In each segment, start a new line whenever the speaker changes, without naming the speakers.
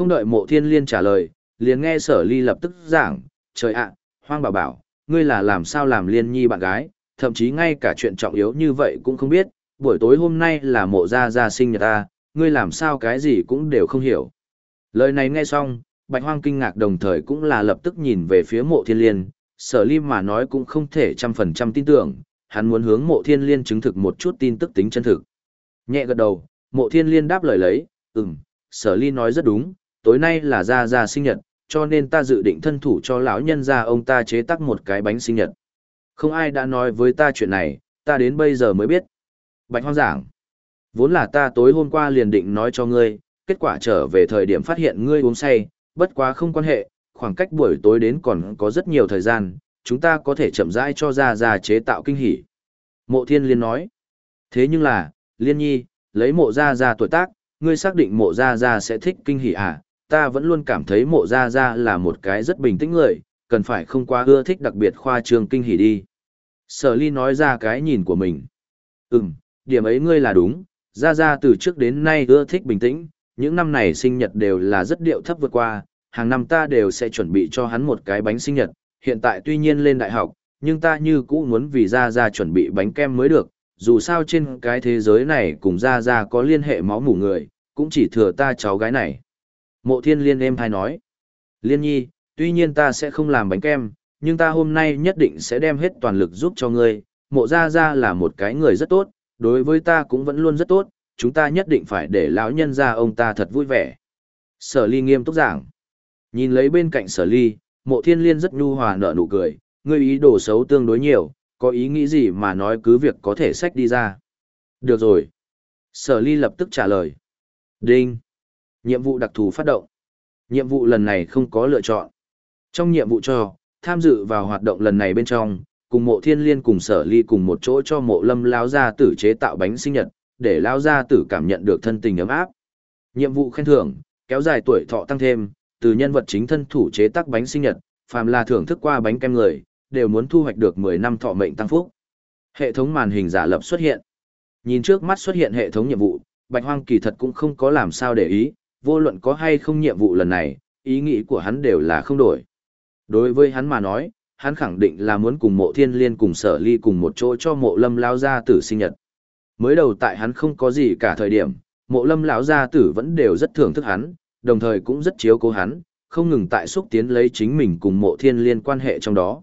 Không đợi mộ thiên liên trả lời, liền nghe sở ly lập tức giảng, trời ạ, hoang bảo bảo, ngươi là làm sao làm liên nhi bạn gái, thậm chí ngay cả chuyện trọng yếu như vậy cũng không biết, buổi tối hôm nay là mộ gia gia sinh nhật ta, ngươi làm sao cái gì cũng đều không hiểu. Lời này nghe xong, bạch hoang kinh ngạc đồng thời cũng là lập tức nhìn về phía mộ thiên liên, sở ly mà nói cũng không thể trăm phần trăm tin tưởng, hắn muốn hướng mộ thiên liên chứng thực một chút tin tức tính chân thực. Nhẹ gật đầu, mộ thiên liên đáp lời lấy, ừm, sở ly nói rất đúng, tối nay là gia gia sinh nhật, cho nên ta dự định thân thủ cho lão nhân gia ông ta chế tác một cái bánh sinh nhật. Không ai đã nói với ta chuyện này, ta đến bây giờ mới biết. Bạch hoang giảng, vốn là ta tối hôm qua liền định nói cho ngươi, kết quả trở về thời điểm phát hiện ngươi uống say, bất quá không quan hệ, khoảng cách buổi tối đến còn có rất nhiều thời gian, chúng ta có thể chậm rãi cho ra ra chế tạo kinh hỉ. Mộ thiên liên nói, thế nhưng là, liên nhi, lấy mộ ra ra tuổi tác, ngươi xác định mộ ra ra sẽ thích kinh hỉ à, ta vẫn luôn cảm thấy mộ ra ra là một cái rất bình tĩnh người, cần phải không quá ưa thích đặc biệt khoa trương kinh hỉ đi. Sở ly nói ra cái nhìn của mình. Ừm, điểm ấy ngươi là đúng, ra ra từ trước đến nay ưa thích bình tĩnh, những năm này sinh nhật đều là rất điệu thấp vượt qua, hàng năm ta đều sẽ chuẩn bị cho hắn một cái bánh sinh nhật, hiện tại tuy nhiên lên đại học, nhưng ta như cũ muốn vì ra ra chuẩn bị bánh kem mới được, dù sao trên cái thế giới này cùng ra ra có liên hệ máu mủ người, cũng chỉ thừa ta cháu gái này. Mộ thiên liên em hay nói, liên nhi, tuy nhiên ta sẽ không làm bánh kem, nhưng ta hôm nay nhất định sẽ đem hết toàn lực giúp cho ngươi, mộ ra ra là một cái người rất tốt, đối với ta cũng vẫn luôn rất tốt, chúng ta nhất định phải để lão nhân ra ông ta thật vui vẻ. Sở ly nghiêm túc giảng. Nhìn lấy bên cạnh sở ly, mộ thiên liên rất nhu hòa nở nụ cười, ngươi ý đồ xấu tương đối nhiều, có ý nghĩ gì mà nói cứ việc có thể sách đi ra. Được rồi. Sở ly lập tức trả lời. Đinh. Nhiệm vụ đặc thù phát động. Nhiệm vụ lần này không có lựa chọn. Trong nhiệm vụ cho, tham dự vào hoạt động lần này bên trong, cùng mộ thiên liên cùng sở ly cùng một chỗ cho mộ lâm lao gia tử chế tạo bánh sinh nhật, để lao gia tử cảm nhận được thân tình ấm áp. Nhiệm vụ khen thưởng, kéo dài tuổi thọ tăng thêm, từ nhân vật chính thân thủ chế tác bánh sinh nhật, phàm là thưởng thức qua bánh kem người, đều muốn thu hoạch được 10 năm thọ mệnh tăng phúc. Hệ thống màn hình giả lập xuất hiện. Nhìn trước mắt xuất hiện hệ thống nhiệm vụ, Bạch Hoang kỳ thật cũng không có làm sao để ý, vô luận có hay không nhiệm vụ lần này, ý nghĩ của hắn đều là không đổi. Đối với hắn mà nói, hắn khẳng định là muốn cùng mộ thiên liên cùng sở ly cùng một chỗ cho mộ lâm lao gia tử sinh nhật. Mới đầu tại hắn không có gì cả thời điểm, mộ lâm lão gia tử vẫn đều rất thưởng thức hắn, đồng thời cũng rất chiếu cố hắn, không ngừng tại xúc tiến lấy chính mình cùng mộ thiên liên quan hệ trong đó.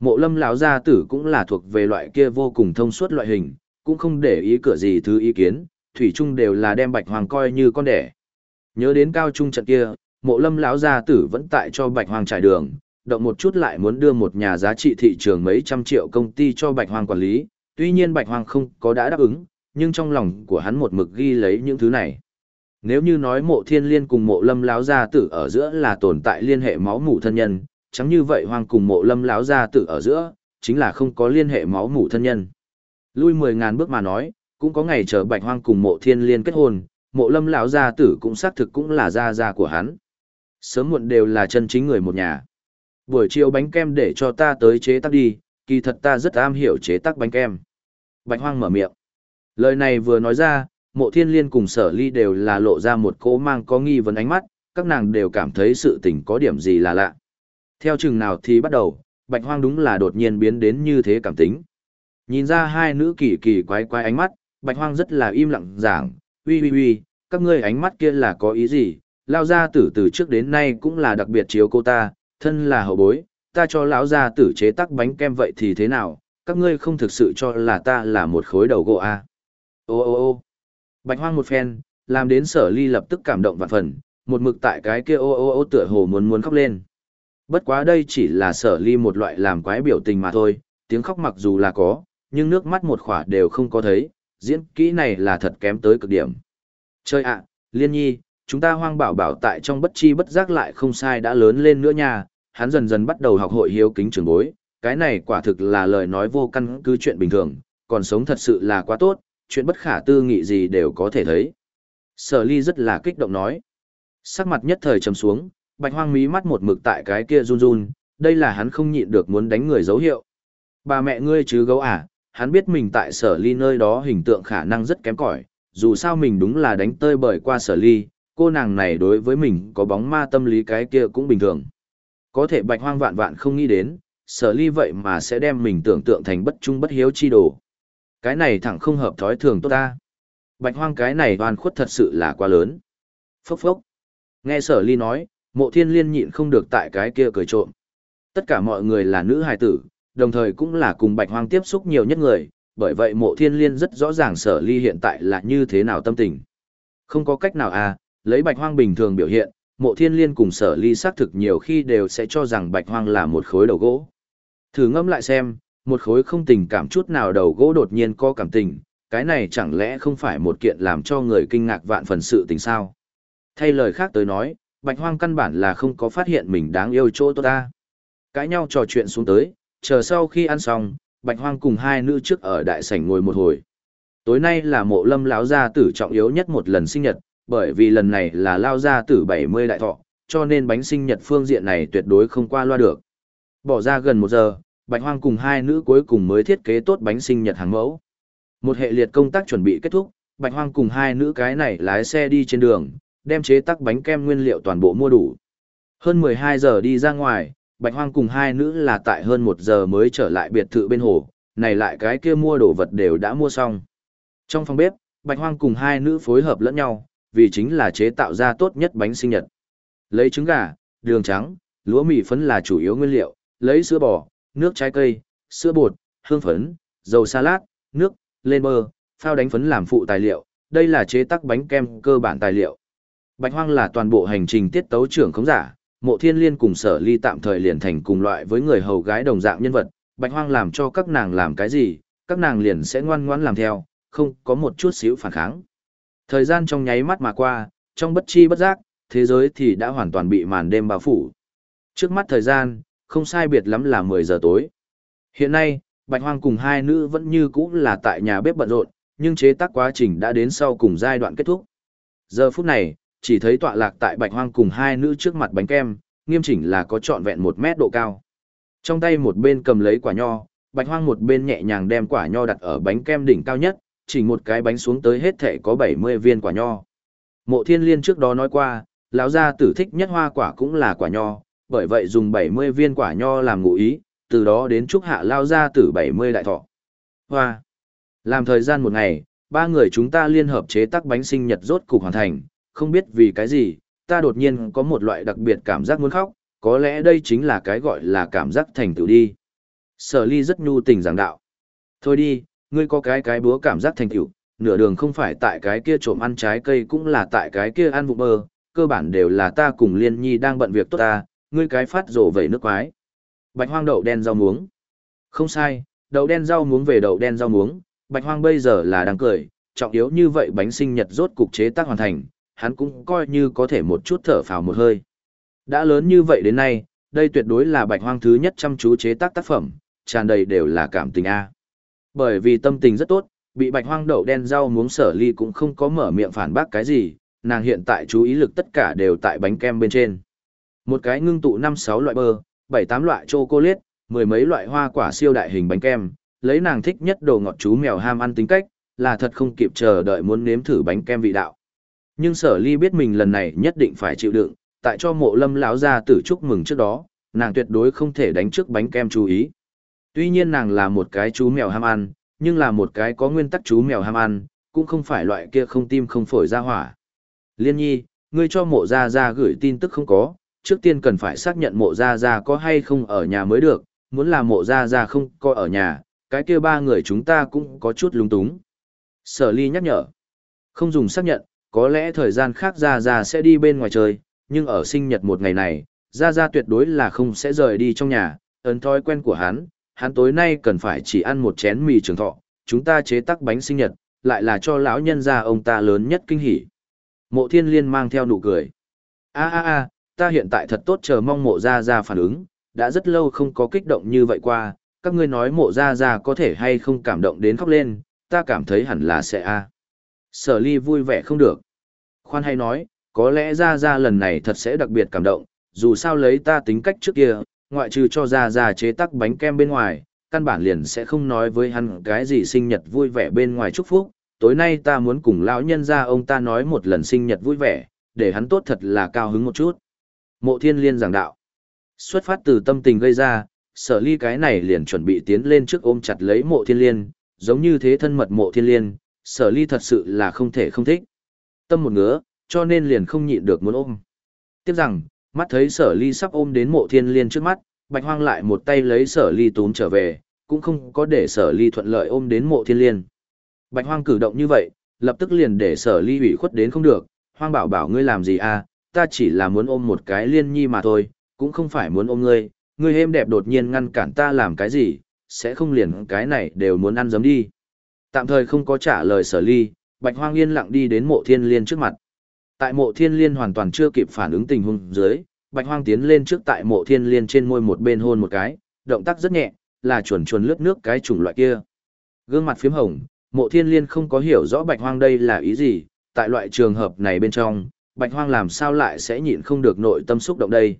Mộ lâm lão gia tử cũng là thuộc về loại kia vô cùng thông suốt loại hình, cũng không để ý cửa gì thứ ý kiến, thủy chung đều là đem bạch hoàng coi như con đẻ. Nhớ đến cao trung trận kia, mộ lâm lão gia tử vẫn tại cho bạch hoàng trải đường, động một chút lại muốn đưa một nhà giá trị thị trường mấy trăm triệu công ty cho bạch hoàng quản lý, tuy nhiên bạch hoàng không có đã đáp ứng, nhưng trong lòng của hắn một mực ghi lấy những thứ này. Nếu như nói mộ thiên liên cùng mộ lâm lão gia tử ở giữa là tồn tại liên hệ máu mủ thân nhân, chẳng như vậy hoàng cùng mộ lâm lão gia tử ở giữa, chính là không có liên hệ máu mủ thân nhân. Lui mười ngàn bước mà nói, cũng có ngày chờ bạch hoang cùng mộ thiên liên kết hôn, mộ lâm lão gia tử cũng xác thực cũng là gia gia của hắn. Sớm muộn đều là chân chính người một nhà. Buổi chiều bánh kem để cho ta tới chế tác đi, kỳ thật ta rất am hiểu chế tác bánh kem. Bạch hoang mở miệng. Lời này vừa nói ra, mộ thiên liên cùng sở ly đều là lộ ra một cỗ mang có nghi vấn ánh mắt, các nàng đều cảm thấy sự tình có điểm gì là lạ. Theo chừng nào thì bắt đầu, bạch hoang đúng là đột nhiên biến đến như thế cảm tính. Nhìn ra hai nữ kỳ kỳ quái quái ánh mắt, bạch hoang rất là im lặng giảng, uy uy uy, các ngươi ánh mắt kia là có ý gì, lao gia tử từ trước đến nay cũng là đặc biệt chiếu cô ta, thân là hậu bối, ta cho lão gia tử chế tắc bánh kem vậy thì thế nào, các ngươi không thực sự cho là ta là một khối đầu gỗ à. Ô ô ô Bạch hoang một phen, làm đến sở ly lập tức cảm động vạn phần, một mực tại cái kia ô ô ô tựa hồ muốn muốn khóc lên. Bất quá đây chỉ là sở ly một loại làm quái biểu tình mà thôi, tiếng khóc mặc dù là có, nhưng nước mắt một khỏa đều không có thấy, diễn kỹ này là thật kém tới cực điểm. Chơi ạ, liên nhi, chúng ta hoang bảo bảo tại trong bất chi bất giác lại không sai đã lớn lên nữa nha, hắn dần dần bắt đầu học hội hiếu kính trường bối, cái này quả thực là lời nói vô căn cứ chuyện bình thường, còn sống thật sự là quá tốt, chuyện bất khả tư nghị gì đều có thể thấy. Sở ly rất là kích động nói. Sắc mặt nhất thời trầm xuống, bạch hoang mí mắt một mực tại cái kia run run, đây là hắn không nhịn được muốn đánh người dấu hiệu. Bà mẹ ngươi chứ gấu à, hắn biết mình tại sở ly nơi đó hình tượng khả năng rất kém cỏi, dù sao mình đúng là đánh tơi bởi qua sở ly, cô nàng này đối với mình có bóng ma tâm lý cái kia cũng bình thường. Có thể bạch hoang vạn vạn không nghĩ đến, sở ly vậy mà sẽ đem mình tưởng tượng thành bất trung bất hiếu chi đồ. Cái này thẳng không hợp thói thường tốt ta. Bạch hoang cái này oan khuất thật sự là quá lớn. Phốc phốc. Nghe sở ly nói, mộ thiên liên nhịn không được tại cái kia cười trộm. Tất cả mọi người là nữ hài tử, đồng thời cũng là cùng bạch hoang tiếp xúc nhiều nhất người, bởi vậy mộ thiên liên rất rõ ràng sở ly hiện tại là như thế nào tâm tình. Không có cách nào à, lấy bạch hoang bình thường biểu hiện, mộ thiên liên cùng sở ly xác thực nhiều khi đều sẽ cho rằng bạch hoang là một khối đầu gỗ. Thử ngâm lại xem, một khối không tình cảm chút nào đầu gỗ đột nhiên có cảm tình, cái này chẳng lẽ không phải một kiện làm cho người kinh ngạc vạn phần sự tình sao? Thay lời khác tới nói, bạch hoang căn bản là không có phát hiện mình đáng yêu chỗ tốt ta. Cãi nhau trò chuyện xuống tới, chờ sau khi ăn xong, bạch hoang cùng hai nữ trước ở đại sảnh ngồi một hồi. Tối nay là mộ lâm lão gia tử trọng yếu nhất một lần sinh nhật, bởi vì lần này là lao gia tử 70 đại thọ, cho nên bánh sinh nhật phương diện này tuyệt đối không qua loa được. Bỏ ra gần một giờ, Bạch Hoang cùng hai nữ cuối cùng mới thiết kế tốt bánh sinh nhật hàng mẫu. Một hệ liệt công tác chuẩn bị kết thúc, Bạch Hoang cùng hai nữ cái này lái xe đi trên đường, đem chế tác bánh kem nguyên liệu toàn bộ mua đủ. Hơn 12 giờ đi ra ngoài, Bạch Hoang cùng hai nữ là tại hơn một giờ mới trở lại biệt thự bên hồ, này lại cái kia mua đồ vật đều đã mua xong. Trong phòng bếp, Bạch Hoang cùng hai nữ phối hợp lẫn nhau, vì chính là chế tạo ra tốt nhất bánh sinh nhật. Lấy trứng gà, đường trắng, lúa mì phấn là chủ yếu nguyên liệu, lấy sữa bò, nước trái cây, sữa bột, hương phấn, dầu salad, nước, lên bơ, phao đánh phấn làm phụ tài liệu, đây là chế tác bánh kem cơ bản tài liệu. Bạch Hoang là toàn bộ hành trình tiết tấu trưởng khống giả, Mộ Thiên Liên cùng Sở Ly tạm thời liền thành cùng loại với người hầu gái đồng dạng nhân vật, Bạch Hoang làm cho các nàng làm cái gì, các nàng liền sẽ ngoan ngoãn làm theo, không có một chút xíu phản kháng. Thời gian trong nháy mắt mà qua, trong bất chi bất giác, thế giới thì đã hoàn toàn bị màn đêm bao phủ. Trước mắt thời gian, không sai biệt lắm là 10 giờ tối. Hiện nay, Bạch Hoang cùng hai nữ vẫn như cũ là tại nhà bếp bận rộn, nhưng chế tác quá trình đã đến sau cùng giai đoạn kết thúc. Giờ phút này, chỉ thấy tọa lạc tại Bạch Hoang cùng hai nữ trước mặt bánh kem, nghiêm chỉnh là có trọn vẹn một mét độ cao. Trong tay một bên cầm lấy quả nho, Bạch Hoang một bên nhẹ nhàng đem quả nho đặt ở bánh kem đỉnh cao nhất, chỉ một cái bánh xuống tới hết thể có 70 viên quả nho. Mộ Thiên Liên trước đó nói qua, lão gia tử thích nhất hoa quả cũng là quả nho, bởi vậy dùng 70 viên quả nho làm ngụ ý, từ đó đến chúc hạ lao gia tử 70 đại thọ. Hoa. Làm thời gian một ngày, ba người chúng ta liên hợp chế tác bánh sinh nhật rốt cục hoàn thành, không biết vì cái gì, ta đột nhiên có một loại đặc biệt cảm giác muốn khóc, có lẽ đây chính là cái gọi là cảm giác thành tựu đi. Sở ly rất nhu tình giảng đạo. Thôi đi, ngươi có cái cái búa cảm giác thành tựu, nửa đường không phải tại cái kia trộm ăn trái cây cũng là tại cái kia ăn vụ bơ, cơ bản đều là ta cùng liên nhi đang bận việc tốt ta, ngươi cái phát rổ vẩy nước quái. Bạch hoang đậu đen rau muống. Không sai, đậu đen rau muống về đậu đen rau muống, bạch hoang bây giờ là đang cười, trọng yếu như vậy bánh sinh nhật rốt cục chế tác hoàn thành, hắn cũng coi như có thể một chút thở phào một hơi. Đã lớn như vậy đến nay, đây tuyệt đối là bạch hoang thứ nhất chăm chú chế tác tác phẩm, tràn đầy đều là cảm tình A. Bởi vì tâm tình rất tốt, bị bạch hoang đậu đen rau muống sở ly cũng không có mở miệng phản bác cái gì, nàng hiện tại chú ý lực tất cả đều tại bánh kem bên trên. Một cái ngưng tụ 5-6 loại bơ, 7-8 loại chocolate, mười mấy loại hoa quả siêu đại hình bánh kem, lấy nàng thích nhất đồ ngọt chú mèo ham ăn tính cách, là thật không kịp chờ đợi muốn nếm thử bánh kem vị đạo. Nhưng sở ly biết mình lần này nhất định phải chịu đựng, tại cho mộ lâm lão ra tử chúc mừng trước đó, nàng tuyệt đối không thể đánh trước bánh kem chú ý. Tuy nhiên nàng là một cái chú mèo ham ăn, nhưng là một cái có nguyên tắc chú mèo ham ăn, cũng không phải loại kia không tim không phổi ra hỏa. Liên nhi, ngươi cho mộ Gia Gia gửi tin tức không có, trước tiên cần phải xác nhận mộ Gia Gia có hay không ở nhà mới được, muốn là mộ Gia Gia không có ở nhà, cái kia ba người chúng ta cũng có chút lung túng. Sở ly nhắc nhở, không dùng xác nhận, có lẽ thời gian khác gia gia sẽ đi bên ngoài chơi, nhưng ở sinh nhật một ngày này, gia gia tuyệt đối là không sẽ rời đi trong nhà, ấn thói quen của hắn, hắn tối nay cần phải chỉ ăn một chén mì trường thọ, chúng ta chế tác bánh sinh nhật, lại là cho lão nhân gia ông ta lớn nhất kinh hỉ. Mộ thiên liên mang theo nụ cười. a a a ta hiện tại thật tốt chờ mong mộ gia gia phản ứng, đã rất lâu không có kích động như vậy qua, các ngươi nói mộ gia gia có thể hay không cảm động đến khóc lên, ta cảm thấy hẳn là sẽ a. Sở ly vui vẻ không được. Khoan hay nói, có lẽ ra ra lần này thật sẽ đặc biệt cảm động, dù sao lấy ta tính cách trước kia, ngoại trừ cho ra ra chế tác bánh kem bên ngoài, căn bản liền sẽ không nói với hắn cái gì sinh nhật vui vẻ bên ngoài chúc phúc. Tối nay ta muốn cùng lão nhân ra ông ta nói một lần sinh nhật vui vẻ, để hắn tốt thật là cao hứng một chút. Mộ thiên liên giảng đạo. Xuất phát từ tâm tình gây ra, sở ly cái này liền chuẩn bị tiến lên trước ôm chặt lấy mộ thiên liên, giống như thế thân mật mộ thiên liên, sở ly thật sự là không thể không thích. Tâm một ngứa, cho nên liền không nhịn được muốn ôm. Tiếp rằng, mắt thấy sở ly sắp ôm đến mộ thiên liên trước mắt, bạch hoang lại một tay lấy sở ly túm trở về, cũng không có để sở ly thuận lợi ôm đến mộ thiên liên. Bạch hoang cử động như vậy, lập tức liền để sở ly ủy khuất đến không được, hoang bảo bảo ngươi làm gì à, ta chỉ là muốn ôm một cái liên nhi mà thôi, cũng không phải muốn ôm ngươi, ngươi êm đẹp đột nhiên ngăn cản ta làm cái gì, sẽ không liền cái này đều muốn ăn giấm đi. Tạm thời không có trả lời sở ly, bạch hoang yên lặng đi đến mộ thiên liên trước mặt. Tại mộ thiên liên hoàn toàn chưa kịp phản ứng tình huống dưới, bạch hoang tiến lên trước tại mộ thiên liên trên môi một bên hôn một cái, động tác rất nhẹ, là chuẩn chuẩn lướt nước cái chủng loại kia. Gương mặt phím hồng, mộ thiên liên không có hiểu rõ bạch hoang đây là ý gì, tại loại trường hợp này bên trong, bạch hoang làm sao lại sẽ nhịn không được nội tâm xúc động đây.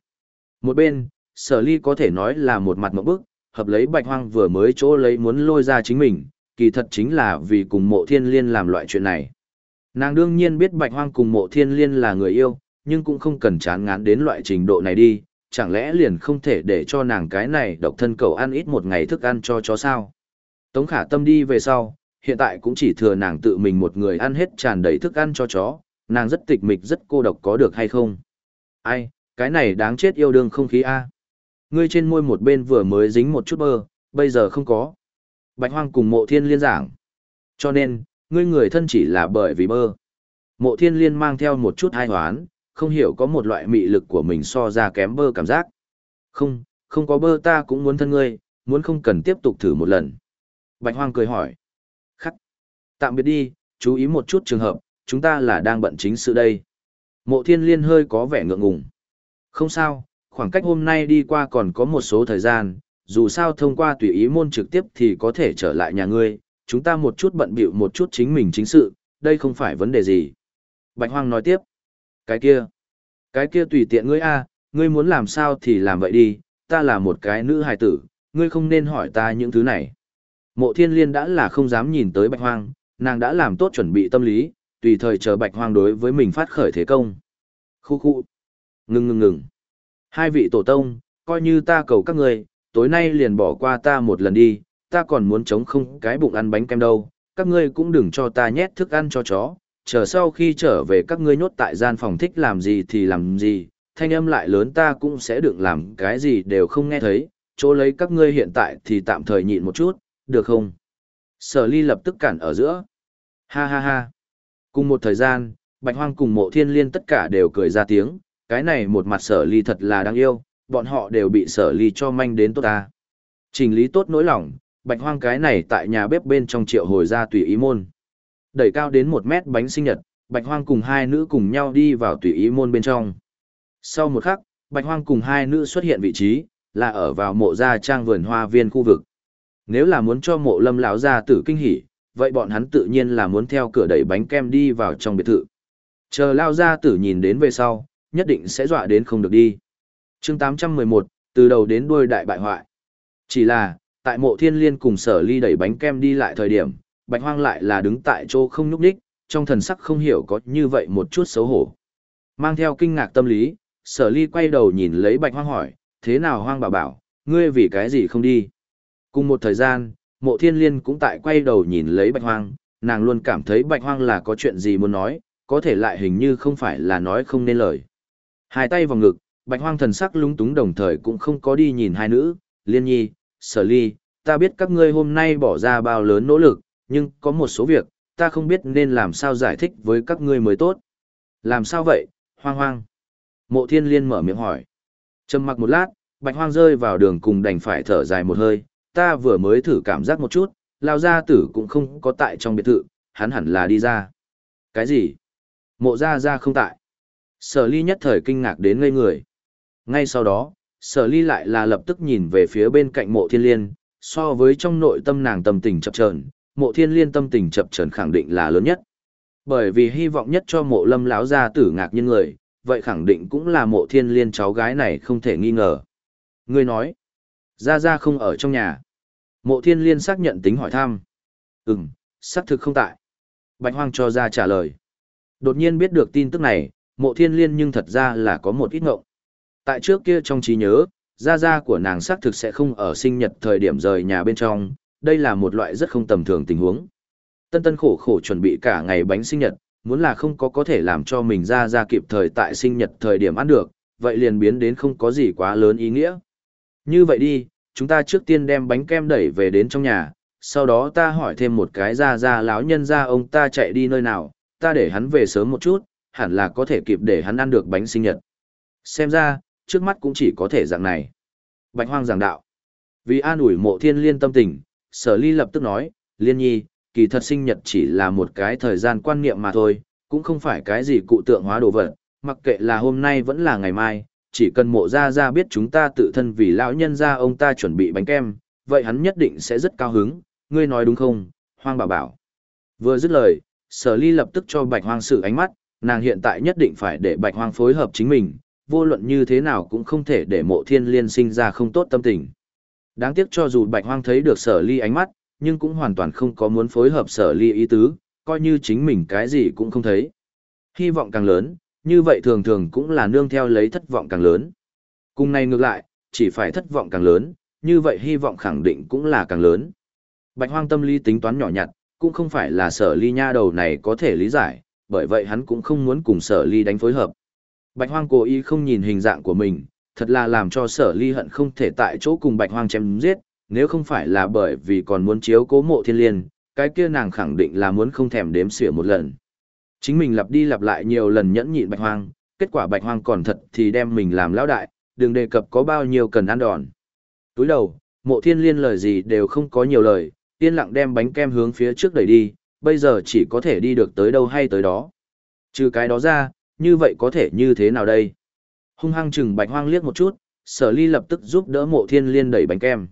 Một bên, sở ly có thể nói là một mặt mộng bức, hợp lấy bạch hoang vừa mới chỗ lấy muốn lôi ra chính mình, kỳ thật chính là vì cùng mộ thiên liên làm loại chuyện này. Nàng đương nhiên biết bạch hoang cùng mộ thiên liên là người yêu, nhưng cũng không cần chán ngán đến loại trình độ này đi, chẳng lẽ liền không thể để cho nàng cái này độc thân cầu ăn ít một ngày thức ăn cho chó sao. Tống khả tâm đi về sau, hiện tại cũng chỉ thừa nàng tự mình một người ăn hết tràn đầy thức ăn cho chó, nàng rất tịch mịch rất cô độc có được hay không? Ai, cái này đáng chết yêu đương không khí a. Ngươi trên môi một bên vừa mới dính một chút bơ, bây giờ không có. Bạch hoang cùng mộ thiên liên giảng. Cho nên, ngươi người thân chỉ là bởi vì mơ. Mộ thiên liên mang theo một chút hai hoán, không hiểu có một loại mị lực của mình so ra kém bơ cảm giác. Không, không có bơ ta cũng muốn thân ngươi, muốn không cần tiếp tục thử một lần. Bạch hoang cười hỏi. Khắc. Tạm biệt đi, chú ý một chút trường hợp, chúng ta là đang bận chính sự đây. Mộ thiên liên hơi có vẻ ngượng ngùng. Không sao, khoảng cách hôm nay đi qua còn có một số thời gian, dù sao thông qua tùy ý môn trực tiếp thì có thể trở lại nhà ngươi, chúng ta một chút bận bịu một chút chính mình chính sự, đây không phải vấn đề gì. Bạch Hoang nói tiếp, cái kia, cái kia tùy tiện ngươi a, ngươi muốn làm sao thì làm vậy đi, ta là một cái nữ hài tử, ngươi không nên hỏi ta những thứ này. Mộ thiên liên đã là không dám nhìn tới Bạch Hoang, nàng đã làm tốt chuẩn bị tâm lý, tùy thời chờ Bạch Hoang đối với mình phát khởi thế công. Khu khu. Ngừng ngừng ngừng. Hai vị tổ tông, coi như ta cầu các ngươi, tối nay liền bỏ qua ta một lần đi, ta còn muốn chống không cái bụng ăn bánh kem đâu, các ngươi cũng đừng cho ta nhét thức ăn cho chó, chờ sau khi trở về các ngươi nhốt tại gian phòng thích làm gì thì làm gì, thanh âm lại lớn ta cũng sẽ được làm cái gì đều không nghe thấy, chỗ lấy các ngươi hiện tại thì tạm thời nhịn một chút, được không? Sở ly lập tức cản ở giữa. Ha ha ha. Cùng một thời gian, Bạch Hoang cùng mộ thiên liên tất cả đều cười ra tiếng, cái này một mặt sở ly thật là đáng yêu, bọn họ đều bị sở ly cho manh đến tốt ta. Trình lý tốt nỗi lòng, bạch hoang cái này tại nhà bếp bên trong triệu hồi ra tùy ý môn. Đẩy cao đến một mét bánh sinh nhật, bạch hoang cùng hai nữ cùng nhau đi vào tùy ý môn bên trong. Sau một khắc, bạch hoang cùng hai nữ xuất hiện vị trí, là ở vào mộ gia trang vườn hoa viên khu vực. Nếu là muốn cho mộ lâm lão gia tử kinh hỉ, vậy bọn hắn tự nhiên là muốn theo cửa đẩy bánh kem đi vào trong biệt thự. Chờ lao gia tử nhìn đến về sau, nhất định sẽ dọa đến không được đi chương 811, từ đầu đến đuôi đại bại hoại. Chỉ là, tại mộ thiên liên cùng sở ly đẩy bánh kem đi lại thời điểm, bạch hoang lại là đứng tại chỗ không nhúc đích, trong thần sắc không hiểu có như vậy một chút xấu hổ. Mang theo kinh ngạc tâm lý, sở ly quay đầu nhìn lấy bạch hoang hỏi, thế nào hoang bảo bảo, ngươi vì cái gì không đi? Cùng một thời gian, mộ thiên liên cũng tại quay đầu nhìn lấy bạch hoang, nàng luôn cảm thấy bạch hoang là có chuyện gì muốn nói, có thể lại hình như không phải là nói không nên lời. Hai tay vào ngực, bạch hoang thần sắc lúng túng đồng thời cũng không có đi nhìn hai nữ, liên nhi, sở ly, ta biết các ngươi hôm nay bỏ ra bao lớn nỗ lực, nhưng có một số việc, ta không biết nên làm sao giải thích với các ngươi mới tốt. Làm sao vậy, hoang hoang? Mộ thiên liên mở miệng hỏi. Trầm mặc một lát, bạch hoang rơi vào đường cùng đành phải thở dài một hơi, ta vừa mới thử cảm giác một chút, lao gia tử cũng không có tại trong biệt thự, hắn hẳn là đi ra. Cái gì? Mộ gia gia không tại. Sở ly nhất thời kinh ngạc đến ngây người. Ngay sau đó, sở ly lại là lập tức nhìn về phía bên cạnh mộ thiên liên, so với trong nội tâm nàng tâm tình chập trờn, mộ thiên liên tâm tình chập trờn khẳng định là lớn nhất. Bởi vì hy vọng nhất cho mộ lâm lão gia tử ngạc nhiên người, vậy khẳng định cũng là mộ thiên liên cháu gái này không thể nghi ngờ. Ngươi nói, Gia Gia không ở trong nhà. Mộ thiên liên xác nhận tính hỏi thăm. Ừm, xác thực không tại. Bạch hoang cho ra trả lời. Đột nhiên biết được tin tức này, mộ thiên liên nhưng thật ra là có một ít ngộng. Tại trước kia trong trí nhớ, gia gia của nàng xác thực sẽ không ở sinh nhật thời điểm rời nhà bên trong, đây là một loại rất không tầm thường tình huống. Tân tân khổ khổ chuẩn bị cả ngày bánh sinh nhật, muốn là không có có thể làm cho mình ra ra kịp thời tại sinh nhật thời điểm ăn được, vậy liền biến đến không có gì quá lớn ý nghĩa. Như vậy đi, chúng ta trước tiên đem bánh kem đẩy về đến trong nhà, sau đó ta hỏi thêm một cái ra ra lão nhân ra ông ta chạy đi nơi nào, ta để hắn về sớm một chút, hẳn là có thể kịp để hắn ăn được bánh sinh nhật. Xem ra, trước mắt cũng chỉ có thể dạng này. Bạch hoang giảng đạo. Vì an ủi mộ thiên liên tâm tình, sở ly lập tức nói, liên nhi, kỳ thật sinh nhật chỉ là một cái thời gian quan niệm mà thôi, cũng không phải cái gì cụ tượng hóa đồ vật, mặc kệ là hôm nay vẫn là ngày mai, chỉ cần mộ ra ra biết chúng ta tự thân vì lão nhân ra ông ta chuẩn bị bánh kem, vậy hắn nhất định sẽ rất cao hứng, ngươi nói đúng không, hoang bảo bảo. Vừa dứt lời, sở ly lập tức cho bạch hoang sự ánh mắt, nàng hiện tại nhất định phải để bạch hoang phối hợp chính mình, vô luận như thế nào cũng không thể để mộ thiên liên sinh ra không tốt tâm tình. Đáng tiếc cho dù bạch hoang thấy được sở ly ánh mắt, nhưng cũng hoàn toàn không có muốn phối hợp sở ly ý tứ, coi như chính mình cái gì cũng không thấy. Hy vọng càng lớn, như vậy thường thường cũng là nương theo lấy thất vọng càng lớn. Cùng này ngược lại, chỉ phải thất vọng càng lớn, như vậy hy vọng khẳng định cũng là càng lớn. Bạch hoang tâm lý tính toán nhỏ nhặt, cũng không phải là sở ly nha đầu này có thể lý giải, bởi vậy hắn cũng không muốn cùng sở ly đánh phối hợp. Bạch hoang cố ý không nhìn hình dạng của mình, thật là làm cho sở ly hận không thể tại chỗ cùng bạch hoang chém giết, nếu không phải là bởi vì còn muốn chiếu cố mộ thiên liên, cái kia nàng khẳng định là muốn không thèm đếm xỉa một lần. Chính mình lặp đi lặp lại nhiều lần nhẫn nhịn bạch hoang, kết quả bạch hoang còn thật thì đem mình làm lão đại, đừng đề cập có bao nhiêu cần ăn đòn. Túi đầu, mộ thiên liên lời gì đều không có nhiều lời, yên lặng đem bánh kem hướng phía trước đẩy đi, bây giờ chỉ có thể đi được tới đâu hay tới đó. Trừ cái đó ra, như vậy có thể như thế nào đây? Hung hăng chừng bạch hoang liếc một chút, sở ly lập tức giúp đỡ mộ thiên liên đẩy bánh kem.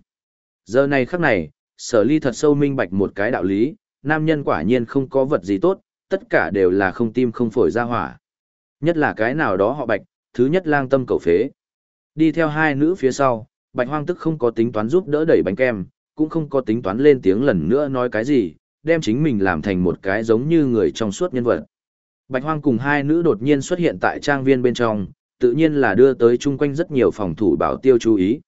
Giờ này khắc này, sở ly thật sâu minh bạch một cái đạo lý, nam nhân quả nhiên không có vật gì tốt, tất cả đều là không tim không phổi ra hỏa. Nhất là cái nào đó họ bạch, thứ nhất lang tâm cầu phế. Đi theo hai nữ phía sau, bạch hoang tức không có tính toán giúp đỡ đẩy bánh kem, cũng không có tính toán lên tiếng lần nữa nói cái gì, đem chính mình làm thành một cái giống như người trong suốt nhân vật. Bạch hoang cùng hai nữ đột nhiên xuất hiện tại trang viên bên trong, tự nhiên là đưa tới chung quanh rất nhiều phòng thủ bảo tiêu chú ý.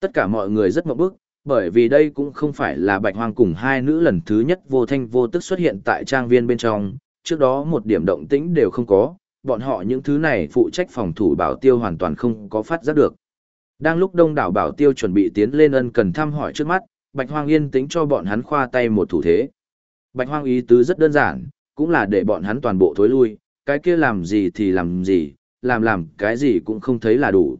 Tất cả mọi người rất mộng bức, bởi vì đây cũng không phải là bạch hoang cùng hai nữ lần thứ nhất vô thanh vô tức xuất hiện tại trang viên bên trong, trước đó một điểm động tĩnh đều không có, bọn họ những thứ này phụ trách phòng thủ bảo tiêu hoàn toàn không có phát giác được. Đang lúc đông đảo bảo tiêu chuẩn bị tiến lên ân cần thăm hỏi trước mắt, bạch hoang yên tĩnh cho bọn hắn khoa tay một thủ thế. Bạch hoang ý tứ rất đơn giản, cũng là để bọn hắn toàn bộ thối lui, cái kia làm gì thì làm gì, làm làm cái gì cũng không thấy là đủ.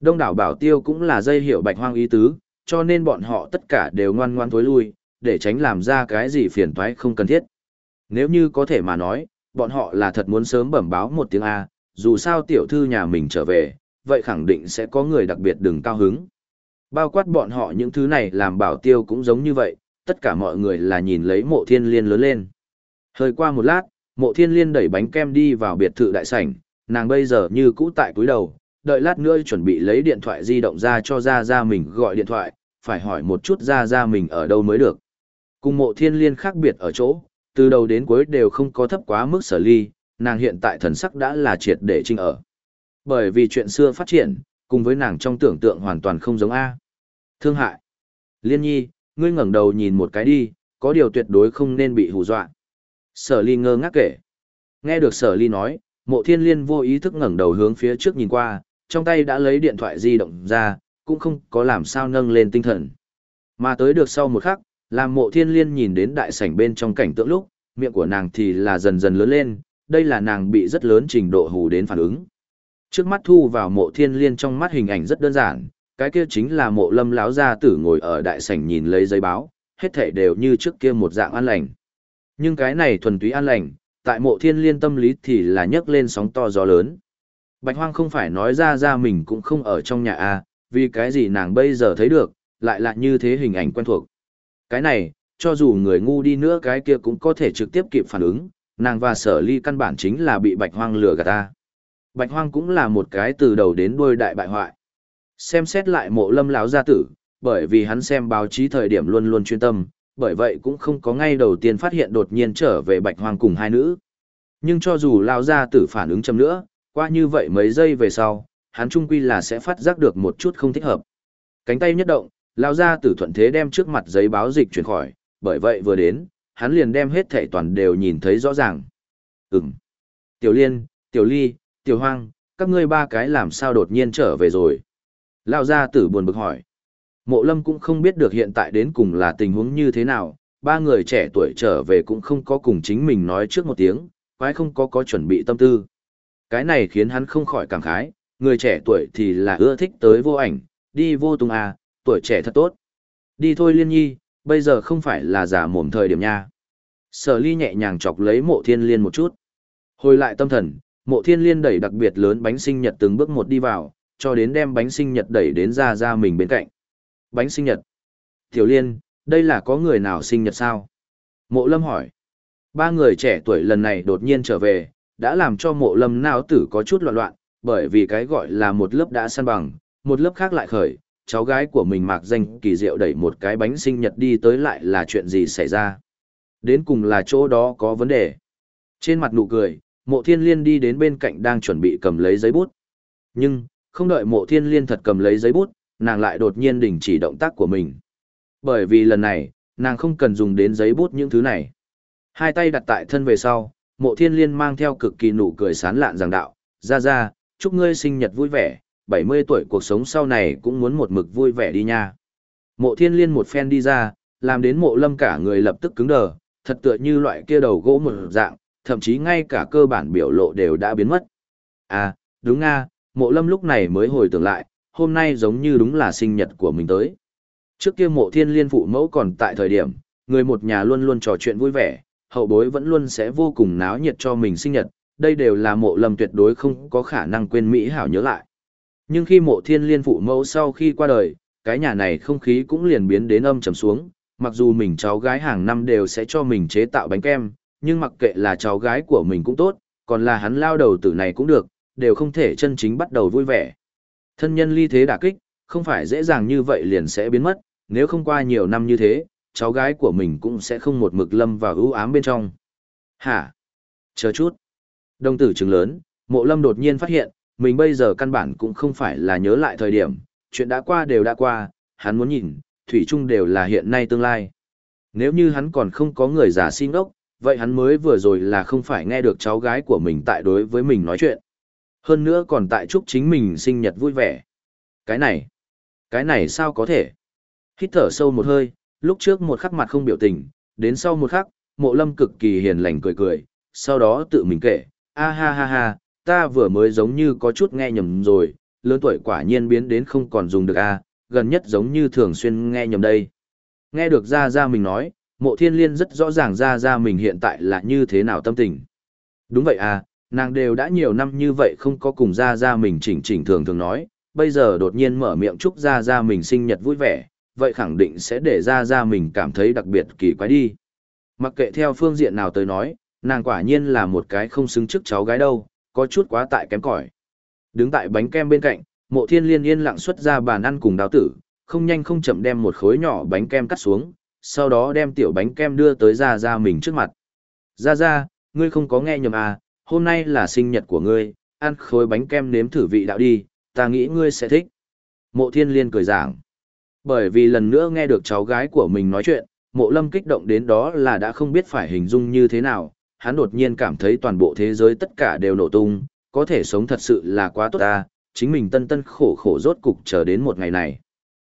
Đông đảo bảo tiêu cũng là dây hiểu bạch hoang ý tứ, cho nên bọn họ tất cả đều ngoan ngoan thối lui, để tránh làm ra cái gì phiền toái không cần thiết. Nếu như có thể mà nói, bọn họ là thật muốn sớm bẩm báo một tiếng A, dù sao tiểu thư nhà mình trở về, vậy khẳng định sẽ có người đặc biệt đừng cao hứng. Bao quát bọn họ những thứ này làm bảo tiêu cũng giống như vậy, tất cả mọi người là nhìn lấy mộ thiên liên lớn lên. Hơi qua một lát, mộ thiên liên đẩy bánh kem đi vào biệt thự đại sảnh, nàng bây giờ như cũ tại cúi đầu, đợi lát nữa chuẩn bị lấy điện thoại di động ra cho ra ra mình gọi điện thoại, phải hỏi một chút ra ra mình ở đâu mới được. Cùng mộ thiên liên khác biệt ở chỗ, từ đầu đến cuối đều không có thấp quá mức sở ly, nàng hiện tại thần sắc đã là triệt để trinh ở. Bởi vì chuyện xưa phát triển, cùng với nàng trong tưởng tượng hoàn toàn không giống A. Thương hại. Liên nhi, ngươi ngẩng đầu nhìn một cái đi, có điều tuyệt đối không nên bị hù dọa. Sở ly ngơ ngác kể. Nghe được sở ly nói, mộ thiên liên vô ý thức ngẩng đầu hướng phía trước nhìn qua, trong tay đã lấy điện thoại di động ra, cũng không có làm sao nâng lên tinh thần. Mà tới được sau một khắc, làm mộ thiên liên nhìn đến đại sảnh bên trong cảnh tượng lúc, miệng của nàng thì là dần dần lớn lên, đây là nàng bị rất lớn trình độ hù đến phản ứng. Trước mắt thu vào mộ thiên liên trong mắt hình ảnh rất đơn giản, cái kia chính là mộ lâm láo gia tử ngồi ở đại sảnh nhìn lấy giấy báo, hết thể đều như trước kia một dạng an lành. Nhưng cái này thuần túy an lành, tại mộ thiên liên tâm lý thì là nhấc lên sóng to gió lớn. Bạch hoang không phải nói ra ra mình cũng không ở trong nhà a, vì cái gì nàng bây giờ thấy được, lại là như thế hình ảnh quen thuộc. Cái này, cho dù người ngu đi nữa cái kia cũng có thể trực tiếp kịp phản ứng, nàng và sở ly căn bản chính là bị bạch hoang lừa gạt ta. Bạch hoang cũng là một cái từ đầu đến đuôi đại bại hoại. Xem xét lại mộ lâm lão gia tử, bởi vì hắn xem báo chí thời điểm luôn luôn chuyên tâm, bởi vậy cũng không có ngay đầu tiên phát hiện đột nhiên trở về bạch hoang cùng hai nữ. Nhưng cho dù lao ra tử phản ứng chậm nữa, qua như vậy mấy giây về sau, hắn trung quy là sẽ phát giác được một chút không thích hợp. Cánh tay nhất động, lao ra tử thuận thế đem trước mặt giấy báo dịch chuyển khỏi, bởi vậy vừa đến, hắn liền đem hết thảy toàn đều nhìn thấy rõ ràng. Ừm. Tiểu Liên, Tiểu Ly, Tiểu Hoang, các ngươi ba cái làm sao đột nhiên trở về rồi? Lao ra tử buồn bực hỏi. Mộ lâm cũng không biết được hiện tại đến cùng là tình huống như thế nào, ba người trẻ tuổi trở về cũng không có cùng chính mình nói trước một tiếng, quái không có có chuẩn bị tâm tư. Cái này khiến hắn không khỏi cảm khái, người trẻ tuổi thì là ưa thích tới vô ảnh, đi vô tung à, tuổi trẻ thật tốt. Đi thôi liên nhi, bây giờ không phải là giả mồm thời điểm nha. Sở ly nhẹ nhàng chọc lấy mộ thiên liên một chút. Hồi lại tâm thần, mộ thiên liên đẩy đặc biệt lớn bánh sinh nhật từng bước một đi vào, cho đến đem bánh sinh nhật đẩy đến ra ra mình bên cạnh. Bánh sinh nhật. Tiểu liên, đây là có người nào sinh nhật sao? Mộ lâm hỏi. Ba người trẻ tuổi lần này đột nhiên trở về, đã làm cho mộ lâm não tử có chút loạn loạn, bởi vì cái gọi là một lớp đã săn bằng, một lớp khác lại khởi, cháu gái của mình mạc danh kỳ diệu đẩy một cái bánh sinh nhật đi tới lại là chuyện gì xảy ra. Đến cùng là chỗ đó có vấn đề. Trên mặt nụ cười, mộ thiên liên đi đến bên cạnh đang chuẩn bị cầm lấy giấy bút. Nhưng, không đợi mộ thiên liên thật cầm lấy giấy bút, nàng lại đột nhiên đình chỉ động tác của mình. Bởi vì lần này, nàng không cần dùng đến giấy bút những thứ này. Hai tay đặt tại thân về sau, mộ thiên liên mang theo cực kỳ nụ cười sán lạn giảng đạo, ra ra, chúc ngươi sinh nhật vui vẻ, 70 tuổi cuộc sống sau này cũng muốn một mực vui vẻ đi nha. Mộ thiên liên một phen đi ra, làm đến mộ lâm cả người lập tức cứng đờ, thật tựa như loại kia đầu gỗ một dạng, thậm chí ngay cả cơ bản biểu lộ đều đã biến mất. À, đúng nga, mộ lâm lúc này mới hồi tưởng lại, hôm nay giống như đúng là sinh nhật của mình tới. Trước kia mộ thiên liên phụ mẫu còn tại thời điểm, người một nhà luôn luôn trò chuyện vui vẻ, hậu bối vẫn luôn sẽ vô cùng náo nhiệt cho mình sinh nhật, đây đều là mộ lầm tuyệt đối không có khả năng quên Mỹ hảo nhớ lại. Nhưng khi mộ thiên liên phụ mẫu sau khi qua đời, cái nhà này không khí cũng liền biến đến âm trầm xuống, mặc dù mình cháu gái hàng năm đều sẽ cho mình chế tạo bánh kem, nhưng mặc kệ là cháu gái của mình cũng tốt, còn là hắn lao đầu tử này cũng được, đều không thể chân chính bắt đầu vui vẻ. Thân nhân ly thế đả kích, không phải dễ dàng như vậy liền sẽ biến mất, nếu không qua nhiều năm như thế, cháu gái của mình cũng sẽ không một mực lâm vào ưu ám bên trong. Hả? Chờ chút. Đồng tử trứng lớn, mộ lâm đột nhiên phát hiện, mình bây giờ căn bản cũng không phải là nhớ lại thời điểm, chuyện đã qua đều đã qua, hắn muốn nhìn, thủy chung đều là hiện nay tương lai. Nếu như hắn còn không có người giả xin ốc, vậy hắn mới vừa rồi là không phải nghe được cháu gái của mình tại đối với mình nói chuyện. Hơn nữa còn tại chúc chính mình sinh nhật vui vẻ. Cái này, cái này sao có thể? Hít thở sâu một hơi, lúc trước một khắc mặt không biểu tình, đến sau một khắc, mộ lâm cực kỳ hiền lành cười cười, sau đó tự mình kể, a ha ha ha, ta vừa mới giống như có chút nghe nhầm rồi, lớn tuổi quả nhiên biến đến không còn dùng được a, gần nhất giống như thường xuyên nghe nhầm đây. Nghe được ra ra mình nói, mộ thiên liên rất rõ ràng ra ra mình hiện tại là như thế nào tâm tình. Đúng vậy à, nàng đều đã nhiều năm như vậy không có cùng ra ra mình chỉnh chỉnh thường thường nói, bây giờ đột nhiên mở miệng chúc ra ra mình sinh nhật vui vẻ, vậy khẳng định sẽ để ra ra mình cảm thấy đặc biệt kỳ quái đi. Mặc kệ theo phương diện nào tới nói, nàng quả nhiên là một cái không xứng trước cháu gái đâu, có chút quá tại kém cỏi. Đứng tại bánh kem bên cạnh, mộ thiên liên yên lặng xuất ra bàn ăn cùng đào tử, không nhanh không chậm đem một khối nhỏ bánh kem cắt xuống, sau đó đem tiểu bánh kem đưa tới ra ra mình trước mặt. Ra ra, ngươi không có nghe nhầm à, hôm nay là sinh nhật của ngươi, ăn khối bánh kem nếm thử vị đạo đi, ta nghĩ ngươi sẽ thích. Mộ thiên liên cười giảng. Bởi vì lần nữa nghe được cháu gái của mình nói chuyện, mộ lâm kích động đến đó là đã không biết phải hình dung như thế nào, hắn đột nhiên cảm thấy toàn bộ thế giới tất cả đều nổ tung, có thể sống thật sự là quá tốt ta, chính mình tân tân khổ khổ rốt cục chờ đến một ngày này.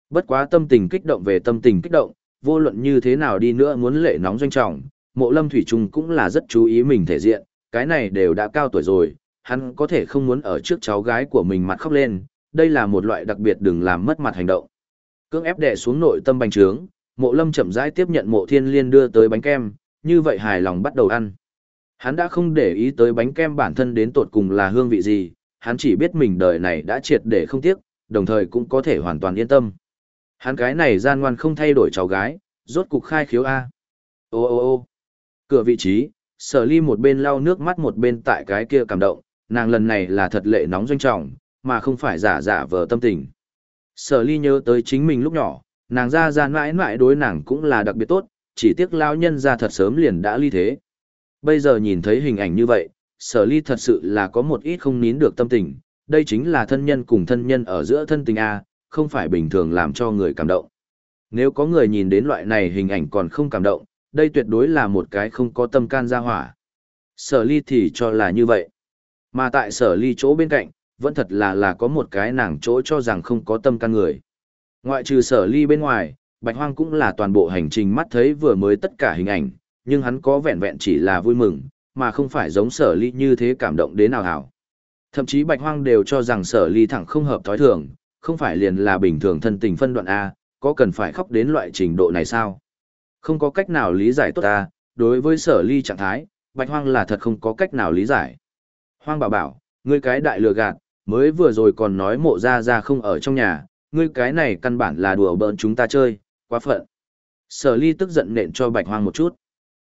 Bất quá tâm tình kích động về tâm tình kích động, vô luận như thế nào đi nữa muốn lệ nóng doanh trọng, mộ lâm thủy trung cũng là rất chú ý mình thể diện, cái này đều đã cao tuổi rồi, hắn có thể không muốn ở trước cháu gái của mình mặt khóc lên, đây là một loại đặc biệt đừng làm mất mặt hành động. Cưỡng ép đè xuống nội tâm bành trướng, mộ lâm chậm rãi tiếp nhận mộ thiên liên đưa tới bánh kem, như vậy hài lòng bắt đầu ăn. Hắn đã không để ý tới bánh kem bản thân đến tột cùng là hương vị gì, hắn chỉ biết mình đời này đã triệt để không tiếc, đồng thời cũng có thể hoàn toàn yên tâm. Hắn cái này gian ngoan không thay đổi cháu gái, rốt cục khai khiếu A. Ô ô ô cửa vị trí, sở ly một bên lau nước mắt một bên tại cái kia cảm động, nàng lần này là thật lệ nóng doanh trọng, mà không phải giả giả vờ tâm tình. Sở ly nhớ tới chính mình lúc nhỏ, nàng ra ra mãi mãi đối nàng cũng là đặc biệt tốt, chỉ tiếc lao nhân ra thật sớm liền đã ly thế. Bây giờ nhìn thấy hình ảnh như vậy, sở ly thật sự là có một ít không nín được tâm tình, đây chính là thân nhân cùng thân nhân ở giữa thân tình A, không phải bình thường làm cho người cảm động. Nếu có người nhìn đến loại này hình ảnh còn không cảm động, đây tuyệt đối là một cái không có tâm can ra hỏa. Sở ly thì cho là như vậy. Mà tại sở ly chỗ bên cạnh, vẫn thật là là có một cái nàng chỗ cho rằng không có tâm can người. Ngoại trừ sở ly bên ngoài, Bạch Hoang cũng là toàn bộ hành trình mắt thấy vừa mới tất cả hình ảnh, nhưng hắn có vẹn vẹn chỉ là vui mừng, mà không phải giống sở ly như thế cảm động đến nào hảo. Thậm chí Bạch Hoang đều cho rằng sở ly thẳng không hợp thói thường, không phải liền là bình thường thân tình phân đoạn A, có cần phải khóc đến loại trình độ này sao? Không có cách nào lý giải tốt ta, đối với sở ly trạng thái, Bạch Hoang là thật không có cách nào lý giải. Hoang bảo bảo, ngươi cái đại lừa gạt, mới vừa rồi còn nói mộ ra ra không ở trong nhà, ngươi cái này căn bản là đùa bỡn chúng ta chơi, quá phận. Sở ly tức giận nện cho Bạch Hoang một chút.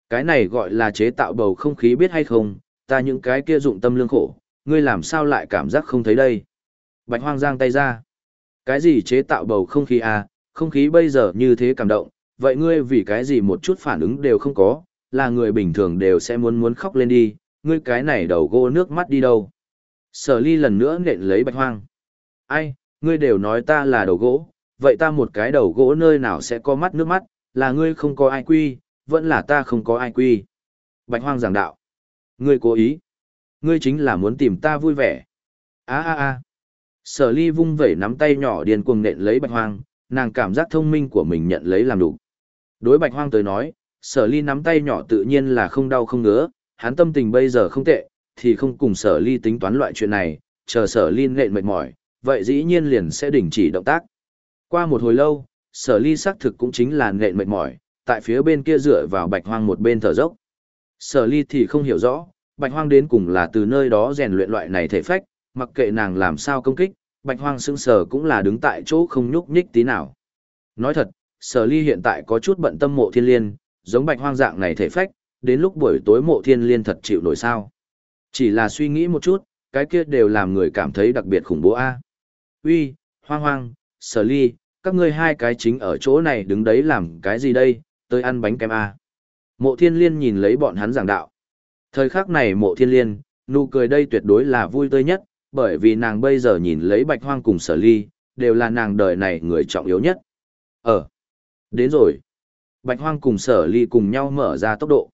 Cái này gọi là chế tạo bầu không khí biết hay không, ta những cái kia dụng tâm lương khổ, ngươi làm sao lại cảm giác không thấy đây. Bạch Hoang giang tay ra. Cái gì chế tạo bầu không khí à, không khí bây giờ như thế cảm động, vậy ngươi vì cái gì một chút phản ứng đều không có, là người bình thường đều sẽ muốn muốn khóc lên đi, ngươi cái này đầu gỗ nước mắt đi đâu. Sở ly lần nữa nện lấy bạch hoang. Ai, ngươi đều nói ta là đầu gỗ, vậy ta một cái đầu gỗ nơi nào sẽ có mắt nước mắt, là ngươi không có ai quy, vẫn là ta không có ai quy. Bạch hoang giảng đạo. Ngươi cố ý. Ngươi chính là muốn tìm ta vui vẻ. a a a Sở ly vung vẩy nắm tay nhỏ điên cuồng nện lấy bạch hoang, nàng cảm giác thông minh của mình nhận lấy làm đủ. Đối bạch hoang tới nói, sở ly nắm tay nhỏ tự nhiên là không đau không ngứa, hắn tâm tình bây giờ không tệ, thì không cùng sở ly tính toán loại chuyện này, chờ sở ly nện mệt mỏi, vậy dĩ nhiên liền sẽ đình chỉ động tác. Qua một hồi lâu, sở ly xác thực cũng chính là nện mệt mỏi, tại phía bên kia dựa vào bạch hoang một bên thở dốc. Sở ly thì không hiểu rõ, bạch hoang đến cùng là từ nơi đó rèn luyện loại này thể phách, mặc kệ nàng làm sao công kích, bạch hoang sững sờ cũng là đứng tại chỗ không nhúc nhích tí nào. Nói thật, sở ly hiện tại có chút bận tâm mộ thiên liên, giống bạch hoang dạng này thể phách, đến lúc buổi tối mộ thiên liên thật chịu nổi sao. Chỉ là suy nghĩ một chút, cái kia đều làm người cảm thấy đặc biệt khủng bố a. Uy, hoang hoang, sở ly, các ngươi hai cái chính ở chỗ này đứng đấy làm cái gì đây, tới ăn bánh kem a. Mộ thiên liên nhìn lấy bọn hắn giảng đạo. Thời khắc này mộ thiên liên, nụ cười đây tuyệt đối là vui tươi nhất, bởi vì nàng bây giờ nhìn lấy bạch hoang cùng sở ly, đều là nàng đời này người trọng yếu nhất. Ở đến rồi. Bạch hoang cùng sở ly cùng nhau mở ra tốc độ.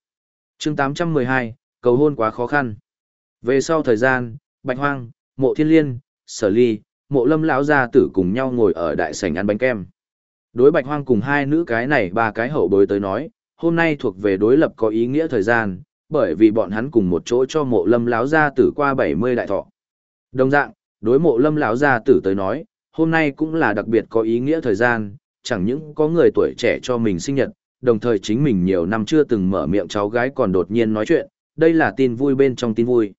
chương 812, cầu hôn quá khó khăn. Về sau thời gian, Bạch hoang, mộ thiên liên, sở ly, mộ lâm lão gia tử cùng nhau ngồi ở đại sảnh ăn bánh kem. Đối Bạch hoang cùng hai nữ cái này ba cái hậu bối tới nói, hôm nay thuộc về đối lập có ý nghĩa thời gian, bởi vì bọn hắn cùng một chỗ cho mộ lâm lão gia tử qua 70 đại thọ. Đồng dạng, đối mộ lâm lão gia tử tới nói, hôm nay cũng là đặc biệt có ý nghĩa thời gian, chẳng những có người tuổi trẻ cho mình sinh nhật, đồng thời chính mình nhiều năm chưa từng mở miệng cháu gái còn đột nhiên nói chuyện, đây là tin vui bên trong tin vui.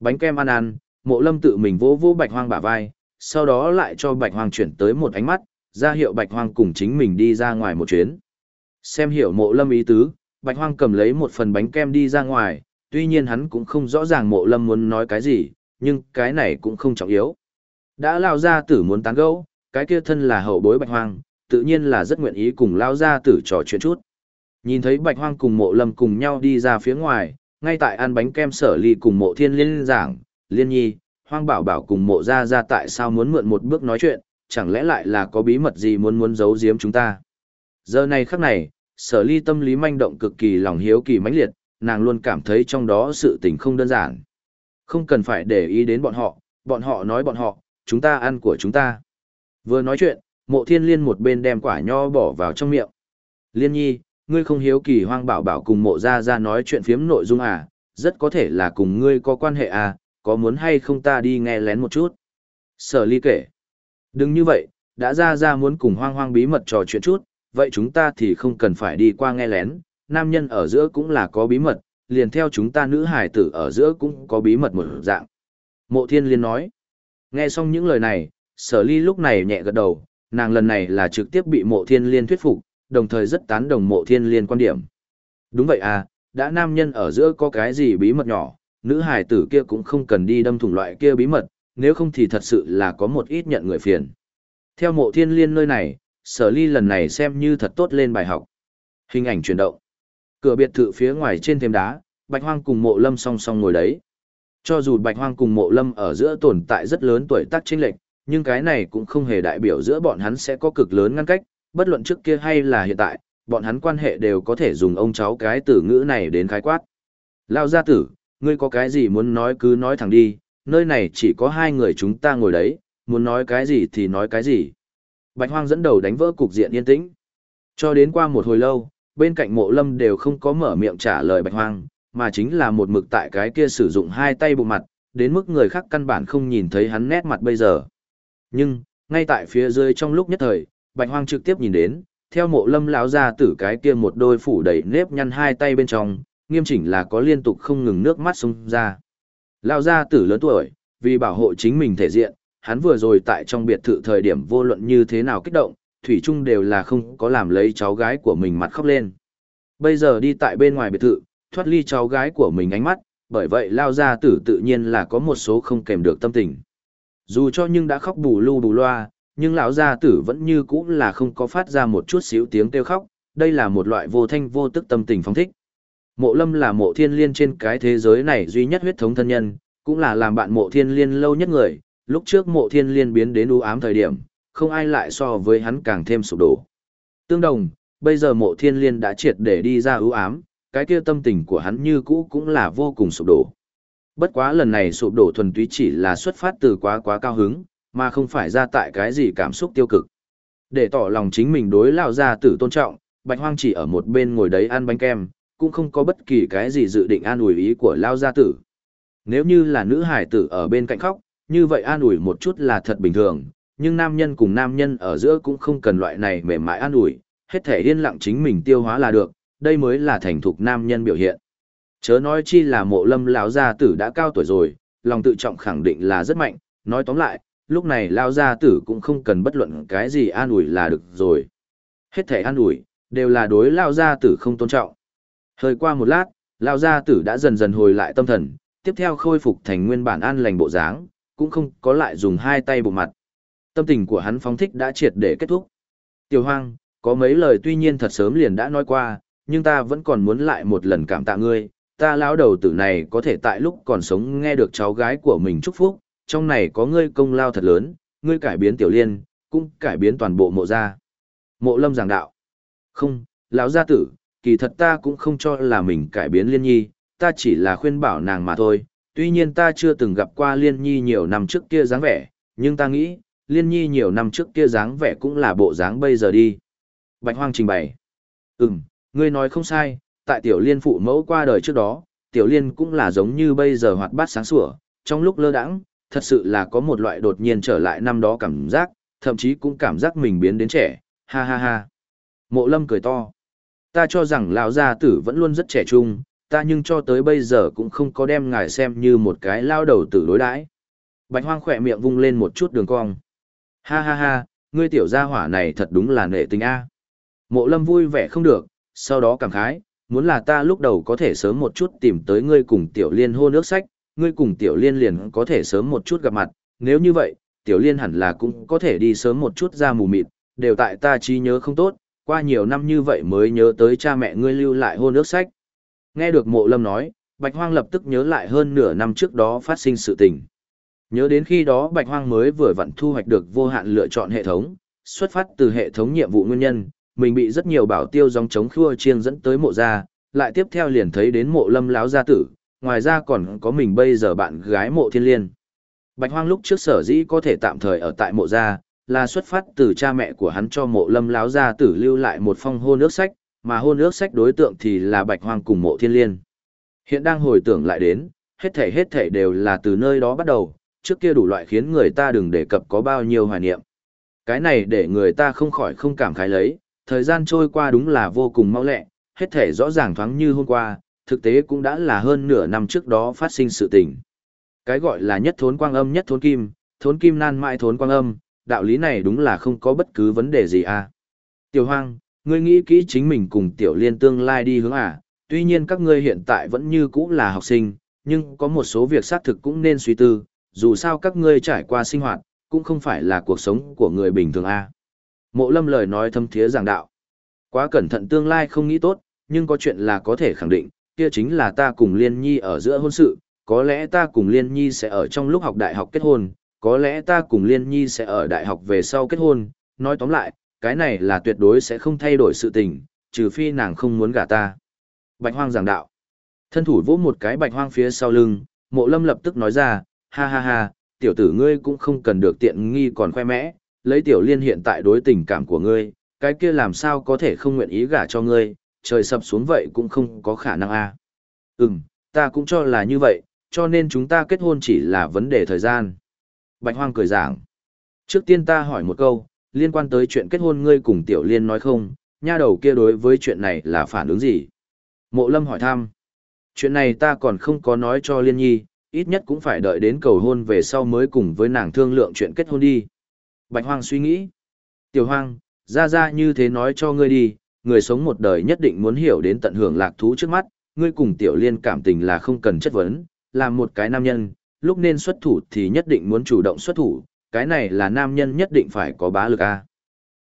Bánh kem ăn ăn, mộ lâm tự mình vỗ vỗ bạch hoang bả vai, sau đó lại cho bạch hoang chuyển tới một ánh mắt, ra hiệu bạch hoang cùng chính mình đi ra ngoài một chuyến. Xem hiểu mộ lâm ý tứ, bạch hoang cầm lấy một phần bánh kem đi ra ngoài, tuy nhiên hắn cũng không rõ ràng mộ lâm muốn nói cái gì, nhưng cái này cũng không trọng yếu. Đã lao ra tử muốn tán gẫu, cái kia thân là hậu bối bạch hoang, tự nhiên là rất nguyện ý cùng lao ra tử trò chuyện chút. Nhìn thấy bạch hoang cùng mộ lâm cùng nhau đi ra phía ngoài, ngay tại ăn bánh kem sở ly cùng mộ thiên liên giảng, liên nhi, hoang bảo bảo cùng mộ ra ra tại sao muốn mượn một bước nói chuyện, chẳng lẽ lại là có bí mật gì muốn muốn giấu giếm chúng ta. Giờ này khắc này, sở ly tâm lý manh động cực kỳ lòng hiếu kỳ mãnh liệt, nàng luôn cảm thấy trong đó sự tình không đơn giản. Không cần phải để ý đến bọn họ, bọn họ nói bọn họ, chúng ta ăn của chúng ta. Vừa nói chuyện, mộ thiên liên một bên đem quả nho bỏ vào trong miệng. Liên nhi, ngươi không hiếu kỳ hoang bảo bảo cùng mộ ra ra nói chuyện phiếm nội dung à, rất có thể là cùng ngươi có quan hệ à, có muốn hay không ta đi nghe lén một chút. Sở ly kể. Đừng như vậy, đã ra ra muốn cùng hoang hoang bí mật trò chuyện chút, vậy chúng ta thì không cần phải đi qua nghe lén, nam nhân ở giữa cũng là có bí mật, liền theo chúng ta nữ hải tử ở giữa cũng có bí mật một dạng. Mộ thiên liên nói. Nghe xong những lời này, sở ly lúc này nhẹ gật đầu, nàng lần này là trực tiếp bị mộ thiên liên thuyết phục, đồng thời rất tán đồng mộ thiên liên quan điểm. Đúng vậy à, đã nam nhân ở giữa có cái gì bí mật nhỏ, nữ hải tử kia cũng không cần đi đâm thủng loại kia bí mật, nếu không thì thật sự là có một ít nhận người phiền. Theo mộ thiên liên nơi này, sở ly lần này xem như thật tốt lên bài học. Hình ảnh chuyển động. Cửa biệt thự phía ngoài trên thềm đá, bạch hoang cùng mộ lâm song song ngồi đấy. Cho dù Bạch Hoang cùng Mộ Lâm ở giữa tồn tại rất lớn tuổi tác chênh lệch, nhưng cái này cũng không hề đại biểu giữa bọn hắn sẽ có cực lớn ngăn cách, bất luận trước kia hay là hiện tại, bọn hắn quan hệ đều có thể dùng ông cháu cái từ ngữ này đến khái quát. Lao gia tử, ngươi có cái gì muốn nói cứ nói thẳng đi, nơi này chỉ có hai người chúng ta ngồi đấy, muốn nói cái gì thì nói cái gì. Bạch Hoang dẫn đầu đánh vỡ cục diện yên tĩnh. Cho đến qua một hồi lâu, bên cạnh mộ lâm đều không có mở miệng trả lời Bạch Hoang, mà chính là một mực tại cái kia sử dụng hai tay bụng mặt, đến mức người khác căn bản không nhìn thấy hắn nét mặt bây giờ. Nhưng, ngay tại phía dưới trong lúc nhất thời, Bạch Hoang trực tiếp nhìn đến, theo mộ lâm lão ra tử cái kia một đôi phủ đầy nếp nhăn hai tay bên trong, nghiêm chỉnh là có liên tục không ngừng nước mắt xông ra. Lão gia tử lớn tuổi, vì bảo hộ chính mình thể diện, hắn vừa rồi tại trong biệt thự thời điểm vô luận như thế nào kích động, thủy chung đều là không có làm lấy cháu gái của mình mặt khóc lên. Bây giờ đi tại bên ngoài biệt thự, thoát ly cháu gái của mình ánh mắt, bởi vậy lao gia tử tự nhiên là có một số không kèm được tâm tình. Dù cho nhưng đã khóc bù lu bù loa, nhưng lão gia tử vẫn như cũ là không có phát ra một chút xíu tiếng kêu khóc, đây là một loại vô thanh vô tức tâm tình phóng thích. Mộ lâm là mộ thiên liên trên cái thế giới này duy nhất huyết thống thân nhân, cũng là làm bạn mộ thiên liên lâu nhất người, lúc trước mộ thiên liên biến đến u ám thời điểm, không ai lại so với hắn càng thêm sụp đổ. Tương đồng, bây giờ mộ thiên liên đã triệt để đi ra ưu ám, cái kia tâm tình của hắn như cũ cũng là vô cùng sụp đổ. Bất quá lần này sụp đổ thuần túy chỉ là xuất phát từ quá quá cao hứng, mà không phải ra tại cái gì cảm xúc tiêu cực. Để tỏ lòng chính mình đối lao ra tử tôn trọng, bạch hoang chỉ ở một bên ngồi đấy ăn bánh kem, cũng không có bất kỳ cái gì dự định an ủi ý của lao gia tử. Nếu như là nữ hải tử ở bên cạnh khóc, như vậy an ủi một chút là thật bình thường, nhưng nam nhân cùng nam nhân ở giữa cũng không cần loại này mềm mại an ủi, hết thể yên lặng chính mình tiêu hóa là được, đây mới là thành thục nam nhân biểu hiện. Chớ nói chi là mộ lâm lão gia tử đã cao tuổi rồi, lòng tự trọng khẳng định là rất mạnh, nói tóm lại, lúc này lão gia tử cũng không cần bất luận cái gì an ủi là được rồi. Hết thể an ủi, đều là đối lão gia tử không tôn trọng. Hơi qua một lát, lão gia tử đã dần dần hồi lại tâm thần, tiếp theo khôi phục thành nguyên bản an lành bộ dáng, cũng không có lại dùng hai tay bụng mặt. Tâm tình của hắn phóng thích đã triệt để kết thúc. Tiểu hoang, có mấy lời tuy nhiên thật sớm liền đã nói qua, nhưng ta vẫn còn muốn lại một lần cảm tạ ngươi, ta lão đầu tử này có thể tại lúc còn sống nghe được cháu gái của mình chúc phúc, trong này có ngươi công lao thật lớn, ngươi cải biến tiểu liên, cũng cải biến toàn bộ mộ gia. Mộ lâm giảng đạo. Không, lão gia tử, kỳ thật ta cũng không cho là mình cải biến liên nhi, ta chỉ là khuyên bảo nàng mà thôi, tuy nhiên ta chưa từng gặp qua liên nhi nhiều năm trước kia dáng vẻ, nhưng ta nghĩ, liên nhi nhiều năm trước kia dáng vẻ cũng là bộ dáng bây giờ đi. Bạch hoang trình bày. Ừm, ngươi nói không sai, tại tiểu liên phụ mẫu qua đời trước đó, tiểu liên cũng là giống như bây giờ hoạt bát sáng sủa, trong lúc lơ đãng, thật sự là có một loại đột nhiên trở lại năm đó cảm giác, thậm chí cũng cảm giác mình biến đến trẻ, ha ha ha. Mộ lâm cười to. Ta cho rằng lão gia tử vẫn luôn rất trẻ trung, ta nhưng cho tới bây giờ cũng không có đem ngài xem như một cái lao đầu tử đối đãi. Bạch hoang khỏe miệng vung lên một chút đường cong. Ha ha ha, ngươi tiểu gia hỏa này thật đúng là nệ tình a. Mộ lâm vui vẻ không được, sau đó cảm khái, muốn là ta lúc đầu có thể sớm một chút tìm tới ngươi cùng tiểu liên hô nước sách, ngươi cùng tiểu liên liền có thể sớm một chút gặp mặt, nếu như vậy, tiểu liên hẳn là cũng có thể đi sớm một chút ra mù mịt, đều tại ta trí nhớ không tốt, qua nhiều năm như vậy mới nhớ tới cha mẹ ngươi lưu lại hô nước sách. Nghe được mộ lâm nói, Bạch Hoang lập tức nhớ lại hơn nửa năm trước đó phát sinh sự tình. Nhớ đến khi đó Bạch Hoang mới vừa vặn thu hoạch được vô hạn lựa chọn hệ thống, xuất phát từ hệ thống nhiệm vụ nguyên nhân, mình bị rất nhiều bảo tiêu dòng chống khua chiêng dẫn tới mộ gia, lại tiếp theo liền thấy đến mộ lâm láo gia tử, ngoài ra còn có mình bây giờ bạn gái mộ thiên liên. Bạch Hoang lúc trước sở dĩ có thể tạm thời ở tại mộ gia, là xuất phát từ cha mẹ của hắn cho mộ lâm láo gia tử lưu lại một phong hôn ước sách, mà hôn ước sách đối tượng thì là Bạch Hoang cùng mộ thiên liên. Hiện đang hồi tưởng lại đến, hết thể hết thể đều là từ nơi đó bắt đầu, trước kia đủ loại khiến người ta đừng đề cập có bao nhiêu hoài niệm. Cái này để người ta không khỏi không cảm khái lấy, thời gian trôi qua đúng là vô cùng mau lẹ, hết thể rõ ràng thoáng như hôm qua, thực tế cũng đã là hơn nửa năm trước đó phát sinh sự tình. Cái gọi là nhất thốn quang âm nhất thốn kim, thốn kim nan mãi thốn quang âm, đạo lý này đúng là không có bất cứ vấn đề gì à. Tiểu hoang, ngươi nghĩ kỹ chính mình cùng tiểu liên tương lai đi hướng à, tuy nhiên các ngươi hiện tại vẫn như cũ là học sinh, nhưng có một số việc xác thực cũng nên suy tư, dù sao các ngươi trải qua sinh hoạt, cũng không phải là cuộc sống của người bình thường à? Mộ lâm lời nói thâm thiế giảng đạo. Quá cẩn thận tương lai không nghĩ tốt, nhưng có chuyện là có thể khẳng định, kia chính là ta cùng liên nhi ở giữa hôn sự, có lẽ ta cùng Liên Nhi sẽ ở trong lúc học đại học kết hôn, có lẽ ta cùng Liên Nhi sẽ ở đại học về sau kết hôn, nói tóm lại, cái này là tuyệt đối sẽ không thay đổi sự tình, trừ phi nàng không muốn gả ta. Bạch hoang giảng đạo. Thân thủ vỗ một cái bạch hoang phía sau lưng, mộ lâm lập tức nói ra, ha ha ha, tiểu tử ngươi cũng không cần được tiện nghi còn khoe mẽ, lấy tiểu liên hiện tại đối tình cảm của ngươi, cái kia làm sao có thể không nguyện ý gả cho ngươi, trời sập xuống vậy cũng không có khả năng a. À. Ừm, ta cũng cho là như vậy, cho nên chúng ta kết hôn chỉ là vấn đề thời gian. Bạch hoang cười giảng. Trước tiên ta hỏi một câu, liên quan tới chuyện kết hôn ngươi cùng tiểu liên nói không, nha đầu kia đối với chuyện này là phản ứng gì? Mộ lâm hỏi thăm. Chuyện này ta còn không có nói cho liên nhi, ít nhất cũng phải đợi đến cầu hôn về sau mới cùng với nàng thương lượng chuyện kết hôn đi. Bạch hoang suy nghĩ. Tiểu hoang, ra ra như thế nói cho ngươi đi, người sống một đời nhất định muốn hiểu đến tận hưởng lạc thú trước mắt, ngươi cùng tiểu liên cảm tình là không cần chất vấn, làm một cái nam nhân, lúc nên xuất thủ thì nhất định muốn chủ động xuất thủ, cái này là nam nhân nhất định phải có bá lực a.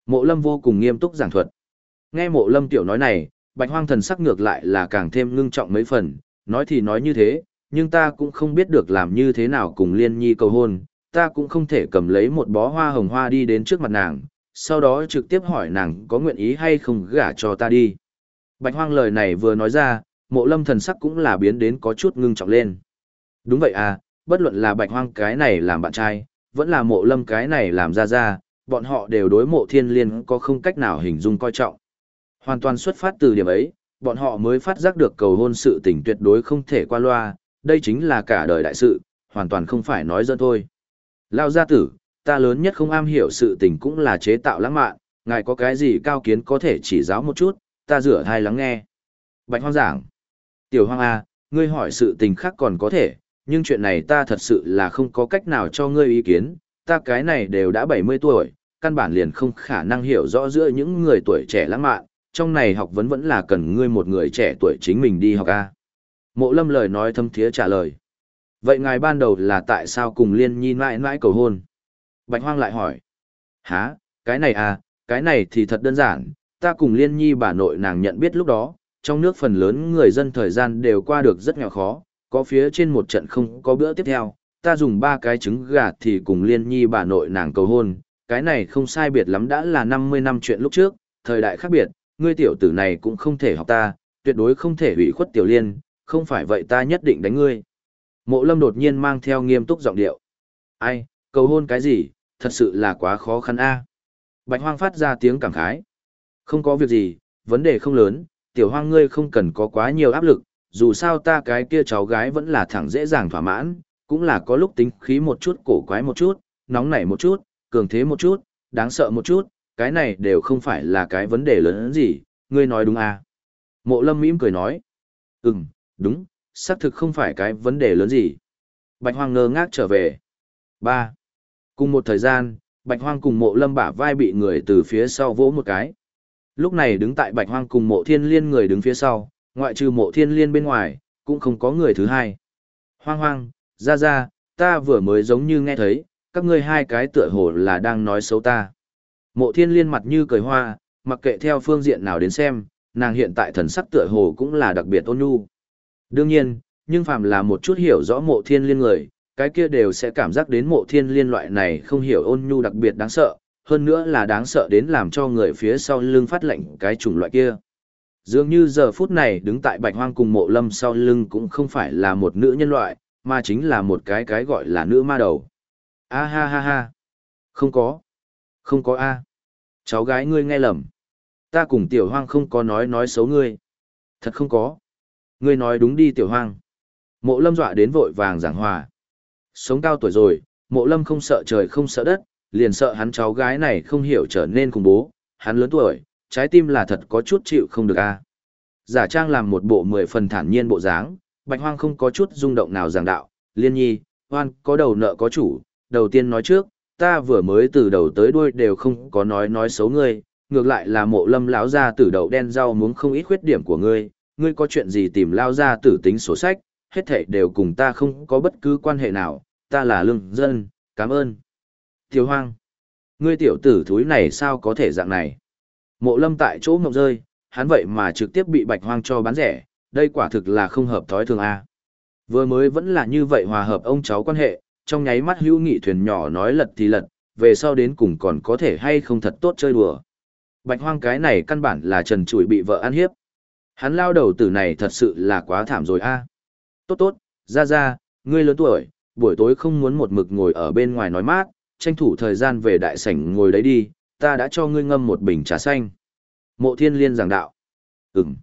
Mộ lâm vô cùng nghiêm túc giảng thuật. Nghe mộ lâm tiểu nói này, bạch hoang thần sắc ngược lại là càng thêm ngưng trọng mấy phần, nói thì nói như thế, nhưng ta cũng không biết được làm như thế nào cùng liên nhi cầu hôn, ta cũng không thể cầm lấy một bó hoa hồng hoa đi đến trước mặt nàng, sau đó trực tiếp hỏi nàng có nguyện ý hay không gả cho ta đi. Bạch hoang lời này vừa nói ra, mộ lâm thần sắc cũng là biến đến có chút ngưng trọng lên. Đúng vậy à, bất luận là bạch hoang cái này làm bạn trai, vẫn là mộ lâm cái này làm ra ra, bọn họ đều đối mộ thiên liên có không cách nào hình dung coi trọng. Hoàn toàn xuất phát từ điểm ấy, bọn họ mới phát giác được cầu hôn sự tình tuyệt đối không thể qua loa, đây chính là cả đời đại sự, hoàn toàn không phải nói dân thôi. Lao gia tử, ta lớn nhất không am hiểu sự tình cũng là chế tạo lãng mạn, ngài có cái gì cao kiến có thể chỉ giáo một chút, ta rửa thai lắng nghe. Bạch hoang giảng. Tiểu hoang A, ngươi hỏi sự tình khác còn có thể, nhưng chuyện này ta thật sự là không có cách nào cho ngươi ý kiến, ta cái này đều đã 70 tuổi, căn bản liền không khả năng hiểu rõ giữa những người tuổi trẻ lãng mạn, trong này học vấn vẫn là cần ngươi một người trẻ tuổi chính mình đi học A. Mộ lâm lời nói thâm thiế trả lời. Vậy ngài ban đầu là tại sao cùng liên nhi mãi mãi cầu hôn? Bạch hoang lại hỏi. Hả, cái này à, cái này thì thật đơn giản, ta cùng liên nhi bà nội nàng nhận biết lúc đó, trong nước phần lớn người dân thời gian đều qua được rất nghèo khó, có phía trên một trận không có bữa tiếp theo, ta dùng ba cái trứng gà thì cùng liên nhi bà nội nàng cầu hôn, cái này không sai biệt lắm đã là 50 năm chuyện lúc trước, thời đại khác biệt, ngươi tiểu tử này cũng không thể học ta, tuyệt đối không thể hủy khuất tiểu liên, không phải vậy ta nhất định đánh ngươi. Mộ lâm đột nhiên mang theo nghiêm túc giọng điệu. Ai, cầu hôn cái gì, thật sự là quá khó khăn a. Bạch hoang phát ra tiếng cảm khái. Không có việc gì, vấn đề không lớn, tiểu hoang ngươi không cần có quá nhiều áp lực, dù sao ta cái kia cháu gái vẫn là thẳng dễ dàng thỏa mãn, cũng là có lúc tính khí một chút cổ quái một chút, nóng nảy một chút, cường thế một chút, đáng sợ một chút, cái này đều không phải là cái vấn đề lớn gì, ngươi nói đúng à. Mộ lâm mỉm cười nói, ừm, đúng, xác thực không phải cái vấn đề lớn gì. Bạch hoang ngơ ngác trở về. 3. Cùng một thời gian, Bạch hoang cùng mộ lâm bả vai bị người từ phía sau vỗ một cái. Lúc này đứng tại Bạch hoang cùng mộ thiên liên người đứng phía sau, ngoại trừ mộ thiên liên bên ngoài, cũng không có người thứ hai. Hoang hoang, ra ra, ta vừa mới giống như nghe thấy, các ngươi hai cái tựa hồ là đang nói xấu ta. Mộ thiên liên mặt như cười hoa, mặc kệ theo phương diện nào đến xem, nàng hiện tại thần sắc tựa hồ cũng là đặc biệt ôn nhu. Đương nhiên, nhưng phàm là một chút hiểu rõ mộ thiên liên người, cái kia đều sẽ cảm giác đến mộ thiên liên loại này không hiểu ôn nhu đặc biệt đáng sợ, hơn nữa là đáng sợ đến làm cho người phía sau lưng phát lệnh cái chủng loại kia. Dường như giờ phút này đứng tại bạch hoang cùng mộ lâm sau lưng cũng không phải là một nữ nhân loại, mà chính là một cái cái gọi là nữ ma đầu. A ha ha ha. Không có. Không có A. Cháu gái ngươi nghe lầm. Ta cùng tiểu hoang không có nói nói xấu ngươi. Thật không có. Ngươi nói đúng đi tiểu hoang. Mộ lâm dọa đến vội vàng giảng hòa. Sống cao tuổi rồi, mộ lâm không sợ trời không sợ đất, liền sợ hắn cháu gái này không hiểu trở nên khủng bố. Hắn lớn tuổi, trái tim là thật có chút chịu không được a. Giả trang làm một bộ mười phần thản nhiên bộ dáng, bạch hoang không có chút rung động nào giảng đạo, liên nhi, hoan có đầu nợ có chủ, đầu tiên nói trước, ta vừa mới từ đầu tới đuôi đều không có nói nói xấu ngươi, ngược lại là mộ lâm lão ra từ đầu đen rau muốn không ít khuyết điểm của ngươi, ngươi có chuyện gì tìm lao ra tử tính sổ sách, hết thảy đều cùng ta không có bất cứ quan hệ nào, ta là lương dân, cảm ơn. Tiểu hoang, ngươi tiểu tử thúi này sao có thể dạng này? Mộ lâm tại chỗ ngọc rơi, hắn vậy mà trực tiếp bị bạch hoang cho bán rẻ, đây quả thực là không hợp thói thường A. Vừa mới vẫn là như vậy hòa hợp ông cháu quan hệ, trong nháy mắt hữu nghị thuyền nhỏ nói lật thì lật, về sau đến cùng còn có thể hay không thật tốt chơi đùa. Bạch hoang cái này căn bản là trần trụi bị vợ ăn hiếp. Hắn lao đầu tử này thật sự là quá thảm rồi a. Tốt tốt, ra ra, ngươi lớn tuổi, buổi tối không muốn một mực ngồi ở bên ngoài nói mát, tranh thủ thời gian về đại sảnh ngồi đấy đi, ta đã cho ngươi ngâm một bình trà xanh. Mộ thiên liên giảng đạo. Ừm.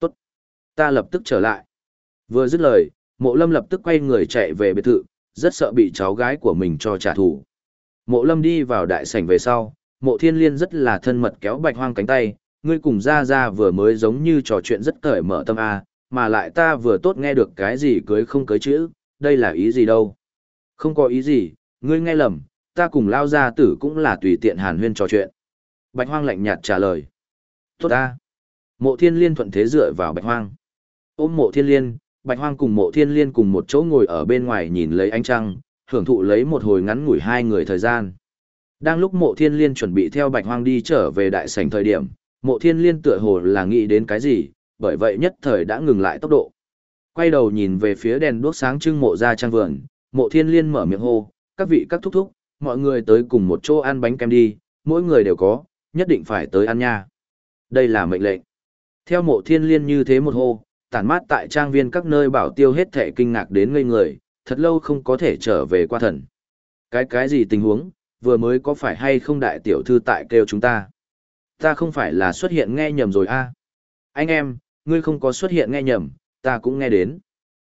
Tốt. Ta lập tức trở lại. Vừa dứt lời, mộ lâm lập tức quay người chạy về biệt thự, rất sợ bị cháu gái của mình cho trả thù. Mộ lâm đi vào đại sảnh về sau, mộ thiên liên rất là thân mật kéo bạch hoang cánh tay, ngươi cùng ra ra vừa mới giống như trò chuyện rất cởi mở tâm a, mà lại ta vừa tốt nghe được cái gì cưới không cưới chữ, đây là ý gì đâu. Không có ý gì, ngươi nghe lầm, ta cùng lao gia tử cũng là tùy tiện hàn huyên trò chuyện. Bạch hoang lạnh nhạt trả lời. Tốt ta. Mộ thiên liên thuận thế dựa vào bạch hoang. Ôm mộ thiên liên, bạch hoang cùng mộ thiên liên cùng một chỗ ngồi ở bên ngoài nhìn lấy ánh trăng, hưởng thụ lấy một hồi ngắn ngủi hai người thời gian. Đang lúc mộ thiên liên chuẩn bị theo bạch hoang đi trở về đại sảnh thời điểm, mộ thiên liên tựa hồ là nghĩ đến cái gì, bởi vậy nhất thời đã ngừng lại tốc độ. Quay đầu nhìn về phía đèn đuốc sáng trưng mộ ra trang vườn, mộ thiên liên mở miệng hô, các vị các thúc thúc, mọi người tới cùng một chỗ ăn bánh kem đi, mỗi người đều có, nhất định phải tới ăn nha. Đây là mệnh lệnh. Theo mộ thiên liên như thế một hô, tản mát tại trang viên các nơi bảo tiêu hết thể kinh ngạc đến ngây người, thật lâu không có thể trở về qua thần. Cái cái gì tình huống, vừa mới có phải hay không đại tiểu thư tại kêu chúng ta? Ta không phải là xuất hiện nghe nhầm rồi a à? Anh em, ngươi không có xuất hiện nghe nhầm, ta cũng nghe đến.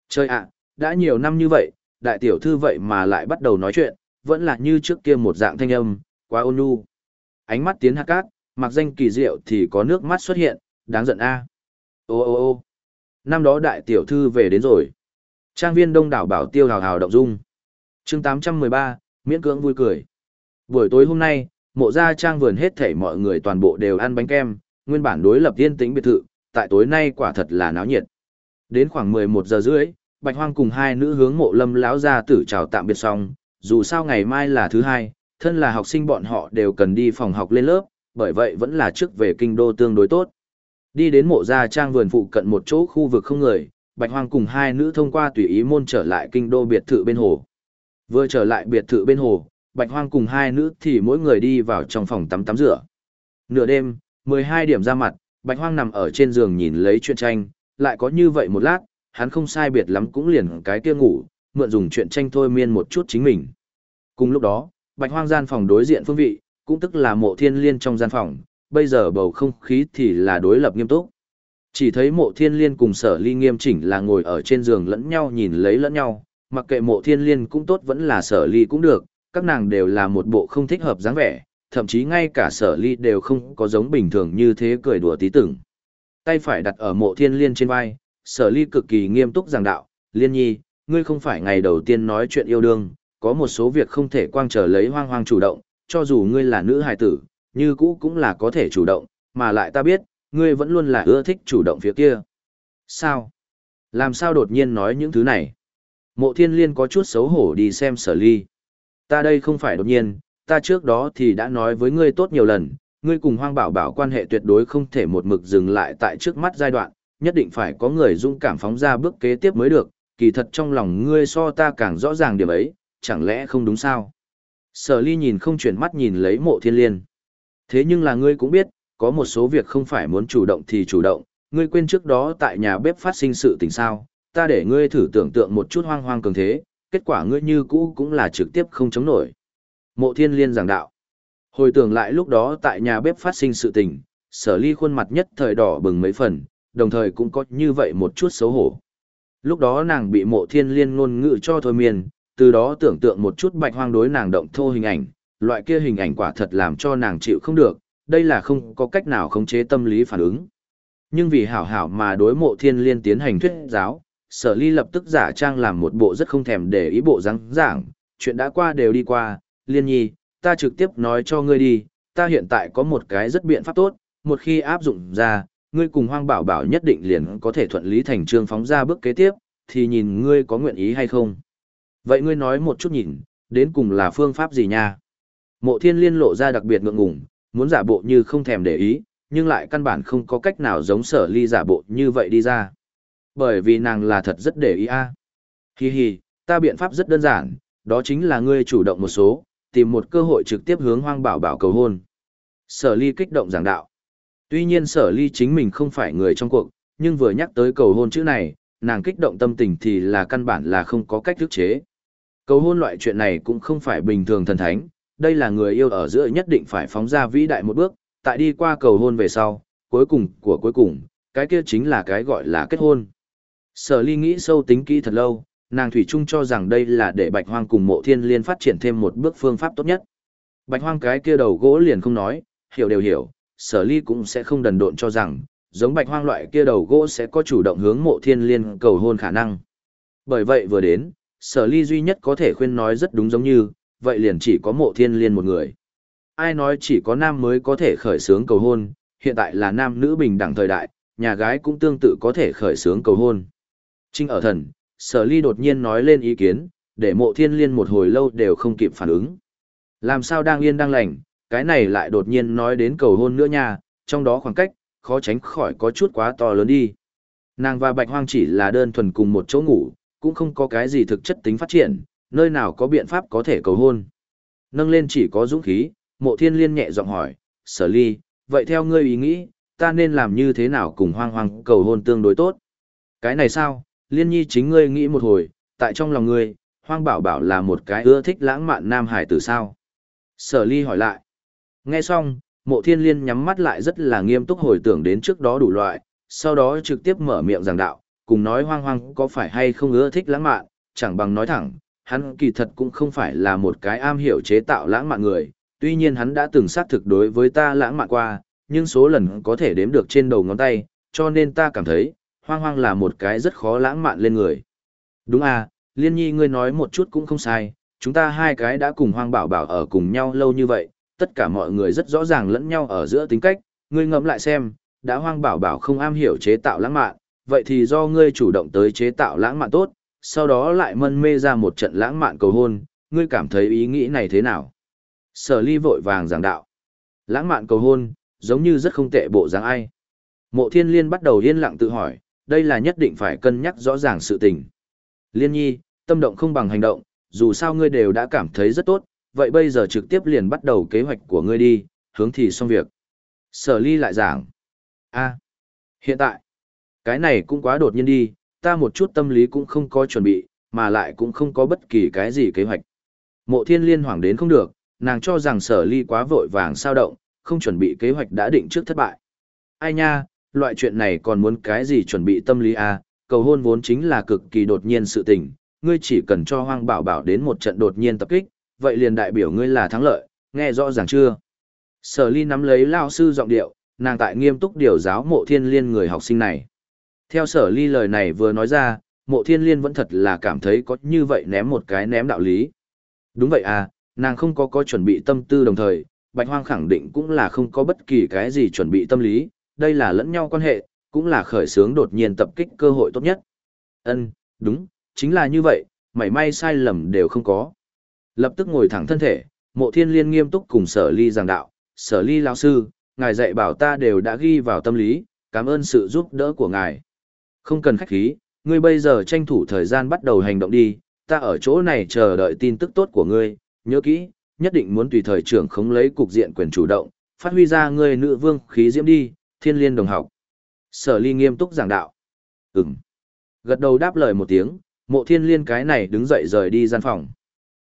trời ạ, đã nhiều năm như vậy, đại tiểu thư vậy mà lại bắt đầu nói chuyện, vẫn là như trước kia một dạng thanh âm, quá ôn nhu. Ánh mắt tiến hạt cát, mặc danh kỳ diệu thì có nước mắt xuất hiện, đáng giận a. Ô ô ô năm đó đại tiểu thư về đến rồi. Trang viên đông đảo bảo tiêu hào hào động dung. chương 813, miễn cưỡng vui cười. Buổi tối hôm nay, mộ gia trang vườn hết thảy mọi người toàn bộ đều ăn bánh kem, nguyên bản đối lập yên tĩnh biệt thự, tại tối nay quả thật là náo nhiệt. Đến khoảng 11 giờ rưỡi, Bạch Hoang cùng hai nữ hướng mộ lâm lão gia tử chào tạm biệt xong, dù sao ngày mai là thứ hai, thân là học sinh bọn họ đều cần đi phòng học lên lớp, bởi vậy vẫn là trước về kinh đô tương đối tốt. Đi đến mộ gia trang vườn phụ cận một chỗ khu vực không người, Bạch Hoang cùng hai nữ thông qua tùy ý môn trở lại kinh đô biệt thự bên hồ. Vừa trở lại biệt thự bên hồ, Bạch Hoang cùng hai nữ thì mỗi người đi vào trong phòng tắm tắm rửa. Nửa đêm, 12 điểm ra mặt, Bạch Hoang nằm ở trên giường nhìn lấy chuyện tranh, lại có như vậy một lát, hắn không sai biệt lắm cũng liền cái kia ngủ, mượn dùng chuyện tranh thôi miên một chút chính mình. Cùng lúc đó, Bạch Hoang gian phòng đối diện phương vị, cũng tức là mộ thiên liên trong gian phòng, bây giờ bầu không khí thì là đối lập nghiêm túc. Chỉ thấy mộ thiên liên cùng sở ly nghiêm chỉnh là ngồi ở trên giường lẫn nhau nhìn lấy lẫn nhau, mặc kệ mộ thiên liên cũng tốt vẫn là sở ly cũng được, các nàng đều là một bộ không thích hợp dáng vẻ, thậm chí ngay cả sở ly đều không có giống bình thường như thế cười đùa tí tưởng. Tay phải đặt ở mộ thiên liên trên vai, sở ly cực kỳ nghiêm túc giảng đạo, liên nhi, ngươi không phải ngày đầu tiên nói chuyện yêu đương, có một số việc không thể quang trở lấy hoang hoang chủ động, cho dù ngươi là nữ hài tử, như cũ cũng là có thể chủ động, mà lại ta biết, ngươi vẫn luôn là ưa thích chủ động phía kia. Sao? Làm sao đột nhiên nói những thứ này? Mộ thiên liên có chút xấu hổ đi xem sở ly. Ta đây không phải đột nhiên, ta trước đó thì đã nói với ngươi tốt nhiều lần, ngươi cùng hoang bảo bảo quan hệ tuyệt đối không thể một mực dừng lại tại trước mắt giai đoạn, nhất định phải có người dũng cảm phóng ra bước kế tiếp mới được, kỳ thật trong lòng ngươi so ta càng rõ ràng điểm ấy, chẳng lẽ không đúng sao? Sở ly nhìn không chuyển mắt nhìn lấy mộ thiên liên. Thế nhưng là ngươi cũng biết, có một số việc không phải muốn chủ động thì chủ động, ngươi quên trước đó tại nhà bếp phát sinh sự tình sao, ta để ngươi thử tưởng tượng một chút hoang hoang cường thế, kết quả ngươi như cũ cũng là trực tiếp không chống nổi. Mộ thiên liên giảng đạo. Hồi tưởng lại lúc đó tại nhà bếp phát sinh sự tình, sở ly khuôn mặt nhất thời đỏ bừng mấy phần, đồng thời cũng có như vậy một chút xấu hổ. Lúc đó nàng bị mộ thiên liên ngôn ngữ cho thôi miên, từ đó tưởng tượng một chút bạch hoang đối nàng động thô hình ảnh, loại kia hình ảnh quả thật làm cho nàng chịu không được, đây là không có cách nào khống chế tâm lý phản ứng. Nhưng vì hảo hảo mà đối mộ thiên liên tiến hành thuyết giáo, sở ly lập tức giả trang làm một bộ rất không thèm để ý bộ răng giảng, chuyện đã qua đều đi qua, liên nhi, ta trực tiếp nói cho ngươi đi, ta hiện tại có một cái rất biện pháp tốt, một khi áp dụng ra, ngươi cùng hoang bảo bảo nhất định liền có thể thuận lý thành trương phóng ra bước kế tiếp, thì nhìn ngươi có nguyện ý hay không. Vậy ngươi nói một chút nhìn, đến cùng là phương pháp gì nha? Mộ thiên liên lộ ra đặc biệt ngượng ngùng, muốn giả bộ như không thèm để ý, nhưng lại căn bản không có cách nào giống sở ly giả bộ như vậy đi ra. Bởi vì nàng là thật rất để ý a. Hi hi, ta biện pháp rất đơn giản, đó chính là ngươi chủ động một số, tìm một cơ hội trực tiếp hướng hoang bảo bảo cầu hôn. Sở ly kích động giảng đạo. Tuy nhiên sở ly chính mình không phải người trong cuộc, nhưng vừa nhắc tới cầu hôn chữ này, nàng kích động tâm tình thì là căn bản là không có cách thức chế. Cầu hôn loại chuyện này cũng không phải bình thường thần thánh, đây là người yêu ở giữa nhất định phải phóng ra vĩ đại một bước, tại đi qua cầu hôn về sau, cuối cùng của cuối cùng, cái kia chính là cái gọi là kết hôn. Sở ly nghĩ sâu tính kỹ thật lâu, nàng thủy Trung cho rằng đây là để bạch hoang cùng mộ thiên liên phát triển thêm một bước phương pháp tốt nhất. Bạch hoang cái kia đầu gỗ liền không nói, hiểu đều hiểu, sở ly cũng sẽ không đần độn cho rằng, giống bạch hoang loại kia đầu gỗ sẽ có chủ động hướng mộ thiên liên cầu hôn khả năng. Bởi vậy vừa đến, sở ly duy nhất có thể khuyên nói rất đúng giống như, vậy liền chỉ có mộ thiên liên một người. Ai nói chỉ có nam mới có thể khởi sướng cầu hôn, hiện tại là nam nữ bình đẳng thời đại, nhà gái cũng tương tự có thể khởi sướng cầu hôn. Trinh ở thần, sở ly đột nhiên nói lên ý kiến, để mộ thiên liên một hồi lâu đều không kịp phản ứng. Làm sao đang yên đang lành, cái này lại đột nhiên nói đến cầu hôn nữa nha, trong đó khoảng cách, khó tránh khỏi có chút quá to lớn đi. Nàng và bạch hoang chỉ là đơn thuần cùng một chỗ ngủ, cũng không có cái gì thực chất tính phát triển, nơi nào có biện pháp có thể cầu hôn. Nâng lên chỉ có dũng khí, mộ thiên liên nhẹ giọng hỏi, sở ly, vậy theo ngươi ý nghĩ, ta nên làm như thế nào cùng hoang hoang cầu hôn tương đối tốt? Cái này sao, liên nhi chính ngươi nghĩ một hồi, tại trong lòng ngươi, hoang bảo bảo là một cái ưa thích lãng mạn nam hải tử sao? Sở ly hỏi lại. Nghe xong, mộ thiên liên nhắm mắt lại rất là nghiêm túc hồi tưởng đến trước đó đủ loại, sau đó trực tiếp mở miệng giảng đạo, cùng nói hoang hoang có phải hay không ưa thích lãng mạn, chẳng bằng nói thẳng, hắn kỳ thật cũng không phải là một cái am hiểu chế tạo lãng mạn người, tuy nhiên hắn đã từng xác thực đối với ta lãng mạn qua, nhưng số lần có thể đếm được trên đầu ngón tay, cho nên ta cảm thấy, hoang hoang là một cái rất khó lãng mạn lên người. Đúng à, liên nhi ngươi nói một chút cũng không sai, chúng ta hai cái đã cùng hoang bảo bảo ở cùng nhau lâu như vậy, tất cả mọi người rất rõ ràng lẫn nhau ở giữa tính cách, ngươi ngẫm lại xem, đã hoang bảo bảo không am hiểu chế tạo lãng mạn, vậy thì do ngươi chủ động tới chế tạo lãng mạn tốt, sau đó lại mân mê ra một trận lãng mạn cầu hôn, ngươi cảm thấy ý nghĩ này thế nào? Sở ly vội vàng giảng đạo. Lãng mạn cầu hôn, giống như rất không tệ bộ dáng ai. Mộ thiên liên bắt đầu yên lặng tự hỏi, đây là nhất định phải cân nhắc rõ ràng sự tình. Liên nhi, tâm động không bằng hành động, dù sao ngươi đều đã cảm thấy rất tốt, vậy bây giờ trực tiếp liền bắt đầu kế hoạch của ngươi đi, hướng thì xong việc. Sở ly lại giảng. a hiện tại, cái này cũng quá đột nhiên đi, ta một chút tâm lý cũng không có chuẩn bị, mà lại cũng không có bất kỳ cái gì kế hoạch. Mộ thiên liên hoảng đến không được, nàng cho rằng sở ly quá vội vàng sao động, không chuẩn bị kế hoạch đã định trước thất bại. Ai nha, loại chuyện này còn muốn cái gì chuẩn bị tâm lý à, cầu hôn vốn chính là cực kỳ đột nhiên sự tình, ngươi chỉ cần cho hoang bảo bảo đến một trận đột nhiên tập kích, vậy liền đại biểu ngươi là thắng lợi, nghe rõ ràng chưa? Sở ly nắm lấy lao sư giọng điệu, nàng tại nghiêm túc điều giáo mộ thiên liên người học sinh này. Theo sở ly lời này vừa nói ra, mộ thiên liên vẫn thật là cảm thấy có như vậy ném một cái ném đạo lý. Đúng vậy à, nàng không có có chuẩn bị tâm tư đồng thời, bạch hoang khẳng định cũng là không có bất kỳ cái gì chuẩn bị tâm lý, đây là lẫn nhau quan hệ, cũng là khởi sướng đột nhiên tập kích cơ hội tốt nhất. Ân, đúng, chính là như vậy, mảy may sai lầm đều không có. Lập tức ngồi thẳng thân thể, mộ thiên liên nghiêm túc cùng sở ly giảng đạo, sở ly lão sư, ngài dạy bảo ta đều đã ghi vào tâm lý, cảm ơn sự giúp đỡ của ngài. Không cần khách khí, ngươi bây giờ tranh thủ thời gian bắt đầu hành động đi, ta ở chỗ này chờ đợi tin tức tốt của ngươi, nhớ kỹ, nhất định muốn tùy thời trưởng khống lấy cục diện quyền chủ động, phát huy ra ngươi nữ vương khí diễm đi, thiên liên đồng học. Sở ly nghiêm túc giảng đạo. Ừm. Gật đầu đáp lời một tiếng, mộ thiên liên cái này đứng dậy rời đi gian phòng.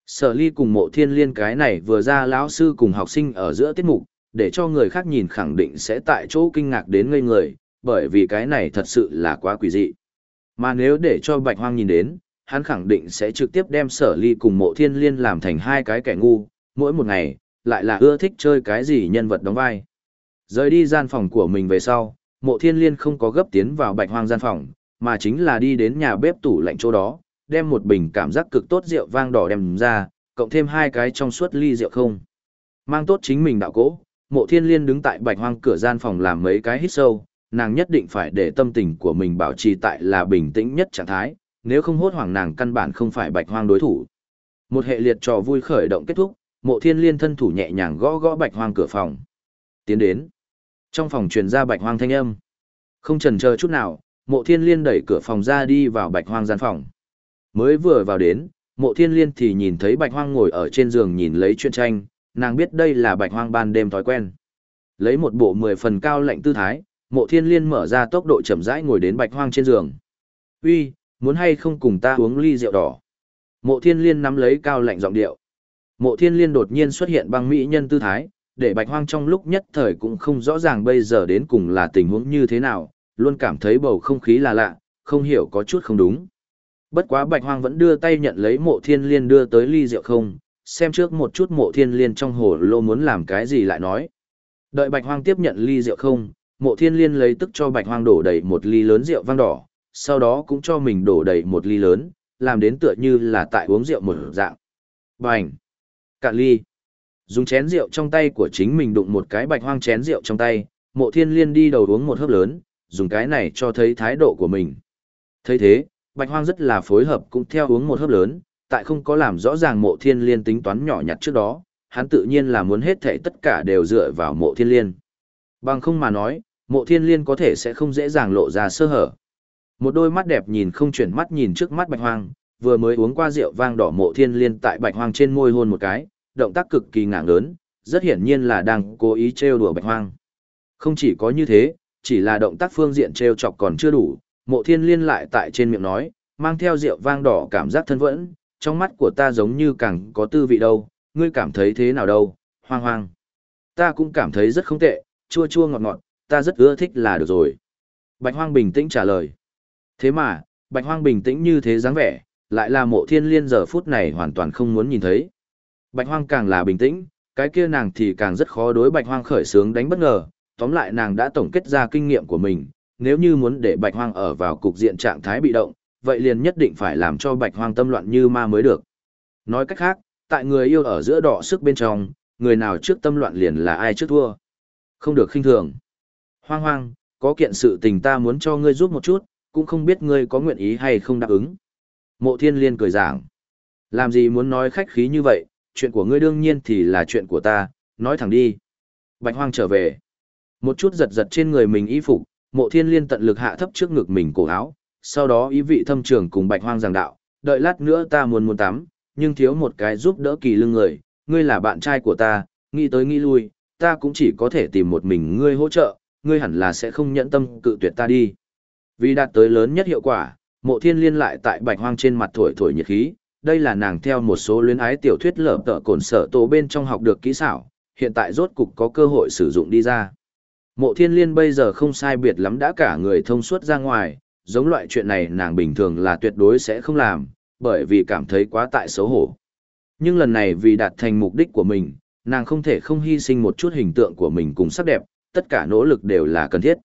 Sở ly cùng mộ thiên liên cái này vừa ra lão sư cùng học sinh ở giữa tiết mục, để cho người khác nhìn khẳng định sẽ tại chỗ kinh ngạc đến ngây người, bởi vì cái này thật sự là quá quỷ dị. Mà nếu để cho bạch hoang nhìn đến, hắn khẳng định sẽ trực tiếp đem sở ly cùng mộ thiên liên làm thành hai cái kẻ ngu, mỗi một ngày, lại là ưa thích chơi cái gì nhân vật đóng vai. Rời đi gian phòng của mình về sau, mộ thiên liên không có gấp tiến vào bạch hoang gian phòng, mà chính là đi đến nhà bếp tủ lạnh chỗ đó, đem một bình cảm giác cực tốt rượu vang đỏ đem ra, cộng thêm hai cái trong suốt ly rượu không. Mang tốt chính mình đạo cỗ, mộ thiên liên đứng tại bạch hoang cửa gian phòng làm mấy cái hít sâu, nàng nhất định phải để tâm tình của mình bảo trì tại là bình tĩnh nhất trạng thái, nếu không hốt hoảng nàng căn bản không phải bạch hoang đối thủ. Một hệ liệt trò vui khởi động kết thúc, mộ thiên liên thân thủ nhẹ nhàng gõ gõ bạch hoang cửa phòng. Tiến đến. Trong phòng truyền ra bạch hoang thanh âm. Không chần chờ chút nào, mộ thiên liên đẩy cửa phòng ra đi vào bạch hoang gian phòng. Mới vừa vào đến, mộ thiên liên thì nhìn thấy bạch hoang ngồi ở trên giường nhìn lấy chuyện tranh, nàng biết đây là bạch hoang ban đêm thói quen. Lấy một bộ mười phần cao lạnh tư thái, mộ thiên liên mở ra tốc độ chậm rãi ngồi đến bạch hoang trên giường. Uy, muốn hay không cùng ta uống ly rượu đỏ? Mộ thiên liên nắm lấy cao lạnh giọng điệu. Mộ thiên liên đột nhiên xuất hiện băng mỹ nhân tư thái, để bạch hoang trong lúc nhất thời cũng không rõ ràng bây giờ đến cùng là tình huống như thế nào, luôn cảm thấy bầu không khí là lạ, không hiểu có chút không đúng. Bất quá bạch hoang vẫn đưa tay nhận lấy mộ thiên liên đưa tới ly rượu không, xem trước một chút mộ thiên liên trong hồ lô muốn làm cái gì lại nói. Đợi bạch hoang tiếp nhận ly rượu không, mộ thiên liên lấy tức cho bạch hoang đổ đầy một ly lớn rượu vang đỏ, sau đó cũng cho mình đổ đầy một ly lớn, làm đến tựa như là tại uống rượu một dạng. Bành! Cạn ly! Dùng chén rượu trong tay của chính mình đụng một cái bạch hoang chén rượu trong tay, mộ thiên liên đi đầu uống một hớp lớn, dùng cái này cho thấy thái độ của mình. thấy thế, bạch hoang rất là phối hợp cũng theo uống một hớp lớn, tại không có làm rõ ràng mộ thiên liên tính toán nhỏ nhặt trước đó, hắn tự nhiên là muốn hết thảy tất cả đều dựa vào mộ thiên liên. Bằng không mà nói, mộ thiên liên có thể sẽ không dễ dàng lộ ra sơ hở. Một đôi mắt đẹp nhìn không chuyển mắt nhìn trước mắt bạch hoang, vừa mới uống qua rượu vang đỏ mộ thiên liên tại bạch hoang trên môi hôn một cái, động tác cực kỳ ngạng lớn, rất hiển nhiên là đang cố ý trêu đùa bạch hoang. Không chỉ có như thế, chỉ là động tác phương diện trêu chọc còn chưa đủ, mộ thiên liên lại tại trên miệng nói, mang theo rượu vang đỏ cảm giác thân vẫn, trong mắt của ta giống như càng có tư vị đâu, ngươi cảm thấy thế nào đâu, hoang hoang. Ta cũng cảm thấy rất không tệ, chua chua ngọt ngọt, ta rất ưa thích là được rồi. Bạch hoang bình tĩnh trả lời. Thế mà, bạch hoang bình tĩnh như thế dáng vẻ, lại là mộ thiên liên giờ phút này hoàn toàn không muốn nhìn thấy. Bạch hoang càng là bình tĩnh, cái kia nàng thì càng rất khó đối bạch hoang khởi sướng đánh bất ngờ, tóm lại nàng đã tổng kết ra kinh nghiệm của mình, nếu như muốn để bạch hoang ở vào cục diện trạng thái bị động, vậy liền nhất định phải làm cho bạch hoang tâm loạn như ma mới được. Nói cách khác, tại người yêu ở giữa đỏ sức bên trong, người nào trước tâm loạn liền là ai trước thua. Không được khinh thường. Hoang hoang, có kiện sự tình ta muốn cho ngươi giúp một chút, cũng không biết ngươi có nguyện ý hay không đáp ứng. Mộ thiên liên cười giảng. Làm gì muốn nói khách khí như vậy, chuyện của ngươi đương nhiên thì là chuyện của ta, nói thẳng đi. Bạch hoang trở về. Một chút giật giật trên người mình y phục, mộ thiên liên tận lực hạ thấp trước ngực mình cổ áo, sau đó ý vị thâm trường cùng bạch hoang giảng đạo, đợi lát nữa ta muốn muốn tắm, nhưng thiếu một cái giúp đỡ kỳ lưng người, ngươi là bạn trai của ta, nghĩ tới nghĩ lui, ta cũng chỉ có thể tìm một mình ngươi hỗ trợ, ngươi hẳn là sẽ không nhẫn tâm cự tuyệt ta đi. Vì đạt tới lớn nhất hiệu quả, mộ thiên liên lại tại bạch hoang trên mặt thổi thổi nhiệt khí, đây là nàng theo một số luyến ái tiểu thuyết lở tợ cồn sở tổ bên trong học được kỹ xảo, hiện tại rốt cục có cơ hội sử dụng đi ra. Mộ thiên liên bây giờ không sai biệt lắm đã cả người thông suốt ra ngoài, giống loại chuyện này nàng bình thường là tuyệt đối sẽ không làm, bởi vì cảm thấy quá tại xấu hổ. Nhưng lần này vì đạt thành mục đích của mình, nàng không thể không hy sinh một chút hình tượng của mình cùng sắc đẹp, tất cả nỗ lực đều là cần thiết.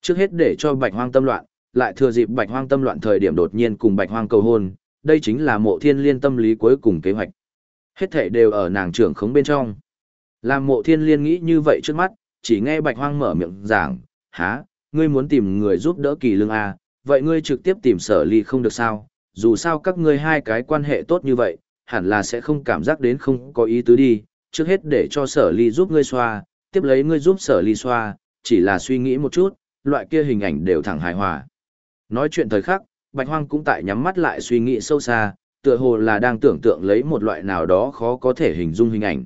Trước hết để cho bạch hoang tâm loạn, lại thừa dịp bạch hoang tâm loạn thời điểm đột nhiên cùng bạch hoang cầu hôn, đây chính là mộ thiên liên tâm lý cuối cùng kế hoạch. Hết thể đều ở nàng trưởng khống bên trong. Làm mộ thiên liên nghĩ như vậy trước mắt, chỉ nghe bạch hoang mở miệng giảng, há, ngươi muốn tìm người giúp đỡ kỳ lương à, vậy ngươi trực tiếp tìm sở ly không được sao, dù sao các ngươi hai cái quan hệ tốt như vậy, hẳn là sẽ không cảm giác đến không có ý tứ đi, trước hết để cho sở ly giúp ngươi xoa, tiếp lấy ngươi giúp sở ly xoa, chỉ là suy nghĩ một chút, loại kia hình ảnh đều thẳng hài hòa. Nói chuyện thời khắc, Bạch Hoang cũng tại nhắm mắt lại suy nghĩ sâu xa, tựa hồ là đang tưởng tượng lấy một loại nào đó khó có thể hình dung hình ảnh.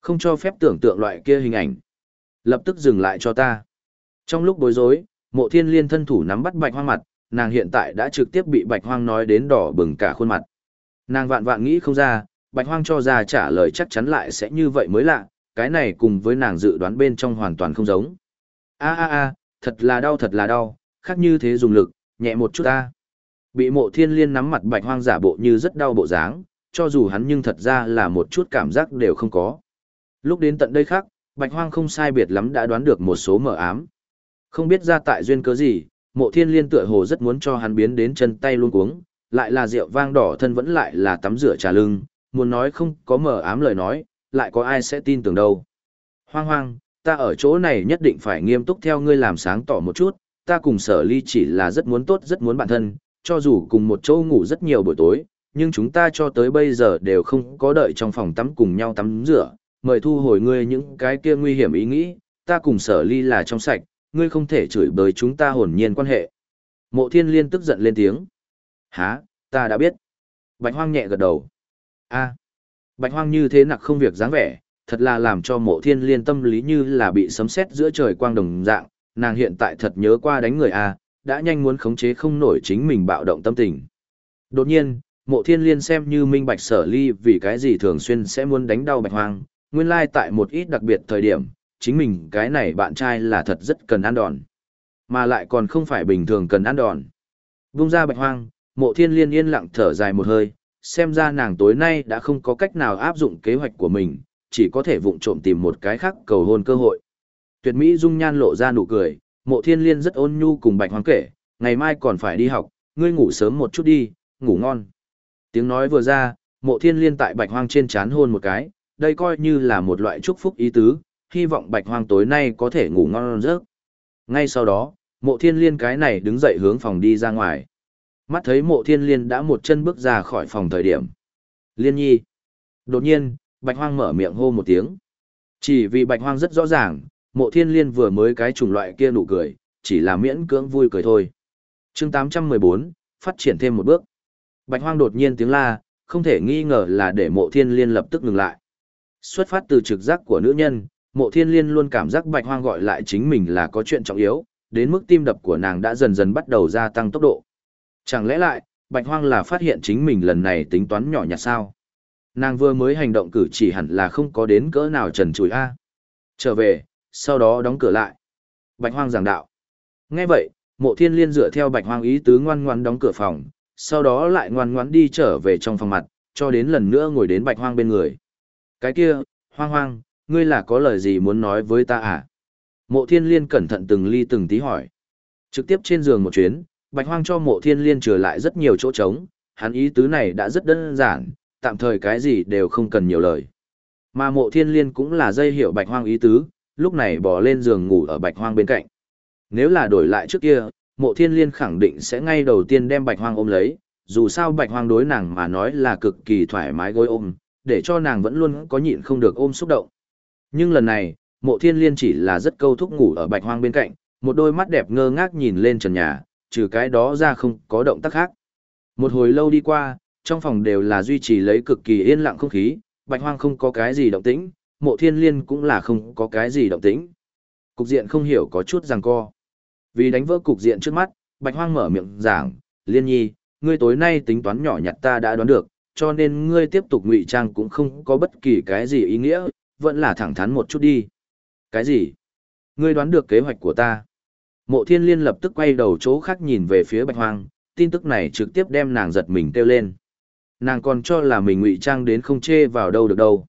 Không cho phép tưởng tượng loại kia hình ảnh. Lập tức dừng lại cho ta. Trong lúc bối rối, mộ thiên liên thân thủ nắm bắt Bạch Hoang mặt, nàng hiện tại đã trực tiếp bị Bạch Hoang nói đến đỏ bừng cả khuôn mặt. Nàng vạn vạn nghĩ không ra, Bạch Hoang cho ra trả lời chắc chắn lại sẽ như vậy mới lạ, cái này cùng với nàng dự đoán bên trong hoàn toàn không giống. A a a, thật là đau thật là đau, khác như thế dùng lực, nhẹ một chút ta. Bị mộ thiên liên nắm mặt bạch hoang giả bộ như rất đau bộ dáng, cho dù hắn nhưng thật ra là một chút cảm giác đều không có. Lúc đến tận đây khác, bạch hoang không sai biệt lắm đã đoán được một số mờ ám. Không biết ra tại duyên cớ gì, mộ thiên liên tựa hồ rất muốn cho hắn biến đến chân tay luôn cuống, lại là rượu vang đỏ thân vẫn lại là tắm rửa trà lưng, muốn nói không có mờ ám lời nói, lại có ai sẽ tin tưởng đâu. Hoang hoang, ta ở chỗ này nhất định phải nghiêm túc theo ngươi làm sáng tỏ một chút, ta cùng sở ly chỉ là rất muốn tốt rất muốn bản thân, cho dù cùng một chỗ ngủ rất nhiều buổi tối, nhưng chúng ta cho tới bây giờ đều không có đợi trong phòng tắm cùng nhau tắm rửa, mời thu hồi ngươi những cái kia nguy hiểm ý nghĩ, ta cùng sở ly là trong sạch, ngươi không thể chửi bới chúng ta hồn nhiên quan hệ. Mộ thiên liên tức giận lên tiếng. Hả, ta đã biết. Bạch hoang nhẹ gật đầu. a Bạch hoang như thế nặc không việc dáng vẻ, thật là làm cho mộ thiên liên tâm lý như là bị sấm sét giữa trời quang đồng dạng, nàng hiện tại thật nhớ qua đánh người a, đã nhanh muốn khống chế không nổi chính mình bạo động tâm tình. Đột nhiên, mộ thiên liên xem như minh bạch sở ly vì cái gì thường xuyên sẽ muốn đánh đau bạch hoang, nguyên lai tại một ít đặc biệt thời điểm, chính mình cái này bạn trai là thật rất cần ăn đòn. Mà lại còn không phải bình thường cần ăn đòn. Vung ra bạch hoang, mộ thiên liên yên lặng thở dài một hơi, xem ra nàng tối nay đã không có cách nào áp dụng kế hoạch của mình, chỉ có thể vụng trộm tìm một cái khác cầu hôn cơ hội. Tuyệt Mỹ dung nhan lộ ra nụ cười, mộ thiên liên rất ôn nhu cùng bạch hoang kể, ngày mai còn phải đi học, ngươi ngủ sớm một chút đi, ngủ ngon. Tiếng nói vừa ra, mộ thiên liên tại bạch hoang trên chán hôn một cái, đây coi như là một loại chúc phúc ý tứ, hy vọng bạch hoang tối nay có thể ngủ ngon giấc. Ngay sau đó, mộ thiên liên cái này đứng dậy hướng phòng đi ra ngoài. Mắt thấy mộ thiên liên đã một chân bước ra khỏi phòng thời điểm. Liên nhi. Đột nhiên, bạch hoang mở miệng hô một tiếng. Chỉ vì bạch hoang rất rõ ràng, mộ thiên liên vừa mới cái chủng loại kia nụ cười, chỉ là miễn cưỡng vui cười thôi. Chương 814, phát triển thêm một bước. Bạch hoang đột nhiên tiếng la, không thể nghi ngờ là để mộ thiên liên lập tức ngừng lại. Xuất phát từ trực giác của nữ nhân, mộ thiên liên luôn cảm giác bạch hoang gọi lại chính mình là có chuyện trọng yếu, đến mức tim đập của nàng đã dần dần bắt đầu gia tăng tốc độ. Chẳng lẽ lại, bạch hoang là phát hiện chính mình lần này tính toán nhỏ nhặt sao? Nàng vừa mới hành động cử chỉ hẳn là không có đến cỡ nào trần trụi a. Trở về, sau đó đóng cửa lại. Bạch hoang giảng đạo. Nghe vậy, mộ thiên liên dựa theo bạch hoang ý tứ ngoan ngoan đóng cửa phòng, sau đó lại ngoan ngoãn đi trở về trong phòng mặt, cho đến lần nữa ngồi đến bạch hoang bên người. Cái kia, hoang hoang, ngươi là có lời gì muốn nói với ta à? Mộ thiên liên cẩn thận từng ly từng tí hỏi. Trực tiếp trên giường một chuyến, bạch hoang cho mộ thiên liên trở lại rất nhiều chỗ trống, hắn ý tứ này đã rất đơn giản, tạm thời cái gì đều không cần nhiều lời. Mà mộ thiên liên cũng là dây hiểu bạch hoang ý tứ, lúc này bỏ lên giường ngủ ở bạch hoang bên cạnh. Nếu là đổi lại trước kia, mộ thiên liên khẳng định sẽ ngay đầu tiên đem bạch hoang ôm lấy, dù sao bạch hoang đối nàng mà nói là cực kỳ thoải mái gối ôm, để cho nàng vẫn luôn có nhịn không được ôm xúc động. Nhưng lần này, mộ thiên liên chỉ là rất câu thúc ngủ ở bạch hoang bên cạnh, một đôi mắt đẹp ngơ ngác nhìn lên trần nhà, trừ cái đó ra không có động tác khác. Một hồi lâu đi qua, trong phòng đều là duy trì lấy cực kỳ yên lặng không khí, bạch hoang không có cái gì động tĩnh, mộ thiên liên cũng là không có cái gì động tĩnh. Cục diện không hiểu có chút rằng co. Vì đánh vỡ cục diện trước mắt, bạch hoang mở miệng giảng, liên nhi, ngươi tối nay tính toán nhỏ nhặt ta đã đoán được, cho nên ngươi tiếp tục ngụy trang cũng không có bất kỳ cái gì ý nghĩa, vẫn là thẳng thắn một chút đi. Cái gì? Ngươi đoán được kế hoạch của ta. Mộ thiên liên lập tức quay đầu chỗ khác nhìn về phía bạch hoang, tin tức này trực tiếp đem nàng giật mình kêu lên. Nàng còn cho là mình ngụy trang đến không chê vào đâu được đâu.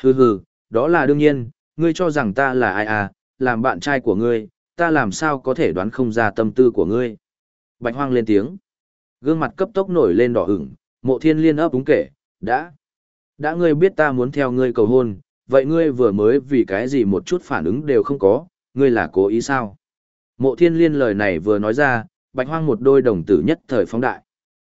Hừ hừ, đó là đương nhiên, ngươi cho rằng ta là ai à, làm bạn trai của ngươi, ta làm sao có thể đoán không ra tâm tư của ngươi. Bạch hoang lên tiếng. Gương mặt cấp tốc nổi lên đỏ ửng, mộ thiên liên ấp đúng kể, đã. Đã ngươi biết ta muốn theo ngươi cầu hôn, vậy ngươi vừa mới vì cái gì một chút phản ứng đều không có, ngươi là cố ý sao? Mộ thiên liên lời này vừa nói ra, bạch hoang một đôi đồng tử nhất thời phóng đại.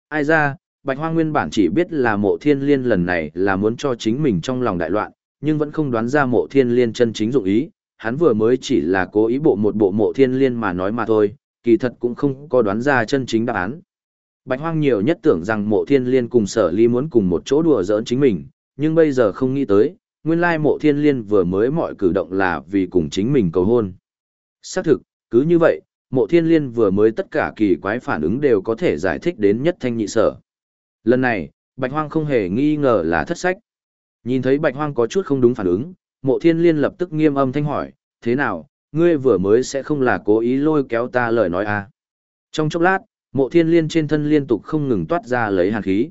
Ai ra, bạch hoang nguyên bản chỉ biết là mộ thiên liên lần này là muốn cho chính mình trong lòng đại loạn, nhưng vẫn không đoán ra mộ thiên liên chân chính dụng ý, hắn vừa mới chỉ là cố ý bộ một bộ mộ thiên liên mà nói mà thôi, kỳ thật cũng không có đoán ra chân chính đáp án. Bạch hoang nhiều nhất tưởng rằng mộ thiên liên cùng sở ly muốn cùng một chỗ đùa giỡn chính mình, nhưng bây giờ không nghĩ tới, nguyên lai mộ thiên liên vừa mới mọi cử động là vì cùng chính mình cầu hôn. Xác thực, cứ như vậy, mộ thiên liên vừa mới tất cả kỳ quái phản ứng đều có thể giải thích đến nhất thanh nhị sở. Lần này, bạch hoang không hề nghi ngờ là thất sách. Nhìn thấy bạch hoang có chút không đúng phản ứng, mộ thiên liên lập tức nghiêm âm thanh hỏi, thế nào, ngươi vừa mới sẽ không là cố ý lôi kéo ta lời nói à. Trong chốc lát, mộ thiên liên trên thân liên tục không ngừng toát ra lấy hàn khí.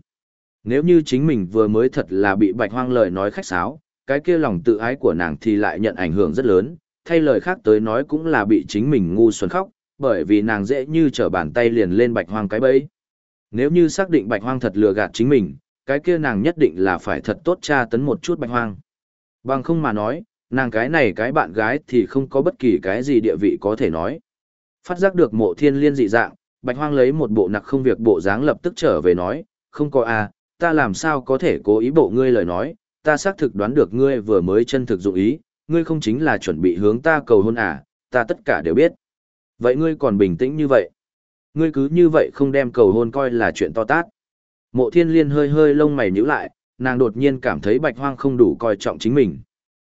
Nếu như chính mình vừa mới thật là bị bạch hoang lời nói khách sáo, cái kia lòng tự ái của nàng thì lại nhận ảnh hưởng rất lớn, thay lời khác tới nói cũng là bị chính mình ngu xuẩn khóc, bởi vì nàng dễ như trở bàn tay liền lên bạch hoang cái bẫy. Nếu như xác định bạch hoang thật lừa gạt chính mình, cái kia nàng nhất định là phải thật tốt tra tấn một chút bạch hoang. Bằng không mà nói, nàng cái này cái bạn gái thì không có bất kỳ cái gì địa vị có thể nói. Phát giác được mộ thiên liên dị dạng, bạch hoang lấy một bộ nặc không việc bộ dáng lập tức trở về nói, không có à, ta làm sao có thể cố ý bộ ngươi lời nói, ta xác thực đoán được ngươi vừa mới chân thực dụng ý, ngươi không chính là chuẩn bị hướng ta cầu hôn à, ta tất cả đều biết. Vậy ngươi còn bình tĩnh như vậy? Ngươi cứ như vậy không đem cầu hôn coi là chuyện to tát. Mộ thiên liên hơi hơi lông mày nhíu lại, nàng đột nhiên cảm thấy bạch hoang không đủ coi trọng chính mình.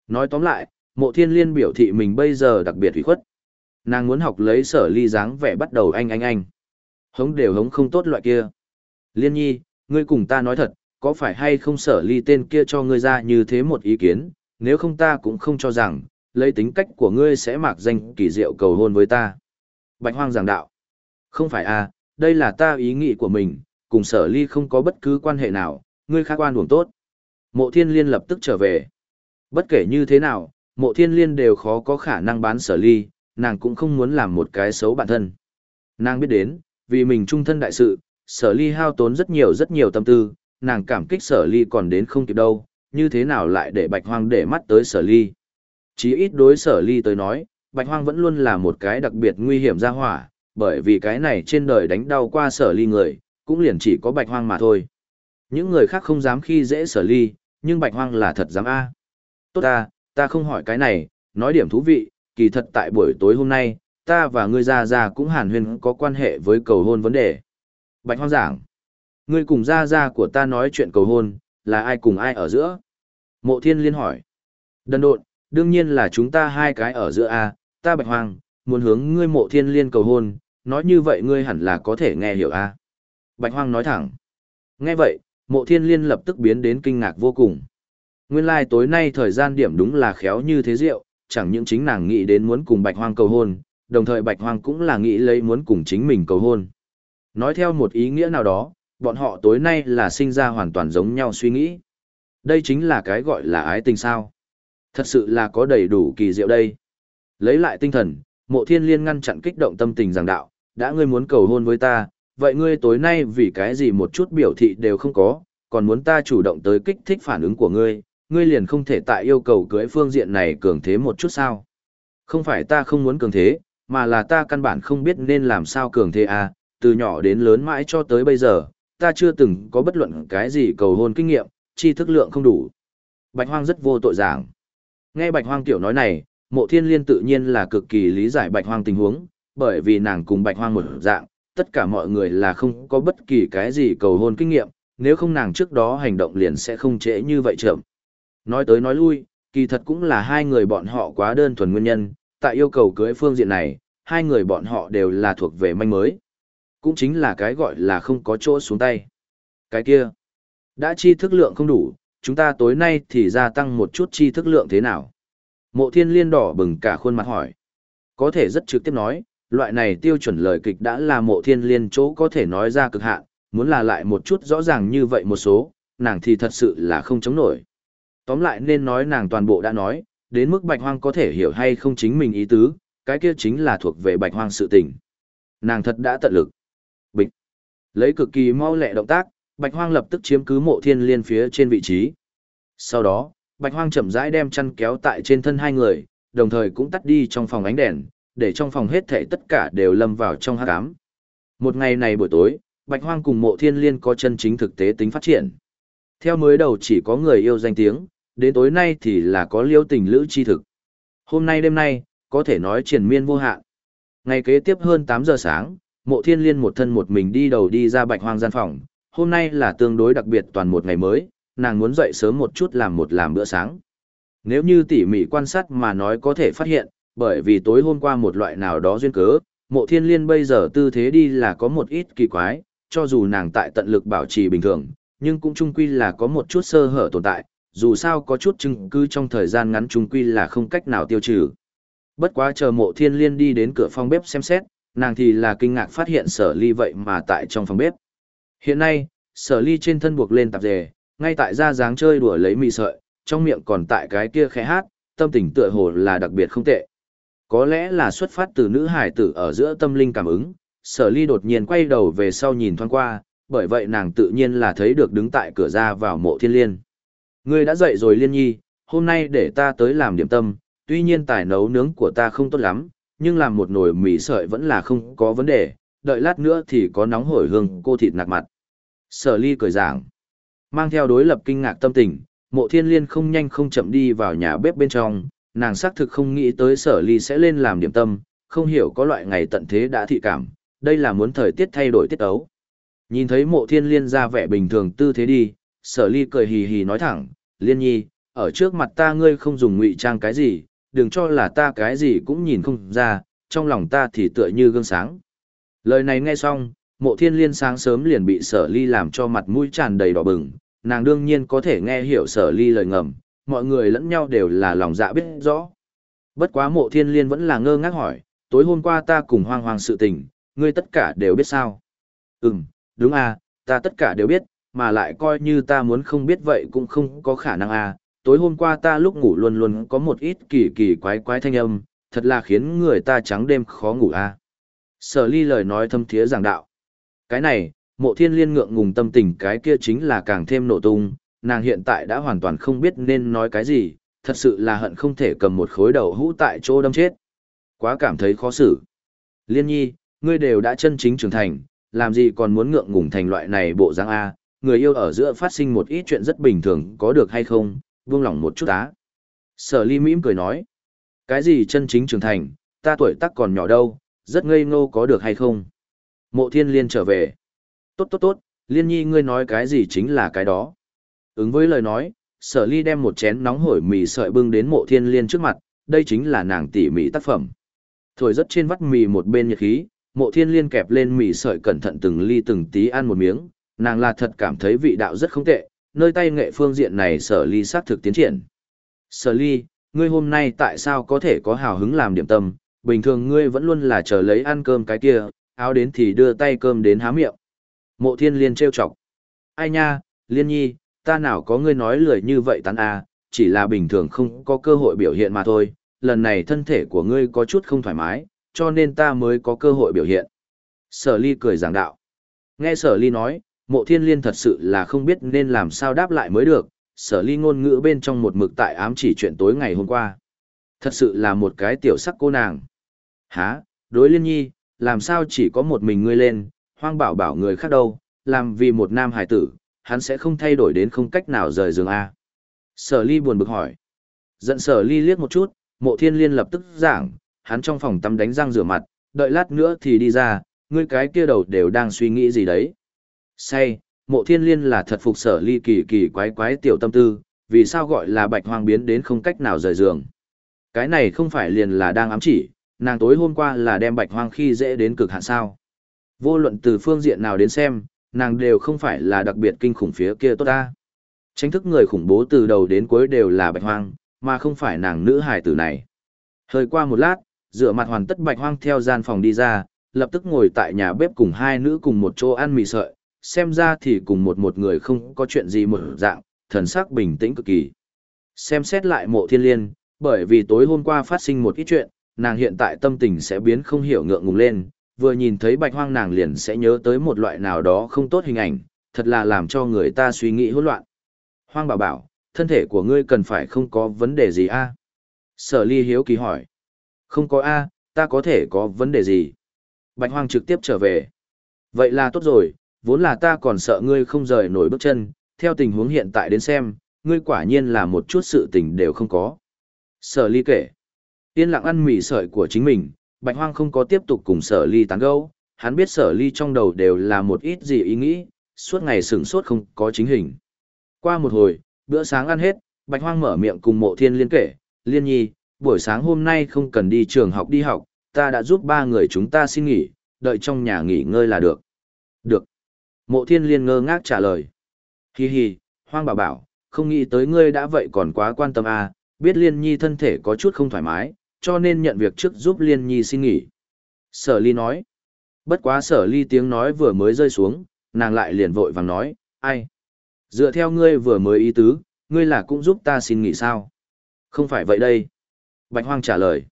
Nói tóm lại, mộ thiên liên biểu thị mình bây giờ đặc biệt hủy khuất. Nàng muốn học lấy sở ly dáng vẻ bắt đầu anh anh anh. Hống đều hống không tốt loại kia. Liên nhi, ngươi cùng ta nói thật, có phải hay không sở ly tên kia cho ngươi ra như thế một ý kiến, nếu không ta cũng không cho rằng, lấy tính cách của ngươi sẽ mặc danh kỳ diệu cầu hôn với ta. Bạch hoang giảng đạo. Không phải à, đây là ta ý nghĩ của mình, cùng sở ly không có bất cứ quan hệ nào, ngươi khác quan uổng tốt. Mộ thiên liên lập tức trở về. Bất kể như thế nào, mộ thiên liên đều khó có khả năng bán sở ly, nàng cũng không muốn làm một cái xấu bản thân. Nàng biết đến, vì mình trung thân đại sự, sở ly hao tốn rất nhiều rất nhiều tâm tư, nàng cảm kích sở ly còn đến không kịp đâu, như thế nào lại để bạch hoang để mắt tới sở ly. Chí ít đối sở ly tới nói, bạch hoang vẫn luôn là một cái đặc biệt nguy hiểm ra hỏa, bởi vì cái này trên đời đánh đau qua sở ly người, cũng liền chỉ có bạch hoang mà thôi. Những người khác không dám khi dễ sở ly, nhưng bạch hoang là thật dám a. Tốt ta, ta không hỏi cái này, nói điểm thú vị, kỳ thật tại buổi tối hôm nay, ta và ngươi ra ra cũng hàn huyên có quan hệ với cầu hôn vấn đề. Bạch hoang giảng, ngươi cùng ra ra của ta nói chuyện cầu hôn, là ai cùng ai ở giữa? Mộ thiên liên hỏi. Đần độn, đương nhiên là chúng ta hai cái ở giữa a, ta bạch hoang, muốn hướng ngươi mộ thiên liên cầu hôn, nói như vậy ngươi hẳn là có thể nghe hiểu a. Bạch hoang nói thẳng. Nghe vậy, mộ thiên liên lập tức biến đến kinh ngạc vô cùng. Nguyên lai like tối nay thời gian điểm đúng là khéo như thế rượu, chẳng những chính nàng nghĩ đến muốn cùng bạch hoang cầu hôn, đồng thời bạch hoang cũng là nghĩ lấy muốn cùng chính mình cầu hôn. Nói theo một ý nghĩa nào đó, bọn họ tối nay là sinh ra hoàn toàn giống nhau suy nghĩ. Đây chính là cái gọi là ái tình sao. Thật sự là có đầy đủ kỳ diệu đây. Lấy lại tinh thần, mộ thiên liên ngăn chặn kích động tâm tình giảng đạo, đã ngươi muốn cầu hôn với ta, vậy ngươi tối nay vì cái gì một chút biểu thị đều không có, còn muốn ta chủ động tới kích thích phản ứng của ngươi, ngươi liền không thể tại yêu cầu cưới phương diện này cường thế một chút sao. Không phải ta không muốn cường thế, mà là ta căn bản không biết nên làm sao cường thế à, từ nhỏ đến lớn mãi cho tới bây giờ, ta chưa từng có bất luận cái gì cầu hôn kinh nghiệm, chi thức lượng không đủ. Bạch Hoang rất vô tội giảng. Nghe Bạch Hoang tiểu nói này, mộ thiên liên tự nhiên là cực kỳ lý giải Bạch Hoang tình huống, bởi vì nàng cùng Bạch Hoang một dạng, tất cả mọi người là không có bất kỳ cái gì cầu hôn kinh nghiệm, nếu không nàng trước đó hành động liền sẽ không trễ như vậy chậm. Nói tới nói lui, kỳ thật cũng là hai người bọn họ quá đơn thuần nguyên nhân, tại yêu cầu cưới phương diện này, hai người bọn họ đều là thuộc về manh mới. Cũng chính là cái gọi là không có chỗ xuống tay. Cái kia, đã chi thức lượng không đủ, chúng ta tối nay thì gia tăng một chút chi thức lượng thế nào? Mộ thiên liên đỏ bừng cả khuôn mặt hỏi. Có thể rất trực tiếp nói, loại này tiêu chuẩn lời kịch đã là mộ thiên liên chỗ có thể nói ra cực hạn, muốn là lại một chút rõ ràng như vậy một số, nàng thì thật sự là không chống nổi. Tóm lại nên nói nàng toàn bộ đã nói, đến mức bạch hoang có thể hiểu hay không chính mình ý tứ, cái kia chính là thuộc về bạch hoang sự tình. Nàng thật đã tận lực. Bịch. Lấy cực kỳ mau lẹ động tác, bạch hoang lập tức chiếm cứ mộ thiên liên phía trên vị trí. Sau đó, bạch hoang chậm rãi đem chăn kéo tại trên thân hai người, đồng thời cũng tắt đi trong phòng ánh đèn, để trong phòng hết thảy tất cả đều lâm vào trong hắc ám. Một ngày này buổi tối, bạch hoang cùng mộ thiên liên có chân chính thực tế tính phát triển. Theo mới đầu chỉ có người yêu danh tiếng, đến tối nay thì là có liêu tình lữ chi thực. Hôm nay đêm nay, có thể nói triển miên vô hạn. Ngày kế tiếp hơn 8 giờ sáng, mộ thiên liên một thân một mình đi đầu đi ra bạch hoang gian phòng. Hôm nay là tương đối đặc biệt toàn một ngày mới, nàng muốn dậy sớm một chút làm một làm bữa sáng. Nếu như tỉ mỉ quan sát mà nói có thể phát hiện, bởi vì tối hôm qua một loại nào đó duyên cớ, mộ thiên liên bây giờ tư thế đi là có một ít kỳ quái, cho dù nàng tại tận lực bảo trì bình thường, nhưng cũng chung quy là có một chút sơ hở tồn tại, dù sao có chút chứng cứ trong thời gian ngắn chung quy là không cách nào tiêu trừ. Bất quá chờ mộ thiên liên đi đến cửa phòng bếp xem xét, nàng thì là kinh ngạc phát hiện sở ly vậy mà tại trong phòng bếp. Hiện nay, sở ly trên thân buộc lên tạp dề, ngay tại ra dáng chơi đùa lấy mì sợi, trong miệng còn tại cái kia khẽ hát, tâm tình tựa hồ là đặc biệt không tệ. Có lẽ là xuất phát từ nữ hải tử ở giữa tâm linh cảm ứng, sở ly đột nhiên quay đầu về sau nhìn thoáng qua, bởi vậy nàng tự nhiên là thấy được đứng tại cửa ra vào mộ thiên liên. Ngươi đã dậy rồi liên nhi, hôm nay để ta tới làm điểm tâm, tuy nhiên tài nấu nướng của ta không tốt lắm, nhưng làm một nồi mì sợi vẫn là không có vấn đề, đợi lát nữa thì có nóng hổi hương cô thịt nạc mặt. Sở ly cười giảng, mang theo đối lập kinh ngạc tâm tình, mộ thiên liên không nhanh không chậm đi vào nhà bếp bên trong, nàng xác thực không nghĩ tới sở ly sẽ lên làm điểm tâm, không hiểu có loại ngày tận thế đã thị cảm, đây là muốn thời tiết thay đổi tiết ấu. Nhìn thấy mộ thiên liên ra vẻ bình thường tư thế đi, sở ly cười hì hì nói thẳng, liên nhi, ở trước mặt ta ngươi không dùng ngụy trang cái gì, đừng cho là ta cái gì cũng nhìn không ra, trong lòng ta thì tựa như gương sáng. Lời này nghe xong, mộ thiên liên sáng sớm liền bị sở ly làm cho mặt mũi tràn đầy đỏ bừng, nàng đương nhiên có thể nghe hiểu sở ly lời ngầm, mọi người lẫn nhau đều là lòng dạ biết rõ. Bất quá mộ thiên liên vẫn là ngơ ngác hỏi, tối hôm qua ta cùng hoang hoang sự tình, ngươi tất cả đều biết sao? Ừm, đúng à, ta tất cả đều biết, mà lại coi như ta muốn không biết vậy cũng không có khả năng à, tối hôm qua ta lúc ngủ luôn luôn có một ít kỳ kỳ quái quái thanh âm, thật là khiến người ta trắng đêm khó ngủ à. Sở ly lời nói thâm thiế giảng đạo. Cái này, mộ thiên liên ngượng ngùng tâm tình cái kia chính là càng thêm nổ tung, nàng hiện tại đã hoàn toàn không biết nên nói cái gì, thật sự là hận không thể cầm một khối đầu hũ tại chỗ đâm chết. Quá cảm thấy khó xử. Liên nhi, ngươi đều đã chân chính trưởng thành, làm gì còn muốn ngượng ngùng thành loại này bộ dáng A, người yêu ở giữa phát sinh một ít chuyện rất bình thường có được hay không, buông lòng một chút á. Sở ly mỉm cười nói, cái gì chân chính trưởng thành, ta tuổi tác còn nhỏ đâu, rất ngây ngô có được hay không. Mộ thiên liên trở về. Tốt tốt tốt, liên nhi ngươi nói cái gì chính là cái đó. Ứng với lời nói, sở ly đem một chén nóng hổi mì sợi bưng đến mộ thiên liên trước mặt, đây chính là nàng tỉ mỉ tác phẩm. Thổi rất trên vắt mì một bên nhiệt khí, mộ thiên liên kẹp lên mì sợi cẩn thận từng ly từng tí ăn một miếng, nàng là thật cảm thấy vị đạo rất không tệ, nơi tay nghệ phương diện này sở ly xác thực tiến triển. Sở ly, ngươi hôm nay tại sao có thể có hào hứng làm điểm tâm, bình thường ngươi vẫn luôn là chờ lấy ăn cơm cái kia, áo đến thì đưa tay cơm đến há miệng. Mộ thiên liên trêu chọc. Ai nha, liên nhi, ta nào có ngươi nói lười như vậy tán à, chỉ là bình thường không có cơ hội biểu hiện mà thôi, lần này thân thể của ngươi có chút không thoải mái, cho nên ta mới có cơ hội biểu hiện. Sở ly cười giảng đạo. Nghe sở ly nói, mộ thiên liên thật sự là không biết nên làm sao đáp lại mới được, sở ly ngôn ngữ bên trong một mực tại ám chỉ chuyện tối ngày hôm qua. Thật sự là một cái tiểu sắc cô nàng. Hả, đối liên nhi, làm sao chỉ có một mình ngươi lên, hoang bảo bảo người khác đâu, làm vì một nam hải tử, hắn sẽ không thay đổi đến không cách nào rời giường A. Sở ly buồn bực hỏi. Giận sở ly liếc một chút, mộ thiên liên lập tức giảng, hắn trong phòng tắm đánh răng rửa mặt, đợi lát nữa thì đi ra, ngươi cái kia đầu đều đang suy nghĩ gì đấy. Say, mộ thiên liên là thật phục sở ly kỳ kỳ quái quái tiểu tâm tư, vì sao gọi là bạch hoang biến đến không cách nào rời giường. Cái này không phải liền là đang ám chỉ, nàng tối hôm qua là đem bạch hoang khi dễ đến cực hạn sao. Vô luận từ phương diện nào đến xem, nàng đều không phải là đặc biệt kinh khủng phía kia tốt ta. Tránh thức người khủng bố từ đầu đến cuối đều là bạch hoang, mà không phải nàng nữ hài tử này. Hơi qua một lát, dựa mặt hoàn tất bạch hoang theo gian phòng đi ra, lập tức ngồi tại nhà bếp cùng hai nữ cùng một chỗ ăn mì sợi, xem ra thì cùng một một người không có chuyện gì một dạng, thần sắc bình tĩnh cực kỳ. Xem xét lại mộ thiên liên, bởi vì tối hôm qua phát sinh một ít chuyện, nàng hiện tại tâm tình sẽ biến không hiểu ngượng ngùng lên, vừa nhìn thấy bạch hoang nàng liền sẽ nhớ tới một loại nào đó không tốt hình ảnh, thật là làm cho người ta suy nghĩ hỗn loạn. Hoang bảo bảo, thân thể của ngươi cần phải không có vấn đề gì a? Sở ly hiếu kỳ hỏi. Không có a, ta có thể có vấn đề gì? Bạch hoang trực tiếp trở về. Vậy là tốt rồi, vốn là ta còn sợ ngươi không rời nổi bước chân, theo tình huống hiện tại đến xem, ngươi quả nhiên là một chút sự tình đều không có. Sở ly kể. Yên lặng ăn mì sợi của chính mình, Bạch Hoang không có tiếp tục cùng sở ly tán gẫu, hắn biết sở ly trong đầu đều là một ít gì ý nghĩ, suốt ngày sửng sốt không có chính hình. Qua một hồi, bữa sáng ăn hết, Bạch Hoang mở miệng cùng mộ thiên liên kể, liên nhi, buổi sáng hôm nay không cần đi trường học đi học, ta đã giúp ba người chúng ta xin nghỉ, đợi trong nhà nghỉ ngơi là được. Được. Mộ thiên liên ngơ ngác trả lời. Hi hi, Hoang bảo bảo, không nghĩ tới ngươi đã vậy còn quá quan tâm à, biết liên nhi thân thể có chút không thoải mái, cho nên nhận việc trước giúp Liên Nhi xin nghỉ. Sở ly nói. Bất quá sở ly tiếng nói vừa mới rơi xuống, nàng lại liền vội vàng nói, ai? Dựa theo ngươi vừa mới ý tứ, ngươi là cũng giúp ta xin nghỉ sao? Không phải vậy đây. Bạch Hoang trả lời.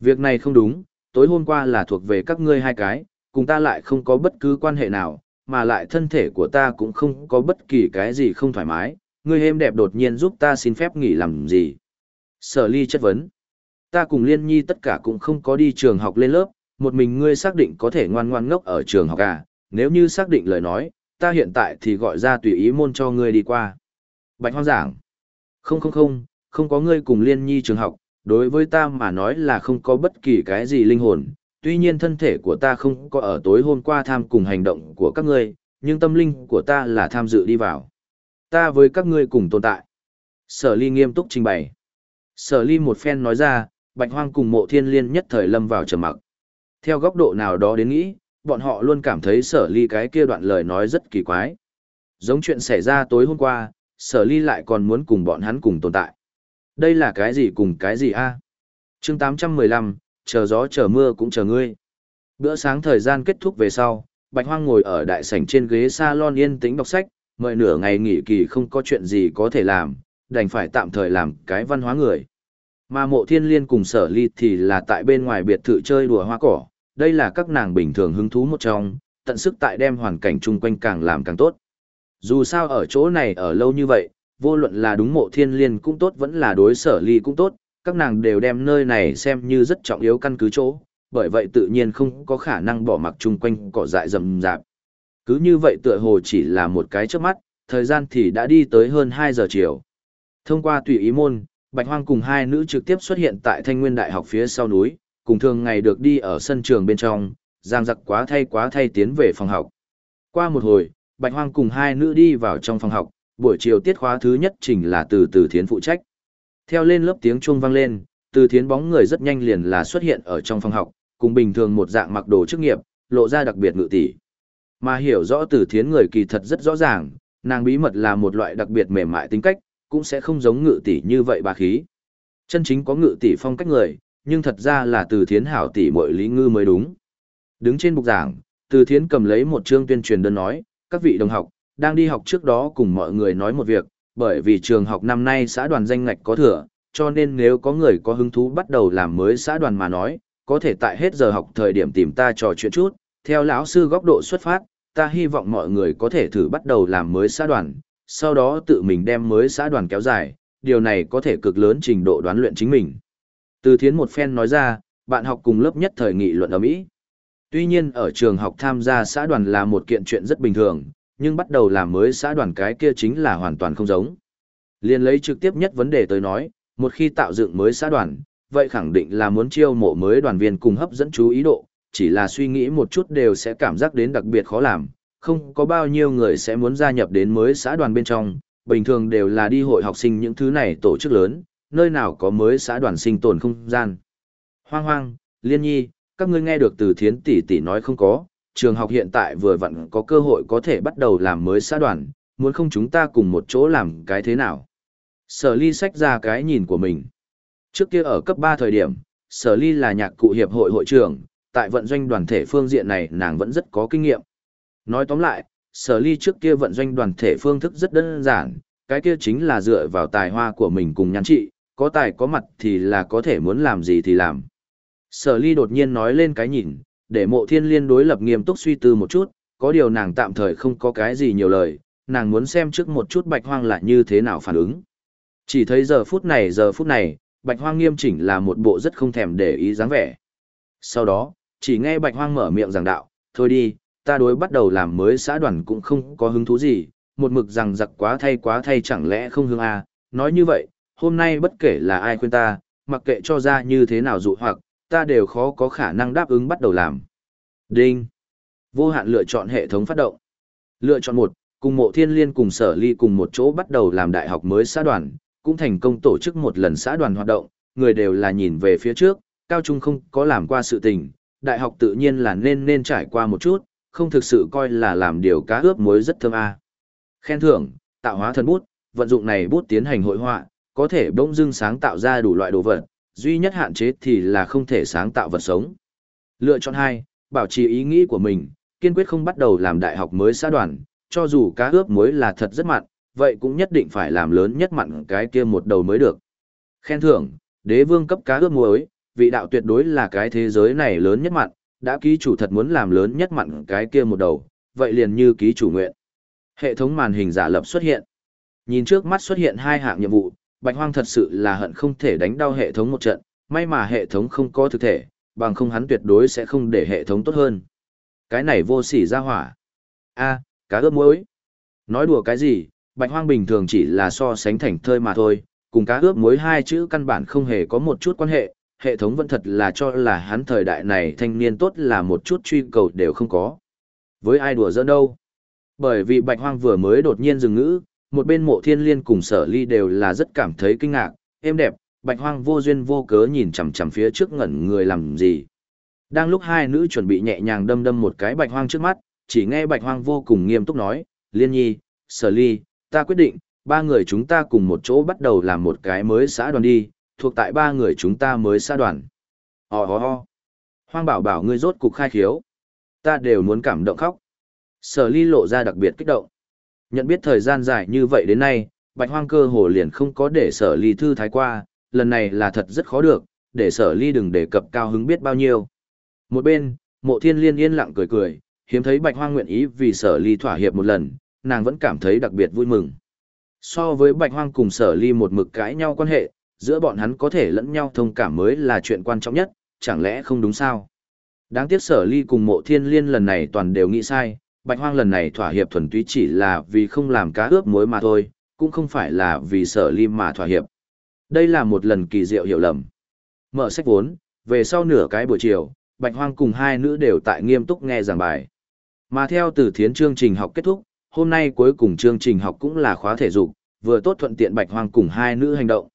Việc này không đúng, tối hôm qua là thuộc về các ngươi hai cái, cùng ta lại không có bất cứ quan hệ nào, mà lại thân thể của ta cũng không có bất kỳ cái gì không thoải mái, ngươi êm đẹp đột nhiên giúp ta xin phép nghỉ làm gì. Sở ly chất vấn ta cùng Liên Nhi tất cả cũng không có đi trường học lên lớp, một mình ngươi xác định có thể ngoan ngoan ngốc ở trường học à, nếu như xác định lời nói, ta hiện tại thì gọi ra tùy ý môn cho ngươi đi qua. Bạch hoang giảng, không không không, không có ngươi cùng Liên Nhi trường học, đối với ta mà nói là không có bất kỳ cái gì linh hồn, tuy nhiên thân thể của ta không có ở tối hôm qua tham cùng hành động của các ngươi, nhưng tâm linh của ta là tham dự đi vào. Ta với các ngươi cùng tồn tại. Sở ly nghiêm túc trình bày. Sở ly một phen nói ra, bạch hoang cùng mộ thiên liên nhất thời lâm vào trầm mặc. Theo góc độ nào đó đến nghĩ, bọn họ luôn cảm thấy sở ly cái kia đoạn lời nói rất kỳ quái. Giống chuyện xảy ra tối hôm qua, sở ly lại còn muốn cùng bọn hắn cùng tồn tại. Đây là cái gì cùng cái gì a? À? chương 815, chờ gió chờ mưa cũng chờ ngươi. Bữa sáng thời gian kết thúc về sau, Bạch Hoang ngồi ở đại sảnh trên ghế salon yên tĩnh đọc sách, mời nửa ngày nghỉ kỳ không có chuyện gì có thể làm, đành phải tạm thời làm cái văn hóa người. Mà mộ thiên liên cùng sở ly thì là tại bên ngoài biệt thự chơi đùa hoa cỏ, đây là các nàng bình thường hứng thú một trong, tận sức tại đem hoàn cảnh chung quanh càng làm càng tốt. Dù sao ở chỗ này ở lâu như vậy, vô luận là đúng mộ thiên liên cũng tốt vẫn là đối sở ly cũng tốt, các nàng đều đem nơi này xem như rất trọng yếu căn cứ chỗ, bởi vậy tự nhiên không có khả năng bỏ mặc chung quanh cỏ dại rầm rạp. Cứ như vậy tựa hồ chỉ là một cái trước mắt, thời gian thì đã đi tới hơn 2 giờ chiều. Thông qua tùy ý môn, Bạch Hoang cùng hai nữ trực tiếp xuất hiện tại Thanh Nguyên Đại học phía sau núi, cùng thường ngày được đi ở sân trường bên trong, giang giặc quá thay quá thay tiến về phòng học. Qua một hồi, Bạch Hoang cùng hai nữ đi vào trong phòng học, buổi chiều tiết khóa thứ nhất chỉnh là từ từ thiến phụ trách. Theo lên lớp tiếng chuông vang lên, từ thiến bóng người rất nhanh liền là xuất hiện ở trong phòng học, cùng bình thường một dạng mặc đồ chức nghiệp, lộ ra đặc biệt ngự tỷ. Mà hiểu rõ từ thiến người kỳ thật rất rõ ràng, nàng bí mật là một loại đặc biệt mềm mại tính cách, cũng sẽ không giống ngự tỷ như vậy bà khí. Chân chính có ngự tỷ phong cách người, nhưng thật ra là từ thiến hảo tỷ muội lý ngư mới đúng. Đứng trên bục giảng, từ thiến cầm lấy một chương tuyên truyền đơn nói, các vị đồng học, đang đi học trước đó cùng mọi người nói một việc, bởi vì trường học năm nay xã đoàn danh ngạch có thừa, cho nên nếu có người có hứng thú bắt đầu làm mới xã đoàn mà nói, có thể tại hết giờ học thời điểm tìm ta trò chuyện chút, theo lão sư góc độ xuất phát, ta hy vọng mọi người có thể thử bắt đầu làm mới xã đoàn, sau đó tự mình đem mới xã đoàn kéo dài, điều này có thể cực lớn trình độ đoán luyện chính mình. Từ thiến một phen nói ra, bạn học cùng lớp nhất thời nghị luận ở Mỹ. Tuy nhiên ở trường học tham gia xã đoàn là một kiện chuyện rất bình thường, nhưng bắt đầu làm mới xã đoàn cái kia chính là hoàn toàn không giống. Liên lấy trực tiếp nhất vấn đề tới nói, một khi tạo dựng mới xã đoàn, vậy khẳng định là muốn chiêu mộ mới đoàn viên cùng hấp dẫn chú ý độ, chỉ là suy nghĩ một chút đều sẽ cảm giác đến đặc biệt khó làm, không có bao nhiêu người sẽ muốn gia nhập đến mới xã đoàn bên trong, bình thường đều là đi hội học sinh những thứ này tổ chức lớn, nơi nào có mới xã đoàn sinh tồn không gian. Hoang hoang, liên nhi, các ngươi nghe được từ thiến tỷ tỷ nói không có, trường học hiện tại vừa vặn có cơ hội có thể bắt đầu làm mới xã đoàn, muốn không chúng ta cùng một chỗ làm cái thế nào. Sở ly sách ra cái nhìn của mình. Trước kia ở cấp 3 thời điểm, sở ly là nhạc cụ hiệp hội hội trưởng, tại vận doanh đoàn thể phương diện này nàng vẫn rất có kinh nghiệm. Nói tóm lại, sở ly trước kia vận doanh đoàn thể phương thức rất đơn giản, cái kia chính là dựa vào tài hoa của mình cùng nhắn trị, có tài có mặt thì là có thể muốn làm gì thì làm. Sở ly đột nhiên nói lên cái nhìn, để mộ thiên liên đối lập nghiêm túc suy tư một chút, có điều nàng tạm thời không có cái gì nhiều lời, nàng muốn xem trước một chút bạch hoang là như thế nào phản ứng. Chỉ thấy giờ phút này giờ phút này, bạch hoang nghiêm chỉnh là một bộ rất không thèm để ý dáng vẻ. Sau đó, chỉ nghe bạch hoang mở miệng giảng đạo, thôi đi, ta đối bắt đầu làm mới xã đoàn cũng không có hứng thú gì, một mực rằng giặc quá thay quá thay chẳng lẽ không hương à, nói như vậy, hôm nay bất kể là ai khuyên ta, mặc kệ cho ra như thế nào dụ hoặc, ta đều khó có khả năng đáp ứng bắt đầu làm. Đinh. Vô hạn lựa chọn hệ thống phát động. Lựa chọn một, cùng mộ thiên liên cùng sở ly cùng một chỗ bắt đầu làm đại học mới xã đoàn, cũng thành công tổ chức một lần xã đoàn hoạt động, người đều là nhìn về phía trước, cao trung không có làm qua sự tình, đại học tự nhiên là nên nên trải qua một chút, không thực sự coi là làm điều cá ướp muối rất thơm a. Khen thưởng, tạo hóa thần bút, vận dụng này bút tiến hành hội họa, có thể bỗng dưng sáng tạo ra đủ loại đồ vật, duy nhất hạn chế thì là không thể sáng tạo vật sống. Lựa chọn hai, bảo trì ý nghĩ của mình, kiên quyết không bắt đầu làm đại học mới xã đoàn, cho dù cá ướp muối là thật rất mặn, vậy cũng nhất định phải làm lớn nhất mặn cái kia một đầu mới được. Khen thưởng, đế vương cấp cá ướp muối, vị đạo tuyệt đối là cái thế giới này lớn nhất mặn, đã ký chủ thật muốn làm lớn nhất mặn cái kia một đầu, vậy liền như ký chủ nguyện. Hệ thống màn hình giả lập xuất hiện. Nhìn trước mắt xuất hiện hai hạng nhiệm vụ, Bạch Hoang thật sự là hận không thể đánh đau hệ thống một trận, may mà hệ thống không có thực thể, bằng không hắn tuyệt đối sẽ không để hệ thống tốt hơn. Cái này vô sỉ ra hỏa. A, cá ướp muối. Nói đùa cái gì, Bạch Hoang bình thường chỉ là so sánh thành thơi mà thôi, cùng cá ướp muối hai chữ căn bản không hề có một chút quan hệ, hệ thống vẫn thật là cho là hắn thời đại này thanh niên tốt là một chút truy cầu đều không có. Với ai đùa giỡn đâu? Bởi vì bạch hoang vừa mới đột nhiên dừng ngữ, một bên mộ thiên liên cùng sở ly đều là rất cảm thấy kinh ngạc, êm đẹp, bạch hoang vô duyên vô cớ nhìn chằm chằm phía trước ngẩn người làm gì. Đang lúc hai nữ chuẩn bị nhẹ nhàng đâm đâm một cái bạch hoang trước mắt, chỉ nghe bạch hoang vô cùng nghiêm túc nói, liên nhi, sở ly, ta quyết định, ba người chúng ta cùng một chỗ bắt đầu làm một cái mới xã đoàn đi, thuộc tại ba người chúng ta mới xa đoàn. Ho ho ho. Hoang bảo bảo ngươi rốt cục khai khiếu. Ta đều muốn cảm động khóc. Sở ly lộ ra đặc biệt kích động. Nhận biết thời gian dài như vậy đến nay, bạch hoang cơ hồ liền không có để sở ly thư thái qua, lần này là thật rất khó được, để sở ly đừng đề cập cao hứng biết bao nhiêu. Một bên, mộ thiên liên yên lặng cười cười, hiếm thấy bạch hoang nguyện ý vì sở ly thỏa hiệp một lần, nàng vẫn cảm thấy đặc biệt vui mừng. So với bạch hoang cùng sở ly một mực cãi nhau quan hệ, giữa bọn hắn có thể lẫn nhau thông cảm mới là chuyện quan trọng nhất, chẳng lẽ không đúng sao? Đáng tiếc sở ly cùng mộ thiên liên lần này toàn đều nghĩ sai, bạch hoang lần này thỏa hiệp thuần túy chỉ là vì không làm cá ướp muối mà thôi, cũng không phải là vì sở ly mà thỏa hiệp. Đây là một lần kỳ diệu hiểu lầm. Mở sách vốn, về sau nửa cái buổi chiều, bạch hoang cùng hai nữ đều tại nghiêm túc nghe giảng bài. Mà theo từ thiến chương trình học kết thúc, hôm nay cuối cùng chương trình học cũng là khóa thể dục, vừa tốt thuận tiện bạch hoang cùng hai nữ hành động.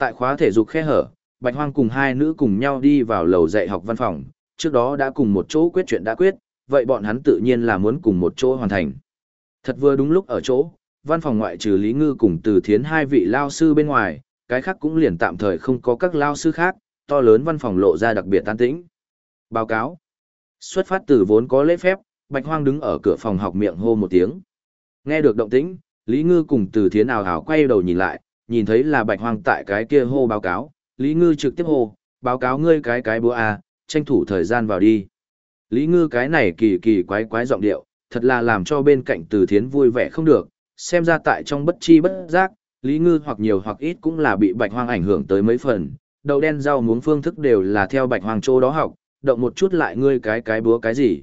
Tại khóa thể dục khe hở, bạch hoang cùng hai nữ cùng nhau đi vào lầu dạy học văn phòng, trước đó đã cùng một chỗ quyết chuyện đã quyết, vậy bọn hắn tự nhiên là muốn cùng một chỗ hoàn thành. Thật vừa đúng lúc ở chỗ, văn phòng ngoại trừ Lý Ngư cùng từ thiến hai vị lao sư bên ngoài, cái khác cũng liền tạm thời không có các lao sư khác, to lớn văn phòng lộ ra đặc biệt tan tĩnh. Báo cáo. Xuất phát từ vốn có lễ phép, Bạch Hoang đứng ở cửa phòng học miệng hô một tiếng. Nghe được động tĩnh, Lý Ngư cùng từ thiến ào hào quay đầu nhìn lại, nhìn thấy là Bạch Hoang tại cái kia hô báo cáo, Lý Ngư trực tiếp hô, báo cáo ngươi cái cái búa à, tranh thủ thời gian vào đi. Lý Ngư cái này kỳ kỳ quái quái giọng điệu, thật là làm cho bên cạnh từ thiến vui vẻ không được, xem ra tại trong bất chi bất giác, Lý Ngư hoặc nhiều hoặc ít cũng là bị bạch hoang ảnh hưởng tới mấy phần, đầu đen rau muống phương thức đều là theo bạch hoang chỗ đó học, động một chút lại ngươi cái cái búa cái gì.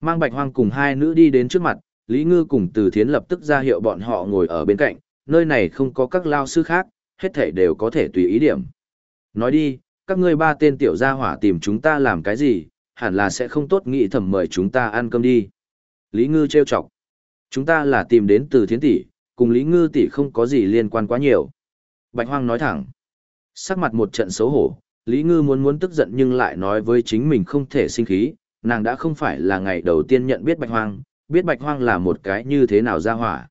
Mang bạch hoang cùng hai nữ đi đến trước mặt, Lý Ngư cùng từ thiến lập tức ra hiệu bọn họ ngồi ở bên cạnh, nơi này không có các lao sư khác, hết thảy đều có thể tùy ý điểm. Nói đi, các ngươi ba tên tiểu gia hỏa tìm chúng ta làm cái gì, hẳn là sẽ không tốt nghĩ thầm mời chúng ta ăn cơm đi. Lý Ngư trêu chọc. Chúng ta là tìm đến từ thiến tỷ, cùng Lý Ngư tỷ không có gì liên quan quá nhiều. Bạch Hoang nói thẳng. Sắc mặt một trận xấu hổ, Lý Ngư muốn muốn tức giận nhưng lại nói với chính mình không thể sinh khí, nàng đã không phải là ngày đầu tiên nhận biết Bạch Hoang, biết Bạch Hoang là một cái như thế nào ra hỏa.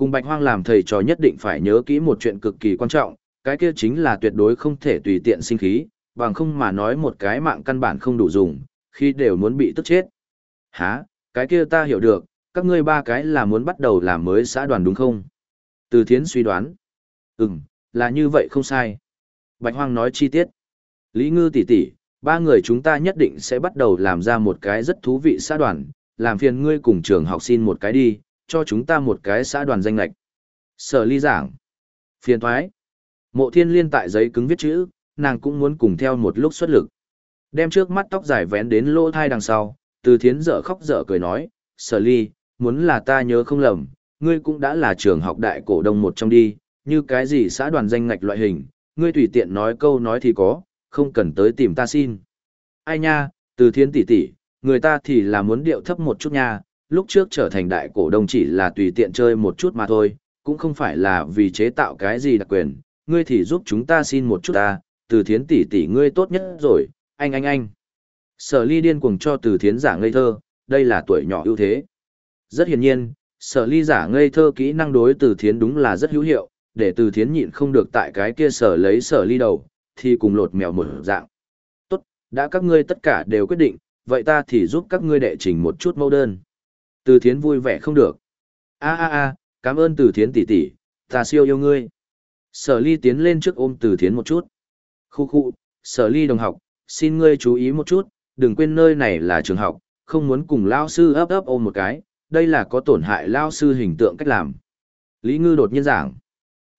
Cùng Bạch Hoang làm thầy trò nhất định phải nhớ kỹ một chuyện cực kỳ quan trọng, cái kia chính là tuyệt đối không thể tùy tiện sinh khí, bằng không mà nói một cái mạng căn bản không đủ dùng, khi đều muốn bị tức chết. Hả, cái kia ta hiểu được, các ngươi ba cái là muốn bắt đầu làm mới xã đoàn đúng không? Từ thiến suy đoán. Ừm, là như vậy không sai. Bạch Hoang nói chi tiết. Lý Ngư tỷ tỷ, ba người chúng ta nhất định sẽ bắt đầu làm ra một cái rất thú vị xã đoàn, làm phiền ngươi cùng trường học xin một cái đi, cho chúng ta một cái xã đoàn danh lệch. Sở ly giảng. Phiền thoái. Mộ thiên liên tại giấy cứng viết chữ, nàng cũng muốn cùng theo một lúc xuất lực. Đem trước mắt tóc dài vén đến lỗ thai đằng sau, từ thiến dở khóc dở cười nói, sở ly, muốn là ta nhớ không lầm, ngươi cũng đã là trường học đại cổ đông một trong đi, như cái gì xã đoàn danh ngạch loại hình, ngươi tùy tiện nói câu nói thì có, không cần tới tìm ta xin. Ai nha, từ thiến tỷ tỷ, người ta thì là muốn điệu thấp một chút nha, lúc trước trở thành đại cổ đông chỉ là tùy tiện chơi một chút mà thôi, cũng không phải là vì chế tạo cái gì đặc quyền, ngươi thì giúp chúng ta xin một chút ta, từ thiến tỷ tỷ ngươi tốt nhất rồi, anh anh anh. Sở ly điên cuồng cho từ thiến giả ngây thơ, đây là tuổi nhỏ ưu thế. Rất hiển nhiên, sở ly giả ngây thơ kỹ năng đối từ thiến đúng là rất hữu hiệu, để từ thiến nhịn không được tại cái kia sở lấy sở ly đầu, thì cùng lột mèo một dạng. Tốt, đã các ngươi tất cả đều quyết định, vậy ta thì giúp các ngươi đệ trình một chút mẫu đơn. Từ thiến vui vẻ không được. a a a cảm ơn từ thiến tỷ tỷ, ta siêu yêu ngươi. Sở ly tiến lên trước ôm từ thiến một chút. Khu khu, sở ly đồng học, xin ngươi chú ý một chút, đừng quên nơi này là trường học, không muốn cùng lao sư ấp ấp ôm một cái, đây là có tổn hại lao sư hình tượng cách làm. Lý Ngư đột nhiên giảng,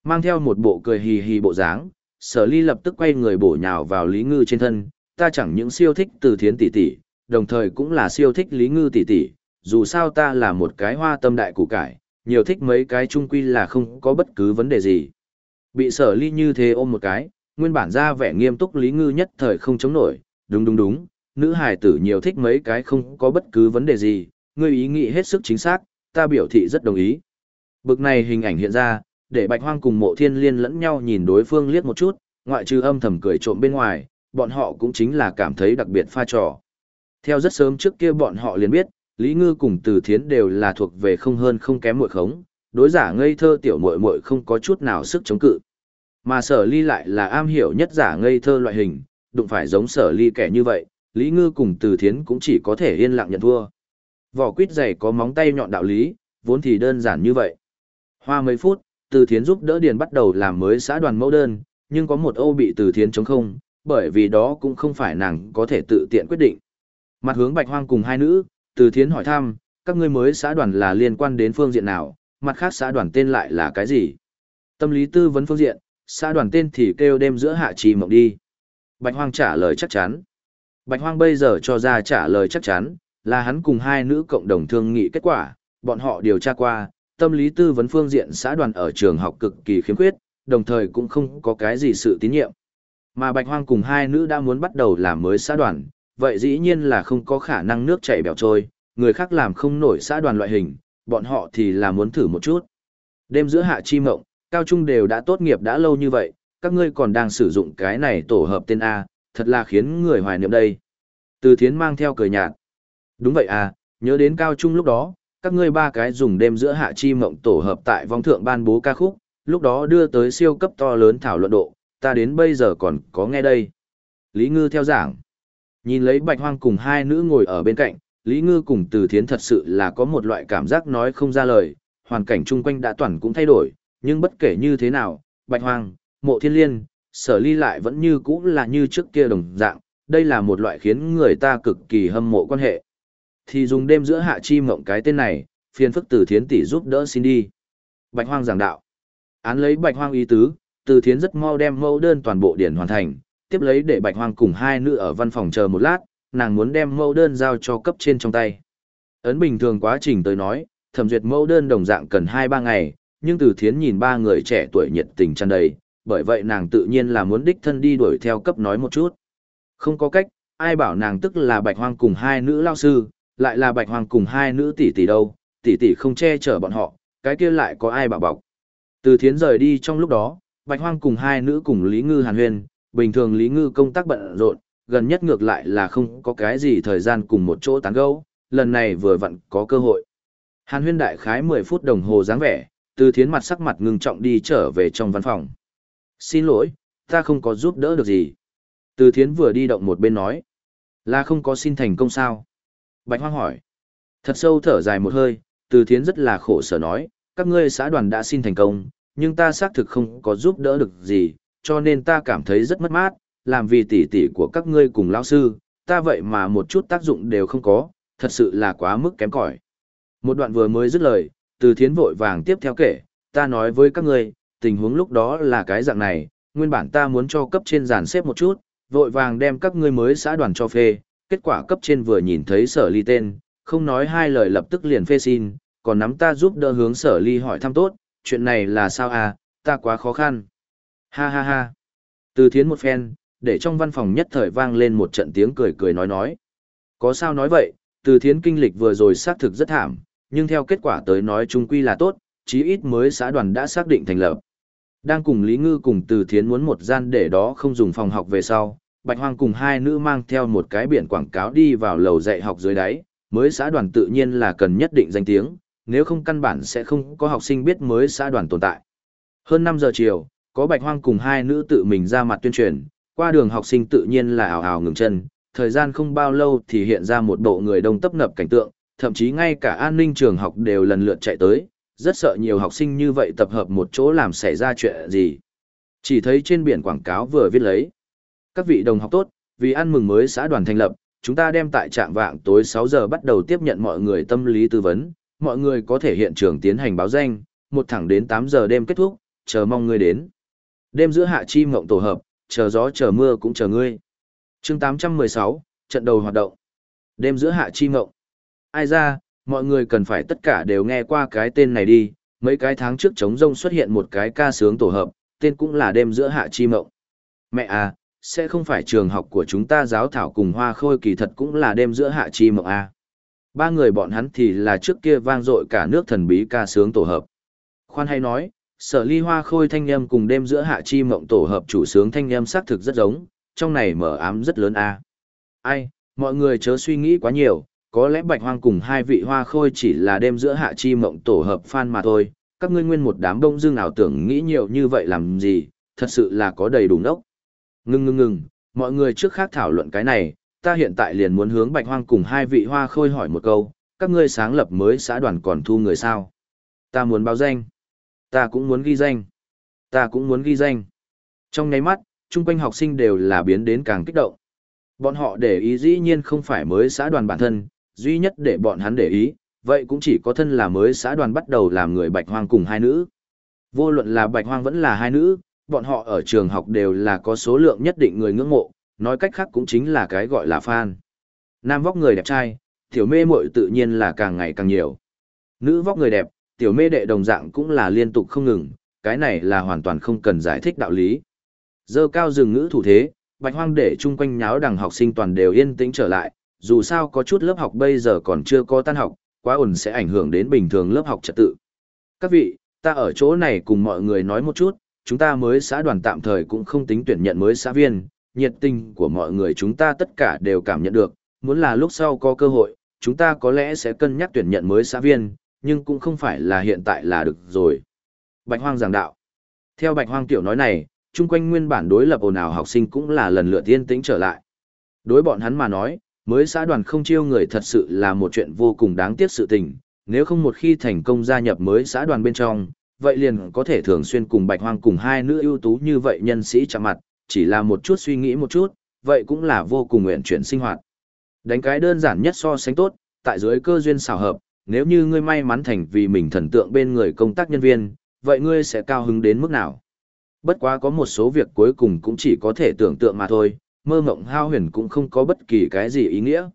mang theo một bộ cười hì hì bộ dáng, sở ly lập tức quay người bổ nhào vào Lý Ngư trên thân, ta chẳng những siêu thích từ thiến tỷ tỷ, đồng thời cũng là siêu thích Lý Ngư tỷ tỷ, dù sao ta là một cái hoa tâm đại củ cải, nhiều thích mấy cái chung quy là không có bất cứ vấn đề gì. Bị sở ly như thế ôm một cái, nguyên bản ra vẻ nghiêm túc Lý Ngư nhất thời không chống nổi, đúng đúng đúng, nữ hài tử nhiều thích mấy cái không có bất cứ vấn đề gì, ngươi ý nghĩ hết sức chính xác, ta biểu thị rất đồng ý. Bực này hình ảnh hiện ra, để bạch hoang cùng mộ thiên liên lẫn nhau nhìn đối phương liếc một chút, ngoại trừ âm thầm cười trộm bên ngoài, bọn họ cũng chính là cảm thấy đặc biệt pha trò. Theo rất sớm trước kia bọn họ liền biết, Lý Ngư cùng Từ Thiến đều là thuộc về không hơn không kém muội khống, đối giả ngây thơ tiểu muội muội không có chút nào sức chống cự. Mà sở ly lại là am hiểu nhất giả ngây thơ loại hình, đụng phải giống sở ly kẻ như vậy, Lý Ngư cùng Từ Thiến cũng chỉ có thể yên lặng nhận thua. Vỏ quýt dày có móng tay nhọn đạo lý, vốn thì đơn giản như vậy. Hoa mấy phút, Từ Thiến giúp đỡ Điền bắt đầu làm mới xã đoàn mẫu đơn, nhưng có một ô bị Từ Thiến chống không, bởi vì đó cũng không phải nàng có thể tự tiện quyết định. Mặt hướng Bạch Hoang cùng hai nữ, từ Thiến hỏi thăm, các ngươi mới xã đoàn là liên quan đến phương diện nào, mặt khác xã đoàn tên lại là cái gì? Tâm lý tư vấn phương diện, xã đoàn tên thì kêu đêm giữa hạ trì mộng đi. Bạch Hoang trả lời chắc chắn. Bạch Hoang bây giờ cho ra trả lời chắc chắn, là hắn cùng hai nữ cộng đồng thương nghị kết quả, bọn họ điều tra qua, tâm lý tư vấn phương diện xã đoàn ở trường học cực kỳ khiếm khuyết, đồng thời cũng không có cái gì sự tín nhiệm. Mà Bạch Hoang cùng hai nữ đã muốn bắt đầu làm mới xã đoàn, vậy dĩ nhiên là không có khả năng nước chảy bèo trôi, người khác làm không nổi xã đoàn loại hình, bọn họ thì là muốn thử một chút. Đêm giữa hạ chi mộng, cao trung đều đã tốt nghiệp đã lâu như vậy, các ngươi còn đang sử dụng cái này tổ hợp tên A, thật là khiến người hoài niệm đây. Từ thiến mang theo cười nhạt. Đúng vậy à, nhớ đến cao trung lúc đó, các ngươi ba cái dùng đêm giữa hạ chi mộng tổ hợp tại vong thượng ban bố ca khúc, lúc đó đưa tới siêu cấp to lớn thảo luận độ, ta đến bây giờ còn có nghe đây. Lý Ngư theo giảng. Nhìn lấy bạch hoang cùng hai nữ ngồi ở bên cạnh, Lý Ngư cùng Từ Thiến thật sự là có một loại cảm giác nói không ra lời, hoàn cảnh chung quanh đã toàn cũng thay đổi, nhưng bất kể như thế nào, bạch hoang, mộ thiên liên, sở ly lại vẫn như cũ là như trước kia đồng dạng, đây là một loại khiến người ta cực kỳ hâm mộ quan hệ. Thì dùng đêm giữa hạ chi mộng cái tên này, phiền phức từ thiến tỷ giúp đỡ xin đi. Bạch hoang giảng đạo. Án lấy bạch hoang ý tứ, từ thiến rất mau đem mẫu đơn toàn bộ điển hoàn thành, tiếp lấy để bạch hoang cùng hai nữ ở văn phòng chờ một lát, nàng muốn đem mẫu đơn giao cho cấp trên trong tay. Ấn bình thường quá trình tới nói, thẩm duyệt mẫu đơn đồng dạng cần 2-3 ngày, nhưng từ thiến nhìn ba người trẻ tuổi nhiệt tình tràn đầy, bởi vậy nàng tự nhiên là muốn đích thân đi đuổi theo cấp nói một chút. Không có cách, ai bảo nàng tức là bạch hoang cùng hai nữ lao sư, lại là bạch hoang cùng hai nữ tỷ tỷ đâu, tỷ tỷ không che chở bọn họ, cái kia lại có ai bảo bọc. Từ thiến rời đi trong lúc đó, bạch hoang cùng hai nữ cùng Lý Ngư Hàn huyền bình thường Lý Ngư công tác bận rộn, gần nhất ngược lại là không có cái gì thời gian cùng một chỗ tán gẫu, lần này vừa vặn có cơ hội. Hàn Huyên đại khái 10 phút đồng hồ dáng vẻ, từ thiến mặt sắc mặt ngưng trọng đi trở về trong văn phòng. Xin lỗi, ta không có giúp đỡ được gì. Từ thiến vừa đi động một bên nói. Là không có xin thành công sao? Bạch Hoang hỏi. Thật sâu thở dài một hơi, từ thiến rất là khổ sở nói, các ngươi xã đoàn đã xin thành công, nhưng ta xác thực không có giúp đỡ được gì, cho nên ta cảm thấy rất mất mát, làm vì tỷ tỷ của các ngươi cùng lão sư, ta vậy mà một chút tác dụng đều không có, thật sự là quá mức kém cỏi. Một đoạn vừa mới dứt lời, từ thiến vội vàng tiếp theo kể, ta nói với các ngươi, tình huống lúc đó là cái dạng này, nguyên bản ta muốn cho cấp trên giàn xếp một chút, vội vàng đem các ngươi mới xã đoàn cho phê, kết quả cấp trên vừa nhìn thấy sở ly tên, không nói hai lời lập tức liền phê xin, còn nắm ta giúp đỡ hướng sở ly hỏi thăm tốt, chuyện này là sao à, ta quá khó khăn. Ha ha ha. Từ thiến một phen, để trong văn phòng nhất thời vang lên một trận tiếng cười cười nói nói. Có sao nói vậy, từ thiến kinh lịch vừa rồi xác thực rất thảm, nhưng theo kết quả tới nói chung quy là tốt, chí ít mới xã đoàn đã xác định thành lập. Đang cùng Lý Ngư cùng từ thiến muốn một gian để đó không dùng phòng học về sau, Bạch Hoang cùng hai nữ mang theo một cái biển quảng cáo đi vào lầu dạy học dưới đáy, mới xã đoàn tự nhiên là cần nhất định danh tiếng, nếu không căn bản sẽ không có học sinh biết mới xã đoàn tồn tại. Hơn 5 giờ chiều, có Bạch Hoang cùng hai nữ tự mình ra mặt tuyên truyền, qua đường học sinh tự nhiên là ảo ảo ngừng chân, thời gian không bao lâu thì hiện ra một bộ người đông tấp nập cảnh tượng, thậm chí ngay cả an ninh trường học đều lần lượt chạy tới, rất sợ nhiều học sinh như vậy tập hợp một chỗ làm xảy ra chuyện gì. Chỉ thấy trên biển quảng cáo vừa viết lấy. Các vị đồng học tốt, vì ăn mừng mới xã đoàn thành lập, chúng ta đem tại trạm vạng tối 6 giờ bắt đầu tiếp nhận mọi người tâm lý tư vấn, mọi người có thể hiện trường tiến hành báo danh, một thẳng đến 8 giờ đêm kết thúc, chờ mong người đến. Đêm giữa hạ chi mộng tổ hợp, chờ gió chờ mưa cũng chờ ngươi. chương 816, trận đầu hoạt động. Đêm giữa hạ chi mộng. Ai ra, mọi người cần phải tất cả đều nghe qua cái tên này đi, mấy cái tháng trước trống rông xuất hiện một cái ca sướng tổ hợp, tên cũng là đêm giữa hạ chi mộng. Mẹ à, sẽ không phải trường học của chúng ta giáo thảo cùng hoa khôi kỳ thật cũng là đêm giữa hạ chi mộng à. Ba người bọn hắn thì là trước kia vang dội cả nước thần bí ca sướng tổ hợp. Khoan hay nói, sở ly hoa khôi thanh âm cùng đêm giữa hạ chi mộng tổ hợp chủ sướng thanh âm xác thực rất giống, trong này mở ám rất lớn a. Ai, mọi người chớ suy nghĩ quá nhiều, có lẽ bạch hoang cùng hai vị hoa khôi chỉ là đêm giữa hạ chi mộng tổ hợp fan mà thôi, các ngươi nguyên một đám đông dương ảo tưởng nghĩ nhiều như vậy làm gì, thật sự là có đầy đủ nốc. Ngưng ngưng ngừng, mọi người trước khác thảo luận cái này, ta hiện tại liền muốn hướng bạch hoang cùng hai vị hoa khôi hỏi một câu, các ngươi sáng lập mới xã đoàn còn thu người sao? Ta muốn báo danh. Ta cũng muốn ghi danh. Ta cũng muốn ghi danh. Trong nháy mắt, chung quanh học sinh đều là biến đến càng kích động. Bọn họ để ý dĩ nhiên không phải mới xã đoàn bản thân, duy nhất để bọn hắn để ý, vậy cũng chỉ có thân là mới xã đoàn bắt đầu làm người bạch hoang cùng hai nữ. Vô luận là bạch hoang vẫn là hai nữ, bọn họ ở trường học đều là có số lượng nhất định người ngưỡng mộ, nói cách khác cũng chính là cái gọi là fan. Nam vóc người đẹp trai, tiểu mê muội tự nhiên là càng ngày càng nhiều. Nữ vóc người đẹp, tiểu mê đệ đồng dạng cũng là liên tục không ngừng, cái này là hoàn toàn không cần giải thích đạo lý. Dơ cao rừng ngữ thủ thế, bạch hoang để chung quanh nháo đằng học sinh toàn đều yên tĩnh trở lại, dù sao có chút lớp học bây giờ còn chưa có tan học, quá ồn sẽ ảnh hưởng đến bình thường lớp học trật tự. Các vị, ta ở chỗ này cùng mọi người nói một chút, chúng ta mới xã đoàn tạm thời cũng không tính tuyển nhận mới xã viên, nhiệt tình của mọi người chúng ta tất cả đều cảm nhận được, muốn là lúc sau có cơ hội, chúng ta có lẽ sẽ cân nhắc tuyển nhận mới xã viên, nhưng cũng không phải là hiện tại là được rồi. Bạch Hoang giảng đạo. Theo Bạch Hoang tiểu nói này, chung quanh nguyên bản đối lập ồn ào học sinh cũng là lần lượt yên tĩnh trở lại. Đối bọn hắn mà nói, mới xã đoàn không chiêu người thật sự là một chuyện vô cùng đáng tiếc sự tình, nếu không một khi thành công gia nhập mới xã đoàn bên trong, vậy liền có thể thường xuyên cùng Bạch Hoang cùng hai nữ ưu tú như vậy nhân sĩ chạm mặt, chỉ là một chút suy nghĩ một chút, vậy cũng là vô cùng nguyện chuyển sinh hoạt. Đánh cái đơn giản nhất so sánh tốt, tại dưới cơ duyên xảo hợp, nếu như ngươi may mắn thành vì mình thần tượng bên người công tác nhân viên, vậy ngươi sẽ cao hứng đến mức nào? Bất quá có một số việc cuối cùng cũng chỉ có thể tưởng tượng mà thôi, mơ mộng hao huyền cũng không có bất kỳ cái gì ý nghĩa.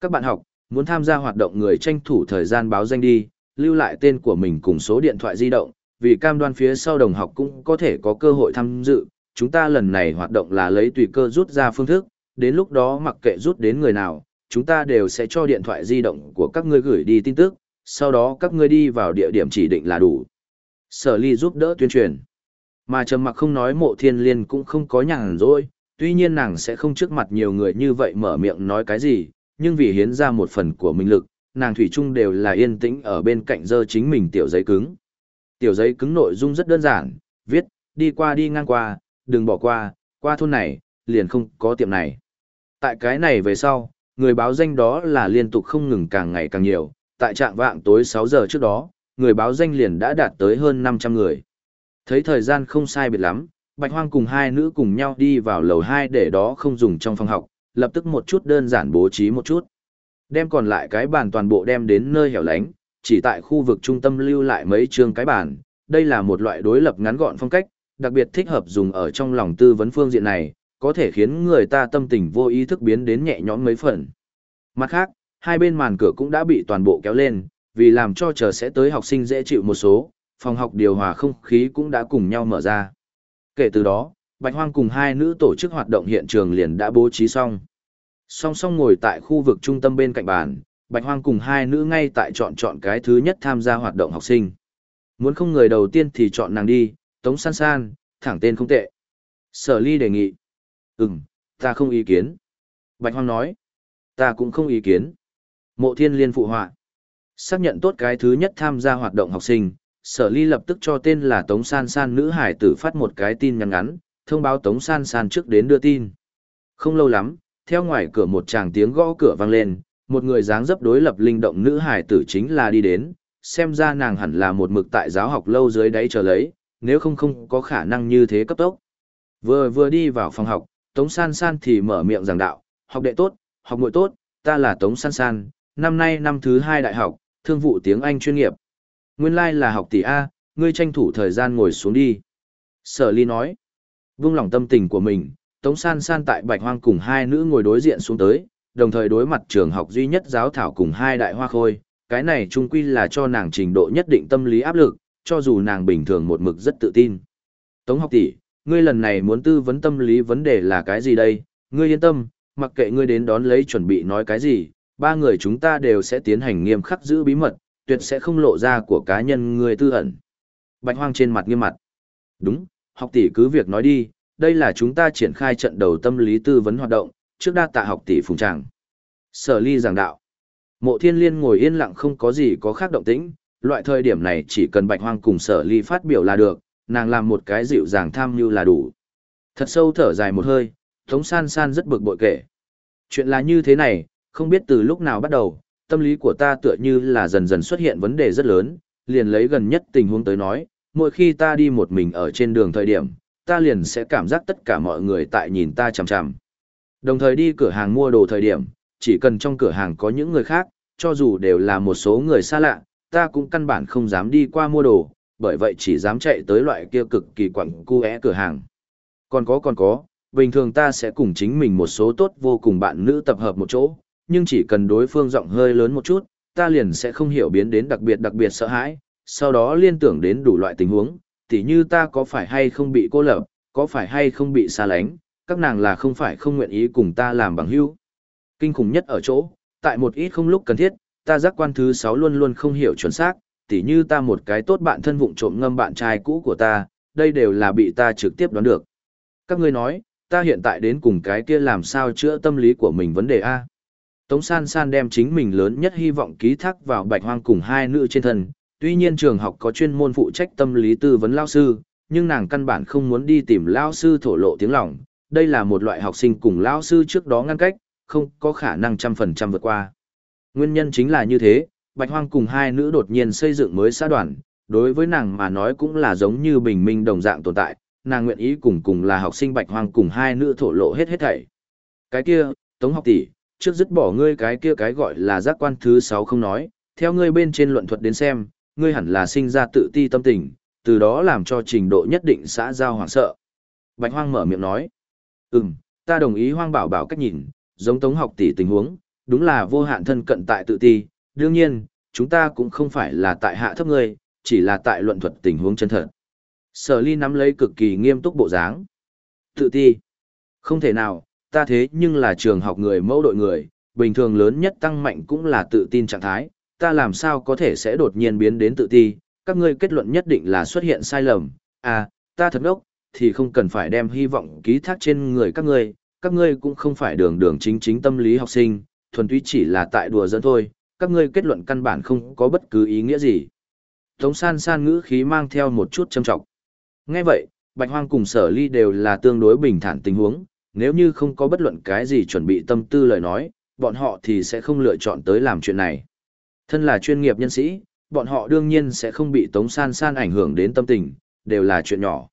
Các bạn học, muốn tham gia hoạt động người tranh thủ thời gian báo danh đi, lưu lại tên của mình cùng số điện thoại di động, vì cam đoan phía sau đồng học cũng có thể có cơ hội tham dự. Chúng ta lần này hoạt động là lấy tùy cơ rút ra phương thức, đến lúc đó mặc kệ rút đến người nào, chúng ta đều sẽ cho điện thoại di động của các ngươi gửi đi tin tức, sau đó các ngươi đi vào địa điểm chỉ định là đủ. Sở ly giúp đỡ tuyên truyền. Mà trầm mặc không nói mộ thiên liên cũng không có nhàn rỗi, tuy nhiên nàng sẽ không trước mặt nhiều người như vậy mở miệng nói cái gì, nhưng vì hiến ra một phần của mình lực, nàng thủy chung đều là yên tĩnh ở bên cạnh dơ chính mình tiểu giấy cứng. Tiểu giấy cứng nội dung rất đơn giản, viết, đi qua đi ngang qua, đừng bỏ qua, qua thôn này, liền không có tiệm này. Tại cái này về sau, người báo danh đó là liên tục không ngừng càng ngày càng nhiều, tại trạng vạng tối 6 giờ trước đó, người báo danh liền đã đạt tới hơn 500 người. Thấy thời gian không sai biệt lắm, Bạch Hoang cùng hai nữ cùng nhau đi vào lầu 2 để đó không dùng trong phòng học, lập tức một chút đơn giản bố trí một chút. Đem còn lại cái bàn toàn bộ đem đến nơi hẻo lánh, chỉ tại khu vực trung tâm lưu lại mấy trường cái bàn. Đây là một loại đối lập ngắn gọn phong cách, đặc biệt thích hợp dùng ở trong lòng tư vấn phương diện này, có thể khiến người ta tâm tình vô ý thức biến đến nhẹ nhõm mấy phần. Mặt khác, hai bên màn cửa cũng đã bị toàn bộ kéo lên, vì làm cho chờ sẽ tới học sinh dễ chịu một số, phòng học điều hòa không khí cũng đã cùng nhau mở ra. Kể từ đó, Bạch Hoang cùng hai nữ tổ chức hoạt động hiện trường liền đã bố trí xong. Song song ngồi tại khu vực trung tâm bên cạnh bàn, Bạch Hoang cùng hai nữ ngay tại chọn chọn cái thứ nhất tham gia hoạt động học sinh. Muốn không người đầu tiên thì chọn nàng đi, Tống San San, thẳng tên không tệ. Sở Ly đề nghị. Ừm, ta không ý kiến. Bạch Hoang nói. Ta cũng không ý kiến. Mộ Thiên Liên phụ họa. Xác nhận tốt cái thứ nhất tham gia hoạt động học sinh, Sở Ly lập tức cho tên là Tống San San nữ hải tử phát một cái tin nhắn ngắn, thông báo Tống San San trước đến đưa tin. Không lâu lắm, theo ngoài cửa một tràng tiếng gõ cửa vang lên, một người dáng dấp đối lập linh động nữ hải tử chính là đi đến, xem ra nàng hẳn là một mực tại giáo học lâu dưới đáy chờ lấy, nếu không không có khả năng như thế cấp tốc. Vừa vừa đi vào phòng học, Tống San San thì mở miệng giảng đạo, học đệ tốt, học ngội tốt, ta là Tống San San, năm nay năm thứ hai đại học, thương vụ tiếng Anh chuyên nghiệp. Nguyên lai like là học tỷ A, ngươi tranh thủ thời gian ngồi xuống đi. Sở ly nói, vung lòng tâm tình của mình, Tống San San tại Bạch Hoang cùng hai nữ ngồi đối diện xuống tới, đồng thời đối mặt trường học duy nhất giáo thảo cùng hai đại hoa khôi, cái này chung quy là cho nàng trình độ nhất định tâm lý áp lực, cho dù nàng bình thường một mực rất tự tin. Tống học tỷ, ngươi lần này muốn tư vấn tâm lý vấn đề là cái gì đây? Ngươi yên tâm, mặc kệ ngươi đến đón lấy chuẩn bị nói cái gì, ba người chúng ta đều sẽ tiến hành nghiêm khắc giữ bí mật, tuyệt sẽ không lộ ra của cá nhân người tư ẩn. Bạch hoang trên mặt nghiêm mặt. Đúng, học tỷ cứ việc nói đi, đây là chúng ta triển khai trận đầu tâm lý tư vấn hoạt động, trước đa tạ học tỷ phùng tràng. Sở ly giảng đạo. Mộ thiên liên ngồi yên lặng không có gì có khác động tĩnh, loại thời điểm này chỉ cần bạch hoang cùng sở ly phát biểu là được, nàng làm một cái dịu dàng tham như là đủ. Thật sâu thở dài một hơi, Tống San San rất bực bội kể. Chuyện là như thế này, không biết từ lúc nào bắt đầu, tâm lý của ta tựa như là dần dần xuất hiện vấn đề rất lớn, liền lấy gần nhất tình huống tới nói, mỗi khi ta đi một mình ở trên đường thời điểm, ta liền sẽ cảm giác tất cả mọi người tại nhìn ta chằm chằm. Đồng thời đi cửa hàng mua đồ thời điểm, chỉ cần trong cửa hàng có những người khác, cho dù đều là một số người xa lạ, ta cũng căn bản không dám đi qua mua đồ, bởi vậy chỉ dám chạy tới loại kia cực kỳ quặng cu é cửa hàng. Còn có còn có, bình thường ta sẽ cùng chính mình một số tốt vô cùng bạn nữ tập hợp một chỗ, nhưng chỉ cần đối phương giọng hơi lớn một chút, ta liền sẽ không hiểu biến đến đặc biệt đặc biệt sợ hãi, sau đó liên tưởng đến đủ loại tình huống, tỉ như ta có phải hay không bị cô lập, có phải hay không bị xa lánh, các nàng là không phải không nguyện ý cùng ta làm bằng hữu. Kinh khủng nhất ở chỗ, tại một ít không lúc cần thiết, ta giác quan thứ 6 luôn luôn không hiểu chuẩn xác, tỉ như ta một cái tốt bạn thân vụng trộm ngâm bạn trai cũ của ta, đây đều là bị ta trực tiếp đoán được. Các ngươi nói, ta hiện tại đến cùng cái kia làm sao chữa tâm lý của mình vấn đề A. Tống san san đem chính mình lớn nhất hy vọng ký thác vào bạch hoang cùng hai nữ trên thân, tuy nhiên trường học có chuyên môn phụ trách tâm lý tư vấn lao sư, nhưng nàng căn bản không muốn đi tìm lao sư thổ lộ tiếng lòng, đây là một loại học sinh cùng lao sư trước đó ngăn cách, không có khả năng trăm phần trăm vượt qua. Nguyên nhân chính là như thế, Bạch Hoang cùng hai nữ đột nhiên xây dựng mới xã đoàn, đối với nàng mà nói cũng là giống như bình minh đồng dạng tồn tại, nàng nguyện ý cùng cùng là học sinh Bạch Hoang cùng hai nữ thổ lộ hết hết thảy. Cái kia, Tống học tỷ, trước dứt bỏ ngươi cái kia cái gọi là giác quan thứ sáu không nói, theo ngươi bên trên luận thuật đến xem, ngươi hẳn là sinh ra tự ti tâm tình, từ đó làm cho trình độ nhất định xã giao hoảng sợ. Bạch Hoang mở miệng nói, ừm, ta đồng ý Hoang bảo bảo cách nhìn, giống Tống học tỷ tình huống, đúng là vô hạn thân cận tại tự ti, đương nhiên, chúng ta cũng không phải là tại hạ thấp ngươi, chỉ là tại luận thuật tình huống chân thật. Sở ly nắm lấy cực kỳ nghiêm túc bộ dáng. Tự ti. Không thể nào, ta thế nhưng là trường học người mẫu đội người, bình thường lớn nhất tăng mạnh cũng là tự tin trạng thái, ta làm sao có thể sẽ đột nhiên biến đến tự ti, các ngươi kết luận nhất định là xuất hiện sai lầm, à, ta thật ốc, thì không cần phải đem hy vọng ký thác trên người các ngươi, các ngươi cũng không phải đường đường chính chính tâm lý học sinh, thuần túy chỉ là tại đùa dẫn thôi, các ngươi kết luận căn bản không có bất cứ ý nghĩa gì. Tống san san ngữ khí mang theo một chút châm trọng. Nghe vậy, Bạch Hoang cùng sở ly đều là tương đối bình thản tình huống, nếu như không có bất luận cái gì chuẩn bị tâm tư lời nói, bọn họ thì sẽ không lựa chọn tới làm chuyện này. Thân là chuyên nghiệp nhân sĩ, bọn họ đương nhiên sẽ không bị Tống San San ảnh hưởng đến tâm tình, đều là chuyện nhỏ.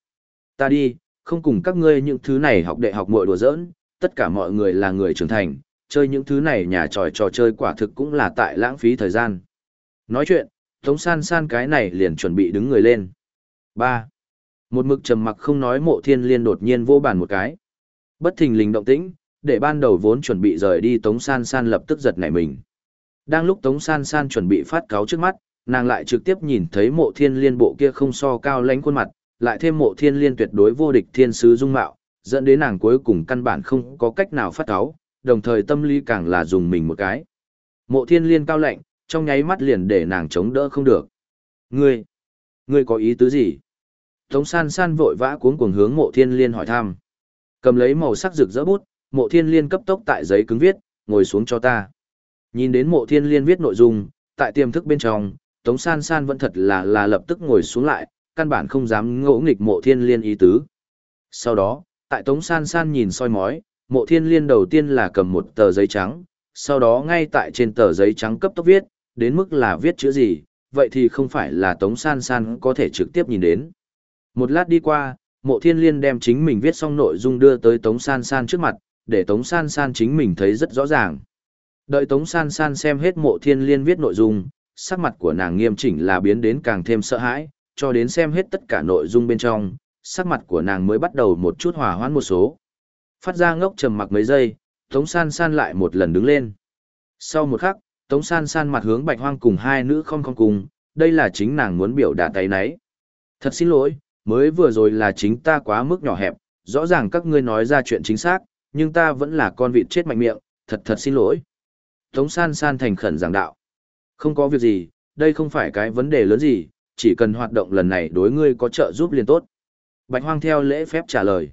Ta đi, không cùng các ngươi những thứ này học đệ học muội đùa giỡn, tất cả mọi người là người trưởng thành, chơi những thứ này nhà tròi trò chơi quả thực cũng là tại lãng phí thời gian. Nói chuyện, Tống San San cái này liền chuẩn bị đứng người lên. 3. Một mực trầm mặc không nói mộ thiên liên đột nhiên vô bàn một cái. Bất thình lình động tĩnh, để ban đầu vốn chuẩn bị rời đi Tống San San lập tức giật nảy mình. Đang lúc Tống San San chuẩn bị phát cáo trước mắt, nàng lại trực tiếp nhìn thấy mộ thiên liên bộ kia không so cao lãnh khuôn mặt, lại thêm mộ thiên liên tuyệt đối vô địch thiên sứ dung mạo, dẫn đến nàng cuối cùng căn bản không có cách nào phát cáo, đồng thời tâm lý càng là dùng mình một cái. Mộ thiên liên cao lạnh, trong nháy mắt liền để nàng chống đỡ không được. Ngươi, ngươi có ý tứ gì? Tống san san vội vã cuống cuồng hướng mộ thiên liên hỏi thăm. Cầm lấy màu sắc rực rỡ bút, mộ thiên liên cấp tốc tại giấy cứng viết, ngồi xuống cho ta. Nhìn đến mộ thiên liên viết nội dung, tại tiềm thức bên trong, Tống san san vẫn thật là là lập tức ngồi xuống lại, căn bản không dám ngỗ nghịch mộ thiên liên ý tứ. Sau đó, tại Tống san san nhìn soi mói, mộ thiên liên đầu tiên là cầm một tờ giấy trắng, sau đó ngay tại trên tờ giấy trắng cấp tốc viết, đến mức là viết chữ gì, vậy thì không phải là Tống San San có thể trực tiếp nhìn đến. Một lát đi qua, mộ thiên liên đem chính mình viết xong nội dung đưa tới Tống San San trước mặt, để Tống San San chính mình thấy rất rõ ràng. Đợi Tống San San xem hết mộ thiên liên viết nội dung, sắc mặt của nàng nghiêm chỉnh là biến đến càng thêm sợ hãi, cho đến xem hết tất cả nội dung bên trong, sắc mặt của nàng mới bắt đầu một chút hòa hoãn một số. Phát ra ngốc trầm mặc mấy giây, Tống San San lại một lần đứng lên. Sau một khắc, Tống San San mặt hướng Bạch Hoang cùng hai nữ không không cùng, đây là chính nàng muốn biểu đạt tay nấy. Thật xin lỗi, mới vừa rồi là chính ta quá mức nhỏ hẹp, rõ ràng các ngươi nói ra chuyện chính xác, nhưng ta vẫn là con vịt chết mạnh miệng, thật thật xin lỗi. Tống san san thành khẩn giảng đạo. Không có việc gì, đây không phải cái vấn đề lớn gì, chỉ cần hoạt động lần này đối ngươi có trợ giúp liền tốt. Bạch hoang theo lễ phép trả lời.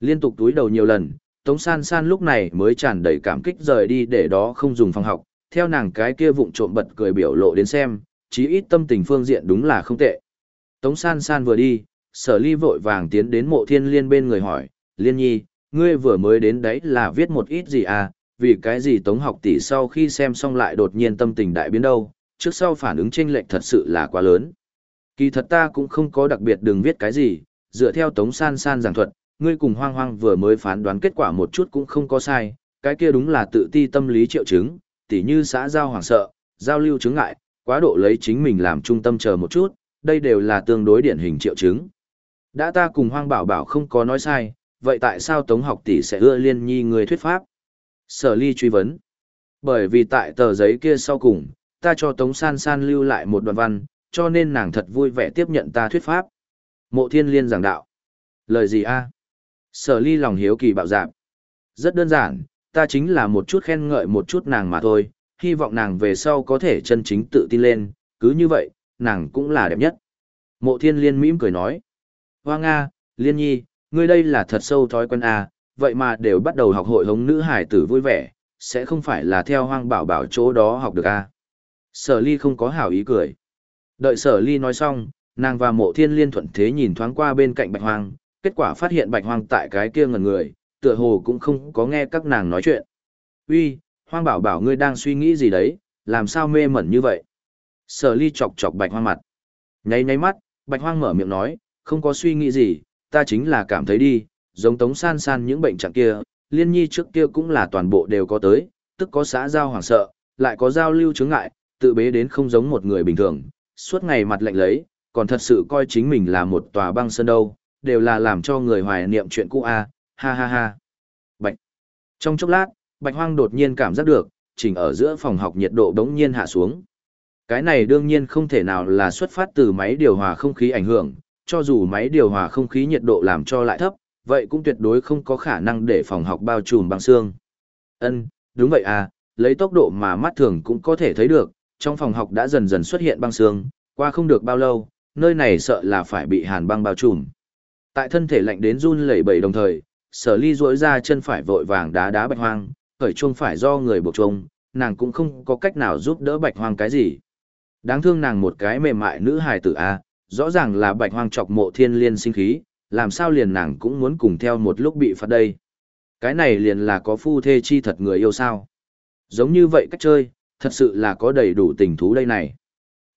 Liên tục túi đầu nhiều lần, Tống san san lúc này mới tràn đầy cảm kích rời đi để đó không dùng phòng học, theo nàng cái kia vụng trộm bật cười biểu lộ đến xem, chí ít tâm tình phương diện đúng là không tệ. Tống san san vừa đi, sở ly vội vàng tiến đến mộ thiên liên bên người hỏi, liên nhi, ngươi vừa mới đến đấy là viết một ít gì à, vì cái gì tống học tỷ sau khi xem xong lại đột nhiên tâm tình đại biến đâu, trước sau phản ứng chênh lệch thật sự là quá lớn. Kỳ thật ta cũng không có đặc biệt đừng viết cái gì, dựa theo tống san san giảng thuật, ngươi cùng hoang hoang vừa mới phán đoán kết quả một chút cũng không có sai, cái kia đúng là tự ti tâm lý triệu chứng, tỉ như xã giao hoảng sợ, giao lưu chứng ngại, quá độ lấy chính mình làm trung tâm chờ một chút, đây đều là tương đối điển hình triệu chứng. Đã ta cùng hoang bảo bảo không có nói sai, vậy tại sao Tống học tỷ sẽ ưa liên nhi người thuyết pháp? Sở ly truy vấn. Bởi vì tại tờ giấy kia sau cùng, ta cho Tống san san lưu lại một đoạn văn, cho nên nàng thật vui vẻ tiếp nhận ta thuyết pháp. Mộ thiên liên giảng đạo. Lời gì a? Sở ly lòng hiếu kỳ bạo dạp. Rất đơn giản, ta chính là một chút khen ngợi một chút nàng mà thôi, hy vọng nàng về sau có thể chân chính tự tin lên, cứ như vậy, nàng cũng là đẹp nhất. Mộ thiên liên mỉm cười nói. Hoa Nga, liên nhi, ngươi đây là thật sâu thói quen à, vậy mà đều bắt đầu học hội hống nữ hải tử vui vẻ, sẽ không phải là theo hoang bảo bảo chỗ đó học được à. Sở ly không có hảo ý cười. Đợi sở ly nói xong, nàng và mộ thiên liên thuận thế nhìn thoáng qua bên cạnh bạch hoang, kết quả phát hiện bạch hoang tại cái kia ngẩn người, tựa hồ cũng không có nghe các nàng nói chuyện. Uy, hoang bảo bảo ngươi đang suy nghĩ gì đấy, làm sao mê mẩn như vậy? Sở ly chọc chọc bạch hoang mặt. Nháy nháy mắt, bạch hoang mở miệng nói, không có suy nghĩ gì, ta chính là cảm thấy đi, giống tống san san những bệnh trạng kia, liên nhi trước kia cũng là toàn bộ đều có tới, tức có xã giao hoảng sợ, lại có giao lưu chứng ngại, tự bế đến không giống một người bình thường, suốt ngày mặt lạnh lấy, còn thật sự coi chính mình là một tòa băng sơn đâu, đều là làm cho người hoài niệm chuyện cũ a, ha ha ha. Bạch. Trong chốc lát, Bạch Hoang đột nhiên cảm giác được, chỉnh ở giữa phòng học nhiệt độ đống nhiên hạ xuống. Cái này đương nhiên không thể nào là xuất phát từ máy điều hòa không khí ảnh hưởng, cho dù máy điều hòa không khí nhiệt độ làm cho lại thấp, vậy cũng tuyệt đối không có khả năng để phòng học bao trùm băng xương. Ân, đúng vậy à, lấy tốc độ mà mắt thường cũng có thể thấy được, trong phòng học đã dần dần xuất hiện băng xương, qua không được bao lâu, nơi này sợ là phải bị hàn băng bao trùm. Tại thân thể lạnh đến run lẩy bẩy đồng thời, sở ly duỗi ra chân phải vội vàng đá đá bạch hoang, khởi chuông phải do người buộc chuông, nàng cũng không có cách nào giúp đỡ bạch hoang cái gì. Đáng thương nàng một cái mềm mại nữ hài tử a, rõ ràng là bạch hoang chọc mộ thiên liên sinh khí, làm sao liền nàng cũng muốn cùng theo một lúc bị phạt đây. Cái này liền là có phu thê chi thật người yêu sao. Giống như vậy cách chơi, thật sự là có đầy đủ tình thú đây này.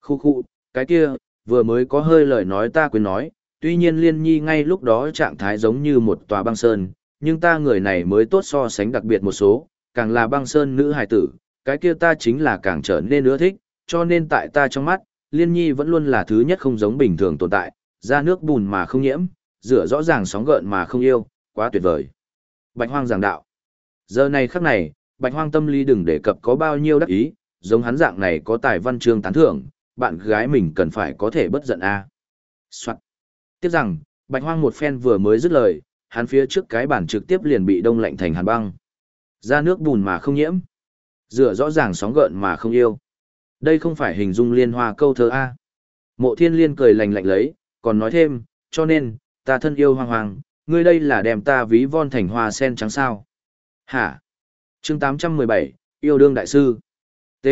Khu khu, cái kia, vừa mới có hơi lời nói ta quên nói, tuy nhiên liên nhi ngay lúc đó trạng thái giống như một tòa băng sơn, nhưng ta người này mới tốt so sánh đặc biệt một số, càng là băng sơn nữ hài tử, cái kia ta chính là càng trở nên ưa thích, cho nên tại ta trong mắt, liên nhi vẫn luôn là thứ nhất không giống bình thường tồn tại, ra nước bùn mà không nhiễm, rửa rõ ràng sóng gợn mà không yêu, quá tuyệt vời. Bạch hoang giảng đạo. Giờ này khắc này, bạch hoang tâm lý đừng đề cập có bao nhiêu đắc ý, giống hắn dạng này có tài văn chương tán thưởng, bạn gái mình cần phải có thể bất giận a. À. Soạn tiếc rằng, bạch hoang một phen vừa mới dứt lời, hắn phía trước cái bản trực tiếp liền bị đông lạnh thành hàn băng. Ra nước bùn mà không nhiễm. Rửa rõ ràng sóng gợn mà không yêu. Đây không phải hình dung liên hoa câu thơ A. Mộ thiên liên cười lành lạnh lấy, còn nói thêm, cho nên, ta thân yêu hoang hoàng, ngươi đây là đem ta ví von thành hoa sen trắng sao. Hả? chương 817, yêu đương đại sư. T.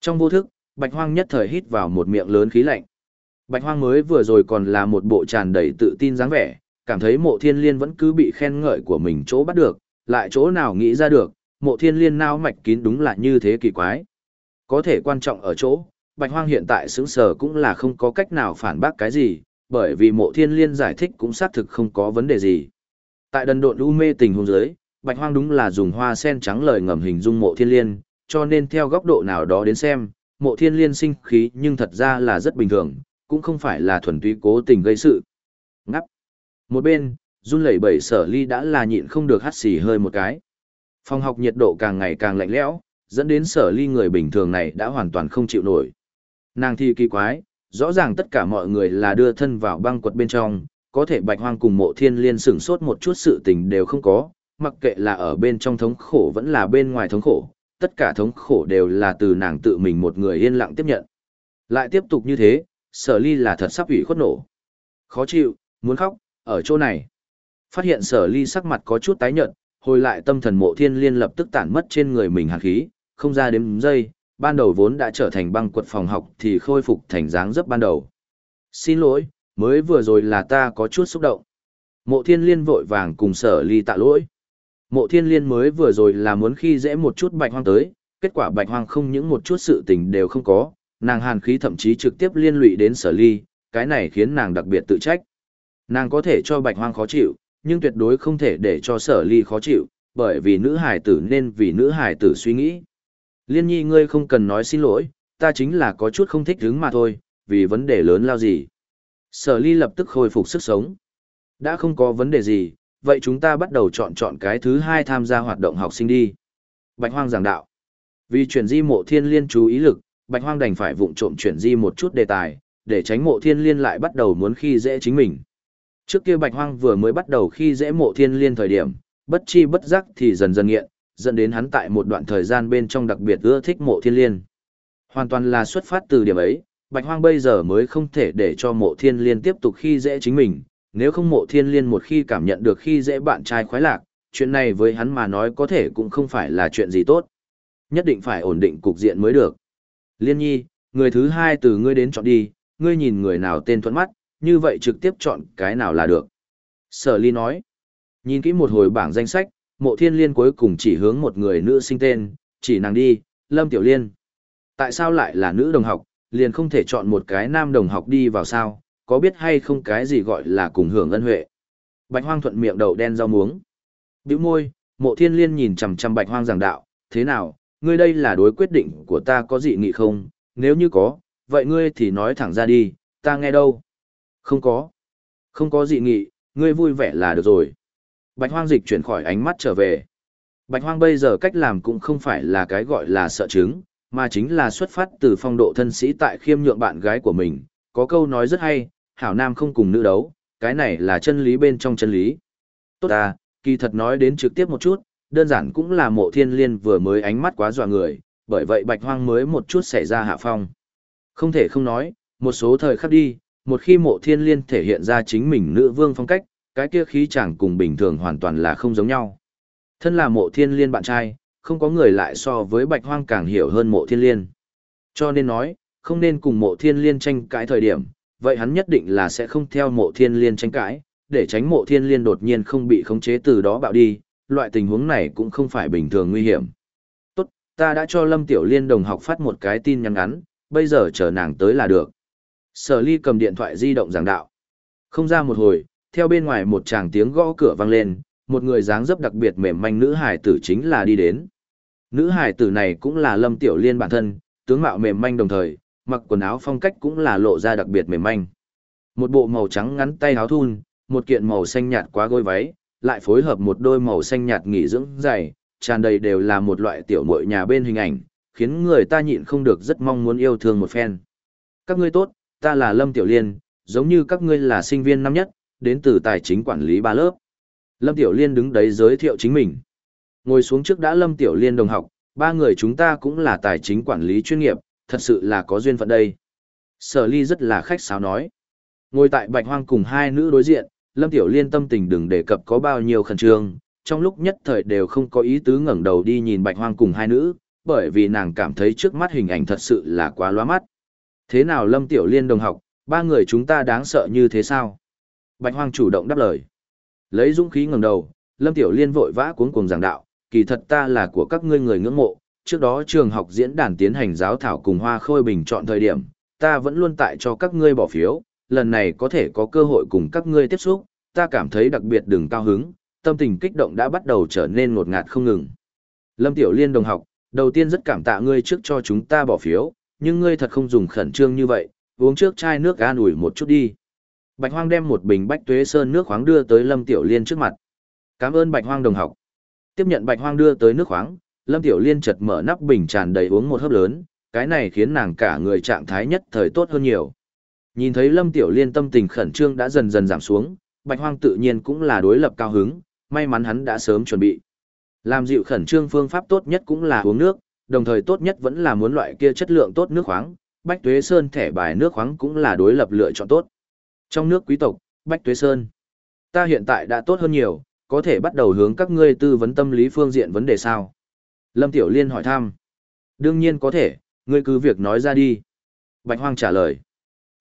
Trong vô thức, bạch hoang nhất thời hít vào một miệng lớn khí lạnh. Bạch hoang mới vừa rồi còn là một bộ tràn đầy tự tin dáng vẻ, cảm thấy mộ thiên liên vẫn cứ bị khen ngợi của mình chỗ bắt được, lại chỗ nào nghĩ ra được, mộ thiên liên nao mạch kín đúng là như thế kỳ quái. Có thể quan trọng ở chỗ, Bạch Hoang hiện tại sướng sờ cũng là không có cách nào phản bác cái gì, bởi vì mộ thiên liên giải thích cũng xác thực không có vấn đề gì. Tại đần độn u mê tình huống dưới, Bạch Hoang đúng là dùng hoa sen trắng lời ngầm hình dung mộ thiên liên, cho nên theo góc độ nào đó đến xem, mộ thiên liên sinh khí nhưng thật ra là rất bình thường, cũng không phải là thuần túy cố tình gây sự. Ngắp. Một bên, run lẩy bẩy sở ly đã là nhịn không được hắt xì hơi một cái. Phòng học nhiệt độ càng ngày càng lạnh lẽo, dẫn đến sở ly người bình thường này đã hoàn toàn không chịu nổi. Nàng thì kỳ quái, rõ ràng tất cả mọi người là đưa thân vào băng quật bên trong, có thể bạch hoang cùng mộ thiên liên sửng sốt một chút sự tình đều không có, mặc kệ là ở bên trong thống khổ vẫn là bên ngoài thống khổ, tất cả thống khổ đều là từ nàng tự mình một người yên lặng tiếp nhận. Lại tiếp tục như thế, sở ly là thật sắp ủy khuất nổ. Khó chịu, muốn khóc, ở chỗ này. Phát hiện sở ly sắc mặt có chút tái nhợt, hồi lại tâm thần mộ thiên liên lập tức tản mất trên người mình hàn khí, không ra đếm giây, ban đầu vốn đã trở thành băng quật phòng học thì khôi phục thành dáng dấp ban đầu. Xin lỗi, mới vừa rồi là ta có chút xúc động. Mộ thiên liên vội vàng cùng sở ly tạ lỗi. Mộ thiên liên mới vừa rồi là muốn khi dễ một chút bạch hoang tới, kết quả bạch hoang không những một chút sự tình đều không có, nàng hàn khí thậm chí trực tiếp liên lụy đến sở ly, cái này khiến nàng đặc biệt tự trách. Nàng có thể cho bạch hoang khó chịu, nhưng tuyệt đối không thể để cho sở ly khó chịu, bởi vì nữ hải tử nên vì nữ hải tử suy nghĩ. Liên nhi ngươi không cần nói xin lỗi, ta chính là có chút không thích hứng mà thôi, vì vấn đề lớn lao gì. Sở ly lập tức khôi phục sức sống. Đã không có vấn đề gì, vậy chúng ta bắt đầu chọn chọn cái thứ hai tham gia hoạt động học sinh đi. Bạch hoang giảng đạo. Vì chuyển di mộ thiên liên chú ý lực, Bạch hoang đành phải vụng trộm chuyển di một chút đề tài, để tránh mộ thiên liên lại bắt đầu muốn khi dễ chính mình. Trước kia Bạch hoang vừa mới bắt đầu khi dễ mộ thiên liên thời điểm, bất chi bất giác thì dần dần nghiện, dẫn đến hắn tại một đoạn thời gian bên trong đặc biệt ưa thích mộ thiên liên. Hoàn toàn là xuất phát từ điểm ấy, Bạch Hoang bây giờ mới không thể để cho mộ thiên liên tiếp tục khi dễ chính mình, nếu không mộ thiên liên một khi cảm nhận được khi dễ bạn trai khoái lạc, chuyện này với hắn mà nói có thể cũng không phải là chuyện gì tốt. Nhất định phải ổn định cục diện mới được. Liên nhi, người thứ hai từ ngươi đến chọn đi, ngươi nhìn người nào tên thuận mắt, như vậy trực tiếp chọn cái nào là được. Sở ly nói, nhìn kỹ một hồi bảng danh sách, mộ thiên liên cuối cùng chỉ hướng một người nữ sinh tên, chỉ nàng đi, Lâm Tiểu Liên. Tại sao lại là nữ đồng học, liền không thể chọn một cái nam đồng học đi vào sao, có biết hay không cái gì gọi là cùng hưởng ân huệ. Bạch hoang thuận miệng đầu đen rau muống. Biểu môi, mộ thiên liên nhìn chằm chằm bạch hoang giảng đạo, thế nào, ngươi đây là đối quyết định của ta có dị nghị không, nếu như có, vậy ngươi thì nói thẳng ra đi, ta nghe đâu. Không có. Không có dị nghị, ngươi vui vẻ là được rồi. Bạch hoang dịch chuyển khỏi ánh mắt trở về. Bạch hoang bây giờ cách làm cũng không phải là cái gọi là sợ chứng, mà chính là xuất phát từ phong độ thân sĩ tại khiêm nhượng bạn gái của mình. Có câu nói rất hay, hảo nam không cùng nữ đấu, cái này là chân lý bên trong chân lý. Tốt à, kỳ thật nói đến trực tiếp một chút, đơn giản cũng là mộ thiên liên vừa mới ánh mắt quá dọa người, bởi vậy bạch hoang mới một chút xảy ra hạ phong. Không thể không nói, một số thời khắc đi, một khi mộ thiên liên thể hiện ra chính mình nữ vương phong cách, cái kia khí chẳng cùng bình thường hoàn toàn là không giống nhau. Thân là mộ thiên liên bạn trai, không có người lại so với bạch hoang càng hiểu hơn mộ thiên liên. Cho nên nói, không nên cùng mộ thiên liên tranh cãi thời điểm, vậy hắn nhất định là sẽ không theo mộ thiên liên tranh cãi, để tránh mộ thiên liên đột nhiên không bị khống chế từ đó bạo đi, loại tình huống này cũng không phải bình thường nguy hiểm. Tốt, ta đã cho Lâm Tiểu Liên đồng học phát một cái tin nhắn ngắn, bây giờ chờ nàng tới là được. Sở ly cầm điện thoại di động giảng đạo. Không ra một hồi, theo bên ngoài một tràng tiếng gõ cửa vang lên, một người dáng dấp đặc biệt mềm manh nữ hải tử chính là đi đến. Nữ hải tử này cũng là Lâm Tiểu Liên bản thân, tướng mạo mềm manh đồng thời, mặc quần áo phong cách cũng là lộ ra đặc biệt mềm manh. Một bộ màu trắng ngắn tay áo thun, một kiện màu xanh nhạt quá gối váy, lại phối hợp một đôi màu xanh nhạt nghỉ dưỡng dày, tràn đầy đều là một loại tiểu muội nhà bên hình ảnh, khiến người ta nhịn không được rất mong muốn yêu thương một phen. Các ngươi tốt, ta là Lâm Tiểu Liên, giống như các ngươi là sinh viên năm nhất, đến từ tài chính quản lý ba lớp. Lâm Tiểu Liên đứng đấy giới thiệu chính mình. Ngồi xuống trước đã Lâm Tiểu Liên đồng học, ba người chúng ta cũng là tài chính quản lý chuyên nghiệp, thật sự là có duyên phận đây. Sở ly rất là khách sáo nói. Ngồi tại bạch hoang cùng hai nữ đối diện, Lâm Tiểu Liên tâm tình đừng đề cập có bao nhiêu khẩn trương, trong lúc nhất thời đều không có ý tứ ngẩng đầu đi nhìn bạch hoang cùng hai nữ, bởi vì nàng cảm thấy trước mắt hình ảnh thật sự là quá lóa mắt. Thế nào Lâm Tiểu Liên đồng học, ba người chúng ta đáng sợ như thế sao? Bạch hoang chủ động đáp lời. Lấy dũng khí ngẩng đầu, Lâm Tiểu Liên vội vã cuống cuồng giảng đạo, kỳ thật ta là của các ngươi người ngưỡng mộ, trước đó trường học diễn đàn tiến hành giáo thảo cùng hoa khôi bình chọn thời điểm, ta vẫn luôn tại cho các ngươi bỏ phiếu, lần này có thể có cơ hội cùng các ngươi tiếp xúc, ta cảm thấy đặc biệt đừng cao hứng, tâm tình kích động đã bắt đầu trở nên ngột ngạt không ngừng. Lâm Tiểu Liên đồng học, đầu tiên rất cảm tạ ngươi trước cho chúng ta bỏ phiếu, nhưng ngươi thật không dùng khẩn trương như vậy, uống trước chai nước an ủi một chút đi. Bạch Hoang đem một bình bách tuế sơn nước khoáng đưa tới Lâm Tiểu Liên trước mặt. Cảm ơn Bạch Hoang đồng học. Tiếp nhận Bạch Hoang đưa tới nước khoáng, Lâm Tiểu Liên chợt mở nắp bình tràn đầy uống một hớp lớn, cái này khiến nàng cả người trạng thái nhất thời tốt hơn nhiều. Nhìn thấy Lâm Tiểu Liên tâm tình khẩn trương đã dần dần giảm xuống, Bạch Hoang tự nhiên cũng là đối lập cao hứng, may mắn hắn đã sớm chuẩn bị. Làm dịu khẩn trương phương pháp tốt nhất cũng là uống nước, đồng thời tốt nhất vẫn là muốn loại kia chất lượng tốt nước khoáng, Bách Tuế Sơn thẻ bài nước khoáng cũng là đối lập lựa chọn tốt. Trong nước quý tộc, Bách Tuế Sơn, ta hiện tại đã tốt hơn nhiều, có thể bắt đầu hướng các ngươi tư vấn tâm lý phương diện vấn đề sao? Lâm Tiểu Liên hỏi thăm. Đương nhiên có thể, ngươi cứ việc nói ra đi. Bạch Hoang trả lời.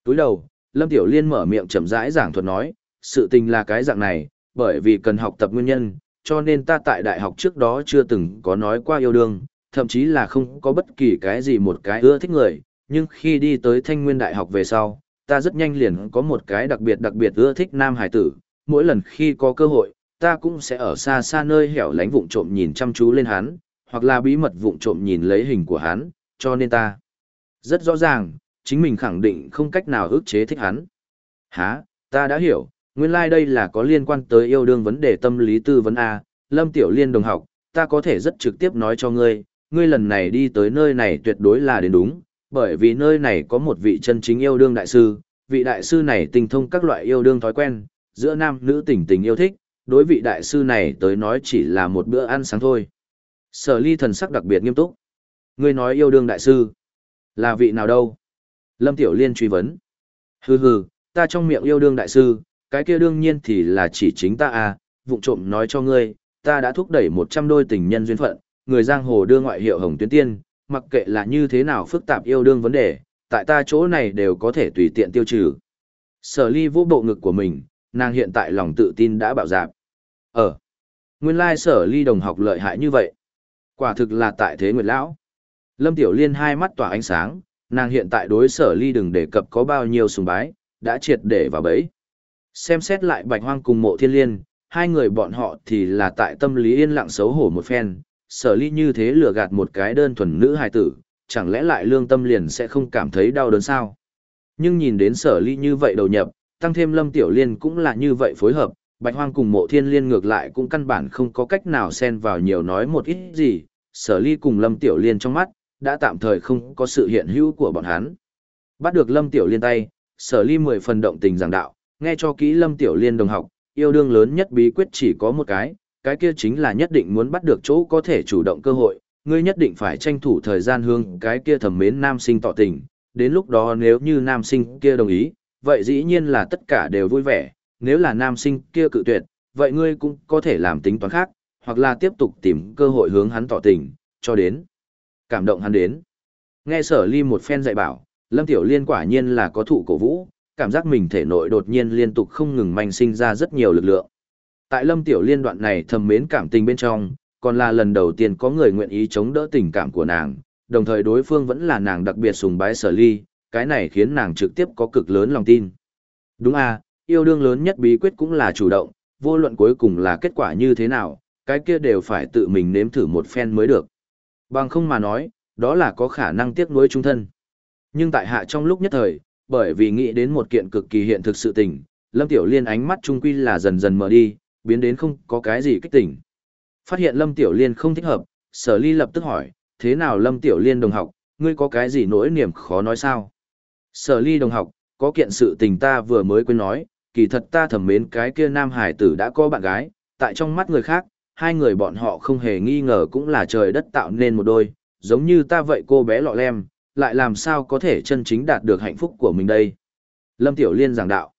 Túi đầu, Lâm Tiểu Liên mở miệng chậm rãi giảng thuật nói, sự tình là cái dạng này, bởi vì cần học tập nguyên nhân, cho nên ta tại đại học trước đó chưa từng có nói qua yêu đương, thậm chí là không có bất kỳ cái gì một cái ưa thích người, nhưng khi đi tới thanh nguyên đại học về sau, ta rất nhanh liền có một cái đặc biệt đặc biệt ưa thích nam hải tử, mỗi lần khi có cơ hội, ta cũng sẽ ở xa xa nơi hẻo lánh vụng trộm nhìn chăm chú lên hắn, hoặc là bí mật vụng trộm nhìn lấy hình của hắn, cho nên ta rất rõ ràng, chính mình khẳng định không cách nào ức chế thích hắn. Hả, ta đã hiểu, nguyên lai like đây là có liên quan tới yêu đương vấn đề tâm lý tư vấn A, Lâm Tiểu Liên đồng học, ta có thể rất trực tiếp nói cho ngươi, ngươi lần này đi tới nơi này tuyệt đối là đến đúng, bởi vì nơi này có một vị chân chính yêu đương đại sư, vị đại sư này tinh thông các loại yêu đương thói quen, giữa nam nữ tình tình yêu thích, đối vị đại sư này tới nói chỉ là một bữa ăn sáng thôi. Sở ly thần sắc đặc biệt nghiêm túc. Ngươi nói yêu đương đại sư. Là vị nào đâu? Lâm Tiểu Liên truy vấn. Hừ hừ, ta trong miệng yêu đương đại sư, cái kia đương nhiên thì là chỉ chính ta à, vụng trộm nói cho ngươi, ta đã thúc đẩy một trăm đôi tình nhân duyên phận, người giang hồ đưa ngoại hiệu hồng tuyến tiên, mặc kệ là như thế nào phức tạp yêu đương vấn đề, tại ta chỗ này đều có thể tùy tiện tiêu trừ. Sở ly vũ bộ ngực của mình, nàng hiện tại lòng tự tin đã bạo dạp. Ờ, nguyên lai sở ly đồng học lợi hại như vậy. Quả thực là tại thế nguyệt lão. Lâm Tiểu Liên hai mắt tỏa ánh sáng, nàng hiện tại đối sở ly đừng đề cập có bao nhiêu sùng bái, đã triệt để vào bẫy. Xem xét lại bạch hoang cùng mộ thiên liên, hai người bọn họ thì là tại tâm lý yên lặng xấu hổ một phen, sở ly như thế lừa gạt một cái đơn thuần nữ hài tử, chẳng lẽ lại lương tâm liền sẽ không cảm thấy đau đớn sao? Nhưng nhìn đến sở ly như vậy đầu nhập, tăng thêm lâm tiểu liên cũng là như vậy phối hợp, bạch hoang cùng mộ thiên liên ngược lại cũng căn bản không có cách nào xen vào nhiều nói một ít gì, sở ly cùng lâm tiểu liên trong mắt, đã tạm thời không có sự hiện hữu của bọn hắn. Bắt được lâm tiểu liên tay, sở ly mười phần động tình giảng đạo, nghe cho kỹ lâm tiểu liên đồng học, yêu đương lớn nhất bí quyết chỉ có một cái, cái kia chính là nhất định muốn bắt được chỗ có thể chủ động cơ hội, ngươi nhất định phải tranh thủ thời gian hương, cái kia thầm mến nam sinh tỏ tình, đến lúc đó nếu như nam sinh kia đồng ý, vậy dĩ nhiên là tất cả đều vui vẻ, nếu là nam sinh kia cự tuyệt, vậy ngươi cũng có thể làm tính toán khác, hoặc là tiếp tục tìm cơ hội hướng hắn tỏ tình, cho đến cảm động hắn đến. Nghe sở ly một phen dạy bảo, Lâm Tiểu Liên quả nhiên là có thụ cổ vũ, cảm giác mình thể nội đột nhiên liên tục không ngừng manh sinh ra rất nhiều lực lượng. Tại Lâm Tiểu Liên đoạn này thầm mến cảm tình bên trong, còn là lần đầu tiên có người nguyện ý chống đỡ tình cảm của nàng, đồng thời đối phương vẫn là nàng đặc biệt sùng bái sở ly, cái này khiến nàng trực tiếp có cực lớn lòng tin. Đúng à, yêu đương lớn nhất bí quyết cũng là chủ động, vô luận cuối cùng là kết quả như thế nào, cái kia đều phải tự mình nếm thử một phen mới được. Bằng không mà nói, đó là có khả năng tiếc nuối trung thân. Nhưng tại hạ trong lúc nhất thời, bởi vì nghĩ đến một kiện cực kỳ hiện thực sự tình, Lâm Tiểu Liên ánh mắt trung quy là dần dần mở đi, biến đến không có cái gì kích tỉnh. Phát hiện Lâm Tiểu Liên không thích hợp, Sở Ly lập tức hỏi, thế nào Lâm Tiểu Liên đồng học, ngươi có cái gì nỗi niềm khó nói sao? Sở Ly đồng học, có kiện sự tình ta vừa mới quên nói, kỳ thật ta thầm mến cái kia nam hải tử đã có bạn gái, tại trong mắt người khác, hai người bọn họ không hề nghi ngờ cũng là trời đất tạo nên một đôi, giống như ta vậy cô bé lọ lem, lại làm sao có thể chân chính đạt được hạnh phúc của mình đây? Lâm Tiểu Liên giảng đạo.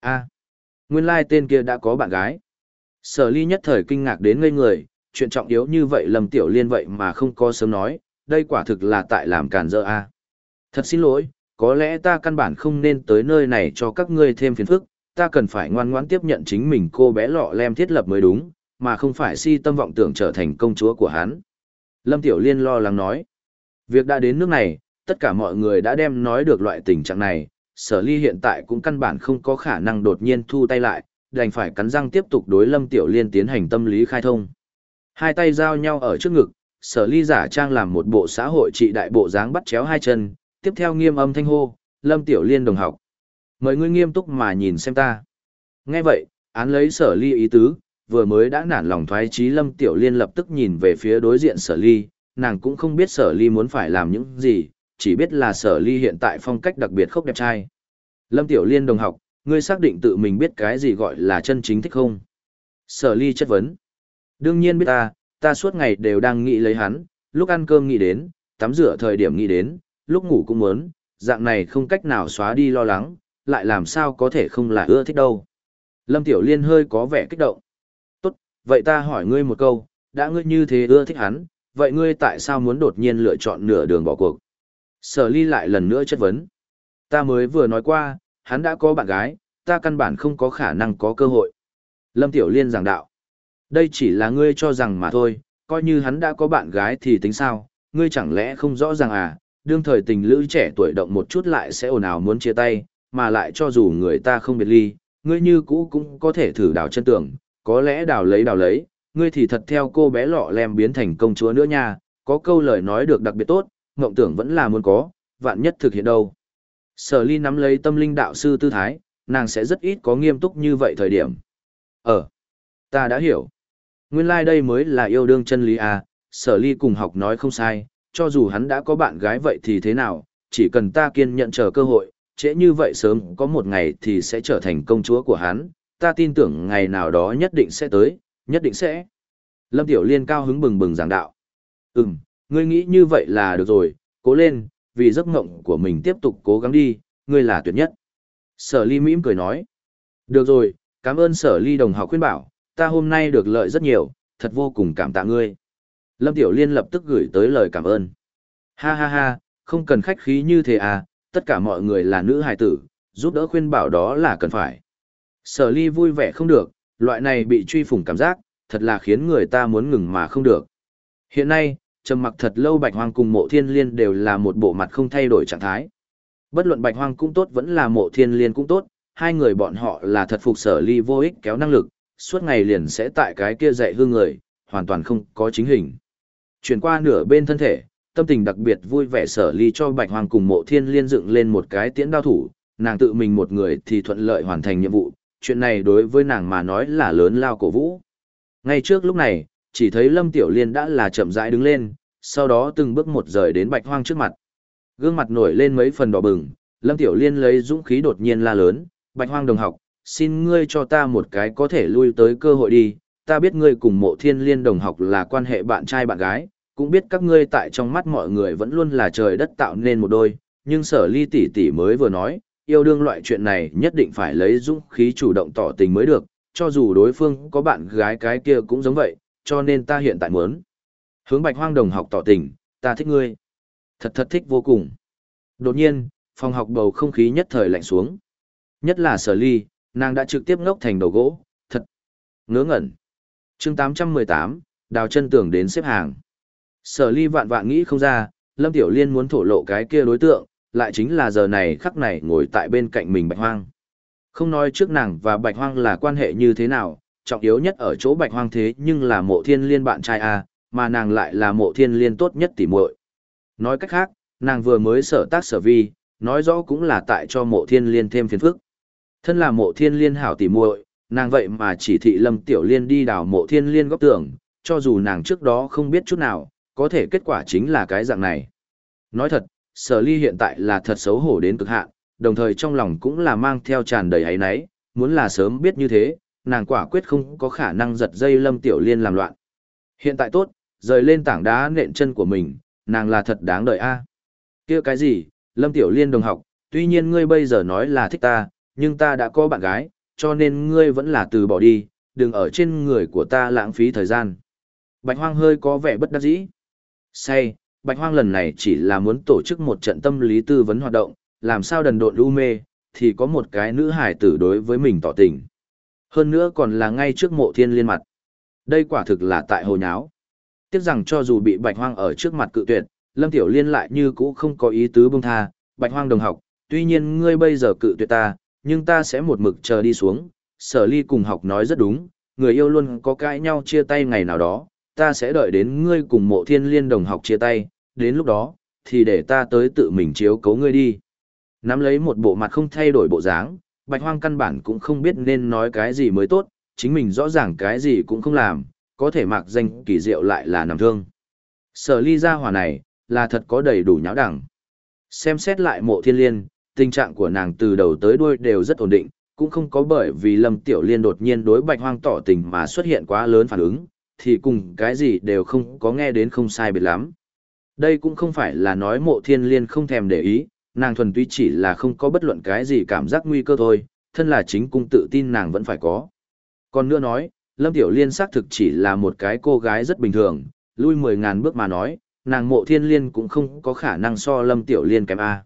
a nguyên lai tên kia đã có bạn gái. Sở ly nhất thời kinh ngạc đến ngây người, chuyện trọng yếu như vậy Lâm Tiểu Liên vậy mà không có sớm nói, đây quả thực là tại làm càn dỡ a. Thật xin lỗi, có lẽ ta căn bản không nên tới nơi này cho các ngươi thêm phiền phức, ta cần phải ngoan ngoãn tiếp nhận chính mình cô bé lọ lem thiết lập mới đúng, mà không phải si tâm vọng tưởng trở thành công chúa của hắn. Lâm Tiểu Liên lo lắng nói, việc đã đến nước này, tất cả mọi người đã đem nói được loại tình trạng này, sở ly hiện tại cũng căn bản không có khả năng đột nhiên thu tay lại, đành phải cắn răng tiếp tục đối Lâm Tiểu Liên tiến hành tâm lý khai thông. Hai tay giao nhau ở trước ngực, sở ly giả trang làm một bộ xã hội trị đại bộ dáng bắt chéo hai chân, tiếp theo nghiêm âm thanh hô, Lâm Tiểu Liên đồng học. Mời ngươi nghiêm túc mà nhìn xem ta. Nghe vậy, án lấy sở ly ý tứ, vừa mới đã nản lòng thoái trí Lâm Tiểu Liên lập tức nhìn về phía đối diện sở ly, nàng cũng không biết sở ly muốn phải làm những gì, chỉ biết là sở ly hiện tại phong cách đặc biệt khốc đẹp trai. Lâm Tiểu Liên đồng học, ngươi xác định tự mình biết cái gì gọi là chân chính thích không? Sở ly chất vấn. Đương nhiên biết ta, ta suốt ngày đều đang nghĩ lấy hắn, lúc ăn cơm nghĩ đến, tắm rửa thời điểm nghĩ đến, lúc ngủ cũng muốn, dạng này không cách nào xóa đi lo lắng, lại làm sao có thể không là ưa thích đâu. Lâm Tiểu Liên hơi có vẻ kích động. Vậy ta hỏi ngươi một câu, đã ngươi như thế ưa thích hắn, vậy ngươi tại sao muốn đột nhiên lựa chọn nửa đường bỏ cuộc? Sở ly lại lần nữa chất vấn. Ta mới vừa nói qua, hắn đã có bạn gái, ta căn bản không có khả năng có cơ hội. Lâm Tiểu Liên giảng đạo. Đây chỉ là ngươi cho rằng mà thôi, coi như hắn đã có bạn gái thì tính sao, ngươi chẳng lẽ không rõ ràng à, đương thời tình lữ trẻ tuổi động một chút lại sẽ ồn ào muốn chia tay, mà lại cho dù người ta không biệt ly, ngươi như cũ cũng có thể thử đào chân tưởng có lẽ đào lấy đào lấy, ngươi thì thật theo cô bé lọ lem biến thành công chúa nữa nha, có câu lời nói được đặc biệt tốt, ngộng tưởng vẫn là muốn có, vạn nhất thực hiện đâu. Sở ly nắm lấy tâm linh đạo sư tư thái, nàng sẽ rất ít có nghiêm túc như vậy thời điểm. Ờ, ta đã hiểu. Nguyên lai like đây mới là yêu đương chân lý à, sở ly cùng học nói không sai, cho dù hắn đã có bạn gái vậy thì thế nào, chỉ cần ta kiên nhận chờ cơ hội, trễ như vậy sớm có một ngày thì sẽ trở thành công chúa của hắn, ta tin tưởng ngày nào đó nhất định sẽ tới, nhất định sẽ. Lâm Tiểu Liên cao hứng bừng bừng giảng đạo. Ừm, ngươi nghĩ như vậy là được rồi, cố lên, vì giấc mộng của mình tiếp tục cố gắng đi, ngươi là tuyệt nhất. Sở ly mỉm cười nói. Được rồi, cảm ơn sở ly đồng học khuyên bảo, ta hôm nay được lợi rất nhiều, thật vô cùng cảm tạ ngươi. Lâm Tiểu Liên lập tức gửi tới lời cảm ơn. Ha ha ha, không cần khách khí như thế à, tất cả mọi người là nữ hài tử, giúp đỡ khuyên bảo đó là cần phải. Sở ly vui vẻ không được, loại này bị truy phủng cảm giác, thật là khiến người ta muốn ngừng mà không được. Hiện nay, trầm mặc thật lâu bạch hoang cùng mộ thiên liên đều là một bộ mặt không thay đổi trạng thái. Bất luận bạch hoang cũng tốt vẫn là mộ thiên liên cũng tốt, hai người bọn họ là thật phục sở ly vô ích kéo năng lực, suốt ngày liền sẽ tại cái kia dạy hư người, hoàn toàn không có chính hình. Chuyển qua nửa bên thân thể, tâm tình đặc biệt vui vẻ sở ly cho bạch hoang cùng mộ thiên liên dựng lên một cái tiễn đao thủ, nàng tự mình một người thì thuận lợi hoàn thành nhiệm vụ, chuyện này đối với nàng mà nói là lớn lao cổ vũ. Ngay trước lúc này, chỉ thấy Lâm Tiểu Liên đã là chậm rãi đứng lên, sau đó từng bước một rời đến bạch hoang trước mặt. Gương mặt nổi lên mấy phần đỏ bừng, Lâm Tiểu Liên lấy dũng khí đột nhiên la lớn, bạch hoang đồng học, xin ngươi cho ta một cái có thể lui tới cơ hội đi, ta biết ngươi cùng mộ thiên liên đồng học là quan hệ bạn trai bạn gái, cũng biết các ngươi tại trong mắt mọi người vẫn luôn là trời đất tạo nên một đôi, nhưng sở ly tỷ tỷ mới vừa nói, yêu đương loại chuyện này nhất định phải lấy dũng khí chủ động tỏ tình mới được, cho dù đối phương có bạn gái cái kia cũng giống vậy, cho nên ta hiện tại muốn. Hướng bạch hoang đồng học tỏ tình, ta thích ngươi. Thật thật thích vô cùng. Đột nhiên, phòng học bầu không khí nhất thời lạnh xuống. Nhất là sở ly, nàng đã trực tiếp ngốc thành đầu gỗ, thật ngớ ngẩn. chương 818, đào chân tưởng đến xếp hàng. Sở ly vạn vạn nghĩ không ra, Lâm Tiểu Liên muốn thổ lộ cái kia đối tượng, lại chính là giờ này khắc này ngồi tại bên cạnh mình bạch hoang. Không nói trước nàng và bạch hoang là quan hệ như thế nào, trọng yếu nhất ở chỗ bạch hoang thế nhưng là mộ thiên liên bạn trai A, mà nàng lại là mộ thiên liên tốt nhất tỉ muội. Nói cách khác, nàng vừa mới sở tác sở vi, nói rõ cũng là tại cho mộ thiên liên thêm phiền phức. Thân là mộ thiên liên hảo tỉ muội, nàng vậy mà chỉ thị lâm tiểu liên đi đào mộ thiên liên góc tường, cho dù nàng trước đó không biết chút nào, có thể kết quả chính là cái dạng này. Nói thật, sở ly hiện tại là thật xấu hổ đến cực hạn, đồng thời trong lòng cũng là mang theo tràn đầy ấy náy, muốn là sớm biết như thế, nàng quả quyết không có khả năng giật dây lâm tiểu liên làm loạn. Hiện tại tốt, rời lên tảng đá nện chân của mình, nàng là thật đáng đợi a. Kia cái gì, lâm tiểu liên đồng học, tuy nhiên ngươi bây giờ nói là thích ta, nhưng ta đã có bạn gái, cho nên ngươi vẫn là từ bỏ đi, đừng ở trên người của ta lãng phí thời gian. Bạch hoang hơi có vẻ bất đắc dĩ. Say, Bạch Hoang lần này chỉ là muốn tổ chức một trận tâm lý tư vấn hoạt động, làm sao đần độn lưu mê, thì có một cái nữ hải tử đối với mình tỏ tình. Hơn nữa còn là ngay trước mộ thiên liên mặt. Đây quả thực là tại hồ nháo. Tiếc rằng cho dù bị Bạch Hoang ở trước mặt cự tuyệt, Lâm Tiểu Liên lại như cũ không có ý tứ buông tha, Bạch Hoang đồng học, tuy nhiên ngươi bây giờ cự tuyệt ta, nhưng ta sẽ một mực chờ đi xuống. Sở ly cùng học nói rất đúng, người yêu luôn có cãi nhau chia tay ngày nào đó, ta sẽ đợi đến ngươi cùng mộ thiên liên đồng học chia tay, đến lúc đó, thì để ta tới tự mình chiếu cấu ngươi đi. Nắm lấy một bộ mặt không thay đổi bộ dáng, bạch hoang căn bản cũng không biết nên nói cái gì mới tốt, chính mình rõ ràng cái gì cũng không làm, có thể mặc danh kỳ diệu lại là nằm thương. Sở ly gia hỏa này, là thật có đầy đủ nháo đẳng. Xem xét lại mộ thiên liên, tình trạng của nàng từ đầu tới đuôi đều rất ổn định, cũng không có bởi vì lâm tiểu liên đột nhiên đối bạch hoang tỏ tình mà xuất hiện quá lớn phản ứng, thì cùng cái gì đều không có nghe đến không sai biệt lắm. Đây cũng không phải là nói mộ thiên liên không thèm để ý, nàng thuần túy chỉ là không có bất luận cái gì cảm giác nguy cơ thôi, thân là chính cung tự tin nàng vẫn phải có. Còn nữa nói, Lâm Tiểu Liên xác thực chỉ là một cái cô gái rất bình thường, lui mười ngàn bước mà nói, nàng mộ thiên liên cũng không có khả năng so Lâm Tiểu Liên kém A.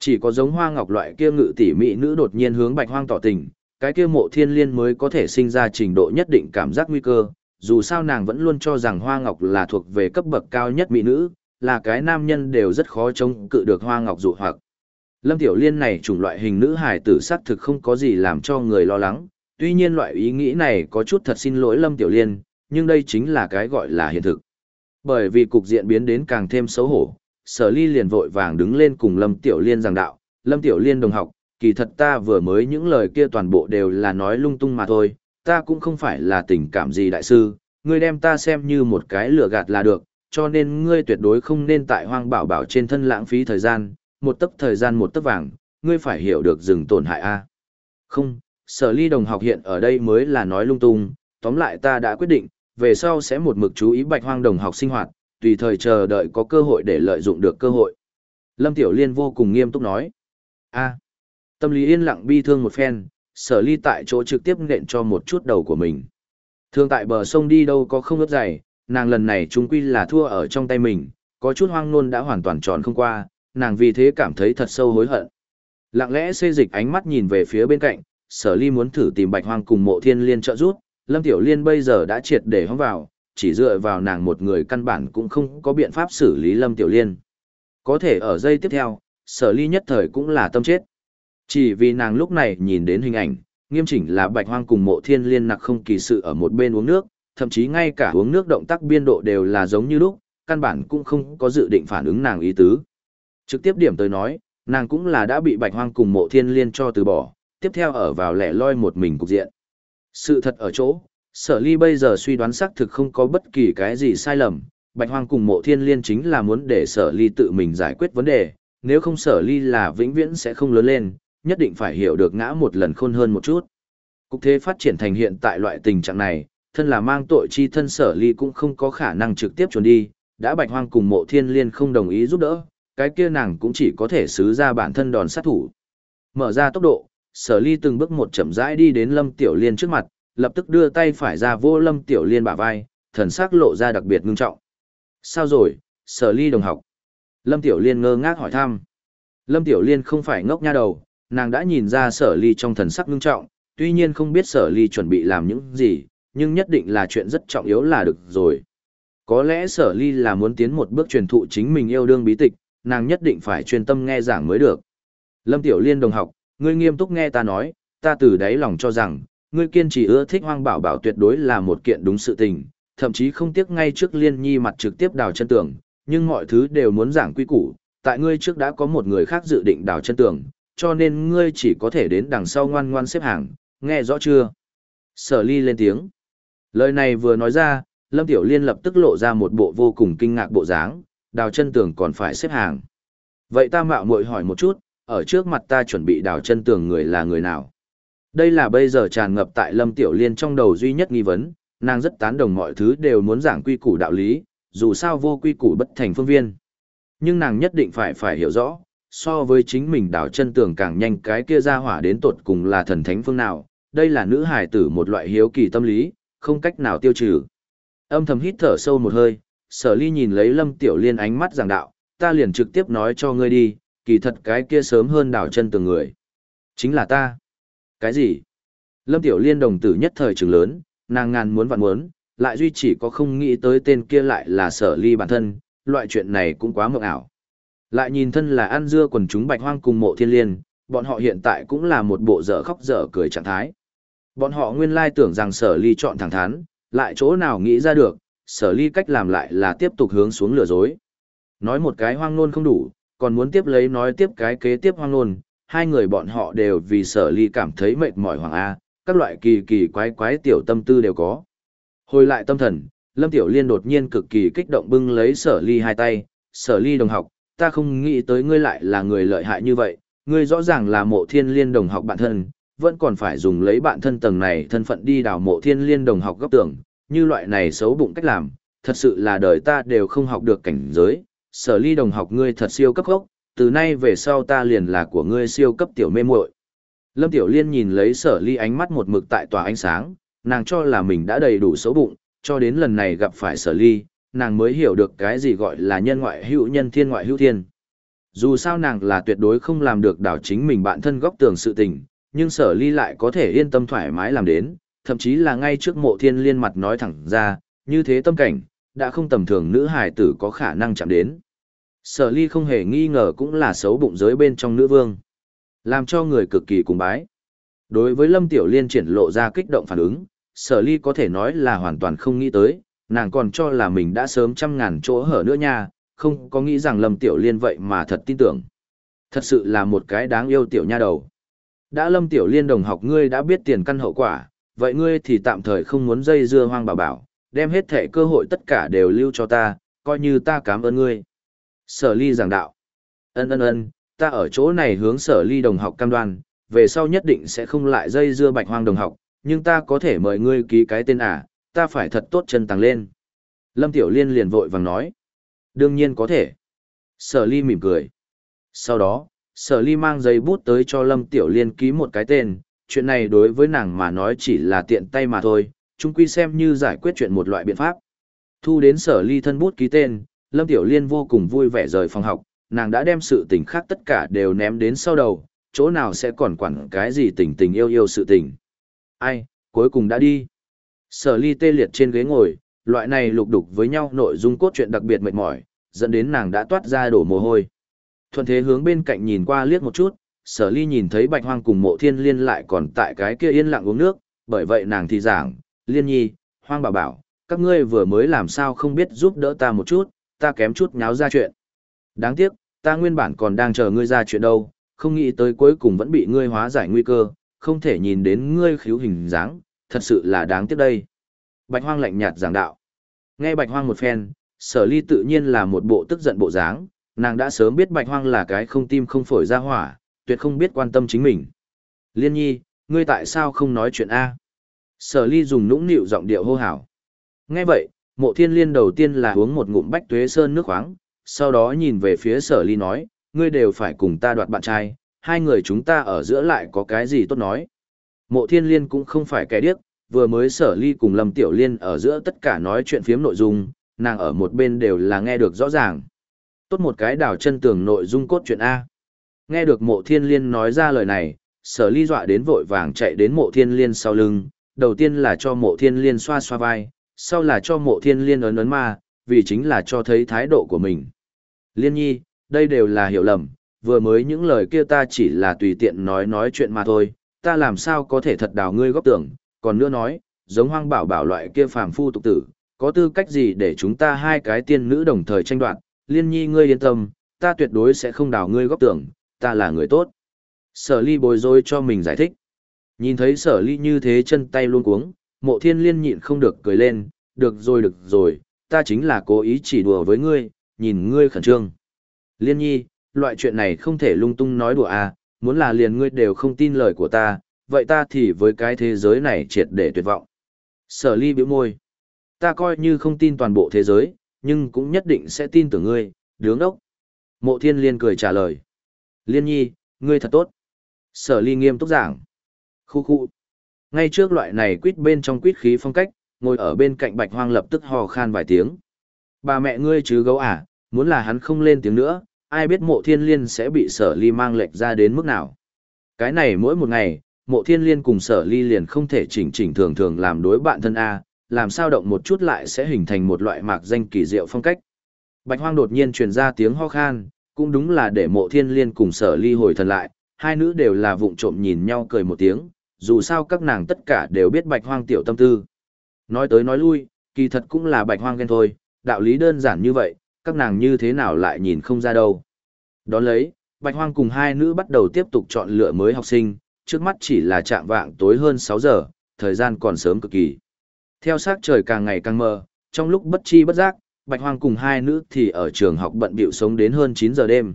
Chỉ có giống hoa ngọc loại kia ngự tỉ mỹ nữ đột nhiên hướng bạch hoang tỏ tình, cái kia mộ thiên liên mới có thể sinh ra trình độ nhất định cảm giác nguy cơ, dù sao nàng vẫn luôn cho rằng hoa ngọc là thuộc về cấp bậc cao nhất mỹ nữ, là cái nam nhân đều rất khó chống cự được hoa ngọc dụ hoặc. Lâm Tiểu Liên này chủng loại hình nữ hài tử sắc thực không có gì làm cho người lo lắng, tuy nhiên loại ý nghĩ này có chút thật xin lỗi Lâm Tiểu Liên, nhưng đây chính là cái gọi là hiện thực. Bởi vì cục diện biến đến càng thêm xấu hổ, sở ly liền vội vàng đứng lên cùng Lâm Tiểu Liên giảng đạo, Lâm Tiểu Liên đồng học, kỳ thật ta vừa mới những lời kia toàn bộ đều là nói lung tung mà thôi, ta cũng không phải là tình cảm gì đại sư, ngươi đem ta xem như một cái lừa gạt là được, cho nên ngươi tuyệt đối không nên tại hoang bảo bảo trên thân lãng phí thời gian, một tấc thời gian một tấc vàng, ngươi phải hiểu được dừng tổn hại a. Không, sở ly đồng học hiện ở đây mới là nói lung tung, tóm lại ta đã quyết định, về sau sẽ một mực chú ý bạch hoang đồng học sinh hoạt, tùy thời chờ đợi có cơ hội để lợi dụng được cơ hội. Lâm Tiểu Liên vô cùng nghiêm túc nói. a tâm lý yên lặng bi thương một phen, sở ly tại chỗ trực tiếp nện cho một chút đầu của mình. Thường tại bờ sông đi đâu có không ướp dày, nàng lần này chúng quy là thua ở trong tay mình, có chút hoang nôn đã hoàn toàn tròn không qua, nàng vì thế cảm thấy thật sâu hối hận. Lặng lẽ xê dịch ánh mắt nhìn về phía bên cạnh, sở ly muốn thử tìm bạch hoang cùng mộ thiên liên trợ giúp, lâm tiểu liên bây giờ đã triệt để hóng vào, chỉ dựa vào nàng một người căn bản cũng không có biện pháp xử lý lâm tiểu liên. Có thể ở giây tiếp theo, sở ly nhất thời cũng là tâm chết. Chỉ vì nàng lúc này nhìn đến hình ảnh, nghiêm chỉnh là bạch hoang cùng mộ thiên liên nặc không kỳ sự ở một bên uống nước, thậm chí ngay cả uống nước động tác biên độ đều là giống như lúc, căn bản cũng không có dự định phản ứng nàng ý tứ. Trực tiếp điểm tới nói, nàng cũng là đã bị bạch hoang cùng mộ thiên liên cho từ bỏ, tiếp theo ở vào lẻ loi một mình cục diện. Sự thật ở chỗ, sở ly bây giờ suy đoán xác thực không có bất kỳ cái gì sai lầm, bạch hoang cùng mộ thiên liên chính là muốn để sở ly tự mình giải quyết vấn đề, nếu không sở ly là vĩnh viễn sẽ không lớn lên, nhất định phải hiểu được ngã một lần khôn hơn một chút. Cục thế phát triển thành hiện tại loại tình trạng này, thân là mang tội chi thân sở ly cũng không có khả năng trực tiếp trốn đi, đã bạch hoang cùng mộ thiên liên không đồng ý giúp đỡ, cái kia nàng cũng chỉ có thể xứ ra bản thân đòn sát thủ. Mở ra tốc độ, sở ly từng bước một chậm rãi đi đến lâm tiểu liên trước mặt, lập tức đưa tay phải ra vô lâm tiểu liên bả vai, thần sắc lộ ra đặc biệt ngưng trọng. Sao rồi, sở ly đồng học? Lâm tiểu liên ngơ ngác hỏi thăm. Lâm tiểu liên không phải ngốc nha đầu, nàng đã nhìn ra sở ly trong thần sắc ngưng trọng, tuy nhiên không biết sở ly chuẩn bị làm những gì, nhưng nhất định là chuyện rất trọng yếu là được rồi. Có lẽ sở ly là muốn tiến một bước truyền thụ chính mình yêu đương bí tịch, nàng nhất định phải chuyên tâm nghe giảng mới được. Lâm Tiểu Liên đồng học, ngươi nghiêm túc nghe ta nói, ta từ đáy lòng cho rằng, ngươi kiên trì ưa thích hoang bảo bảo tuyệt đối là một kiện đúng sự tình, thậm chí không tiếc ngay trước Liên Nhi mặt trực tiếp đào chân tường, nhưng mọi thứ đều muốn giảng quy củ, tại ngươi trước đã có một người khác dự định đào chân tường, cho nên ngươi chỉ có thể đến đằng sau ngoan ngoan xếp hàng, nghe rõ chưa? Sở ly lên tiếng. Lời này vừa nói ra, Lâm Tiểu Liên lập tức lộ ra một bộ vô cùng kinh ngạc bộ dáng, đào chân tường còn phải xếp hàng. Vậy ta mạo muội hỏi một chút, ở trước mặt ta chuẩn bị đào chân tường người là người nào? Đây là bây giờ tràn ngập tại Lâm Tiểu Liên trong đầu duy nhất nghi vấn, nàng rất tán đồng mọi thứ đều muốn giảng quy củ đạo lý, dù sao vô quy củ bất thành phương viên. Nhưng nàng nhất định phải phải hiểu rõ, so với chính mình đào chân tường càng nhanh cái kia ra hỏa đến tột cùng là thần thánh phương nào, đây là nữ hải tử một loại hiếu kỳ tâm lý, không cách nào tiêu trừ. Âm thầm hít thở sâu một hơi, sở ly nhìn lấy lâm tiểu liên ánh mắt giảng đạo, ta liền trực tiếp nói cho ngươi đi, kỳ thật cái kia sớm hơn đảo chân từng người. Chính là ta. Cái gì? Lâm tiểu liên đồng tử nhất thời trường lớn, nàng ngàn muốn vạn muốn, lại duy chỉ có không nghĩ tới tên kia lại là sở ly bản thân, loại chuyện này cũng quá mộng ảo. Lại nhìn thân là ăn dưa quần chúng bạch hoang cùng mộ thiên liên, bọn họ hiện tại cũng là một bộ dở khóc dở cười trạng thái. Bọn họ nguyên lai tưởng rằng sở ly chọn thẳng thắn, lại chỗ nào nghĩ ra được, sở ly cách làm lại là tiếp tục hướng xuống lừa dối. Nói một cái hoang nôn không đủ, còn muốn tiếp lấy nói tiếp cái kế tiếp hoang nôn, hai người bọn họ đều vì sở ly cảm thấy mệt mỏi hoàng A, các loại kỳ kỳ quái quái tiểu tâm tư đều có. Hồi lại tâm thần, Lâm Tiểu Liên đột nhiên cực kỳ kích động bưng lấy sở ly hai tay, sở ly đồng học, ta không nghĩ tới ngươi lại là người lợi hại như vậy, ngươi rõ ràng là mộ thiên liên đồng học bạn thân, vẫn còn phải dùng lấy bạn thân tầng này thân phận đi đào mộ thiên liên đồng học góc tưởng, như loại này xấu bụng cách làm, thật sự là đời ta đều không học được cảnh giới, sở ly đồng học ngươi thật siêu cấp gốc, từ nay về sau ta liền là của ngươi siêu cấp tiểu mê muội. Lâm Tiểu Liên nhìn lấy sở ly ánh mắt một mực tại tòa ánh sáng, nàng cho là mình đã đầy đủ xấu bụng, cho đến lần này gặp phải sở ly, nàng mới hiểu được cái gì gọi là nhân ngoại hữu nhân thiên ngoại hữu thiên. Dù sao nàng là tuyệt đối không làm được đảo chính mình bản thân góc tường sự tình, nhưng sở ly lại có thể yên tâm thoải mái làm đến, thậm chí là ngay trước mộ thiên liên mặt nói thẳng ra, như thế tâm cảnh, đã không tầm thường nữ hài tử có khả năng chạm đến. Sở ly không hề nghi ngờ cũng là xấu bụng giới bên trong nữ vương. Làm cho người cực kỳ cùng bái. Đối với Lâm Tiểu Liên triển lộ ra kích động phản ứng, sở ly có thể nói là hoàn toàn không nghĩ tới, nàng còn cho là mình đã sớm trăm ngàn chỗ hở nữa nha, không có nghĩ rằng Lâm Tiểu Liên vậy mà thật tin tưởng. Thật sự là một cái đáng yêu tiểu nha đầu. Đã Lâm Tiểu Liên đồng học ngươi đã biết tiền căn hậu quả, vậy ngươi thì tạm thời không muốn dây dưa hoang bảo bảo, đem hết thể cơ hội tất cả đều lưu cho ta, coi như ta cảm ơn ngươi. Sở ly giảng đạo. Ân ân ân, ta ở chỗ này hướng sở ly đồng học cam đoan, về sau nhất định sẽ không lại dây dưa bạch hoang đồng học, nhưng ta có thể mời ngươi ký cái tên à, ta phải thật tốt chân tàng lên. Lâm Tiểu Liên liền vội vàng nói. Đương nhiên có thể. Sở ly mỉm cười. Sau đó, sở ly mang giấy bút tới cho Lâm Tiểu Liên ký một cái tên, chuyện này đối với nàng mà nói chỉ là tiện tay mà thôi, chúng quy xem như giải quyết chuyện một loại biện pháp. Thu đến sở ly thân bút ký tên, Lâm Tiểu Liên vô cùng vui vẻ rời phòng học, nàng đã đem sự tình khác tất cả đều ném đến sau đầu, chỗ nào sẽ còn quản cái gì tình tình yêu yêu sự tình. Ai, cuối cùng đã đi. Sở ly tê liệt trên ghế ngồi, loại này lục đục với nhau nội dung cốt truyện đặc biệt mệt mỏi, dẫn đến nàng đã toát ra đổ mồ hôi. Thuận thế hướng bên cạnh nhìn qua liếc một chút, sở ly nhìn thấy bạch hoang cùng mộ thiên liên lại còn tại cái kia yên lặng uống nước, bởi vậy nàng thì giảng, liên nhi, hoang bảo bảo, các ngươi vừa mới làm sao không biết giúp đỡ ta một chút, ta kém chút nháo ra chuyện. Đáng tiếc, ta nguyên bản còn đang chờ ngươi ra chuyện đâu, không nghĩ tới cuối cùng vẫn bị ngươi hóa giải nguy cơ, không thể nhìn đến ngươi khiếu hình dáng, thật sự là đáng tiếc đây. Bạch hoang lạnh nhạt giảng đạo. Nghe bạch hoang một phen, sở ly tự nhiên là một bộ tức giận bộ dáng, nàng đã sớm biết bạch hoang là cái không tim không phổi ra hỏa, tuyệt không biết quan tâm chính mình. Liên nhi, ngươi tại sao không nói chuyện A? Sở ly dùng nũng nịu giọng điệu hô hào. Nghe vậy, mộ thiên liên đầu tiên là uống một ngụm bách tuế sơn nước khoáng, sau đó nhìn về phía sở ly nói, ngươi đều phải cùng ta đoạt bạn trai, hai người chúng ta ở giữa lại có cái gì tốt nói. Mộ thiên liên cũng không phải kẻ điếc, vừa mới sở ly cùng lâm tiểu liên ở giữa tất cả nói chuyện phiếm nội dung, nàng ở một bên đều là nghe được rõ ràng. Tốt một cái đảo chân tường nội dung cốt truyện A. Nghe được mộ thiên liên nói ra lời này, sở ly dọa đến vội vàng chạy đến mộ thiên liên sau lưng, đầu tiên là cho mộ thiên liên xoa xoa vai, sau là cho mộ thiên liên ấn ấn ma, vì chính là cho thấy thái độ của mình. Liên nhi, đây đều là hiểu lầm, vừa mới những lời kia ta chỉ là tùy tiện nói nói chuyện mà thôi, ta làm sao có thể thật đào ngươi góp tưởng, còn nữa nói, giống hoang bảo bảo loại kia phàm phu tục tử, có tư cách gì để chúng ta hai cái tiên nữ đồng thời tranh đoạt, liên nhi ngươi yên tâm, ta tuyệt đối sẽ không đào ngươi góp tưởng, ta là người tốt. Sở ly bồi dối cho mình giải thích. Nhìn thấy sở ly như thế chân tay luôn cuống, mộ thiên liên nhịn không được cười lên, được rồi được rồi, ta chính là cố ý chỉ đùa với ngươi, nhìn ngươi khẩn trương. Liên nhi, loại chuyện này không thể lung tung nói đùa à, muốn là liền ngươi đều không tin lời của ta, vậy ta thì với cái thế giới này triệt để tuyệt vọng. Sở ly biểu môi. Ta coi như không tin toàn bộ thế giới, nhưng cũng nhất định sẽ tin tưởng ngươi, đứng đốc. Mộ thiên liên cười trả lời. Liên nhi, ngươi thật tốt. Sở ly nghiêm túc giảng. Khu khu. Ngay trước loại này quýt bên trong quýt khí phong cách, ngồi ở bên cạnh bạch hoang lập tức hò khan vài tiếng. Bà mẹ ngươi chứ gấu à, muốn là hắn không lên tiếng nữa, ai biết mộ thiên liên sẽ bị sở ly mang lệch ra đến mức nào. Cái này mỗi một ngày, mộ thiên liên cùng sở ly liền không thể chỉnh chỉnh thường thường làm đối bạn thân A, làm sao động một chút lại sẽ hình thành một loại mạc danh kỳ diệu phong cách. Bạch hoang đột nhiên truyền ra tiếng ho khan, cũng đúng là để mộ thiên liên cùng sở ly hồi thần lại, hai nữ đều là vụng trộm nhìn nhau cười một tiếng, dù sao các nàng tất cả đều biết bạch hoang tiểu tâm tư. Nói tới nói lui, kỳ thật cũng là bạch hoang ghen thôi, đạo lý đơn giản như vậy, các nàng như thế nào lại nhìn không ra đâu. Đón lấy, bạch hoang cùng hai nữ bắt đầu tiếp tục chọn lựa mới học sinh, trước mắt chỉ là trạng vạng tối hơn 6 giờ, thời gian còn sớm cực kỳ. Theo sát trời càng ngày càng mờ, trong lúc bất chi bất giác, Bạch Hoang cùng hai nữ thì ở trường học bận bịu sống đến hơn 9 giờ đêm.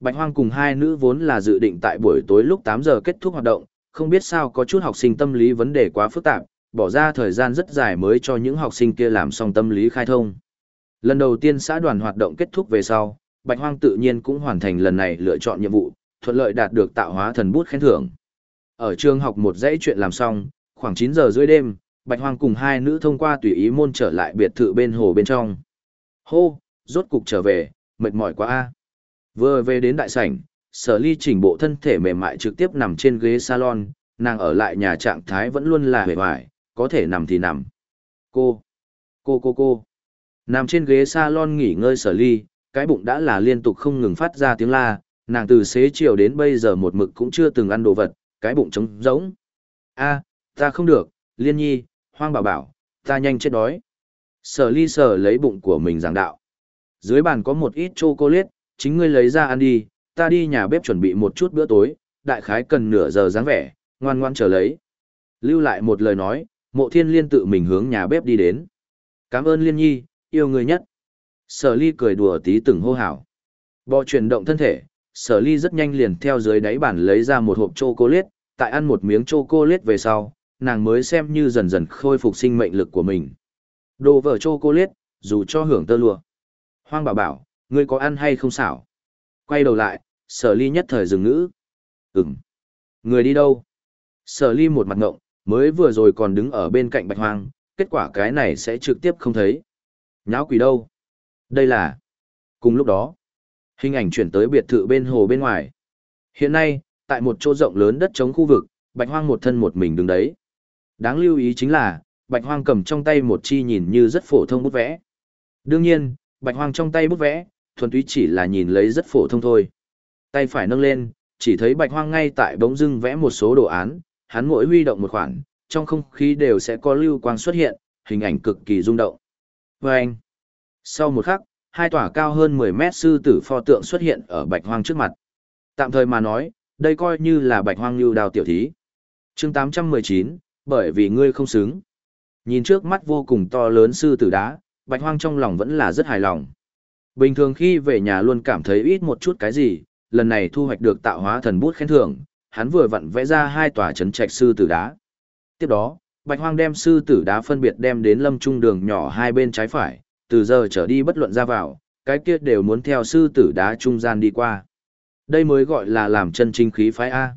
Bạch Hoang cùng hai nữ vốn là dự định tại buổi tối lúc 8 giờ kết thúc hoạt động, không biết sao có chút học sinh tâm lý vấn đề quá phức tạp, bỏ ra thời gian rất dài mới cho những học sinh kia làm xong tâm lý khai thông. Lần đầu tiên xã đoàn hoạt động kết thúc về sau, Bạch Hoang tự nhiên cũng hoàn thành lần này lựa chọn nhiệm vụ, thuận lợi đạt được tạo hóa thần bút khen thưởng. Ở trường học một dãy chuyện làm xong, khoảng 9 giờ rưỡi đêm, Bạch Hoang cùng hai nữ thông qua tùy ý môn trở lại biệt thự bên hồ bên trong. Hô, rốt cục trở về, mệt mỏi quá a. Vừa về đến đại sảnh, sở ly chỉnh bộ thân thể mềm mại trực tiếp nằm trên ghế salon, nàng ở lại nhà trạng thái vẫn luôn là hề hoài, có thể nằm thì nằm. Cô, cô cô cô, nằm trên ghế salon nghỉ ngơi sở ly, cái bụng đã là liên tục không ngừng phát ra tiếng la, nàng từ xế chiều đến bây giờ một mực cũng chưa từng ăn đồ vật, cái bụng trống rỗng. A, ta không được, liên nhi, hoang bảo bảo, ta nhanh chết đói. Sở ly sở lấy bụng của mình giảng đạo. Dưới bàn có một ít chocolate, chính ngươi lấy ra ăn đi, ta đi nhà bếp chuẩn bị một chút bữa tối, đại khái cần nửa giờ dáng vẻ, ngoan ngoan chờ lấy. Lưu lại một lời nói, mộ thiên liên tự mình hướng nhà bếp đi đến. Cảm ơn liên nhi, yêu người nhất. Sở ly cười đùa tí từng hô hào. Bò chuyển động thân thể, sở ly rất nhanh liền theo dưới đáy bàn lấy ra một hộp chocolate, tại ăn một miếng chocolate về sau, nàng mới xem như dần dần khôi phục sinh mệnh lực của mình. Đồ vở liết dù cho hưởng tơ lụa. Hoang bảo bảo, ngươi có ăn hay không xảo? Quay đầu lại, sở ly nhất thời dừng ngữ. Ừm. Người đi đâu? Sở ly một mặt ngộng, mới vừa rồi còn đứng ở bên cạnh bạch hoang, kết quả cái này sẽ trực tiếp không thấy. Nháo quỷ đâu? Đây là... Cùng lúc đó, hình ảnh chuyển tới biệt thự bên hồ bên ngoài. Hiện nay, tại một chỗ rộng lớn đất trống khu vực, bạch hoang một thân một mình đứng đấy. Đáng lưu ý chính là, bạch hoang cầm trong tay một chi nhìn như rất phổ thông bút vẽ. Đương nhiên, bạch hoang trong tay bút vẽ, thuần túy chỉ là nhìn lấy rất phổ thông thôi. Tay phải nâng lên, chỉ thấy bạch hoang ngay tại bỗng dưng vẽ một số đồ án, hắn mỗi huy động một khoản, trong không khí đều sẽ có lưu quang xuất hiện, hình ảnh cực kỳ rung động. Vâng! Sau một khắc, hai tòa cao hơn 10 mét sư tử pho tượng xuất hiện ở bạch hoang trước mặt. Tạm thời mà nói, đây coi như là bạch hoang lưu đào tiểu thí. Chương 819, bởi vì ngươi không xứng. Nhìn trước mắt vô cùng to lớn sư tử đá, bạch hoang trong lòng vẫn là rất hài lòng. Bình thường khi về nhà luôn cảm thấy ít một chút cái gì, lần này thu hoạch được tạo hóa thần bút khen thưởng, hắn vừa vặn vẽ ra hai tòa chấn trạch sư tử đá. Tiếp đó, Bạch Hoang đem sư tử đá phân biệt đem đến lâm trung đường nhỏ hai bên trái phải, từ giờ trở đi bất luận ra vào, cái kia đều muốn theo sư tử đá trung gian đi qua. Đây mới gọi là làm chân chính khí phái A.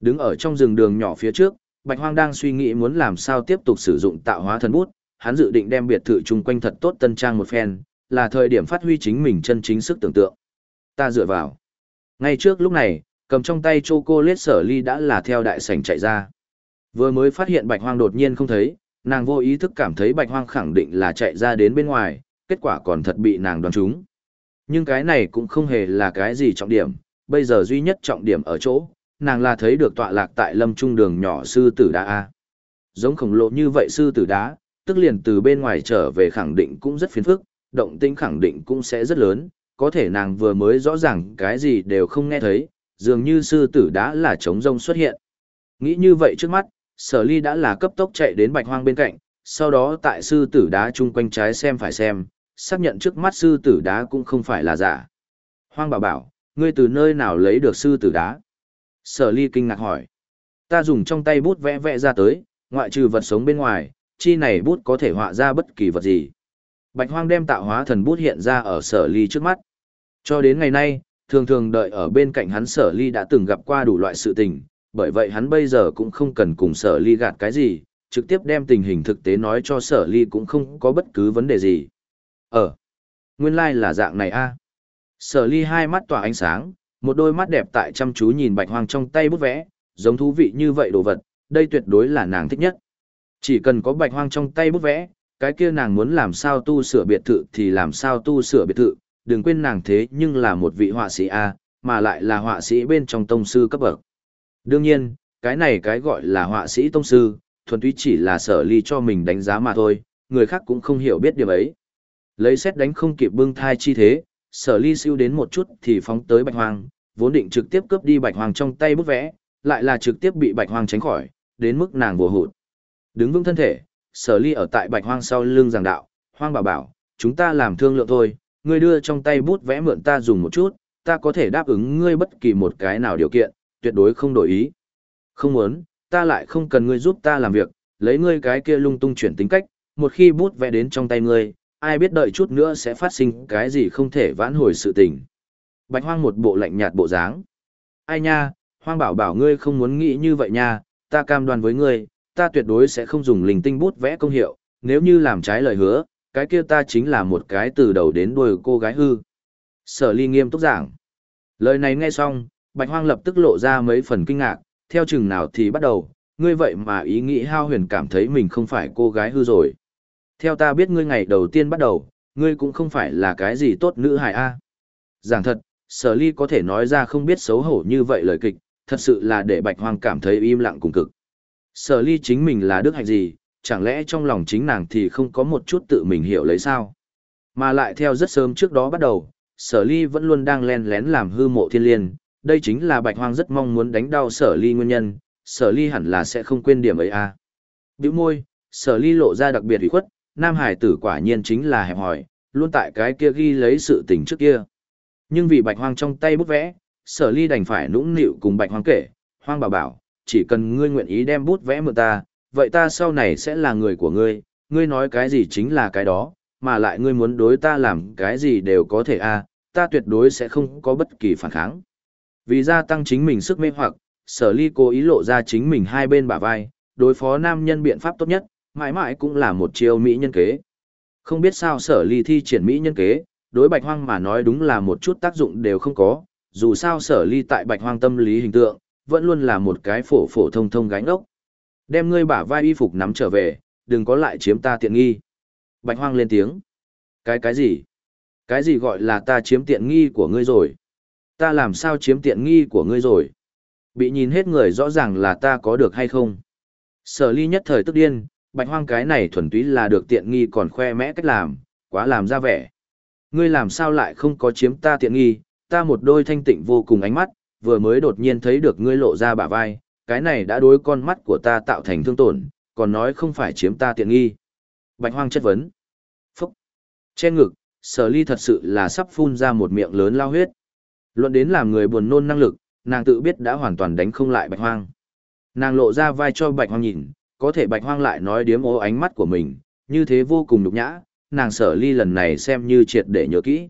Đứng ở trong rừng đường nhỏ phía trước, Bạch Hoang đang suy nghĩ muốn làm sao tiếp tục sử dụng tạo hóa thần bút, hắn dự định đem biệt thự chung quanh thật tốt tân trang một phen, là thời điểm phát huy chính mình chân chính sức tưởng tượng. Ta dựa vào. Ngay trước lúc này, cầm trong tay chocolate sở ly đã là theo đại sảnh chạy ra. Vừa mới phát hiện bạch hoang đột nhiên không thấy, nàng vô ý thức cảm thấy bạch hoang khẳng định là chạy ra đến bên ngoài, kết quả còn thật bị nàng đoán trúng. Nhưng cái này cũng không hề là cái gì trọng điểm, bây giờ duy nhất trọng điểm ở chỗ, nàng là thấy được tọa lạc tại lâm trung đường nhỏ sư tử đá A. Giống khổng lồ như vậy sư tử đá, tức liền từ bên ngoài trở về khẳng định cũng rất phiền phức, động tĩnh khẳng định cũng sẽ rất lớn, có thể nàng vừa mới rõ ràng cái gì đều không nghe thấy, dường như sư tử đá là trống rông xuất hiện. Nghĩ như vậy trước mắt, sở ly đã là cấp tốc chạy đến bạch hoang bên cạnh, sau đó tại sư tử đá chung quanh trái xem phải xem, xác nhận trước mắt sư tử đá cũng không phải là giả. Hoang bảo bảo, ngươi từ nơi nào lấy được sư tử đá? Sở ly kinh ngạc hỏi. Ta dùng trong tay bút vẽ vẽ ra tới, ngoại trừ vật sống bên ngoài, chi này bút có thể họa ra bất kỳ vật gì. Bạch hoang đem tạo hóa thần bút hiện ra ở sở ly trước mắt. Cho đến ngày nay, thường thường đợi ở bên cạnh hắn sở ly đã từng gặp qua đủ loại sự tình, bởi vậy hắn bây giờ cũng không cần cùng sở ly gạt cái gì, trực tiếp đem tình hình thực tế nói cho sở ly cũng không có bất cứ vấn đề gì. Ờ, nguyên lai like là dạng này a. Sở ly hai mắt tỏa ánh sáng, một đôi mắt đẹp tại chăm chú nhìn bạch hoang trong tay bút vẽ, giống thú vị như vậy đồ vật, đây tuyệt đối là nàng thích nhất. Chỉ cần có bạch hoang trong tay bút vẽ, cái kia nàng muốn làm sao tu sửa biệt thự thì làm sao tu sửa biệt thự, đừng quên nàng thế nhưng là một vị họa sĩ A, mà lại là họa sĩ bên trong tông sư cấp bậc. Đương nhiên, cái này cái gọi là họa sĩ tông sư, thuần túy chỉ là sở ly cho mình đánh giá mà thôi, người khác cũng không hiểu biết điểm ấy. Lấy xét đánh không kịp bưng thai chi thế, sở ly siêu đến một chút thì phóng tới bạch hoang, vốn định trực tiếp cướp đi bạch hoàng trong tay bút vẽ, lại là trực tiếp bị bạch hoàng tránh khỏi, đến mức nàng vừa hụt. Đứng vững thân thể, sở ly ở tại bạch hoang sau lưng giảng đạo, hoang bảo bảo, chúng ta làm thương lượng thôi, ngươi đưa trong tay bút vẽ mượn ta dùng một chút, ta có thể đáp ứng ngươi bất kỳ một cái nào điều kiện, tuyệt đối không đổi ý. Không muốn, ta lại không cần ngươi giúp ta làm việc, lấy ngươi cái kia lung tung chuyển tính cách, một khi bút vẽ đến trong tay ngươi, ai biết đợi chút nữa sẽ phát sinh cái gì không thể vãn hồi sự tình. Bạch hoang một bộ lạnh nhạt bộ dáng. Ai nha, hoang bảo bảo ngươi không muốn nghĩ như vậy nha, ta cam đoan với ngươi, ta tuyệt đối sẽ không dùng linh tinh bút vẽ công hiệu, nếu như làm trái lời hứa, cái kia ta chính là một cái từ đầu đến đuôi cô gái hư. Sở ly nghiêm túc giảng. Lời này nghe xong, bạch hoang lập tức lộ ra mấy phần kinh ngạc, theo chừng nào thì bắt đầu, ngươi vậy mà ý nghĩ hao huyền cảm thấy mình không phải cô gái hư rồi. Theo ta biết ngươi ngày đầu tiên bắt đầu, ngươi cũng không phải là cái gì tốt nữ hài a. Giảng thật, sở ly có thể nói ra không biết xấu hổ như vậy lời kịch, thật sự là để bạch hoang cảm thấy im lặng cùng cực. Sở ly chính mình là đức hạnh gì, chẳng lẽ trong lòng chính nàng thì không có một chút tự mình hiểu lấy sao? Mà lại theo rất sớm trước đó bắt đầu, sở ly vẫn luôn đang len lén làm hư mộ thiên liên, đây chính là bạch hoang rất mong muốn đánh đau sở ly nguyên nhân, sở ly hẳn là sẽ không quên điểm ấy. À. Biểu môi, sở ly lộ ra đặc biệt ủy khuất, nam hải tử quả nhiên chính là hẹp hỏi, luôn tại cái kia ghi lấy sự tình trước kia. Nhưng vì bạch hoang trong tay bút vẽ, sở ly đành phải nũng nịu cùng bạch hoang kể, hoang bảo bảo, chỉ cần ngươi nguyện ý đem bút vẽ mượn ta, vậy ta sau này sẽ là người của ngươi, ngươi nói cái gì chính là cái đó, mà lại ngươi muốn đối ta làm cái gì đều có thể a, ta tuyệt đối sẽ không có bất kỳ phản kháng. Vì gia tăng chính mình sức mê hoặc, sở ly cố ý lộ ra chính mình hai bên bả vai, đối phó nam nhân biện pháp tốt nhất, mãi mãi cũng là một chiêu mỹ nhân kế. Không biết sao sở ly thi triển mỹ nhân kế, đối bạch hoang mà nói đúng là một chút tác dụng đều không có, dù sao sở ly tại bạch hoang tâm lý hình tượng, vẫn luôn là một cái phổ phổ thông thông gánh ốc. Đem ngươi bả vai y phục nắm trở về, đừng có lại chiếm ta tiện nghi. Bạch hoang lên tiếng. Cái cái gì? Cái gì gọi là ta chiếm tiện nghi của ngươi rồi? Ta làm sao chiếm tiện nghi của ngươi rồi? Bị nhìn hết người rõ ràng là ta có được hay không? Sở ly nhất thời tức điên, bạch hoang cái này thuần túy là được tiện nghi còn khoe mẽ cách làm, quá làm ra vẻ. Ngươi làm sao lại không có chiếm ta tiện nghi, ta một đôi thanh tịnh vô cùng ánh mắt, vừa mới đột nhiên thấy được ngươi lộ ra bả vai, cái này đã đối con mắt của ta tạo thành thương tổn, còn nói không phải chiếm ta tiện nghi. Bạch hoang chất vấn. Phúc. che ngực, sở ly thật sự là sắp phun ra một miệng lớn lao huyết. Luận đến làm người buồn nôn năng lực, nàng tự biết đã hoàn toàn đánh không lại bạch hoang. Nàng lộ ra vai cho bạch hoang nhìn, có thể bạch hoang lại nói điếm ố ánh mắt của mình, như thế vô cùng nhục nhã, nàng sở ly lần này xem như triệt để nhớ kỹ.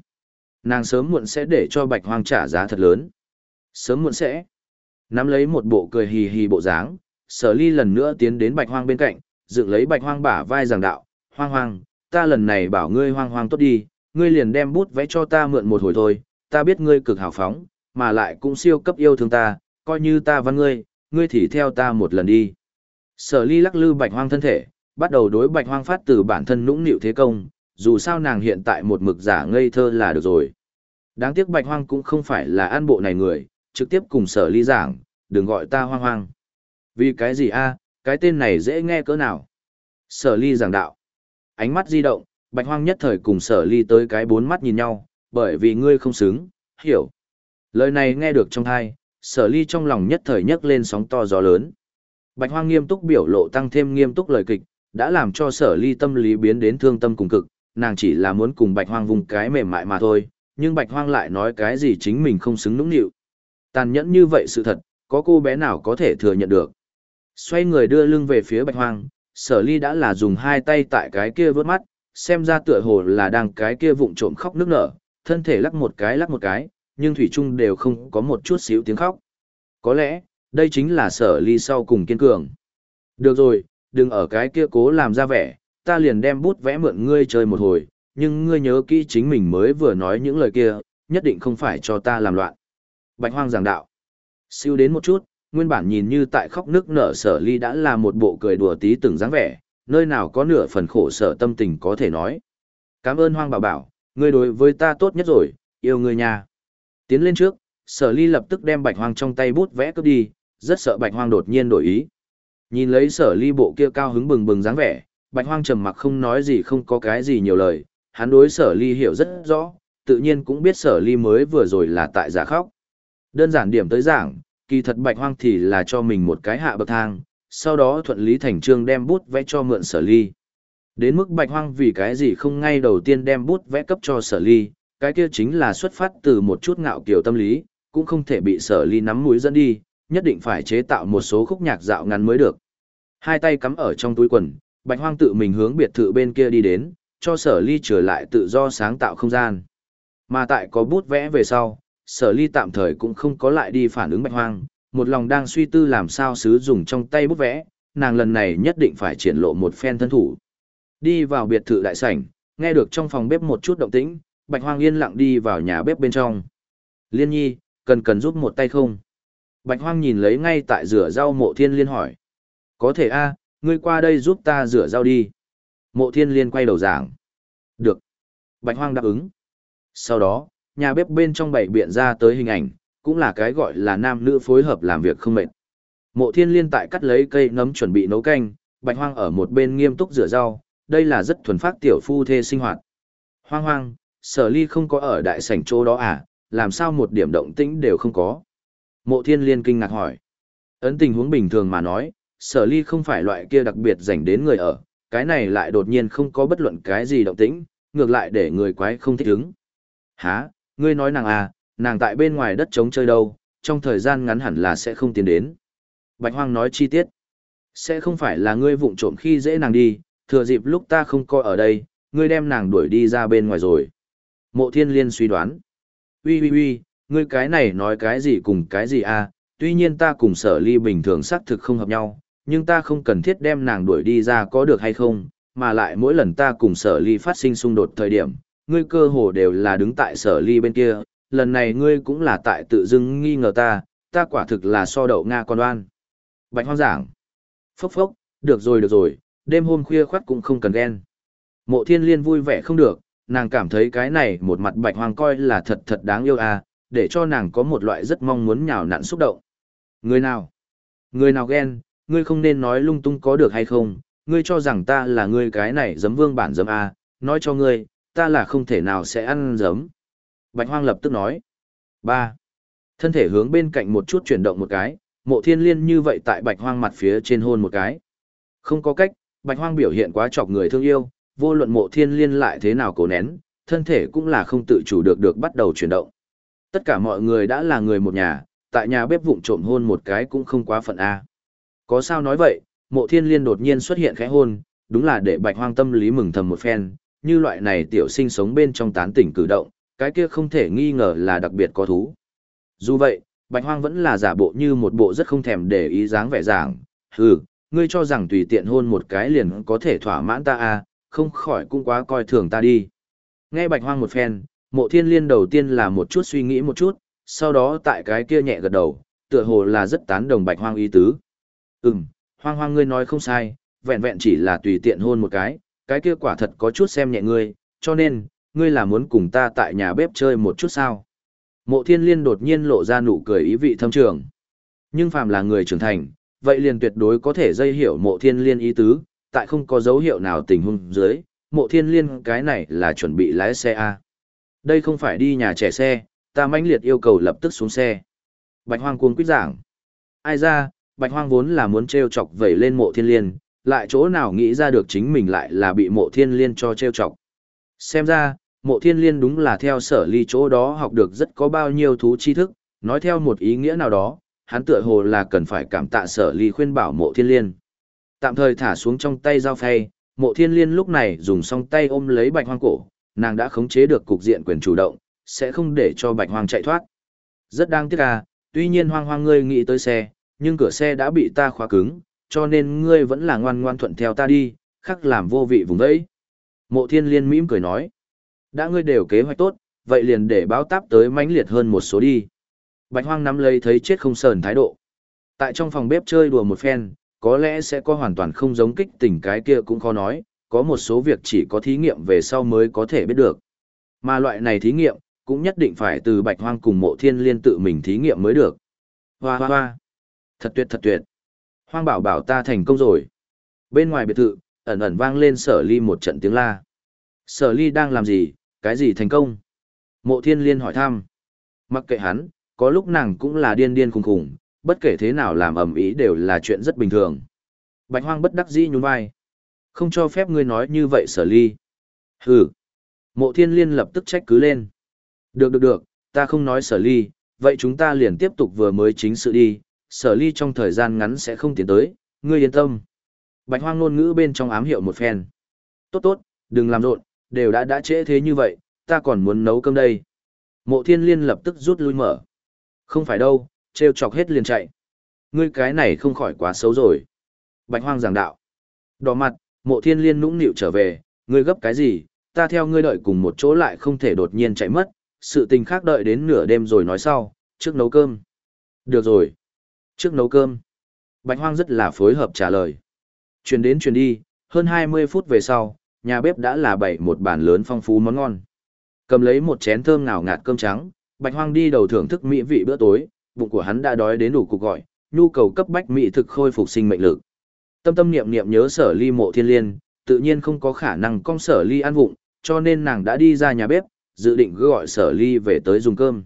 Nàng sớm muộn sẽ để cho bạch hoang trả giá thật lớn. Sớm muộn sẽ. Nắm lấy một bộ cười hì hì bộ dáng, sở ly lần nữa tiến đến bạch hoang bên cạnh, dựng lấy bạch hoang bả vai giảng đạo, hoang hoang, ta lần này bảo ngươi hoang hoang tốt đi, ngươi liền đem bút vẽ cho ta mượn một hồi thôi, ta biết ngươi cực hào phóng, mà lại cũng siêu cấp yêu thương ta, coi như ta văn ngươi, ngươi thì theo ta một lần đi. Sở ly lắc lư bạch hoang thân thể, bắt đầu đối bạch hoang phát từ bản thân nũng nịu thế công, dù sao nàng hiện tại một mực giả ngây thơ là được rồi. Đáng tiếc bạch hoang cũng không phải là an bộ này người, trực tiếp cùng sở ly giảng, đừng gọi ta hoang hoang. Vì cái gì a? cái tên này dễ nghe cỡ nào? Sở ly giảng đạo. Ánh mắt di động, bạch hoang nhất thời cùng sở ly tới cái bốn mắt nhìn nhau, bởi vì ngươi không xứng, hiểu. Lời này nghe được trong thai, sở ly trong lòng nhất thời nhấc lên sóng to gió lớn. Bạch hoang nghiêm túc biểu lộ tăng thêm nghiêm túc lời kịch, đã làm cho sở ly tâm lý biến đến thương tâm cùng cực, nàng chỉ là muốn cùng bạch hoang vùng cái mềm mại mà thôi, nhưng bạch hoang lại nói cái gì chính mình không xứng nũng nịu. Tàn nhẫn như vậy sự thật, có cô bé nào có thể thừa nhận được. Xoay người đưa lưng về phía bạch hoang, sở ly đã là dùng hai tay tại cái kia vớt mắt, xem ra tựa hồ là đang cái kia vụng trộm khóc nước nở, thân thể lắc một cái lắc một cái, nhưng thủy chung đều không có một chút xíu tiếng khóc. Có lẽ, đây chính là sở ly sau cùng kiên cường. Được rồi, đừng ở cái kia cố làm ra vẻ, ta liền đem bút vẽ mượn ngươi chơi một hồi, nhưng ngươi nhớ kỹ chính mình mới vừa nói những lời kia, nhất định không phải cho ta làm loạn. Bạch hoang giảng đạo. Siêu đến một chút, nguyên bản nhìn như tại khóc nước nở sở ly đã là một bộ cười đùa tí từng dáng vẻ, nơi nào có nửa phần khổ sở tâm tình có thể nói. Cảm ơn hoang bảo bảo, ngươi đối với ta tốt nhất rồi, yêu ngươi nha. Tiến lên trước, sở ly lập tức đem bạch hoang trong tay bút vẽ cướp đi, rất sợ bạch hoang đột nhiên đổi ý. Nhìn lấy sở ly bộ kia cao hứng bừng bừng dáng vẻ, bạch hoang trầm mặc không nói gì không có cái gì nhiều lời, hắn đối sở ly hiểu rất rõ, tự nhiên cũng biết sở ly mới vừa rồi là tại giả khóc. Đơn giản điểm tới giảng, kỳ thật bạch hoang thì là cho mình một cái hạ bậc thang, sau đó thuận lý thành trương đem bút vẽ cho mượn sở ly. Đến mức bạch hoang vì cái gì không ngay đầu tiên đem bút vẽ cấp cho sở ly, cái kia chính là xuất phát từ một chút ngạo kiểu tâm lý, cũng không thể bị sở ly nắm mũi dẫn đi, nhất định phải chế tạo một số khúc nhạc dạo ngắn mới được. Hai tay cắm ở trong túi quần, bạch hoang tự mình hướng biệt thự bên kia đi đến, cho sở ly trở lại tự do sáng tạo không gian. Mà tại có bút vẽ về sau, sở ly tạm thời cũng không có lại đi phản ứng bạch hoang, một lòng đang suy tư làm sao sử dụng trong tay bút vẽ, nàng lần này nhất định phải triển lộ một phen thân thủ. Đi vào biệt thự đại sảnh, nghe được trong phòng bếp một chút động tĩnh, bạch hoang yên lặng đi vào nhà bếp bên trong. Liên nhi, cần cần giúp một tay không? Bạch hoang nhìn lấy ngay tại rửa rau mộ thiên liên hỏi. Có thể a, ngươi qua đây giúp ta rửa rau đi. Mộ thiên liên quay đầu giảng. Được. Bạch hoang đáp ứng. Sau đó, nhà bếp bên trong bảy biện ra tới hình ảnh, cũng là cái gọi là nam nữ phối hợp làm việc không mệt. Mộ thiên liên tại cắt lấy cây nấm chuẩn bị nấu canh, bạch hoang ở một bên nghiêm túc rửa rau, đây là rất thuần phát tiểu phu thê sinh hoạt. Hoang hoang, sở ly không có ở đại sảnh chỗ đó à, làm sao một điểm động tĩnh đều không có. Mộ thiên liên kinh ngạc hỏi. Ấn tình huống bình thường mà nói, sở ly không phải loại kia đặc biệt dành đến người ở, cái này lại đột nhiên không có bất luận cái gì động tĩnh, ngược lại để người quái không thích ứng. Hả, ngươi nói nàng à, nàng tại bên ngoài đất trống chơi đâu, trong thời gian ngắn hẳn là sẽ không tiến đến. Bạch Hoang nói chi tiết. Sẽ không phải là ngươi vụng trộm khi dễ nàng đi, thừa dịp lúc ta không coi ở đây, ngươi đem nàng đuổi đi ra bên ngoài rồi. Mộ thiên liên suy đoán. Ui ui ui, ngươi cái này nói cái gì cùng cái gì à, tuy nhiên ta cùng sở ly bình thường xác thực không hợp nhau, nhưng ta không cần thiết đem nàng đuổi đi ra có được hay không, mà lại mỗi lần ta cùng sở ly phát sinh xung đột thời điểm, ngươi cơ hồ đều là đứng tại sở ly bên kia, lần này ngươi cũng là tại tự dưng nghi ngờ ta, ta quả thực là so đậu Nga con oan. Bạch hoang giảng. Phốc phốc, được rồi được rồi, đêm hôm khuya khoắt cũng không cần ghen. Mộ thiên liên vui vẻ không được, nàng cảm thấy cái này một mặt bạch hoang coi là thật thật đáng yêu à, để cho nàng có một loại rất mong muốn nhào nặn xúc động. Người nào? Người nào ghen, ngươi không nên nói lung tung có được hay không, ngươi cho rằng ta là ngươi cái này giấm vương bản giấm à, nói cho ngươi, ta là không thể nào sẽ ăn giấm. Bạch hoang lập tức nói. ba Thân thể hướng bên cạnh một chút chuyển động một cái, mộ thiên liên như vậy tại bạch hoang mặt phía trên hôn một cái. Không có cách, bạch hoang biểu hiện quá chọc người thương yêu, vô luận mộ thiên liên lại thế nào cố nén, thân thể cũng là không tự chủ được được bắt đầu chuyển động. Tất cả mọi người đã là người một nhà, tại nhà bếp vụng trộm hôn một cái cũng không quá phận A. Có sao nói vậy, mộ thiên liên đột nhiên xuất hiện khẽ hôn, đúng là để bạch hoang tâm lý mừng thầm một phen, như loại này tiểu sinh sống bên trong tán tỉnh cử động, cái kia không thể nghi ngờ là đặc biệt có thú. Dù vậy, Bạch Hoang vẫn là giả bộ như một bộ rất không thèm để ý dáng vẻ giảng, hừ, ngươi cho rằng tùy tiện hôn một cái liền có thể thỏa mãn ta à, không khỏi cũng quá coi thường ta đi. Nghe Bạch Hoang một phen, mộ thiên liên đầu tiên là một chút suy nghĩ một chút, sau đó tại cái kia nhẹ gật đầu, tựa hồ là rất tán đồng Bạch Hoang ý tứ. Ừm, Hoang Hoang ngươi nói không sai, vẹn vẹn chỉ là tùy tiện hôn một cái, cái kia quả thật có chút xem nhẹ ngươi, cho nên, ngươi là muốn cùng ta tại nhà bếp chơi một chút sao? Mộ thiên liên đột nhiên lộ ra nụ cười ý vị thâm trường. Nhưng phàm là người trưởng thành, vậy liền tuyệt đối có thể dây hiểu mộ thiên liên ý tứ, tại không có dấu hiệu nào tình huống dưới, mộ thiên liên cái này là chuẩn bị lái xe A. Đây không phải đi nhà trẻ xe, ta mãnh liệt yêu cầu lập tức xuống xe. Bạch hoang cuồng quyết giảng. Ai ra, bạch hoang vốn là muốn treo chọc vẩy lên mộ thiên liên, lại chỗ nào nghĩ ra được chính mình lại là bị mộ thiên liên cho treo chọc. Xem ra, mộ thiên liên đúng là theo sở ly chỗ đó học được rất có bao nhiêu thú tri thức, nói theo một ý nghĩa nào đó, hắn tựa hồ là cần phải cảm tạ sở ly khuyên bảo mộ thiên liên. Tạm thời thả xuống trong tay dao phay, mộ thiên liên lúc này dùng song tay ôm lấy bạch hoang cổ, nàng đã khống chế được cục diện quyền chủ động, sẽ không để cho bạch hoang chạy thoát. Rất đáng tiếc à, tuy nhiên hoang hoang ngươi nghĩ tới xe, nhưng cửa xe đã bị ta khóa cứng, cho nên ngươi vẫn là ngoan ngoan thuận theo ta đi, khắc làm vô vị vùng đấy. Mộ thiên liên mỉm cười nói. Đã ngươi đều kế hoạch tốt, vậy liền để báo táp tới mãnh liệt hơn một số đi. Bạch hoang nắm lấy thấy chết không sờn thái độ. Tại trong phòng bếp chơi đùa một phen, có lẽ sẽ có hoàn toàn không giống kích tình cái kia cũng khó nói, có một số việc chỉ có thí nghiệm về sau mới có thể biết được. Mà loại này thí nghiệm, cũng nhất định phải từ bạch hoang cùng mộ thiên liên tự mình thí nghiệm mới được. Hoa hoa hoa. Thật tuyệt thật tuyệt. Hoang bảo bảo ta thành công rồi. Bên ngoài biệt thự, ẩn ẩn vang lên sở ly một trận tiếng la. Sở ly đang làm gì, cái gì thành công? Mộ thiên liên hỏi thăm. Mặc kệ hắn, có lúc nàng cũng là điên điên khùng khùng, bất kể thế nào làm ầm ĩ đều là chuyện rất bình thường. Bạch hoang bất đắc dĩ nhún vai. Không cho phép ngươi nói như vậy sở ly. Hừ. Mộ thiên liên lập tức trách cứ lên. Được được được, ta không nói sở ly, vậy chúng ta liền tiếp tục vừa mới chính sự đi, sở ly trong thời gian ngắn sẽ không tiến tới, ngươi yên tâm. Bạch hoang ngôn ngữ bên trong ám hiệu một phen. Tốt tốt, đừng làm rộn, đều đã đã trễ thế như vậy, ta còn muốn nấu cơm đây. Mộ thiên liên lập tức rút lui mở. Không phải đâu, treo chọc hết liền chạy. Ngươi cái này không khỏi quá xấu rồi. Bạch hoang giảng đạo. Đỏ mặt, mộ thiên liên nũng nịu trở về, ngươi gấp cái gì, ta theo ngươi đợi cùng một chỗ lại không thể đột nhiên chạy mất, sự tình khác đợi đến nửa đêm rồi nói sau, trước nấu cơm. Được rồi. Trước nấu cơm. Bạch hoang rất là phối hợp trả lời. Chuyển đến chuyển đi, hơn 20 phút về sau, nhà bếp đã là bày một bàn lớn phong phú món ngon. Cầm lấy một chén thơm ngào ngạt cơm trắng, Bạch Hoang đi đầu thưởng thức mỹ vị bữa tối, bụng của hắn đã đói đến đủ cục gọi, nhu cầu cấp bách mỹ thực khôi phục sinh mệnh lực. Tâm tâm niệm niệm nhớ Sở Ly mộ thiên liên, tự nhiên không có khả năng con Sở Ly ăn vụng, cho nên nàng đã đi ra nhà bếp, dự định gọi Sở Ly về tới dùng cơm.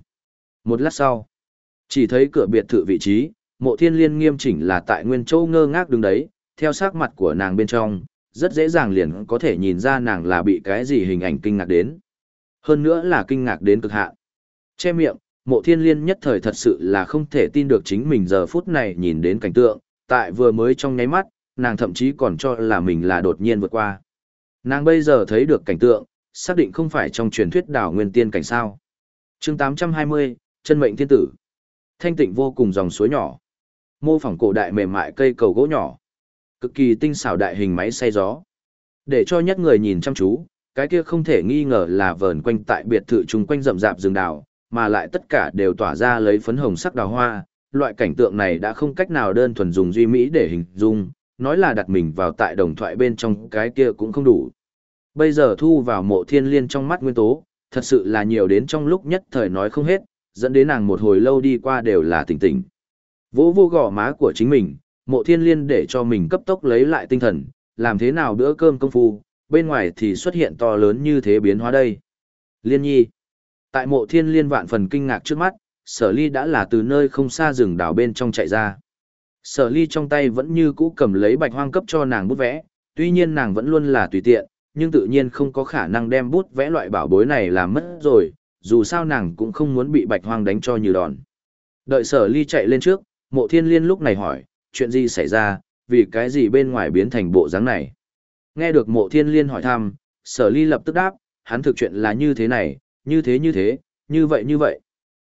Một lát sau, chỉ thấy cửa biệt thự vị trí, mộ thiên liên nghiêm chỉnh là tại nguyên châu ngơ ngác đứng đấy, theo sắc mặt của nàng bên trong, rất dễ dàng liền có thể nhìn ra nàng là bị cái gì hình ảnh kinh ngạc đến. Hơn nữa là kinh ngạc đến cực hạn. Che miệng, mộ thiên liên nhất thời thật sự là không thể tin được chính mình giờ phút này nhìn đến cảnh tượng, tại vừa mới trong nháy mắt, nàng thậm chí còn cho là mình là đột nhiên vượt qua. Nàng bây giờ thấy được cảnh tượng, xác định không phải trong truyền thuyết đảo nguyên tiên cảnh sao. chương 820, chân mệnh thiên tử. Thanh tịnh vô cùng dòng suối nhỏ. Mô phỏng cổ đại mềm mại cây cầu gỗ nhỏ. Cực kỳ tinh xảo đại hình máy xay gió. Để cho nhất người nhìn chăm chú, cái kia không thể nghi ngờ là vờn quanh tại biệt thự chung quanh rậm rạp rừng đào, mà lại tất cả đều tỏa ra lấy phấn hồng sắc đào hoa. Loại cảnh tượng này đã không cách nào đơn thuần dùng duy mỹ để hình dung, nói là đặt mình vào tại đồng thoại bên trong cái kia cũng không đủ. Bây giờ thu vào mộ thiên liên trong mắt nguyên tố, thật sự là nhiều đến trong lúc nhất thời nói không hết, dẫn đến nàng một hồi lâu đi qua đều là tỉnh tỉnh. Vỗ vô gò má của chính mình, mộ thiên liên để cho mình cấp tốc lấy lại tinh thần, làm thế nào bữa cơm công phu, bên ngoài thì xuất hiện to lớn như thế biến hóa đây. Liên nhi. Tại mộ thiên liên vạn phần kinh ngạc trước mắt, sở ly đã là từ nơi không xa rừng đảo bên trong chạy ra. Sở ly trong tay vẫn như cũ cầm lấy bạch hoang cấp cho nàng bút vẽ, tuy nhiên nàng vẫn luôn là tùy tiện, nhưng tự nhiên không có khả năng đem bút vẽ loại bảo bối này làm mất rồi, dù sao nàng cũng không muốn bị bạch hoang đánh cho như đòn. Đợi sở ly chạy lên trước, mộ thiên liên lúc này hỏi, chuyện gì xảy ra, vì cái gì bên ngoài biến thành bộ dáng này. Nghe được mộ thiên liên hỏi thăm, sở ly lập tức đáp, hắn thực chuyện là như thế này, như thế như thế, như vậy như vậy.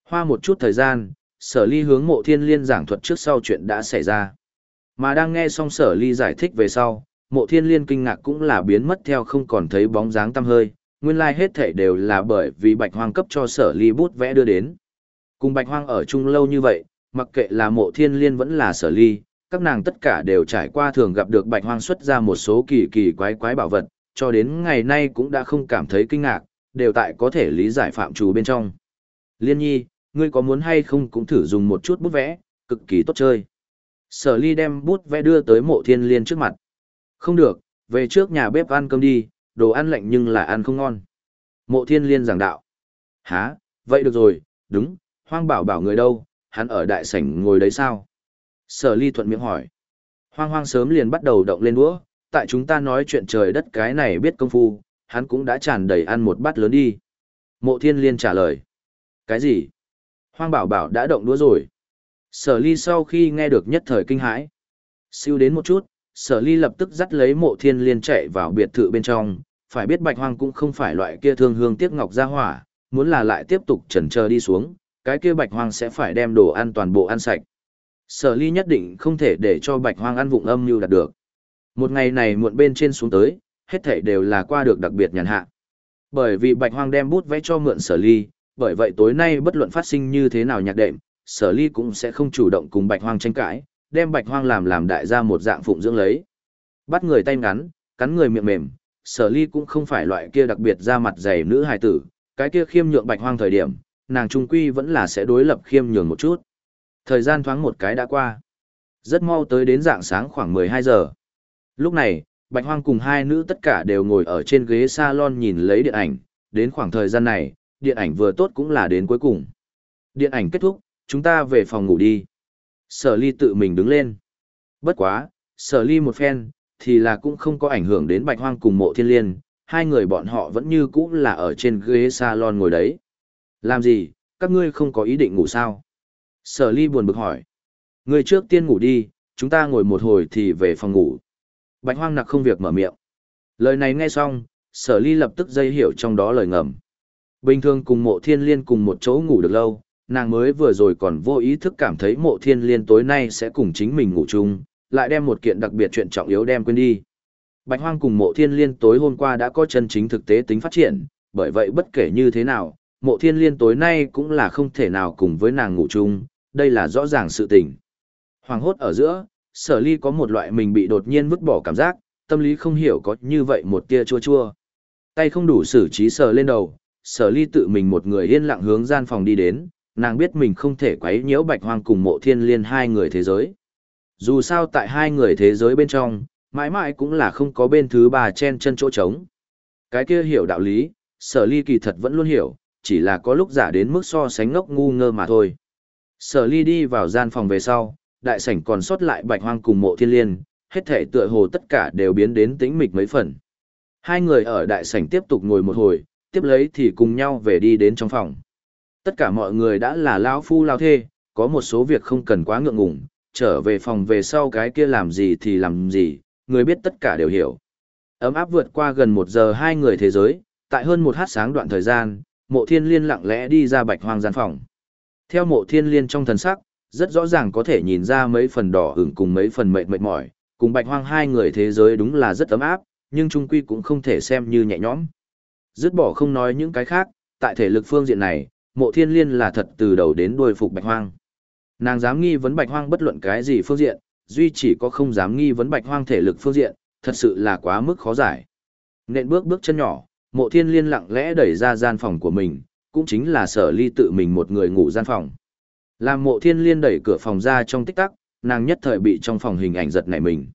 Hoa một chút thời gian, sở ly hướng mộ thiên liên giảng thuật trước sau chuyện đã xảy ra. Mà đang nghe xong sở ly giải thích về sau, mộ thiên liên kinh ngạc cũng là biến mất theo không còn thấy bóng dáng tăm hơi, nguyên lai like hết thể đều là bởi vì bạch hoang cấp cho sở ly bút vẽ đưa đến. Cùng bạch hoang ở chung lâu như vậy, mặc kệ là mộ thiên liên vẫn là sở ly, các nàng tất cả đều trải qua thường gặp được bạch hoang xuất ra một số kỳ kỳ quái quái bảo vật, cho đến ngày nay cũng đã không cảm thấy kinh ngạc, đều tại có thể lý giải phạm trù bên trong. Liên nhi, ngươi có muốn hay không cũng thử dùng một chút bút vẽ, cực kỳ tốt chơi. Sở ly đem bút vẽ đưa tới mộ thiên liên trước mặt. Không được, về trước nhà bếp ăn cơm đi, đồ ăn lạnh nhưng là ăn không ngon. Mộ thiên liên giảng đạo. Hả, vậy được rồi, đúng, hoang bảo bảo người đâu, hắn ở đại sảnh ngồi đấy sao? Sở ly thuận miệng hỏi. Hoang hoang sớm liền bắt đầu động lên đũa, tại chúng ta nói chuyện trời đất cái này biết công phu, hắn cũng đã tràn đầy ăn một bát lớn đi. Mộ thiên liên trả lời. Cái gì? Hoang bảo bảo đã động đũa rồi. Sở ly sau khi nghe được nhất thời kinh hãi. Siêu đến một chút, sở ly lập tức dắt lấy mộ thiên liên chạy vào biệt thự bên trong. Phải biết bạch hoang cũng không phải loại kia thương hương tiếc ngọc ra hỏa, muốn là lại tiếp tục chần chờ đi xuống, cái kia bạch hoang sẽ phải đem đồ ăn toàn bộ ăn sạch. Sở ly nhất định không thể để cho bạch hoang ăn vụng âm như đạt được. Một ngày này muộn bên trên xuống tới, hết thảy đều là qua được đặc biệt nhàn hạ. Bởi vì bạch hoang đem bút vẽ cho mượn sở ly, bởi vậy tối nay bất luận phát sinh như thế nào nhạc đệm, sở ly cũng sẽ không chủ động cùng bạch hoang tranh cãi, đem bạch hoang làm làm đại gia một dạng phụng dưỡng lấy. Bắt người tay ngắn, cắn người miệng mềm, sở ly cũng không phải loại kia đặc biệt ra mặt dày nữ hài tử, cái kia khiêm nhượng bạch hoang thời điểm, nàng trung quy vẫn là sẽ đối lập khiêm nhường một chút. Thời gian thoáng một cái đã qua. Rất mau tới đến dạng sáng khoảng 12 giờ. Lúc này, Bạch Hoang cùng hai nữ tất cả đều ngồi ở trên ghế salon nhìn lấy điện ảnh, đến khoảng thời gian này, điện ảnh vừa tốt cũng là đến cuối cùng. Điện ảnh kết thúc, chúng ta về phòng ngủ đi. Sở ly tự mình đứng lên. Bất quá, sở ly một phen, thì là cũng không có ảnh hưởng đến Bạch Hoang cùng mộ thiên liên, hai người bọn họ vẫn như cũ là ở trên ghế salon ngồi đấy. Làm gì, các ngươi không có ý định ngủ sao? Sở ly buồn bực hỏi. Người trước tiên ngủ đi, chúng ta ngồi một hồi thì về phòng ngủ. Bạch hoang nặc không việc mở miệng. Lời này nghe xong, sở ly lập tức dây hiểu trong đó lời ngầm. Bình thường cùng mộ thiên liên cùng một chỗ ngủ được lâu, nàng mới vừa rồi còn vô ý thức cảm thấy mộ thiên liên tối nay sẽ cùng chính mình ngủ chung, lại đem một kiện đặc biệt chuyện trọng yếu đem quên đi. Bạch hoang cùng mộ thiên liên tối hôm qua đã có chân chính thực tế tính phát triển, bởi vậy bất kể như thế nào, mộ thiên liên tối nay cũng là không thể nào cùng với nàng ngủ chung, đây là rõ ràng sự tình. Hoàng hốt ở giữa, sở ly có một loại mình bị đột nhiên vứt bỏ cảm giác, tâm lý không hiểu có như vậy một tia chua chua. Tay không đủ xử trí sờ lên đầu, sở ly tự mình một người yên lặng hướng gian phòng đi đến, nàng biết mình không thể quấy nhiễu bạch hoang cùng mộ thiên liên hai người thế giới. Dù sao tại hai người thế giới bên trong, mãi mãi cũng là không có bên thứ ba chen chân chỗ trống. Cái kia hiểu đạo lý, sở ly kỳ thật vẫn luôn hiểu, chỉ là có lúc giả đến mức so sánh ngốc ngu ngơ mà thôi. Sở ly đi vào gian phòng về sau, đại sảnh còn sót lại bạch hoang cùng mộ thiên liên, hết thể tựa hồ tất cả đều biến đến tĩnh mịch mấy phần. Hai người ở đại sảnh tiếp tục ngồi một hồi, tiếp lấy thì cùng nhau về đi đến trong phòng. Tất cả mọi người đã là lão phu lao thê, có một số việc không cần quá ngượng ngùng, trở về phòng về sau cái kia làm gì thì làm gì, người biết tất cả đều hiểu. Ấm áp vượt qua gần một giờ hai người thế giới, tại hơn một hát sáng đoạn thời gian, mộ thiên liên lặng lẽ đi ra bạch hoang gian phòng. Theo mộ thiên liên trong thần sắc, rất rõ ràng có thể nhìn ra mấy phần đỏ ửng cùng mấy phần mệt mệt mỏi, cùng bạch hoang hai người thế giới đúng là rất ấm áp, nhưng trung quy cũng không thể xem như nhẹ nhõm. Dứt bỏ không nói những cái khác, tại thể lực phương diện này, mộ thiên liên là thật từ đầu đến đuôi phục bạch hoang. Nàng dám nghi vấn bạch hoang bất luận cái gì phương diện, duy chỉ có không dám nghi vấn bạch hoang thể lực phương diện, thật sự là quá mức khó giải. Nện bước bước chân nhỏ, mộ thiên liên lặng lẽ đẩy ra gian phòng của mình, cũng chính là sở ly tự mình một người ngủ gian phòng. Làm mộ thiên liên đẩy cửa phòng ra trong tích tắc, nàng nhất thời bị trong phòng hình ảnh giật nảy mình.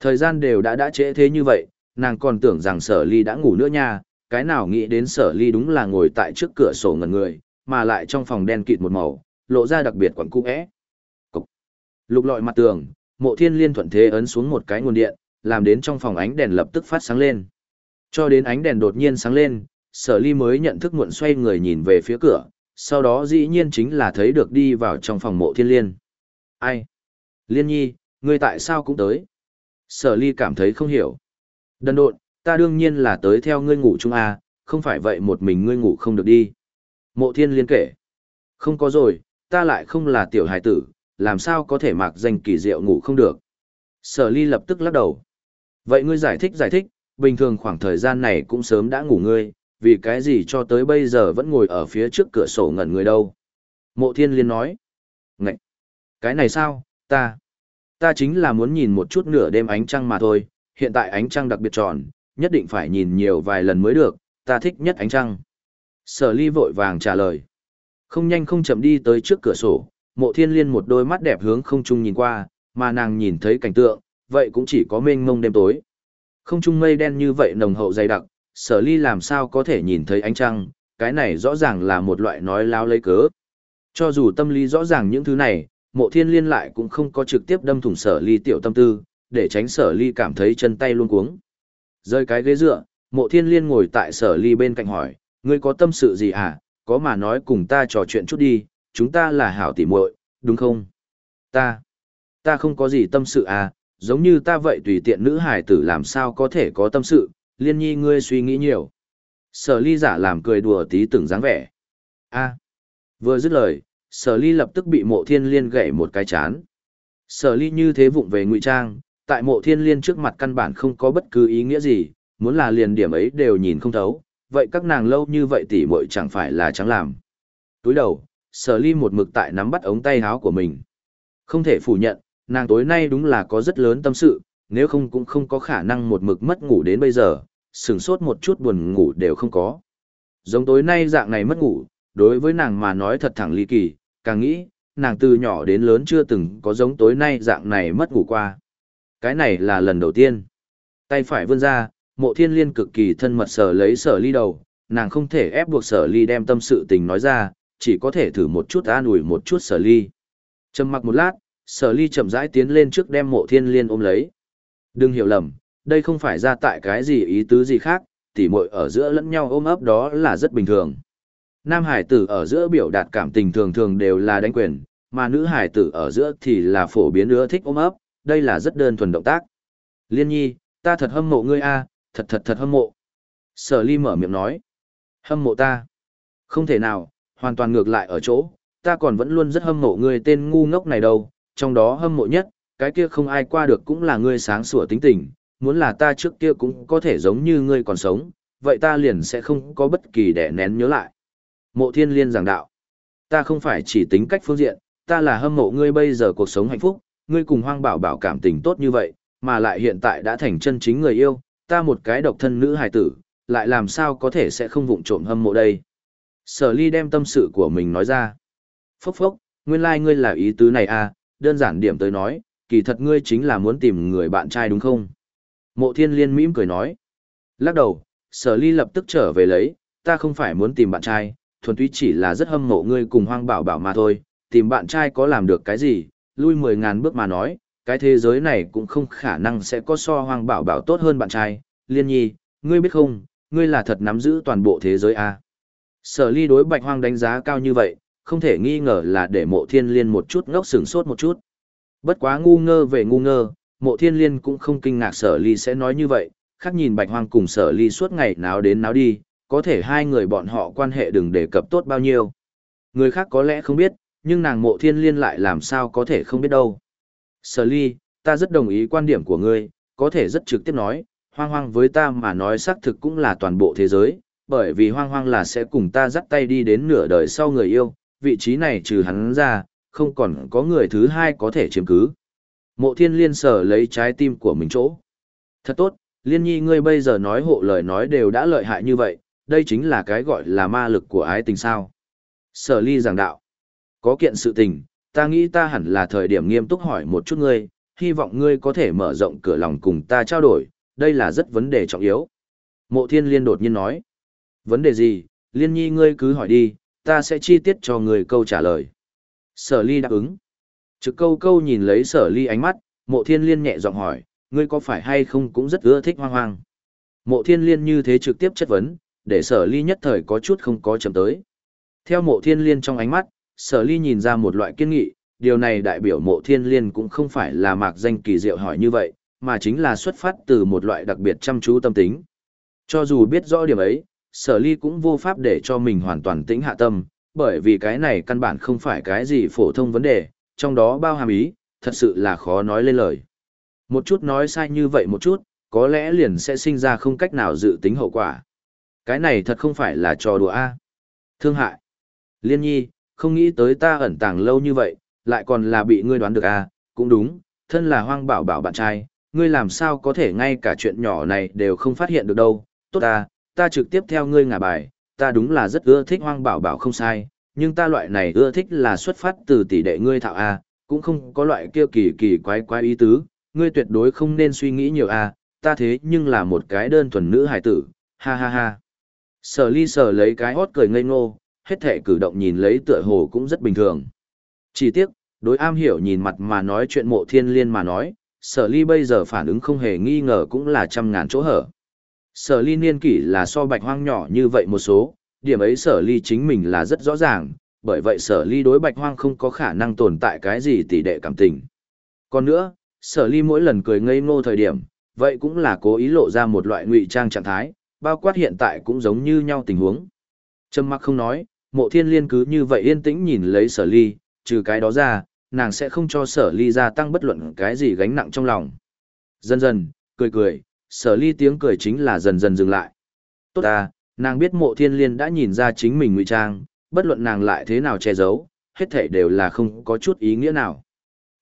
Thời gian đều đã đã trễ thế như vậy, nàng còn tưởng rằng sở ly đã ngủ nữa nha, cái nào nghĩ đến sở ly đúng là ngồi tại trước cửa sổ ngẩn người, mà lại trong phòng đen kịt một màu, lộ ra đặc biệt quẩn cung ẽ. Lục lọi mặt tường, mộ thiên liên thuận thế ấn xuống một cái nguồn điện, làm đến trong phòng ánh đèn lập tức phát sáng lên. Cho đến ánh đèn đột nhiên sáng lên, sở ly mới nhận thức muộn xoay người nhìn về phía cửa, sau đó dĩ nhiên chính là thấy được đi vào trong phòng mộ thiên liên. Ai? Liên nhi, ngươi tại sao cũng tới? Sở ly cảm thấy không hiểu. Đần độn, ta đương nhiên là tới theo ngươi ngủ chung à, không phải vậy một mình ngươi ngủ không được đi. Mộ thiên liên kể. Không có rồi, ta lại không là tiểu hài tử, làm sao có thể mặc danh kỳ diệu ngủ không được. Sở ly lập tức lắc đầu. Vậy ngươi giải thích giải thích, bình thường khoảng thời gian này cũng sớm đã ngủ ngươi, vì cái gì cho tới bây giờ vẫn ngồi ở phía trước cửa sổ ngẩn người đâu. Mộ thiên liên nói. Ngậy! Cái này sao, ta... Ta chính là muốn nhìn một chút nửa đêm ánh trăng mà thôi, hiện tại ánh trăng đặc biệt tròn, nhất định phải nhìn nhiều vài lần mới được, ta thích nhất ánh trăng. Sở ly vội vàng trả lời. Không nhanh không chậm đi tới trước cửa sổ, mộ thiên liên một đôi mắt đẹp hướng không trung nhìn qua, mà nàng nhìn thấy cảnh tượng, vậy cũng chỉ có mênh mông đêm tối. Không trung mây đen như vậy nồng hậu dày đặc, sở ly làm sao có thể nhìn thấy ánh trăng, cái này rõ ràng là một loại nói láo lấy cớ. Cho dù tâm lý rõ ràng những thứ này, mộ thiên liên lại cũng không có trực tiếp đâm thủng sở ly tiểu tâm tư, để tránh sở ly cảm thấy chân tay luôn cuống. Rơi cái ghế dựa, mộ thiên liên ngồi tại sở ly bên cạnh hỏi, ngươi có tâm sự gì à, có mà nói cùng ta trò chuyện chút đi, chúng ta là hảo tỉ muội, đúng không? Ta, ta không có gì tâm sự à, giống như ta vậy tùy tiện nữ hải tử làm sao có thể có tâm sự, liên nhi ngươi suy nghĩ nhiều. Sở ly giả làm cười đùa tí từng dáng vẻ. a vừa dứt lời, sở ly lập tức bị mộ thiên liên gãy một cái chán. Sở ly như thế vụng về ngụy trang, tại mộ thiên liên trước mặt căn bản không có bất cứ ý nghĩa gì, muốn là liền điểm ấy đều nhìn không thấu, vậy các nàng lâu như vậy tỉ muội chẳng phải là chẳng làm. Túi đầu, sở ly một mực tại nắm bắt ống tay háo của mình. Không thể phủ nhận, nàng tối nay đúng là có rất lớn tâm sự, nếu không cũng không có khả năng một mực mất ngủ đến bây giờ, sừng sốt một chút buồn ngủ đều không có. Giống tối nay dạng này mất ngủ, đối với nàng mà nói thật thẳng ly kỳ, càng nghĩ, nàng từ nhỏ đến lớn chưa từng có giống tối nay dạng này mất ngủ qua. Cái này là lần đầu tiên. Tay phải vươn ra, mộ thiên liên cực kỳ thân mật sở lấy sở ly đầu, nàng không thể ép buộc sở ly đem tâm sự tình nói ra, chỉ có thể thử một chút an ủi một chút sở ly. Trầm mặc một lát, sở ly chậm rãi tiến lên trước đem mộ thiên liên ôm lấy. Đừng hiểu lầm, đây không phải ra tại cái gì ý tứ gì khác, tỉ muội ở giữa lẫn nhau ôm ấp đó là rất bình thường. Nam hải tử ở giữa biểu đạt cảm tình thường thường đều là đánh quyền, mà nữ hải tử ở giữa thì là phổ biến ưa thích ôm ấp, đây là rất đơn thuần động tác. Liên nhi, ta thật hâm mộ ngươi a, thật thật thật hâm mộ. Sở ly mở miệng nói. Hâm mộ ta. Không thể nào, hoàn toàn ngược lại ở chỗ, ta còn vẫn luôn rất hâm mộ ngươi tên ngu ngốc này đâu, trong đó hâm mộ nhất, cái kia không ai qua được cũng là ngươi sáng sủa tính tình, muốn là ta trước kia cũng có thể giống như ngươi còn sống, vậy ta liền sẽ không có bất kỳ đẻ nén nhớ lại. Mộ thiên liên giảng đạo, ta không phải chỉ tính cách phương diện, ta là hâm mộ ngươi bây giờ cuộc sống hạnh phúc, ngươi cùng hoang bảo bảo cảm tình tốt như vậy, mà lại hiện tại đã thành chân chính người yêu, ta một cái độc thân nữ hài tử, lại làm sao có thể sẽ không vụng trộm hâm mộ đây. Sở ly đem tâm sự của mình nói ra. Phốc phốc, nguyên lai like ngươi là ý tứ này à, đơn giản điểm tới nói, kỳ thật ngươi chính là muốn tìm người bạn trai đúng không? Mộ thiên liên mỉm cười nói. Lắc đầu, sở ly lập tức trở về lấy, ta không phải muốn tìm bạn trai, thuần túy chỉ là rất hâm mộ ngươi cùng hoang bảo bảo mà thôi, tìm bạn trai có làm được cái gì, lui mười ngàn bước mà nói, cái thế giới này cũng không khả năng sẽ có so hoang bảo bảo tốt hơn bạn trai. Liên nhi, ngươi biết không, ngươi là thật nắm giữ toàn bộ thế giới à? Sở ly đối bạch hoang đánh giá cao như vậy, không thể nghi ngờ là để mộ thiên liên một chút ngốc sừng sốt một chút. Bất quá ngu ngơ về ngu ngơ, mộ thiên liên cũng không kinh ngạc sở ly sẽ nói như vậy, khác nhìn bạch hoang cùng sở ly suốt ngày náo đến náo đi, có thể hai người bọn họ quan hệ đừng đề cập tốt bao nhiêu. Người khác có lẽ không biết, nhưng nàng mộ thiên liên lại làm sao có thể không biết đâu. Sở ly, ta rất đồng ý quan điểm của ngươi, có thể rất trực tiếp nói, hoang hoang với ta mà nói xác thực cũng là toàn bộ thế giới, bởi vì hoang hoang là sẽ cùng ta dắt tay đi đến nửa đời sau người yêu, vị trí này trừ hắn ra, không còn có người thứ hai có thể chiếm cứ. Mộ thiên liên sở lấy trái tim của mình chỗ. Thật tốt, liên nhi ngươi bây giờ nói hộ lời nói đều đã lợi hại như vậy, đây chính là cái gọi là ma lực của ái tình sao. Sở ly giảng đạo. Có kiện sự tình, ta nghĩ ta hẳn là thời điểm nghiêm túc hỏi một chút ngươi, hy vọng ngươi có thể mở rộng cửa lòng cùng ta trao đổi, đây là rất vấn đề trọng yếu. Mộ thiên liên đột nhiên nói. Vấn đề gì, liên nhi ngươi cứ hỏi đi, ta sẽ chi tiết cho người câu trả lời. Sở ly đáp ứng. Trực câu câu nhìn lấy sở ly ánh mắt, mộ thiên liên nhẹ giọng hỏi, ngươi có phải hay không cũng rất ưa thích hoang hoang. Mộ thiên liên như thế trực tiếp chất vấn, để sở ly nhất thời có chút không có chấm tới. Theo mộ thiên liên trong ánh mắt, sở ly nhìn ra một loại kiên nghị, điều này đại biểu mộ thiên liên cũng không phải là mạc danh kỳ diệu hỏi như vậy, mà chính là xuất phát từ một loại đặc biệt chăm chú tâm tính. Cho dù biết rõ điểm ấy, sở ly cũng vô pháp để cho mình hoàn toàn tĩnh hạ tâm, bởi vì cái này căn bản không phải cái gì phổ thông vấn đề, trong đó bao hàm ý, thật sự là khó nói lên lời. Một chút nói sai như vậy một chút, có lẽ liền sẽ sinh ra không cách nào dự tính hậu quả. Cái này thật không phải là trò đùa A. Thương hại. Liên nhi, không nghĩ tới ta ẩn tàng lâu như vậy, lại còn là bị ngươi đoán được à? cũng đúng, thân là hoang bảo bảo bạn trai, ngươi làm sao có thể ngay cả chuyện nhỏ này đều không phát hiện được đâu, tốt ta, ta trực tiếp theo ngươi ngả bài, ta đúng là rất ưa thích hoang bảo bảo không sai, nhưng ta loại này ưa thích là xuất phát từ tỷ đệ ngươi thạo à, cũng không có loại kia kỳ kỳ quái quái ý tứ, ngươi tuyệt đối không nên suy nghĩ nhiều à. ta thế nhưng là một cái đơn thuần nữ hải tử, ha ha ha. Sở ly sở lấy cái hót cười ngây ngô, hết thể cử động nhìn lấy tựa hồ cũng rất bình thường. Chỉ tiếc, đối am hiểu nhìn mặt mà nói chuyện mộ thiên liên mà nói, sở ly bây giờ phản ứng không hề nghi ngờ cũng là trăm ngàn chỗ hở. Sở ly niên kỷ là so bạch hoang nhỏ như vậy một số, điểm ấy sở ly chính mình là rất rõ ràng, bởi vậy sở ly đối bạch hoang không có khả năng tồn tại cái gì tỷ đệ cảm tình. Còn nữa, sở ly mỗi lần cười ngây ngô thời điểm, vậy cũng là cố ý lộ ra một loại ngụy trang trạng thái, bao quát hiện tại cũng giống như nhau tình huống. Trâm mặc không nói, mộ thiên liên cứ như vậy yên tĩnh nhìn lấy sở ly, trừ cái đó ra, nàng sẽ không cho sở ly gia tăng bất luận cái gì gánh nặng trong lòng. Dần dần, cười cười, sở ly tiếng cười chính là dần dần dừng lại. Tốt ta, nàng biết mộ thiên liên đã nhìn ra chính mình ngụy trang, bất luận nàng lại thế nào che giấu, hết thể đều là không có chút ý nghĩa nào.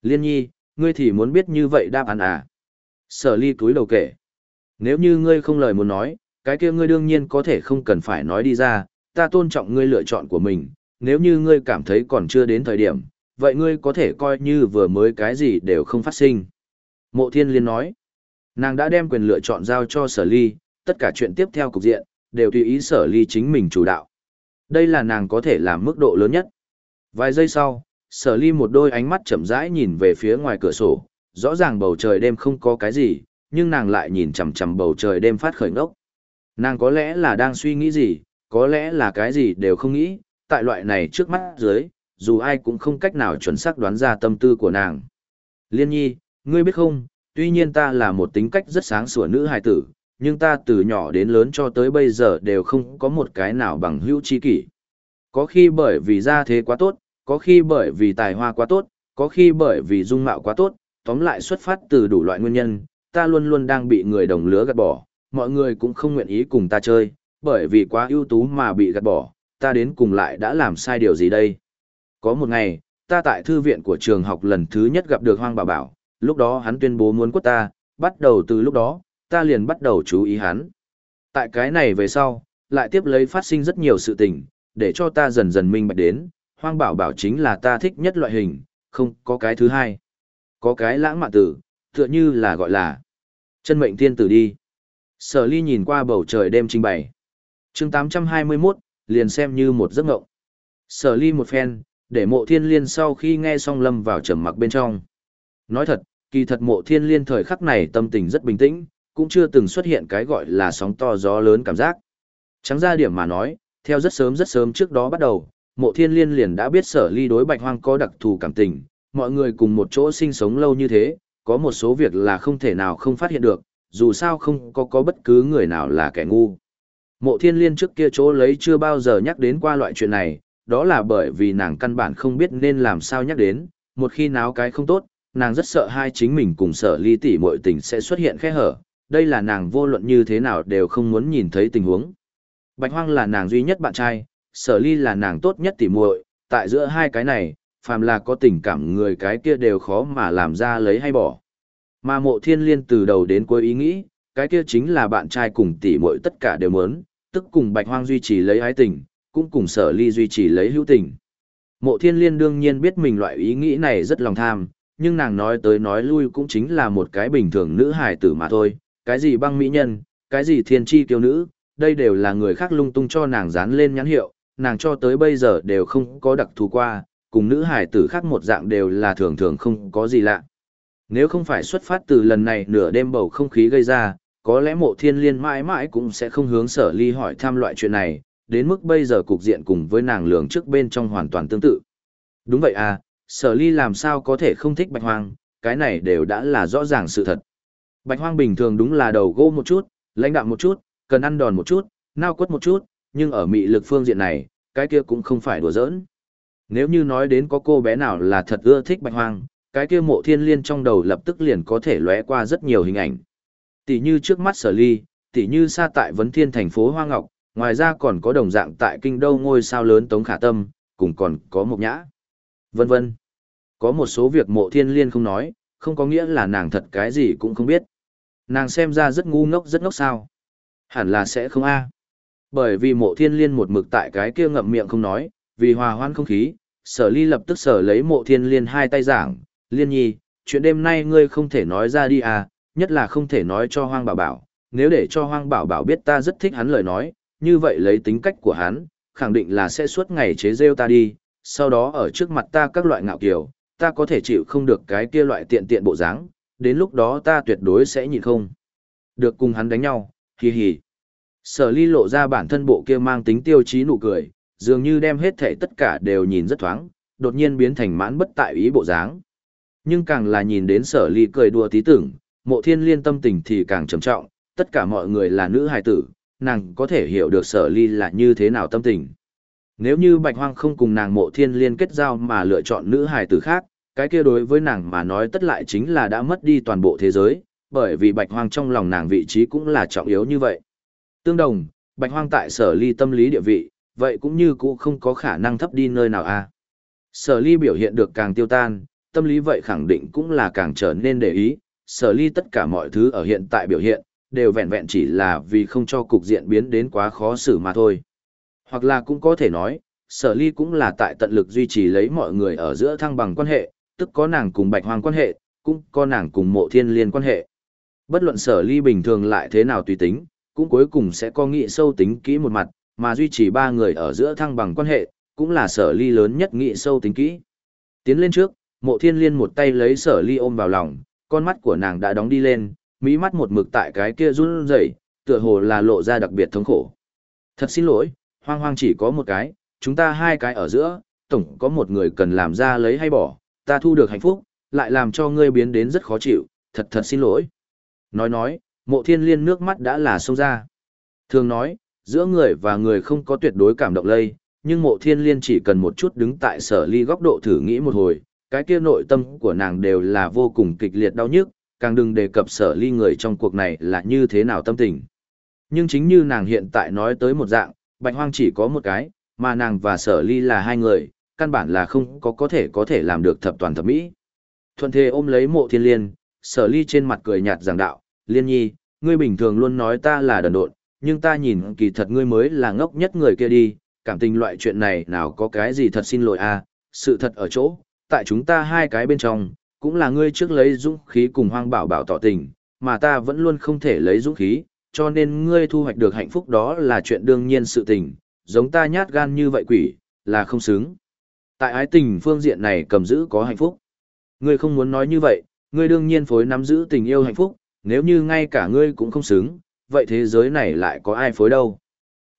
Liên nhi, ngươi thì muốn biết như vậy đáp án à? Sở ly cúi đầu kể. Nếu như ngươi không lời muốn nói, cái kia ngươi đương nhiên có thể không cần phải nói đi ra, ta tôn trọng ngươi lựa chọn của mình, nếu như ngươi cảm thấy còn chưa đến thời điểm, vậy ngươi có thể coi như vừa mới cái gì đều không phát sinh. Mộ thiên liên nói, nàng đã đem quyền lựa chọn giao cho sở ly, tất cả chuyện tiếp theo cục diện, đều tùy ý sở ly chính mình chủ đạo. Đây là nàng có thể làm mức độ lớn nhất. Vài giây sau, sở ly một đôi ánh mắt chậm rãi nhìn về phía ngoài cửa sổ, rõ ràng bầu trời đêm không có cái gì, nhưng nàng lại nhìn chằm chằm bầu trời đêm phát khởi ngốc. Nàng có lẽ là đang suy nghĩ gì, có lẽ là cái gì đều không nghĩ, tại loại này trước mắt dưới, dù ai cũng không cách nào chuẩn xác đoán ra tâm tư của nàng. Liên nhi, ngươi biết không, tuy nhiên ta là một tính cách rất sáng sủa nữ hài tử, nhưng ta từ nhỏ đến lớn cho tới bây giờ đều không có một cái nào bằng hữu chi kỷ. Có khi bởi vì gia thế quá tốt, có khi bởi vì tài hoa quá tốt, có khi bởi vì dung mạo quá tốt, tóm lại xuất phát từ đủ loại nguyên nhân, ta luôn luôn đang bị người đồng lứa gạt bỏ, mọi người cũng không nguyện ý cùng ta chơi, bởi vì quá ưu tú mà bị gạt bỏ, ta đến cùng lại đã làm sai điều gì đây. Có một ngày, ta tại thư viện của trường học lần thứ nhất gặp được Hoang Bảo Bảo, lúc đó hắn tuyên bố muốn quất ta, bắt đầu từ lúc đó, ta liền bắt đầu chú ý hắn. Tại cái này về sau, lại tiếp lấy phát sinh rất nhiều sự tình, để cho ta dần dần minh bạch đến, Hoang Bảo Bảo chính là ta thích nhất loại hình, không có cái thứ hai. Có cái lãng mạn tử, tựa như là gọi là chân mệnh thiên tử đi. Sở ly nhìn qua bầu trời đêm trình bày chương 821, liền xem như một giấc ngộng. Sở ly một phen, để mộ thiên liên sau khi nghe xong lâm vào trầm mặc bên trong. Nói thật, kỳ thật mộ thiên liên thời khắc này tâm tình rất bình tĩnh, cũng chưa từng xuất hiện cái gọi là sóng to gió lớn cảm giác. Trắng ra điểm mà nói, theo rất sớm rất sớm trước đó bắt đầu, mộ thiên liên liền đã biết sở ly đối bạch hoang có đặc thù cảm tình, mọi người cùng một chỗ sinh sống lâu như thế, có một số việc là không thể nào không phát hiện được, dù sao không có có bất cứ người nào là kẻ ngu. Mộ thiên liên trước kia chỗ lấy chưa bao giờ nhắc đến qua loại chuyện này, đó là bởi vì nàng căn bản không biết nên làm sao nhắc đến, một khi náo cái không tốt, nàng rất sợ hai chính mình cùng sở ly tỷ Mội tình sẽ xuất hiện khe hở, đây là nàng vô luận như thế nào đều không muốn nhìn thấy tình huống. Bạch Hoang là nàng duy nhất bạn trai, sở ly là nàng tốt nhất tỷ muội, tại giữa hai cái này, phàm là có tình cảm người cái kia đều khó mà làm ra lấy hay bỏ. Mà mộ thiên liên từ đầu đến cuối ý nghĩ, cái kia chính là bạn trai cùng tỷ muội tất cả đều muốn, tức cùng bạch hoang duy trì lấy ái tình, cũng cùng sở ly duy trì lấy hữu tình. Mộ thiên liên đương nhiên biết mình loại ý nghĩ này rất lòng tham, nhưng nàng nói tới nói lui cũng chính là một cái bình thường nữ hài tử mà thôi, cái gì băng mỹ nhân, cái gì thiên chi kiêu nữ, đây đều là người khác lung tung cho nàng dán lên nhãn hiệu, nàng cho tới bây giờ đều không có đặc thù qua, cùng nữ hài tử khác một dạng đều là thường thường không có gì lạ. Nếu không phải xuất phát từ lần này nửa đêm bầu không khí gây ra, có lẽ mộ thiên liên mãi mãi cũng sẽ không hướng sở ly hỏi thăm loại chuyện này, đến mức bây giờ cục diện cùng với nàng lường trước bên trong hoàn toàn tương tự. Đúng vậy à, sở ly làm sao có thể không thích bạch hoang, cái này đều đã là rõ ràng sự thật. Bạch hoang bình thường đúng là đầu gỗ một chút, lãnh đạm một chút, cần ăn đòn một chút, nao quất một chút, nhưng ở mị lực phương diện này, cái kia cũng không phải đùa giỡn. Nếu như nói đến có cô bé nào là thật ưa thích bạch hoang, cái kia mộ thiên liên trong đầu lập tức liền có thể lóe qua rất nhiều hình ảnh. Tỷ như trước mắt sở ly, tỷ như xa tại vấn thiên thành phố Hoa Ngọc, ngoài ra còn có đồng dạng tại kinh đô ngôi sao lớn Tống Khả Tâm, cùng còn có một nhã. Vân vân. Có một số việc mộ thiên liên không nói, không có nghĩa là nàng thật cái gì cũng không biết. Nàng xem ra rất ngu ngốc rất ngốc sao. Hẳn là sẽ không a Bởi vì mộ thiên liên một mực tại cái kia ngậm miệng không nói, vì hòa hoan không khí, sở ly lập tức sở lấy mộ thiên liên hai tay giảng, liên nhi, chuyện đêm nay ngươi không thể nói ra đi à, nhất là không thể nói cho hoang bảo bảo, nếu để cho hoang bảo bảo biết ta rất thích hắn lời nói, như vậy lấy tính cách của hắn, khẳng định là sẽ suốt ngày chế rêu ta đi, sau đó ở trước mặt ta các loại ngạo kiều, ta có thể chịu không được cái kia loại tiện tiện bộ dáng, đến lúc đó ta tuyệt đối sẽ nhịn không. Được cùng hắn đánh nhau, hì hì. Sở ly lộ ra bản thân bộ kia mang tính tiêu chí nụ cười, dường như đem hết thể tất cả đều nhìn rất thoáng, đột nhiên biến thành mãn bất tại ý bộ dáng. Nhưng càng là nhìn đến sở ly cười đùa tí tưởng, mộ thiên liên tâm tình thì càng trầm trọng, tất cả mọi người là nữ hài tử, nàng có thể hiểu được sở ly là như thế nào tâm tình. Nếu như bạch hoang không cùng nàng mộ thiên liên kết giao mà lựa chọn nữ hài tử khác, cái kia đối với nàng mà nói tất lại chính là đã mất đi toàn bộ thế giới, bởi vì bạch hoang trong lòng nàng vị trí cũng là trọng yếu như vậy. Tương đồng, bạch hoang tại sở ly tâm lý địa vị, vậy cũng như cũ không có khả năng thấp đi nơi nào a. Sở ly biểu hiện được càng tiêu tan, tâm lý vậy khẳng định cũng là càng trở nên để ý, sở ly tất cả mọi thứ ở hiện tại biểu hiện, đều vẹn vẹn chỉ là vì không cho cục diện biến đến quá khó xử mà thôi. Hoặc là cũng có thể nói, sở ly cũng là tại tận lực duy trì lấy mọi người ở giữa thăng bằng quan hệ, tức có nàng cùng bạch hoàng quan hệ, cũng có nàng cùng mộ thiên liên quan hệ. Bất luận sở ly bình thường lại thế nào tùy tính, cũng cuối cùng sẽ có nghị sâu tính kỹ một mặt, mà duy trì ba người ở giữa thăng bằng quan hệ, cũng là sở ly lớn nhất nghị sâu tính kỹ. Tiến lên trước, mộ thiên liên một tay lấy sở ly ôm vào lòng, con mắt của nàng đã đóng đi lên, mỹ mắt một mực tại cái kia run rẩy, tựa hồ là lộ ra đặc biệt thống khổ. Thật xin lỗi, hoang hoang chỉ có một cái, chúng ta hai cái ở giữa, tổng có một người cần làm ra lấy hay bỏ, ta thu được hạnh phúc, lại làm cho ngươi biến đến rất khó chịu, thật thật xin lỗi. Nói nói, Mộ thiên liên nước mắt đã là sông ra. Thường nói, giữa người và người không có tuyệt đối cảm động lây, nhưng mộ thiên liên chỉ cần một chút đứng tại sở ly góc độ thử nghĩ một hồi, cái kia nội tâm của nàng đều là vô cùng kịch liệt đau nhức, càng đừng đề cập sở ly người trong cuộc này là như thế nào tâm tình. Nhưng chính như nàng hiện tại nói tới một dạng, bạch hoang chỉ có một cái, mà nàng và sở ly là hai người, căn bản là không có có thể có thể làm được thập toàn thập mỹ. Thuận thế ôm lấy mộ thiên liên, sở ly trên mặt cười nhạt giảng đạo, liên nhi, ngươi bình thường luôn nói ta là đần độn, nhưng ta nhìn kỳ thật ngươi mới là ngốc nhất người kia đi, cảm tình loại chuyện này nào có cái gì thật xin lỗi à, sự thật ở chỗ, tại chúng ta hai cái bên trong, cũng là ngươi trước lấy dũng khí cùng hoang bảo bảo tỏ tình, mà ta vẫn luôn không thể lấy dũng khí, cho nên ngươi thu hoạch được hạnh phúc đó là chuyện đương nhiên sự tình, giống ta nhát gan như vậy quỷ, là không xứng. Tại ái tình phương diện này cầm giữ có hạnh phúc. Ngươi không muốn nói như vậy, ngươi đương nhiên phối nắm giữ tình yêu hạnh phúc, nếu như ngay cả ngươi cũng không xứng, vậy thế giới này lại có ai phối đâu.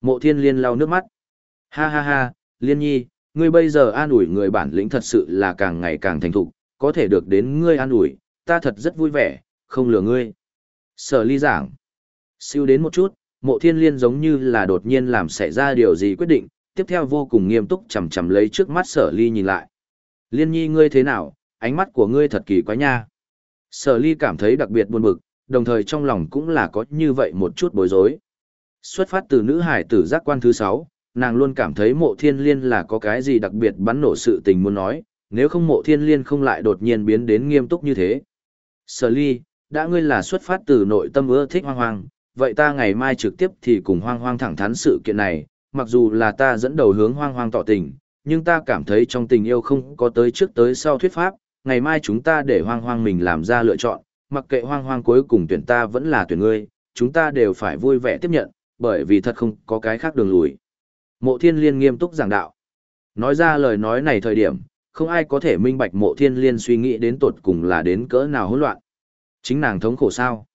Mộ thiên liên lau nước mắt. Ha ha ha, liên nhi, ngươi bây giờ an ủi người bản lĩnh thật sự là càng ngày càng thành thục, có thể được đến ngươi an ủi, ta thật rất vui vẻ, không lừa ngươi. Sở ly giảng. Siêu đến một chút, mộ thiên liên giống như là đột nhiên làm xảy ra điều gì quyết định, tiếp theo vô cùng nghiêm túc chầm chầm lấy trước mắt sở ly nhìn lại. Liên nhi ngươi thế nào, ánh mắt của ngươi thật kỳ quái nha. Sở ly cảm thấy đặc biệt buồn bực, đồng thời trong lòng cũng là có như vậy một chút bối rối. Xuất phát từ nữ hải tử giác quan thứ 6, nàng luôn cảm thấy mộ thiên liên là có cái gì đặc biệt bắn nổ sự tình muốn nói, nếu không mộ thiên liên không lại đột nhiên biến đến nghiêm túc như thế. Sở ly, đã ngươi là xuất phát từ nội tâm ưa thích hoang hoang, vậy ta ngày mai trực tiếp thì cùng hoang hoang thẳng thắn sự kiện này, mặc dù là ta dẫn đầu hướng hoang hoang tỏ tình, nhưng ta cảm thấy trong tình yêu không có tới trước tới sau thuyết pháp, ngày mai chúng ta để hoang hoang mình làm ra lựa chọn, mặc kệ hoang hoang cuối cùng tuyển ta vẫn là tuyển ngươi, chúng ta đều phải vui vẻ tiếp nhận, bởi vì thật không có cái khác đường lùi. Mộ thiên liên nghiêm túc giảng đạo. Nói ra lời nói này thời điểm, không ai có thể minh bạch mộ thiên liên suy nghĩ đến tột cùng là đến cỡ nào hỗn loạn. Chính nàng thống khổ sao?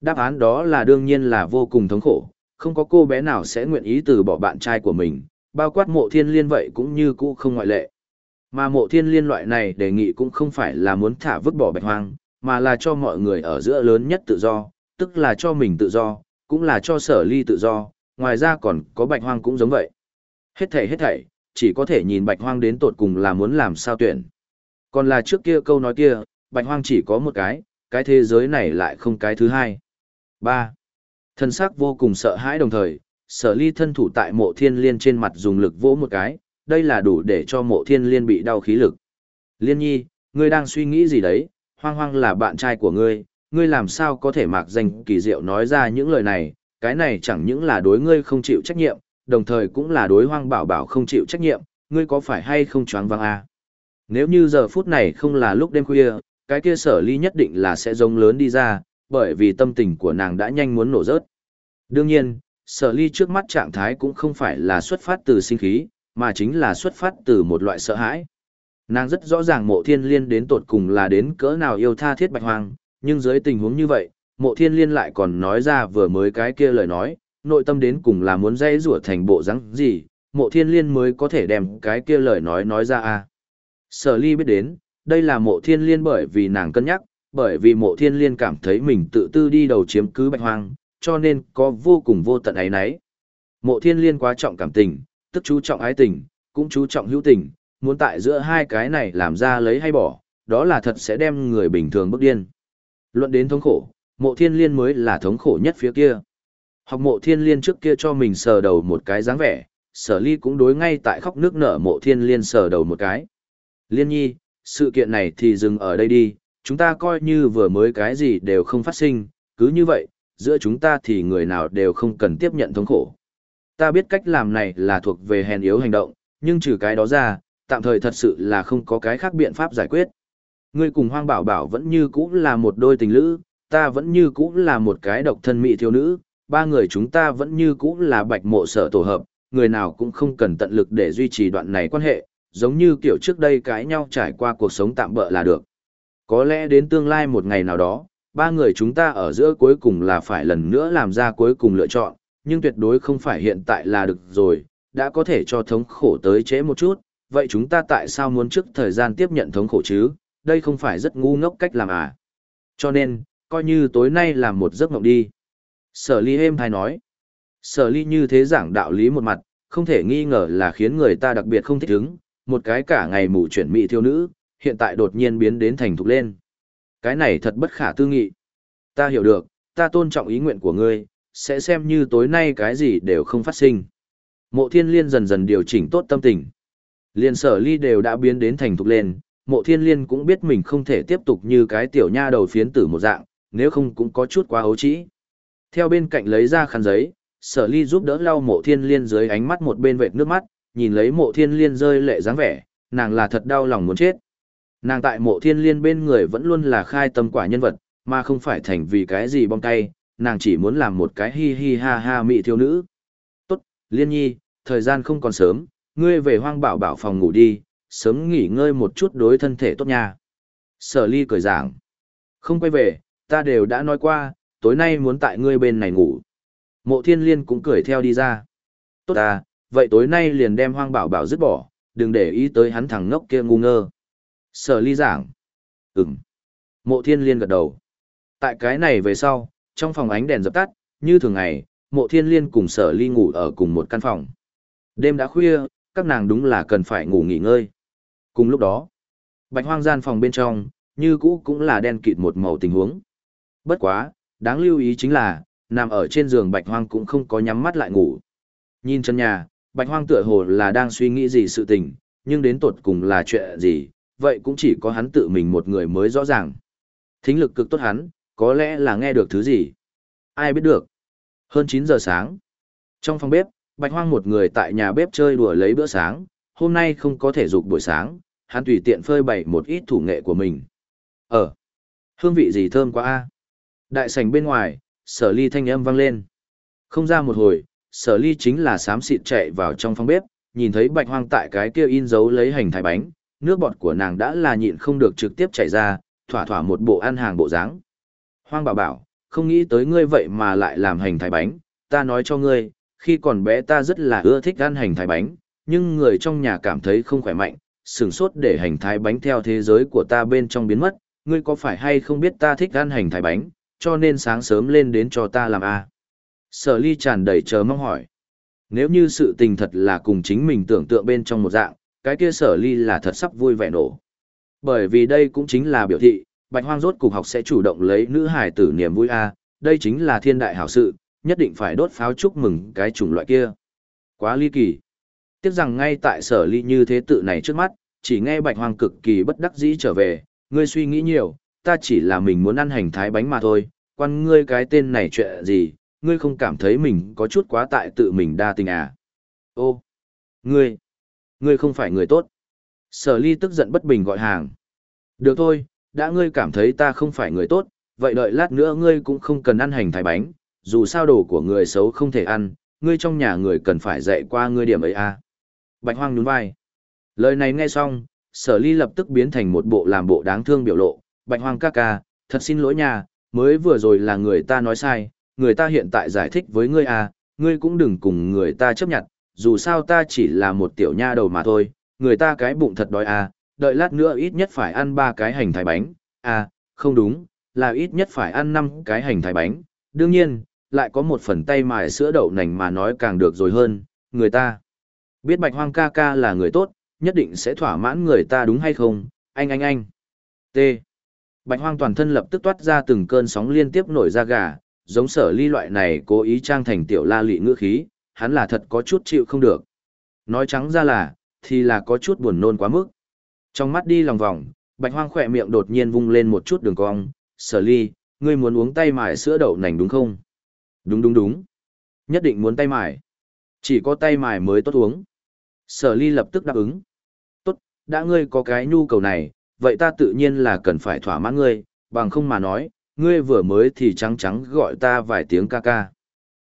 Đáp án đó là đương nhiên là vô cùng thống khổ, không có cô bé nào sẽ nguyện ý từ bỏ bạn trai của mình, bao quát mộ thiên liên vậy cũng như cũ không ngoại lệ. Mà mộ thiên liên loại này đề nghị cũng không phải là muốn thả vứt bỏ bạch hoang, mà là cho mọi người ở giữa lớn nhất tự do, tức là cho mình tự do, cũng là cho sở ly tự do, ngoài ra còn có bạch hoang cũng giống vậy. Hết thảy hết thảy, chỉ có thể nhìn bạch hoang đến tột cùng là muốn làm sao tuyển. Còn là trước kia câu nói kia, bạch hoang chỉ có một cái, cái thế giới này lại không cái thứ hai. 3. Thân xác vô cùng sợ hãi đồng thời, sở ly thân thủ tại mộ thiên liên trên mặt dùng lực vỗ một cái, đây là đủ để cho mộ thiên liên bị đau khí lực. Liên nhi, ngươi đang suy nghĩ gì đấy, hoang hoang là bạn trai của ngươi, ngươi làm sao có thể mạc danh kỳ diệu nói ra những lời này, cái này chẳng những là đối ngươi không chịu trách nhiệm, đồng thời cũng là đối hoang bảo bảo không chịu trách nhiệm, ngươi có phải hay không choáng váng à? Nếu như giờ phút này không là lúc đêm khuya, cái kia sở ly nhất định là sẽ giống lớn đi ra, bởi vì tâm tình của nàng đã nhanh muốn nổ rớt. Đương nhiên, sở ly trước mắt trạng thái cũng không phải là xuất phát từ sinh khí, mà chính là xuất phát từ một loại sợ hãi. Nàng rất rõ ràng mộ thiên liên đến tột cùng là đến cỡ nào yêu tha thiết bạch hoang, nhưng dưới tình huống như vậy, mộ thiên liên lại còn nói ra vừa mới cái kia lời nói, nội tâm đến cùng là muốn dây rủa thành bộ rắn gì, mộ thiên liên mới có thể đem cái kia lời nói nói ra a Sở ly biết đến, đây là mộ thiên liên bởi vì nàng cân nhắc, bởi vì mộ thiên liên cảm thấy mình tự tư đi đầu chiếm cứ bạch hoang, cho nên có vô cùng vô tận ấy nấy. Mộ thiên liên quá trọng cảm tình, tức chú trọng ái tình, cũng chú trọng hữu tình, muốn tại giữa hai cái này làm ra lấy hay bỏ, đó là thật sẽ đem người bình thường bức điên. Luận đến thống khổ, mộ thiên liên mới là thống khổ nhất phía kia. Học mộ thiên liên trước kia cho mình sờ đầu một cái dáng vẻ, sở ly cũng đối ngay tại khóc nước nở mộ thiên liên sờ đầu một cái. Liên nhi, sự kiện này thì dừng ở đây đi, chúng ta coi như vừa mới cái gì đều không phát sinh, cứ như vậy, giữa chúng ta thì người nào đều không cần tiếp nhận thống khổ. Ta biết cách làm này là thuộc về hèn yếu hành động, nhưng trừ cái đó ra, tạm thời thật sự là không có cái khác biện pháp giải quyết. Ngươi cùng hoang bảo bảo vẫn như cũ là một đôi tình lữ, ta vẫn như cũ là một cái độc thân mỹ thiếu nữ, ba người chúng ta vẫn như cũ là bạch mộ sở tổ hợp, người nào cũng không cần tận lực để duy trì đoạn này quan hệ, giống như kiểu trước đây cãi nhau trải qua cuộc sống tạm bỡ là được. Có lẽ đến tương lai một ngày nào đó, ba người chúng ta ở giữa cuối cùng là phải lần nữa làm ra cuối cùng lựa chọn, nhưng tuyệt đối không phải hiện tại là được rồi, đã có thể cho thống khổ tới chế một chút, vậy chúng ta tại sao muốn trước thời gian tiếp nhận thống khổ chứ, đây không phải rất ngu ngốc cách làm à. Cho nên, coi như tối nay làm một giấc mộng đi. Sở ly êm hay nói. Sở ly như thế giảng đạo lý một mặt, không thể nghi ngờ là khiến người ta đặc biệt không thích ứng, một cái cả ngày mù chuyển mỹ thiêu nữ, hiện tại đột nhiên biến đến thành thục lên. Cái này thật bất khả tư nghị. Ta hiểu được, ta tôn trọng ý nguyện của ngươi, sẽ xem như tối nay cái gì đều không phát sinh. Mộ thiên liên dần dần điều chỉnh tốt tâm tình. Liên sở ly đều đã biến đến thành thục lên, mộ thiên liên cũng biết mình không thể tiếp tục như cái tiểu nha đầu phiến tử một dạng, nếu không cũng có chút quá ấu trĩ. Theo bên cạnh lấy ra khăn giấy, sở ly giúp đỡ lau mộ thiên liên dưới ánh mắt một bên vệt nước mắt, nhìn lấy mộ thiên liên rơi lệ dáng vẻ, nàng là thật đau lòng muốn chết. Nàng tại mộ thiên liên bên người vẫn luôn là khai tâm quả nhân vật, mà không phải thành vì cái gì bong tay, nàng chỉ muốn làm một cái hi hi ha ha mị thiếu nữ. Tốt, liên nhi, thời gian không còn sớm, ngươi về hoang bảo bảo phòng ngủ đi, sớm nghỉ ngơi một chút đối thân thể tốt nha. Sở ly cười giảng. Không quay về, ta đều đã nói qua, tối nay muốn tại ngươi bên này ngủ. Mộ thiên liên cũng cười theo đi ra. Tốt à, vậy tối nay liền đem hoang bảo bảo dứt bỏ, đừng để ý tới hắn thằng ngốc kia ngu ngơ. Sở ly giảng. Ừm. Mộ thiên liên gật đầu. Tại cái này về sau, trong phòng ánh đèn dập tắt, như thường ngày, mộ thiên liên cùng sở ly ngủ ở cùng một căn phòng. Đêm đã khuya, các nàng đúng là cần phải ngủ nghỉ ngơi. Cùng lúc đó, bạch hoang gian phòng bên trong, như cũ cũng là đen kịt một màu tình huống. Bất quá, đáng lưu ý chính là, nằm ở trên giường bạch hoang cũng không có nhắm mắt lại ngủ. Nhìn chân nhà, bạch hoang tựa hồ là đang suy nghĩ gì sự tình, nhưng đến tột cùng là chuyện gì, vậy cũng chỉ có hắn tự mình một người mới rõ ràng. Thính lực cực tốt hắn, có lẽ là nghe được thứ gì. Ai biết được. Hơn 9 giờ sáng. Trong phòng bếp, Bạch Hoang một người tại nhà bếp chơi đùa lấy bữa sáng, hôm nay không có thể dục buổi sáng, hắn tùy tiện phơi bày một ít thủ nghệ của mình. Ờ, hương vị gì thơm quá a. Đại sảnh bên ngoài, sở ly thanh âm vang lên. Không ra một hồi, sở ly chính là sám xịt chạy vào trong phòng bếp, nhìn thấy bạch hoang tại cái kia in dấu lấy hành thái bánh, nước bọt của nàng đã là nhịn không được trực tiếp chảy ra, thỏa thỏa một bộ ăn hàng bộ dáng. Hoang bảo bảo, không nghĩ tới ngươi vậy mà lại làm hành thái bánh, ta nói cho ngươi, khi còn bé ta rất là ưa thích ăn hành thái bánh, nhưng người trong nhà cảm thấy không khỏe mạnh, sửng sốt để hành thái bánh theo thế giới của ta bên trong biến mất, ngươi có phải hay không biết ta thích ăn hành thái bánh, cho nên sáng sớm lên đến cho ta làm a à? Sở ly tràn đầy chờ mong hỏi. Nếu như sự tình thật là cùng chính mình tưởng tượng bên trong một dạng, cái kia sở ly là thật sắp vui vẻ nổ. Bởi vì đây cũng chính là biểu thị, bạch hoang rốt cục học sẽ chủ động lấy nữ hải tử niềm vui a đây chính là thiên đại hảo sự, nhất định phải đốt pháo chúc mừng cái chủng loại kia. Quá ly kỳ. Tiếc rằng ngay tại sở ly như thế tự này trước mắt, chỉ nghe bạch hoang cực kỳ bất đắc dĩ trở về, ngươi suy nghĩ nhiều, ta chỉ là mình muốn ăn hành thái bánh mà thôi, quan ngươi cái tên này chuyện gì, ngươi không cảm thấy mình có chút quá tại tự mình đa tình à. Ô, ngươi, ngươi không phải người tốt. Sở ly tức giận bất bình gọi hàng. Được thôi, đã ngươi cảm thấy ta không phải người tốt, vậy đợi lát nữa ngươi cũng không cần ăn hành thái bánh, dù sao đồ của người xấu không thể ăn, ngươi trong nhà người cần phải dạy qua ngươi điểm ấy à. Bạch hoang nhún vai. Lời này nghe xong, sở ly lập tức biến thành một bộ làm bộ đáng thương biểu lộ. Bạch hoang ca ca, thật xin lỗi nha. mới vừa rồi là người ta nói sai, người ta hiện tại giải thích với ngươi à, ngươi cũng đừng cùng người ta chấp nhận, dù sao ta chỉ là một tiểu nha đầu mà thôi, người ta cái bụng thật đói à, đợi lát nữa ít nhất phải ăn ba cái hành thái bánh, à, không đúng, là ít nhất phải ăn năm cái hành thái bánh, đương nhiên, lại có một phần tay mài sữa đậu nành mà nói càng được rồi hơn, người ta. Biết bạch hoang ca ca là người tốt, nhất định sẽ thỏa mãn người ta đúng hay không, anh anh anh. T. Bạch hoang toàn thân lập tức toát ra từng cơn sóng liên tiếp nổi ra gà, giống sở ly loại này cố ý trang thành tiểu la lị ngữ khí, hắn là thật có chút chịu không được. Nói trắng ra là, thì là có chút buồn nôn quá mức. Trong mắt đi lòng vòng, bạch hoang khỏe miệng đột nhiên vung lên một chút đường cong, sở ly, ngươi muốn uống tay mài sữa đậu nành đúng không? Đúng đúng đúng. Nhất định muốn tay mài. Chỉ có tay mài mới tốt uống. Sở ly lập tức đáp ứng. Tốt, đã ngươi có cái nhu cầu này, vậy ta tự nhiên là cần phải thỏa mãn ngươi, bằng không mà nói, ngươi vừa mới thì trắng trắng gọi ta vài tiếng ca ca.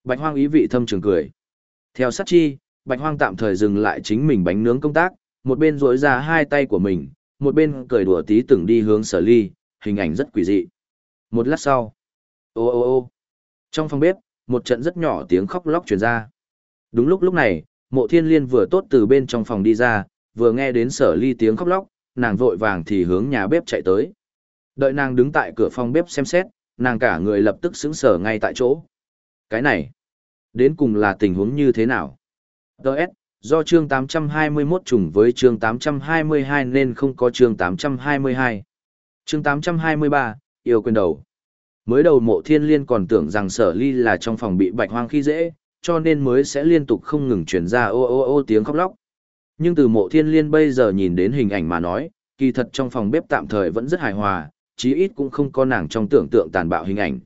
Bạch hoang ý vị thâm trường cười. Theo sát chi, bạch hoang tạm thời dừng lại chính mình bánh nướng công tác, một bên duỗi ra hai tay của mình, một bên cười đùa tí từng đi hướng sở ly, hình ảnh rất quỷ dị. Một lát sau, ô ô ô, trong phòng bếp, một trận rất nhỏ tiếng khóc lóc truyền ra. Đúng lúc lúc này, mộ thiên liên vừa tốt từ bên trong phòng đi ra, vừa nghe đến sở ly tiếng khóc lóc, nàng vội vàng thì hướng nhà bếp chạy tới. Đợi nàng đứng tại cửa phòng bếp xem xét, nàng cả người lập tức sững sờ ngay tại chỗ. Cái này, đến cùng là tình huống như thế nào? Đợt, do chương 821 trùng với chương 822 nên không có chương 822. Chương 823, yêu quyền đầu. Mới đầu mộ thiên liên còn tưởng rằng sở ly là trong phòng bị bạch hoang khi dễ, cho nên mới sẽ liên tục không ngừng truyền ra ô ô ô tiếng khóc lóc. Nhưng từ mộ thiên liên bây giờ nhìn đến hình ảnh mà nói, kỳ thật trong phòng bếp tạm thời vẫn rất hài hòa, chí ít cũng không có nàng trong tưởng tượng tàn bạo hình ảnh.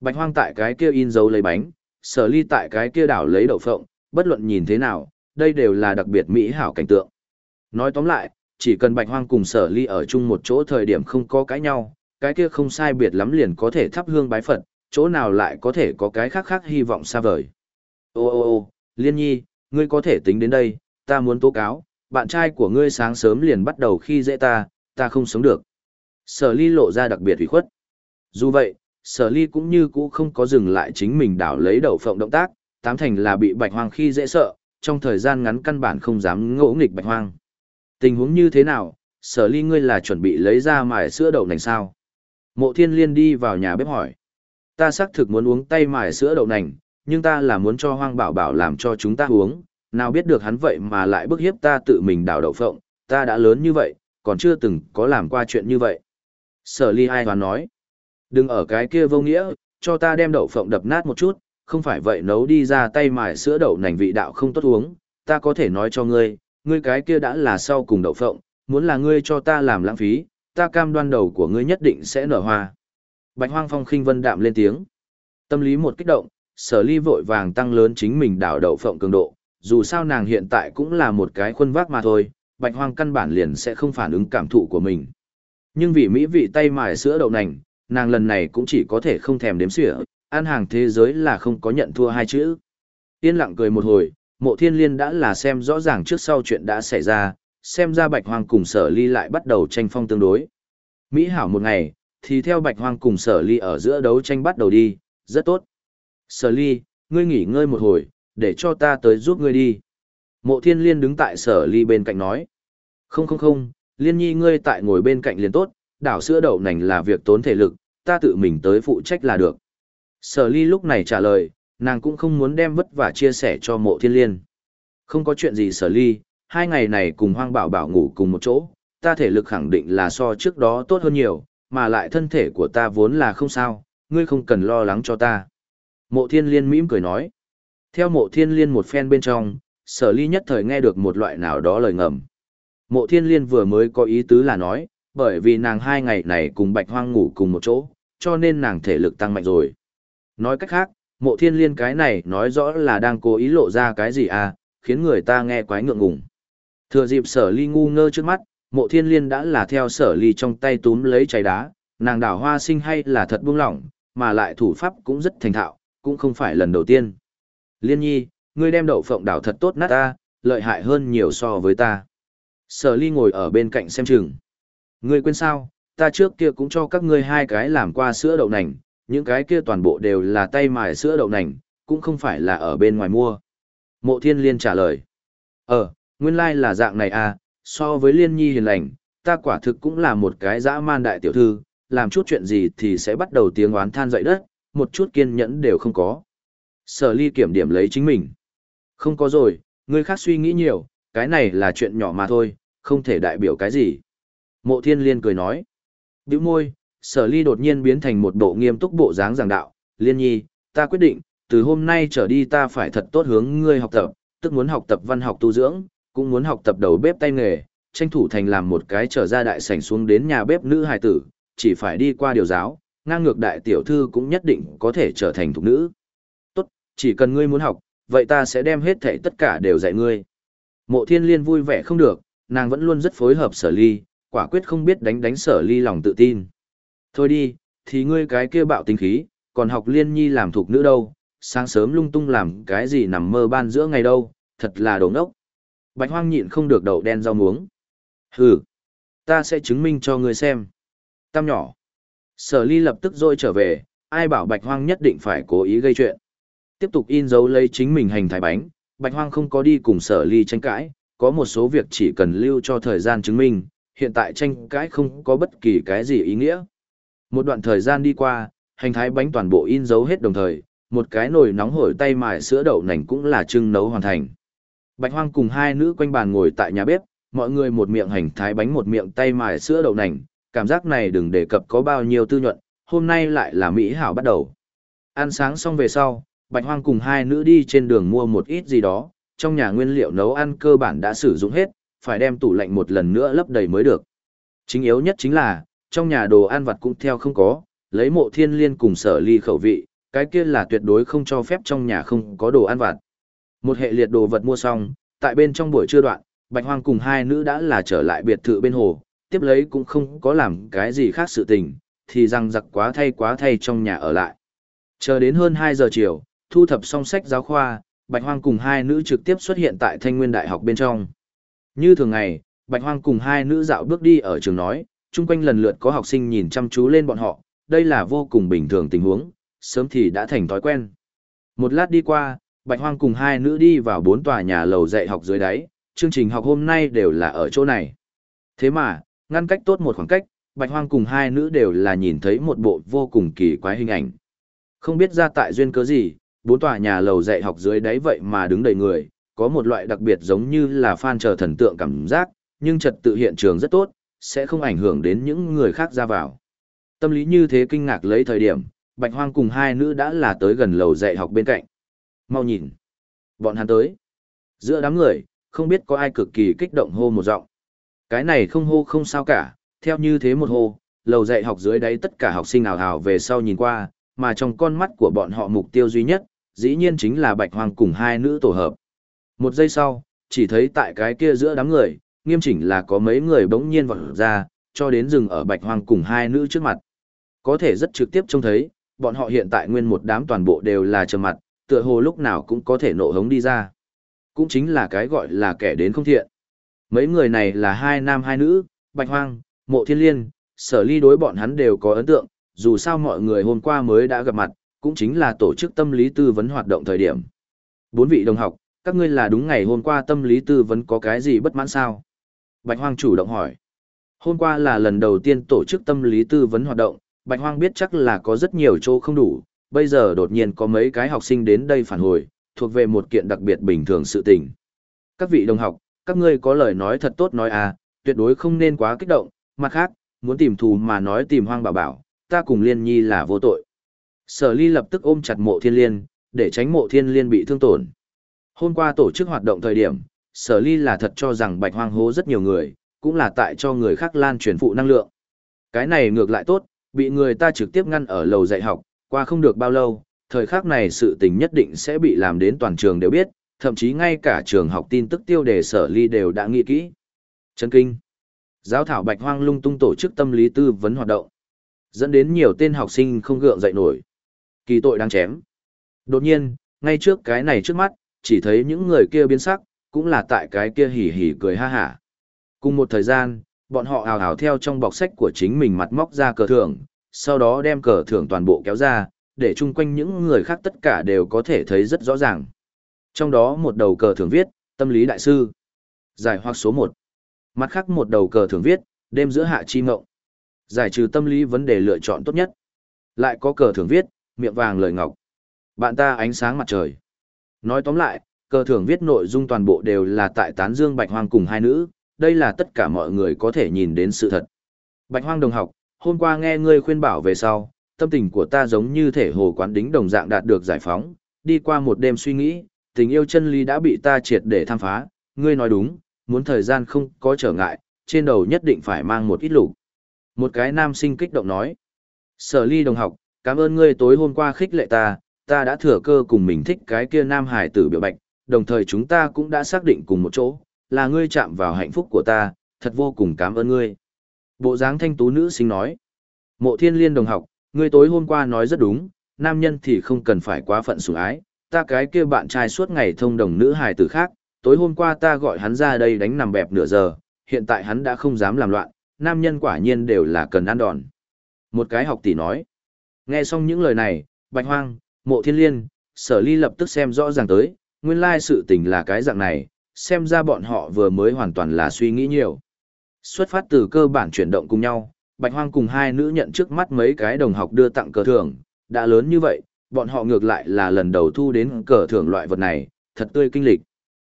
Bạch hoang tại cái kia in dấu lấy bánh, sở ly tại cái kia đảo lấy đậu phộng, bất luận nhìn thế nào, đây đều là đặc biệt mỹ hảo cảnh tượng. Nói tóm lại, chỉ cần bạch hoang cùng sở ly ở chung một chỗ thời điểm không có cãi nhau, cái kia không sai biệt lắm liền có thể thắp hương bái Phật, chỗ nào lại có thể có cái khác khác hy vọng xa vời. Ô ô ô, Liên Nhi, ngươi có thể tính đến đây, ta muốn tố cáo, bạn trai của ngươi sáng sớm liền bắt đầu khi dễ ta, ta không sống được. Sở ly lộ ra đặc biệt ủy khuất. Dù vậy, sở ly cũng như cũ không có dừng lại chính mình đảo lấy đầu phộng động tác, tám thành là bị bạch hoang khi dễ sợ, trong thời gian ngắn căn bản không dám ngỗ nghịch bạch hoang. Tình huống như thế nào, sở ly ngươi là chuẩn bị lấy ra mài sữa đậu nành sao? Mộ thiên liên đi vào nhà bếp hỏi. Ta xác thực muốn uống tay mài sữa đậu nành, nhưng ta là muốn cho hoang bảo bảo làm cho chúng ta uống, nào biết được hắn vậy mà lại bức hiếp ta tự mình đào đậu phộng, ta đã lớn như vậy, còn chưa từng có làm qua chuyện như vậy. Sở ly ai hoán nói, đừng ở cái kia vô nghĩa, cho ta đem đậu phộng đập nát một chút, không phải vậy nấu đi ra tay mài sữa đậu nành vị đạo không tốt uống, ta có thể nói cho ngươi, ngươi cái kia đã là sau cùng đậu phộng, muốn là ngươi cho ta làm lãng phí, ta cam đoan đầu của ngươi nhất định sẽ nở hoa. Bạch hoang phong khinh vân đạm lên tiếng. Tâm lý một kích động, sở ly vội vàng tăng lớn chính mình đảo đậu phộng cường độ, dù sao nàng hiện tại cũng là một cái khuôn vác mà thôi, bạch hoang căn bản liền sẽ không phản ứng cảm thụ của mình. Nhưng vì mỹ vị tay mài sữa đậu nành, nàng lần này cũng chỉ có thể không thèm đếm xỉa, ăn hàng thế giới là không có nhận thua hai chữ. Yên lặng cười một hồi, mộ thiên liên đã là xem rõ ràng trước sau chuyện đã xảy ra, xem ra bạch hoang cùng sở ly lại bắt đầu tranh phong tương đối. Mỹ hảo một ngày, thì theo bạch hoang cùng sở ly ở giữa đấu tranh bắt đầu đi, rất tốt. Sở ly, ngươi nghỉ ngơi một hồi, để cho ta tới giúp ngươi đi. Mộ thiên liên đứng tại sở ly bên cạnh nói. Không không không, liên nhi ngươi tại ngồi bên cạnh liền tốt, đảo sữa đậu nành là việc tốn thể lực, ta tự mình tới phụ trách là được. Sở ly lúc này trả lời, nàng cũng không muốn đem vất vả chia sẻ cho mộ thiên liên. Không có chuyện gì sở ly, hai ngày này cùng hoang bảo bảo ngủ cùng một chỗ, ta thể lực khẳng định là so trước đó tốt hơn nhiều, mà lại thân thể của ta vốn là không sao, ngươi không cần lo lắng cho ta. Mộ thiên liên mỉm cười nói. Theo mộ thiên liên một phen bên trong, sở ly nhất thời nghe được một loại nào đó lời ngầm. Mộ thiên liên vừa mới có ý tứ là nói, bởi vì nàng hai ngày này cùng bạch hoang ngủ cùng một chỗ, cho nên nàng thể lực tăng mạnh rồi. Nói cách khác, mộ thiên liên cái này nói rõ là đang cố ý lộ ra cái gì à, khiến người ta nghe quái ngượng ngùng. Thừa dịp sở ly ngu ngơ trước mắt, mộ thiên liên đã là theo sở ly trong tay túm lấy chảy đá, nàng đảo hoa sinh hay là thật buông lỏng, mà lại thủ pháp cũng rất thành thạo, cũng không phải lần đầu tiên. Liên nhi, ngươi đem đậu phộng đảo thật tốt nát ta, lợi hại hơn nhiều so với ta. Sở ly ngồi ở bên cạnh xem chừng. Ngươi quên sao, ta trước kia cũng cho các ngươi hai cái làm qua sữa đậu nành, những cái kia toàn bộ đều là tay mài sữa đậu nành, cũng không phải là ở bên ngoài mua. Mộ thiên liên trả lời. Ờ, nguyên lai like là dạng này à, so với liên nhi hiền lành, ta quả thực cũng là một cái dã man đại tiểu thư, làm chút chuyện gì thì sẽ bắt đầu tiếng oán than dậy đất, một chút kiên nhẫn đều không có. Sở ly kiểm điểm lấy chính mình. Không có rồi, người khác suy nghĩ nhiều, cái này là chuyện nhỏ mà thôi, không thể đại biểu cái gì. Mộ thiên liên cười nói. Biểu môi, sở ly đột nhiên biến thành một bộ nghiêm túc bộ dáng giảng đạo. Liên nhi, ta quyết định, từ hôm nay trở đi ta phải thật tốt hướng ngươi học tập, tức muốn học tập văn học tu dưỡng, cũng muốn học tập đầu bếp tay nghề, tranh thủ thành làm một cái trở ra đại sảnh xuống đến nhà bếp nữ hài tử, chỉ phải đi qua điều giáo, ngang ngược đại tiểu thư cũng nhất định có thể trở thành thục nữ. Chỉ cần ngươi muốn học, vậy ta sẽ đem hết thảy tất cả đều dạy ngươi. Mộ thiên liên vui vẻ không được, nàng vẫn luôn rất phối hợp sở ly, quả quyết không biết đánh đánh sở ly lòng tự tin. Thôi đi, thì ngươi cái kia bạo tinh khí, còn học liên nhi làm thuộc nữ đâu, sáng sớm lung tung làm cái gì nằm mơ ban giữa ngày đâu, thật là đồ ngốc. Bạch hoang nhịn không được đậu đen rau muống. Hừ, ta sẽ chứng minh cho ngươi xem. Tam nhỏ. Sở ly lập tức rồi trở về, ai bảo bạch hoang nhất định phải cố ý gây chuyện. Tiếp tục in dấu lấy chính mình hành thái bánh, bạch hoang không có đi cùng sở ly tranh cãi, có một số việc chỉ cần lưu cho thời gian chứng minh, hiện tại tranh cãi không có bất kỳ cái gì ý nghĩa. Một đoạn thời gian đi qua, hành thái bánh toàn bộ in dấu hết đồng thời, một cái nồi nóng hổi tay mài sữa đậu nành cũng là trưng nấu hoàn thành. Bạch Hoang cùng hai nữ quanh bàn ngồi tại nhà bếp, mọi người một miệng hành thái bánh một miệng tay mài sữa đậu nành, cảm giác này đừng đề cập có bao nhiêu tư nhuận, hôm nay lại là mỹ hảo bắt đầu. Ăn sáng xong về sau, Bạch Hoang cùng hai nữ đi trên đường mua một ít gì đó, trong nhà nguyên liệu nấu ăn cơ bản đã sử dụng hết, phải đem tủ lạnh một lần nữa lấp đầy mới được. Chính yếu nhất chính là, trong nhà đồ ăn vặt cũng theo không có, lấy mộ thiên liên cùng sở ly khẩu vị, cái kia là tuyệt đối không cho phép trong nhà không có đồ ăn vặt. Một hệ liệt đồ vật mua xong, tại bên trong buổi trưa đoạn, Bạch Hoang cùng hai nữ đã là trở lại biệt thự bên hồ, tiếp lấy cũng không có làm cái gì khác sự tình, thì răng giặc quá thay quá thay trong nhà ở lại. Chờ đến hơn 2 giờ chiều, thu thập xong sách giáo khoa, Bạch Hoang cùng hai nữ trực tiếp xuất hiện tại Thanh Nguyên Đại học bên trong. Như thường ngày, Bạch Hoang cùng hai nữ dạo bước đi ở trường nói, chung quanh lần lượt có học sinh nhìn chăm chú lên bọn họ, đây là vô cùng bình thường tình huống, sớm thì đã thành thói quen. Một lát đi qua, Bạch Hoang cùng hai nữ đi vào bốn tòa nhà lầu dạy học dưới đáy, chương trình học hôm nay đều là ở chỗ này. Thế mà, ngăn cách tốt một khoảng cách, Bạch Hoang cùng hai nữ đều là nhìn thấy một bộ vô cùng kỳ quái hình ảnh. Không biết ra tại duyên cớ gì, bốn tòa nhà lầu dạy học dưới đáy vậy mà đứng đầy người, có một loại đặc biệt giống như là fan chờ thần tượng cảm giác, nhưng trật tự hiện trường rất tốt, sẽ không ảnh hưởng đến những người khác ra vào. Tâm lý như thế kinh ngạc lấy thời điểm, Bạch Hoang cùng hai nữ đã là tới gần lầu dạy học bên cạnh. Mau nhìn. Bọn hắn tới. Giữa đám người, không biết có ai cực kỳ kích động hô một giọng. Cái này không hô không sao cả, theo như thế một hô, lầu dạy học dưới đáy tất cả học sinh ảo hào về sau nhìn qua, mà trong con mắt của bọn họ mục tiêu duy nhất, dĩ nhiên chính là Bạch Hoang cùng hai nữ tổ hợp. Một giây sau, chỉ thấy tại cái kia giữa đám người, nghiêm chỉnh là có mấy người bỗng nhiên vọt ra, cho đến dừng ở Bạch Hoang cùng hai nữ trước mặt. Có thể rất trực tiếp trông thấy, bọn họ hiện tại nguyên một đám toàn bộ đều là trầm mặt, tựa hồ lúc nào cũng có thể nộ hống đi ra. Cũng chính là cái gọi là kẻ đến không thiện. Mấy người này là hai nam hai nữ, Bạch Hoang, Mộ Thiên Liên, Sở Ly đối bọn hắn đều có ấn tượng, dù sao mọi người hôm qua mới đã gặp mặt, cũng chính là tổ chức tâm lý tư vấn hoạt động thời điểm. Bốn vị đồng học, các ngươi là đúng ngày hôm qua tâm lý tư vấn có cái gì bất mãn sao? Bạch Hoang chủ động hỏi. Hôm qua là lần đầu tiên tổ chức tâm lý tư vấn hoạt động, Bạch Hoang biết chắc là có rất nhiều chỗ không đủ, bây giờ đột nhiên có mấy cái học sinh đến đây phản hồi, thuộc về một kiện đặc biệt bình thường sự tình. Các vị đồng học, các ngươi có lời nói thật tốt nói à, tuyệt đối không nên quá kích động, mặt khác, muốn tìm thù mà nói tìm hoang bảo bảo, ta cùng liên nhi là vô tội. Sở ly lập tức ôm chặt mộ thiên liên, để tránh mộ thiên liên bị thương tổn. Hôm qua tổ chức hoạt động thời điểm, sở ly là thật cho rằng bạch hoang hố rất nhiều người, cũng là tại cho người khác lan truyền phụ năng lượng. Cái này ngược lại tốt, bị người ta trực tiếp ngăn ở lầu dạy học, qua không được bao lâu, thời khắc này sự tình nhất định sẽ bị làm đến toàn trường đều biết, thậm chí ngay cả trường học tin tức tiêu đề sở ly đều đã nghĩ kỹ. Chân kinh. Giáo thảo Bạch Hoang lung tung tổ chức tâm lý tư vấn hoạt động, dẫn đến nhiều tên học sinh không gượng dậy nổi. Kỳ tội đang chém. Đột nhiên, ngay trước cái này trước mắt, chỉ thấy những người kia biến sắc, cũng là tại cái kia hỉ hỉ cười ha hả. Cùng một thời gian, bọn họ ào ào theo trong bọc sách của chính mình mặt móc ra cờ thưởng, sau đó đem cờ thưởng toàn bộ kéo ra, để chung quanh những người khác tất cả đều có thể thấy rất rõ ràng. Trong đó một đầu cờ thưởng viết, tâm lý đại sư. Giải hoặc số 1. Mặt khác một đầu cờ thưởng viết, đêm giữa hạ chi mộng. Giải trừ tâm lý vấn đề lựa chọn tốt nhất. Lại có cờ thưởng viết, miệng vàng lời ngọc. Bạn ta ánh sáng mặt trời. Nói tóm lại, cờ thưởng viết nội dung toàn bộ đều là tại tán dương bạch hoang cùng hai nữ, đây là tất cả mọi người có thể nhìn đến sự thật. Bạch hoang đồng học, hôm qua nghe ngươi khuyên bảo về sau, tâm tình của ta giống như thể hồ quán đính đồng dạng đạt được giải phóng, đi qua một đêm suy nghĩ, tình yêu chân lý đã bị ta triệt để tham phá, ngươi nói đúng, muốn thời gian không có trở ngại, trên đầu nhất định phải mang một ít lục. Một cái nam sinh kích động nói, sở ly đồng học, cảm ơn ngươi tối hôm qua khích lệ ta, ta đã thừa cơ cùng mình thích cái kia nam hải tử biểu bạch, đồng thời chúng ta cũng đã xác định cùng một chỗ, là ngươi chạm vào hạnh phúc của ta, thật vô cùng cảm ơn ngươi. Bộ dáng thanh tú nữ sinh nói, mộ thiên liên đồng học, ngươi tối hôm qua nói rất đúng, nam nhân thì không cần phải quá phận sủng ái, ta cái kia bạn trai suốt ngày thông đồng nữ hài tử khác, tối hôm qua ta gọi hắn ra đây đánh nằm bẹp nửa giờ, hiện tại hắn đã không dám làm loạn, nam nhân quả nhiên đều là cần ăn đòn. Một cái học tỷ nói, nghe xong những lời này, bạch hoang, mộ thiên liên, sở ly lập tức xem rõ ràng tới, nguyên lai sự tình là cái dạng này, xem ra bọn họ vừa mới hoàn toàn là suy nghĩ nhiều. Xuất phát từ cơ bản chuyển động cùng nhau, Bạch Hoang cùng hai nữ nhận trước mắt mấy cái đồng học đưa tặng cờ thưởng, đã lớn như vậy, bọn họ ngược lại là lần đầu thu đến cờ thưởng loại vật này, thật tươi kinh lịch.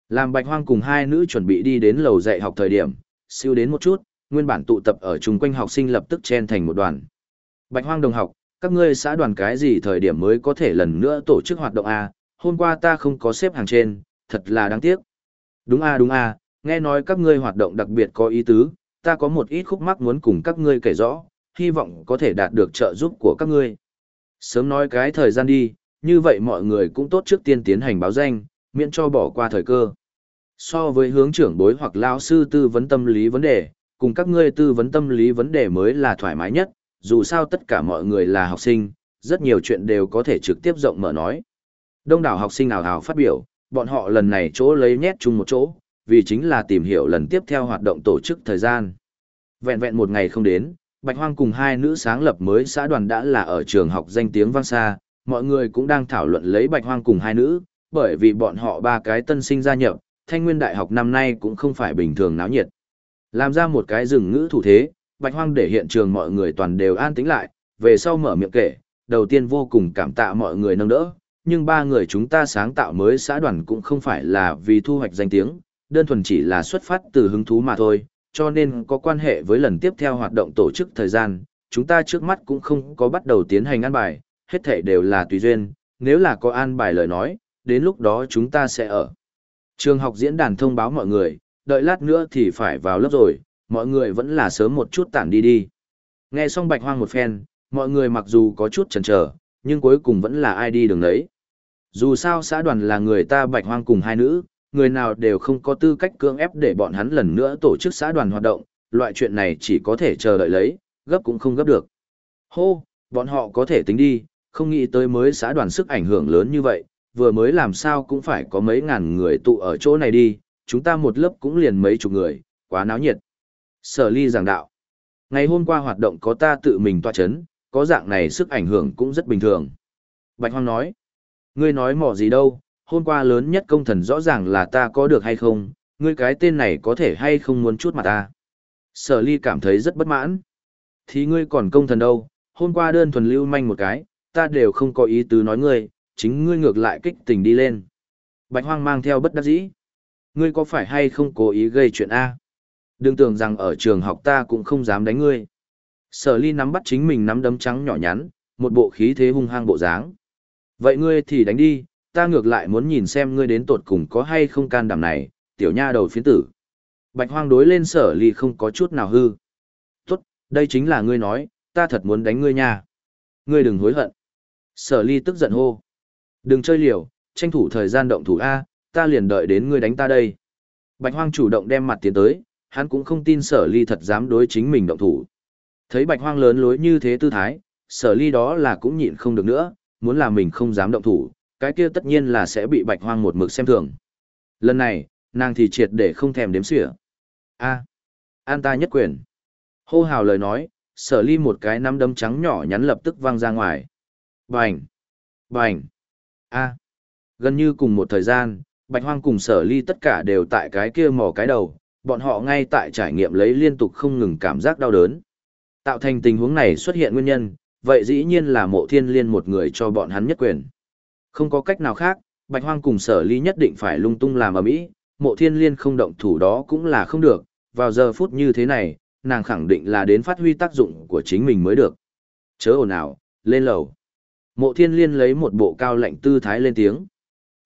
Làm bạch hoang cùng hai nữ chuẩn bị đi đến lầu dạy học thời điểm, siêu đến một chút, nguyên bản tụ tập ở chung quanh học sinh lập tức chen thành một đoàn. Bạch hoang đồng học, các ngươi xã đoàn cái gì thời điểm mới có thể lần nữa tổ chức hoạt động A, hôm qua ta không có xếp hàng trên, thật là đáng tiếc. Đúng A đúng A, nghe nói các ngươi hoạt động đặc biệt có ý tứ, ta có một ít khúc mắc muốn cùng các ngươi kể rõ, hy vọng có thể đạt được trợ giúp của các ngươi. Sớm nói cái thời gian đi, như vậy mọi người cũng tốt trước tiên tiến hành báo danh, miễn cho bỏ qua thời cơ. So với hướng trưởng bối hoặc lao sư tư vấn tâm lý vấn đề, cùng các ngươi tư vấn tâm lý vấn đề mới là thoải mái nhất, dù sao tất cả mọi người là học sinh, rất nhiều chuyện đều có thể trực tiếp rộng mở nói. Đông đảo học sinh nào hào phát biểu, bọn họ lần này chỗ lấy nhét chung một chỗ, vì chính là tìm hiểu lần tiếp theo hoạt động tổ chức thời gian. Vẹn vẹn một ngày không đến, Bạch Hoang cùng hai nữ sáng lập mới xã đoàn đã là ở trường học danh tiếng vang xa, mọi người cũng đang thảo luận lấy Bạch Hoang cùng hai nữ, bởi vì bọn họ ba cái tân sinh gia nhập, Thanh Nguyên Đại học năm nay cũng không phải bình thường náo nhiệt. Làm ra một cái rừng ngữ thủ thế, Bạch Hoang để hiện trường mọi người toàn đều an tĩnh lại, về sau mở miệng kể, đầu tiên vô cùng cảm tạ mọi người nâng đỡ, nhưng ba người chúng ta sáng tạo mới xã đoàn cũng không phải là vì thu hoạch danh tiếng, đơn thuần chỉ là xuất phát từ hứng thú mà thôi, cho nên có quan hệ với lần tiếp theo hoạt động tổ chức thời gian, chúng ta trước mắt cũng không có bắt đầu tiến hành an bài, hết thảy đều là tùy duyên, nếu là có an bài lời nói, đến lúc đó chúng ta sẽ ở. Trường học diễn đàn thông báo mọi người, đợi lát nữa thì phải vào lớp rồi, mọi người vẫn là sớm một chút tản đi đi. Nghe xong bạch hoang một phen, mọi người mặc dù có chút chần chờ, nhưng cuối cùng vẫn là ai đi đường đấy. Dù sao xã đoàn là người ta bạch hoang cùng hai nữ, người nào đều không có tư cách cưỡng ép để bọn hắn lần nữa tổ chức xã đoàn hoạt động, loại chuyện này chỉ có thể chờ đợi lấy, gấp cũng không gấp được. Hô, bọn họ có thể tính đi, không nghĩ tới mới xã đoàn sức ảnh hưởng lớn như vậy, vừa mới làm sao cũng phải có mấy ngàn người tụ ở chỗ này đi, chúng ta một lớp cũng liền mấy chục người, quá náo nhiệt. Sở ly giảng đạo. Ngày hôm qua hoạt động có ta tự mình tọa chấn, có dạng này sức ảnh hưởng cũng rất bình thường. Bạch Hoang nói, ngươi nói mỏ gì đâu, hôm qua lớn nhất công thần rõ ràng là ta có được hay không, ngươi cái tên này có thể hay không muốn chút mà ta. Sở ly cảm thấy rất bất mãn. Thì ngươi còn công thần đâu, hôm qua đơn thuần lưu manh một cái, ta đều không có ý tứ nói ngươi, chính ngươi ngược lại kích tình đi lên. Bạch hoang mang theo bất đắc dĩ. Ngươi có phải hay không cố ý gây chuyện A? Đừng tưởng rằng ở trường học ta cũng không dám đánh ngươi. Sở ly nắm bắt chính mình nắm đấm trắng nhỏ nhắn, một bộ khí thế hung hăng bộ dáng. Vậy ngươi thì đánh đi, ta ngược lại muốn nhìn xem ngươi đến tột cùng có hay không can đảm này, tiểu nha đầu phiến tử. Bạch hoang đối lên sở ly không có chút nào hư. Tốt, đây chính là ngươi nói, ta thật muốn đánh ngươi nha. Ngươi đừng hối hận. Sở ly tức giận hô. Đừng chơi liều, tranh thủ thời gian động thủ A, ta liền đợi đến ngươi đánh ta đây. Bạch hoang chủ động đem mặt tiến tới, hắn cũng không tin sở ly thật dám đối chính mình động thủ. Thấy bạch hoang lớn lối như thế tư thái, sở ly đó là cũng nhịn không được nữa, muốn là mình không dám động thủ, cái kia tất nhiên là sẽ bị bạch hoang một mực xem thường. Lần này, nàng thì triệt để không thèm đếm xỉa. A, an ta nhất quyền. Hô hào lời nói, sở ly một cái nắm đấm trắng nhỏ nhắn lập tức văng ra ngoài. Bành, bành, a. Gần như cùng một thời gian, bạch hoang cùng sở ly tất cả đều tại cái kia mò cái đầu, bọn họ ngay tại trải nghiệm lấy liên tục không ngừng cảm giác đau đớn. Tạo thành tình huống này xuất hiện nguyên nhân, vậy dĩ nhiên là mộ thiên liên một người cho bọn hắn nhất quyền. Không có cách nào khác, Bạch Hoang cùng sở ly nhất định phải lung tung làm ở mỹ, mộ thiên liên không động thủ đó cũng là không được, vào giờ phút như thế này, nàng khẳng định là đến phát huy tác dụng của chính mình mới được. Chớ ồn ào, lên lầu. Mộ thiên liên lấy một bộ cao lạnh tư thái lên tiếng.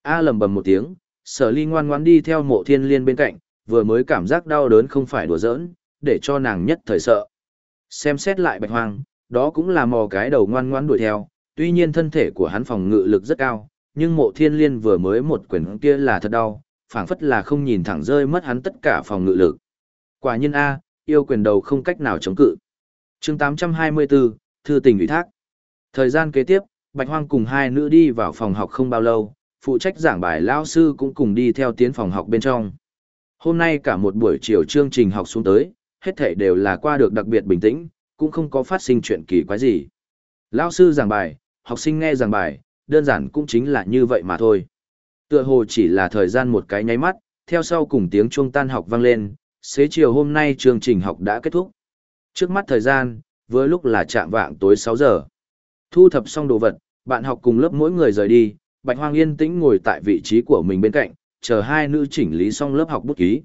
A lầm bầm một tiếng, sở ly ngoan ngoãn đi theo mộ thiên liên bên cạnh, vừa mới cảm giác đau đớn không phải đùa giỡn, để cho nàng nhất thời sợ. Xem xét lại bạch hoang, đó cũng là mò cái đầu ngoan ngoãn đuổi theo, tuy nhiên thân thể của hắn phòng ngự lực rất cao, nhưng mộ thiên liên vừa mới một quyền kia là thật đau, phảng phất là không nhìn thẳng rơi mất hắn tất cả phòng ngự lực. Quả nhiên A, yêu quyền đầu không cách nào chống cự. chương 824, Thư tình ủy thác. Thời gian kế tiếp, Bạch Hoang cùng hai nữ đi vào phòng học không bao lâu, phụ trách giảng bài lao sư cũng cùng đi theo tiến phòng học bên trong. Hôm nay cả một buổi chiều chương trình học xuống tới, hết thảy đều là qua được đặc biệt bình tĩnh, cũng không có phát sinh chuyện kỳ quái gì. Lao sư giảng bài, học sinh nghe giảng bài, đơn giản cũng chính là như vậy mà thôi. Tựa hồ chỉ là thời gian một cái nháy mắt, theo sau cùng tiếng chuông tan học vang lên, xế chiều hôm nay chương trình học đã kết thúc. Trước mắt thời gian, với lúc là chạm vạng tối 6 giờ. Thu thập xong đồ vật, bạn học cùng lớp mỗi người rời đi, Bạch Hoang yên tĩnh ngồi tại vị trí của mình bên cạnh, chờ hai nữ chỉnh lý xong lớp học bút ký.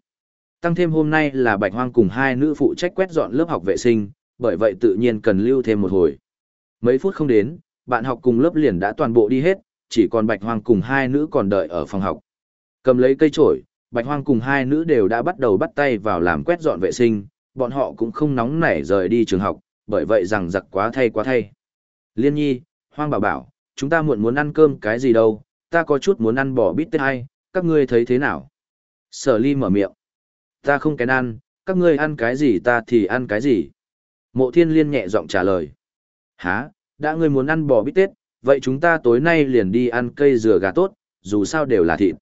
Tăng thêm hôm nay là Bạch Hoang cùng hai nữ phụ trách quét dọn lớp học vệ sinh, bởi vậy tự nhiên cần lưu thêm một hồi. Mấy phút không đến, bạn học cùng lớp liền đã toàn bộ đi hết, chỉ còn Bạch Hoang cùng hai nữ còn đợi ở phòng học. Cầm lấy cây chổi, Bạch Hoang cùng hai nữ đều đã bắt đầu bắt tay vào làm quét dọn vệ sinh, bọn họ cũng không nóng nảy rời đi trường học, bởi vậy rằng giặc quá thay quá thay. Liên nhi, Hoang bảo bảo, chúng ta muộn muốn ăn cơm cái gì đâu, ta có chút muốn ăn bò bít tết hay, các ngươi thấy thế nào? Sở ly mở miệng. Ta không kén ăn, các ngươi ăn cái gì ta thì ăn cái gì. Mộ thiên liên nhẹ giọng trả lời. Hả, đã ngươi muốn ăn bò bít tết, vậy chúng ta tối nay liền đi ăn cây dừa gà tốt, dù sao đều là thịt.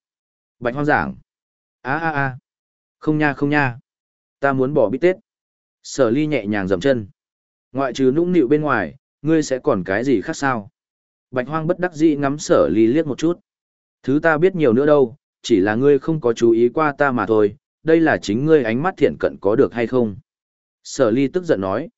Bạch hoang giảng. á a a Không nha không nha. Ta muốn bò bít tết. Sở ly nhẹ nhàng dầm chân. Ngoại trừ nũng nịu bên ngoài, ngươi sẽ còn cái gì khác sao? Bạch hoang bất đắc dĩ ngắm sở ly liếc một chút. Thứ ta biết nhiều nữa đâu, chỉ là ngươi không có chú ý qua ta mà thôi, đây là chính ngươi ánh mắt thiện cận có được hay không? Sở ly tức giận nói.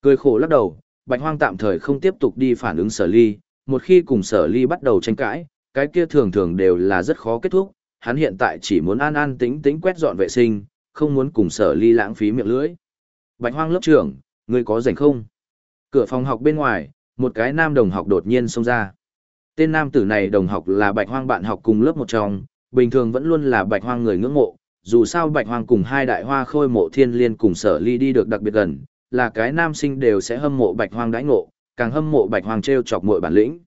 Cười khổ lắc đầu, bạch hoang tạm thời không tiếp tục đi phản ứng sở ly, một khi cùng sở ly bắt đầu tranh cãi, cái kia thường thường đều là rất khó kết thúc, hắn hiện tại chỉ muốn an an tĩnh tĩnh quét dọn vệ sinh, không muốn cùng sở ly lãng phí miệng lưỡi. Bạch hoang lớp trưởng, ngươi có rảnh không? Cửa phòng học bên ngoài, một cái nam đồng học đột nhiên xông ra. Tên nam tử này đồng học là bạch hoang bạn học cùng lớp một trong, bình thường vẫn luôn là bạch hoang người ngưỡng mộ, dù sao bạch hoang cùng hai đại hoa khôi mộ thiên liên cùng sở ly đi được đặc biệt gần, là cái nam sinh đều sẽ hâm mộ bạch hoang đãi ngộ, càng hâm mộ bạch hoang treo chọc muội bản lĩnh.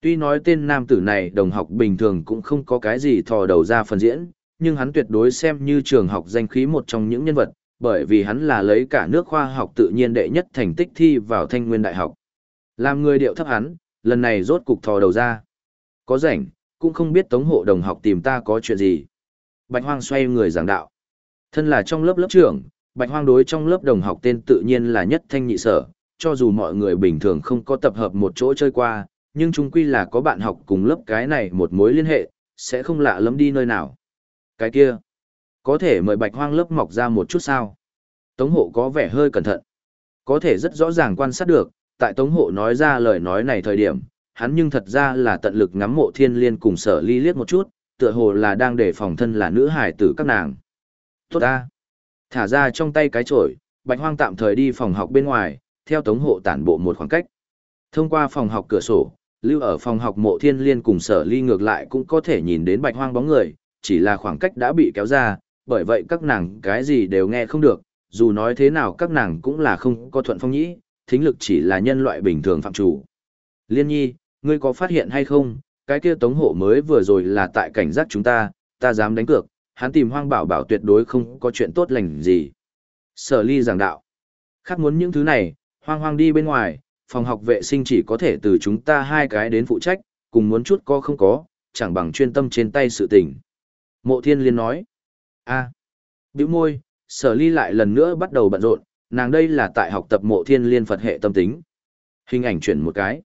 Tuy nói tên nam tử này đồng học bình thường cũng không có cái gì thò đầu ra phần diễn, nhưng hắn tuyệt đối xem như trường học danh khí một trong những nhân vật, bởi vì hắn là lấy cả nước khoa học tự nhiên đệ nhất thành tích thi vào thanh nguyên đại học. Làm người điệu thấp hắn, lần này rốt cục thò đầu ra. Có rảnh, cũng không biết tống hộ đồng học tìm ta có chuyện gì. Bạch Hoang xoay người giảng đạo. Thân là trong lớp lớp trưởng, Bạch Hoang đối trong lớp đồng học tên tự nhiên là nhất thanh nhị sở, cho dù mọi người bình thường không có tập hợp một chỗ chơi qua, nhưng chung quy là có bạn học cùng lớp cái này một mối liên hệ, sẽ không lạ lắm đi nơi nào. Cái kia, có thể mời Bạch Hoang lớp mọc ra một chút sao? Tống hộ có vẻ hơi cẩn thận. Có thể rất rõ ràng quan sát được, tại Tống hộ nói ra lời nói này thời điểm, hắn nhưng thật ra là tận lực ngắm mộ thiên liên cùng sở ly liếc một chút, tựa hồ là đang để phòng thân là nữ hải tử các nàng. Tốt ta! Thả ra trong tay cái chổi, bạch hoang tạm thời đi phòng học bên ngoài, theo tống hộ tản bộ một khoảng cách. Thông qua phòng học cửa sổ, lưu ở phòng học mộ thiên liên cùng sở ly ngược lại cũng có thể nhìn đến bạch hoang bóng người, chỉ là khoảng cách đã bị kéo ra, bởi vậy các nàng cái gì đều nghe không được, dù nói thế nào các nàng cũng là không có thuận phong nhĩ, thính lực chỉ là nhân loại bình thường phạm chủ. Liên nhi, ngươi có phát hiện hay không, cái kia tống hộ mới vừa rồi là tại cảnh giác chúng ta, ta dám đánh cược, hắn tìm hoang bảo bảo tuyệt đối không có chuyện tốt lành gì. Sở ly giảng đạo. Khác muốn những thứ này, hoang hoang đi bên ngoài, phòng học vệ sinh chỉ có thể từ chúng ta hai cái đến phụ trách, cùng muốn chút có không có, chẳng bằng chuyên tâm trên tay sự tình. Mộ thiên liên nói. a à. bĩu môi, sở ly lại lần nữa bắt đầu bận rộn, nàng đây là tại học tập mộ thiên liên Phật hệ tâm tính. Hình ảnh chuyển một cái.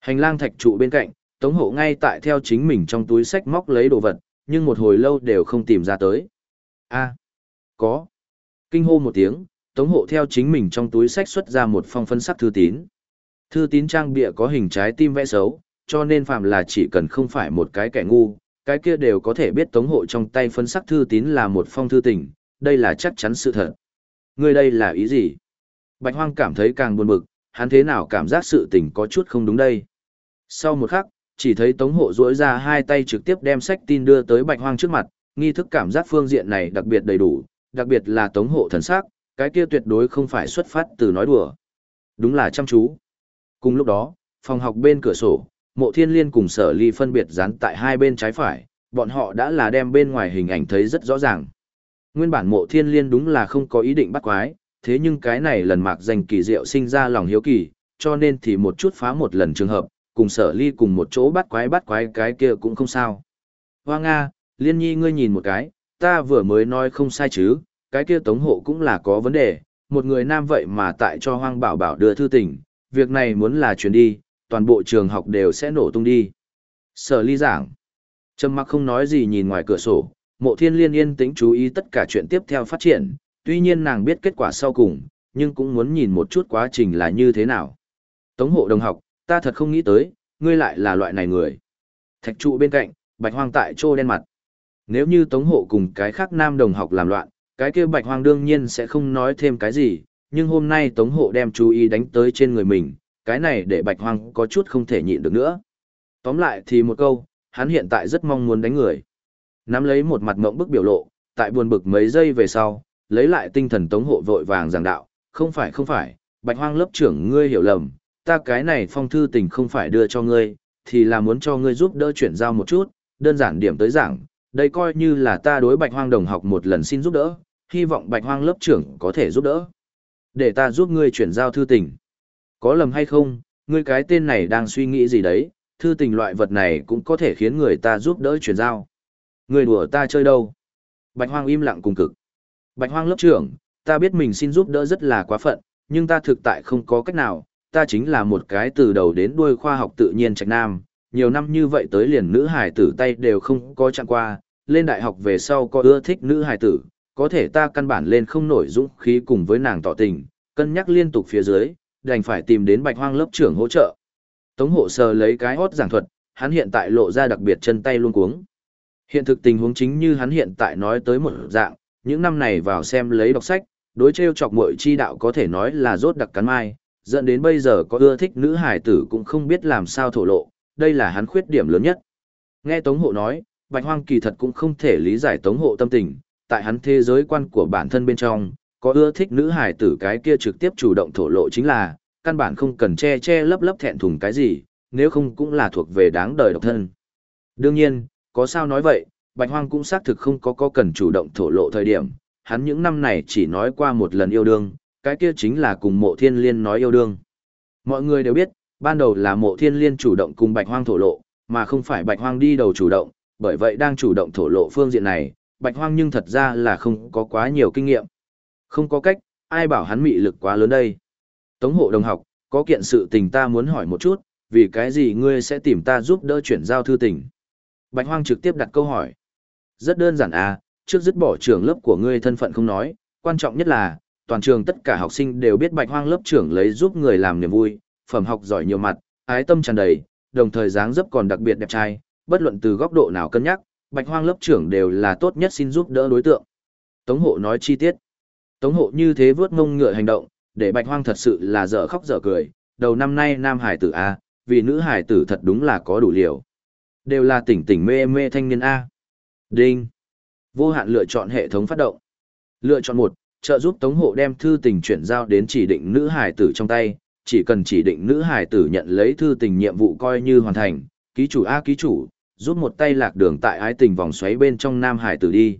Hành lang thạch trụ bên cạnh, Tống Hộ ngay tại theo chính mình trong túi sách móc lấy đồ vật, nhưng một hồi lâu đều không tìm ra tới. a có. Kinh hô một tiếng, Tống Hộ theo chính mình trong túi sách xuất ra một phong phân sắc thư tín. Thư tín trang bịa có hình trái tim vẽ xấu, cho nên phạm là chỉ cần không phải một cái kẻ ngu, cái kia đều có thể biết Tống Hộ trong tay phân sắc thư tín là một phong thư tình, đây là chắc chắn sự thật. Ngươi đây là ý gì? Bạch Hoang cảm thấy càng buồn bực, hắn thế nào cảm giác sự tình có chút không đúng đây. Sau một khắc, chỉ thấy Tống Hộ duỗi ra hai tay trực tiếp đem sách tin đưa tới Bạch Hoang trước mặt, nghi thức cảm giác phương diện này đặc biệt đầy đủ, đặc biệt là Tống Hộ thần sắc, cái kia tuyệt đối không phải xuất phát từ nói đùa. Đúng là chăm chú. Cùng lúc đó, phòng học bên cửa sổ, Mộ Thiên Liên cùng Sở Ly phân biệt dán tại hai bên trái phải, bọn họ đã là đem bên ngoài hình ảnh thấy rất rõ ràng. Nguyên bản Mộ Thiên Liên đúng là không có ý định bắt quái, thế nhưng cái này lần mạc danh kỳ diệu sinh ra lòng hiếu kỳ, cho nên thì một chút phá một lần trường hợp, cùng sở ly cùng một chỗ bắt quái bắt quái cái kia cũng không sao. Hoa Nga, liên nhi ngươi nhìn một cái, ta vừa mới nói không sai chứ, cái kia tống hộ cũng là có vấn đề, một người nam vậy mà tại cho hoang bảo bảo đưa thư tình, việc này muốn là chuyển đi, toàn bộ trường học đều sẽ nổ tung đi. Sở ly giảng, trầm mặc không nói gì nhìn ngoài cửa sổ, mộ thiên liên yên tĩnh chú ý tất cả chuyện tiếp theo phát triển, tuy nhiên nàng biết kết quả sau cùng, nhưng cũng muốn nhìn một chút quá trình là như thế nào. Tống hộ đồng học, ta thật không nghĩ tới, ngươi lại là loại này người. Thạch trụ bên cạnh, bạch hoang tại trô đen mặt. Nếu như tống hộ cùng cái khác nam đồng học làm loạn, cái kia bạch hoang đương nhiên sẽ không nói thêm cái gì, nhưng hôm nay tống hộ đem chú ý đánh tới trên người mình, cái này để bạch hoang có chút không thể nhịn được nữa. Tóm lại thì một câu, hắn hiện tại rất mong muốn đánh người. Nắm lấy một mặt mộng bức biểu lộ, tại buồn bực mấy giây về sau, lấy lại tinh thần tống hộ vội vàng giảng đạo, không phải không phải, bạch hoang lớp trưởng ngươi hiểu lầm, ta cái này phong thư tình không phải đưa cho ngươi, thì là muốn cho ngươi giúp đỡ chuyển giao một chút, đơn giản điểm tới giảng, đây coi như là ta đối bạch hoang đồng học một lần xin giúp đỡ, hy vọng bạch hoang lớp trưởng có thể giúp đỡ. Để ta giúp ngươi chuyển giao thư tình. Có lầm hay không, ngươi cái tên này đang suy nghĩ gì đấy, thư tình loại vật này cũng có thể khiến người ta giúp đỡ chuyển giao. Người đùa ta chơi đâu? Bạch hoang im lặng cùng cực. Bạch hoang lớp trưởng, ta biết mình xin giúp đỡ rất là quá phận, nhưng ta thực tại không có cách nào, ta chính là một cái từ đầu đến đuôi khoa học tự nhiên trạch nam, nhiều năm như vậy tới liền nữ hải tử tay đều không có chạm qua, lên đại học về sau có ưa thích nữ hải tử, có thể ta căn bản lên không nổi dũng khí cùng với nàng tỏ tình, cân nhắc liên tục phía dưới, đành phải tìm đến bạch hoang lớp trưởng hỗ trợ. Tống hộ sờ lấy cái hót giảng thuật, hắn hiện tại lộ ra đặc biệt chân tay luôn cuống. Hiện thực tình huống chính như hắn hiện tại nói tới một dạng, những năm này vào xem lấy đọc sách, đối treo chọc muội chi đạo có thể nói là rốt đặc cắn mai, dẫn đến bây giờ có ưa thích nữ hải tử cũng không biết làm sao thổ lộ, đây là hắn khuyết điểm lớn nhất. Nghe Tống Hộ nói, Bạch Hoang kỳ thật cũng không thể lý giải Tống Hộ tâm tình, tại hắn thế giới quan của bản thân bên trong, có ưa thích nữ hải tử cái kia trực tiếp chủ động thổ lộ chính là, căn bản không cần che che lấp lấp thẹn thùng cái gì, nếu không cũng là thuộc về đáng đời độc thân. Đương nhiên, có sao nói vậy, Bạch Hoang cũng xác thực không có có cần chủ động thổ lộ thời điểm, hắn những năm này chỉ nói qua một lần yêu đương, cái kia chính là cùng mộ thiên liên nói yêu đương. Mọi người đều biết, ban đầu là mộ thiên liên chủ động cùng bạch hoang thổ lộ, mà không phải bạch hoang đi đầu chủ động, bởi vậy đang chủ động thổ lộ phương diện này, bạch hoang nhưng thật ra là không có quá nhiều kinh nghiệm. Không có cách, ai bảo hắn mị lực quá lớn đây. Tống hộ đồng học, có kiện sự tình ta muốn hỏi một chút, vì cái gì ngươi sẽ tìm ta giúp đỡ chuyển giao thư tình? Bạch hoang trực tiếp đặt câu hỏi. Rất đơn giản à, trước dứt bỏ trường lớp của ngươi thân phận không nói, quan trọng nhất là, toàn trường tất cả học sinh đều biết bạch hoang lớp trưởng lấy giúp người làm niềm vui, phẩm học giỏi nhiều mặt, ái tâm tràn đầy, đồng thời dáng dấp còn đặc biệt đẹp trai, bất luận từ góc độ nào cân nhắc, bạch hoang lớp trưởng đều là tốt nhất xin giúp đỡ đối tượng. Tống hộ nói chi tiết. Tống hộ như thế vớt ngông ngựa hành động, để bạch hoang thật sự là dở khóc dở cười, đầu năm nay nam hải tử A, vì nữ hải tử thật đúng là có đủ liều. Đều là tỉnh tỉnh mê mê thanh niên A. Đinh. Vô hạn lựa chọn hệ thống phát động. Lựa chọn một, trợ giúp Tống Hộ đem thư tình chuyển giao đến chỉ định nữ hải tử trong tay, chỉ cần chỉ định nữ hải tử nhận lấy thư tình nhiệm vụ coi như hoàn thành, ký chủ A ký chủ, giúp một tay lạc đường tại ái tình vòng xoáy bên trong nam hải tử đi.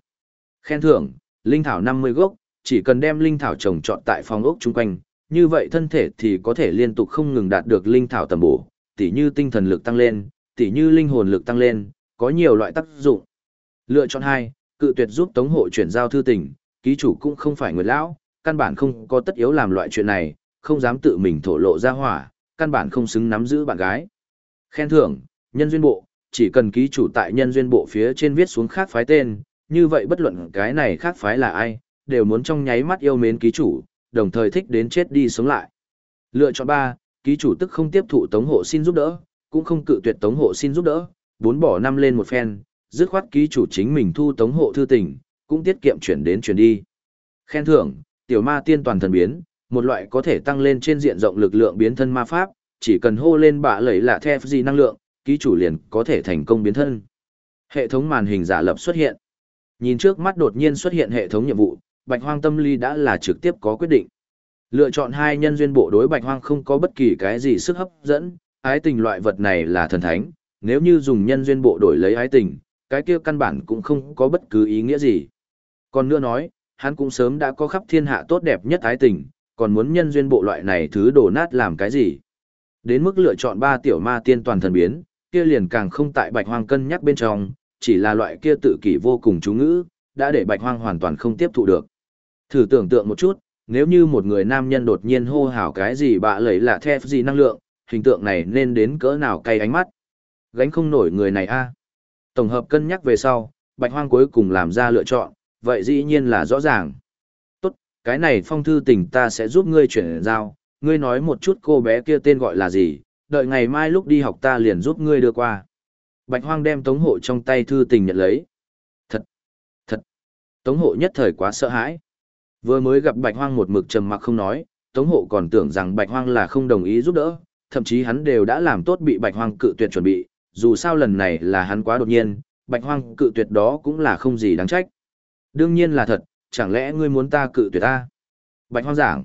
Khen thưởng, linh thảo 50 gốc, chỉ cần đem linh thảo trồng trọt tại phòng ốc chung quanh, như vậy thân thể thì có thể liên tục không ngừng đạt được linh thảo tầm bổ, tỉ như tinh thần lực tăng lên, tỉ như linh hồn lực tăng lên, có nhiều loại tác dụng. Lựa chọn 2, cự tuyệt giúp Tống Hộ chuyển giao thư tình, ký chủ cũng không phải người lão, căn bản không có tất yếu làm loại chuyện này, không dám tự mình thổ lộ ra hỏa, căn bản không xứng nắm giữ bạn gái. Khen thưởng, nhân duyên bộ, chỉ cần ký chủ tại nhân duyên bộ phía trên viết xuống khác phái tên, như vậy bất luận cái này khác phái là ai, đều muốn trong nháy mắt yêu mến ký chủ, đồng thời thích đến chết đi sống lại. Lựa chọn 3, ký chủ tức không tiếp thụ tống hộ xin giúp đỡ, cũng không cự tuyệt tống hộ xin giúp đỡ, bốn bỏ năm lên một phen, dứt khoát ký chủ chính mình thu tống hộ thư tình, cũng tiết kiệm chuyển đến chuyển đi. Khen thưởng, tiểu ma tiên toàn thần biến, một loại có thể tăng lên trên diện rộng lực lượng biến thân ma pháp, chỉ cần hô lên bạ lẩy là theo gì năng lượng, ký chủ liền có thể thành công biến thân. Hệ thống màn hình giả lập xuất hiện. Nhìn trước mắt đột nhiên xuất hiện hệ thống nhiệm vụ, Bạch Hoang tâm lý đã là trực tiếp có quyết định. Lựa chọn hai nhân duyên bộ đối Bạch Hoang không có bất kỳ cái gì sức hấp dẫn, ái tình loại vật này là thần thánh, nếu như dùng nhân duyên bộ đổi lấy ái tình, cái kia căn bản cũng không có bất cứ ý nghĩa gì. Còn nữa nói, hắn cũng sớm đã có khắp thiên hạ tốt đẹp nhất ái tình, còn muốn nhân duyên bộ loại này thứ đổ nát làm cái gì. Đến mức lựa chọn ba tiểu ma tiên toàn thần biến, kia liền càng không tại bạch hoang cân nhắc bên trong, chỉ là loại kia tự kỷ vô cùng chú ngữ, đã để bạch hoang hoàn toàn không tiếp thụ được. Thử tưởng tượng một chút, nếu như một người nam nhân đột nhiên hô hào cái gì bạ lấy là thép gì năng lượng, hình tượng này nên đến cỡ nào cay ánh mắt. Gánh không nổi người này a. Tổng hợp cân nhắc về sau, bạch hoang cuối cùng làm ra lựa chọn, vậy dĩ nhiên là rõ ràng. Tốt, cái này phong thư tình ta sẽ giúp ngươi chuyển giao, ngươi nói một chút cô bé kia tên gọi là gì, đợi ngày mai lúc đi học ta liền giúp ngươi đưa qua. Bạch Hoang đem Tống Hộ trong tay thư tình nhận lấy. Thật, thật. Tống Hộ nhất thời quá sợ hãi. Vừa mới gặp Bạch Hoang một mực trầm mặc không nói, Tống Hộ còn tưởng rằng Bạch Hoang là không đồng ý giúp đỡ, thậm chí hắn đều đã làm tốt bị Bạch Hoang cự tuyệt chuẩn bị, dù sao lần này là hắn quá đột nhiên, Bạch Hoang cự tuyệt đó cũng là không gì đáng trách. Đương nhiên là thật, chẳng lẽ ngươi muốn ta cự tuyệt ta? Bạch Hoang giảng.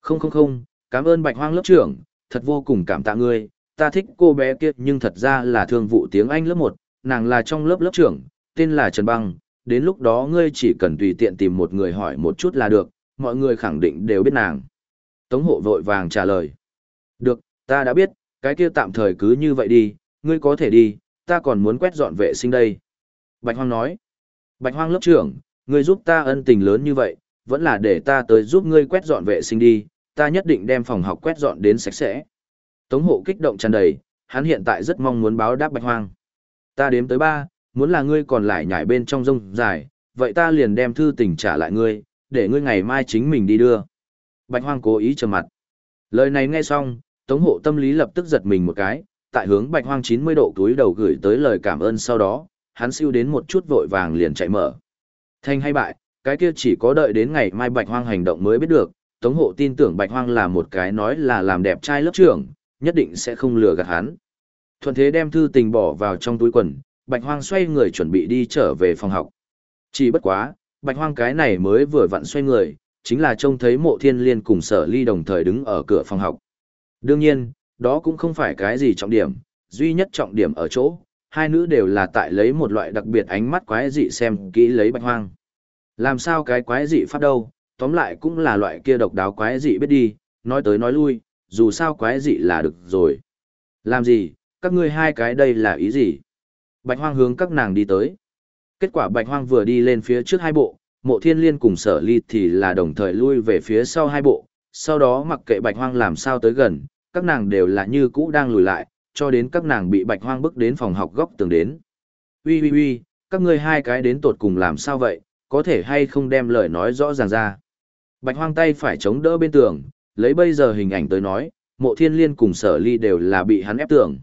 Không không không, cảm ơn Bạch Hoang lớp trưởng, thật vô cùng cảm tạ ngươi, ta thích cô bé kia nhưng thật ra là thương vụ tiếng Anh lớp 1, nàng là trong lớp lớp trưởng, tên là Trần Băng, đến lúc đó ngươi chỉ cần tùy tiện tìm một người hỏi một chút là được, mọi người khẳng định đều biết nàng. Tống hộ vội vàng trả lời. Được, ta đã biết, cái kia tạm thời cứ như vậy đi, ngươi có thể đi, ta còn muốn quét dọn vệ sinh đây. Bạch Hoang nói. Bạch Hoang lớp trưởng, ngươi giúp ta ân tình lớn như vậy, vẫn là để ta tới giúp ngươi quét dọn vệ sinh đi, ta nhất định đem phòng học quét dọn đến sạch sẽ. Tống hộ kích động tràn đầy, hắn hiện tại rất mong muốn báo đáp Bạch Hoang. Ta đếm tới ba, muốn là ngươi còn lại nhảy bên trong rông dài, vậy ta liền đem thư tình trả lại ngươi, để ngươi ngày mai chính mình đi đưa. Bạch Hoang cố ý trầm mặt. Lời này nghe xong, Tống hộ tâm lý lập tức giật mình một cái, tại hướng Bạch Hoang 90 độ túi đầu gửi tới lời cảm ơn sau đó, hắn siêu đến một chút vội vàng liền chạy mở. Thành hay bại, cái kia chỉ có đợi đến ngày mai Bạch Hoang hành động mới biết được, Tống hộ tin tưởng Bạch Hoang là một cái nói là làm đẹp trai lớp trưởng, nhất định sẽ không lừa gạt hắn. Thuận thế đem thư tình bỏ vào trong túi quần, Bạch Hoang xoay người chuẩn bị đi trở về phòng học. Chỉ bất quá, Bạch Hoang cái này mới vừa vặn xoay người, chính là trông thấy mộ thiên liên cùng sở ly đồng thời đứng ở cửa phòng học. Đương nhiên, đó cũng không phải cái gì trọng điểm, duy nhất trọng điểm ở chỗ, hai nữ đều là tại lấy một loại đặc biệt ánh mắt quái dị xem kỹ lấy Bạch Hoang. Làm sao cái quái dị phát đâu, tóm lại cũng là loại kia độc đáo quái dị biết đi, nói tới nói lui, dù sao quái dị là được rồi. Làm gì, các ngươi hai cái đây là ý gì? Bạch hoang hướng các nàng đi tới. Kết quả bạch hoang vừa đi lên phía trước hai bộ, mộ thiên liên cùng sở ly thì là đồng thời lui về phía sau hai bộ, sau đó mặc kệ bạch hoang làm sao tới gần, các nàng đều là như cũ đang lùi lại, cho đến các nàng bị bạch hoang bước đến phòng học góc tường đến. Ui ui ui, các ngươi hai cái đến tột cùng làm sao vậy, có thể hay không đem lời nói rõ ràng ra. Bạch hoang tay phải chống đỡ bên tường, lấy bây giờ hình ảnh tới nói, mộ thiên liên cùng sở ly đều là bị hắn ép tưởng.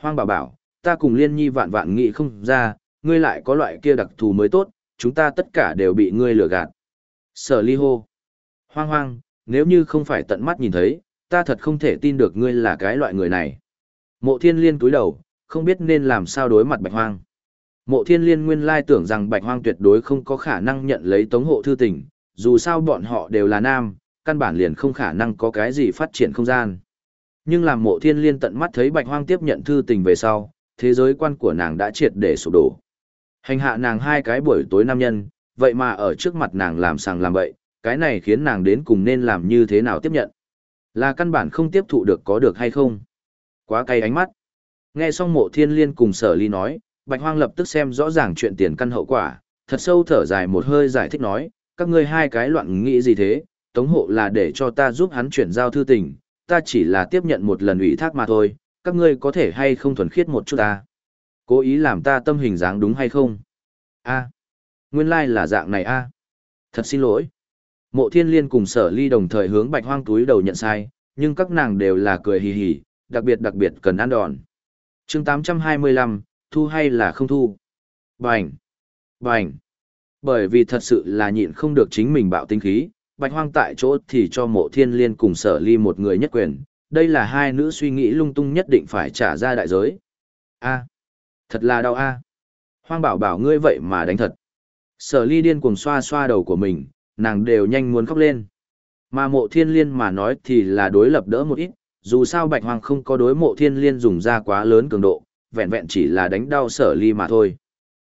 Hoang bảo bảo, ta cùng liên nhi vạn vạn nghị không ra, ngươi lại có loại kia đặc thù mới tốt, chúng ta tất cả đều bị ngươi lừa gạt. Sở ly hô. Hoang hoang, nếu như không phải tận mắt nhìn thấy, ta thật không thể tin được ngươi là cái loại người này. Mộ thiên liên túi đầu, không biết nên làm sao đối mặt bạch hoang. Mộ thiên liên nguyên lai tưởng rằng bạch hoang tuyệt đối không có khả năng nhận lấy tống hộ thư tình, dù sao bọn họ đều là nam, căn bản liền không khả năng có cái gì phát triển không gian. Nhưng làm mộ thiên liên tận mắt thấy bạch hoang tiếp nhận thư tình về sau, thế giới quan của nàng đã triệt để sụp đổ. Hành hạ nàng hai cái buổi tối nam nhân, vậy mà ở trước mặt nàng làm sàng làm bậy, cái này khiến nàng đến cùng nên làm như thế nào tiếp nhận. Là căn bản không tiếp thụ được có được hay không. Quá cay ánh mắt. Nghe xong mộ thiên liên cùng sở ly nói, bạch hoang lập tức xem rõ ràng chuyện tiền căn hậu quả, thật sâu thở dài một hơi giải thích nói, các ngươi hai cái loạn nghĩ gì thế, tống hộ là để cho ta giúp hắn chuyển giao thư tình, ta chỉ là tiếp nhận một lần ủy thác mà thôi, các ngươi có thể hay không thuần khiết một chút ta. Cố ý làm ta tâm hình dáng đúng hay không? a nguyên lai like là dạng này a Thật xin lỗi. Mộ thiên liên cùng sở ly đồng thời hướng bạch hoang túi đầu nhận sai, nhưng các nàng đều là cười hì hì, đặc biệt đặc biệt cần ăn đòn. chương 825, thu hay là không thu? Bành! Bành! Bởi vì thật sự là nhịn không được chính mình bạo tinh khí, bạch hoang tại chỗ thì cho mộ thiên liên cùng sở ly một người nhất quyền, đây là hai nữ suy nghĩ lung tung nhất định phải trả ra đại giới. A, thật là đau a. Hoang bảo bảo ngươi vậy mà đánh thật. Sở ly điên cuồng xoa xoa đầu của mình, nàng đều nhanh muốn khóc lên. Mà mộ thiên liên mà nói thì là đối lập đỡ một ít, dù sao bạch hoang không có đối mộ thiên liên dùng ra quá lớn cường độ, vẹn vẹn chỉ là đánh đau sở ly mà thôi.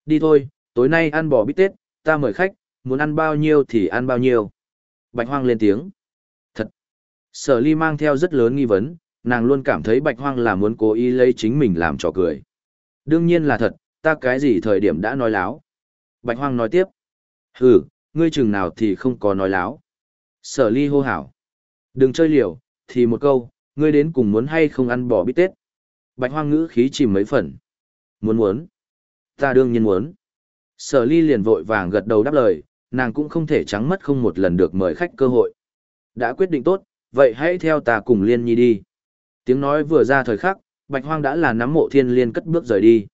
Đi thôi, tối nay ăn bò bít tết, ta mời khách, muốn ăn bao nhiêu thì ăn bao nhiêu. Bạch hoang lên tiếng. Thật. Sở ly mang theo rất lớn nghi vấn, nàng luôn cảm thấy bạch hoang là muốn cố ý lấy chính mình làm trò cười. Đương nhiên là thật, ta cái gì thời điểm đã nói láo. Bạch hoang nói tiếp. Hừ, ngươi chừng nào thì không có nói láo. Sở ly hô hảo. Đừng chơi liều, thì một câu, ngươi đến cùng muốn hay không ăn bò bít tết. Bạch hoang ngữ khí chìm mấy phần. Muốn muốn. Ta đương nhiên muốn. Sở ly liền vội vàng gật đầu đáp lời, nàng cũng không thể trắng mất không một lần được mời khách cơ hội. Đã quyết định tốt, vậy hãy theo ta cùng Liên Nhi đi. Tiếng nói vừa ra thời khắc, Bạch Hoang đã là nắm mộ thiên liên cất bước rời đi.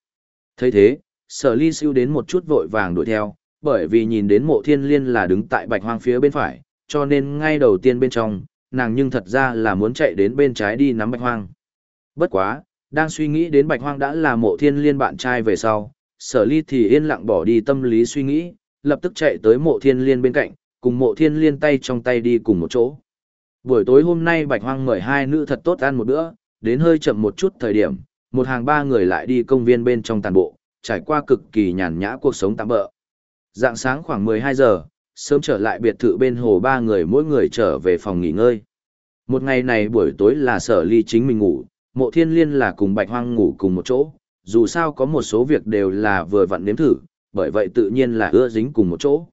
thấy thế, sở ly siêu đến một chút vội vàng đuổi theo, bởi vì nhìn đến mộ thiên liên là đứng tại Bạch Hoang phía bên phải, cho nên ngay đầu tiên bên trong, nàng nhưng thật ra là muốn chạy đến bên trái đi nắm Bạch Hoang. Bất quá, đang suy nghĩ đến Bạch Hoang đã là mộ thiên liên bạn trai về sau, sở ly thì yên lặng bỏ đi tâm lý suy nghĩ, lập tức chạy tới mộ thiên liên bên cạnh, cùng mộ thiên liên tay trong tay đi cùng một chỗ. Buổi tối hôm nay Bạch Hoang mời hai nữ thật tốt ăn một bữa, đến hơi chậm một chút thời điểm, một hàng ba người lại đi công viên bên trong tàn bộ, trải qua cực kỳ nhàn nhã cuộc sống tạm bỡ. Dạng sáng khoảng 12 giờ, sớm trở lại biệt thự bên hồ ba người mỗi người trở về phòng nghỉ ngơi. Một ngày này buổi tối là sở ly chính mình ngủ, mộ thiên liên là cùng bạch hoang ngủ cùng một chỗ, dù sao có một số việc đều là vừa vặn nếm thử, bởi vậy tự nhiên là ưa dính cùng một chỗ.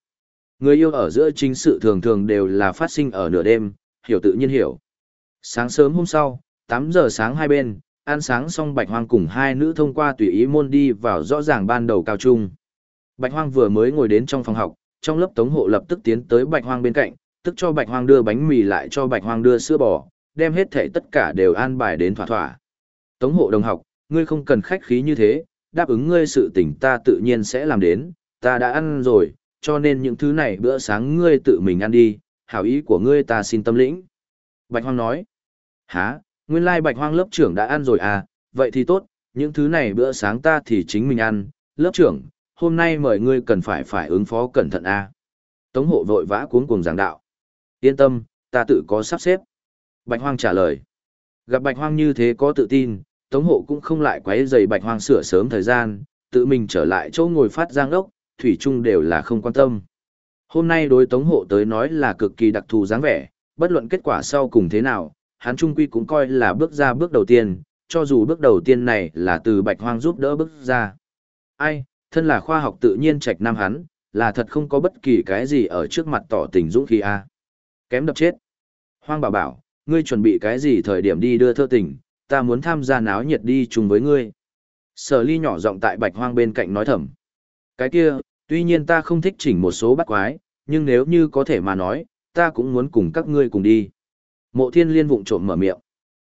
Người yêu ở giữa chính sự thường thường đều là phát sinh ở nửa đêm, hiểu tự nhiên hiểu. Sáng sớm hôm sau, 8 giờ sáng hai bên, ăn sáng xong Bạch Hoang cùng hai nữ thông qua tùy ý môn đi vào rõ ràng ban đầu cao trung. Bạch Hoang vừa mới ngồi đến trong phòng học, trong lớp tống hộ lập tức tiến tới Bạch Hoang bên cạnh, tức cho Bạch Hoang đưa bánh mì lại cho Bạch Hoang đưa sữa bò, đem hết thảy tất cả đều an bài đến thỏa thỏa. Tống hộ đồng học, ngươi không cần khách khí như thế, đáp ứng ngươi sự tình ta tự nhiên sẽ làm đến, ta đã ăn rồi, cho nên những thứ này bữa sáng ngươi tự mình ăn đi, hảo ý của ngươi ta xin tâm lĩnh. Bạch Hoang nói, há, nguyên lai Bạch Hoang lớp trưởng đã ăn rồi à, vậy thì tốt, những thứ này bữa sáng ta thì chính mình ăn, lớp trưởng, hôm nay mời ngươi cần phải phải ứng phó cẩn thận a. Tống hộ vội vã cuống cuồng giảng đạo. Yên tâm, ta tự có sắp xếp. Bạch Hoang trả lời. Gặp Bạch Hoang như thế có tự tin, Tống hộ cũng không lại quấy rầy Bạch Hoang sửa sớm thời gian, tự mình trở lại chỗ ngồi phát giang đốc. thủy chung đều là không quan tâm. Hôm nay đối Tống hộ tới nói là cực kỳ đặc thù dáng vẻ, bất luận kết quả sau cùng thế nào, hắn trung quy cũng coi là bước ra bước đầu tiên, cho dù bước đầu tiên này là từ Bạch Hoang giúp đỡ bước ra. Ai, thân là khoa học tự nhiên trạch nam hắn, là thật không có bất kỳ cái gì ở trước mặt tỏ tình dũng khí a. Kém đập chết. Hoang bảo bảo, ngươi chuẩn bị cái gì thời điểm đi đưa thơ tình, ta muốn tham gia náo nhiệt đi chung với ngươi. Sở ly nhỏ giọng tại bạch hoang bên cạnh nói thầm. Cái kia, tuy nhiên ta không thích chỉnh một số bắt quái, nhưng nếu như có thể mà nói, ta cũng muốn cùng các ngươi cùng đi. Mộ thiên liên vụng trộm mở miệng.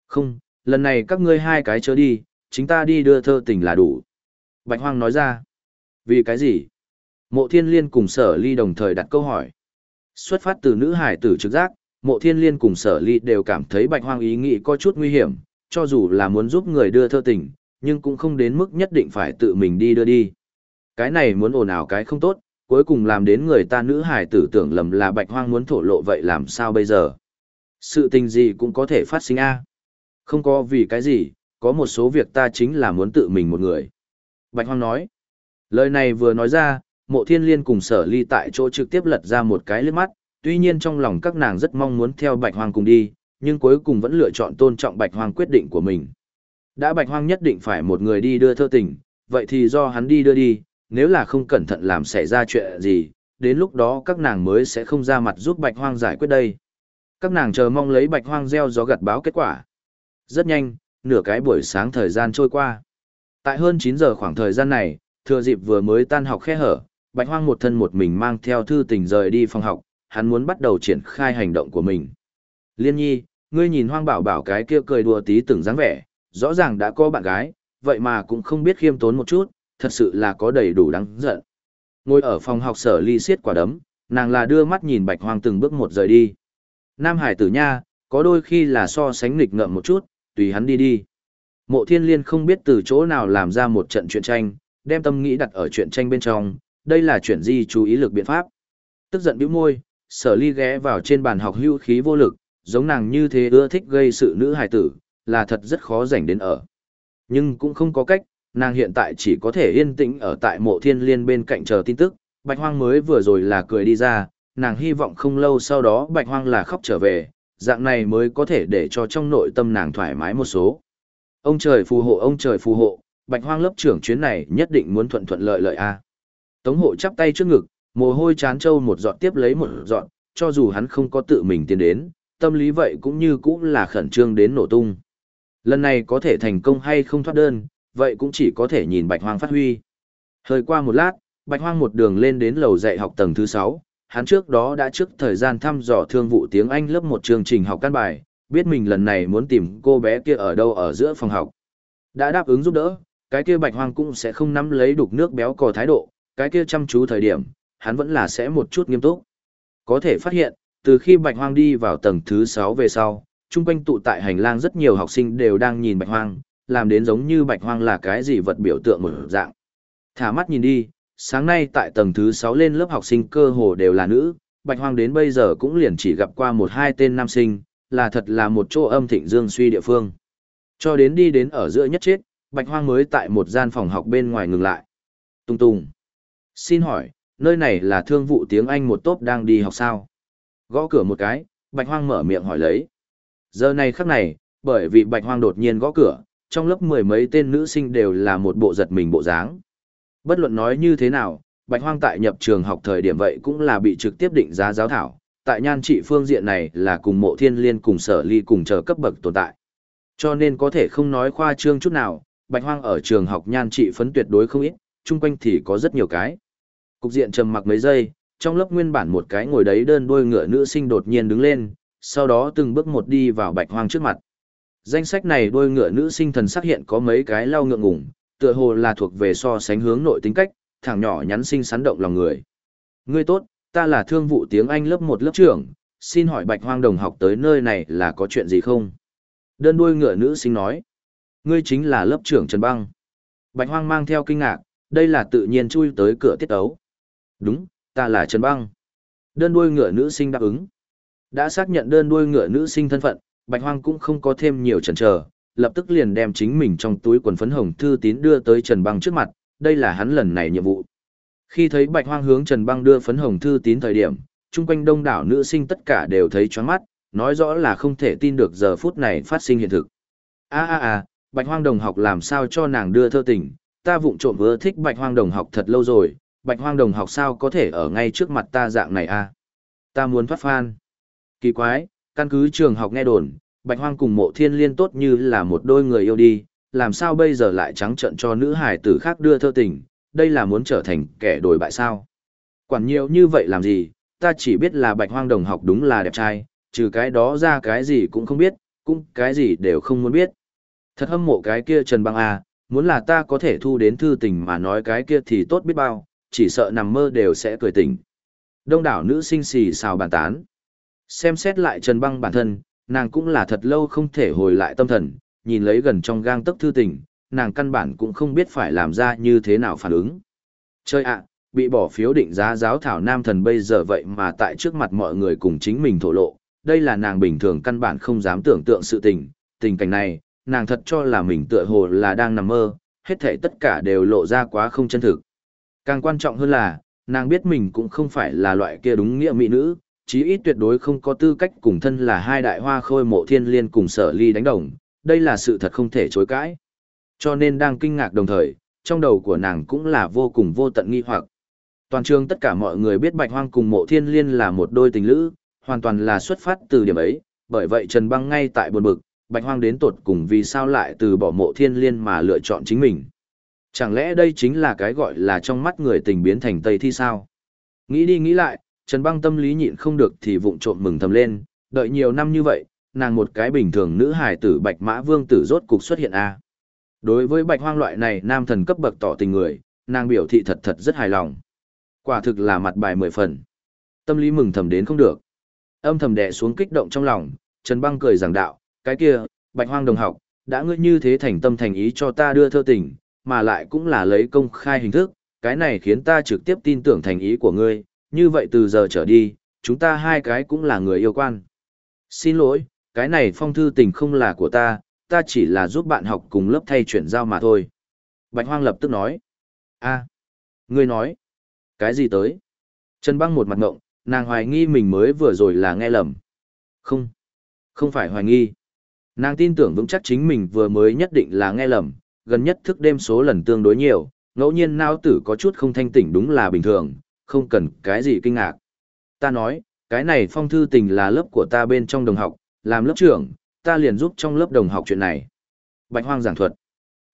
Không, lần này các ngươi hai cái chớ đi, chính ta đi đưa thơ tình là đủ. Bạch hoang nói ra. Vì cái gì? Mộ thiên liên cùng sở ly đồng thời đặt câu hỏi. Xuất phát từ nữ hải tử trực giác, mộ thiên liên cùng sở ly đều cảm thấy bạch hoang ý nghĩ có chút nguy hiểm, cho dù là muốn giúp người đưa thơ tình, nhưng cũng không đến mức nhất định phải tự mình đi đưa đi. Cái này muốn ồn ào cái không tốt, cuối cùng làm đến người ta nữ hải tử tưởng lầm là bạch hoang muốn thổ lộ vậy làm sao bây giờ? Sự tình gì cũng có thể phát sinh a. Không có vì cái gì, có một số việc ta chính là muốn tự mình một người. Bạch hoang nói. Lời này vừa nói ra, mộ thiên liên cùng sở ly tại chỗ trực tiếp lật ra một cái liếc mắt, tuy nhiên trong lòng các nàng rất mong muốn theo bạch hoang cùng đi, nhưng cuối cùng vẫn lựa chọn tôn trọng bạch hoang quyết định của mình. Đã bạch hoang nhất định phải một người đi đưa thơ tình, vậy thì do hắn đi đưa đi, nếu là không cẩn thận làm xảy ra chuyện gì, đến lúc đó các nàng mới sẽ không ra mặt giúp bạch hoang giải quyết đây. Các nàng chờ mong lấy bạch hoang gieo gió gặt báo kết quả. Rất nhanh, nửa cái buổi sáng thời gian trôi qua. Tại hơn 9 giờ khoảng thời gian này, thừa dịp vừa mới tan học khe hở, Bạch Hoang một thân một mình mang theo thư tình rời đi phòng học, hắn muốn bắt đầu triển khai hành động của mình. Liên nhi, ngươi nhìn Hoang bảo bảo cái kia cười đùa tí từng dáng vẻ, rõ ràng đã có bạn gái, vậy mà cũng không biết khiêm tốn một chút, thật sự là có đầy đủ đáng giận. Ngồi ở phòng học sở ly xiết quả đấm, nàng là đưa mắt nhìn Bạch Hoang từng bước một rời đi. Nam Hải tử nha, có đôi khi là so sánh nghịch ngợm một chút, tùy hắn đi đi. Mộ thiên liên không biết từ chỗ nào làm ra một trận chuyện tranh, đem tâm nghĩ đặt ở chuyện tranh bên trong, đây là chuyện gì chú ý lực biện pháp. Tức giận bĩu môi, sở ly ghé vào trên bàn học hưu khí vô lực, giống nàng như thế ưa thích gây sự nữ hài tử, là thật rất khó dành đến ở. Nhưng cũng không có cách, nàng hiện tại chỉ có thể yên tĩnh ở tại mộ thiên liên bên cạnh chờ tin tức, bạch hoang mới vừa rồi là cười đi ra, nàng hy vọng không lâu sau đó bạch hoang là khóc trở về, dạng này mới có thể để cho trong nội tâm nàng thoải mái một số. Ông trời phù hộ ông trời phù hộ, bạch hoang lớp trưởng chuyến này nhất định muốn thuận thuận lợi lợi a. Tống hộ chắp tay trước ngực, mồ hôi chán trâu một giọt tiếp lấy một giọt, cho dù hắn không có tự mình tiến đến, tâm lý vậy cũng như cũng là khẩn trương đến nổ tung. Lần này có thể thành công hay không thoát đơn, vậy cũng chỉ có thể nhìn bạch hoang phát huy. Hơi qua một lát, bạch hoang một đường lên đến lầu dạy học tầng thứ 6, hắn trước đó đã trước thời gian thăm dò thương vụ tiếng Anh lớp một chương trình học căn bài, biết mình lần này muốn tìm cô bé kia ở đâu ở giữa phòng học. Đã đáp ứng giúp đỡ, cái kia bạch hoang cũng sẽ không nắm lấy đục nước béo cò thái độ, cái kia chăm chú thời điểm, hắn vẫn là sẽ một chút nghiêm túc. Có thể phát hiện, từ khi bạch hoang đi vào tầng thứ 6 về sau, chung quanh tụ tại hành lang rất nhiều học sinh đều đang nhìn bạch hoang, làm đến giống như bạch hoang là cái gì vật biểu tượng một dạng. Thả mắt nhìn đi, sáng nay tại tầng thứ 6 lên lớp học sinh cơ hồ đều là nữ, bạch hoang đến bây giờ cũng liền chỉ gặp qua một hai tên nam sinh, là thật là một chỗ âm thịnh dương suy địa phương. Cho đến đi đến ở giữa nhất chết, bạch hoang mới tại một gian phòng học bên ngoài ngừng lại. Tung tung. Xin hỏi, nơi này là thương vụ tiếng Anh một tốp đang đi học sao? Gõ cửa một cái, bạch hoang mở miệng hỏi lấy. Giờ này khắc này, bởi vì bạch hoang đột nhiên gõ cửa, trong lớp mười mấy tên nữ sinh đều là một bộ giật mình bộ dáng. Bất luận nói như thế nào, bạch hoang tại nhập trường học thời điểm vậy cũng là bị trực tiếp định giá giáo thảo. Tại nhan trị phương diện này là cùng mộ thiên liên cùng sở ly cùng chờ cấp bậc tồn tại. Cho nên có thể không nói khoa trương chút nào, bạch hoang ở trường học nhan trị phấn tuyệt đối không ít, chung quanh thì có rất nhiều cái. Cục diện trầm mặc mấy giây, trong lớp nguyên bản một cái ngồi đấy đơn đôi ngựa nữ sinh đột nhiên đứng lên, sau đó từng bước một đi vào bạch hoang trước mặt. Danh sách này đôi ngựa nữ sinh thần sắc hiện có mấy cái lau ngượng ngùng, tựa hồ là thuộc về so sánh hướng nội tính cách, thẳng nhỏ nhắn xinh sắn động lòng người. Ngươi tốt, ta là thương vụ tiếng Anh lớp 1 lớp trưởng, xin hỏi bạch hoang đồng học tới nơi này là có chuyện gì không? Đơn đuôi ngựa nữ sinh nói. Ngươi chính là lớp trưởng Trần Băng. Bạch hoang mang theo kinh ngạc, đây là tự nhiên chui tới cửa tiết ấu. Đúng, ta là Trần Băng. Đơn đuôi ngựa nữ sinh đáp ứng. Đã xác nhận đơn đuôi ngựa nữ sinh thân phận, Bạch Hoang cũng không có thêm nhiều chần chờ, lập tức liền đem chính mình trong túi quần phấn hồng thư tín đưa tới Trần Băng trước mặt, đây là hắn lần này nhiệm vụ. Khi thấy Bạch Hoang hướng Trần Băng đưa phấn hồng thư tín thời điểm, chung quanh đông đảo nữ sinh tất cả đều thấy choáng mắt, nói rõ là không thể tin được giờ phút này phát sinh hiện thực. A a a, Bạch Hoang đồng học làm sao cho nàng đưa thơ tình, ta vụng trộm vừa thích Bạch Hoang đồng học thật lâu rồi, Bạch Hoang đồng học sao có thể ở ngay trước mặt ta dạng này a? Ta muốn thoát phan. Kỳ quái, căn cứ trường học nghe đồn, Bạch Hoang cùng Mộ Thiên Liên tốt như là một đôi người yêu đi, làm sao bây giờ lại trắng trợn cho nữ hài tử khác đưa thơ tình, đây là muốn trở thành kẻ đổi bại sao? Quản nhiều như vậy làm gì, ta chỉ biết là Bạch Hoang đồng học đúng là đẹp trai, trừ cái đó ra cái gì cũng không biết, cũng cái gì đều không muốn biết. Thật hâm mộ cái kia Trần Băng A, muốn là ta có thể thu đến thư tình mà nói cái kia thì tốt biết bao, chỉ sợ nằm mơ đều sẽ cười tỉnh. Đông đảo nữ sinh xì xào bàn tán. Xem xét lại Trần Băng bản thân, nàng cũng là thật lâu không thể hồi lại tâm thần, nhìn lấy gần trong gang tấc thư tình, nàng căn bản cũng không biết phải làm ra như thế nào phản ứng. Chơi ạ, bị bỏ phiếu định giá giáo thảo nam thần bây giờ vậy mà tại trước mặt mọi người cùng chính mình thổ lộ, đây là nàng bình thường căn bản không dám tưởng tượng sự tình, tình cảnh này, nàng thật cho là mình tựa hồ là đang nằm mơ, hết thảy tất cả đều lộ ra quá không chân thực. Càng quan trọng hơn là, nàng biết mình cũng không phải là loại kia đúng nghĩa mỹ nữ, chí ít tuyệt đối không có tư cách cùng thân là hai đại hoa khôi mộ thiên liên cùng sở ly đánh đồng, đây là sự thật không thể chối cãi. Cho nên đang kinh ngạc đồng thời, trong đầu của nàng cũng là vô cùng vô tận nghi hoặc. Toàn trường tất cả mọi người biết Bạch Hoang cùng mộ thiên liên là một đôi tình lữ, hoàn toàn là xuất phát từ điểm ấy, bởi vậy Trần Băng ngay tại buồn bực, Bạch Hoang đến tột cùng vì sao lại từ bỏ mộ thiên liên mà lựa chọn chính mình. Chẳng lẽ đây chính là cái gọi là trong mắt người tình biến thành Tây thi sao? Nghĩ đi nghĩ lại, Trần Băng tâm lý nhịn không được thì vụng trộm mừng thầm lên, đợi nhiều năm như vậy, nàng một cái bình thường nữ hài tử Bạch Mã Vương tử rốt cục xuất hiện a. Đối với Bạch Hoang loại này nam thần cấp bậc tỏ tình người, nàng biểu thị thật thật rất hài lòng. Quả thực là mặt bài mười phần. Tâm lý mừng thầm đến không được. Âm thầm đè xuống kích động trong lòng, Trần Băng cười giảng đạo, cái kia, Bạch Hoang đồng học, đã ngươi như thế thành tâm thành ý cho ta đưa thơ tình, mà lại cũng là lấy công khai hình thức, cái này khiến ta trực tiếp tin tưởng thành ý của ngươi, như vậy từ giờ trở đi, chúng ta hai cái cũng là người yêu quan. Xin lỗi, cái này phong thư tình không là của ta, ta chỉ là giúp bạn học cùng lớp thay chuyển giao mà thôi. Bạch Hoang lập tức nói. a ngươi nói. Cái gì tới? Trần băng một mặt ngộng, nàng hoài nghi mình mới vừa rồi là nghe lầm. Không, không phải hoài nghi. Nàng tin tưởng vững chắc chính mình vừa mới nhất định là nghe lầm, gần nhất thức đêm số lần tương đối nhiều, ngẫu nhiên não tử có chút không thanh tỉnh đúng là bình thường, không cần cái gì kinh ngạc. Ta nói, cái này phong thư tình là lớp của ta bên trong đồng học, làm lớp trưởng, ta liền giúp trong lớp đồng học chuyện này. Bạch hoang giảng thuật.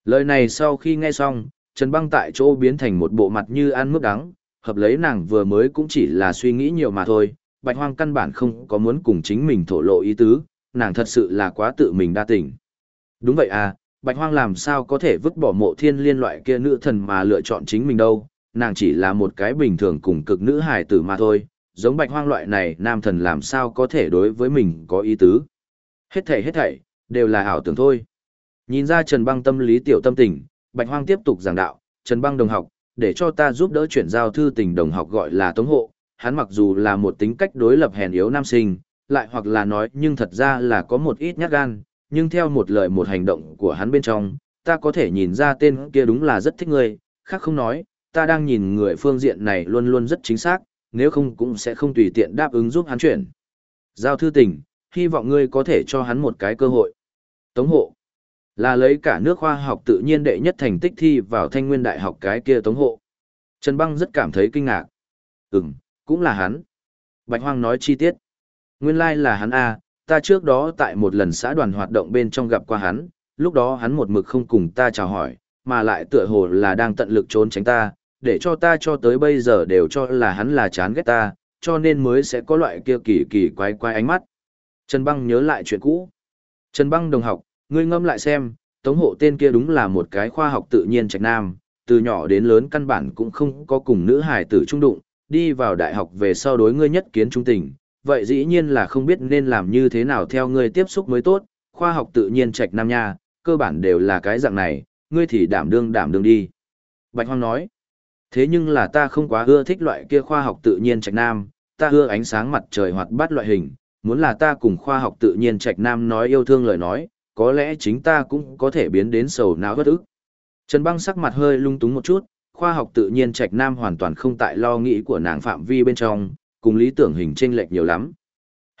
Lời này sau khi nghe xong, Trần Băng tại chỗ biến thành một bộ mặt như ăn mướp đắng, hợp lấy nàng vừa mới cũng chỉ là suy nghĩ nhiều mà thôi, Bạch hoang căn bản không có muốn cùng chính mình thổ lộ ý tứ, nàng thật sự là quá tự mình đa tình. Đúng vậy à, Bạch Hoang làm sao có thể vứt bỏ mộ thiên liên loại kia nữ thần mà lựa chọn chính mình đâu, nàng chỉ là một cái bình thường cùng cực nữ hài tử mà thôi, giống Bạch Hoang loại này nam thần làm sao có thể đối với mình có ý tứ. Hết thảy hết thảy, đều là ảo tưởng thôi. Nhìn ra Trần Băng tâm lý tiểu tâm tình, Bạch Hoang tiếp tục giảng đạo, Trần Băng đồng học, để cho ta giúp đỡ chuyển giao thư tình đồng học gọi là Tống Hộ, hắn mặc dù là một tính cách đối lập hèn yếu nam sinh, lại hoặc là nói nhưng thật ra là có một ít nhát gan, nhưng theo một lời một hành động của hắn bên trong, ta có thể nhìn ra tên kia đúng là rất thích ngươi, khác không nói, ta đang nhìn người phương diện này luôn luôn rất chính xác, nếu không cũng sẽ không tùy tiện đáp ứng giúp hắn chuyển. Giao thư tình, hy vọng ngươi có thể cho hắn một cái cơ hội. Tống hộ, là lấy cả nước khoa học tự nhiên đệ nhất thành tích thi vào thanh nguyên đại học cái kia tống hộ. Trần Băng rất cảm thấy kinh ngạc. Ừm, cũng là hắn. Bạch Hoang nói chi tiết. Nguyên lai like là hắn A, ta trước đó tại một lần xã đoàn hoạt động bên trong gặp qua hắn, lúc đó hắn một mực không cùng ta chào hỏi, mà lại tựa hồ là đang tận lực trốn tránh ta, để cho ta cho tới bây giờ đều cho là hắn là chán ghét ta, cho nên mới sẽ có loại kia kỳ kỳ quái quái ánh mắt. Trần Băng nhớ lại chuyện cũ. Trần Băng đồng học, ngươi ngâm lại xem, tống hộ tên kia đúng là một cái khoa học tự nhiên trạch nam, từ nhỏ đến lớn căn bản cũng không có cùng nữ hài tử trung đụng, đi vào đại học về sau đối ngươi nhất kiến trung tình, vậy dĩ nhiên là không biết nên làm như thế nào theo ngươi tiếp xúc mới tốt, khoa học tự nhiên trạch nam nha, cơ bản đều là cái dạng này, ngươi thì đảm đương đảm đương đi. Bạch Hoang nói, thế nhưng là ta không quá ưa thích loại kia khoa học tự nhiên trạch nam, ta ưa ánh sáng mặt trời hoạt bát loại hình, muốn là ta cùng khoa học tự nhiên trạch nam nói yêu thương lời nói, có lẽ chính ta cũng có thể biến đến sầu não bất ức. Trần băng sắc mặt hơi lung túng một chút, khoa học tự nhiên trạch nam hoàn toàn không tại lo nghĩ của nàng phạm vi bên trong, cùng lý tưởng hình chênh lệch nhiều lắm.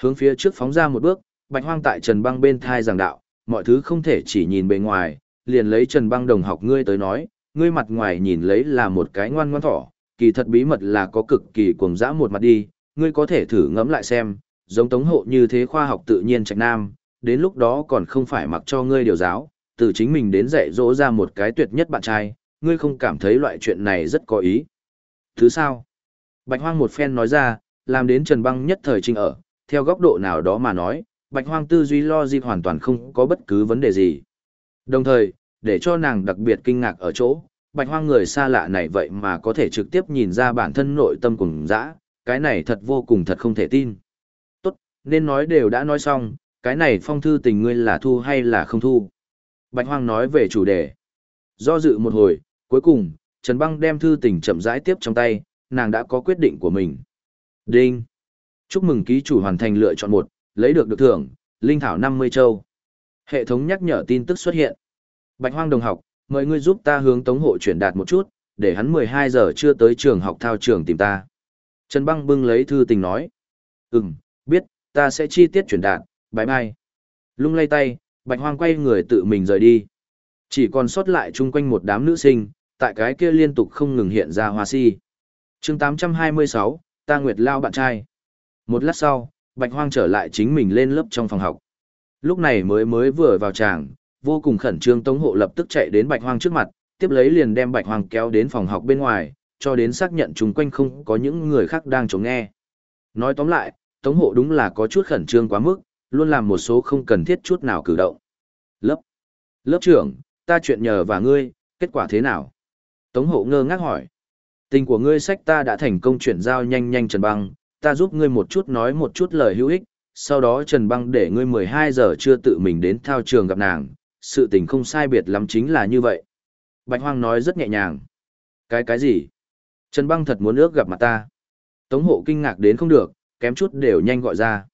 Hướng phía trước phóng ra một bước, bạch hoang tại Trần băng bên thai giảng đạo, mọi thứ không thể chỉ nhìn bề ngoài, liền lấy Trần băng đồng học ngươi tới nói, ngươi mặt ngoài nhìn lấy là một cái ngoan ngoãn thỏ, kỳ thật bí mật là có cực kỳ cuồng dã một mặt đi, ngươi có thể thử ngẫm lại xem, giống tống hộ như thế khoa học tự nhiên trạch nam, đến lúc đó còn không phải mặc cho ngươi điều giáo, từ chính mình đến dạy dỗ ra một cái tuyệt nhất bạn trai, ngươi không cảm thấy loại chuyện này rất có ý. Thứ sao? Bạch Hoang một phen nói ra, làm đến Trần Băng nhất thời trình ở, theo góc độ nào đó mà nói, Bạch Hoang tư duy lo dịp hoàn toàn không có bất cứ vấn đề gì. Đồng thời, để cho nàng đặc biệt kinh ngạc ở chỗ, Bạch Hoang người xa lạ này vậy mà có thể trực tiếp nhìn ra bản thân nội tâm cùng dã, cái này thật vô cùng thật không thể tin. Tốt, nên nói đều đã nói xong, cái này phong thư tình ngươi là thu hay là không thu. Bạch Hoang nói về chủ đề. Do dự một hồi, cuối cùng, Trần Băng đem thư tình chậm rãi tiếp trong tay, nàng đã có quyết định của mình. Đinh! Chúc mừng ký chủ hoàn thành lựa chọn một, lấy được được thưởng, Linh Thảo 50 châu. Hệ thống nhắc nhở tin tức xuất hiện. Bạch Hoang đồng học, mời ngươi giúp ta hướng Tống Hộ chuyển đạt một chút, để hắn 12 giờ chưa tới trường học thao trường tìm ta. Trần Băng bưng lấy thư tình nói. Ừm, biết, ta sẽ chi tiết chuyển đạt, bye bye. Lung lay tay, Bạch Hoang quay người tự mình rời đi. Chỉ còn sót lại chung quanh một đám nữ sinh, tại cái kia liên tục không ngừng hiện ra hoa si. Chương 826, ta Nguyệt Lao bạn trai. Một lát sau, Bạch Hoang trở lại chính mình lên lớp trong phòng học. Lúc này mới mới vừa vào tràng, vô cùng khẩn trương Tống Hộ lập tức chạy đến Bạch Hoang trước mặt, tiếp lấy liền đem Bạch Hoang kéo đến phòng học bên ngoài, cho đến xác nhận chung quanh không có những người khác đang chống nghe. Nói tóm lại, Tống Hộ đúng là có chút khẩn trương quá mức, luôn làm một số không cần thiết chút nào cử động. Lớp. Lớp trưởng, ta chuyện nhờ và ngươi, kết quả thế nào? Tống Hộ ngơ ngác hỏi. Tình của ngươi sách ta đã thành công chuyển giao nhanh nhanh Trần Băng, ta giúp ngươi một chút nói một chút lời hữu ích, sau đó Trần Băng để ngươi 12 giờ chưa tự mình đến thao trường gặp nàng, sự tình không sai biệt lắm chính là như vậy. Bạch Hoang nói rất nhẹ nhàng. Cái cái gì? Trần Băng thật muốn ước gặp mặt ta. Tống hộ kinh ngạc đến không được, kém chút đều nhanh gọi ra.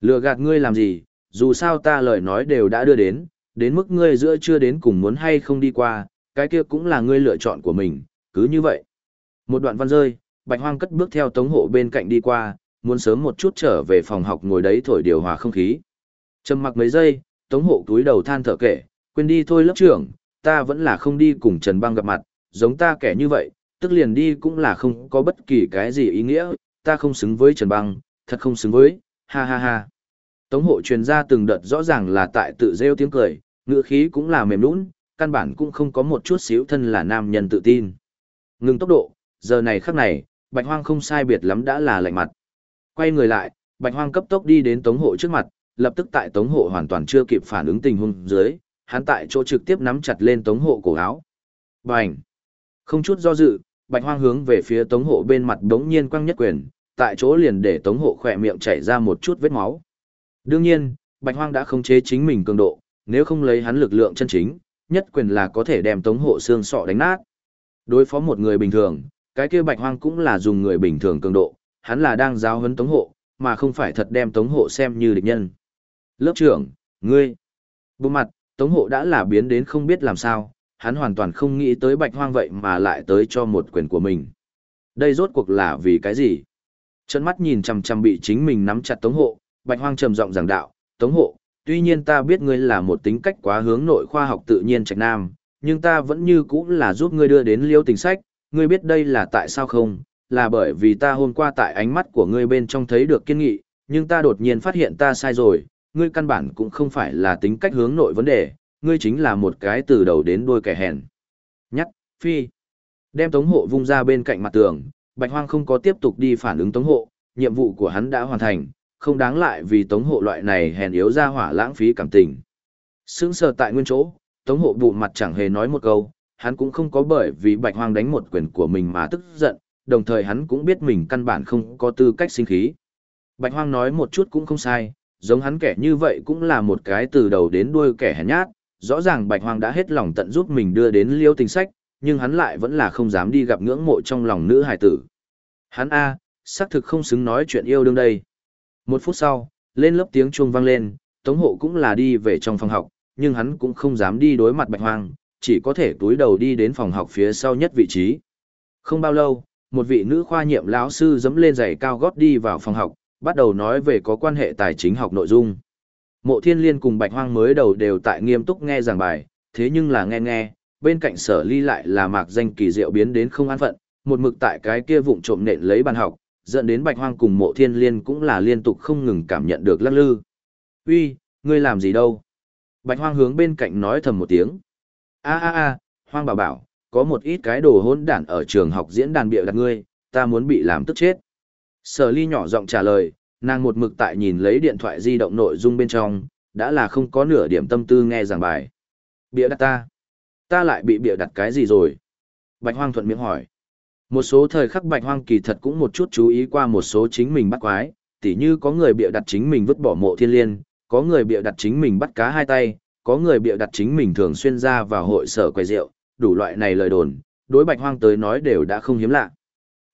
Lừa gạt ngươi làm gì, dù sao ta lời nói đều đã đưa đến, đến mức ngươi giữa chưa đến cùng muốn hay không đi qua, cái kia cũng là ngươi lựa chọn của mình, cứ như vậy. Một đoạn văn rơi, Bạch Hoang cất bước theo tống hộ bên cạnh đi qua, muốn sớm một chút trở về phòng học ngồi đấy thổi điều hòa không khí. Trầm mặc mấy giây, tống hộ túi đầu than thở kể, quên đi thôi lớp trưởng, ta vẫn là không đi cùng Trần Băng gặp mặt, giống ta kẻ như vậy, tức liền đi cũng là không có bất kỳ cái gì ý nghĩa, ta không xứng với Trần Băng, thật không xứng với, ha ha ha. Tống hộ truyền ra từng đợt rõ ràng là tại tự rêu tiếng cười, ngữ khí cũng là mềm nũng, căn bản cũng không có một chút xíu thân là nam nhân tự tin. Ngừng tốc độ, giờ này khắc này, bạch hoang không sai biệt lắm đã là lạnh mặt. Quay người lại, bạch hoang cấp tốc đi đến tống hộ trước mặt, lập tức tại tống hộ hoàn toàn chưa kịp phản ứng tình huống dưới, hắn tại chỗ trực tiếp nắm chặt lên tống hộ cổ áo. Bành! Không chút do dự, bạch hoang hướng về phía tống hộ bên mặt đống nhiên quăng nhất quyền, tại chỗ liền để tống hộ khỏe miệng chảy ra một chút vết máu. Đương nhiên, bạch hoang đã không chế chính mình cường độ, nếu không lấy hắn lực lượng chân chính, nhất quyền là có thể đem tống hộ xương sọ đánh nát. Đối phó một người bình thường, cái kia bạch hoang cũng là dùng người bình thường cường độ, hắn là đang giáo huấn tống hộ, mà không phải thật đem tống hộ xem như địch nhân. Lớp trưởng, ngươi, bộ mặt, tống hộ đã là biến đến không biết làm sao, hắn hoàn toàn không nghĩ tới bạch hoang vậy mà lại tới cho một quyền của mình. Đây rốt cuộc là vì cái gì? Trận mắt nhìn chằm chằm bị chính mình nắm chặt tống hộ, bạch hoang trầm giọng giảng đạo, tống hộ, tuy nhiên ta biết ngươi là một tính cách quá hướng nội khoa học tự nhiên trạch nam, nhưng ta vẫn như cũ là giúp ngươi đưa đến liêu tình sách, ngươi biết đây là tại sao không? Là bởi vì ta hôm qua tại ánh mắt của ngươi bên trong thấy được kiên nghị, nhưng ta đột nhiên phát hiện ta sai rồi, ngươi căn bản cũng không phải là tính cách hướng nội vấn đề, ngươi chính là một cái từ đầu đến đuôi kẻ hèn. Nhắc, phi. Đem tống hộ vung ra bên cạnh mặt tường, bạch hoang không có tiếp tục đi phản ứng tống hộ, nhiệm vụ của hắn đã hoàn thành, không đáng lại vì tống hộ loại này hèn yếu ra hỏa lãng phí cảm tình. Sững sờ tại nguyên chỗ, tống hộ bụ mặt chẳng hề nói một câu, hắn cũng không có bởi vì bạch hoang đánh một quyền của mình mà tức giận, đồng thời hắn cũng biết mình căn bản không có tư cách sinh khí. Bạch hoang nói một chút cũng không sai, giống hắn kẻ như vậy cũng là một cái từ đầu đến đuôi kẻ hèn nhát, rõ ràng bạch hoang đã hết lòng tận giúp mình đưa đến liêu tình sách, nhưng hắn lại vẫn là không dám đi gặp ngưỡng mộ trong lòng nữ hài tử. Hắn A, xác thực không xứng nói chuyện yêu đương đây. Một phút sau, lên lớp tiếng chuông vang lên, Tống Hộ cũng là đi về trong phòng học, nhưng hắn cũng không dám đi đối mặt Bạch Hoang, chỉ có thể túi đầu đi đến phòng học phía sau nhất vị trí. Không bao lâu, một vị nữ khoa nhiệm lão sư dẫm lên giày cao gót đi vào phòng học, bắt đầu nói về có quan hệ tài chính học nội dung. Mộ Thiên Liên cùng Bạch Hoang mới đầu đều tại nghiêm túc nghe giảng bài, thế nhưng là nghe nghe, bên cạnh sở ly lại là mạc danh kỳ diệu biến đến không an phận, một mực tại cái kia vụng trộm nện lấy bàn học, dẫn đến Bạch Hoang cùng Mộ Thiên Liên cũng là liên tục không ngừng cảm nhận được lắc lư. Uy, ngươi làm gì đâu? Bạch Hoang hướng bên cạnh nói thầm một tiếng. A a a, Hoang bảo bảo, có một ít cái đồ hỗn đản ở trường học diễn đàn bịa đặt ngươi, ta muốn bị làm tức chết. Sở ly nhỏ giọng trả lời, nàng một mực tại nhìn lấy điện thoại di động nội dung bên trong, đã là không có nửa điểm tâm tư nghe giảng bài. Bịa đặt ta. Ta lại bị bịa đặt cái gì rồi? Bạch Hoang thuận miệng hỏi. Một số thời khắc Bạch Hoang kỳ thật cũng một chút chú ý qua một số chính mình bắt quái, tỉ như có người bịa đặt chính mình vứt bỏ mộ thiên liên, có người bịa đặt chính mình bắt cá hai tay, có người bịa đặt chính mình thường xuyên ra vào hội sở quầy rượu, đủ loại này lời đồn, đối Bạch Hoang tới nói đều đã không hiếm lạ.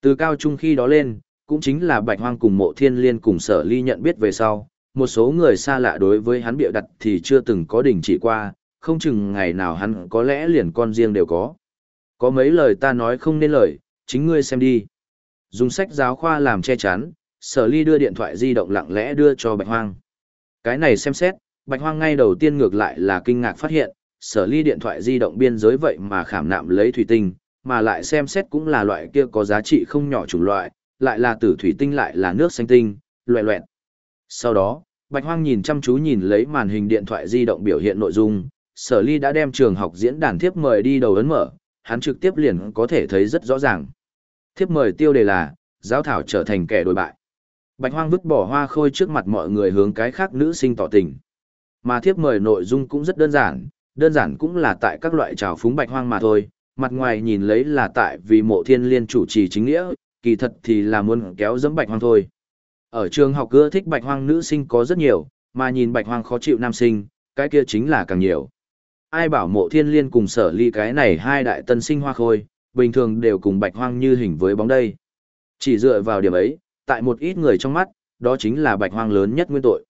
Từ cao trung khi đó lên, cũng chính là Bạch Hoang cùng mộ thiên liên cùng sở ly nhận biết về sau, một số người xa lạ đối với hắn bịa đặt thì chưa từng có đình chỉ qua, không chừng ngày nào hắn có lẽ liền con riêng đều có. Có mấy lời ta nói không nên lời, chính ngươi xem đi. Dùng sách giáo khoa làm che chắn, sở ly đưa điện thoại di động lặng lẽ đưa cho Bạch Hoang. Cái này xem xét, Bạch Hoang ngay đầu tiên ngược lại là kinh ngạc phát hiện, sở ly điện thoại di động biên giới vậy mà khảm nạm lấy thủy tinh, mà lại xem xét cũng là loại kia có giá trị không nhỏ chủng loại, lại là tử thủy tinh lại là nước xanh tinh, loẹ loẹt. Sau đó, Bạch Hoang nhìn chăm chú nhìn lấy màn hình điện thoại di động biểu hiện nội dung, sở ly đã đem trường học diễn đàn thiếp mời đi đầu ấn mở, hắn trực tiếp liền có thể thấy rất rõ ràng. Thiếp mời tiêu đề là, giáo thảo trở thành kẻ đối bại. Bạch Hoang vứt bỏ hoa khôi trước mặt mọi người hướng cái khác nữ sinh tỏ tình. Mà thiếp mời nội dung cũng rất đơn giản, đơn giản cũng là tại các loại trào phúng Bạch Hoang mà thôi, mặt ngoài nhìn lấy là tại vì mộ thiên liên chủ trì chính nghĩa, kỳ thật thì là muốn kéo dẫm Bạch Hoang thôi. Ở trường học cưa thích Bạch Hoang nữ sinh có rất nhiều, mà nhìn Bạch Hoang khó chịu nam sinh, cái kia chính là càng nhiều ai bảo mộ thiên liên cùng sở ly cái này hai đại tân sinh hoa khôi, bình thường đều cùng bạch hoang như hình với bóng đây. Chỉ dựa vào điểm ấy, tại một ít người trong mắt, đó chính là bạch hoang lớn nhất nguyên tội.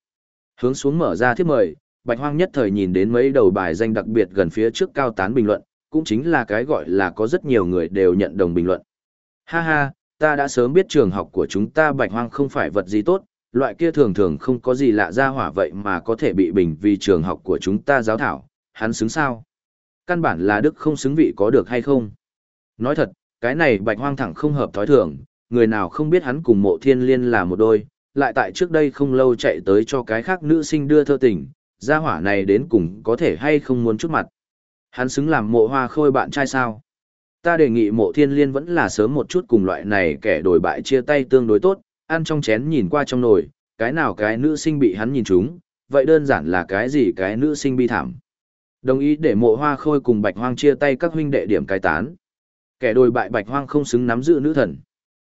Hướng xuống mở ra thiếp mời, bạch hoang nhất thời nhìn đến mấy đầu bài danh đặc biệt gần phía trước cao tán bình luận, cũng chính là cái gọi là có rất nhiều người đều nhận đồng bình luận. Ha ha, ta đã sớm biết trường học của chúng ta bạch hoang không phải vật gì tốt, loại kia thường thường không có gì lạ ra hỏa vậy mà có thể bị bình vì trường học của chúng ta giáo thảo, hắn xứng sao? Căn bản là đức không xứng vị có được hay không? Nói thật, cái này bạch hoang thẳng không hợp thói thường, người nào không biết hắn cùng mộ thiên liên là một đôi, lại tại trước đây không lâu chạy tới cho cái khác nữ sinh đưa thơ tình, gia hỏa này đến cùng có thể hay không muốn chút mặt. Hắn xứng làm mộ hoa khôi bạn trai sao? Ta đề nghị mộ thiên liên vẫn là sớm một chút cùng loại này kẻ đổi bại chia tay tương đối tốt, ăn trong chén nhìn qua trong nồi, cái nào cái nữ sinh bị hắn nhìn trúng, vậy đơn giản là cái gì cái nữ sinh bi thảm. Đồng ý để mộ hoa khôi cùng bạch hoang chia tay các huynh đệ điểm cai tán. Kẻ đồi bại bạch hoang không xứng nắm giữ nữ thần.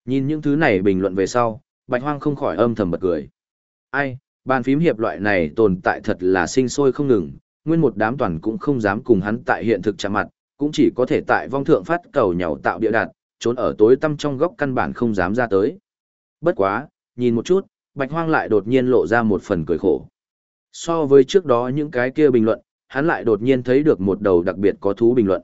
Nhìn những thứ này bình luận về sau, bạch hoang không khỏi âm thầm bật cười. Ai, bàn phím hiệp loại này tồn tại thật là sinh sôi không ngừng, nguyên một đám toàn cũng không dám cùng hắn tại hiện thực chạm mặt, cũng chỉ có thể tại vong thượng phát cầu nhàu tạo địa đạt, trốn ở tối tăm trong góc căn bản không dám ra tới. Bất quá, nhìn một chút, bạch hoang lại đột nhiên lộ ra một phần cười khổ. So với trước đó những cái kia bình luận, hắn lại đột nhiên thấy được một đầu đặc biệt có thú bình luận.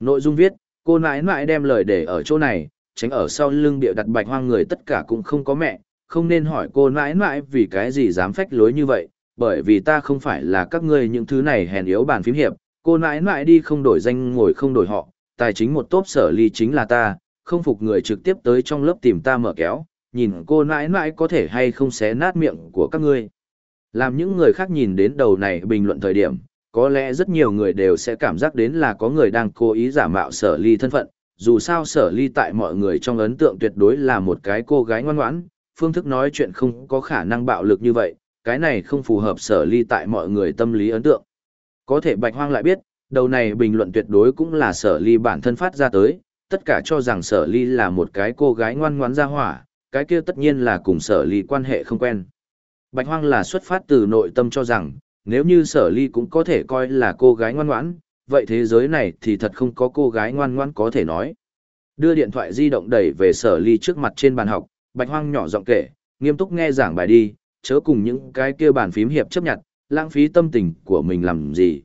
Nội dung viết, cô nãi nãi đem lời để ở chỗ này, tránh ở sau lưng bịa đặt bạch hoang người tất cả cũng không có mẹ, không nên hỏi cô nãi nãi vì cái gì dám phách lối như vậy, bởi vì ta không phải là các ngươi những thứ này hèn yếu bàn phím hiệp, cô nãi nãi đi không đổi danh ngồi không đổi họ, tài chính một tốp sở ly chính là ta, không phục người trực tiếp tới trong lớp tìm ta mở kéo, nhìn cô nãi nãi có thể hay không xé nát miệng của các ngươi. Làm những người khác nhìn đến đầu này bình luận thời điểm, có lẽ rất nhiều người đều sẽ cảm giác đến là có người đang cố ý giả mạo sở ly thân phận, dù sao sở ly tại mọi người trong ấn tượng tuyệt đối là một cái cô gái ngoan ngoãn, phương thức nói chuyện không có khả năng bạo lực như vậy, cái này không phù hợp sở ly tại mọi người tâm lý ấn tượng. Có thể bạch hoang lại biết, đầu này bình luận tuyệt đối cũng là sở ly bản thân phát ra tới, tất cả cho rằng sở ly là một cái cô gái ngoan ngoãn ra hỏa, cái kia tất nhiên là cùng sở ly quan hệ không quen. Bạch hoang là xuất phát từ nội tâm cho rằng, nếu như sở ly cũng có thể coi là cô gái ngoan ngoãn, vậy thế giới này thì thật không có cô gái ngoan ngoãn có thể nói. Đưa điện thoại di động đẩy về sở ly trước mặt trên bàn học, bạch hoang nhỏ giọng kể, nghiêm túc nghe giảng bài đi, chớ cùng những cái kia bàn phím hiệp chấp nhận, lãng phí tâm tình của mình làm gì.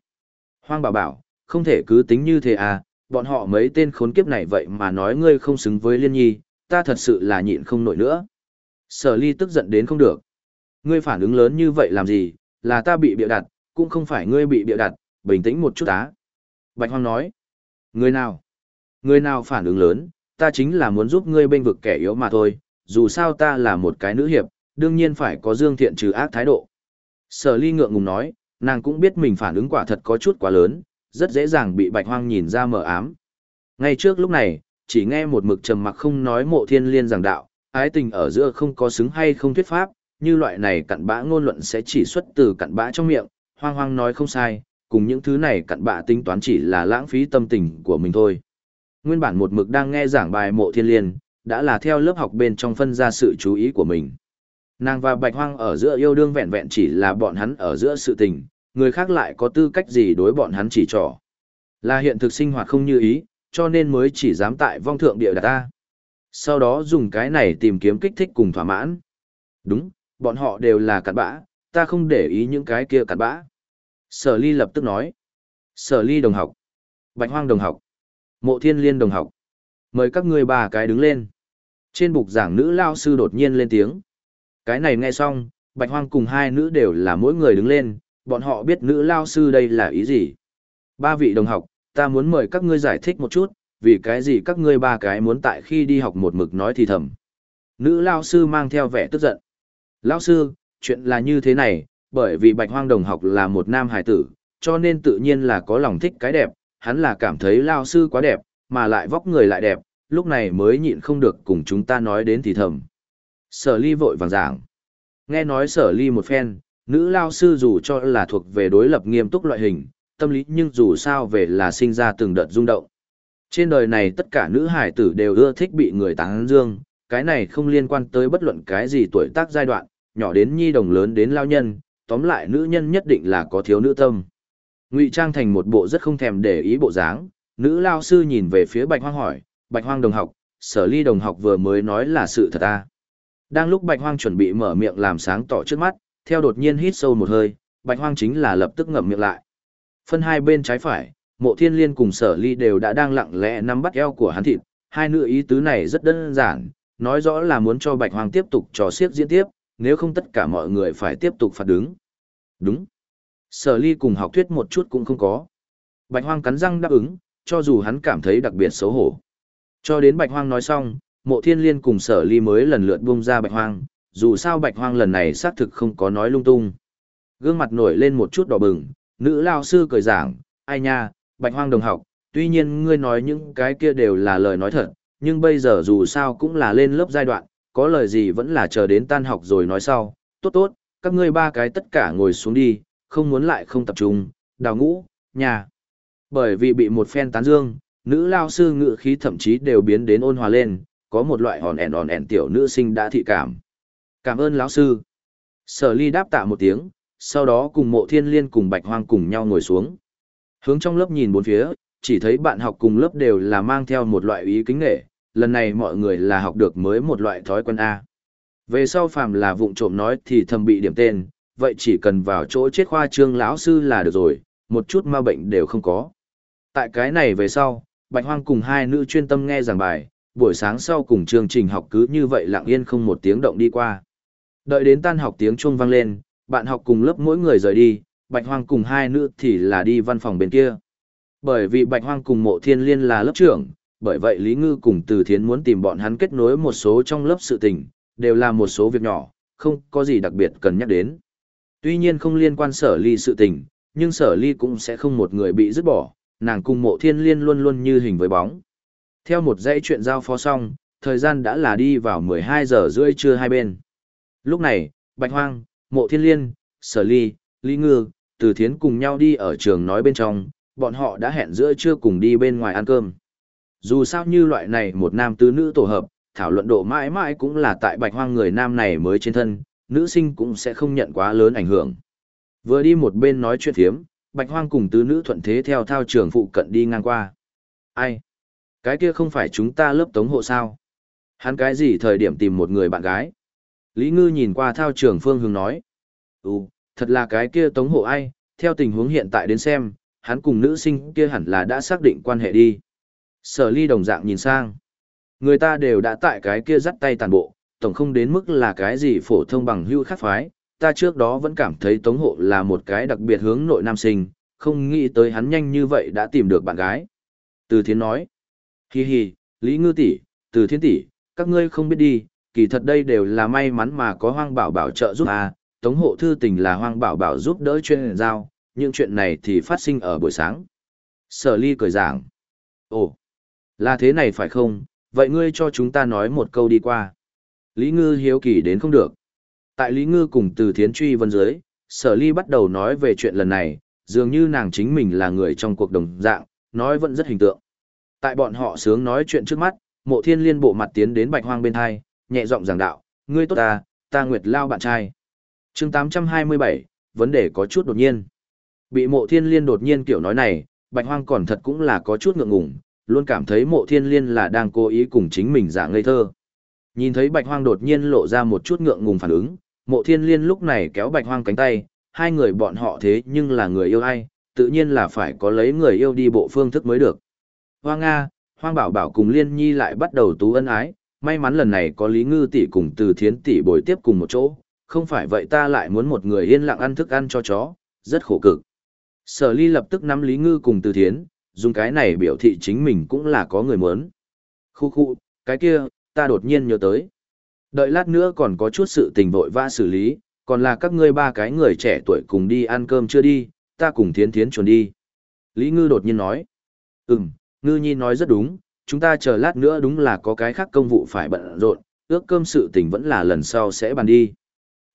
Hoang bảo bảo, không thể cứ tính như thế à, bọn họ mấy tên khốn kiếp này vậy mà nói ngươi không xứng với liên nhi, ta thật sự là nhịn không nổi nữa. Sở ly tức giận đến không được. Ngươi phản ứng lớn như vậy làm gì, là ta bị bịa đặt, cũng không phải ngươi bị bịa đặt, bình tĩnh một chút á. Bạch Hoang nói, người nào? Người nào phản ứng lớn, ta chính là muốn giúp ngươi bên vực kẻ yếu mà thôi, dù sao ta là một cái nữ hiệp, đương nhiên phải có dương thiện trừ ác thái độ. Sở ly ngượng ngùng nói, nàng cũng biết mình phản ứng quả thật có chút quá lớn, rất dễ dàng bị bạch hoang nhìn ra mờ ám. Ngay trước lúc này, chỉ nghe một mực trầm mặc không nói mộ thiên liên giảng đạo, ái tình ở giữa không có xứng hay không thuyết pháp, như loại này cặn bã ngôn luận sẽ chỉ xuất từ cặn bã trong miệng, hoang hoang nói không sai, cùng những thứ này cặn bã tính toán chỉ là lãng phí tâm tình của mình thôi. Nguyên bản một mực đang nghe giảng bài mộ thiên liên, đã là theo lớp học bên trong phân ra sự chú ý của mình. Nàng và bạch hoang ở giữa yêu đương vẹn vẹn chỉ là bọn hắn ở giữa sự tình, người khác lại có tư cách gì đối bọn hắn chỉ trỏ. Là hiện thực sinh hoạt không như ý, cho nên mới chỉ dám tại vong thượng địa đặt ta. Sau đó dùng cái này tìm kiếm kích thích cùng thỏa mãn. Đúng, bọn họ đều là cặn bã, ta không để ý những cái kia cặn bã. Sở ly lập tức nói. Sở ly đồng học. Bạch hoang đồng học. Mộ thiên liên đồng học. Mời các ngươi ba cái đứng lên. Trên bục giảng nữ lao sư đột nhiên lên tiếng. Cái này nghe xong, bạch hoang cùng hai nữ đều là mỗi người đứng lên, bọn họ biết nữ lao sư đây là ý gì. Ba vị đồng học, ta muốn mời các ngươi giải thích một chút, vì cái gì các ngươi ba cái muốn tại khi đi học một mực nói thì thầm. Nữ lao sư mang theo vẻ tức giận. Lao sư, chuyện là như thế này, bởi vì bạch hoang đồng học là một nam hài tử, cho nên tự nhiên là có lòng thích cái đẹp, hắn là cảm thấy lao sư quá đẹp, mà lại vóc người lại đẹp, lúc này mới nhịn không được cùng chúng ta nói đến thì thầm. Sở ly vội vàng giảng. Nghe nói sở ly một phen, nữ lao sư dù cho là thuộc về đối lập nghiêm túc loại hình, tâm lý nhưng dù sao về là sinh ra từng đợt rung động. Trên đời này tất cả nữ hải tử đều ưa thích bị người tán dương, cái này không liên quan tới bất luận cái gì tuổi tác giai đoạn, nhỏ đến nhi đồng lớn đến lao nhân, tóm lại nữ nhân nhất định là có thiếu nữ tâm. Ngụy trang thành một bộ rất không thèm để ý bộ dáng, nữ lao sư nhìn về phía bạch hoang hỏi, bạch hoang đồng học, sở ly đồng học vừa mới nói là sự thật à. Đang lúc bạch hoang chuẩn bị mở miệng làm sáng tỏ trước mắt, theo đột nhiên hít sâu một hơi, bạch hoang chính là lập tức ngậm miệng lại. Phân hai bên trái phải, mộ thiên liên cùng sở ly đều đã đang lặng lẽ nắm bắt eo của hắn thịt, hai nữ ý tứ này rất đơn giản, nói rõ là muốn cho bạch hoang tiếp tục trò xiết diễn tiếp, nếu không tất cả mọi người phải tiếp tục phạt đứng. Đúng. Sở ly cùng học thuyết một chút cũng không có. Bạch hoang cắn răng đáp ứng, cho dù hắn cảm thấy đặc biệt xấu hổ. Cho đến bạch hoang nói xong, mộ thiên liên cùng sở ly mới lần lượt buông ra bạch hoang, dù sao bạch hoang lần này xác thực không có nói lung tung. Gương mặt nổi lên một chút đỏ bừng, nữ lao sư cười giảng, ai nha, bạch hoang đồng học, tuy nhiên ngươi nói những cái kia đều là lời nói thật, nhưng bây giờ dù sao cũng là lên lớp giai đoạn, có lời gì vẫn là chờ đến tan học rồi nói sau, tốt tốt, các ngươi ba cái tất cả ngồi xuống đi, không muốn lại không tập trung, đào ngũ, nhà. Bởi vì bị một phen tán dương, nữ lao sư ngự khí thậm chí đều biến đến ôn hòa lên, có một loại hòn ẻn hòn ẻn tiểu nữ sinh đã thị cảm. Cảm ơn lão sư. Sở ly đáp tạ một tiếng, sau đó cùng mộ thiên liên cùng bạch hoang cùng nhau ngồi xuống. Hướng trong lớp nhìn bốn phía, chỉ thấy bạn học cùng lớp đều là mang theo một loại ý kính nghệ, lần này mọi người là học được mới một loại thói quen A. Về sau phàm là vụng trộm nói thì thầm bị điểm tên, vậy chỉ cần vào chỗ chết khoa trương lão sư là được rồi, một chút ma bệnh đều không có. Tại cái này về sau, Bạch Hoang cùng hai nữ chuyên tâm nghe giảng bài, buổi sáng sau cùng chương trình học cứ như vậy lặng yên không một tiếng động đi qua. Đợi đến tan học tiếng chuông vang lên, bạn học cùng lớp mỗi người rời đi, Bạch Hoang cùng hai nữ thì là đi văn phòng bên kia. Bởi vì Bạch Hoang cùng Mộ Thiên Liên là lớp trưởng, bởi vậy Lý Ngư cùng Từ Thiến muốn tìm bọn hắn kết nối một số trong lớp sự tình, đều là một số việc nhỏ, không có gì đặc biệt cần nhắc đến. Tuy nhiên không liên quan sở ly sự tình, nhưng sở ly cũng sẽ không một người bị dứt bỏ, nàng cùng Mộ Thiên Liên luôn luôn như hình với bóng. Theo một dãy chuyện giao phó xong, thời gian đã là đi vào 12 giờ rưỡi trưa hai bên. Lúc này, Bạch Hoang, Mộ Thiên Liên, Sở Ly, Lý Ngư, Từ Thiến cùng nhau đi ở trường nói bên trong, bọn họ đã hẹn giữa trưa cùng đi bên ngoài ăn cơm. Dù sao như loại này một nam tứ nữ tổ hợp, thảo luận độ mãi mãi cũng là tại Bạch Hoang người nam này mới trên thân, nữ sinh cũng sẽ không nhận quá lớn ảnh hưởng. Vừa đi một bên nói chuyện thiếm, Bạch Hoang cùng tứ nữ thuận thế theo thao trường phụ cận đi ngang qua. Ai? Cái kia không phải chúng ta lớp tống hộ sao? Hắn cái gì thời điểm tìm một người bạn gái? Lý Ngư nhìn qua thao trường phương hướng nói. Ừ, thật là cái kia tống hộ ai, theo tình huống hiện tại đến xem, hắn cùng nữ sinh kia hẳn là đã xác định quan hệ đi. Sở ly đồng dạng nhìn sang. Người ta đều đã tại cái kia dắt tay tàn bộ, tổng không đến mức là cái gì phổ thông bằng hưu khắc phái. Ta trước đó vẫn cảm thấy tống hộ là một cái đặc biệt hướng nội nam sinh, không nghĩ tới hắn nhanh như vậy đã tìm được bạn gái. Từ thiến nói. Hi hi, Lý Ngư tỷ, từ thiên tỷ, các ngươi không biết đi, kỳ thật đây đều là may mắn mà có hoang bảo bảo trợ giúp à, tống hộ thư tình là hoang bảo bảo giúp đỡ chuyên giao, những chuyện này thì phát sinh ở buổi sáng. Sở ly cười giảng. Ồ, là thế này phải không, vậy ngươi cho chúng ta nói một câu đi qua. Lý Ngư hiếu kỳ đến không được. Tại Lý Ngư cùng từ thiến truy vân dưới, sở ly bắt đầu nói về chuyện lần này, dường như nàng chính mình là người trong cuộc đồng dạng, nói vẫn rất hình tượng. Tại bọn họ sướng nói chuyện trước mắt, mộ thiên liên bộ mặt tiến đến bạch hoang bên hai, nhẹ giọng giảng đạo, ngươi tốt ta, ta nguyệt lao bạn trai. chương 827, vấn đề có chút đột nhiên. Bị mộ thiên liên đột nhiên kiểu nói này, bạch hoang còn thật cũng là có chút ngượng ngùng, luôn cảm thấy mộ thiên liên là đang cố ý cùng chính mình giả ngây thơ. Nhìn thấy bạch hoang đột nhiên lộ ra một chút ngượng ngùng phản ứng, mộ thiên liên lúc này kéo bạch hoang cánh tay, hai người bọn họ thế nhưng là người yêu ai, tự nhiên là phải có lấy người yêu đi bộ phương thức mới được. Hoang Nga, Hoang Bảo Bảo cùng Liên Nhi lại bắt đầu tú ân ái, may mắn lần này có Lý Ngư tỷ cùng Từ Thiến tỷ bồi tiếp cùng một chỗ, không phải vậy ta lại muốn một người yên lặng ăn thức ăn cho chó, rất khổ cực. Sở Ly lập tức nắm Lý Ngư cùng Từ Thiến, dùng cái này biểu thị chính mình cũng là có người muốn. Khu khu, cái kia, ta đột nhiên nhớ tới. Đợi lát nữa còn có chút sự tình vội vã xử lý, còn là các ngươi ba cái người trẻ tuổi cùng đi ăn cơm chưa đi, ta cùng Thiến Thiến chuẩn đi. Lý Ngư đột nhiên nói. Ừm, Ngư Nhi nói rất đúng, chúng ta chờ lát nữa đúng là có cái khác công vụ phải bận rộn, ước cơm sự tình vẫn là lần sau sẽ bàn đi.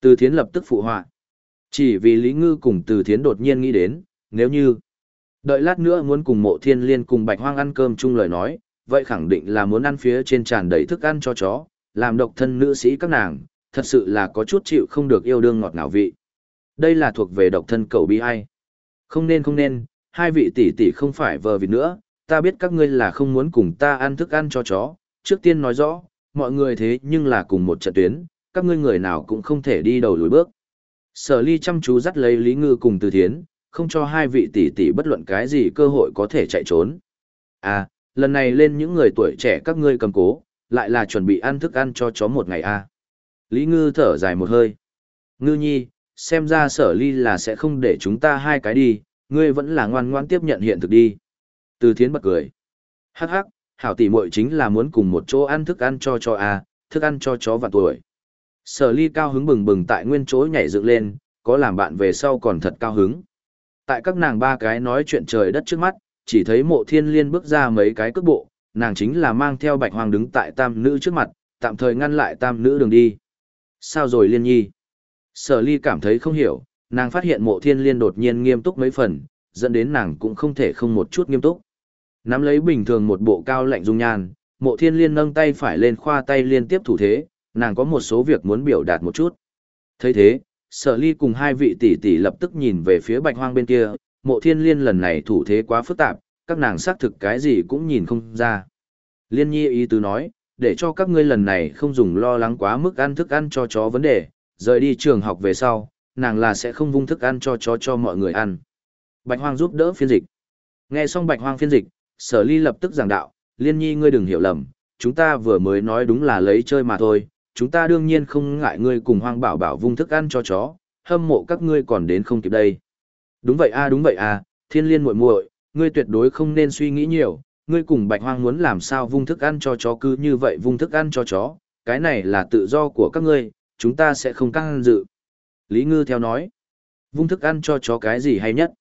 Từ Thiến lập tức phụ họa. Chỉ vì Lý Ngư cùng Từ Thiến đột nhiên nghĩ đến, nếu như đợi lát nữa muốn cùng mộ thiên liên cùng bạch hoang ăn cơm chung lời nói, vậy khẳng định là muốn ăn phía trên tràn đầy thức ăn cho chó, làm độc thân nữ sĩ các nàng, thật sự là có chút chịu không được yêu đương ngọt ngào vị. Đây là thuộc về độc thân cầu bi ai. Không nên không nên, hai vị tỷ tỷ không phải vờ vịt nữa, ta biết các ngươi là không muốn cùng ta ăn thức ăn cho chó, trước tiên nói rõ, mọi người thế nhưng là cùng một trận tuyến, các ngươi người nào cũng không thể đi đầu lùi bước. Sở ly chăm chú dắt lấy Lý Ngư cùng Từ Thiến, không cho hai vị tỷ tỷ bất luận cái gì cơ hội có thể chạy trốn. À, lần này lên những người tuổi trẻ các ngươi cầm cố, lại là chuẩn bị ăn thức ăn cho chó một ngày à. Lý Ngư thở dài một hơi. Ngư nhi, xem ra sở ly là sẽ không để chúng ta hai cái đi, ngươi vẫn là ngoan ngoan tiếp nhận hiện thực đi. Từ thiến bật cười. Hắc hắc, hảo tỷ muội chính là muốn cùng một chỗ ăn thức ăn cho cho a, thức ăn cho chó vạn tuổi. Sở ly cao hứng bừng bừng tại nguyên chỗ nhảy dựng lên, có làm bạn về sau còn thật cao hứng. Tại các nàng ba cái nói chuyện trời đất trước mắt, chỉ thấy mộ thiên liên bước ra mấy cái cước bộ, nàng chính là mang theo bạch hoàng đứng tại tam nữ trước mặt, tạm thời ngăn lại tam nữ đường đi. Sao rồi liên nhi? Sở ly cảm thấy không hiểu, nàng phát hiện mộ thiên liên đột nhiên nghiêm túc mấy phần, dẫn đến nàng cũng không thể không một chút nghiêm túc. Nắm lấy bình thường một bộ cao lạnh dung nhan, mộ thiên liên nâng tay phải lên khoa tay liên tiếp thủ thế, nàng có một số việc muốn biểu đạt một chút. thấy thế, sở ly cùng hai vị tỷ tỷ lập tức nhìn về phía bạch hoang bên kia, mộ thiên liên lần này thủ thế quá phức tạp, các nàng xác thực cái gì cũng nhìn không ra. Liên nhi ý tứ nói, để cho các ngươi lần này không dùng lo lắng quá mức ăn thức ăn cho chó vấn đề, rời đi trường học về sau, nàng là sẽ không vung thức ăn cho chó cho mọi người ăn. Bạch hoang giúp đỡ phiên dịch. Nghe xong bạch hoang phiên dịch, sở ly lập tức giảng đạo, liên nhi ngươi đừng hiểu lầm, chúng ta vừa mới nói đúng là lấy chơi mà thôi, chúng ta đương nhiên không ngại ngươi cùng hoang bảo bảo vung thức ăn cho chó, hâm mộ các ngươi còn đến không kịp đây. Đúng vậy a đúng vậy a, thiên liên muội muội, ngươi tuyệt đối không nên suy nghĩ nhiều, ngươi cùng bạch hoang muốn làm sao vung thức ăn cho chó cứ như vậy vung thức ăn cho chó, cái này là tự do của các ngươi, chúng ta sẽ không căng dự. Lý Ngư theo nói, vung thức ăn cho chó cái gì hay nhất?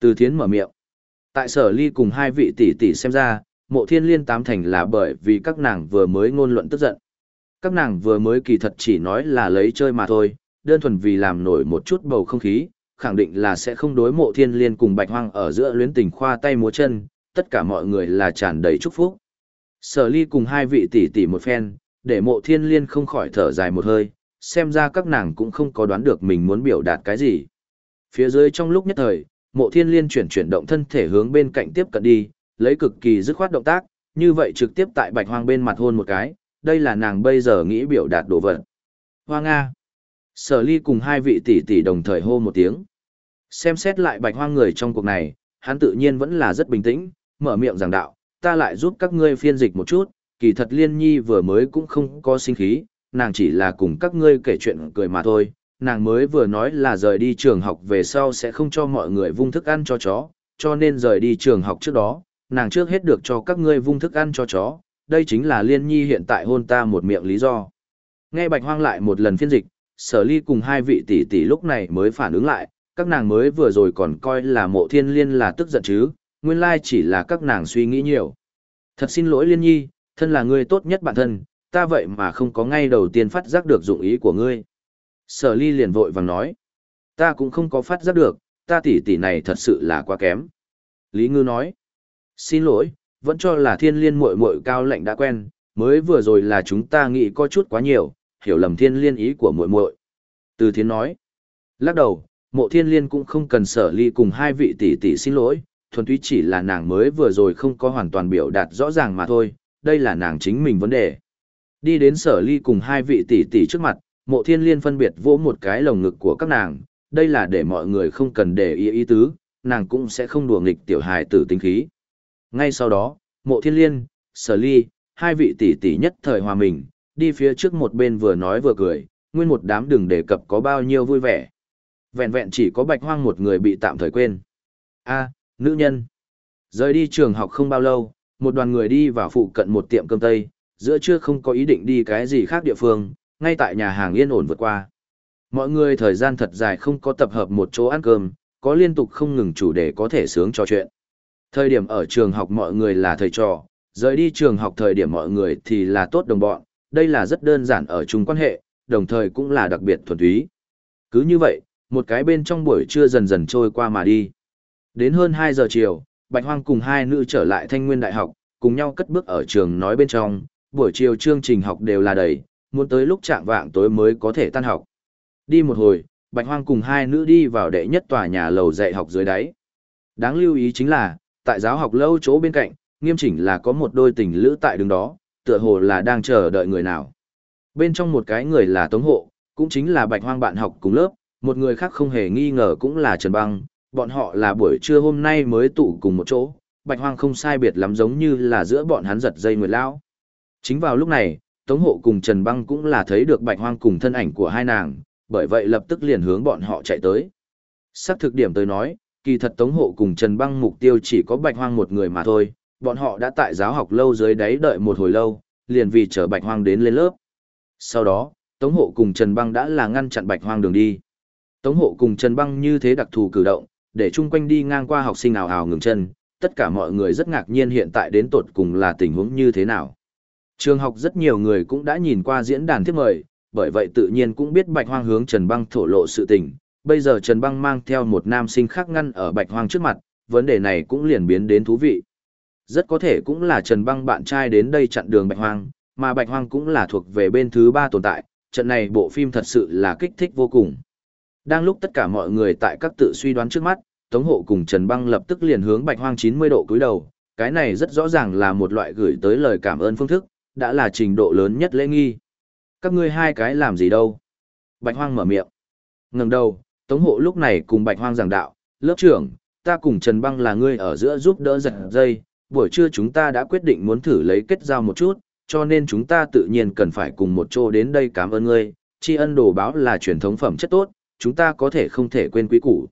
Từ thiến mở miệng. Tại sở ly cùng hai vị tỷ tỷ xem ra, mộ thiên liên tám thành là bởi vì các nàng vừa mới ngôn luận tức giận. Các nàng vừa mới kỳ thật chỉ nói là lấy chơi mà thôi, đơn thuần vì làm nổi một chút bầu không khí, khẳng định là sẽ không đối mộ thiên liên cùng bạch hoang ở giữa luyến tình khoa tay múa chân, tất cả mọi người là tràn đầy chúc phúc. Sở ly cùng hai vị tỷ tỷ một phen, để mộ thiên liên không khỏi thở dài một hơi, xem ra các nàng cũng không có đoán được mình muốn biểu đạt cái gì. Phía dưới trong lúc nhất thời, mộ thiên liên chuyển chuyển động thân thể hướng bên cạnh tiếp cận đi, lấy cực kỳ dứt khoát động tác, như vậy trực tiếp tại bạch hoang bên mặt hôn một cái, đây là nàng bây giờ nghĩ biểu đạt đồ vật. Hoa Nga. Sở ly cùng hai vị tỷ tỷ đồng thời hô một tiếng. Xem xét lại bạch hoang người trong cuộc này, hắn tự nhiên vẫn là rất bình tĩnh, mở miệng giảng đạo, ta lại giúp các ngươi phiên dịch một chút, kỳ thật liên nhi vừa mới cũng không có sinh khí, nàng chỉ là cùng các ngươi kể chuyện cười mà thôi, nàng mới vừa nói là rời đi trường học về sau sẽ không cho mọi người vung thức ăn cho chó, cho nên rời đi trường học trước đó, nàng trước hết được cho các ngươi vung thức ăn cho chó, đây chính là liên nhi hiện tại hôn ta một miệng lý do. Nghe bạch hoang lại một lần phiên dịch, sở ly cùng hai vị tỷ tỷ lúc này mới phản ứng lại, các nàng mới vừa rồi còn coi là mộ thiên liên là tức giận chứ, nguyên lai chỉ là các nàng suy nghĩ nhiều. Thật xin lỗi liên nhi, thân là người tốt nhất bản thân, ta vậy mà không có ngay đầu tiên phát giác được dụng ý của ngươi. Sở ly liền vội vàng nói, ta cũng không có phát giác được, ta tỷ tỷ này thật sự là quá kém. Lý ngư nói, xin lỗi, vẫn cho là thiên liên muội muội cao lệnh đã quen, mới vừa rồi là chúng ta nghĩ có chút quá nhiều, hiểu lầm thiên liên ý của muội muội. Từ thiên nói, lắc đầu, mộ thiên liên cũng không cần sở ly cùng hai vị tỷ tỷ xin lỗi, thuần túy chỉ là nàng mới vừa rồi không có hoàn toàn biểu đạt rõ ràng mà thôi, đây là nàng chính mình vấn đề. Đi đến sở ly cùng hai vị tỷ tỷ trước mặt, mộ thiên liên phân biệt vỗ một cái lồng ngực của các nàng, đây là để mọi người không cần để ý ý tứ, nàng cũng sẽ không đùa nghịch tiểu hài tử tính khí. Ngay sau đó, mộ thiên liên, sở ly, hai vị tỷ tỷ nhất thời hòa mình, đi phía trước một bên vừa nói vừa cười, nguyên một đám đừng đề cập có bao nhiêu vui vẻ. Vẹn vẹn chỉ có bạch hoang một người bị tạm thời quên. A, nữ nhân. Rời đi trường học không bao lâu, một đoàn người đi vào phụ cận một tiệm cơm tây, giữa trưa không có ý định đi cái gì khác địa phương, ngay tại nhà hàng yên ổn vượt qua. Mọi người thời gian thật dài không có tập hợp một chỗ ăn cơm, có liên tục không ngừng chủ đề có thể sướng trò chuyện. Thời điểm ở trường học mọi người là thầy trò, rời đi trường học thời điểm mọi người thì là tốt đồng bọn, đây là rất đơn giản ở chung quan hệ, đồng thời cũng là đặc biệt thuần túy. Cứ như vậy, một cái bên trong buổi trưa dần dần trôi qua mà đi. Đến hơn 2 giờ chiều, Bạch Hoang cùng hai nữ trở lại Thanh Nguyên Đại học, cùng nhau cất bước ở trường nói bên trong, buổi chiều chương trình học đều là đầy, muốn tới lúc trạng vạng tối mới có thể tan học. Đi một hồi, Bạch Hoang cùng hai nữ đi vào đệ nhất tòa nhà lầu dạy học dưới đáy. Đáng lưu ý chính là, tại giáo học lâu chỗ bên cạnh, nghiêm chỉnh là có một đôi tình lữ tại đường đó, tựa hồ là đang chờ đợi người nào. Bên trong một cái người là Tống Hộ, cũng chính là Bạch Hoang bạn học cùng lớp, một người khác không hề nghi ngờ cũng là Trần Băng, bọn họ là buổi trưa hôm nay mới tụ cùng một chỗ, Bạch Hoang không sai biệt lắm giống như là giữa bọn hắn giật dây người lão. Chính vào lúc này, Tống Hộ cùng Trần Băng cũng là thấy được Bạch Hoang cùng thân ảnh của hai nàng, bởi vậy lập tức liền hướng bọn họ chạy tới. Sắp thực điểm tới nói, kỳ thật Tống Hộ cùng Trần Băng mục tiêu chỉ có Bạch Hoang một người mà thôi, bọn họ đã tại giáo học lâu dưới đáy đợi một hồi lâu, liền vì chờ Bạch Hoang đến lên lớp. Sau đó, Tống Hộ cùng Trần Băng đã là ngăn chặn Bạch Hoang đường đi. Tống Hộ cùng Trần Băng như thế đặc thù cử động, để chung quanh đi ngang qua học sinh ảo ảo ngừng chân, tất cả mọi người rất ngạc nhiên hiện tại đến tột cùng là tình huống như thế nào. Trường học rất nhiều người cũng đã nhìn qua diễn đàn tiếp mời, bởi vậy tự nhiên cũng biết Bạch Hoang hướng Trần Băng thổ lộ sự tình. Bây giờ Trần Băng mang theo một nam sinh khác ngăn ở Bạch Hoang trước mặt, vấn đề này cũng liền biến đến thú vị. Rất có thể cũng là Trần Băng bạn trai đến đây chặn đường Bạch Hoang, mà Bạch Hoang cũng là thuộc về bên thứ ba tồn tại, trận này bộ phim thật sự là kích thích vô cùng. Đang lúc tất cả mọi người tại các tự suy đoán trước mắt, Tống Hộ cùng Trần Băng lập tức liền hướng Bạch Hoang 90 độ cúi đầu, cái này rất rõ ràng là một loại gửi tới lời cảm ơn phương thức, đã là trình độ lớn nhất lễ nghi. Các ngươi hai cái làm gì đâu? Bạch Hoang mở miệng. Ngẩng đầu, Tống Hộ lúc này cùng Bạch Hoang giảng đạo, lớp trưởng, ta cùng Trần Băng là ngươi ở giữa giúp đỡ giật dây, buổi trưa chúng ta đã quyết định muốn thử lấy kết giao một chút, cho nên chúng ta tự nhiên cần phải cùng một chỗ đến đây cảm ơn ngươi, tri ân đồ báo là truyền thống phẩm chất tốt, chúng ta có thể không thể quên quý củ.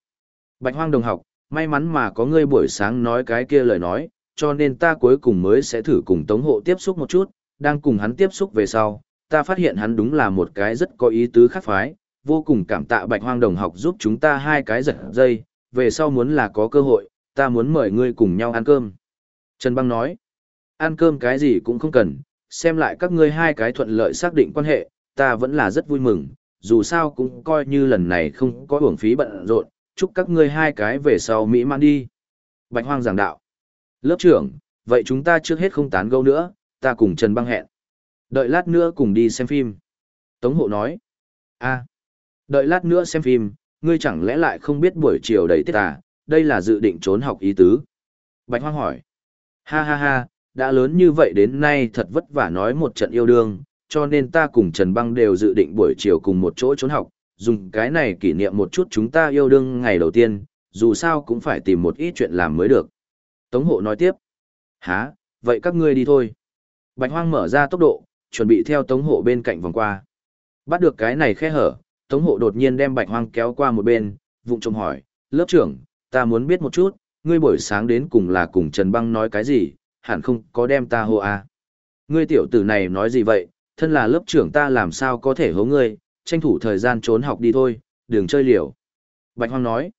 Bạch Hoang đồng học, may mắn mà có ngươi buổi sáng nói cái kia lời nói, cho nên ta cuối cùng mới sẽ thử cùng Tống Hộ tiếp xúc một chút, đang cùng hắn tiếp xúc về sau, ta phát hiện hắn đúng là một cái rất có ý tứ khác phái, vô cùng cảm tạ Bạch Hoang đồng học giúp chúng ta hai cái giật dây, về sau muốn là có cơ hội, ta muốn mời ngươi cùng nhau ăn cơm. Trần Băng nói, ăn cơm cái gì cũng không cần, xem lại các ngươi hai cái thuận lợi xác định quan hệ, ta vẫn là rất vui mừng, dù sao cũng coi như lần này không có uổng phí bận rộn, chúc các ngươi hai cái về sau mỹ mãn đi. Bạch Hoang giảng đạo. Lớp trưởng, vậy chúng ta trước hết không tán gẫu nữa, ta cùng Trần Băng hẹn. Đợi lát nữa cùng đi xem phim. Tống hộ nói. a đợi lát nữa xem phim, ngươi chẳng lẽ lại không biết buổi chiều đầy tiết à, đây là dự định trốn học ý tứ. Bạch Hoang hỏi. Ha ha ha, đã lớn như vậy đến nay thật vất vả nói một trận yêu đương, cho nên ta cùng Trần Băng đều dự định buổi chiều cùng một chỗ trốn học, dùng cái này kỷ niệm một chút chúng ta yêu đương ngày đầu tiên, dù sao cũng phải tìm một ít chuyện làm mới được. Tống hộ nói tiếp. Hả, vậy các ngươi đi thôi. Bạch hoang mở ra tốc độ, chuẩn bị theo tống hộ bên cạnh vòng qua. Bắt được cái này khe hở, tống hộ đột nhiên đem bạch hoang kéo qua một bên, vụng trộm hỏi, lớp trưởng, ta muốn biết một chút, ngươi buổi sáng đến cùng là cùng Trần Băng nói cái gì, hẳn không có đem ta hô à. Ngươi tiểu tử này nói gì vậy, thân là lớp trưởng ta làm sao có thể hố ngươi, tranh thủ thời gian trốn học đi thôi, đừng chơi liều. Bạch hoang nói,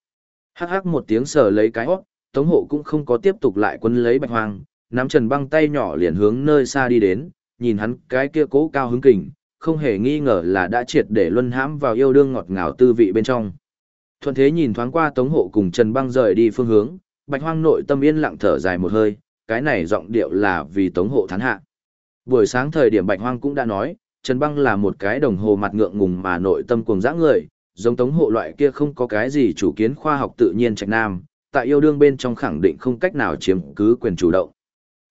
hắc hắc một tiếng sờ lấy cái hót, Tống hộ cũng không có tiếp tục lại quân lấy bạch hoang, nắm trần băng tay nhỏ liền hướng nơi xa đi đến, nhìn hắn cái kia cố cao hứng kình, không hề nghi ngờ là đã triệt để luân hãm vào yêu đương ngọt ngào tư vị bên trong. Thuận thế nhìn thoáng qua tống hộ cùng trần băng rời đi phương hướng, bạch hoang nội tâm yên lặng thở dài một hơi, cái này giọng điệu là vì tống hộ thán hạ. Buổi sáng thời điểm bạch hoang cũng đã nói, trần băng là một cái đồng hồ mặt ngượng ngùng mà nội tâm cuồng dã người, giống tống hộ loại kia không có cái gì chủ kiến khoa học tự nhiên trạch nam, tại yêu đương bên trong khẳng định không cách nào chiếm cứ quyền chủ động.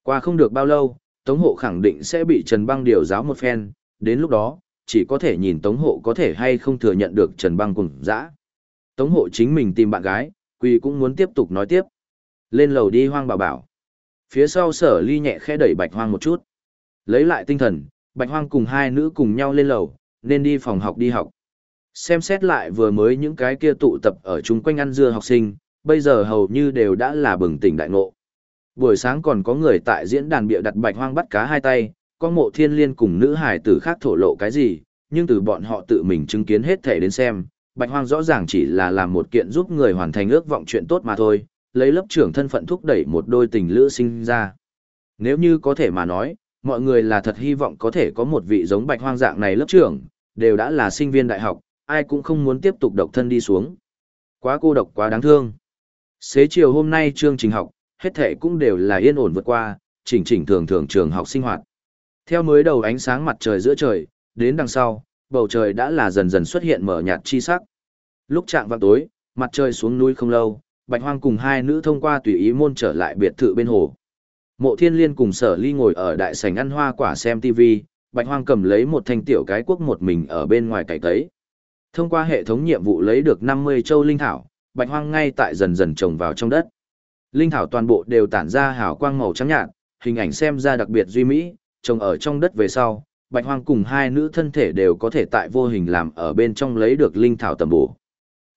Qua không được bao lâu, Tống Hộ khẳng định sẽ bị Trần Băng điều giáo một phen, đến lúc đó, chỉ có thể nhìn Tống Hộ có thể hay không thừa nhận được Trần Băng cuồng dã. Tống Hộ chính mình tìm bạn gái, Quỳ cũng muốn tiếp tục nói tiếp. Lên lầu đi hoang bảo bảo. Phía sau sở ly nhẹ khẽ đẩy bạch hoang một chút. Lấy lại tinh thần, bạch hoang cùng hai nữ cùng nhau lên lầu, nên đi phòng học đi học. Xem xét lại vừa mới những cái kia tụ tập ở chung quanh ăn dưa học sinh, bây giờ hầu như đều đã là bừng tỉnh đại ngộ. Buổi sáng còn có người tại diễn đàn bịa đặt bạch hoang bắt cá hai tay, có mộ thiên liên cùng nữ hải tử khác thổ lộ cái gì, nhưng từ bọn họ tự mình chứng kiến hết thể đến xem, bạch hoang rõ ràng chỉ là làm một kiện giúp người hoàn thành ước vọng chuyện tốt mà thôi, lấy lớp trưởng thân phận thúc đẩy một đôi tình lữ sinh ra. Nếu như có thể mà nói, mọi người là thật hy vọng có thể có một vị giống bạch hoang dạng này lớp trưởng, đều đã là sinh viên đại học, ai cũng không muốn tiếp tục độc thân đi xuống. Quá cô độc quá đáng thương. Xế chiều hôm nay chương trình học, hết thể cũng đều là yên ổn vượt qua, chỉnh chỉnh thường thường trường học sinh hoạt. Theo mới đầu ánh sáng mặt trời giữa trời, đến đằng sau, bầu trời đã là dần dần xuất hiện mở nhạt chi sắc. Lúc chạm vào tối, mặt trời xuống núi không lâu, Bạch Hoang cùng hai nữ thông qua tùy ý môn trở lại biệt thự bên hồ. Mộ Thiên Liên cùng Sở Ly ngồi ở đại sảnh ăn hoa quả xem TV, Bạch Hoang cầm lấy một thanh tiểu cái quốc một mình ở bên ngoài cày tấy. Thông qua hệ thống nhiệm vụ lấy được 50 châu linh thảo, bạch hoang ngay tại dần dần trồng vào trong đất. Linh thảo toàn bộ đều tản ra hào quang màu trắng nhạt, hình ảnh xem ra đặc biệt duy mỹ, trồng ở trong đất về sau, bạch hoang cùng hai nữ thân thể đều có thể tại vô hình làm ở bên trong lấy được linh thảo tầm bổ.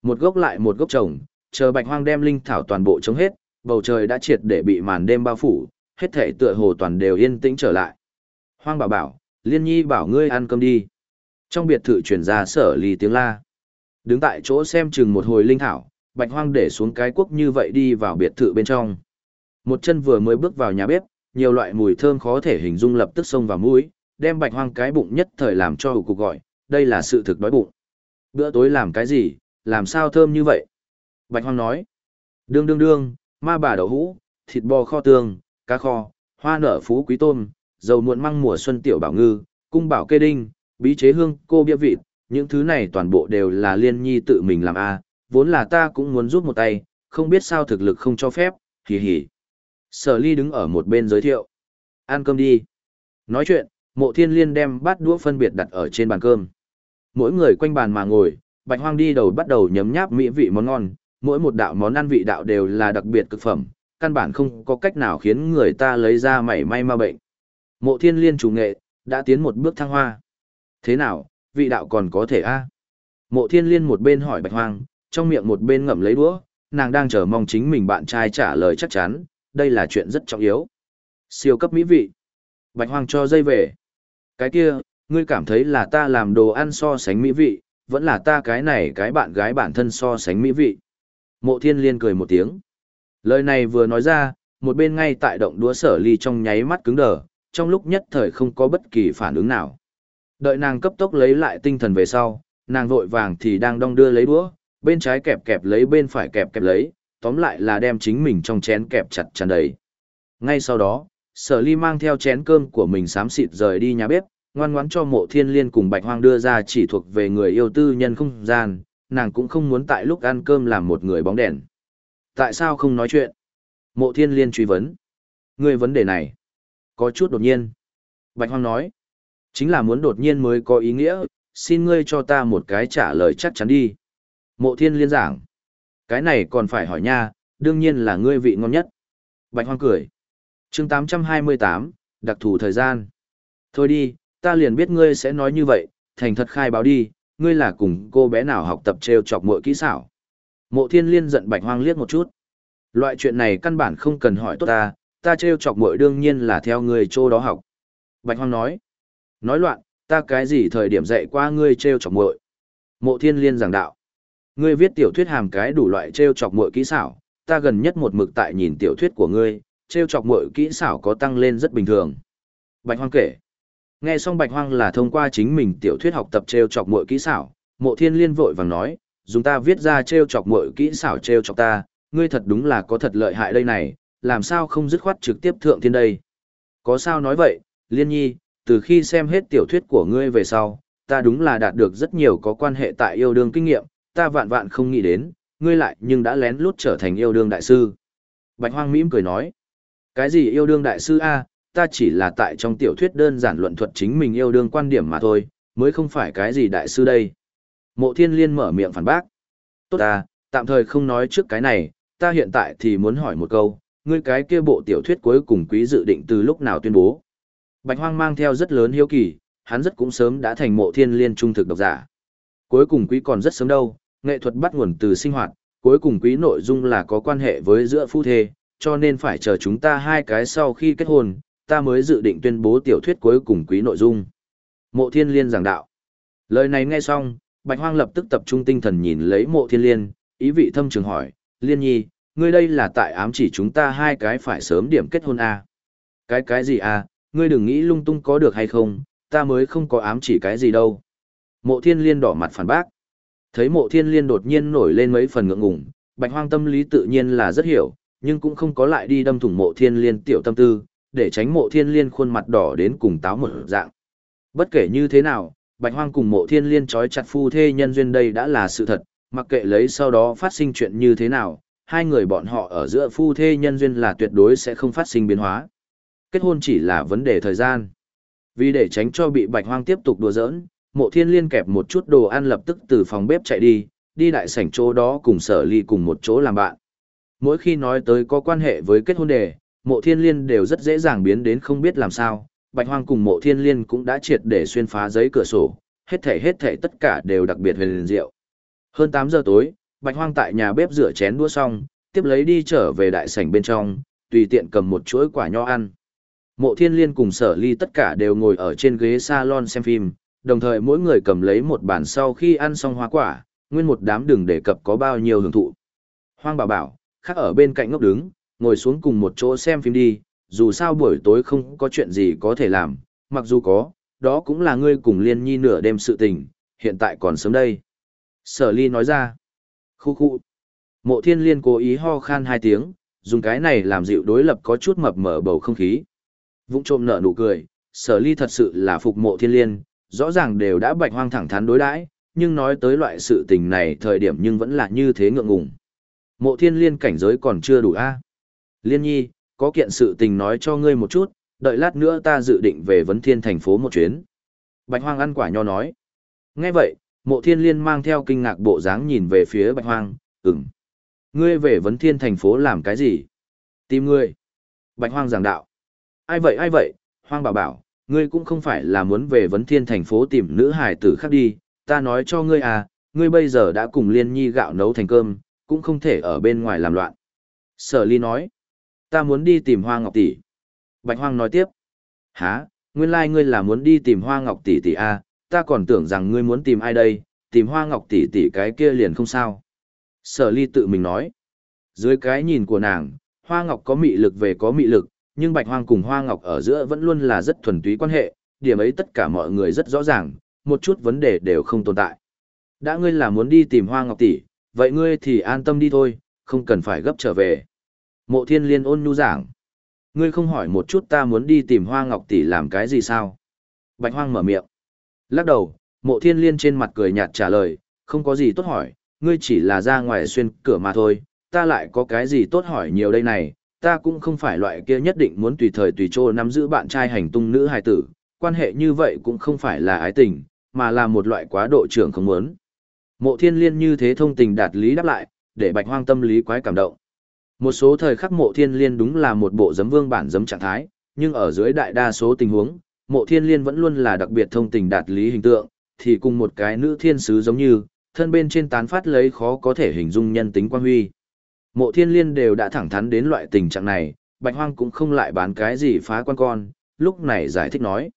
Một gốc lại một gốc trồng, chờ bạch hoang đem linh thảo toàn bộ chống hết, bầu trời đã triệt để bị màn đêm bao phủ, hết thể tựa hồ toàn đều yên tĩnh trở lại. Hoang bảo bảo, liên nhi bảo ngươi ăn cơm đi. Trong biệt thự truyền ra sở ly tiếng la. Đứng tại chỗ xem chừng một hồi linh thảo, bạch hoang để xuống cái quốc như vậy đi vào biệt thự bên trong. Một chân vừa mới bước vào nhà bếp, nhiều loại mùi thơm khó thể hình dung lập tức xông vào mũi, đem bạch hoang cái bụng nhất thời làm cho hủ cục gọi, đây là sự thực đói bụng. Bữa tối làm cái gì, làm sao thơm như vậy? Bạch Hoang nói. Đương đương đương, ma bà đậu hũ, thịt bò kho tương, cá kho, hoa nở phú quý tôm, dầu muộn măng mùa xuân tiểu bảo ngư, cung bảo kê đinh, bí chế hương, cô bia vịt, những thứ này toàn bộ đều là liên nhi tự mình làm a vốn là ta cũng muốn giúp một tay, không biết sao thực lực không cho phép, hì hì. Sở ly đứng ở một bên giới thiệu. Ăn cơm đi. Nói chuyện, mộ thiên liên đem bát đũa phân biệt đặt ở trên bàn cơm. Mỗi người quanh bàn mà ngồi, bạch hoang đi đầu bắt đầu nhấm nháp mỹ vị món ngon, mỗi một đạo món ăn vị đạo đều là đặc biệt cực phẩm, căn bản không có cách nào khiến người ta lấy ra mảy may ma bệnh. Mộ thiên liên chủ nghệ, đã tiến một bước thăng hoa. Thế nào, vị đạo còn có thể a? Mộ thiên liên một bên hỏi bạch hoang, trong miệng một bên ngậm lấy đũa, nàng đang chờ mong chính mình bạn trai trả lời chắc chắn, đây là chuyện rất trọng yếu. Siêu cấp mỹ vị. Bạch hoang cho dây về. Cái kia, ngươi cảm thấy là ta làm đồ ăn so sánh mỹ vị, vẫn là ta cái này cái bạn gái bản thân so sánh mỹ vị. Mộ thiên liên cười một tiếng. Lời này vừa nói ra, một bên ngay tại động đũa sở ly trong nháy mắt cứng đờ, trong lúc nhất thời không có bất kỳ phản ứng nào. Đợi nàng cấp tốc lấy lại tinh thần về sau, nàng vội vàng thì đang đong đưa lấy đũa, bên trái kẹp kẹp lấy bên phải kẹp kẹp lấy, tóm lại là đem chính mình trong chén kẹp chặt tràn đầy. Ngay sau đó, sở ly mang theo chén cơm của mình xám xịt rời đi nhà bếp, ngoan ngoãn cho mộ thiên liên cùng bạch hoang đưa ra chỉ thuộc về người yêu tư nhân không gian, nàng cũng không muốn tại lúc ăn cơm làm một người bóng đèn. Tại sao không nói chuyện? Mộ thiên liên truy vấn. Người vấn đề này, có chút đột nhiên. Bạch hoang nói, chính là muốn đột nhiên mới có ý nghĩa, xin ngươi cho ta một cái trả lời chắc chắn đi. Mộ thiên liên giảng, cái này còn phải hỏi nha, đương nhiên là ngươi vị ngon nhất. Bạch hoang cười. chương 828, đặc thù thời gian. Thôi đi, ta liền biết ngươi sẽ nói như vậy, thành thật khai báo đi, ngươi là cùng cô bé nào học tập treo chọc mọi kỹ xảo. Mộ thiên liên giận bạch hoang liếc một chút. Loại chuyện này căn bản không cần hỏi tốt ta, ta treo chọc mọi đương nhiên là theo người chỗ đó học. Bạch hoang nói. Nói loạn, ta cái gì thời điểm dạy qua ngươi treo chọc mọi. Mộ thiên liên giảng đạo. Ngươi viết tiểu thuyết hàm cái đủ loại treo chọc mọi kỹ xảo, ta gần nhất một mực tại nhìn tiểu thuyết của ngươi, treo chọc mọi kỹ xảo có tăng lên rất bình thường. Bạch hoang kể. Nghe xong Bạch Hoang là thông qua chính mình tiểu thuyết học tập treo chọc muội kỹ xảo, Mộ Thiên Liên vội vàng nói, dùng ta viết ra treo chọc muội kỹ xảo treo chọc ta, ngươi thật đúng là có thật lợi hại đây này, làm sao không dứt khoát trực tiếp thượng thiên đây. Có sao nói vậy, Liên Nhi, từ khi xem hết tiểu thuyết của ngươi về sau, ta đúng là đạt được rất nhiều có quan hệ tại yêu đương kinh nghiệm, ta vạn vạn không nghĩ đến, ngươi lại nhưng đã lén lút trở thành yêu đương đại sư. Bạch Hoang mỉm cười nói, cái gì yêu đương đại sư a? Ta chỉ là tại trong tiểu thuyết đơn giản luận thuật chính mình yêu đương quan điểm mà thôi, mới không phải cái gì đại sư đây. Mộ thiên liên mở miệng phản bác. Tốt ta, tạm thời không nói trước cái này, ta hiện tại thì muốn hỏi một câu, ngươi cái kia bộ tiểu thuyết cuối cùng quý dự định từ lúc nào tuyên bố. Bạch hoang mang theo rất lớn hiếu kỳ, hắn rất cũng sớm đã thành mộ thiên liên trung thực độc giả. Cuối cùng quý còn rất sớm đâu, nghệ thuật bắt nguồn từ sinh hoạt, cuối cùng quý nội dung là có quan hệ với giữa phu thê, cho nên phải chờ chúng ta hai cái sau khi kết hôn, ta mới dự định tuyên bố tiểu thuyết cuối cùng quý nội dung. Mộ thiên liên giảng đạo. Lời này nghe xong, Bạch Hoang lập tức tập trung tinh thần nhìn lấy mộ thiên liên, ý vị thâm trường hỏi, liên nhi, ngươi đây là tại ám chỉ chúng ta hai cái phải sớm điểm kết hôn à? Cái cái gì à, ngươi đừng nghĩ lung tung có được hay không, ta mới không có ám chỉ cái gì đâu. Mộ thiên liên đỏ mặt phản bác. Thấy mộ thiên liên đột nhiên nổi lên mấy phần ngượng ngùng, bạch hoang tâm lý tự nhiên là rất hiểu, nhưng cũng không có lại đi đâm thủng mộ thiên liên tiểu tâm tư, để tránh mộ thiên liên khuôn mặt đỏ đến cùng táo một dạng. Bất kể như thế nào, bạch hoang cùng mộ thiên liên trói chặt phu thê nhân duyên đây đã là sự thật, mặc kệ lấy sau đó phát sinh chuyện như thế nào, hai người bọn họ ở giữa phu thê nhân duyên là tuyệt đối sẽ không phát sinh biến hóa. Kết hôn chỉ là vấn đề thời gian. Vì để tránh cho bị bạch hoang tiếp tục đùa giỡn, mộ thiên liên kẹp một chút đồ ăn lập tức từ phòng bếp chạy đi, đi đại sảnh chỗ đó cùng sở ly cùng một chỗ làm bạn. Mỗi khi nói tới có quan hệ với kết hôn đề, mộ thiên liên đều rất dễ dàng biến đến không biết làm sao, bạch hoang cùng mộ thiên liên cũng đã triệt để xuyên phá giấy cửa sổ, hết thể hết thể tất cả đều đặc biệt huyền diệu. Hơn 8 giờ tối, bạch hoang tại nhà bếp rửa chén đũa xong, tiếp lấy đi trở về đại sảnh bên trong, tùy tiện cầm một chuỗi quả nho ăn. Mộ thiên liên cùng sở ly tất cả đều ngồi ở trên ghế salon xem phim, đồng thời mỗi người cầm lấy một bản sau khi ăn xong hoa quả, nguyên một đám đừng đề cập có bao nhiêu hưởng thụ. Hoang bảo bảo, khác ở bên cạnh ngốc đứng, ngồi xuống cùng một chỗ xem phim đi, dù sao buổi tối không có chuyện gì có thể làm, mặc dù có, đó cũng là ngươi cùng liên nhi nửa đêm sự tình, hiện tại còn sớm đây. Sở ly nói ra. Khu khu. Mộ thiên liên cố ý ho khan hai tiếng, dùng cái này làm dịu đối lập có chút mập mở bầu không khí. Vũng trộm nở nụ cười, sở ly thật sự là phục mộ thiên liên, rõ ràng đều đã bạch hoang thẳng thắn đối đãi, nhưng nói tới loại sự tình này thời điểm nhưng vẫn là như thế ngượng ngùng. Mộ thiên liên cảnh giới còn chưa đủ a. Liên nhi, có kiện sự tình nói cho ngươi một chút, đợi lát nữa ta dự định về vấn thiên thành phố một chuyến. Bạch hoang ăn quả nho nói. Nghe vậy, mộ thiên liên mang theo kinh ngạc bộ dáng nhìn về phía bạch hoang, ừm. Ngươi về vấn thiên thành phố làm cái gì? Tìm ngươi. Bạch hoang giảng đạo. Ai vậy ai vậy, hoang bảo bảo, ngươi cũng không phải là muốn về vấn thiên thành phố tìm nữ hải tử khác đi, ta nói cho ngươi à, ngươi bây giờ đã cùng liên nhi gạo nấu thành cơm, cũng không thể ở bên ngoài làm loạn. Sở ly nói, ta muốn đi tìm hoa ngọc tỷ. Bạch hoang nói tiếp, há, nguyên lai like ngươi là muốn đi tìm hoa ngọc tỷ tỷ à, ta còn tưởng rằng ngươi muốn tìm ai đây, tìm hoa ngọc tỷ tỷ cái kia liền không sao. Sở ly tự mình nói, dưới cái nhìn của nàng, hoa ngọc có mị lực về có mị lực, nhưng bạch hoang cùng hoa ngọc ở giữa vẫn luôn là rất thuần túy quan hệ, điểm ấy tất cả mọi người rất rõ ràng, một chút vấn đề đều không tồn tại. Đã ngươi là muốn đi tìm hoa ngọc tỷ, vậy ngươi thì an tâm đi thôi, không cần phải gấp trở về. Mộ thiên liên ôn nhu giảng. Ngươi không hỏi một chút ta muốn đi tìm hoa ngọc tỷ làm cái gì sao? Bạch hoang mở miệng. Lắc đầu, mộ thiên liên trên mặt cười nhạt trả lời, không có gì tốt hỏi, ngươi chỉ là ra ngoài xuyên cửa mà thôi, ta lại có cái gì tốt hỏi nhiều đây này, ta cũng không phải loại kia nhất định muốn tùy thời tùy chỗ nắm giữ bạn trai hành tung nữ hài tử, quan hệ như vậy cũng không phải là ái tình, mà là một loại quá độ trưởng không muốn. Mộ thiên liên như thế thông tình đạt lý đáp lại, để bạch hoang tâm lý quái cảm động. Một số thời khắc mộ thiên liên đúng là một bộ giấm vương bản giấm trạng thái, nhưng ở dưới đại đa số tình huống, mộ thiên liên vẫn luôn là đặc biệt thông tình đạt lý hình tượng, thì cùng một cái nữ thiên sứ giống như, thân bên trên tán phát lấy khó có thể hình dung nhân tính quan huy. Mộ thiên liên đều đã thẳng thắn đến loại tình trạng này, bạch hoang cũng không lại bán cái gì phá quan con, lúc này giải thích nói.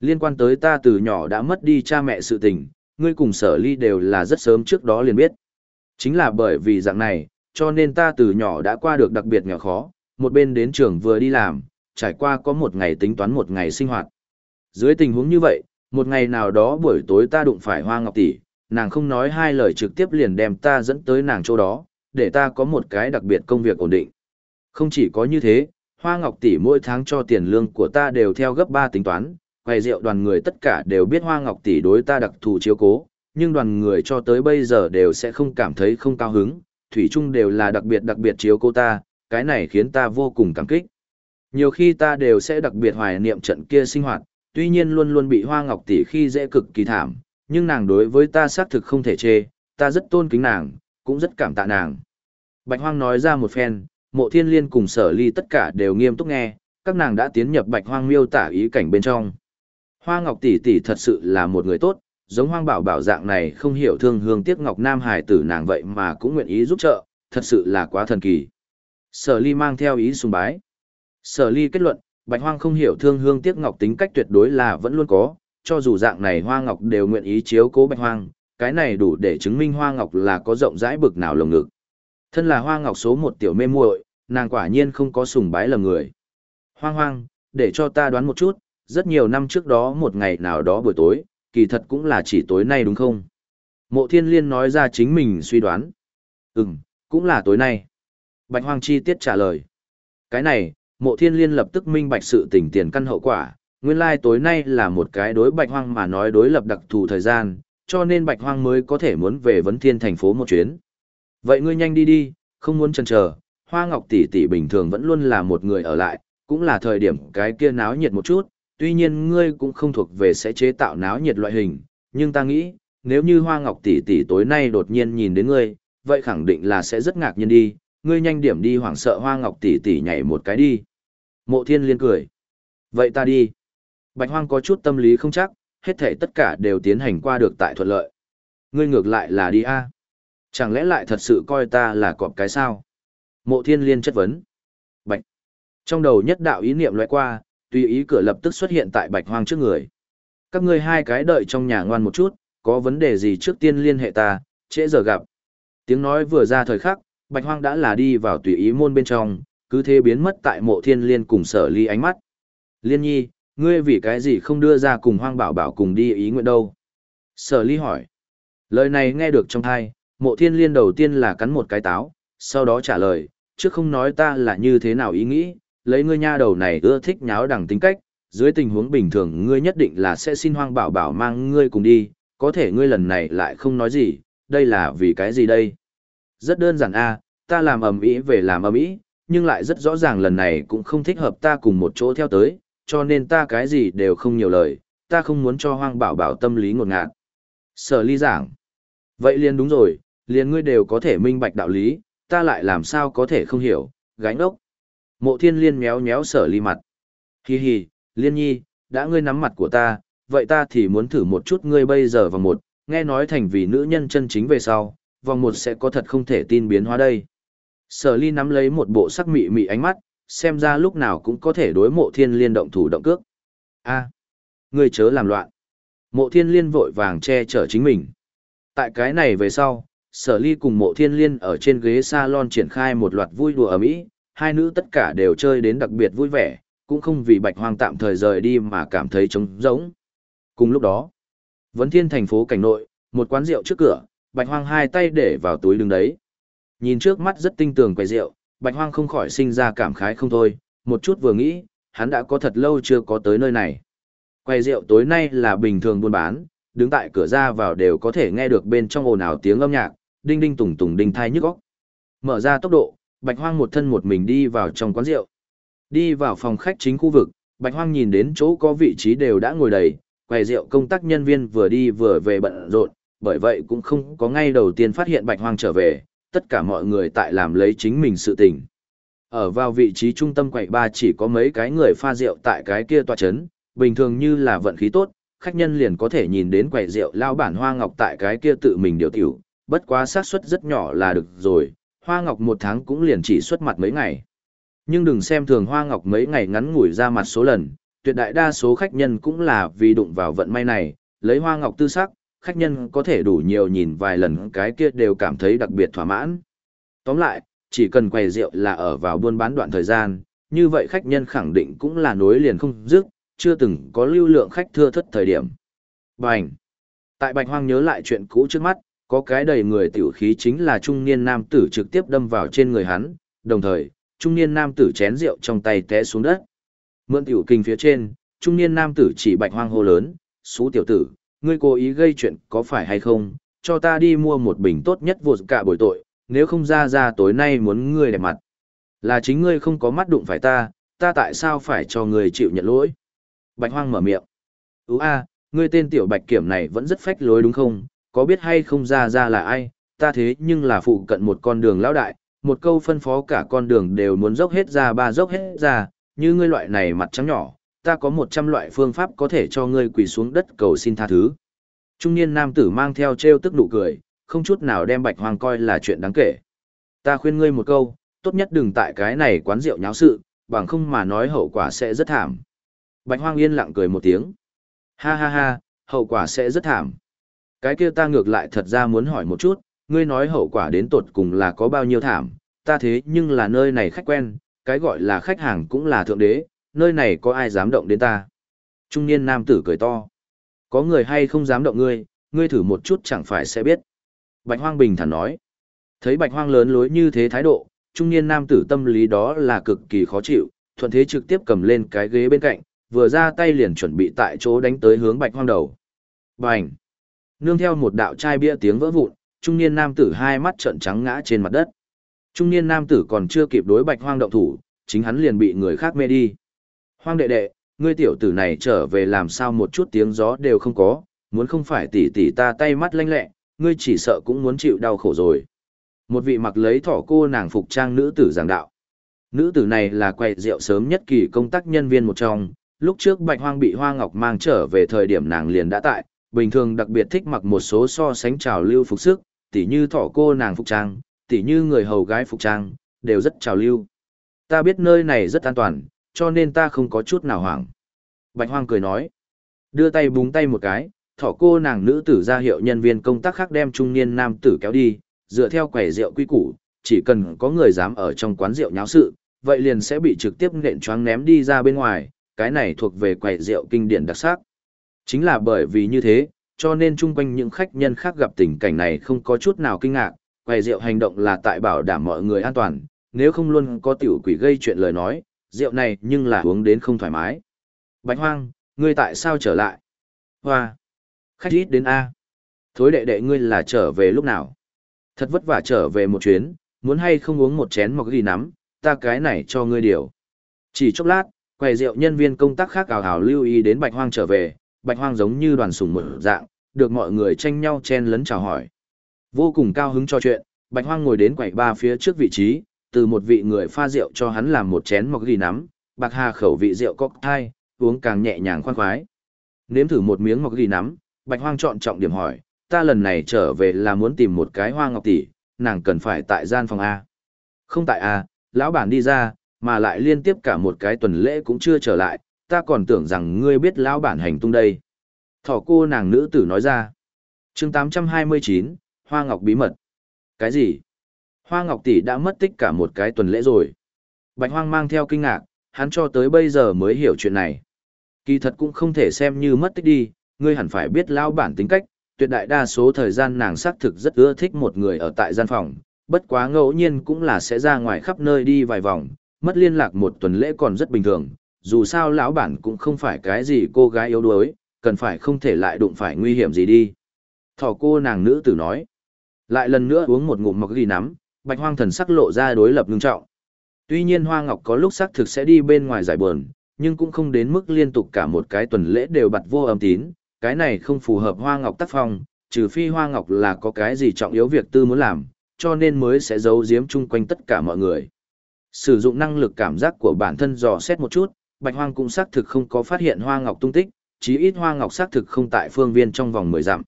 Liên quan tới ta từ nhỏ đã mất đi cha mẹ sự tình, ngươi cùng sở ly đều là rất sớm trước đó liền biết. Chính là bởi vì dạng này, cho nên ta từ nhỏ đã qua được đặc biệt nghèo khó, một bên đến trường vừa đi làm, trải qua có một ngày tính toán một ngày sinh hoạt. Dưới tình huống như vậy, một ngày nào đó buổi tối ta đụng phải hoa ngọc tỷ, nàng không nói hai lời trực tiếp liền đem ta dẫn tới nàng chỗ đó, để ta có một cái đặc biệt công việc ổn định. Không chỉ có như thế, Hoa Ngọc tỷ mỗi tháng cho tiền lương của ta đều theo gấp 3 tính toán, quầy rượu đoàn người tất cả đều biết Hoa Ngọc tỷ đối ta đặc thù chiếu cố, nhưng đoàn người cho tới bây giờ đều sẽ không cảm thấy không cao hứng, thủy chung đều là đặc biệt đặc biệt chiếu cô ta, cái này khiến ta vô cùng cảm kích. Nhiều khi ta đều sẽ đặc biệt hoài niệm trận kia sinh hoạt, tuy nhiên luôn luôn bị Hoa Ngọc tỷ khi dễ cực kỳ thảm, nhưng nàng đối với ta xác thực không thể chê, ta rất tôn kính nàng, cũng rất cảm tạ nàng. Bạch Hoang nói ra một phen, mộ thiên liên cùng sở ly tất cả đều nghiêm túc nghe, các nàng đã tiến nhập Bạch Hoang miêu tả ý cảnh bên trong. Hoa Ngọc tỷ tỷ thật sự là một người tốt, giống Hoang Bảo Bảo dạng này không hiểu thương hương tiếc Ngọc Nam Hải tử nàng vậy mà cũng nguyện ý giúp trợ, thật sự là quá thần kỳ. Sở ly mang theo ý sùng bái. Sở ly kết luận, Bạch Hoang không hiểu thương hương tiếc Ngọc tính cách tuyệt đối là vẫn luôn có, cho dù dạng này Hoa Ngọc đều nguyện ý chiếu cố Bạch Hoang, cái này đủ để chứng minh Hoa Ngọc là có rộng rãi bực nào lồng ngực. Thân là Hoa Ngọc số một tiểu mê muội, nàng quả nhiên không có sùng bái lầm người. Hoang hoang, để cho ta đoán một chút, rất nhiều năm trước đó một ngày nào đó buổi tối, kỳ thật cũng là chỉ tối nay đúng không? Mộ thiên liên nói ra chính mình suy đoán. Ừm, cũng là tối nay. Bạch Hoang chi tiết trả lời. Cái này, mộ thiên liên lập tức minh bạch sự tình tiền căn hậu quả. Nguyên lai like tối nay là một cái đối Bạch Hoang mà nói đối lập đặc thù thời gian, cho nên Bạch Hoang mới có thể muốn về vấn thiên thành phố một chuyến. Vậy ngươi nhanh đi đi, không muốn chần chờ, Hoa Ngọc tỷ tỷ bình thường vẫn luôn là một người ở lại, cũng là thời điểm cái kia náo nhiệt một chút, tuy nhiên ngươi cũng không thuộc về sẽ chế tạo náo nhiệt loại hình, nhưng ta nghĩ, nếu như Hoa Ngọc tỷ tỷ tối nay đột nhiên nhìn đến ngươi, vậy khẳng định là sẽ rất ngạc nhiên đi, ngươi nhanh điểm đi hoảng sợ Hoa Ngọc tỷ tỷ nhảy một cái đi. Mộ Thiên Liên cười. Vậy ta đi. Bạch Hoang có chút tâm lý không chắc, hết thảy tất cả đều tiến hành qua được tại thuận lợi. Ngươi ngược lại là đi a. Chẳng lẽ lại thật sự coi ta là cọp cái sao? Mộ thiên liên chất vấn. Bạch. Trong đầu nhất đạo ý niệm lóe qua, tùy ý cửa lập tức xuất hiện tại bạch hoang trước người. Các ngươi hai cái đợi trong nhà ngoan một chút, có vấn đề gì trước tiên liên hệ ta, trễ giờ gặp. Tiếng nói vừa ra thời khắc, bạch hoang đã là đi vào tùy ý môn bên trong, cứ thế biến mất tại mộ thiên liên cùng sở ly ánh mắt. Liên nhi, ngươi vì cái gì không đưa ra cùng hoang bảo bảo cùng đi ý nguyện đâu? Sở ly hỏi. Lời này nghe được trong thai, mộ thiên liên đầu tiên là cắn một cái táo, sau đó trả lời, trước không nói ta là như thế nào ý nghĩ, lấy ngươi nha đầu này ưa thích nháo đằng tính cách, dưới tình huống bình thường ngươi nhất định là sẽ xin hoang bảo bảo mang ngươi cùng đi, có thể ngươi lần này lại không nói gì, đây là vì cái gì đây? Rất đơn giản a, ta làm ầm ĩ về làm ầm ĩ, nhưng lại rất rõ ràng lần này cũng không thích hợp ta cùng một chỗ theo tới, cho nên ta cái gì đều không nhiều lời, ta không muốn cho hoang bảo bảo tâm lý ngột ngạt. Sở ly giảng. Vậy liền đúng rồi, liền ngươi đều có thể minh bạch đạo lý, ta lại làm sao có thể không hiểu, gánh ốc. Mộ thiên liên méo méo sở ly mặt. Hi hi, liên nhi, đã ngươi nắm mặt của ta, vậy ta thì muốn thử một chút ngươi bây giờ vòng một, nghe nói thành vì nữ nhân chân chính về sau, vòng một sẽ có thật không thể tin biến hóa đây. Sở ly nắm lấy một bộ sắc mị mị ánh mắt, xem ra lúc nào cũng có thể đối mộ thiên liên động thủ động cước. a ngươi chớ làm loạn. Mộ thiên liên vội vàng che chở chính mình. Tại cái này về sau, sở ly cùng mộ thiên liên ở trên ghế salon triển khai một loạt vui đùa ở mỹ hai nữ tất cả đều chơi đến đặc biệt vui vẻ cũng không vì bạch hoang tạm thời rời đi mà cảm thấy trống rỗng. Cùng lúc đó vấn thiên thành phố cảnh nội một quán rượu trước cửa bạch hoang hai tay để vào túi đứng đấy. Nhìn trước mắt rất tinh tường quầy rượu bạch hoang không khỏi sinh ra cảm khái không thôi một chút vừa nghĩ hắn đã có thật lâu chưa có tới nơi này. Quầy rượu tối nay là bình thường buôn bán đứng tại cửa ra vào đều có thể nghe được bên trong ồn ào tiếng âm nhạc đinh đinh tùng tùng đinh thai nhức óc. Mở ra tốc độ, Bạch Hoang một thân một mình đi vào trong quán rượu. Đi vào phòng khách chính khu vực, Bạch Hoang nhìn đến chỗ có vị trí đều đã ngồi đầy, quầy rượu công tác nhân viên vừa đi vừa về bận rộn, bởi vậy cũng không có ngay đầu tiên phát hiện Bạch Hoang trở về, tất cả mọi người tại làm lấy chính mình sự tình. Ở vào vị trí trung tâm quầy ba chỉ có mấy cái người pha rượu tại cái kia tòa chấn, bình thường như là vận khí tốt, khách nhân liền có thể nhìn đến quầy rượu lao bản hoa ngọc tại cái kia tự mình điều tiểu, bất quá xác suất rất nhỏ là được rồi, Hoa Ngọc một tháng cũng liền chỉ xuất mặt mấy ngày. Nhưng đừng xem thường Hoa Ngọc mấy ngày ngắn ngủi ra mặt số lần, tuyệt đại đa số khách nhân cũng là vì đụng vào vận may này, lấy Hoa Ngọc tư sắc, khách nhân có thể đủ nhiều nhìn vài lần cái kia đều cảm thấy đặc biệt thỏa mãn. Tóm lại, chỉ cần quầy rượu là ở vào buôn bán đoạn thời gian, như vậy khách nhân khẳng định cũng là nối liền không dứt, chưa từng có lưu lượng khách thưa thất thời điểm. Bành! Tại Bạch Hoang nhớ lại chuyện cũ trước mắt, có cái đầy người tiểu khí chính là trung niên nam tử trực tiếp đâm vào trên người hắn, đồng thời, trung niên nam tử chén rượu trong tay té xuống đất. Mượn tiểu kinh phía trên, trung niên nam tử chỉ bạch hoang hô lớn, xú tiểu tử, ngươi cố ý gây chuyện có phải hay không, cho ta đi mua một bình tốt nhất vụt cả buổi tội, nếu không ra ra tối nay muốn ngươi đẹp mặt. Là chính ngươi không có mắt đụng phải ta, ta tại sao phải cho ngươi chịu nhận lỗi? Bạch hoang mở miệng. Ú a, ngươi tên tiểu bạch kiểm này vẫn rất phách lối đúng không? Có biết hay không ra ra là ai, ta thế nhưng là phụ cận một con đường lão đại, một câu phân phó cả con đường đều muốn dốc hết ra ba dốc hết ra, như ngươi loại này mặt trắng nhỏ, ta có một trăm loại phương pháp có thể cho ngươi quỳ xuống đất cầu xin tha thứ. Trung niên nam tử mang theo treo tức nụ cười, không chút nào đem bạch hoang coi là chuyện đáng kể. Ta khuyên ngươi một câu, tốt nhất đừng tại cái này quán rượu nháo sự, bằng không mà nói hậu quả sẽ rất thảm. Bạch hoang yên lặng cười một tiếng. Ha ha ha, hậu quả sẽ rất thảm. Cái kia ta ngược lại thật ra muốn hỏi một chút, ngươi nói hậu quả đến tột cùng là có bao nhiêu thảm, ta thế nhưng là nơi này khách quen, cái gọi là khách hàng cũng là thượng đế, nơi này có ai dám động đến ta. Trung niên nam tử cười to. Có người hay không dám động ngươi, ngươi thử một chút chẳng phải sẽ biết. Bạch hoang bình thản nói. Thấy bạch hoang lớn lối như thế thái độ, trung niên nam tử tâm lý đó là cực kỳ khó chịu, thuận thế trực tiếp cầm lên cái ghế bên cạnh, vừa ra tay liền chuẩn bị tại chỗ đánh tới hướng bạch hoang đầu. Bành! Nương theo một đạo chai bia tiếng vỡ vụn, trung niên nam tử hai mắt trợn trắng ngã trên mặt đất. Trung niên nam tử còn chưa kịp đối bạch hoang động thủ, chính hắn liền bị người khác mê đi. Hoang đệ đệ, ngươi tiểu tử này trở về làm sao một chút tiếng gió đều không có, muốn không phải tỉ tỉ ta tay mắt lanh lẹ, ngươi chỉ sợ cũng muốn chịu đau khổ rồi. Một vị mặc lấy thỏ cô nàng phục trang nữ tử giảng đạo. Nữ tử này là quầy rượu sớm nhất kỳ công tác nhân viên một trong, lúc trước bạch hoang bị hoa ngọc mang trở về thời điểm nàng liền đã tại, bình thường đặc biệt thích mặc một số so sánh trào lưu phục sức, tỉ như thỏ cô nàng phục trang, tỉ như người hầu gái phục trang, đều rất trào lưu. Ta biết nơi này rất an toàn, cho nên ta không có chút nào hoảng. Bạch Hoang cười nói, đưa tay búng tay một cái, thỏ cô nàng nữ tử ra hiệu nhân viên công tác khác đem trung niên nam tử kéo đi, dựa theo quầy rượu quy củ, chỉ cần có người dám ở trong quán rượu nháo sự, vậy liền sẽ bị trực tiếp nện choáng ném đi ra bên ngoài, cái này thuộc về quầy rượu kinh điển đặc sắc. Chính là bởi vì như thế, cho nên chung quanh những khách nhân khác gặp tình cảnh này không có chút nào kinh ngạc, quầy rượu hành động là tại bảo đảm mọi người an toàn, nếu không luôn có tiểu quỷ gây chuyện lời nói, rượu này nhưng là uống đến không thoải mái. Bạch hoang, ngươi tại sao trở lại? Hoa! Khách ít đến A. Thối đệ đệ ngươi là trở về lúc nào? Thật vất vả trở về một chuyến, muốn hay không uống một chén mọc ghi nắm, ta cái này cho ngươi điều. Chỉ chốc lát, quầy rượu nhân viên công tác khác ảo ảo lưu ý đến bạch hoang trở về, bạch hoang giống như đoàn sủng mở dạng, được mọi người tranh nhau chen lấn chào hỏi. Vô cùng cao hứng cho chuyện, bạch hoang ngồi đến quầy ba phía trước vị trí, từ một vị người pha rượu cho hắn làm một chén mọc ghi nắm, bạc hà khẩu vị rượu cocktail, uống càng nhẹ nhàng khoan khoái. Nếm thử một miếng mọc ghi nắm, bạch hoang chọn trọng điểm hỏi, ta lần này trở về là muốn tìm một cái hoa ngọc tỷ, nàng cần phải tại gian phòng A. Không tại A, lão bản đi ra, mà lại liên tiếp cả một cái tuần lễ cũng chưa trở lại, ta còn tưởng rằng ngươi biết lão bản hành tung đây. Thỏ cô nàng nữ tử nói ra. chương 829, Hoa Ngọc bí mật. Cái gì? Hoa Ngọc tỷ đã mất tích cả một cái tuần lễ rồi. Bạch Hoang mang theo kinh ngạc, hắn cho tới bây giờ mới hiểu chuyện này. Kỳ thật cũng không thể xem như mất tích đi, ngươi hẳn phải biết lão bản tính cách, tuyệt đại đa số thời gian nàng xác thực rất ưa thích một người ở tại gian phòng, bất quá ngẫu nhiên cũng là sẽ ra ngoài khắp nơi đi vài vòng, mất liên lạc một tuần lễ còn rất bình thường, dù sao lão bản cũng không phải cái gì cô gái yếu đuối, cần phải không thể lại đụng phải nguy hiểm gì đi. Thỏ cô nàng nữ tử nói, lại lần nữa uống một ngụm mọc ghi nắm, bạch hoang thần sắc lộ ra đối lập ngưng trọng. Tuy nhiên Hoa Ngọc có lúc xác thực sẽ đi bên ngoài giải buồn, nhưng cũng không đến mức liên tục cả một cái tuần lễ đều bật vô âm tín, cái này không phù hợp Hoa Ngọc tác phong, trừ phi Hoa Ngọc là có cái gì trọng yếu việc tư muốn làm, cho nên mới sẽ giấu giếm chung quanh tất cả mọi người. Sử dụng năng lực cảm giác của bản thân dò xét một chút, Bạch Hoang cũng xác thực không có phát hiện Hoa Ngọc tung tích, chí ít Hoa Ngọc xác thực không tại phương viên trong vòng 10 dặm.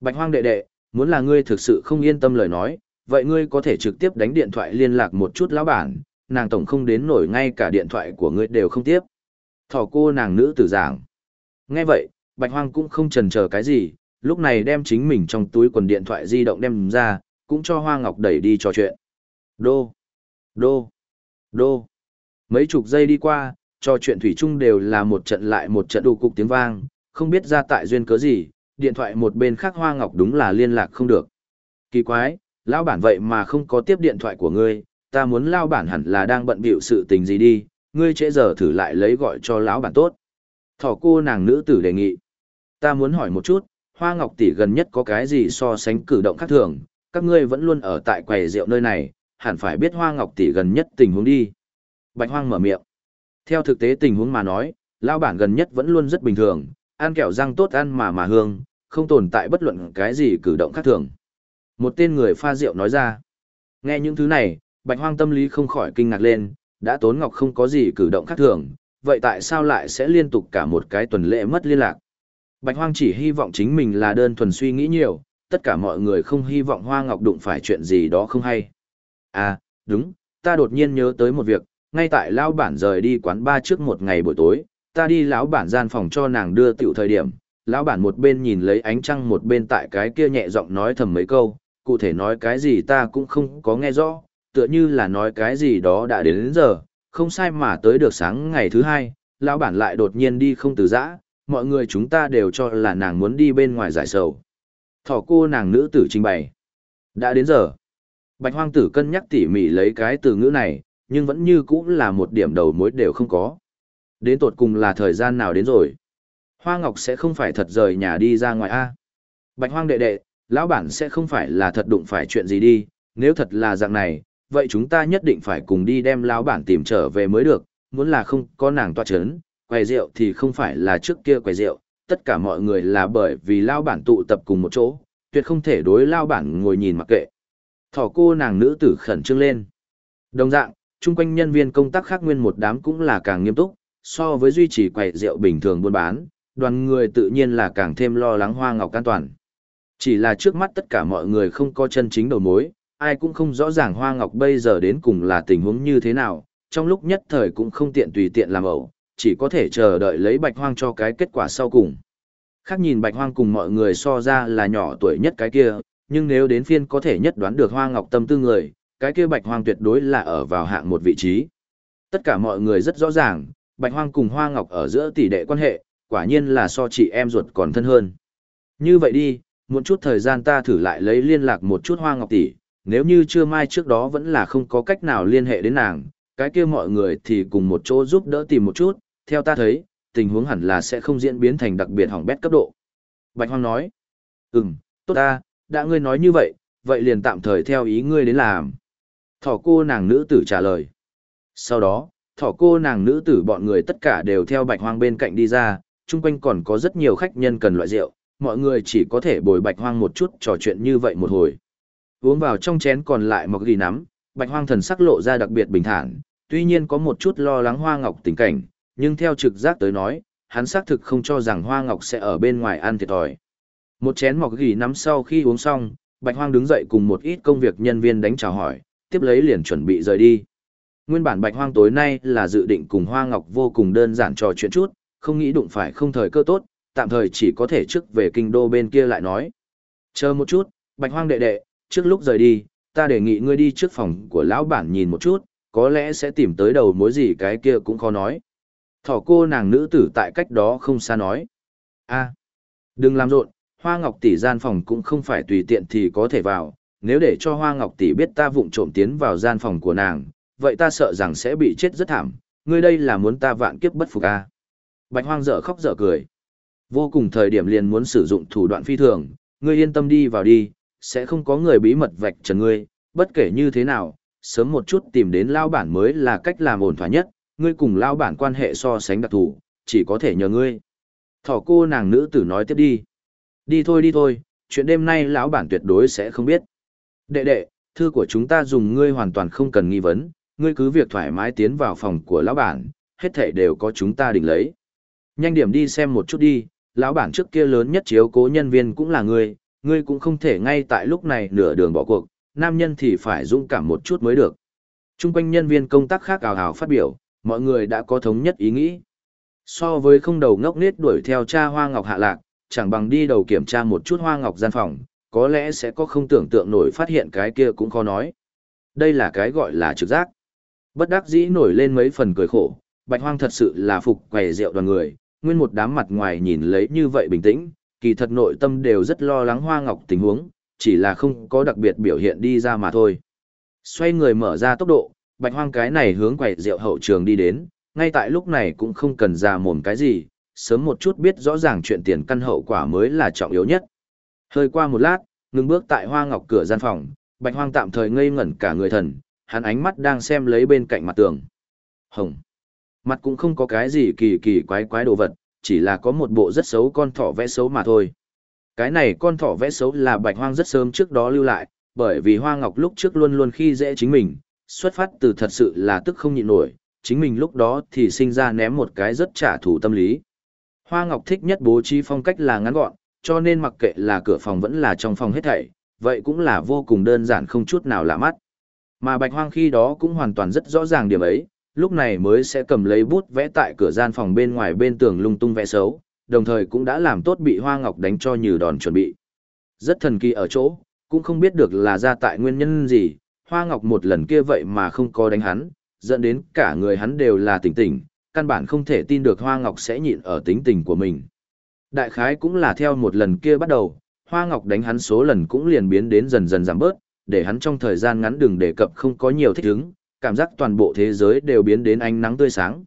Bạch Hoang đệ đệ, muốn là ngươi thực sự không yên tâm lời nói, vậy ngươi có thể trực tiếp đánh điện thoại liên lạc một chút lão bản, nàng tổng không đến nổi ngay cả điện thoại của ngươi đều không tiếp. Thỏ cô nàng nữ tử giảng. Nghe vậy, Bạch Hoang cũng không chần chờ cái gì, lúc này đem chính mình trong túi quần điện thoại di động đem ra, cũng cho Hoa Ngọc đẩy đi trò chuyện. Đô, đô, đô. Mấy chục giây đi qua, trò chuyện thủy chung đều là một trận lại một trận đủ cục tiếng vang, không biết ra tại duyên cớ gì, điện thoại một bên khác Hoa Ngọc đúng là liên lạc không được. Kỳ quái, lão bản vậy mà không có tiếp điện thoại của ngươi, ta muốn lão bản hẳn là đang bận bịu sự tình gì đi, ngươi trễ giờ thử lại lấy gọi cho lão bản tốt. Thỏ cô nàng nữ tử đề nghị. Ta muốn hỏi một chút, Hoa Ngọc tỷ gần nhất có cái gì so sánh cử động khác thường, các ngươi vẫn luôn ở tại quầy rượu nơi này, hẳn phải biết Hoa Ngọc tỷ gần nhất tình huống đi. Bạch Hoang mở miệng. Theo thực tế tình huống mà nói, lão bản gần nhất vẫn luôn rất bình thường, ăn kẹo răng tốt ăn mà mà hương, không tồn tại bất luận cái gì cử động khác thường. Một tên người pha rượu nói ra. Nghe những thứ này, Bạch Hoang tâm lý không khỏi kinh ngạc lên, đã Tốn Ngọc không có gì cử động khác thường, vậy tại sao lại sẽ liên tục cả một cái tuần lễ mất liên lạc? Bạch Hoang chỉ hy vọng chính mình là đơn thuần suy nghĩ nhiều, tất cả mọi người không hy vọng Hoa Ngọc đụng phải chuyện gì đó không hay. À, đúng, ta đột nhiên nhớ tới một việc, ngay tại lão bản rời đi quán ba trước một ngày buổi tối, ta đi lão bản gian phòng cho nàng đưa tiểu thời điểm, lão bản một bên nhìn lấy ánh trăng một bên tại cái kia nhẹ giọng nói thầm mấy câu, cụ thể nói cái gì ta cũng không có nghe rõ, tựa như là nói cái gì đó đã đến, đến giờ, không sai mà tới được sáng ngày thứ hai, lão bản lại đột nhiên đi không từ giã, mọi người chúng ta đều cho là nàng muốn đi bên ngoài giải sầu. Thỏ cô nàng nữ tử trình bày. Đã đến giờ. Bạch hoang tử cân nhắc tỉ mỉ lấy cái từ ngữ này, nhưng vẫn như cũ là một điểm đầu mối đều không có. Đến tột cùng là thời gian nào đến rồi. Hoa Ngọc sẽ không phải thật rời nhà đi ra ngoài A. Bạch hoang đệ đệ, lão bản sẽ không phải là thật đụng phải chuyện gì đi, nếu thật là dạng này, vậy chúng ta nhất định phải cùng đi đem lão bản tìm trở về mới được, muốn là không có nàng tọa chấn, quầy rượu thì không phải là trước kia quầy rượu, tất cả mọi người là bởi vì lão bản tụ tập cùng một chỗ, tuyệt không thể đối lão bản ngồi nhìn mặc kệ. Thỏ cô nàng nữ tử khẩn trương lên. Đồng dạng, chung quanh nhân viên công tác khác nguyên một đám cũng là càng nghiêm túc, so với duy trì quầy rượu bình thường buôn bán, đoàn người tự nhiên là càng thêm lo lắng hoa ngọc an toàn. Chỉ là trước mắt tất cả mọi người không có chân chính đầu mối, ai cũng không rõ ràng hoa ngọc bây giờ đến cùng là tình huống như thế nào, trong lúc nhất thời cũng không tiện tùy tiện làm ẩu, chỉ có thể chờ đợi lấy bạch hoang cho cái kết quả sau cùng. Khác nhìn bạch hoang cùng mọi người so ra là nhỏ tuổi nhất cái kia, nhưng nếu đến phiên có thể nhất đoán được hoa ngọc tâm tư người, cái kia bạch hoang tuyệt đối là ở vào hạng một vị trí. Tất cả mọi người rất rõ ràng, bạch hoang cùng hoa ngọc ở giữa tỷ đệ quan hệ, quả nhiên là so chị em ruột còn thân hơn. Như vậy đi, một chút thời gian ta thử lại lấy liên lạc một chút hoa ngọc tỷ, nếu như chưa mai trước đó vẫn là không có cách nào liên hệ đến nàng, cái kia mọi người thì cùng một chỗ giúp đỡ tìm một chút, theo ta thấy, tình huống hẳn là sẽ không diễn biến thành đặc biệt hỏng bét cấp độ. Bạch Hoang nói, ừm, tốt ta, đã ngươi nói như vậy, vậy liền tạm thời theo ý ngươi đến làm. Thỏ cô nàng nữ tử trả lời. Sau đó, thỏ cô nàng nữ tử bọn người tất cả đều theo bạch hoang bên cạnh đi ra, chung quanh còn có rất nhiều khách nhân cần loại rượu, mọi người chỉ có thể bồi bạch hoang một chút trò chuyện như vậy một hồi. Uống vào trong chén còn lại một ghi nắm, bạch hoang thần sắc lộ ra đặc biệt bình thản, tuy nhiên có một chút lo lắng hoa ngọc tình cảnh, nhưng theo trực giác tới nói, hắn xác thực không cho rằng hoa ngọc sẽ ở bên ngoài ăn thiệt thòi. Một chén mọc ghi nắm sau khi uống xong, bạch hoang đứng dậy cùng một ít công việc nhân viên đánh chào hỏi, tiếp lấy liền chuẩn bị rời đi. Nguyên bản bạch hoang tối nay là dự định cùng hoa ngọc vô cùng đơn giản trò chuyện chút, không nghĩ đụng phải không thời cơ tốt, tạm thời chỉ có thể trước về kinh đô bên kia lại nói. Chờ một chút, bạch hoang đệ đệ, trước lúc rời đi, ta đề nghị ngươi đi trước phòng của lão bản nhìn một chút, có lẽ sẽ tìm tới đầu mối gì cái kia cũng khó nói. Thỏ cô nàng nữ tử tại cách đó không xa nói. a đừng làm rộn, hoa ngọc tỷ gian phòng cũng không phải tùy tiện thì có thể vào, nếu để cho hoa ngọc tỷ biết ta vụng trộm tiến vào gian phòng của nàng, vậy ta sợ rằng sẽ bị chết rất thảm, ngươi đây là muốn ta vạn kiếp bất phục a. Bạch hoang dở khóc dở cười. Vô cùng thời điểm liền muốn sử dụng thủ đoạn phi thường, ngươi yên tâm đi vào đi, sẽ không có người bí mật vạch trần ngươi, bất kể như thế nào, sớm một chút tìm đến lao bản mới là cách làm ổn thỏa nhất, ngươi cùng lao bản quan hệ so sánh đặc thù, chỉ có thể nhờ ngươi. Thỏ cô nàng nữ tử nói tiếp đi. Đi thôi đi thôi, chuyện đêm nay lão bản tuyệt đối sẽ không biết. Đệ đệ, thư của chúng ta dùng ngươi hoàn toàn không cần nghi vấn, ngươi cứ việc thoải mái tiến vào phòng của lão bản, hết thảy đều có chúng ta định lấy. Nhanh điểm đi xem một chút đi, lão bản trước kia lớn nhất chiếu cố nhân viên cũng là ngươi, ngươi cũng không thể ngay tại lúc này nửa đường bỏ cuộc, nam nhân thì phải dũng cảm một chút mới được. Trung quanh nhân viên công tác khác ào ào phát biểu, mọi người đã có thống nhất ý nghĩ. So với không đầu ngốc nết đuổi theo cha Hoa Ngọc hạ lạc, chẳng bằng đi đầu kiểm tra một chút Hoa Ngọc gian phòng, có lẽ sẽ có không tưởng tượng nổi phát hiện cái kia cũng khó nói. Đây là cái gọi là trực giác. Bất đắc dĩ nổi lên mấy phần cười khổ, Bạch Hoang thật sự là phục quầy rượu đoàn người, nguyên một đám mặt ngoài nhìn lấy như vậy bình tĩnh, kỳ thật nội tâm đều rất lo lắng Hoa Ngọc tình huống, chỉ là không có đặc biệt biểu hiện đi ra mà thôi. Xoay người mở ra tốc độ, Bạch Hoang cái này hướng quầy rượu hậu trường đi đến, ngay tại lúc này cũng không cần ra mồm cái gì, sớm một chút biết rõ ràng chuyện tiền căn hậu quả mới là trọng yếu nhất. Hơi qua một lát, ngừng bước tại Hoa Ngọc cửa gian phòng, Bạch Hoang tạm thời ngây ngẩn cả người thần, hắn ánh mắt đang xem lấy bên cạnh mặt tường. Hồng. Mặt cũng không có cái gì kỳ kỳ quái quái đồ vật, chỉ là có một bộ rất xấu con thỏ vẽ xấu mà thôi. Cái này con thỏ vẽ xấu là bạch hoang rất sớm trước đó lưu lại, bởi vì hoa ngọc lúc trước luôn luôn khi dễ chính mình, xuất phát từ thật sự là tức không nhịn nổi, chính mình lúc đó thì sinh ra ném một cái rất trả thù tâm lý. Hoa ngọc thích nhất bố trí phong cách là ngắn gọn, cho nên mặc kệ là cửa phòng vẫn là trong phòng hết thảy, vậy cũng là vô cùng đơn giản không chút nào lạ mắt. Mà bạch hoang khi đó cũng hoàn toàn rất rõ ràng điểm ấy, lúc này mới sẽ cầm lấy bút vẽ tại cửa gian phòng bên ngoài bên tường lung tung vẽ xấu, đồng thời cũng đã làm tốt bị Hoa Ngọc đánh cho như đòn chuẩn bị. Rất thần kỳ ở chỗ, cũng không biết được là ra tại nguyên nhân gì, Hoa Ngọc một lần kia vậy mà không có đánh hắn, dẫn đến cả người hắn đều là tỉnh tỉnh, căn bản không thể tin được Hoa Ngọc sẽ nhịn ở tính tình của mình. Đại khái cũng là theo một lần kia bắt đầu, Hoa Ngọc đánh hắn số lần cũng liền biến đến dần dần giảm bớt, để hắn trong thời gian ngắn đừng đề cập không có nhiều thích ứng, cảm giác toàn bộ thế giới đều biến đến ánh nắng tươi sáng.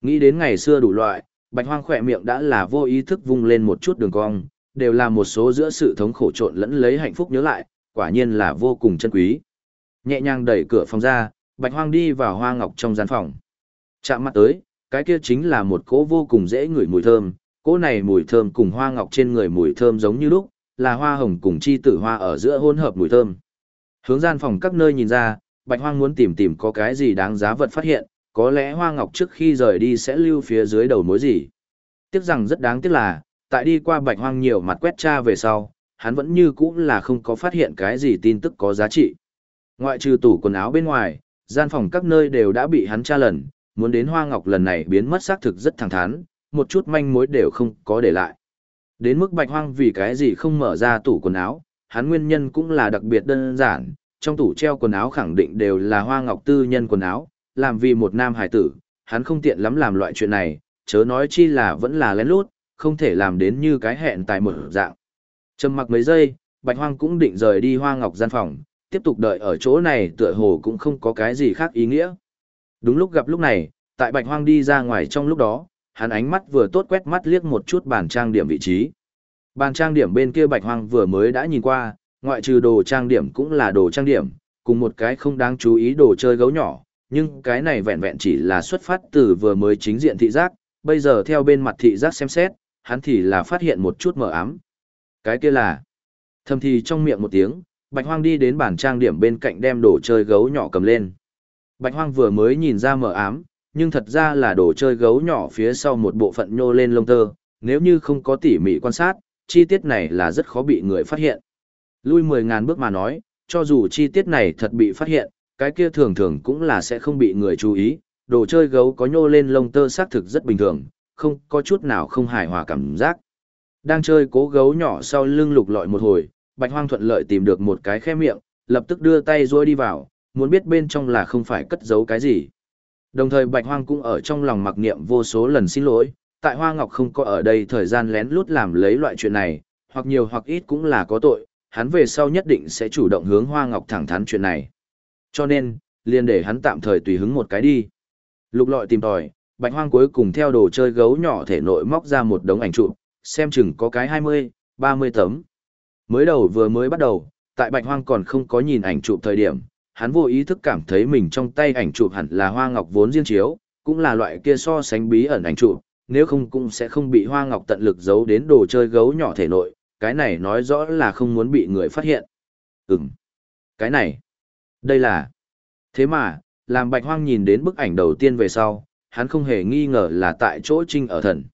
Nghĩ đến ngày xưa đủ loại, bạch hoang khỏe miệng đã là vô ý thức vung lên một chút đường cong, đều là một số giữa sự thống khổ trộn lẫn lấy hạnh phúc nhớ lại, quả nhiên là vô cùng chân quý. Nhẹ nhàng đẩy cửa phòng ra, bạch hoang đi vào hoa ngọc trong gian phòng. Chạm mắt tới, cái kia chính là một cỗ vô cùng dễ ngửi mùi thơm, cỗ này mùi thơm cùng hoa ngọc trên người mùi thơm giống như lúc, là hoa hồng cùng chi tử hoa ở giữa hỗn hợp mùi thơm. Hướng gian phòng các nơi nhìn ra, Bạch Hoang muốn tìm tìm có cái gì đáng giá vật phát hiện, có lẽ Hoa Ngọc trước khi rời đi sẽ lưu phía dưới đầu mối gì. Tiếc rằng rất đáng tiếc là, tại đi qua Bạch Hoang nhiều mặt quét tra về sau, hắn vẫn như cũ là không có phát hiện cái gì tin tức có giá trị. Ngoại trừ tủ quần áo bên ngoài, gian phòng các nơi đều đã bị hắn tra lần, muốn đến Hoa Ngọc lần này biến mất xác thực rất thẳng thắn, một chút manh mối đều không có để lại. Đến mức Bạch Hoang vì cái gì không mở ra tủ quần áo, hắn nguyên nhân cũng là đặc biệt đơn giản, trong tủ treo quần áo khẳng định đều là hoa ngọc tư nhân quần áo, làm vì một nam hải tử, hắn không tiện lắm làm loại chuyện này, chớ nói chi là vẫn là lén lút, không thể làm đến như cái hẹn tại một dạng. Trầm mặc mấy giây, Bạch Hoang cũng định rời đi Hoa Ngọc gian phòng, tiếp tục đợi ở chỗ này tựa hồ cũng không có cái gì khác ý nghĩa. Đúng lúc gặp lúc này, tại Bạch Hoang đi ra ngoài trong lúc đó, hắn ánh mắt vừa tốt quét mắt liếc một chút bàn trang điểm vị trí. Bàn trang điểm bên kia Bạch Hoang vừa mới đã nhìn qua, ngoại trừ đồ trang điểm cũng là đồ trang điểm, cùng một cái không đáng chú ý đồ chơi gấu nhỏ, nhưng cái này vẹn vẹn chỉ là xuất phát từ vừa mới chính diện thị giác, bây giờ theo bên mặt thị giác xem xét, hắn thì là phát hiện một chút mờ ám. Cái kia là, thầm thì trong miệng một tiếng, Bạch Hoang đi đến bàn trang điểm bên cạnh đem đồ chơi gấu nhỏ cầm lên. Bạch Hoang vừa mới nhìn ra mờ ám, nhưng thật ra là đồ chơi gấu nhỏ phía sau một bộ phận nhô lên lông tơ, nếu như không có tỉ mỉ quan sát, chi tiết này là rất khó bị người phát hiện. Lui 10.000 bước mà nói, cho dù chi tiết này thật bị phát hiện, cái kia thường thường cũng là sẽ không bị người chú ý, đồ chơi gấu có nhô lên lông tơ xác thực rất bình thường, không có chút nào không hài hòa cảm giác. Đang chơi cố gấu nhỏ sau lưng lục lọi một hồi, bạch hoang thuận lợi tìm được một cái khe miệng, lập tức đưa tay rôi đi vào, muốn biết bên trong là không phải cất giấu cái gì. Đồng thời bạch hoang cũng ở trong lòng mặc niệm vô số lần xin lỗi, tại hoa ngọc không có ở đây thời gian lén lút làm lấy loại chuyện này, hoặc nhiều hoặc ít cũng là có tội, hắn về sau nhất định sẽ chủ động hướng hoa ngọc thẳng thắn chuyện này. Cho nên, liền để hắn tạm thời tùy hứng một cái đi. Lục lọi tìm tòi, bạch hoang cuối cùng theo đồ chơi gấu nhỏ thể nội móc ra một đống ảnh chụp, xem chừng có cái 20, 30 tấm. Mới đầu vừa mới bắt đầu, tại bạch hoang còn không có nhìn ảnh chụp thời điểm, hắn vô ý thức cảm thấy mình trong tay ảnh chụp hẳn là hoa ngọc vốn riêng chiếu, cũng là loại kia so sánh bí ẩn ảnh chụp, nếu không cũng sẽ không bị hoa ngọc tận lực giấu đến đồ chơi gấu nhỏ thể nội, cái này nói rõ là không muốn bị người phát hiện. Ừm, cái này, đây là... Thế mà, làm bạch hoang nhìn đến bức ảnh đầu tiên về sau, hắn không hề nghi ngờ là tại chỗ trinh ở thần.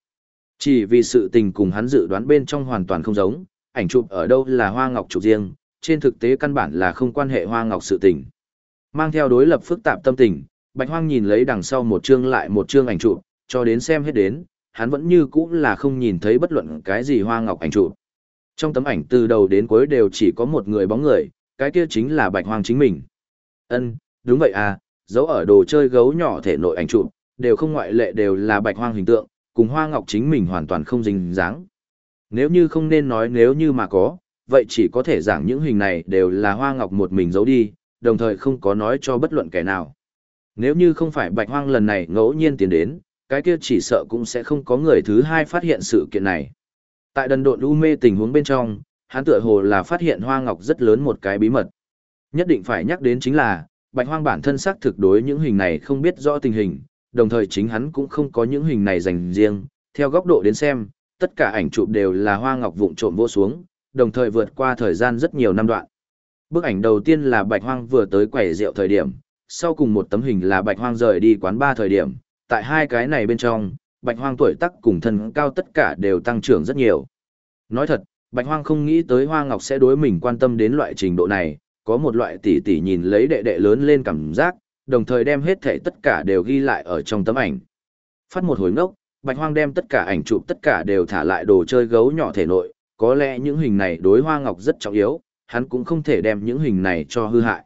Chỉ vì sự tình cùng hắn dự đoán bên trong hoàn toàn không giống, ảnh chụp ở đâu là hoa ngọc chụp riêng, trên thực tế căn bản là không quan hệ hoa ngọc sự tình. Mang theo đối lập phức tạp tâm tình, bạch hoang nhìn lấy đằng sau một chương lại một chương ảnh chụp, cho đến xem hết đến, hắn vẫn như cũ là không nhìn thấy bất luận cái gì hoa ngọc ảnh chụp. Trong tấm ảnh từ đầu đến cuối đều chỉ có một người bóng người, cái kia chính là bạch hoang chính mình. Ân, đúng vậy à, dấu ở đồ chơi gấu nhỏ thể nội ảnh chụp, đều không ngoại lệ đều là bạch hoang hình tượng, cùng hoa ngọc chính mình hoàn toàn không dính dáng. Nếu như không nên nói nếu như mà có, vậy chỉ có thể giảng những hình này đều là hoa ngọc một mình giấu đi, đồng thời không có nói cho bất luận kẻ nào. Nếu như không phải bạch hoang lần này ngẫu nhiên tiến đến, cái kia chỉ sợ cũng sẽ không có người thứ hai phát hiện sự kiện này. Tại đần độn u mê tình huống bên trong, hắn tựa hồ là phát hiện hoa ngọc rất lớn một cái bí mật. Nhất định phải nhắc đến chính là, bạch hoang bản thân xác thực đối những hình này không biết rõ tình hình, đồng thời chính hắn cũng không có những hình này dành riêng, theo góc độ đến xem, tất cả ảnh chụp đều là hoa ngọc vụng trộm vô xuống, đồng thời vượt qua thời gian rất nhiều năm đoạn. Bức ảnh đầu tiên là bạch hoang vừa tới quầy rượu thời điểm, sau cùng một tấm hình là bạch hoang rời đi quán ba thời điểm, tại hai cái này bên trong, bạch hoang tuổi tác cùng thân cao tất cả đều tăng trưởng rất nhiều. Nói thật, bạch hoang không nghĩ tới hoa ngọc sẽ đối mình quan tâm đến loại trình độ này, có một loại tỷ tỷ nhìn lấy đệ đệ lớn lên cảm giác, đồng thời đem hết thể tất cả đều ghi lại ở trong tấm ảnh. Phát một hồi ngốc, bạch hoang đem tất cả ảnh chụp tất cả đều thả lại đồ chơi gấu nhỏ thể nội, có lẽ những hình này đối hoa ngọc rất trọng yếu, hắn cũng không thể đem những hình này cho hư hại.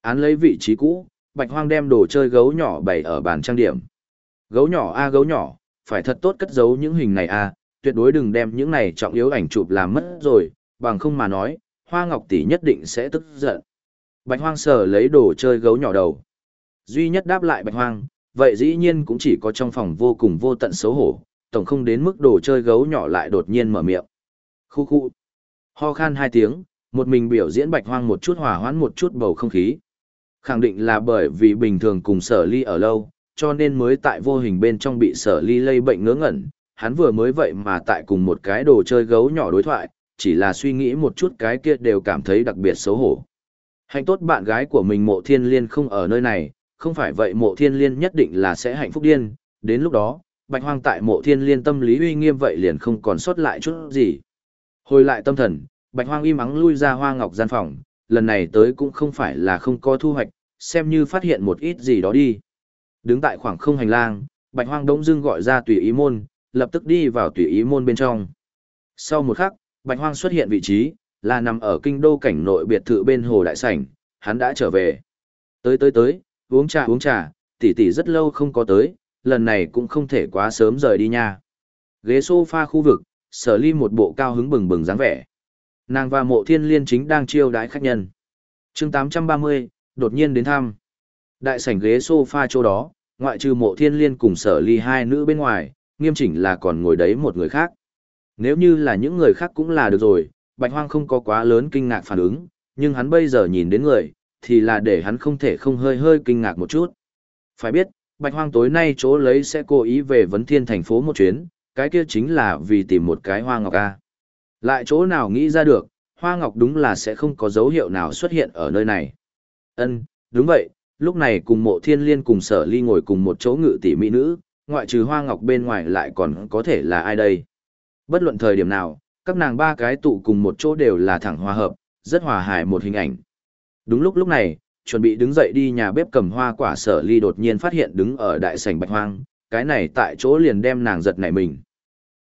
Án lấy vị trí cũ, bạch hoang đem đồ chơi gấu nhỏ bày ở bàn trang điểm. Gấu nhỏ a gấu nhỏ, phải thật tốt cất giấu những hình này a, tuyệt đối đừng đem những này trọng yếu ảnh chụp làm mất rồi, bằng không mà nói, Hoa Ngọc tỷ nhất định sẽ tức giận. Bạch Hoang sờ lấy đồ chơi gấu nhỏ đầu. Duy nhất đáp lại Bạch Hoang, vậy dĩ nhiên cũng chỉ có trong phòng vô cùng vô tận xấu hổ, tổng không đến mức đồ chơi gấu nhỏ lại đột nhiên mở miệng. Khu khu. Ho khan hai tiếng, một mình biểu diễn Bạch Hoang một chút hòa hoãn một chút bầu không khí. Khẳng định là bởi vì bình thường cùng sở ly ở lâu, cho nên mới tại vô hình bên trong bị sở ly lây bệnh ngớ ngẩn, hắn vừa mới vậy mà tại cùng một cái đồ chơi gấu nhỏ đối thoại, chỉ là suy nghĩ một chút cái kia đều cảm thấy đặc biệt xấu hổ. Hạnh tốt bạn gái của mình mộ thiên liên không ở nơi này, không phải vậy mộ thiên liên nhất định là sẽ hạnh phúc điên, đến lúc đó, bạch hoang tại mộ thiên liên tâm lý uy nghiêm vậy liền không còn sót lại chút gì. Hồi lại tâm thần, bạch hoang im ắng lui ra hoa ngọc gian phòng, lần này tới cũng không phải là không có thu hoạch, xem như phát hiện một ít gì đó đi. Đứng tại khoảng không hành lang, bạch hoang đống dưng gọi ra tùy ý môn, lập tức đi vào tùy ý môn bên trong. Sau một khắc, Bạch Hoang xuất hiện vị trí, là nằm ở kinh đô cảnh nội biệt thự bên hồ đại sảnh, hắn đã trở về. Tới tới tới, uống trà uống trà, tỷ tỷ rất lâu không có tới, lần này cũng không thể quá sớm rời đi nha. Ghế sofa khu vực, sở ly một bộ cao hứng bừng bừng dáng vẻ. Nàng và mộ thiên liên chính đang chiêu đái khách nhân. chương 830, đột nhiên đến thăm. Đại sảnh ghế sofa chỗ đó, ngoại trừ mộ thiên liên cùng sở ly hai nữ bên ngoài, nghiêm chỉnh là còn ngồi đấy một người khác. Nếu như là những người khác cũng là được rồi, bạch hoang không có quá lớn kinh ngạc phản ứng, nhưng hắn bây giờ nhìn đến người, thì là để hắn không thể không hơi hơi kinh ngạc một chút. Phải biết, bạch hoang tối nay chỗ lấy sẽ cố ý về vấn thiên thành phố một chuyến, cái kia chính là vì tìm một cái hoa ngọc a. Lại chỗ nào nghĩ ra được, hoa ngọc đúng là sẽ không có dấu hiệu nào xuất hiện ở nơi này. Ân, đúng vậy, lúc này cùng mộ thiên liên cùng sở ly ngồi cùng một chỗ ngự tỷ mỹ nữ, ngoại trừ hoa ngọc bên ngoài lại còn có thể là ai đây. Bất luận thời điểm nào, các nàng ba cái tụ cùng một chỗ đều là thẳng hòa hợp, rất hòa hài một hình ảnh. Đúng lúc lúc này, chuẩn bị đứng dậy đi nhà bếp cầm hoa quả sở ly đột nhiên phát hiện đứng ở đại sảnh bạch hoang, cái này tại chỗ liền đem nàng giật nảy mình.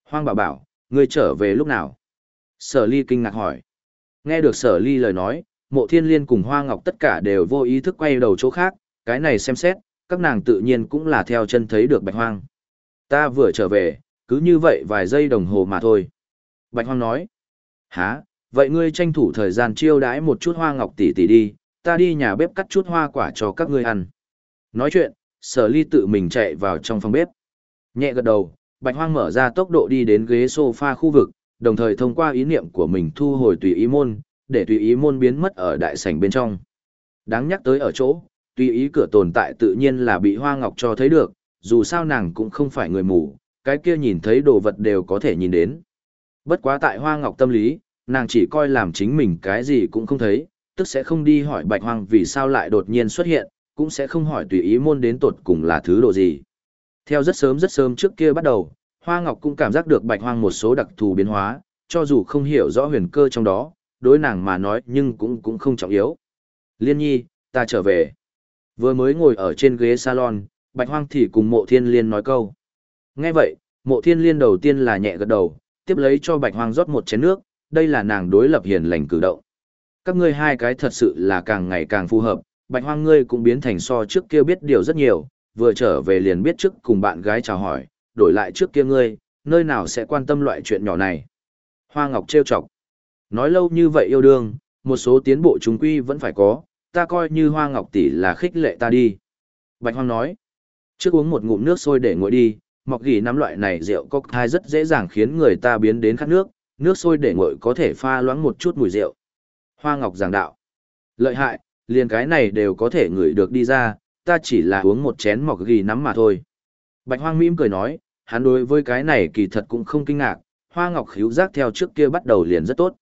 Hoang bảo bảo, ngươi trở về lúc nào? Sở ly kinh ngạc hỏi. Nghe được sở ly lời nói, mộ thiên liên cùng hoa ngọc tất cả đều vô ý thức quay đầu chỗ khác, cái này xem xét, các nàng tự nhiên cũng là theo chân thấy được bạch hoang. Ta vừa trở về, cứ như vậy vài giây đồng hồ mà thôi. Bạch hoang nói. Hả, vậy ngươi tranh thủ thời gian chiêu đãi một chút hoa ngọc tỷ tỷ đi, ta đi nhà bếp cắt chút hoa quả cho các ngươi ăn. Nói chuyện, sở ly tự mình chạy vào trong phòng bếp. Nhẹ gật đầu, bạch hoang mở ra tốc độ đi đến ghế sofa khu vực, đồng thời thông qua ý niệm của mình thu hồi tùy ý môn, để tùy ý môn biến mất ở đại sảnh bên trong. Đáng nhắc tới ở chỗ, tùy ý cửa tồn tại tự nhiên là bị hoa ngọc cho thấy được, dù sao nàng cũng không phải người mù, cái kia nhìn thấy đồ vật đều có thể nhìn đến. Bất quá tại hoa ngọc tâm lý, nàng chỉ coi làm chính mình cái gì cũng không thấy, tức sẽ không đi hỏi bạch hoang vì sao lại đột nhiên xuất hiện, cũng sẽ không hỏi tùy ý môn đến tột cùng là thứ đồ gì. Theo rất sớm rất sớm trước kia bắt đầu, Hoa Ngọc cũng cảm giác được bạch hoang một số đặc thù biến hóa, cho dù không hiểu rõ huyền cơ trong đó, đối nàng mà nói nhưng cũng cũng không trọng yếu. Liên nhi, ta trở về. Vừa mới ngồi ở trên ghế salon, bạch hoang thì cùng mộ thiên liên nói câu. Nghe vậy, mộ thiên liên đầu tiên là nhẹ gật đầu, tiếp lấy cho bạch hoang rót một chén nước, đây là nàng đối lập hiền lành cử động. Các ngươi hai cái thật sự là càng ngày càng phù hợp, bạch hoang ngươi cũng biến thành so trước kia biết điều rất nhiều, vừa trở về liền biết trước cùng bạn gái chào hỏi, đổi lại trước kia ngươi, nơi nào sẽ quan tâm loại chuyện nhỏ này. Hoa Ngọc trêu chọc. Nói lâu như vậy yêu đương, một số tiến bộ chúng quy vẫn phải có, ta coi như Hoa Ngọc tỷ là khích lệ ta đi. Bạch Hoang nói. Trước uống một ngụm nước sôi để nguội đi, mọc gỉ nắm loại này rượu cocktail rất dễ dàng khiến người ta biến đến khát nước, nước sôi để nguội có thể pha loãng một chút mùi rượu. Hoa Ngọc giảng đạo. Lợi hại, liền cái này đều có thể ngửi được đi ra, ta chỉ là uống một chén mọc gỉ nắm mà thôi. Bạch Hoang mỉm cười nói, hắn đối với cái này kỳ thật cũng không kinh ngạc, Hoa Ngọc khíu giác theo trước kia bắt đầu liền rất tốt.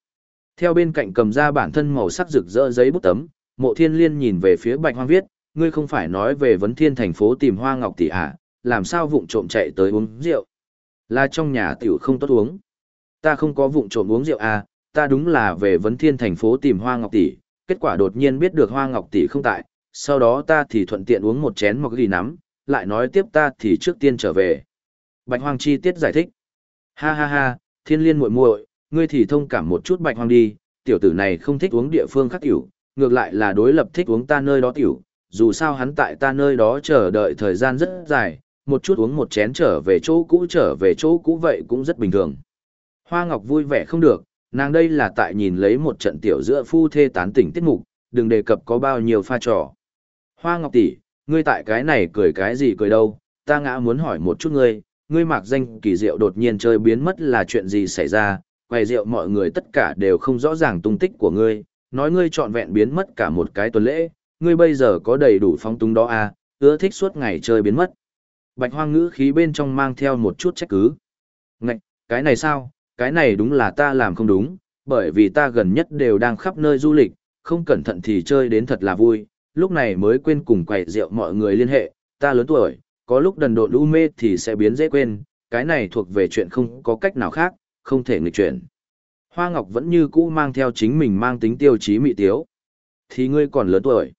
Theo bên cạnh cầm ra bản thân màu sắc rực rỡ giấy bút tấm, Mộ Thiên Liên nhìn về phía Bạch Hoang viết, ngươi không phải nói về vấn thiên thành phố tìm Hoa Ngọc tỷ à, làm sao vụng trộm chạy tới uống rượu? Là trong nhà tiểu không tốt uống. Ta không có vụng trộm uống rượu à, ta đúng là về vấn thiên thành phố tìm Hoa Ngọc tỷ, kết quả đột nhiên biết được Hoa Ngọc tỷ không tại, sau đó ta thì thuận tiện uống một chén mọc ghi nắm, lại nói tiếp ta thì trước tiên trở về. Bạch Hoang chi tiết giải thích. Ha ha ha, thiên liên muội muội, ngươi thì thông cảm một chút Bạch Hoang đi, tiểu tử này không thích uống địa phương khác tiểu, ngược lại là đối lập thích uống ta nơi đó tiểu, dù sao hắn tại ta nơi đó chờ đợi thời gian rất dài, một chút uống một chén trở về chỗ cũ trở về chỗ cũ vậy cũng rất bình thường. Hoa Ngọc vui vẻ không được, nàng đây là tại nhìn lấy một trận tiểu giữa phu thê tán tỉnh tiết mục, đừng đề cập có bao nhiêu pha trò. Hoa Ngọc tỷ, ngươi tại cái này cười cái gì cười đâu, ta ngã muốn hỏi một chút ngươi, ngươi mặc danh kỳ diệu đột nhiên chơi biến mất là chuyện gì xảy ra, quầy rượu mọi người tất cả đều không rõ ràng tung tích của ngươi, nói ngươi trọn vẹn biến mất cả một cái tuần lễ, ngươi bây giờ có đầy đủ phong túng đó à, ưa thích suốt ngày chơi biến mất. Bạch hoang ngữ khí bên trong mang theo một chút trách cứ. Ngạch, cái này sao, cái này đúng là ta làm không đúng, bởi vì ta gần nhất đều đang khắp nơi du lịch, không cẩn thận thì chơi đến thật là vui, lúc này mới quên cùng quầy rượu mọi người liên hệ, ta lớn tuổi, có lúc đần độn u mê thì sẽ biến dễ quên, cái này thuộc về chuyện không có cách nào khác, không thể nghịch chuyển. Hoa Ngọc vẫn như cũ mang theo chính mình mang tính tiêu chí mị tiếu. Thì ngươi còn lớn tuổi.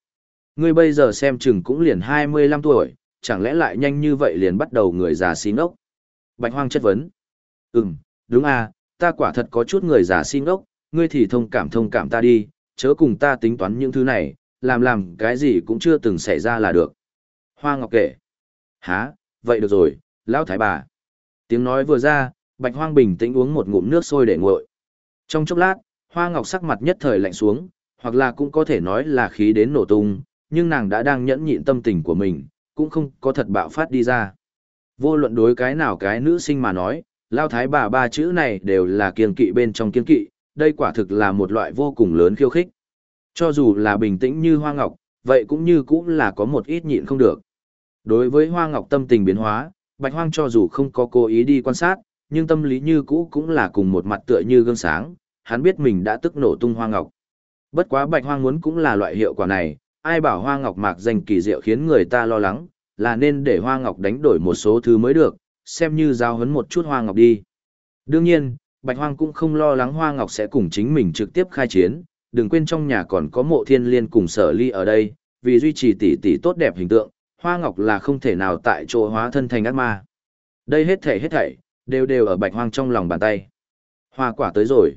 Ngươi bây giờ xem chừng cũng liền 25 tuổi, chẳng lẽ lại nhanh như vậy liền bắt đầu người già xin ốc. Bạch Hoang chất vấn. Ừm, đúng à, ta quả thật có chút người già xin ốc, ngươi thì thông cảm thông cảm ta đi, chớ cùng ta tính toán những thứ này, làm làm cái gì cũng chưa từng xảy ra là được. Hoa Ngọc kể. Hả, vậy được rồi, lão thái bà. Tiếng nói vừa ra, Bạch Hoang bình tĩnh uống một ngụm nước sôi để nguội. Trong chốc lát, Hoa Ngọc sắc mặt nhất thời lạnh xuống, hoặc là cũng có thể nói là khí đến nổ tung, nhưng nàng đã đang nhẫn nhịn tâm tình của mình, cũng không có thật bạo phát đi ra. Vô luận đối cái nào cái nữ sinh mà nói, lao thái bà ba chữ này đều là kiên kỵ bên trong kiên kỵ, đây quả thực là một loại vô cùng lớn khiêu khích. Cho dù là bình tĩnh như Hoa Ngọc, vậy cũng như cũng là có một ít nhịn không được. Đối với Hoa Ngọc tâm tình biến hóa, Bạch Hoang cho dù không có cố ý đi quan sát, nhưng tâm lý như cũ cũng là cùng một mặt tựa như gương sáng, hắn biết mình đã tức nổ tung Hoa Ngọc. Bất quá Bạch Hoang muốn cũng là loại hiệu quả này, ai bảo Hoa Ngọc mạc danh kỳ diệu khiến người ta lo lắng, là nên để Hoa Ngọc đánh đổi một số thứ mới được, xem như giao hấn một chút Hoa Ngọc đi. Đương nhiên, Bạch Hoang cũng không lo lắng Hoa Ngọc sẽ cùng chính mình trực tiếp khai chiến, đừng quên trong nhà còn có mộ thiên liên cùng sở ly ở đây, vì duy trì tỷ tỷ tốt đẹp hình tượng, Hoa Ngọc là không thể nào tại chỗ hóa thân thành ác ma. Đây hết thảy hết thảy, đều đều ở Bạch Hoang trong lòng bàn tay. Hoa quả tới rồi.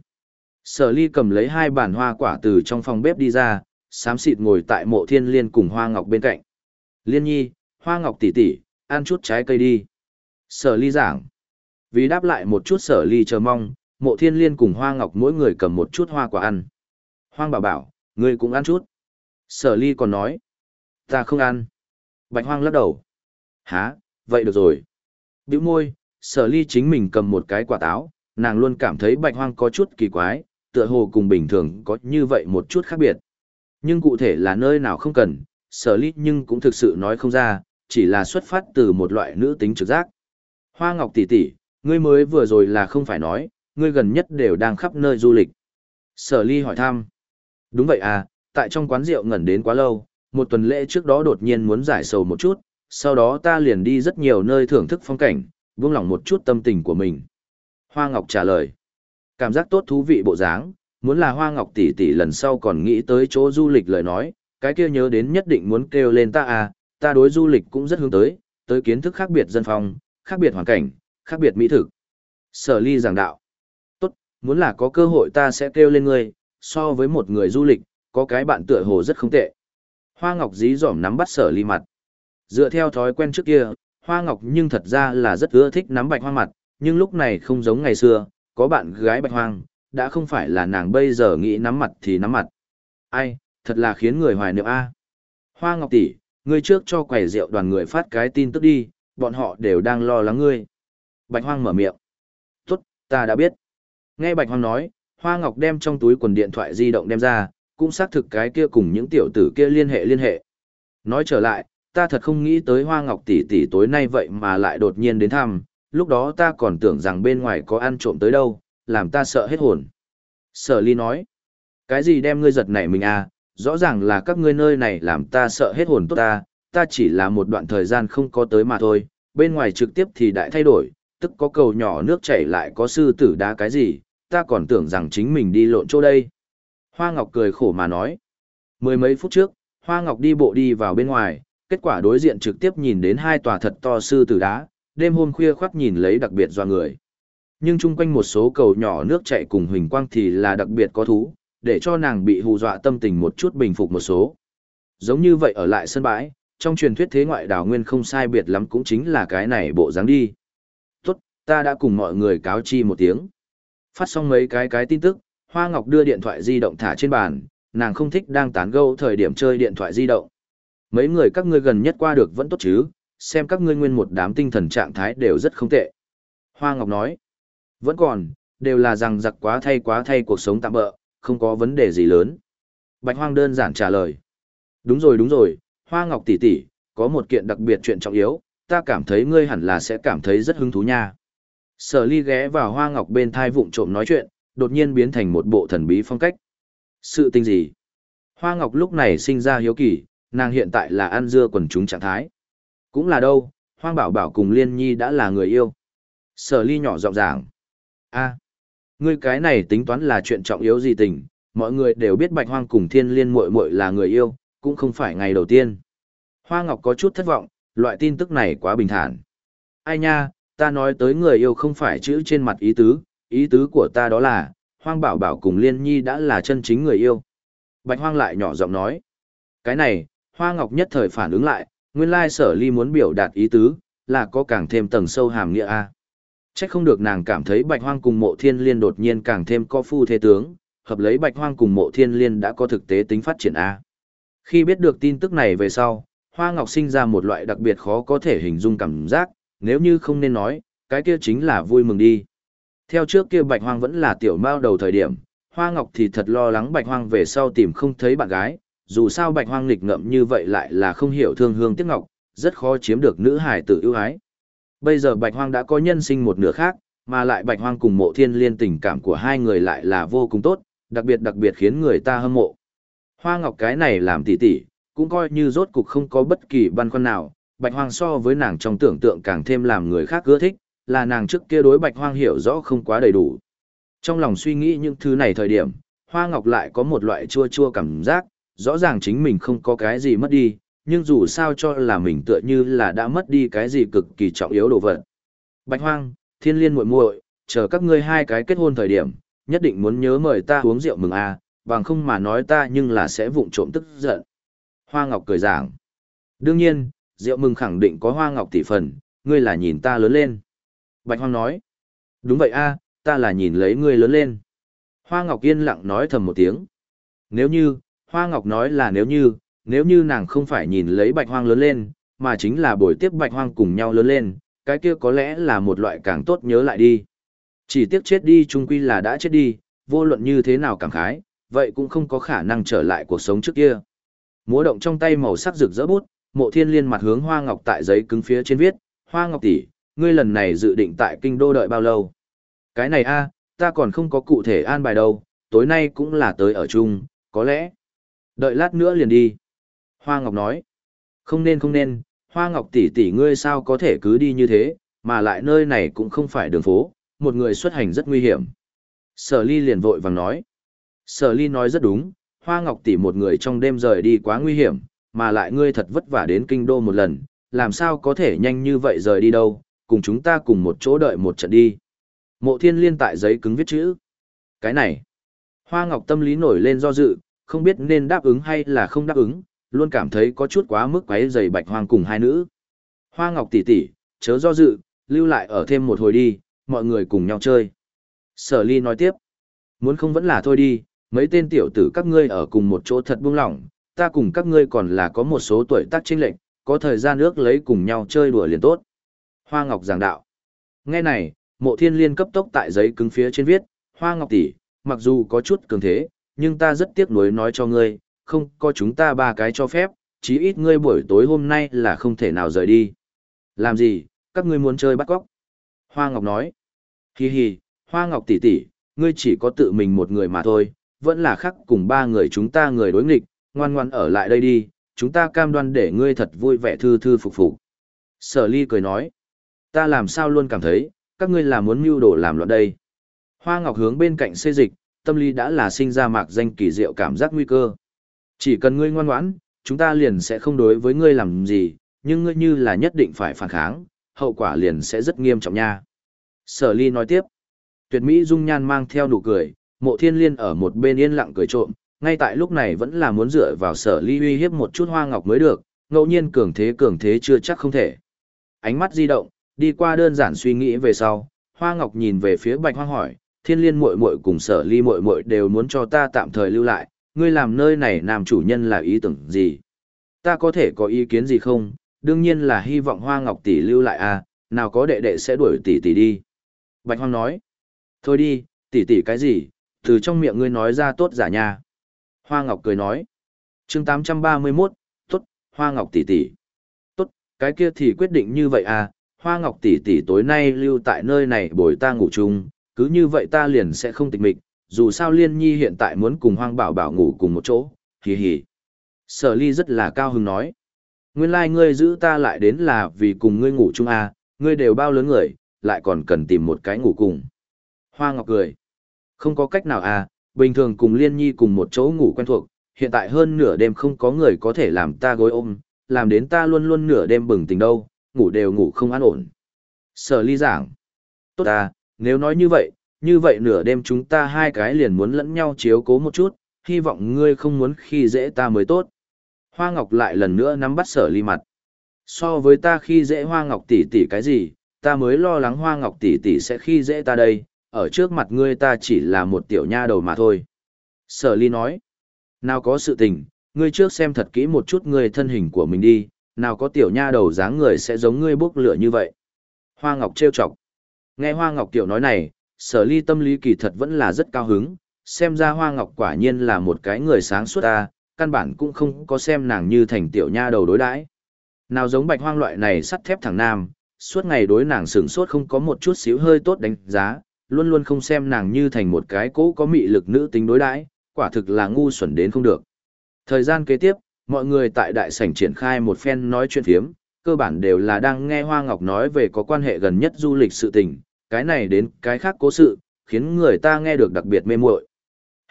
Sở ly cầm lấy hai bản hoa quả từ trong phòng bếp đi ra, sám xịt ngồi tại mộ thiên liên cùng Hoa Ngọc bên cạnh. Liên nhi, Hoa Ngọc tỷ tỷ, ăn chút trái cây đi. Sở ly giảng. Vì đáp lại một chút sở ly chờ mong, mộ thiên liên cùng Hoa Ngọc mỗi người cầm một chút hoa quả ăn. Hoang bảo bảo, ngươi cũng ăn chút. Sở ly còn nói. Ta không ăn. Bạch hoang lắc đầu. Hả, vậy được rồi. Biểu môi, sở ly chính mình cầm một cái quả táo, nàng luôn cảm thấy bạch hoang có chút kỳ quái, tựa hồ cùng bình thường có như vậy một chút khác biệt. Nhưng cụ thể là nơi nào không cần, sở ly nhưng cũng thực sự nói không ra, chỉ là xuất phát từ một loại nữ tính trực giác. Hoa Ngọc tỷ tỷ, ngươi mới vừa rồi là không phải nói, ngươi gần nhất đều đang khắp nơi du lịch. Sở ly hỏi thăm. Đúng vậy à, tại trong quán rượu ngẩn đến quá lâu, một tuần lễ trước đó đột nhiên muốn giải sầu một chút, sau đó ta liền đi rất nhiều nơi thưởng thức phong cảnh, buông lỏng một chút tâm tình của mình. Hoa Ngọc trả lời. Cảm giác tốt thú vị bộ dáng, muốn là Hoa Ngọc tỷ tỷ lần sau còn nghĩ tới chỗ du lịch lời nói, cái kia nhớ đến nhất định muốn kêu lên ta à, ta đối du lịch cũng rất hướng tới, tới kiến thức khác biệt dân phong, khác biệt hoàn cảnh, khác biệt mỹ thực. Sở ly giảng đạo. Tốt, muốn là có cơ hội ta sẽ kêu lên ngươi, so với một người du lịch, có cái bạn tựa hồ rất không tệ. Hoa Ngọc dí dỏm nắm bắt sở ly mặt. Dựa theo thói quen trước kia, Hoa Ngọc nhưng thật ra là rất ưa thích nắm bạch hoang mặt, nhưng lúc này không giống ngày xưa, có bạn gái bạch hoang, đã không phải là nàng bây giờ nghĩ nắm mặt thì nắm mặt. Ai, thật là khiến người hoài niệm a. Hoa Ngọc tỷ, ngươi trước cho quầy rượu đoàn người phát cái tin tức đi, bọn họ đều đang lo lắng ngươi. Bạch Hoang mở miệng. Tốt, ta đã biết. Nghe Bạch Hoang nói, Hoa Ngọc đem trong túi quần điện thoại di động đem ra, cũng xác thực cái kia cùng những tiểu tử kia liên hệ liên hệ. Nói trở lại, ta thật không nghĩ tới Hoa Ngọc tỷ tỷ tối nay vậy mà lại đột nhiên đến thăm, lúc đó ta còn tưởng rằng bên ngoài có ăn trộm tới đâu, làm ta sợ hết hồn. Sở ly nói, cái gì đem ngươi giật nảy mình à, rõ ràng là các ngươi nơi này làm ta sợ hết hồn tốt ta, ta chỉ là một đoạn thời gian không có tới mà thôi, bên ngoài trực tiếp thì đại thay đổi, tức có cầu nhỏ nước chảy lại có sư tử đá cái gì, ta còn tưởng rằng chính mình đi lộn chỗ đây. Hoa Ngọc cười khổ mà nói. Mười mấy phút trước, Hoa Ngọc đi bộ đi vào bên ngoài, kết quả đối diện trực tiếp nhìn đến hai tòa thật to sư tử đá, đêm hôm khuya khoắt nhìn lấy đặc biệt doa người. Nhưng chung quanh một số cầu nhỏ nước chảy cùng huỳnh quang thì là đặc biệt có thú, để cho nàng bị hù dọa tâm tình một chút bình phục một số. Giống như vậy ở lại sân bãi, trong truyền thuyết thế ngoại đảo nguyên không sai biệt lắm cũng chính là cái này bộ dáng đi. Tốt, ta đã cùng mọi người cáo chi một tiếng. Phát xong mấy cái cái tin tức, Hoa Ngọc đưa điện thoại di động thả trên bàn, nàng không thích đang tán gẫu thời điểm chơi điện thoại di động. Mấy người các ngươi gần nhất qua được vẫn tốt chứ, xem các ngươi nguyên một đám tinh thần trạng thái đều rất không tệ. Hoa Ngọc nói, vẫn còn, đều là rằng giặc quá thay quá thay cuộc sống tạm bỡ, không có vấn đề gì lớn. Bạch Hoang đơn giản trả lời. Đúng rồi đúng rồi, Hoa Ngọc tỷ tỷ, có một kiện đặc biệt chuyện trọng yếu, ta cảm thấy ngươi hẳn là sẽ cảm thấy rất hứng thú nha. Sở ly ghé vào Hoa Ngọc bên thai vụng trộm nói chuyện, đột nhiên biến thành một bộ thần bí phong cách. Sự tình gì? Hoa Ngọc lúc này sinh ra hiếu kỳ, nàng hiện tại là ăn dưa quần chúng trạng thái. Cũng là đâu, Hoang Bảo Bảo cùng Liên Nhi đã là người yêu. Sở ly nhỏ giọng giảng. a ngươi cái này tính toán là chuyện trọng yếu gì tình, mọi người đều biết Bạch Hoang cùng Thiên Liên muội muội là người yêu, cũng không phải ngày đầu tiên. Hoa Ngọc có chút thất vọng, loại tin tức này quá bình thản. Ai nha, ta nói tới người yêu không phải chữ trên mặt ý tứ, ý tứ của ta đó là, Hoang Bảo Bảo cùng Liên Nhi đã là chân chính người yêu. Bạch Hoang lại nhỏ giọng nói. Cái này, Hoa Ngọc nhất thời phản ứng lại, nguyên lai sở ly muốn biểu đạt ý tứ, là có càng thêm tầng sâu hàm nghĩa a. Chắc không được nàng cảm thấy Bạch Hoang cùng Mộ Thiên Liên đột nhiên càng thêm có phu thế tướng, hợp lấy bạch hoang cùng mộ thiên liên đã có thực tế tính phát triển A. Khi biết được tin tức này về sau, Hoa Ngọc sinh ra một loại đặc biệt khó có thể hình dung cảm giác, nếu như không nên nói, cái kia chính là vui mừng đi. Theo trước kia Bạch Hoang vẫn là tiểu mao đầu thời điểm, Hoa Ngọc thì thật lo lắng Bạch Hoang về sau tìm không thấy bạn gái, dù sao Bạch Hoang nghịch ngợm như vậy lại là không hiểu thương hương tiếc ngọc, rất khó chiếm được nữ hải tử ưu ái. Bây giờ Bạch Hoang đã có nhân sinh một nửa khác, mà lại Bạch Hoang cùng Mộ Thiên Liên tình cảm của hai người lại là vô cùng tốt, đặc biệt đặc biệt khiến người ta hâm mộ. Hoa Ngọc cái này làm tỷ tỷ, cũng coi như rốt cục không có bất kỳ băn khoăn nào, Bạch Hoang so với nàng trong tưởng tượng càng thêm làm người khác ưa thích, là nàng trước kia đối Bạch Hoang hiểu rõ không quá đầy đủ. Trong lòng suy nghĩ những thứ này thời điểm, Hoa Ngọc lại có một loại chua chua cảm giác, rõ ràng chính mình không có cái gì mất đi, nhưng dù sao cho là mình tựa như là đã mất đi cái gì cực kỳ trọng yếu đồ vật. Bạch Hoang, Thiên Liên muội muội, chờ các ngươi hai cái kết hôn thời điểm, nhất định muốn nhớ mời ta uống rượu mừng a, à, bằng không mà nói ta nhưng là sẽ vụng trộm tức giận. Hoa Ngọc cười giảng. Đương nhiên, rượu mừng khẳng định có Hoa Ngọc tỷ phần, ngươi là nhìn ta lớn lên. Bạch Hoang nói. Đúng vậy a, ta là nhìn lấy ngươi lớn lên. Hoa Ngọc yên lặng nói thầm một tiếng. Nếu như, Hoa Ngọc nói là nếu như, nếu như nàng không phải nhìn lấy Bạch Hoang lớn lên, mà chính là buổi tiếp Bạch Hoang cùng nhau lớn lên, cái kia có lẽ là một loại càng tốt nhớ lại đi. Chỉ tiếc chết đi chung quy là đã chết đi, vô luận như thế nào cảm khái, vậy cũng không có khả năng trở lại cuộc sống trước kia. Múa động trong tay màu sắc rực rỡ bút, mộ thiên liên mặt hướng hoa ngọc tại giấy cứng phía trên viết, hoa ngọc tỷ, ngươi lần này dự định tại kinh đô đợi bao lâu? Cái này a, ta còn không có cụ thể an bài đâu, tối nay cũng là tới ở chung, có lẽ. Đợi lát nữa liền đi. Hoa ngọc nói, không nên không nên, hoa ngọc tỷ tỷ ngươi sao có thể cứ đi như thế, mà lại nơi này cũng không phải đường phố, một người xuất hành rất nguy hiểm. Sở ly liền vội vàng nói. Sở ly nói rất đúng, hoa ngọc tỷ một người trong đêm rời đi quá nguy hiểm, mà lại ngươi thật vất vả đến kinh đô một lần, làm sao có thể nhanh như vậy rời đi đâu, cùng chúng ta cùng một chỗ đợi một trận đi. Mộ thiên liên tại giấy cứng viết chữ. Cái này, hoa ngọc tâm lý nổi lên do dự, không biết nên đáp ứng hay là không đáp ứng, luôn cảm thấy có chút quá mức quấy dày bạch hoang cùng hai nữ. Hoa ngọc tỷ tỷ, chớ do dự, lưu lại ở thêm một hồi đi, mọi người cùng nhau chơi. Sở ly nói tiếp, muốn không vẫn là thôi đi, mấy tên tiểu tử các ngươi ở cùng một chỗ thật buông lỏng, ta cùng các ngươi còn là có một số tuổi tác chênh lệch, có thời gian ước lấy cùng nhau chơi đùa liền tốt. Hoa Ngọc giảng đạo. Nghe này, mộ thiên liên cấp tốc tại giấy cứng phía trên viết, Hoa Ngọc tỷ, mặc dù có chút cường thế, nhưng ta rất tiếc nuối nói cho ngươi, không có chúng ta ba cái cho phép, chí ít ngươi buổi tối hôm nay là không thể nào rời đi. Làm gì, các ngươi muốn chơi bắt cóc? Hoa Ngọc nói. Hi hi, Hoa Ngọc tỷ tỷ, ngươi chỉ có tự mình một người mà thôi, vẫn là khác cùng ba người chúng ta người đối nghịch, ngoan ngoan ở lại đây đi, chúng ta cam đoan để ngươi thật vui vẻ thư thư phục phục. Sở ly cười nói, ta làm sao luôn cảm thấy, các ngươi là muốn mưu đồ làm loạn đây. Hoa Ngọc hướng bên cạnh xê dịch, tâm lý đã là sinh ra mạc danh kỳ diệu cảm giác nguy cơ. Chỉ cần ngươi ngoan ngoãn, chúng ta liền sẽ không đối với ngươi làm gì, nhưng ngươi như là nhất định phải phản kháng, hậu quả liền sẽ rất nghiêm trọng nha. Sở ly nói tiếp, tuyệt mỹ dung nhan mang theo nụ cười, mộ thiên liên ở một bên yên lặng cười trộm, ngay tại lúc này vẫn là muốn dựa vào sở ly uy hiếp một chút hoa ngọc mới được, ngẫu nhiên cường thế cường thế chưa chắc không thể. Ánh mắt di động, đi qua đơn giản suy nghĩ về sau, hoa ngọc nhìn về phía bạch hoang hỏi, thiên liên muội muội cùng sở ly muội muội đều muốn cho ta tạm thời lưu lại, ngươi làm nơi này làm chủ nhân là ý tưởng gì? Ta có thể có ý kiến gì không? Đương nhiên là hy vọng hoa ngọc tỷ lưu lại à, nào có đệ đệ sẽ đuổi tỷ tỷ đi. Bạch hoang nói, thôi đi, tỷ tỷ cái gì, từ trong miệng ngươi nói ra tốt giả nha. Hoa Ngọc cười nói. chương 831, tốt, Hoa Ngọc tỷ tỷ. Tốt, cái kia thì quyết định như vậy à, Hoa Ngọc tỷ tỷ tối nay lưu tại nơi này bồi ta ngủ chung, cứ như vậy ta liền sẽ không tịch mịch, dù sao Liên Nhi hiện tại muốn cùng Hoang Bảo Bảo ngủ cùng một chỗ, hì hì. Sở ly rất là cao hứng nói. Nguyên lai like ngươi giữ ta lại đến là vì cùng ngươi ngủ chung à, ngươi đều bao lớn người, lại còn cần tìm một cái ngủ cùng. Hoa Ngọc cười. Không có cách nào à, bình thường cùng Liên Nhi cùng một chỗ ngủ quen thuộc, hiện tại hơn nửa đêm không có người có thể làm ta gối ôm, làm đến ta luôn luôn nửa đêm bừng tỉnh đâu, ngủ đều ngủ không an ổn. Sở ly giảng. Tốt à, nếu nói như vậy, như vậy nửa đêm chúng ta hai cái liền muốn lẫn nhau chiếu cố một chút, hy vọng ngươi không muốn khi dễ ta mới tốt. Hoa Ngọc lại lần nữa nắm bắt sở ly mặt. So với ta khi dễ Hoa Ngọc tỷ tỷ cái gì, ta mới lo lắng Hoa Ngọc tỷ tỷ sẽ khi dễ ta đây, ở trước mặt ngươi ta chỉ là một tiểu nha đầu mà thôi. Sở ly nói, nào có sự tình, ngươi trước xem thật kỹ một chút ngươi thân hình của mình đi, nào có tiểu nha đầu dáng người sẽ giống ngươi bốc lửa như vậy. Hoa Ngọc trêu chọc. Nghe Hoa Ngọc tiểu nói này, sở ly tâm lý kỳ thật vẫn là rất cao hứng, xem ra Hoa Ngọc quả nhiên là một cái người sáng suốt ta, căn bản cũng không có xem nàng như thành tiểu nha đầu đối đãi. Nào giống bạch hoang loại này sắt thép thẳng nam, suốt ngày đối nàng sừng sốt không có một chút xíu hơi tốt đánh giá, luôn luôn không xem nàng như thành một cái cỗ có mị lực nữ tính đối đãi, quả thực là ngu xuẩn đến không được. Thời gian kế tiếp, mọi người tại đại sảnh triển khai một phen nói chuyện phiếm, cơ bản đều là đang nghe Hoa Ngọc nói về có quan hệ gần nhất du lịch sự tình, cái này đến cái khác cố sự, khiến người ta nghe được đặc biệt mê muội.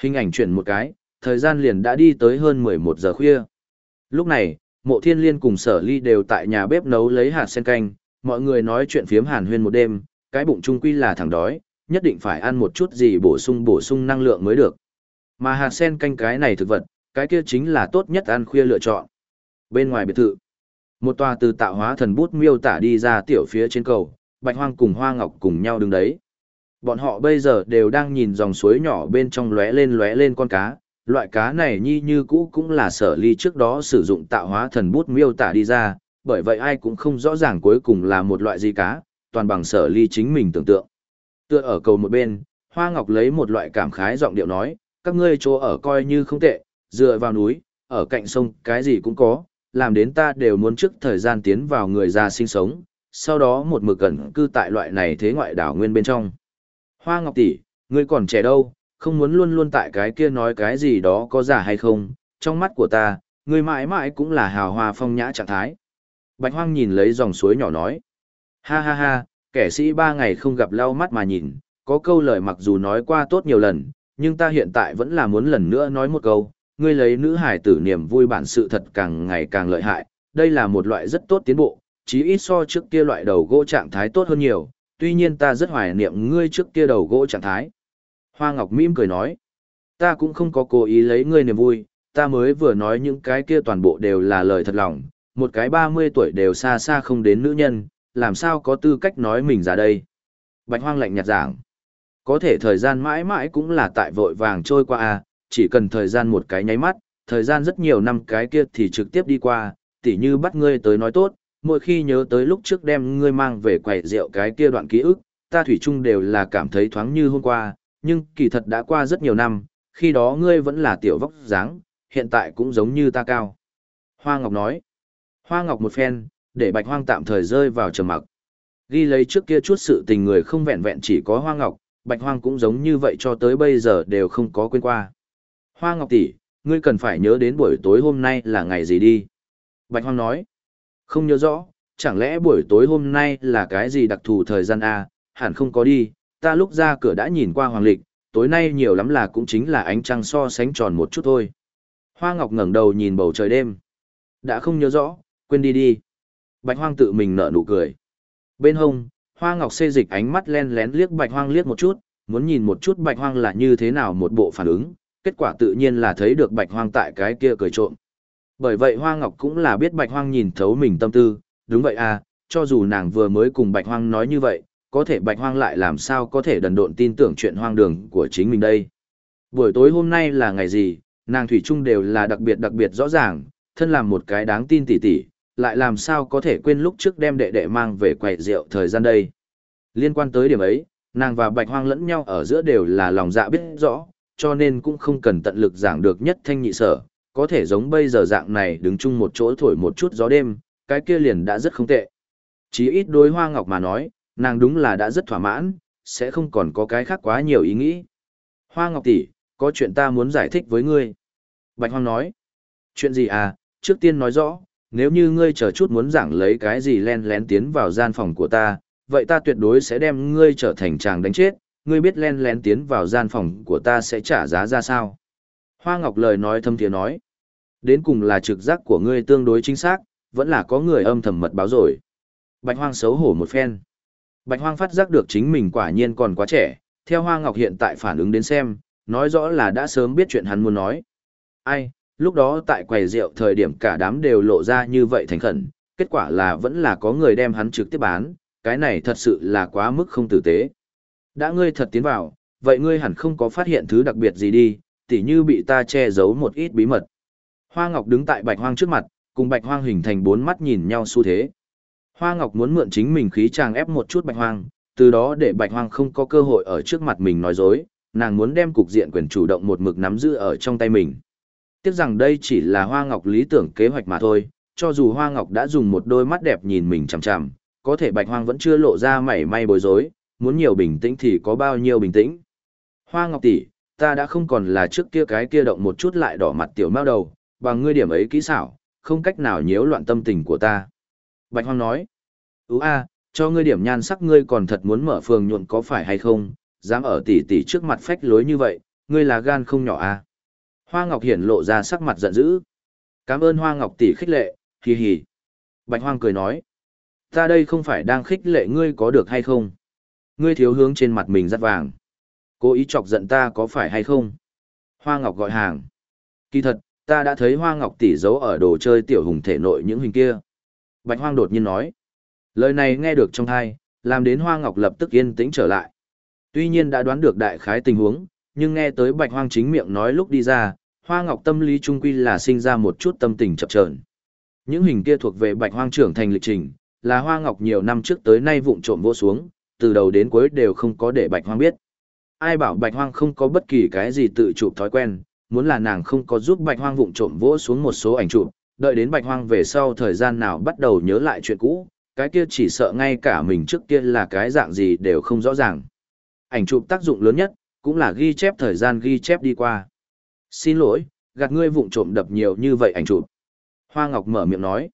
Hình ảnh chuyển một cái, thời gian liền đã đi tới hơn 11 giờ khuya. Lúc này, mộ thiên liên cùng sở ly đều tại nhà bếp nấu lấy hạt sen canh, mọi người nói chuyện phiếm hàn huyên một đêm, cái bụng trung quy là thằng đói, nhất định phải ăn một chút gì bổ sung bổ sung năng lượng mới được. Mà hạt sen canh cái này thực vật, cái kia chính là tốt nhất ăn khuya lựa chọn. Bên ngoài biệt thự, một tòa từ tạo hóa thần bút miêu tả đi ra tiểu phía trên cầu, Bạch Hoang cùng Hoa Ngọc cùng nhau đứng đấy. Bọn họ bây giờ đều đang nhìn dòng suối nhỏ bên trong lóe lên lóe lên con cá, loại cá này nhi như cũ cũng là sở ly trước đó sử dụng tạo hóa thần bút miêu tả đi ra, bởi vậy ai cũng không rõ ràng cuối cùng là một loại gì cá, toàn bằng sở ly chính mình tưởng tượng. Tựa ở cầu một bên, Hoa Ngọc lấy một loại cảm khái giọng điệu nói, các ngươi chỗ ở coi như không tệ, dựa vào núi, ở cạnh sông, cái gì cũng có, làm đến ta đều muốn trước thời gian tiến vào người già sinh sống, sau đó một mực cẩn cư tại loại này thế ngoại đảo nguyên bên trong. Hoa Ngọc tỷ, ngươi còn trẻ đâu, không muốn luôn luôn tại cái kia nói cái gì đó có giả hay không, trong mắt của ta, ngươi mãi mãi cũng là hào hoa phong nhã trạng thái. Bạch Hoang nhìn lấy dòng suối nhỏ nói. Ha ha ha, kẻ sĩ ba ngày không gặp lau mắt mà nhìn, có câu lời mặc dù nói qua tốt nhiều lần, nhưng ta hiện tại vẫn là muốn lần nữa nói một câu, ngươi lấy nữ hải tử niềm vui bản sự thật càng ngày càng lợi hại, đây là một loại rất tốt tiến bộ, chí ít so trước kia loại đầu gỗ trạng thái tốt hơn nhiều, tuy nhiên ta rất hoài niệm ngươi trước kia đầu gỗ trạng thái. Hoa Ngọc mỉm cười nói, ta cũng không có cố ý lấy ngươi niềm vui, ta mới vừa nói những cái kia toàn bộ đều là lời thật lòng, một cái 30 tuổi đều xa xa không đến nữ nhân, làm sao có tư cách nói mình ra đây. Bạch Hoang lạnh nhạt giảng, có thể thời gian mãi mãi cũng là tại vội vàng trôi qua à, chỉ cần thời gian một cái nháy mắt, thời gian rất nhiều năm cái kia thì trực tiếp đi qua, tỉ như bắt ngươi tới nói tốt, mỗi khi nhớ tới lúc trước đem ngươi mang về quầy rượu cái kia đoạn ký ức, ta thủy chung đều là cảm thấy thoáng như hôm qua, nhưng kỳ thật đã qua rất nhiều năm, khi đó ngươi vẫn là tiểu vóc dáng, hiện tại cũng giống như ta cao. Hoa Ngọc nói, Hoa Ngọc một phen, để bạch hoang tạm thời rơi vào trầm mặc. Ghi lấy trước kia chút sự tình người không vẹn vẹn chỉ có Hoa Ngọc, bạch hoang cũng giống như vậy cho tới bây giờ đều không có quên qua. Hoa Ngọc tỷ, ngươi cần phải nhớ đến buổi tối hôm nay là ngày gì đi. Bạch Hoang nói, không nhớ rõ, chẳng lẽ buổi tối hôm nay là cái gì đặc thù thời gian à, hẳn không có đi, ta lúc ra cửa đã nhìn qua hoàng lịch, tối nay nhiều lắm là cũng chính là ánh trăng so sánh tròn một chút thôi. Hoa Ngọc ngẩng đầu nhìn bầu trời đêm. Đã không nhớ rõ, quên đi đi. Bạch Hoang tự mình nở nụ cười. Bên hông, Hoa Ngọc xê dịch ánh mắt len lén liếc Bạch Hoang liếc một chút, muốn nhìn một chút Bạch Hoang là như thế nào một bộ phản ứng, kết quả tự nhiên là thấy được Bạch Hoang tại cái kia cười trộm. Bởi vậy Hoa Ngọc cũng là biết Bạch Hoang nhìn thấu mình tâm tư, đúng vậy à, cho dù nàng vừa mới cùng Bạch Hoang nói như vậy, có thể Bạch Hoang lại làm sao có thể đần độn tin tưởng chuyện hoang đường của chính mình đây. Buổi tối hôm nay là ngày gì, nàng Thủy Trung đều là đặc biệt đặc biệt rõ ràng, thân làm một cái đáng tin tỉ tỉ, lại làm sao có thể quên lúc trước đem đệ đệ mang về quầy rượu thời gian đây. Liên quan tới điểm ấy, nàng và Bạch Hoang lẫn nhau ở giữa đều là lòng dạ biết rõ, cho nên cũng không cần tận lực giảng được nhất thanh nhị sở, có thể giống bây giờ dạng này đứng chung một chỗ thổi một chút gió đêm, cái kia liền đã rất không tệ. Chí ít đối Hoa Ngọc mà nói, nàng đúng là đã rất thỏa mãn, sẽ không còn có cái khác quá nhiều ý nghĩ. Hoa Ngọc tỷ, có chuyện ta muốn giải thích với ngươi. Bạch Hoang nói, chuyện gì à, trước tiên nói rõ, nếu như ngươi chờ chút muốn giảng lấy cái gì len lén tiến vào gian phòng của ta, vậy ta tuyệt đối sẽ đem ngươi trở thành chàng đánh chết, ngươi biết len lén tiến vào gian phòng của ta sẽ trả giá ra sao? Hoa Ngọc lời nói thâm thiế nói. Đến cùng là trực giác của ngươi tương đối chính xác, vẫn là có người âm thầm mật báo rồi. Bạch Hoang xấu hổ một phen. Bạch Hoang phát giác được chính mình quả nhiên còn quá trẻ, theo Hoa Ngọc hiện tại phản ứng đến xem, nói rõ là đã sớm biết chuyện hắn muốn nói. Ai, lúc đó tại quầy rượu thời điểm cả đám đều lộ ra như vậy thành khẩn, kết quả là vẫn là có người đem hắn trực tiếp bán, cái này thật sự là quá mức không tử tế. Đã ngươi thật tiến vào, vậy ngươi hẳn không có phát hiện thứ đặc biệt gì đi, tỉ như bị ta che giấu một ít bí mật. Hoa Ngọc đứng tại Bạch Hoang trước mặt, cùng Bạch Hoang hình thành bốn mắt nhìn nhau xu thế. Hoa Ngọc muốn mượn chính mình khí chàng ép một chút Bạch Hoang, từ đó để Bạch Hoang không có cơ hội ở trước mặt mình nói dối, nàng muốn đem cục diện quyền chủ động một mực nắm giữ ở trong tay mình. Tiếc rằng đây chỉ là Hoa Ngọc lý tưởng kế hoạch mà thôi, cho dù Hoa Ngọc đã dùng một đôi mắt đẹp nhìn mình chằm chằm, có thể Bạch Hoang vẫn chưa lộ ra mảy may bối rối, muốn nhiều bình tĩnh thì có bao nhiêu bình tĩnh. Hoa Ngọc tỷ, ta đã không còn là trước kia cái kia động một chút lại đỏ mặt tiểu mao đầu, bằng ngươi điểm ấy kỹ xảo, không cách nào nhiễu loạn tâm tình của ta. Bạch Hoang nói, Ú a, cho ngươi điểm nhan sắc ngươi còn thật muốn mở phường nhuộn có phải hay không, dám ở tỷ tỷ trước mặt phách lối như vậy, ngươi là gan không nhỏ a. Hoa Ngọc Hiển lộ ra sắc mặt giận dữ. Cảm ơn Hoa Ngọc tỷ khích lệ, hì hì. Bạch Hoang cười nói, ta đây không phải đang khích lệ ngươi có được hay không. Ngươi thiếu hướng trên mặt mình rất vàng. Cố ý chọc giận ta có phải hay không? Hoa Ngọc gọi hàng. Kỳ thật, ta đã thấy Hoa Ngọc tỷ giấu ở đồ chơi tiểu hùng thể nội những hình kia. Bạch Hoang đột nhiên nói. Lời này nghe được trong thai, làm đến Hoa Ngọc lập tức yên tĩnh trở lại. Tuy nhiên đã đoán được đại khái tình huống, nhưng nghe tới Bạch Hoang chính miệng nói lúc đi ra, Hoa Ngọc tâm lý trung quy là sinh ra một chút tâm tình chập trờn. Những hình kia thuộc về Bạch Hoang trưởng thành lịch trình, là Hoa Ngọc nhiều năm trước tới nay vụng trộm vô xuống, từ đầu đến cuối đều không có để Bạch Hoang biết. Ai bảo Bạch Hoang không có bất kỳ cái gì tự chụp thói quen, muốn là nàng không có giúp Bạch Hoang vụng trộm vỗ xuống một số ảnh chụp, đợi đến Bạch Hoang về sau thời gian nào bắt đầu nhớ lại chuyện cũ, cái kia chỉ sợ ngay cả mình trước kia là cái dạng gì đều không rõ ràng. Ảnh chụp tác dụng lớn nhất, cũng là ghi chép thời gian ghi chép đi qua. Xin lỗi, gạt ngươi vụng trộm đập nhiều như vậy ảnh chụp. Hoa Ngọc mở miệng nói.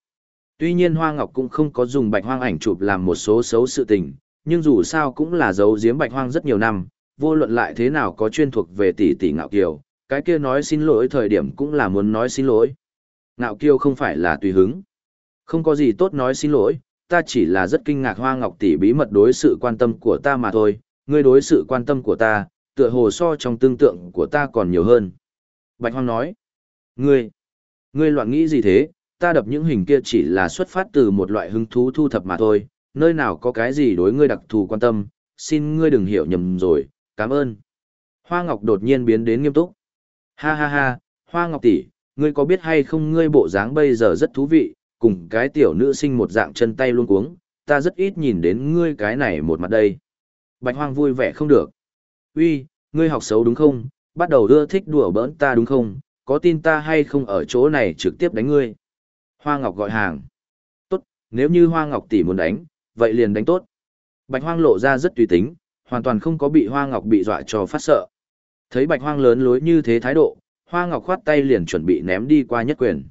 Tuy nhiên Hoa Ngọc cũng không có dùng bạch hoang ảnh chụp làm một số xấu sự tình, nhưng dù sao cũng là giấu giếm bạch hoang rất nhiều năm, vô luận lại thế nào có chuyên thuộc về tỷ tỷ ngạo kiều, cái kia nói xin lỗi thời điểm cũng là muốn nói xin lỗi. Ngạo kiều không phải là tùy hứng. Không có gì tốt nói xin lỗi, ta chỉ là rất kinh ngạc Hoa Ngọc tỷ bí mật đối sự quan tâm của ta mà thôi, ngươi đối sự quan tâm của ta, tựa hồ so trong tương tượng của ta còn nhiều hơn. Bạch Hoang nói, ngươi, ngươi loạn nghĩ gì thế, ta đập những hình kia chỉ là xuất phát từ một loại hứng thú thu thập mà thôi, nơi nào có cái gì đối ngươi đặc thù quan tâm, xin ngươi đừng hiểu nhầm rồi, cảm ơn. Hoa Ngọc đột nhiên biến đến nghiêm túc. Ha ha ha, Hoa Ngọc tỷ, ngươi có biết hay không ngươi bộ dáng bây giờ rất thú vị, cùng cái tiểu nữ sinh một dạng chân tay luôn cuống, ta rất ít nhìn đến ngươi cái này một mặt đây. Bạch Hoang vui vẻ không được. Uy, ngươi học xấu đúng không? Bắt đầu ưa thích đùa bỡn ta đúng không? Có tin ta hay không ở chỗ này trực tiếp đánh ngươi? Hoa Ngọc gọi hàng. Tốt, nếu như Hoa Ngọc tỷ muốn đánh, vậy liền đánh tốt. Bạch Hoang lộ ra rất tùy tính, hoàn toàn không có bị Hoa Ngọc bị dọa cho phát sợ. Thấy Bạch Hoang lớn lối như thế thái độ, Hoa Ngọc khoát tay liền chuẩn bị ném đi qua nhất quyền.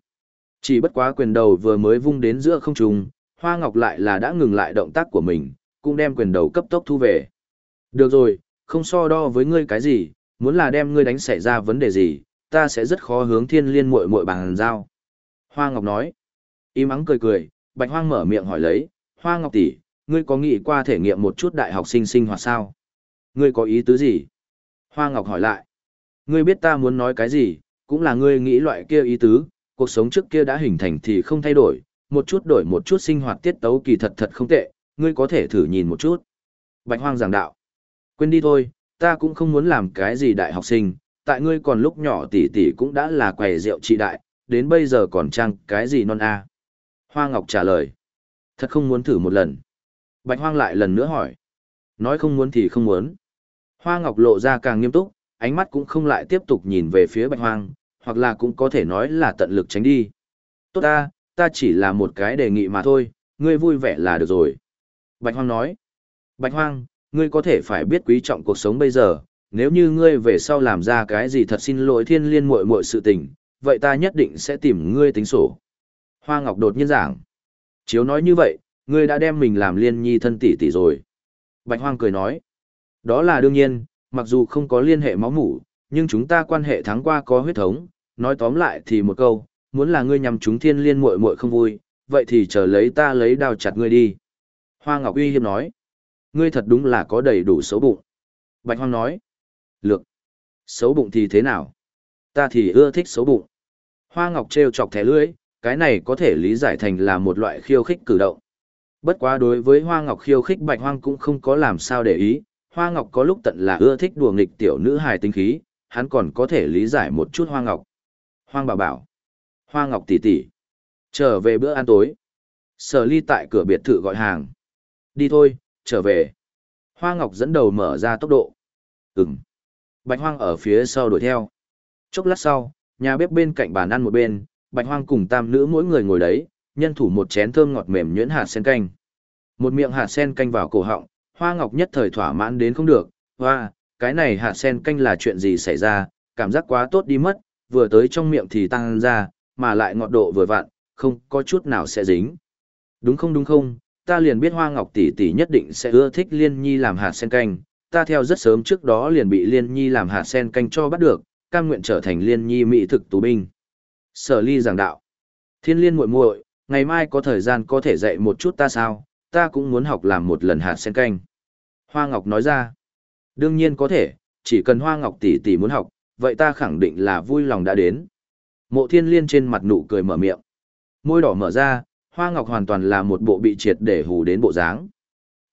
Chỉ bất quá quyền đầu vừa mới vung đến giữa không trung, Hoa Ngọc lại là đã ngừng lại động tác của mình, cũng đem quyền đầu cấp tốc thu về. Được rồi, không so đo với ngươi cái gì, muốn là đem ngươi đánh xảy ra vấn đề gì, ta sẽ rất khó hướng thiên liên muội muội bằng giao. Hoa Ngọc nói, im ắng cười cười, Bạch Hoang mở miệng hỏi lấy, Hoa Ngọc tỷ, ngươi có nghĩ qua thể nghiệm một chút đại học sinh sinh hoạt sao? Ngươi có ý tứ gì? Hoa Ngọc hỏi lại, ngươi biết ta muốn nói cái gì, cũng là ngươi nghĩ loại kia ý tứ, cuộc sống trước kia đã hình thành thì không thay đổi, một chút đổi một chút sinh hoạt tiết tấu kỳ thật thật không tệ, ngươi có thể thử nhìn một chút. Bạch Hoang giảng đạo, quên đi thôi, ta cũng không muốn làm cái gì đại học sinh, tại ngươi còn lúc nhỏ tỷ tỷ cũng đã là quầy rượu trị đại, đến bây giờ còn trang cái gì non a? Hoa Ngọc trả lời. Thật không muốn thử một lần. Bạch Hoang lại lần nữa hỏi. Nói không muốn thì không muốn. Hoa Ngọc lộ ra càng nghiêm túc, ánh mắt cũng không lại tiếp tục nhìn về phía Bạch Hoang, hoặc là cũng có thể nói là tận lực tránh đi. Tốt ta, ta chỉ là một cái đề nghị mà thôi, ngươi vui vẻ là được rồi. Bạch Hoang nói. Bạch Hoang, ngươi có thể phải biết quý trọng cuộc sống bây giờ, nếu như ngươi về sau làm ra cái gì thật xin lỗi thiên liên muội muội sự tình, vậy ta nhất định sẽ tìm ngươi tính sổ. Hoa Ngọc đột nhiên giảng. Chiếu nói như vậy, ngươi đã đem mình làm liên nhi thân tỷ tỷ rồi. Bạch Hoang cười nói. Đó là đương nhiên, mặc dù không có liên hệ máu mủ, nhưng chúng ta quan hệ thắng qua có huyết thống, nói tóm lại thì một câu, muốn là ngươi nhằm chúng thiên liên muội muội không vui, vậy thì chờ lấy ta lấy đao chặt ngươi đi. Hoa Ngọc uy hiếp nói. Ngươi thật đúng là có đầy đủ xấu bụng. Bạch Hoang nói. Lược. Xấu bụng thì thế nào? Ta thì ưa thích xấu bụng. Hoa Ngọc treo chọc thẻ lưỡi, cái này có thể lý giải thành là một loại khiêu khích cử động. Bất quá đối với Hoa Ngọc khiêu khích Bạch Hoang cũng không có làm sao để ý, Hoa Ngọc có lúc tận là ưa thích đùa nghịch tiểu nữ hài tinh khí, hắn còn có thể lý giải một chút Hoa Ngọc. Hoang bảo bảo. Hoa Ngọc tỷ tỷ. Trở về bữa ăn tối. Sở ly tại cửa biệt thự gọi hàng. Đi thôi, trở về. Hoa Ngọc dẫn đầu mở ra tốc độ. Ừm. Bạch Hoang ở phía sau đuổi theo. Chốc lát sau, nhà bếp bên cạnh bàn ăn một bên, Bạch Hoang cùng tam nữ mỗi người ngồi đấy, nhân thủ một chén thơm ngọt mềm nhuyễn hạt sen canh. Một miệng hạt sen canh vào cổ họng, Hoa Ngọc nhất thời thỏa mãn đến không được. Hoa, cái này hạt sen canh là chuyện gì xảy ra, cảm giác quá tốt đi mất, vừa tới trong miệng thì tăng ra, mà lại ngọt độ vừa vặn, không có chút nào sẽ dính. Đúng không đúng không, ta liền biết Hoa Ngọc tỷ tỷ nhất định sẽ ưa thích Liên Nhi làm hạt sen canh, ta theo rất sớm trước đó liền bị Liên Nhi làm hạt sen canh cho bắt được, cam nguyện trở thành Liên Nhi mỹ thực tù binh. Sở Ly giảng đạo. Thiên Liên muội muội, ngày mai có thời gian có thể dạy một chút ta sao, ta cũng muốn học làm một lần hạt sen canh. Hoa Ngọc nói ra. Đương nhiên có thể, chỉ cần Hoa Ngọc tỷ tỷ muốn học, vậy ta khẳng định là vui lòng đã đến. Mộ Thiên Liên trên mặt nụ cười mở miệng. Môi đỏ mở ra, Hoa Ngọc hoàn toàn là một bộ bị triệt để hù đến bộ dáng.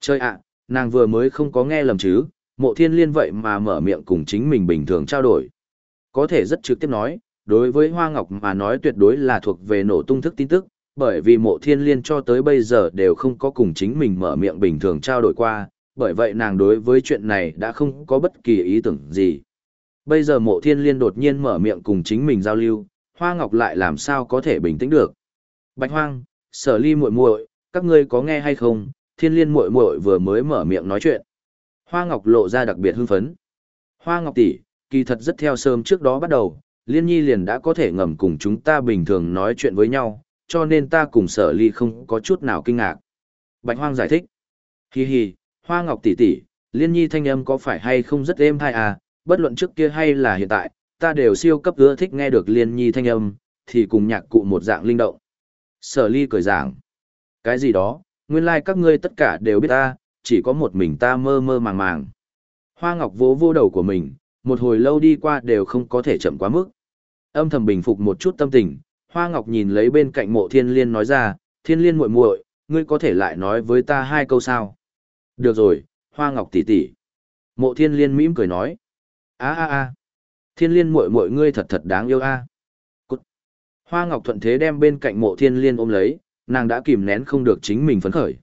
Chơi ạ, nàng vừa mới không có nghe lầm chứ, mộ thiên liên vậy mà mở miệng cùng chính mình bình thường trao đổi. Có thể rất trực tiếp nói, đối với Hoa Ngọc mà nói tuyệt đối là thuộc về nổ tung thức tin tức, bởi vì mộ thiên liên cho tới bây giờ đều không có cùng chính mình mở miệng bình thường trao đổi qua, bởi vậy nàng đối với chuyện này đã không có bất kỳ ý tưởng gì. Bây giờ mộ thiên liên đột nhiên mở miệng cùng chính mình giao lưu, Hoa Ngọc lại làm sao có thể bình tĩnh được. Bạch Hoang, sở ly muội muội, các ngươi có nghe hay không? Thiên liên muội muội vừa mới mở miệng nói chuyện. Hoa Ngọc lộ ra đặc biệt hưng phấn. Hoa Ngọc tỷ, kỳ thật rất theo sớm trước đó bắt đầu, Liên Nhi liền đã có thể ngầm cùng chúng ta bình thường nói chuyện với nhau, cho nên ta cùng sở ly không có chút nào kinh ngạc. Bạch Hoang giải thích. Hì hì, Hoa Ngọc tỷ tỷ, Liên Nhi thanh âm có phải hay không rất êm hay à, bất luận trước kia hay là hiện tại, ta đều siêu cấp ưa thích nghe được Liên Nhi thanh âm, thì cùng nhạc cụ một dạng linh động. Sở ly cười giảng. Cái gì đó, nguyên lai like các ngươi tất cả đều biết ta, chỉ có một mình ta mơ mơ màng màng. Hoa Ngọc vỗ vô đầu của mình, một hồi lâu đi qua đều không có thể chậm quá mức. Âm thầm bình phục một chút tâm tình, Hoa Ngọc nhìn lấy bên cạnh mộ thiên liên nói ra, thiên liên muội muội, ngươi có thể lại nói với ta hai câu sao? Được rồi, Hoa Ngọc tỷ tỷ. Mộ thiên liên mỉm cười nói, a a a, thiên liên muội muội ngươi thật thật đáng yêu a. Hoa Ngọc thuận thế đem bên cạnh mộ thiên liên ôm lấy, nàng đã kìm nén không được chính mình phấn khởi.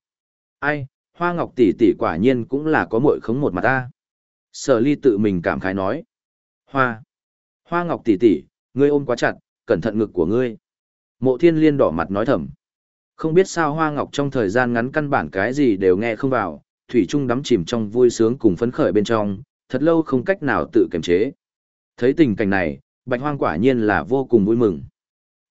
Ai, Hoa Ngọc tỷ tỷ quả nhiên cũng là có muội khống một mặt ta. Sở ly tự mình cảm khái nói. Hoa, Hoa Ngọc tỷ tỷ, ngươi ôm quá chặt, cẩn thận ngực của ngươi. Mộ thiên liên đỏ mặt nói thầm. Không biết sao Hoa Ngọc trong thời gian ngắn căn bản cái gì đều nghe không vào, Thủy Trung đắm chìm trong vui sướng cùng phấn khởi bên trong, thật lâu không cách nào tự kiềm chế. Thấy tình cảnh này, Bạch Hoang quả nhiên là vô cùng vui mừng.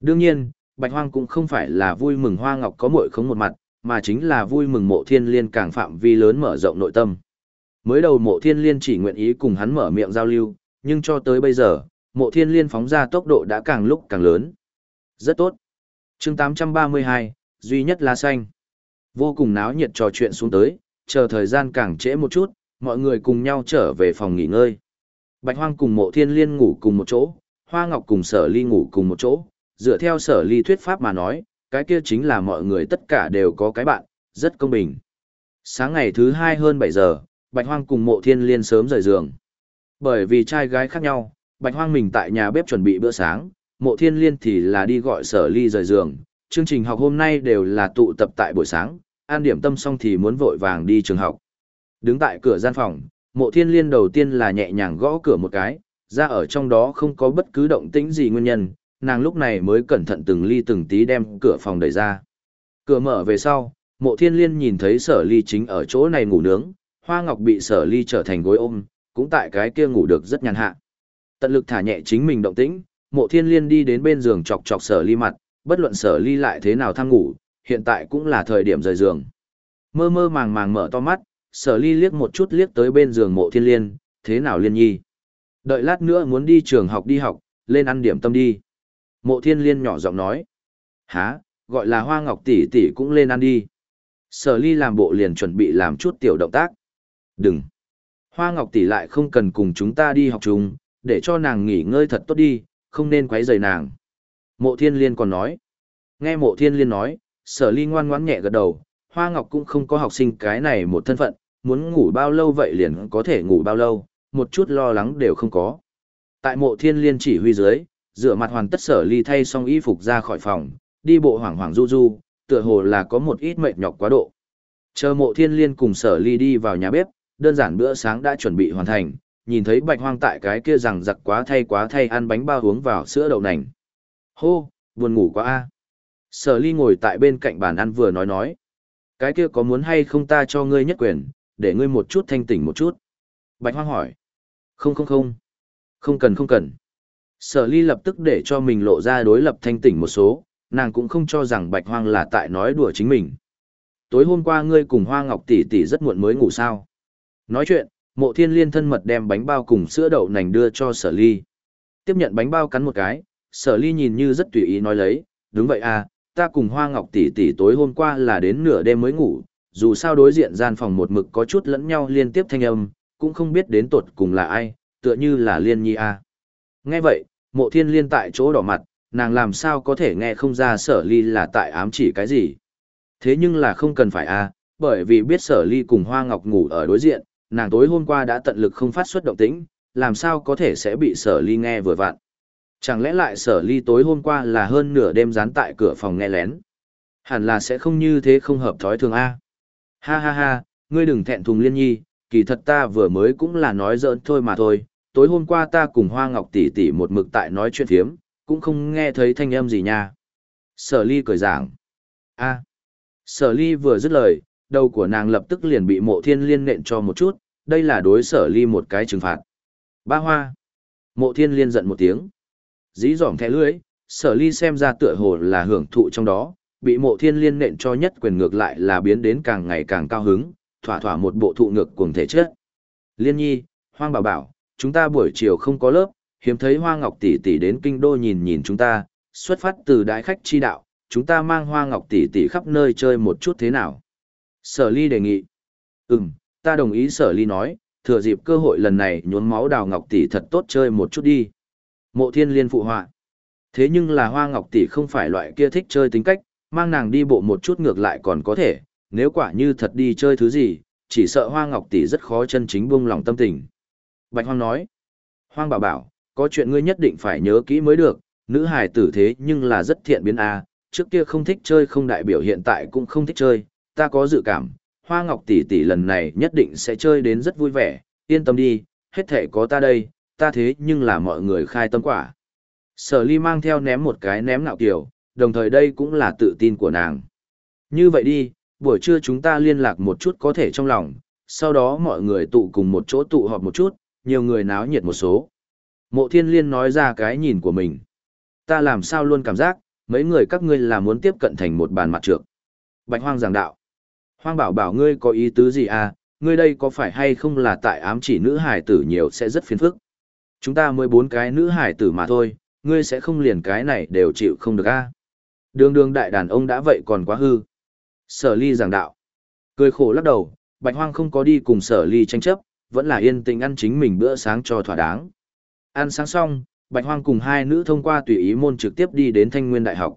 Đương nhiên, Bạch Hoang cũng không phải là vui mừng Hoa Ngọc có muội không một mặt, mà chính là vui mừng mộ thiên liên càng phạm vi lớn mở rộng nội tâm. Mới đầu mộ thiên liên chỉ nguyện ý cùng hắn mở miệng giao lưu, nhưng cho tới bây giờ, mộ thiên liên phóng ra tốc độ đã càng lúc càng lớn. Rất tốt. chương 832, duy nhất là xanh. Vô cùng náo nhiệt trò chuyện xuống tới, chờ thời gian càng trễ một chút, mọi người cùng nhau trở về phòng nghỉ ngơi. Bạch Hoang cùng mộ thiên liên ngủ cùng một chỗ, Hoa Ngọc cùng sở ly ngủ cùng một chỗ, dựa theo sở ly thuyết pháp mà nói, cái kia chính là mọi người tất cả đều có cái bạn, rất công bình. Sáng ngày thứ hai hơn 7 giờ, Bạch Hoang cùng mộ thiên liên sớm rời giường. Bởi vì trai gái khác nhau, Bạch Hoang mình tại nhà bếp chuẩn bị bữa sáng, mộ thiên liên thì là đi gọi sở ly rời giường. Chương trình học hôm nay đều là tụ tập tại buổi sáng, an điểm tâm xong thì muốn vội vàng đi trường học. Đứng tại cửa gian phòng, mộ thiên liên đầu tiên là nhẹ nhàng gõ cửa một cái, ra ở trong đó không có bất cứ động tĩnh gì nguyên nhân, nàng lúc này mới cẩn thận từng ly từng tí đem cửa phòng đẩy ra. Cửa mở về sau, mộ thiên liên nhìn thấy sở ly chính ở chỗ này ngủ nướng, hoa ngọc bị sở ly trở thành gối ôm, cũng tại cái kia ngủ được rất nhàn hạ. Tận lực thả nhẹ chính mình động tĩnh, mộ thiên liên đi đến bên giường chọc chọc sở ly mặt, bất luận sở ly lại thế nào thăng ngủ, hiện tại cũng là thời điểm rời giường. Mơ mơ màng màng mở to mắt, sở ly liếc một chút liếc tới bên giường mộ thiên liên, thế nào liên nhi. Đợi lát nữa muốn đi trường học đi học, lên ăn điểm tâm đi. Mộ thiên liên nhỏ giọng nói. Há, gọi là hoa ngọc tỷ tỷ cũng lên ăn đi. Sở ly làm bộ liền chuẩn bị làm chút tiểu động tác. Đừng. Hoa ngọc tỷ lại không cần cùng chúng ta đi học chung, để cho nàng nghỉ ngơi thật tốt đi, không nên quấy rầy nàng. Mộ thiên liên còn nói. Nghe mộ thiên liên nói, sở ly ngoan ngoãn nhẹ gật đầu, hoa ngọc cũng không có học sinh cái này một thân phận, muốn ngủ bao lâu vậy liền có thể ngủ bao lâu, một chút lo lắng đều không có. Tại mộ thiên liên chỉ huy dưới, rửa mặt hoàn tất sở ly thay xong y phục ra khỏi phòng, đi bộ hoảng hoảng du du, tựa hồ là có một ít mệt nhọc quá độ. Chờ mộ thiên liên cùng sở ly đi vào nhà bếp, đơn giản bữa sáng đã chuẩn bị hoàn thành, nhìn thấy bạch hoang tại cái kia rằng giặc quá thay quá thay ăn bánh bao uống vào sữa đậu nành. Hô, buồn ngủ quá a. Sở ly ngồi tại bên cạnh bàn ăn vừa nói nói. Cái kia có muốn hay không ta cho ngươi nhất quyền, để ngươi một chút thanh tỉnh một chút. Bạch hoang hỏi. Không không không. Không cần không cần. Sở ly lập tức để cho mình lộ ra đối lập thanh tỉnh một số, nàng cũng không cho rằng bạch hoang là tại nói đùa chính mình. Tối hôm qua ngươi cùng hoa ngọc tỷ tỷ rất muộn mới ngủ sao. Nói chuyện, mộ thiên liên thân mật đem bánh bao cùng sữa đậu nành đưa cho sở ly. Tiếp nhận bánh bao cắn một cái, sở ly nhìn như rất tùy ý nói lấy, đúng vậy à, ta cùng hoa ngọc tỷ tỷ tối hôm qua là đến nửa đêm mới ngủ, dù sao đối diện gian phòng một mực có chút lẫn nhau liên tiếp thanh âm, cũng không biết đến tột cùng là ai, tựa như là liên nhi à. Nghe vậy, mộ thiên liên tại chỗ đỏ mặt, nàng làm sao có thể nghe không ra sở ly là tại ám chỉ cái gì. Thế nhưng là không cần phải à, bởi vì biết sở ly cùng hoa ngọc ngủ ở đối diện, nàng tối hôm qua đã tận lực không phát xuất động tĩnh, làm sao có thể sẽ bị sở ly nghe vừa vặn. Chẳng lẽ lại sở ly tối hôm qua là hơn nửa đêm dán tại cửa phòng nghe lén. Hẳn là sẽ không như thế không hợp thói thường A. Ha ha ha, ngươi đừng thẹn thùng liên nhi, kỳ thật ta vừa mới cũng là nói giỡn thôi mà thôi. Tối hôm qua ta cùng Hoa Ngọc tỷ tỷ một mực tại nói chuyện thiếm, cũng không nghe thấy thanh âm gì nha. Sở ly cười giảng. A. Sở ly vừa dứt lời, đầu của nàng lập tức liền bị mộ thiên liên nện cho một chút, đây là đối sở ly một cái trừng phạt. Ba hoa. Mộ thiên liên giận một tiếng. Dí dỏm thẻ lưới, sở ly xem ra tựa hồ là hưởng thụ trong đó, bị mộ thiên liên nện cho nhất quyền ngược lại là biến đến càng ngày càng cao hứng, thỏa thỏa một bộ thụ ngược cuồng thể chết. Liên nhi, hoang bảo bảo, chúng ta buổi chiều không có lớp, hiếm thấy hoa ngọc tỷ tỷ đến kinh đô nhìn nhìn chúng ta, xuất phát từ đại khách chi đạo, chúng ta mang hoa ngọc tỷ tỷ khắp nơi chơi một chút thế nào. Sở ly đề nghị. Ừm, ta đồng ý sở ly nói, thừa dịp cơ hội lần này nhuốm máu đào ngọc tỷ thật tốt chơi một chút đi. Mộ thiên liên phụ họa. Thế nhưng là hoa ngọc tỷ không phải loại kia thích chơi tính cách, mang nàng đi bộ một chút ngược lại còn có thể, nếu quả như thật đi chơi thứ gì, chỉ sợ hoa ngọc tỷ rất khó chân chính buông lòng tâm tình. Bạch hoang nói. Hoang bảo bảo, có chuyện ngươi nhất định phải nhớ kỹ mới được, nữ hài tử thế nhưng là rất thiện biến a trước kia không thích chơi không đại biểu hiện tại cũng không thích chơi, ta có dự cảm, Hoa Ngọc tỷ tỷ lần này nhất định sẽ chơi đến rất vui vẻ, yên tâm đi, hết thể có ta đây, ta thế nhưng là mọi người khai tâm quả. Sở ly mang theo ném một cái ném nạo kiểu, đồng thời đây cũng là tự tin của nàng. Như vậy đi, buổi trưa chúng ta liên lạc một chút có thể trong lòng, sau đó mọi người tụ cùng một chỗ tụ họp một chút, nhiều người náo nhiệt một số. Mộ thiên liên nói ra cái nhìn của mình. Ta làm sao luôn cảm giác, mấy người các ngươi là muốn tiếp cận thành một bàn mặt trược. Bạch hoang giảng đạo. Hoang bảo bảo ngươi có ý tứ gì à, ngươi đây có phải hay không là tại ám chỉ nữ hải tử nhiều sẽ rất phiền phức. Chúng ta mới bốn cái nữ hải tử mà thôi, ngươi sẽ không liền cái này đều chịu không được a à? Đường đường đại đàn ông đã vậy còn quá hư. Sở ly giảng đạo. Cười khổ lắc đầu, bạch hoang không có đi cùng sở ly tranh chấp, vẫn là yên tĩnh ăn chính mình bữa sáng cho thỏa đáng. Ăn sáng xong, bạch hoang cùng hai nữ thông qua tùy ý môn trực tiếp đi đến thanh nguyên đại học.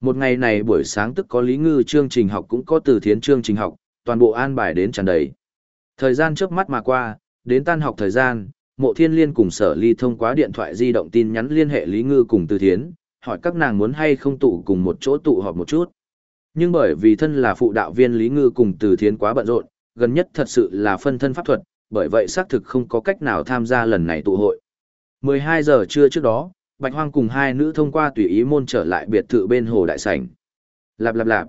Một ngày này buổi sáng tức có Lý Ngư chương trình học cũng có từ thiến chương trình học, toàn bộ an bài đến tràn đầy. Thời gian chớp mắt mà qua, đến tan học thời gian, mộ thiên liên cùng sở ly thông qua điện thoại di động tin nhắn liên hệ Lý Ngư cùng từ thiến, hỏi các nàng muốn hay không tụ cùng một chỗ tụ họp một chút. Nhưng bởi vì thân là phụ đạo viên Lý Ngư cùng từ thiến quá bận rộn, gần nhất thật sự là phân thân pháp thuật, bởi vậy xác thực không có cách nào tham gia lần này tụ hội. 12 giờ trưa trước đó, Bạch Hoang cùng hai nữ thông qua tùy ý môn trở lại biệt thự bên hồ đại sảnh. Lạp lạp lạp.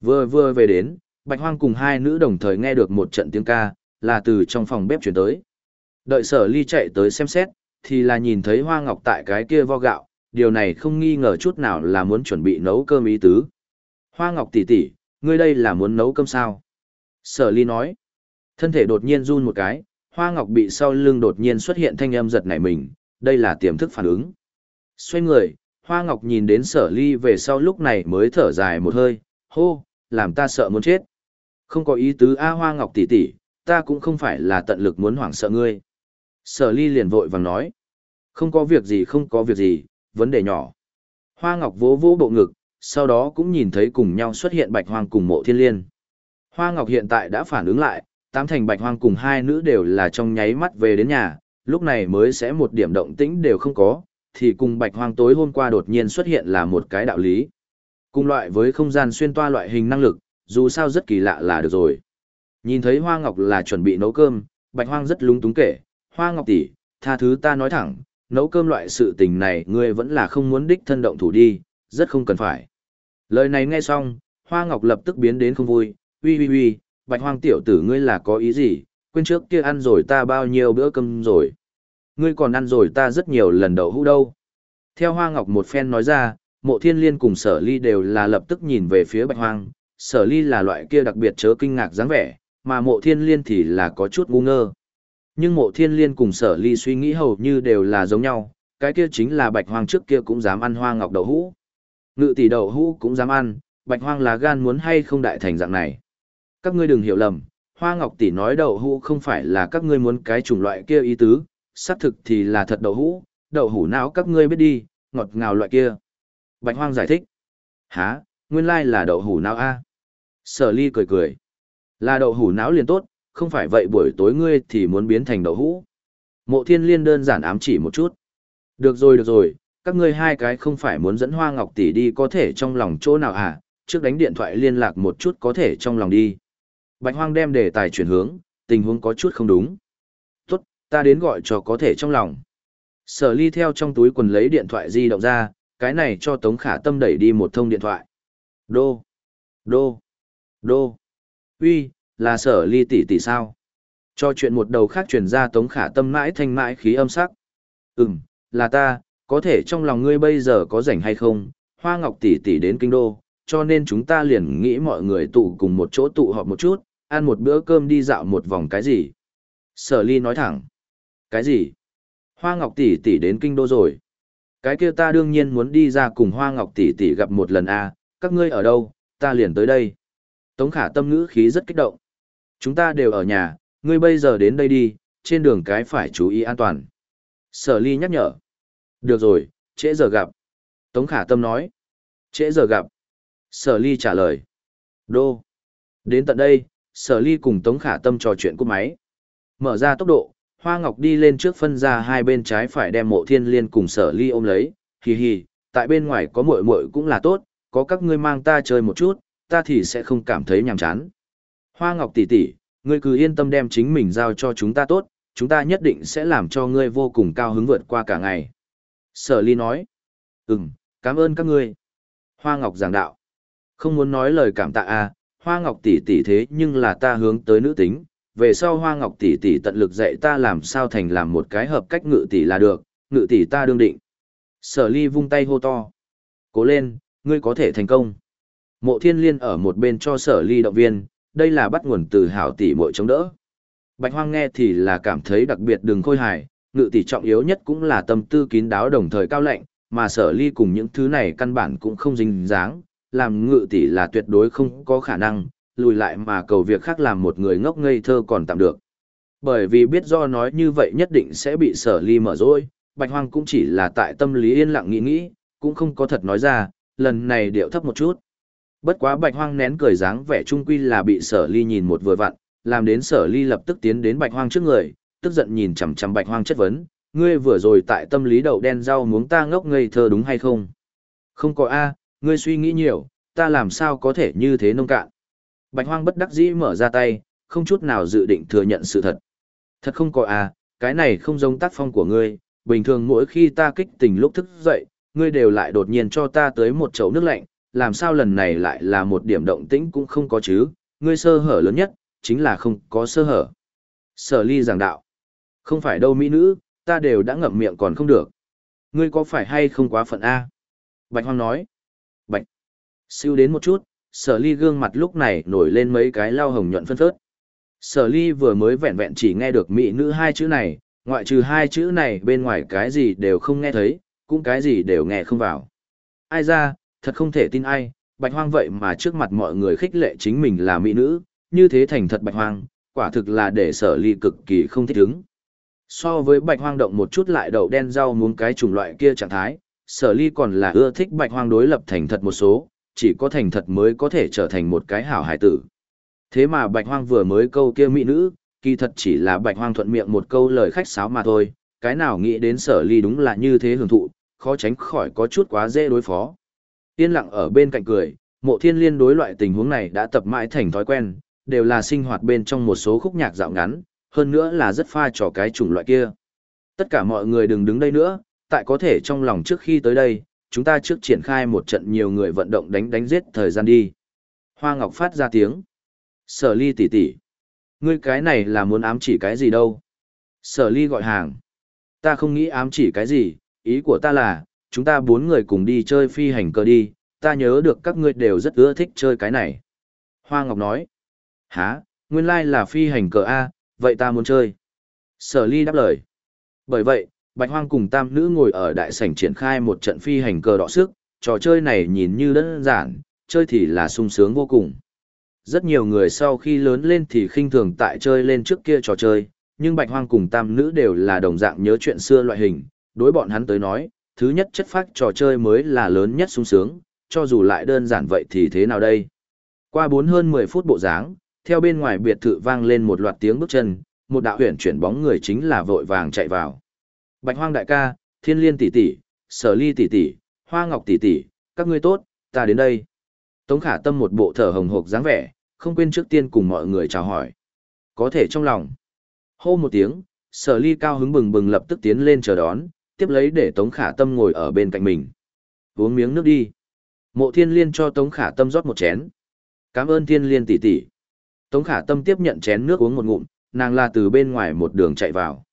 Vừa vừa về đến, Bạch Hoang cùng hai nữ đồng thời nghe được một trận tiếng ca, là từ trong phòng bếp truyền tới. Đợi sở ly chạy tới xem xét, thì là nhìn thấy Hoa Ngọc tại cái kia vo gạo, điều này không nghi ngờ chút nào là muốn chuẩn bị nấu cơm ý tứ. Hoa Ngọc tỷ tỷ, ngươi đây là muốn nấu cơm sao? Sở ly nói. Thân thể đột nhiên run một cái, Hoa Ngọc bị sau lưng đột nhiên xuất hiện thanh âm giật nảy mình, đây là tiềm thức phản ứng. Xoay người, Hoa Ngọc nhìn đến sở ly về sau lúc này mới thở dài một hơi, hô, làm ta sợ muốn chết. Không có ý tứ A à, Hoa Ngọc tỷ tỷ, ta cũng không phải là tận lực muốn hoảng sợ ngươi. Sở ly liền vội vàng nói, không có việc gì không có việc gì, vấn đề nhỏ. Hoa Ngọc vỗ vỗ bộ ngực, sau đó cũng nhìn thấy cùng nhau xuất hiện bạch hoang cùng mộ thiên liên. Hoa Ngọc hiện tại đã phản ứng lại, tám thành bạch hoang cùng hai nữ đều là trong nháy mắt về đến nhà, lúc này mới sẽ một điểm động tĩnh đều không có, thì cùng bạch hoang tối hôm qua đột nhiên xuất hiện là một cái đạo lý. Cùng loại với không gian xuyên toa loại hình năng lực, dù sao rất kỳ lạ là được rồi. Nhìn thấy Hoa Ngọc là chuẩn bị nấu cơm, bạch hoang rất lúng túng kể, Hoa Ngọc tỷ, tha thứ ta nói thẳng, nấu cơm loại sự tình này ngươi vẫn là không muốn đích thân động thủ đi, rất không cần phải. Lời này nghe xong, Hoa Ngọc lập tức biến đến không vui, uy uy uy, bạch hoang tiểu tử ngươi là có ý gì, quên trước kia ăn rồi ta bao nhiêu bữa cơm rồi. Ngươi còn ăn rồi ta rất nhiều lần đậu hũ đâu. Theo Hoa Ngọc một phen nói ra, mộ thiên liên cùng sở ly đều là lập tức nhìn về phía bạch hoang, sở ly là loại kia đặc biệt chớ kinh ngạc dáng vẻ, mà mộ thiên liên thì là có chút ngu ngơ. Nhưng mộ thiên liên cùng sở ly suy nghĩ hầu như đều là giống nhau, cái kia chính là bạch hoang trước kia cũng dám ăn hoa ngọc đậu hũ. Ngự tỷ đậu hũ cũng dám ăn, bạch hoang là gan muốn hay không đại thành dạng này. Các ngươi đừng hiểu lầm, hoa ngọc tỷ nói đậu hũ không phải là các ngươi muốn cái chủng loại kia ý tứ, xác thực thì là thật đậu hũ, đậu hũ não các ngươi biết đi, ngọt ngào loại kia. Bạch hoang giải thích. Hả, nguyên lai là đậu hũ não a? Sở ly cười cười. Là đậu hũ não liền tốt, không phải vậy buổi tối ngươi thì muốn biến thành đậu hũ. Mộ thiên liên đơn giản ám chỉ một chút. Được rồi được rồi, các ngươi hai cái không phải muốn dẫn hoa ngọc tỷ đi có thể trong lòng chỗ nào à, trước đánh điện thoại liên lạc một chút có thể trong lòng đi. Bạch hoang đem đề tài chuyển hướng, tình huống có chút không đúng. Tốt, ta đến gọi cho có thể trong lòng. Sở ly theo trong túi quần lấy điện thoại di động ra, cái này cho Tống Khả Tâm đẩy đi một thông điện thoại. Đô, đô, đô. Uy, là sở ly tỷ tỷ sao? Cho chuyện một đầu khác truyền ra Tống Khả Tâm mãi thanh mãi khí âm sắc. Ừm, là ta, có thể trong lòng ngươi bây giờ có rảnh hay không? Hoa Ngọc tỷ tỷ đến kinh đô, cho nên chúng ta liền nghĩ mọi người tụ cùng một chỗ tụ họp một chút, ăn một bữa cơm đi dạo một vòng cái gì. Sở ly nói thẳng. Cái gì? Hoa Ngọc tỷ tỷ đến kinh đô rồi. Cái kia ta đương nhiên muốn đi ra cùng Hoa Ngọc tỷ tỷ gặp một lần a, các ngươi ở đâu, ta liền tới đây. Tống khả tâm ngữ khí rất kích động. Chúng ta đều ở nhà, ngươi bây giờ đến đây đi, trên đường cái phải chú ý an toàn. Sở ly nhắc nhở. Được rồi, trễ giờ gặp. Tống khả tâm nói. Trễ giờ gặp. Sở ly trả lời. Đô. Đến tận đây, sở ly cùng Tống khả tâm trò chuyện cúp máy. Mở ra tốc độ, Hoa Ngọc đi lên trước phân ra hai bên trái phải đem mộ thiên liên cùng sở ly ôm lấy. Hì hì, tại bên ngoài có muội muội cũng là tốt, có các ngươi mang ta chơi một chút, ta thì sẽ không cảm thấy nhàm chán. Hoa Ngọc tỷ tỷ, ngươi cứ yên tâm đem chính mình giao cho chúng ta tốt, chúng ta nhất định sẽ làm cho ngươi vô cùng cao hứng vượt qua cả ngày. Sở ly nói. Ừm, cảm ơn các ngươi. Hoa Ngọc giảng đạo. Không muốn nói lời cảm tạ à, Hoa Ngọc tỷ tỷ thế nhưng là ta hướng tới nữ tính, về sau Hoa Ngọc tỷ tỷ tận lực dạy ta làm sao thành làm một cái hợp cách ngự tỷ là được, ngự tỷ ta đương định. Sở ly vung tay hô to. Cố lên, ngươi có thể thành công. Mộ thiên liên ở một bên cho sở ly động viên, đây là bắt nguồn từ hảo tỷ muội chống đỡ. Bạch hoang nghe thì là cảm thấy đặc biệt đừng khôi hài, ngự tỷ trọng yếu nhất cũng là tâm tư kín đáo đồng thời cao lạnh, mà sở ly cùng những thứ này căn bản cũng không dính dáng, làm ngự tỷ là tuyệt đối không có khả năng, lùi lại mà cầu việc khác làm một người ngốc ngây thơ còn tạm được. Bởi vì biết do nói như vậy nhất định sẽ bị sở ly mở rối, bạch hoang cũng chỉ là tại tâm lý yên lặng nghĩ nghĩ, cũng không có thật nói ra, lần này điệu thấp một chút. Bất quá bạch hoang nén cười dáng vẻ trung quy là bị sở ly nhìn một vừa vặn, làm đến sở ly lập tức tiến đến bạch hoang trước người, tức giận nhìn chằm chằm bạch hoang chất vấn, ngươi vừa rồi tại tâm lý đậu đen rau muống ta ngốc ngây thơ đúng hay không? Không có a, ngươi suy nghĩ nhiều, ta làm sao có thể như thế nông cạn. Bạch hoang bất đắc dĩ mở ra tay, không chút nào dự định thừa nhận sự thật. Thật không có à? cái này không giống tác phong của ngươi, bình thường mỗi khi ta kích tình lúc thức dậy, ngươi đều lại đột nhiên cho ta tới một chậu nước lạnh, làm sao lần này lại là một điểm động tĩnh cũng không có chứ, ngươi sơ hở lớn nhất, chính là không có sơ hở. Sở ly giảng đạo. Không phải đâu mỹ nữ, ta đều đã ngậm miệng còn không được. Ngươi có phải hay không quá phận A? Bạch Hoang nói. Siêu đến một chút, sở ly gương mặt lúc này nổi lên mấy cái lao hồng nhuận phân phớt. Sở ly vừa mới vẹn vẹn chỉ nghe được mỹ nữ hai chữ này, ngoại trừ hai chữ này bên ngoài cái gì đều không nghe thấy, cũng cái gì đều nghe không vào. Ai ra, thật không thể tin ai, bạch hoang vậy mà trước mặt mọi người khích lệ chính mình là mỹ nữ, như thế thành thật bạch hoang, quả thực là để sở ly cực kỳ không thích ứng. So với bạch hoang động một chút lại đậu đen rau muống cái chủng loại kia trạng thái, sở ly còn là ưa thích bạch hoang đối lập thành thật một số, chỉ có thành thật mới có thể trở thành một cái hảo hải tử. Thế mà bạch hoang vừa mới câu kia mỹ nữ, kỳ thật chỉ là bạch hoang thuận miệng một câu lời khách sáo mà thôi, cái nào nghĩ đến sở ly đúng là như thế hưởng thụ, khó tránh khỏi có chút quá dễ đối phó. Yên lặng ở bên cạnh cười, mộ thiên liên đối loại tình huống này đã tập mãi thành thói quen, đều là sinh hoạt bên trong một số khúc nhạc dạo ngắn, hơn nữa là rất pha trò cái chủng loại kia. Tất cả mọi người đừng đứng đây nữa, tại có thể trong lòng trước khi tới đây, chúng ta trước triển khai một trận nhiều người vận động đánh đánh giết thời gian đi. Hoa Ngọc phát ra tiếng. Sở ly tỷ tỷ, Ngươi cái này là muốn ám chỉ cái gì đâu? Sở ly gọi hàng. Ta không nghĩ ám chỉ cái gì, ý của ta là, chúng ta bốn người cùng đi chơi phi hành cờ đi, ta nhớ được các ngươi đều rất ưa thích chơi cái này. Hoa Ngọc nói. Hả, nguyên lai like là phi hành cờ A, vậy ta muốn chơi. Sở ly đáp lời. Bởi vậy, Bạch Hoang cùng tam nữ ngồi ở đại sảnh triển khai một trận phi hành cờ đỏ sức, trò chơi này nhìn như đơn giản, chơi thì là sung sướng vô cùng. Rất nhiều người sau khi lớn lên thì khinh thường tại chơi lên trước kia trò chơi, nhưng Bạch Hoang cùng tam nữ đều là đồng dạng nhớ chuyện xưa loại hình, đối bọn hắn tới nói, thứ nhất chất phát trò chơi mới là lớn nhất sung sướng, cho dù lại đơn giản vậy thì thế nào đây. Qua bốn hơn 10 phút bộ dáng, theo bên ngoài biệt thự vang lên một loạt tiếng bước chân, một đạo huyền chuyển bóng người chính là vội vàng chạy vào. Bạch Hoang đại ca, Thiên Liên tỷ tỷ, Sở Ly tỷ tỷ, Hoa Ngọc tỷ tỷ, các ngươi tốt, ta đến đây. Tống Khả Tâm một bộ thở hồng hộc dáng vẻ, không quên trước tiên cùng mọi người chào hỏi. Có thể trong lòng. Hô một tiếng, Sở Ly cao hứng bừng bừng lập tức tiến lên chờ đón, tiếp lấy để Tống Khả Tâm ngồi ở bên cạnh mình. Uống miếng nước đi. Mộ Thiên Liên cho Tống Khả Tâm rót một chén. Cảm ơn Thiên Liên tỷ tỷ. Tống Khả Tâm tiếp nhận chén nước uống một ngụm, nàng là từ bên ngoài một đường chạy vào.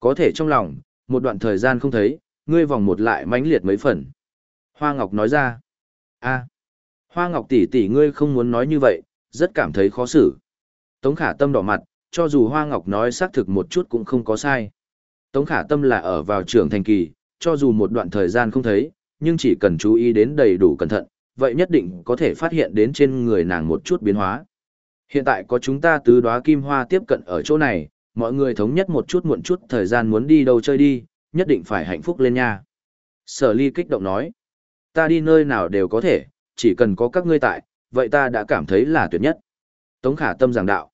Có thể trong lòng, một đoạn thời gian không thấy, ngươi vòng một lại mãnh liệt mấy phần. Hoa Ngọc nói ra. a Hoa Ngọc tỷ tỷ ngươi không muốn nói như vậy, rất cảm thấy khó xử. Tống khả tâm đỏ mặt, cho dù Hoa Ngọc nói xác thực một chút cũng không có sai. Tống khả tâm là ở vào trưởng thành kỳ, cho dù một đoạn thời gian không thấy, nhưng chỉ cần chú ý đến đầy đủ cẩn thận, vậy nhất định có thể phát hiện đến trên người nàng một chút biến hóa. Hiện tại có chúng ta tứ đoá kim hoa tiếp cận ở chỗ này, mọi người thống nhất một chút muộn chút thời gian muốn đi đâu chơi đi, nhất định phải hạnh phúc lên nha. Sở ly kích động nói, ta đi nơi nào đều có thể, chỉ cần có các ngươi tại, vậy ta đã cảm thấy là tuyệt nhất. Tống khả tâm giảng đạo,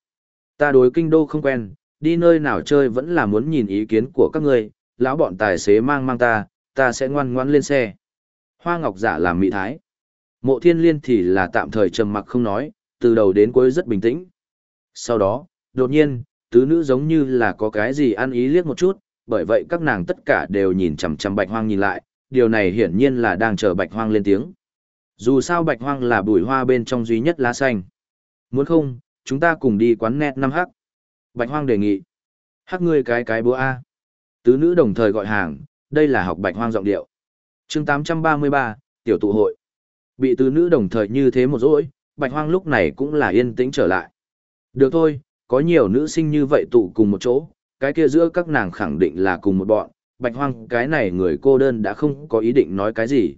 ta đối kinh đô không quen, đi nơi nào chơi vẫn là muốn nhìn ý kiến của các ngươi, lão bọn tài xế mang mang ta, ta sẽ ngoan ngoãn lên xe. Hoa Ngọc giả làm mỹ thái. Mộ thiên liên thì là tạm thời trầm mặc không nói, từ đầu đến cuối rất bình tĩnh. Sau đó, đột nhiên, tứ nữ giống như là có cái gì ăn ý liếc một chút, bởi vậy các nàng tất cả đều nhìn chằm chằm bạch hoang nhìn lại, điều này hiển nhiên là đang chờ bạch hoang lên tiếng. Dù sao bạch hoang là bụi hoa bên trong duy nhất lá xanh. Muốn không, chúng ta cùng đi quán nét năm hắc. Bạch hoang đề nghị. Hắc ngươi cái cái búa A. Tứ nữ đồng thời gọi hàng, đây là học bạch hoang giọng điệu. Chương 833, tiểu tụ hội. Bị tứ nữ đồng thời như thế một rỗi, bạch hoang lúc này cũng là yên tĩnh trở lại. Được thôi, có nhiều nữ sinh như vậy tụ cùng một chỗ, cái kia giữa các nàng khẳng định là cùng một bọn, bạch hoang cái này người cô đơn đã không có ý định nói cái gì.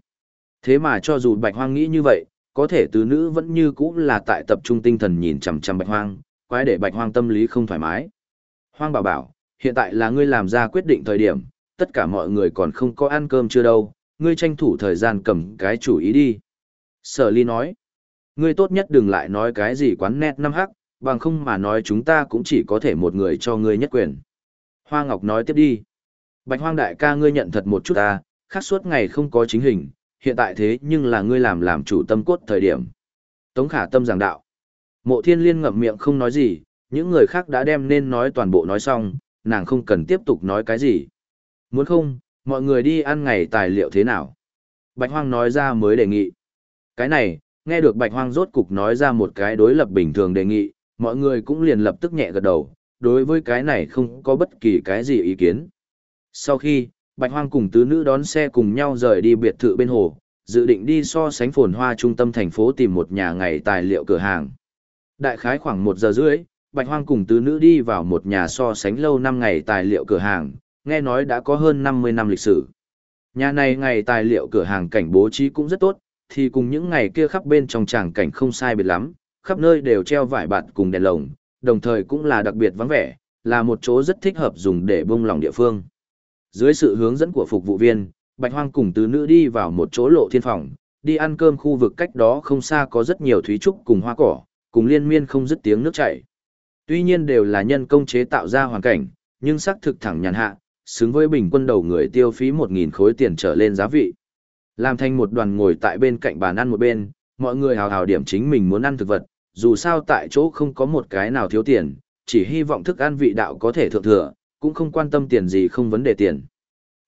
Thế mà cho dù bạch hoang nghĩ như vậy, có thể tứ nữ vẫn như cũ là tại tập trung tinh thần nhìn chằm chằm bạch hoang, quái để bạch hoang tâm lý không thoải mái. Hoang bảo bảo, hiện tại là ngươi làm ra quyết định thời điểm, tất cả mọi người còn không có ăn cơm chưa đâu, ngươi tranh thủ thời gian cầm cái chủ ý đi. Sở ly nói, ngươi tốt nhất đừng lại nói cái gì quán nét năm hắc, bằng không mà nói chúng ta cũng chỉ có thể một người cho ngươi nhất quyền. Hoa Ngọc nói tiếp đi. Bạch hoang đại ca ngươi nhận thật một chút ta, khác suốt ngày không có chính hình, hiện tại thế nhưng là ngươi làm làm chủ tâm cốt thời điểm. Tống khả tâm giảng đạo. Mộ thiên liên ngậm miệng không nói gì, những người khác đã đem nên nói toàn bộ nói xong, nàng không cần tiếp tục nói cái gì. Muốn không, mọi người đi ăn ngày tài liệu thế nào? Bạch hoang nói ra mới đề nghị. Cái này, nghe được bạch hoang rốt cục nói ra một cái đối lập bình thường đề nghị, mọi người cũng liền lập tức nhẹ gật đầu, đối với cái này không có bất kỳ cái gì ý kiến. Sau khi, Bạch Hoang cùng tứ nữ đón xe cùng nhau rời đi biệt thự bên hồ, dự định đi so sánh phồn hoa trung tâm thành phố tìm một nhà ngày tài liệu cửa hàng. Đại khái khoảng một giờ rưỡi, Bạch Hoang cùng tứ nữ đi vào một nhà so sánh lâu năm ngày tài liệu cửa hàng, nghe nói đã có hơn 50 năm lịch sử. Nhà này ngày tài liệu cửa hàng cảnh bố trí cũng rất tốt, thì cùng những ngày kia khắp bên trong tràng cảnh không sai biệt lắm, khắp nơi đều treo vải bạt cùng đèn lồng, đồng thời cũng là đặc biệt vắng vẻ, là một chỗ rất thích hợp dùng để bông lòng địa phương. Dưới sự hướng dẫn của phục vụ viên, Bạch Hoang cùng tứ nữ đi vào một chỗ lộ thiên phòng, đi ăn cơm khu vực cách đó không xa có rất nhiều thúy trúc cùng hoa cỏ, cùng liên miên không dứt tiếng nước chảy. Tuy nhiên đều là nhân công chế tạo ra hoàn cảnh, nhưng xác thực thẳng nhàn hạ, xứng với bình quân đầu người tiêu phí 1.000 khối tiền trở lên giá vị. Làm thành một đoàn ngồi tại bên cạnh bàn ăn một bên, mọi người hào hào điểm chính mình muốn ăn thực vật, dù sao tại chỗ không có một cái nào thiếu tiền, chỉ hy vọng thức ăn vị đạo có thể thượng thừa, cũng không quan tâm tiền gì không vấn đề tiền.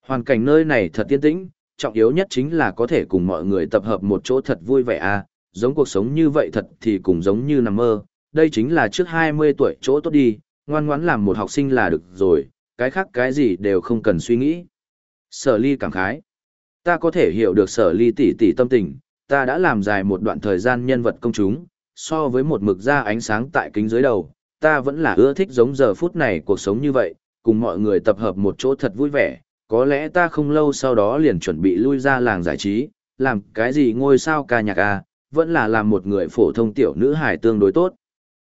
Hoàn cảnh nơi này thật tiên tĩnh, trọng yếu nhất chính là có thể cùng mọi người tập hợp một chỗ thật vui vẻ à, giống cuộc sống như vậy thật thì cũng giống như nằm mơ, đây chính là trước 20 tuổi chỗ tốt đi, ngoan ngoãn làm một học sinh là được rồi, cái khác cái gì đều không cần suy nghĩ. Sở ly cảm khái. Ta có thể hiểu được sở ly tỷ tỷ tâm tình, ta đã làm dài một đoạn thời gian nhân vật công chúng, so với một mực ra ánh sáng tại kính dưới đầu, ta vẫn là ưa thích giống giờ phút này cuộc sống như vậy, cùng mọi người tập hợp một chỗ thật vui vẻ, có lẽ ta không lâu sau đó liền chuẩn bị lui ra làng giải trí, làm cái gì ngôi sao ca nhạc à, vẫn là làm một người phổ thông tiểu nữ hài tương đối tốt.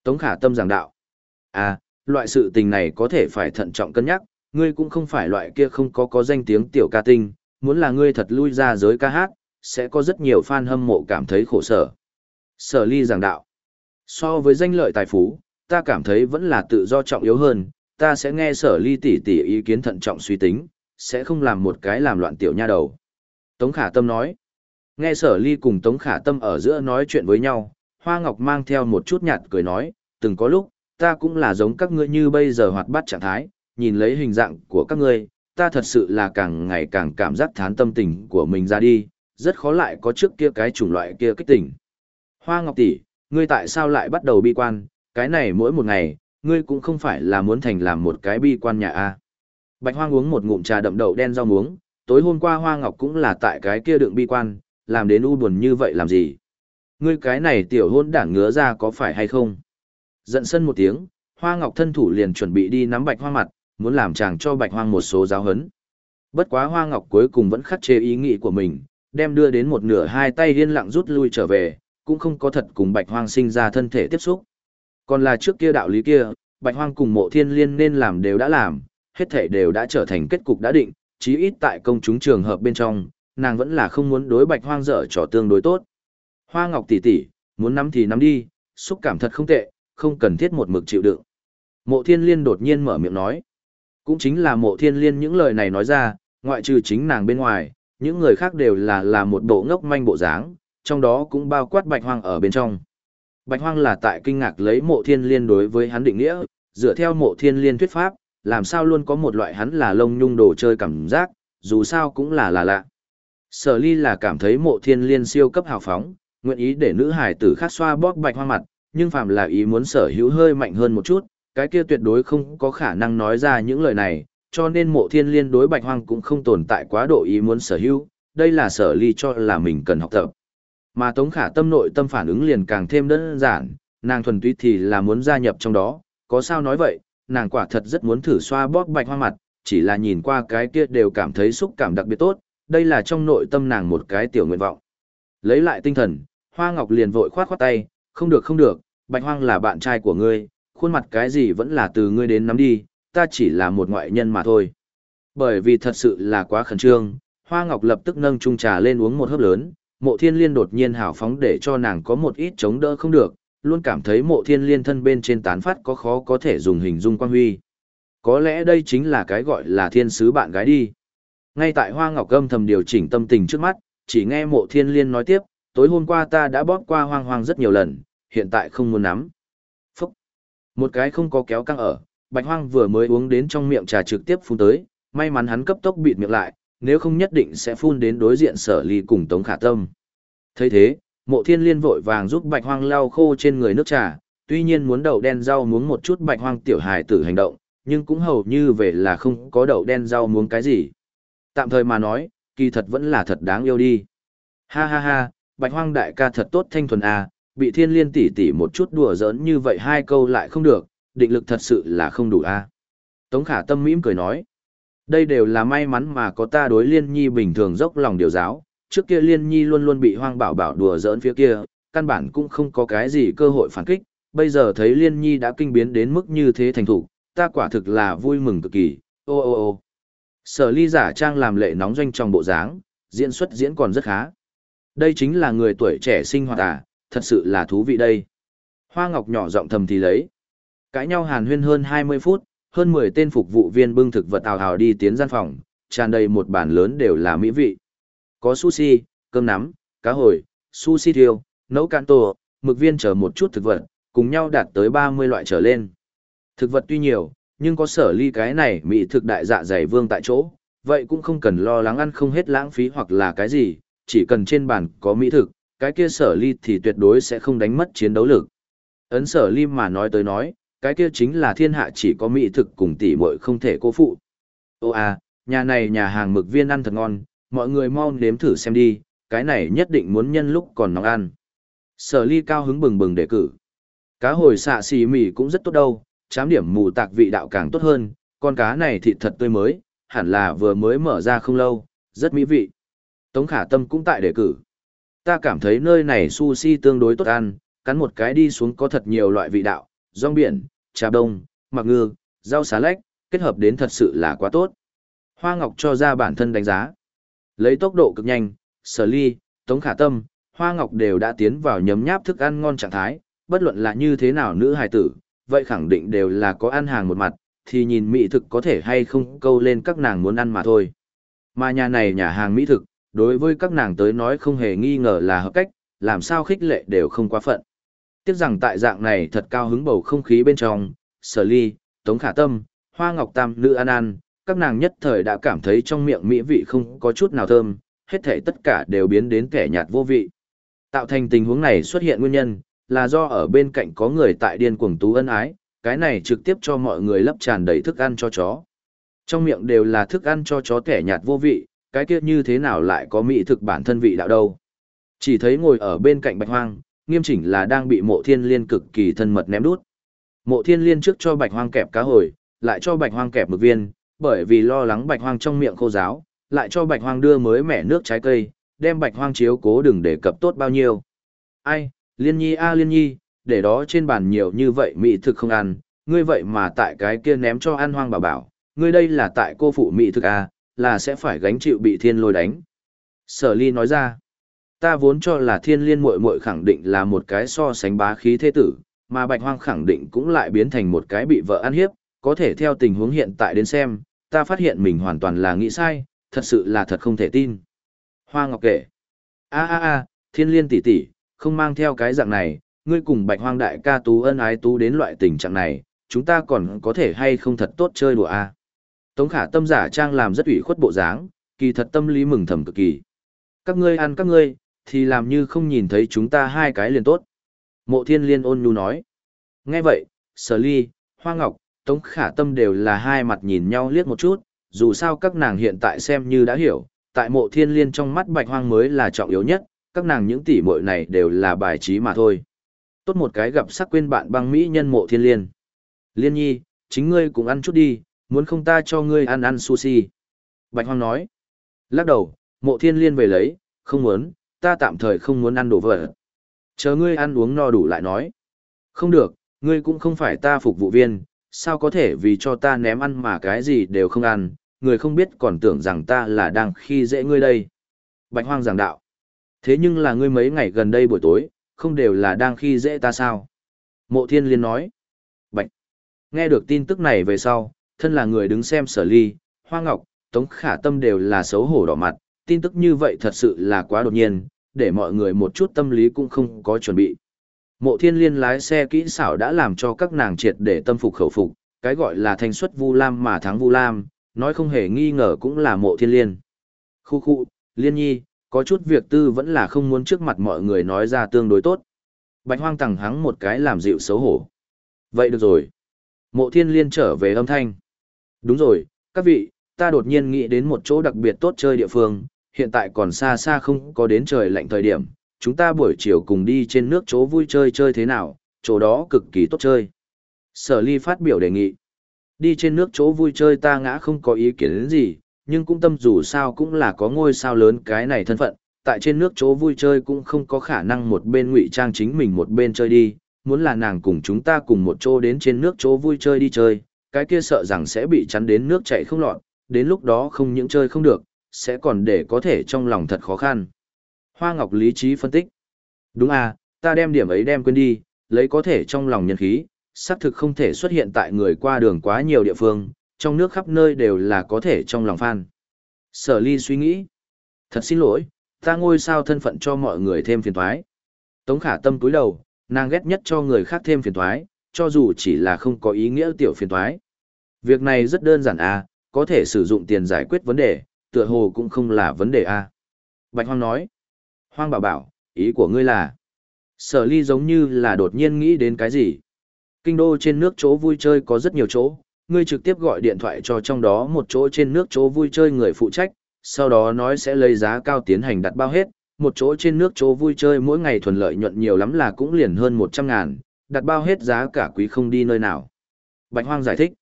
Tống khả tâm giảng đạo. À, loại sự tình này có thể phải thận trọng cân nhắc, ngươi cũng không phải loại kia không có có danh tiếng tiểu ca tinh, muốn là ngươi thật lui ra giới ca hát, sẽ có rất nhiều fan hâm mộ cảm thấy khổ sở. Sở ly giảng đạo. So với danh lợi tài phú, ta cảm thấy vẫn là tự do trọng yếu hơn, ta sẽ nghe sở ly tỉ tỉ ý kiến thận trọng suy tính, sẽ không làm một cái làm loạn tiểu nha đầu. Tống khả tâm nói. Nghe sở ly cùng Tống khả tâm ở giữa nói chuyện với nhau, Hoa Ngọc mang theo một chút nhạt cười nói, từng có lúc, ta cũng là giống các ngươi như bây giờ hoạt bát trạng thái, nhìn lấy hình dạng của các ngươi, ta thật sự là càng ngày càng cảm giác thán tâm tình của mình ra đi, rất khó lại có trước kia cái chủng loại kia kích tỉnh. Hoa Ngọc tỷ, ngươi tại sao lại bắt đầu bi quan, cái này mỗi một ngày, ngươi cũng không phải là muốn thành làm một cái bi quan nhà a. Bạch Hoang uống một ngụm trà đậm đậu đen rau muống, tối hôm qua Hoa Ngọc cũng là tại cái kia đựng bi quan, làm đến u buồn như vậy làm gì? Ngươi cái này tiểu hôn đảng ngứa ra có phải hay không? Giận sân một tiếng, Hoa Ngọc thân thủ liền chuẩn bị đi nắm Bạch Hoang mặt, muốn làm chàng cho Bạch Hoang một số giáo hấn. Bất quá Hoa Ngọc cuối cùng vẫn khắc chế ý nghĩ của mình, đem đưa đến một nửa hai tay yên lặng rút lui trở về, cũng không có thật cùng Bạch Hoang sinh ra thân thể tiếp xúc. Còn là trước kia đạo lý kia, Bạch Hoang cùng Mộ Thiên Liên nên làm đều đã làm, hết thảy đều đã trở thành kết cục đã định, chí ít tại công chúng trường hợp bên trong, nàng vẫn là không muốn đối Bạch Hoang dở trò tương đối tốt. Hoa Ngọc tỷ tỷ, muốn nắm thì nắm đi, xúc cảm thật không tệ, không cần thiết một mực chịu đựng. Mộ Thiên Liên đột nhiên mở miệng nói. Cũng chính là Mộ Thiên Liên những lời này nói ra, ngoại trừ chính nàng bên ngoài, những người khác đều là là một bộ ngốc manh bộ dáng, trong đó cũng bao quát Bạch Hoang ở bên trong. Bạch Hoang là tại kinh ngạc lấy Mộ Thiên Liên đối với hắn định nghĩa, dựa theo Mộ Thiên Liên thuyết pháp, làm sao luôn có một loại hắn là lông nhung đồ chơi cảm giác, dù sao cũng là là lạ. Sở ly là cảm thấy mộ thiên liên siêu cấp hào phóng, nguyện ý để nữ hải tử khác xoa bóp bạch hoang mặt, nhưng phàm là ý muốn sở hữu hơi mạnh hơn một chút, cái kia tuyệt đối không có khả năng nói ra những lời này, cho nên mộ thiên liên đối bạch hoang cũng không tồn tại quá độ ý muốn sở hữu, đây là sở ly cho là mình cần học tập. Mà tống khả tâm nội tâm phản ứng liền càng thêm đơn giản, nàng thuần túy thì là muốn gia nhập trong đó, có sao nói vậy, nàng quả thật rất muốn thử xoa bóp bạch hoang mặt, chỉ là nhìn qua cái kia đều cảm thấy xúc cảm đặc biệt tốt, đây là trong nội tâm nàng một cái tiểu nguyện vọng. Lấy lại tinh thần, Hoa Ngọc liền vội khoát khoát tay, không được không được, Bạch Hoang là bạn trai của ngươi, khuôn mặt cái gì vẫn là từ ngươi đến nắm đi, ta chỉ là một ngoại nhân mà thôi. Bởi vì thật sự là quá khẩn trương, Hoa Ngọc lập tức nâng chung trà lên uống một hớp lớn, mộ thiên liên đột nhiên hào phóng để cho nàng có một ít chống đỡ không được, luôn cảm thấy mộ thiên liên thân bên trên tán phát có khó có thể dùng hình dung quan huy. Có lẽ đây chính là cái gọi là thiên sứ bạn gái đi. Ngay tại Hoa Ngọc âm thầm điều chỉnh tâm tình trước mắt, chỉ nghe mộ thiên liên nói tiếp, tối hôm qua ta đã bóp qua hoang hoang rất nhiều lần, hiện tại không muốn nắm. Phúc! Một cái không có kéo căng ở, bạch hoang vừa mới uống đến trong miệng trà trực tiếp phun tới, may mắn hắn cấp tốc bịt miệng lại, nếu không nhất định sẽ phun đến đối diện sở ly cùng tống khả tâm. thấy thế, mộ thiên liên vội vàng giúp bạch hoang lau khô trên người nước trà, tuy nhiên muốn đậu đen rau muống một chút bạch hoang tiểu hài tử hành động, nhưng cũng hầu như về là không có đậu đen rau muống cái gì. Tạm thời mà nói, kỳ thật vẫn là thật đáng yêu đi. Ha ha ha, bạch hoang đại ca thật tốt thanh thuần à, bị thiên liên tỷ tỷ một chút đùa giỡn như vậy hai câu lại không được, định lực thật sự là không đủ a. À. Tống khả tâm mỉm cười nói. Đây đều là may mắn mà có ta đối liên nhi bình thường dốc lòng điều giáo, trước kia liên nhi luôn luôn bị hoang bảo bảo đùa giỡn phía kia, căn bản cũng không có cái gì cơ hội phản kích, bây giờ thấy liên nhi đã kinh biến đến mức như thế thành thủ, ta quả thực là vui mừng cực kỳ, ô ô ô. Sở ly giả trang làm lệ nóng doanh trong bộ dáng, diễn xuất diễn còn rất khá. Đây chính là người tuổi trẻ sinh hoạt à, thật sự là thú vị đây. Hoa Ngọc nhỏ giọng thầm thì lấy. Cãi nhau hàn huyên hơn 20 phút, hơn 10 tên phục vụ viên bưng thực vật ào ào đi tiến gian phòng, tràn đầy một bàn lớn đều là mỹ vị. Có sushi, cơm nắm, cá hồi, sushi thiêu, nấu cạn tổ, mực viên chờ một chút thực vật, cùng nhau đạt tới 30 loại trở lên. Thực vật tuy nhiều, nhưng có sở ly cái này mỹ thực đại dạ dày vương tại chỗ, vậy cũng không cần lo lắng ăn không hết lãng phí hoặc là cái gì, chỉ cần trên bàn có mỹ thực, cái kia sở ly thì tuyệt đối sẽ không đánh mất chiến đấu lực. Ấn sở ly mà nói tới nói, cái kia chính là thiên hạ chỉ có mỹ thực cùng tỷ muội không thể cố phụ. Ô à, nhà này nhà hàng mực viên ăn thật ngon, mọi người mau nếm thử xem đi, cái này nhất định muốn nhân lúc còn nóng ăn. Sở ly cao hứng bừng bừng đề cử. Cá hồi xạ xì mì cũng rất tốt đâu, chám điểm mù tạc vị đạo càng tốt hơn, con cá này thịt thật tươi mới, hẳn là vừa mới mở ra không lâu, rất mỹ vị. Tống khả tâm cũng tại đề cử. Ta cảm thấy nơi này sushi tương đối tốt ăn, cắn một cái đi xuống có thật nhiều loại vị đạo, rong biển, trà đông, mặc ngư, rau xá lách, kết hợp đến thật sự là quá tốt. Hoa Ngọc cho ra bản thân đánh giá. Lấy tốc độ cực nhanh, sở ly, tống khả tâm, Hoa Ngọc đều đã tiến vào nhấm nháp thức ăn ngon trạng thái, bất luận là như thế nào nữ hài tử, vậy khẳng định đều là có ăn hàng một mặt, thì nhìn mỹ thực có thể hay không câu lên các nàng muốn ăn mà thôi. Mà nhà này nhà hàng mỹ thực, đối với các nàng tới nói không hề nghi ngờ là hợp cách, làm sao khích lệ đều không quá phận. Tiếc rằng tại dạng này thật cao hứng bầu không khí bên trong, sở ly, tống khả tâm, hoa ngọc tam nữ An An, các nàng nhất thời đã cảm thấy trong miệng mỹ vị không có chút nào thơm, hết thể tất cả đều biến đến kẻ nhạt vô vị. Tạo thành tình huống này xuất hiện nguyên nhân, là do ở bên cạnh có người tại điên cuồng tú ân ái, cái này trực tiếp cho mọi người lấp tràn đầy thức ăn cho chó. Trong miệng đều là thức ăn cho chó kẻ nhạt vô vị, cái kia như thế nào lại có mỹ thực bản thân vị đạo đâu. Chỉ thấy ngồi ở bên cạnh bạch hoang, nghiêm chỉnh là đang bị mộ thiên liên cực kỳ thân mật ném đút. Mộ thiên liên trước cho bạch hoang kẹp cá hồi, lại cho bạch hoang kẹp mực viên, bởi vì lo lắng bạch hoang trong miệng khô giáo, lại cho bạch hoang đưa mới mẻ nước trái cây, đem bạch hoang chiếu cố đừng để cập tốt bao nhiêu. Ai, liên nhi a à, liên nhi, để đó trên bàn nhiều như vậy mỹ thực không ăn, ngươi vậy mà tại cái kia ném cho ăn hoang bảo bảo, ngươi đây là tại cô phụ mỹ thực a, là sẽ phải gánh chịu bị thiên lôi đánh. Sở ly nói ra, ta vốn cho là thiên liên muội muội khẳng định là một cái so sánh bá khí thế tử, mà bạch hoang khẳng định cũng lại biến thành một cái bị vợ ăn hiếp, có thể theo tình huống hiện tại đến xem, ta phát hiện mình hoàn toàn là nghĩ sai, thật sự là thật không thể tin. Hoa Ngọc kể, a a a, thiên liên tỷ tỷ, không mang theo cái dạng này, ngươi cùng bạch hoang đại ca tú ân ái tú đến loại tình trạng này, chúng ta còn có thể hay không thật tốt chơi đùa a? Tống khả tâm giả trang làm rất ủy khuất bộ dáng, kỳ thật tâm lý mừng thầm cực kỳ. Các ngươi ăn các ngươi, thì làm như không nhìn thấy chúng ta hai cái liền tốt. Mộ thiên liên ôn nhu nói. Nghe vậy, sở ly, hoa ngọc, tống khả tâm đều là hai mặt nhìn nhau liếc một chút, dù sao các nàng hiện tại xem như đã hiểu, tại mộ thiên liên trong mắt bạch hoang mới là trọng yếu nhất, các nàng những tỷ muội này đều là bài trí mà thôi. Tốt một cái gặp sắc quên bạn băng Mỹ nhân mộ thiên liên. Liên nhi, chính ngươi cũng ăn chút đi, muốn không ta cho ngươi ăn ăn sushi. Bạch hoang nói. Lắc đầu, mộ thiên liên về lấy, không muốn, ta tạm thời không muốn ăn đồ vật. Chờ ngươi ăn uống no đủ lại nói. Không được, ngươi cũng không phải ta phục vụ viên, sao có thể vì cho ta ném ăn mà cái gì đều không ăn, người không biết còn tưởng rằng ta là đang khi dễ ngươi đây. Bạch hoang giảng đạo. Thế nhưng là ngươi mấy ngày gần đây buổi tối, không đều là đang khi dễ ta sao? Mộ thiên liên nói. Bạch. Nghe được tin tức này về sau, thân là người đứng xem sở ly, hoa ngọc, tống khả tâm đều là xấu hổ đỏ mặt, tin tức như vậy thật sự là quá đột nhiên, để mọi người một chút tâm lý cũng không có chuẩn bị. Mộ thiên liên lái xe kỹ xảo đã làm cho các nàng triệt để tâm phục khẩu phục, cái gọi là thanh xuất vu lam mà thắng vu lam, nói không hề nghi ngờ cũng là mộ thiên liên. Khu khu, liên nhi, có chút việc tư vẫn là không muốn trước mặt mọi người nói ra tương đối tốt. Bạch hoang tẳng hắng một cái làm dịu xấu hổ. Vậy được rồi. Mộ thiên liên trở về âm thanh. Đúng rồi, các vị, ta đột nhiên nghĩ đến một chỗ đặc biệt tốt chơi địa phương, hiện tại còn xa xa không có đến trời lạnh thời điểm, chúng ta buổi chiều cùng đi trên nước chỗ vui chơi chơi thế nào, chỗ đó cực kỳ tốt chơi. Sở ly phát biểu đề nghị. Đi trên nước chỗ vui chơi ta ngã không có ý kiến đến gì, nhưng cũng tâm dù sao cũng là có ngôi sao lớn cái này thân phận, tại trên nước chỗ vui chơi cũng không có khả năng một bên ngụy trang chính mình một bên chơi đi, muốn là nàng cùng chúng ta cùng một chỗ đến trên nước chỗ vui chơi đi chơi, cái kia sợ rằng sẽ bị chắn đến nước chảy không lọt, đến lúc đó không những chơi không được, sẽ còn để có thể trong lòng thật khó khăn. Hoa Ngọc lý trí phân tích. Đúng à, ta đem điểm ấy đem quên đi, lấy có thể trong lòng nhân khí, xác thực không thể xuất hiện tại người qua đường quá nhiều địa phương, trong nước khắp nơi đều là có thể trong lòng phan. Sở ly suy nghĩ. Thật xin lỗi, ta ngôi sao thân phận cho mọi người thêm phiền thoái. Tống khả tâm cúi đầu, nàng ghét nhất cho người khác thêm phiền thoái, cho dù chỉ là không có ý nghĩa tiểu phiền thoái. Việc này rất đơn giản à, có thể sử dụng tiền giải quyết vấn đề, tựa hồ cũng không là vấn đề à. Bạch Hoang nói. Hoang bảo bảo, ý của ngươi là. Sở ly giống như là đột nhiên nghĩ đến cái gì. Kinh đô trên nước chỗ vui chơi có rất nhiều chỗ, ngươi trực tiếp gọi điện thoại cho trong đó một chỗ trên nước chỗ vui chơi người phụ trách, sau đó nói sẽ lấy giá cao tiến hành đặt bao hết, một chỗ trên nước chỗ vui chơi mỗi ngày thuần lợi nhuận nhiều lắm là cũng liền hơn 100 ngàn, đặt bao hết giá cả quý không đi nơi nào. Bạch Hoang giải thích.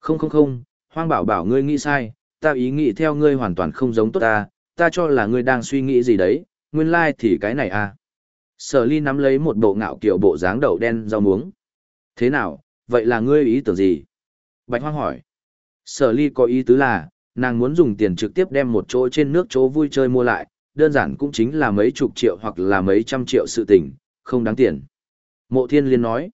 Không không không, Hoang bảo bảo ngươi nghĩ sai, ta ý nghĩ theo ngươi hoàn toàn không giống tốt ta, ta cho là ngươi đang suy nghĩ gì đấy, nguyên lai like thì cái này à. Sở ly nắm lấy một bộ ngạo kiểu bộ dáng đầu đen rau muống. Thế nào, vậy là ngươi ý tưởng gì? Bạch Hoang hỏi. Sở ly có ý tứ là, nàng muốn dùng tiền trực tiếp đem một chỗ trên nước chỗ vui chơi mua lại, đơn giản cũng chính là mấy chục triệu hoặc là mấy trăm triệu sự tình, không đáng tiền. Mộ thiên liên nói.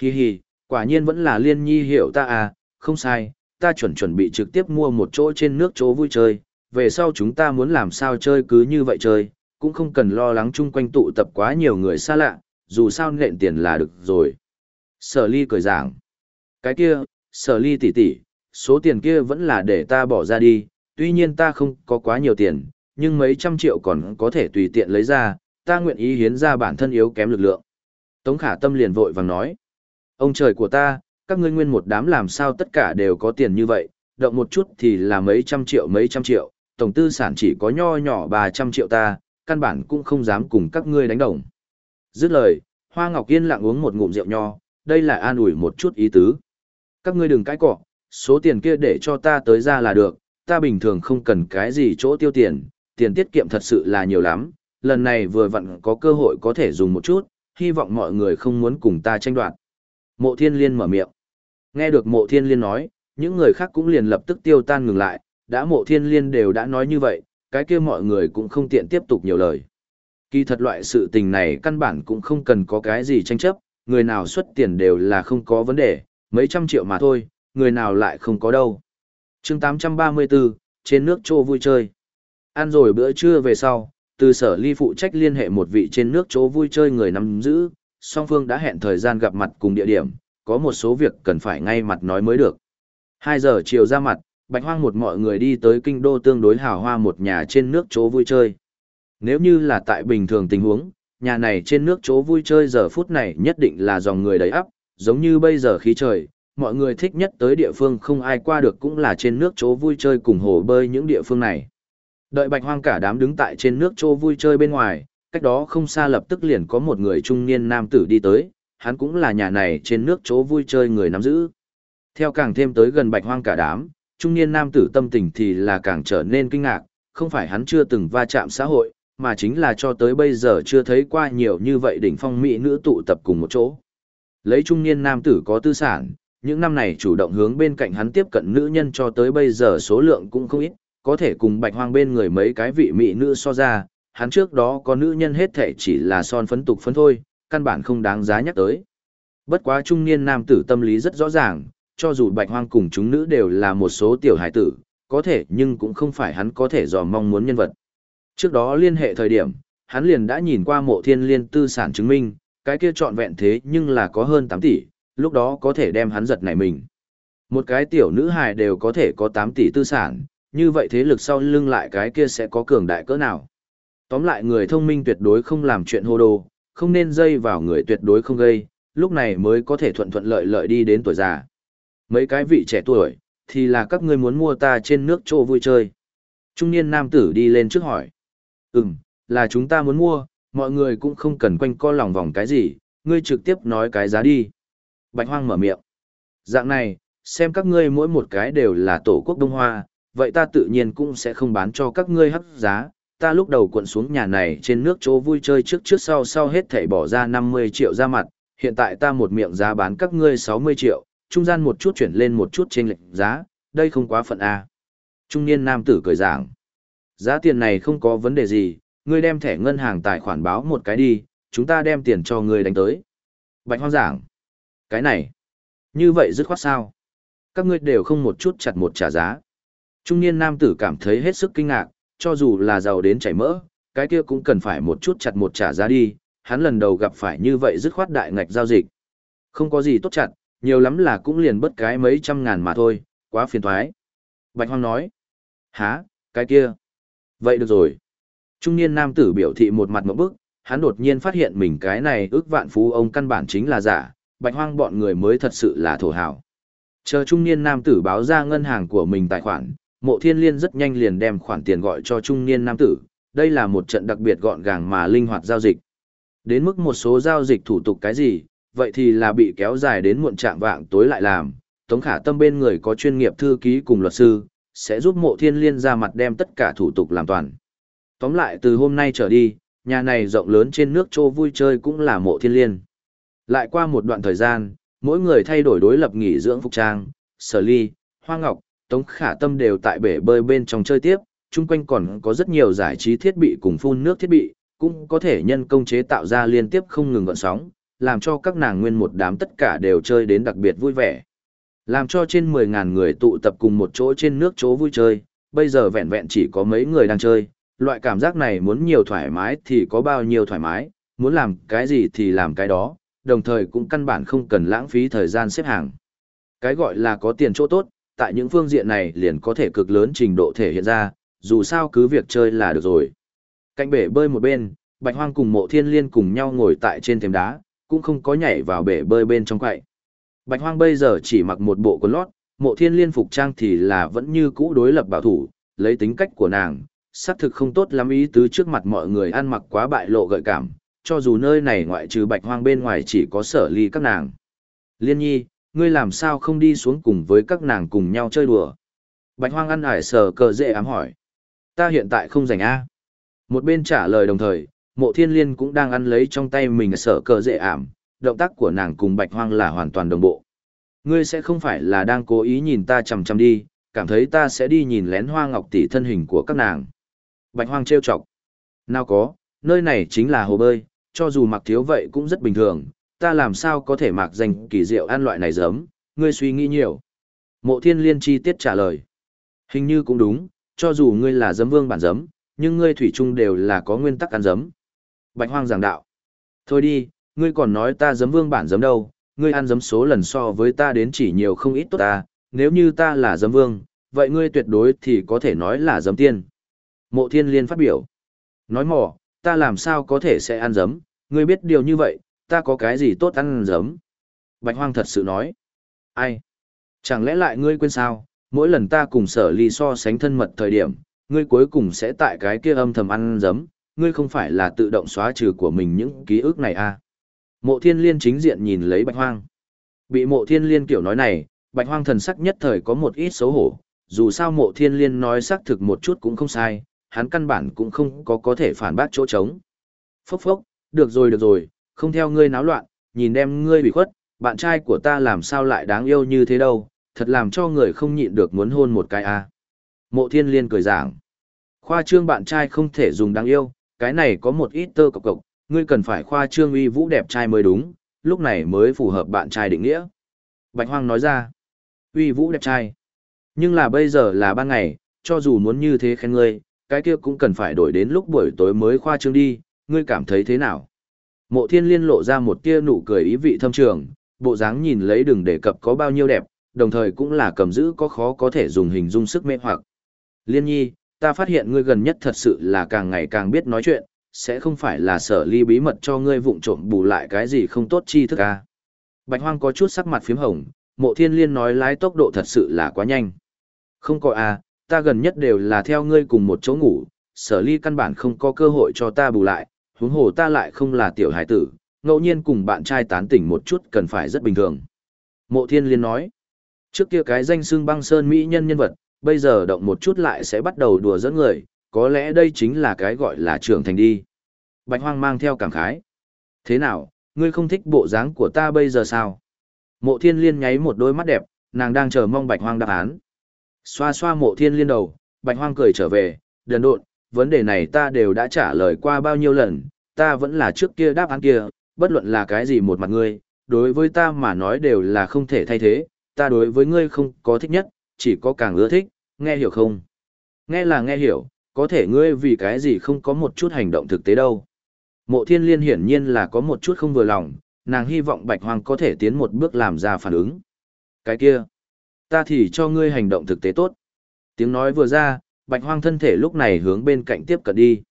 Hi hi, quả nhiên vẫn là liên nhi hiểu ta à, không sai, ta chuẩn chuẩn bị trực tiếp mua một chỗ trên nước chỗ vui chơi, về sau chúng ta muốn làm sao chơi cứ như vậy chơi, cũng không cần lo lắng chung quanh tụ tập quá nhiều người xa lạ, dù sao nện tiền là được rồi. Sở ly cười giảng. Cái kia, sở ly tỷ tỷ, số tiền kia vẫn là để ta bỏ ra đi, tuy nhiên ta không có quá nhiều tiền, nhưng mấy trăm triệu còn có thể tùy tiện lấy ra, ta nguyện ý hiến ra bản thân yếu kém lực lượng. Tống khả tâm liền vội vàng nói. Ông trời của ta, các ngươi nguyên một đám làm sao tất cả đều có tiền như vậy, động một chút thì là mấy trăm triệu mấy trăm triệu, tổng tư sản chỉ có nho nhỏ 300 triệu ta, căn bản cũng không dám cùng các ngươi đánh đồng. Dứt lời, Hoa Ngọc Yên lặng uống một ngụm rượu nho, đây là an ủi một chút ý tứ. Các ngươi đừng cãi cọ, số tiền kia để cho ta tới ra là được, ta bình thường không cần cái gì chỗ tiêu tiền, tiền tiết kiệm thật sự là nhiều lắm, lần này vừa vặn có cơ hội có thể dùng một chút, hy vọng mọi người không muốn cùng ta tranh đoạt. Mộ thiên liên mở miệng. Nghe được mộ thiên liên nói, những người khác cũng liền lập tức tiêu tan ngừng lại, đã mộ thiên liên đều đã nói như vậy, cái kia mọi người cũng không tiện tiếp tục nhiều lời. Kỳ thật loại sự tình này căn bản cũng không cần có cái gì tranh chấp, người nào xuất tiền đều là không có vấn đề, mấy trăm triệu mà thôi, người nào lại không có đâu. chương 834, trên nước chỗ vui chơi. Ăn rồi bữa trưa về sau, từ sở ly phụ trách liên hệ một vị trên nước chỗ vui chơi người nắm giữ, song phương đã hẹn thời gian gặp mặt cùng địa điểm, có một số việc cần phải ngay mặt nói mới được. Hai giờ chiều ra mặt, bạch hoang một mọi người đi tới kinh đô tương đối hào hoa một nhà trên nước chỗ vui chơi. Nếu như là tại bình thường tình huống, nhà này trên nước chỗ vui chơi giờ phút này nhất định là dòng người đầy ắp, giống như bây giờ khí trời, mọi người thích nhất tới địa phương không ai qua được cũng là trên nước chỗ vui chơi cùng hồ bơi những địa phương này. Đợi bạch hoang cả đám đứng tại trên nước chỗ vui chơi bên ngoài, cách đó không xa lập tức liền có một người trung niên nam tử đi tới, hắn cũng là nhà này trên nước chỗ vui chơi người nắm giữ. Theo càng thêm tới gần bạch hoang cả đám, trung niên nam tử tâm tình thì là càng trở nên kinh ngạc, không phải hắn chưa từng va chạm xã hội, mà chính là cho tới bây giờ chưa thấy qua nhiều như vậy đỉnh phong mỹ nữ tụ tập cùng một chỗ. Lấy trung niên nam tử có tư sản, những năm này chủ động hướng bên cạnh hắn tiếp cận nữ nhân cho tới bây giờ số lượng cũng không ít, có thể cùng bạch hoang bên người mấy cái vị mỹ nữ so ra, hắn trước đó có nữ nhân hết thể chỉ là son phấn tục phấn thôi, căn bản không đáng giá nhắc tới. Bất quá trung niên nam tử tâm lý rất rõ ràng, cho dù bạch hoang cùng chúng nữ đều là một số tiểu hải tử, có thể nhưng cũng không phải hắn có thể dò mong muốn nhân vật. Trước đó liên hệ thời điểm, hắn liền đã nhìn qua mộ thiên liên tư sản chứng minh, cái kia trọn vẹn thế nhưng là có hơn 8 tỷ, lúc đó có thể đem hắn giật nảy mình. Một cái tiểu nữ hài đều có thể có 8 tỷ tư sản, như vậy thế lực sau lưng lại cái kia sẽ có cường đại cỡ nào. Tóm lại người thông minh tuyệt đối không làm chuyện hô đồ, không nên dây vào người tuyệt đối không gây, lúc này mới có thể thuận thuận lợi lợi đi đến tuổi già. Mấy cái vị trẻ tuổi, thì là các ngươi muốn mua ta trên nước chỗ vui chơi. Trung niên nam tử đi lên trước hỏi. Ừm, là chúng ta muốn mua, mọi người cũng không cần quanh co lòng vòng cái gì, ngươi trực tiếp nói cái giá đi. Bạch hoang mở miệng. Dạng này, xem các ngươi mỗi một cái đều là tổ quốc Đông Hoa, vậy ta tự nhiên cũng sẽ không bán cho các ngươi hấp giá. Ta lúc đầu cuộn xuống nhà này trên nước chỗ vui chơi trước trước sau sau hết thảy bỏ ra 50 triệu ra mặt, hiện tại ta một miệng giá bán các ngươi 60 triệu, trung gian một chút chuyển lên một chút trên lệnh giá, đây không quá phận A. Trung niên nam tử cười giảng. Giá tiền này không có vấn đề gì, ngươi đem thẻ ngân hàng tài khoản báo một cái đi, chúng ta đem tiền cho ngươi đánh tới. Bạch hoang giảng. Cái này, như vậy dứt khoát sao? Các ngươi đều không một chút chặt một trả giá. Trung niên nam tử cảm thấy hết sức kinh ngạc, cho dù là giàu đến chảy mỡ, cái kia cũng cần phải một chút chặt một trả giá đi, hắn lần đầu gặp phải như vậy dứt khoát đại ngạch giao dịch. Không có gì tốt chặt, nhiều lắm là cũng liền bất cái mấy trăm ngàn mà thôi, quá phiền thoái. Bạch Hoang nói, há, cái kia. Vậy được rồi. Trung niên nam tử biểu thị một mặt một bức, hắn đột nhiên phát hiện mình cái này ước vạn phú ông căn bản chính là giả, bạch hoang bọn người mới thật sự là thổ hào. Chờ trung niên nam tử báo ra ngân hàng của mình tài khoản, mộ thiên liên rất nhanh liền đem khoản tiền gọi cho trung niên nam tử, đây là một trận đặc biệt gọn gàng mà linh hoạt giao dịch. Đến mức một số giao dịch thủ tục cái gì, vậy thì là bị kéo dài đến muộn trạng vạng tối lại làm, Tống Khả Tâm bên người có chuyên nghiệp thư ký cùng luật sư, sẽ giúp mộ thiên liên ra mặt đem tất cả thủ tục làm toàn. Tóm lại từ hôm nay trở đi, nhà này rộng lớn trên nước trô vui chơi cũng là mộ thiên liên. Lại qua một đoạn thời gian, mỗi người thay đổi đối lập nghỉ dưỡng phục trang, sở ly, hoa ngọc, tống khả tâm đều tại bể bơi bên trong chơi tiếp, chung quanh còn có rất nhiều giải trí thiết bị cùng phun nước thiết bị, cũng có thể nhân công chế tạo ra liên tiếp không ngừng gọn sóng, làm cho các nàng nguyên một đám tất cả đều chơi đến đặc biệt vui vẻ. Làm cho trên 10.000 người tụ tập cùng một chỗ trên nước chỗ vui chơi, bây giờ vẹn vẹn chỉ có mấy người đang chơi, loại cảm giác này muốn nhiều thoải mái thì có bao nhiêu thoải mái, muốn làm cái gì thì làm cái đó, đồng thời cũng căn bản không cần lãng phí thời gian xếp hàng. Cái gọi là có tiền chỗ tốt, tại những phương diện này liền có thể cực lớn trình độ thể hiện ra, dù sao cứ việc chơi là được rồi. Cạnh bể bơi một bên, Bạch Hoang cùng Mộ Thiên Liên cùng nhau ngồi tại trên thềm đá, cũng không có nhảy vào bể bơi bên trong quậy. Bạch Hoang bây giờ chỉ mặc một bộ quần lót, Mộ Thiên Liên phục trang thì là vẫn như cũ đối lập bảo thủ, lấy tính cách của nàng, xác thực không tốt lắm ý tứ trước mặt mọi người ăn mặc quá bại lộ gợi cảm, cho dù nơi này ngoại trừ bạch hoang bên ngoài chỉ có sở ly các nàng. Liên nhi, ngươi làm sao không đi xuống cùng với các nàng cùng nhau chơi đùa? Bạch hoang ăn ải sờ cờ dễ ám hỏi. Ta hiện tại không rảnh A. Một bên trả lời đồng thời, mộ thiên liên cũng đang ăn lấy trong tay mình sở cờ dễ ảm, động tác của nàng cùng bạch hoang là hoàn toàn đồng bộ. Ngươi sẽ không phải là đang cố ý nhìn ta chằm chằm đi, cảm thấy ta sẽ đi nhìn lén hoa ngọc tỷ thân hình của các nàng. Bạch hoang trêu chọc. Nào có, nơi này chính là hồ bơi, cho dù mặc thiếu vậy cũng rất bình thường, ta làm sao có thể mặc danh kỳ diệu ăn loại này giấm, ngươi suy nghĩ nhiều. Mộ thiên liên chi tiết trả lời. Hình như cũng đúng, cho dù ngươi là giấm vương bản giấm, nhưng ngươi thủy chung đều là có nguyên tắc ăn giấm. Bạch hoang giảng đạo. Thôi đi, ngươi còn nói ta giấm vương bản giấm đâu, ngươi ăn giấm số lần so với ta đến chỉ nhiều không ít tốt ta, nếu như ta là giấm vương, vậy ngươi tuyệt đối thì có thể nói là giấm tiên. Mộ thiên liên phát biểu. Nói mỏ, ta làm sao có thể sẽ ăn giấm, ngươi biết điều như vậy, ta có cái gì tốt ăn giấm. Bạch hoang thật sự nói. Ai? Chẳng lẽ lại ngươi quên sao, mỗi lần ta cùng sở ly so sánh thân mật thời điểm, ngươi cuối cùng sẽ tại cái kia âm thầm ăn giấm, ngươi không phải là tự động xóa trừ của mình những ký ức này à? Mộ thiên liên chính diện nhìn lấy bạch hoang. Bị mộ thiên liên kiểu nói này, bạch hoang thần sắc nhất thời có một ít xấu hổ, dù sao mộ thiên liên nói xác thực một chút cũng không sai, hắn căn bản cũng không có có thể phản bác chỗ trống. Phốc phốc, được rồi được rồi, không theo ngươi náo loạn, nhìn đem ngươi bị khuất, bạn trai của ta làm sao lại đáng yêu như thế đâu, thật làm cho người không nhịn được muốn hôn một cái a. À. Mộ thiên liên cười giảng. Khoa trương bạn trai không thể dùng đáng yêu, cái này có một ít tơ cộc cộc, ngươi cần phải khoa trương uy vũ đẹp trai mới đúng, lúc này mới phù hợp bạn trai định nghĩa. Bạch Hoang nói ra, uy vũ đẹp trai. Nhưng là bây giờ là ban ngày, cho dù muốn như thế khen ngươi, cái kia cũng cần phải đổi đến lúc buổi tối mới khoa trương đi, ngươi cảm thấy thế nào? Mộ thiên liên lộ ra một tia nụ cười ý vị thâm trường, bộ dáng nhìn lấy đừng đề cập có bao nhiêu đẹp, đồng thời cũng là cầm giữ có khó có thể dùng hình dung sức mê hoặc. Liên nhi, ta phát hiện ngươi gần nhất thật sự là càng ngày càng biết nói chuyện, sẽ không phải là sở ly bí mật cho ngươi vụng trộm bù lại cái gì không tốt chi thức à. Bạch hoang có chút sắc mặt phím hồng, mộ thiên liên nói lái tốc độ thật sự là quá nhanh. Không có à, ta gần nhất đều là theo ngươi cùng một chỗ ngủ, sở ly căn bản không có cơ hội cho ta bù lại, huống hồ ta lại không là tiểu hải tử, ngẫu nhiên cùng bạn trai tán tỉnh một chút cần phải rất bình thường. Mộ thiên liên nói, trước kia cái danh xưng băng sơn mỹ nhân nhân vật, bây giờ động một chút lại sẽ bắt đầu đùa dẫn người, có lẽ đây chính là cái gọi là trưởng thành đi. Bạch hoang mang theo cảm khái. Thế nào, ngươi không thích bộ dáng của ta bây giờ sao? Mộ thiên liên nháy một đôi mắt đẹp, nàng đang chờ mong bạch hoang đáp án. Xoa xoa mộ thiên liên đầu, bạch hoang cười trở về, đần độn, vấn đề này ta đều đã trả lời qua bao nhiêu lần, ta vẫn là trước kia đáp án kia, bất luận là cái gì một mặt ngươi, đối với ta mà nói đều là không thể thay thế, ta đối với ngươi không có thích nhất, chỉ có càng ưa thích, nghe hiểu không? Nghe là nghe hiểu, có thể ngươi vì cái gì không có một chút hành động thực tế đâu. Mộ thiên liên hiển nhiên là có một chút không vừa lòng, nàng hy vọng bạch hoang có thể tiến một bước làm ra phản ứng. Cái kia, ta thì cho ngươi hành động thực tế tốt. Tiếng nói vừa ra, bạch hoang thân thể lúc này hướng bên cạnh tiếp cận đi.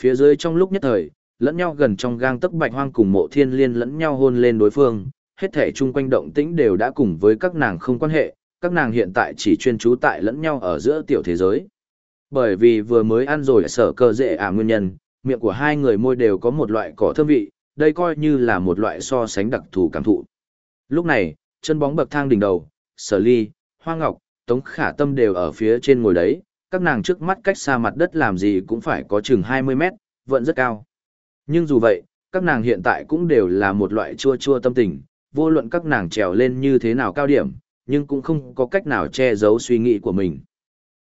Phía dưới trong lúc nhất thời, lẫn nhau gần trong gang tấc bạch hoang cùng mộ thiên liên lẫn nhau hôn lên đối phương, hết thể chung quanh động tĩnh đều đã cùng với các nàng không quan hệ, các nàng hiện tại chỉ chuyên trú tại lẫn nhau ở giữa tiểu thế giới. Bởi vì vừa mới ăn rồi sở cơ dễ ả nguyên nhân, miệng của hai người môi đều có một loại cỏ thơm vị, đây coi như là một loại so sánh đặc thù cảm thụ. Lúc này, chân bóng bậc thang đỉnh đầu, sở ly, hoa ngọc, tống khả tâm đều ở phía trên ngồi đấy, các nàng trước mắt cách xa mặt đất làm gì cũng phải có chừng 20 mét, vẫn rất cao. Nhưng dù vậy, các nàng hiện tại cũng đều là một loại chua chua tâm tình, vô luận các nàng trèo lên như thế nào cao điểm, nhưng cũng không có cách nào che giấu suy nghĩ của mình.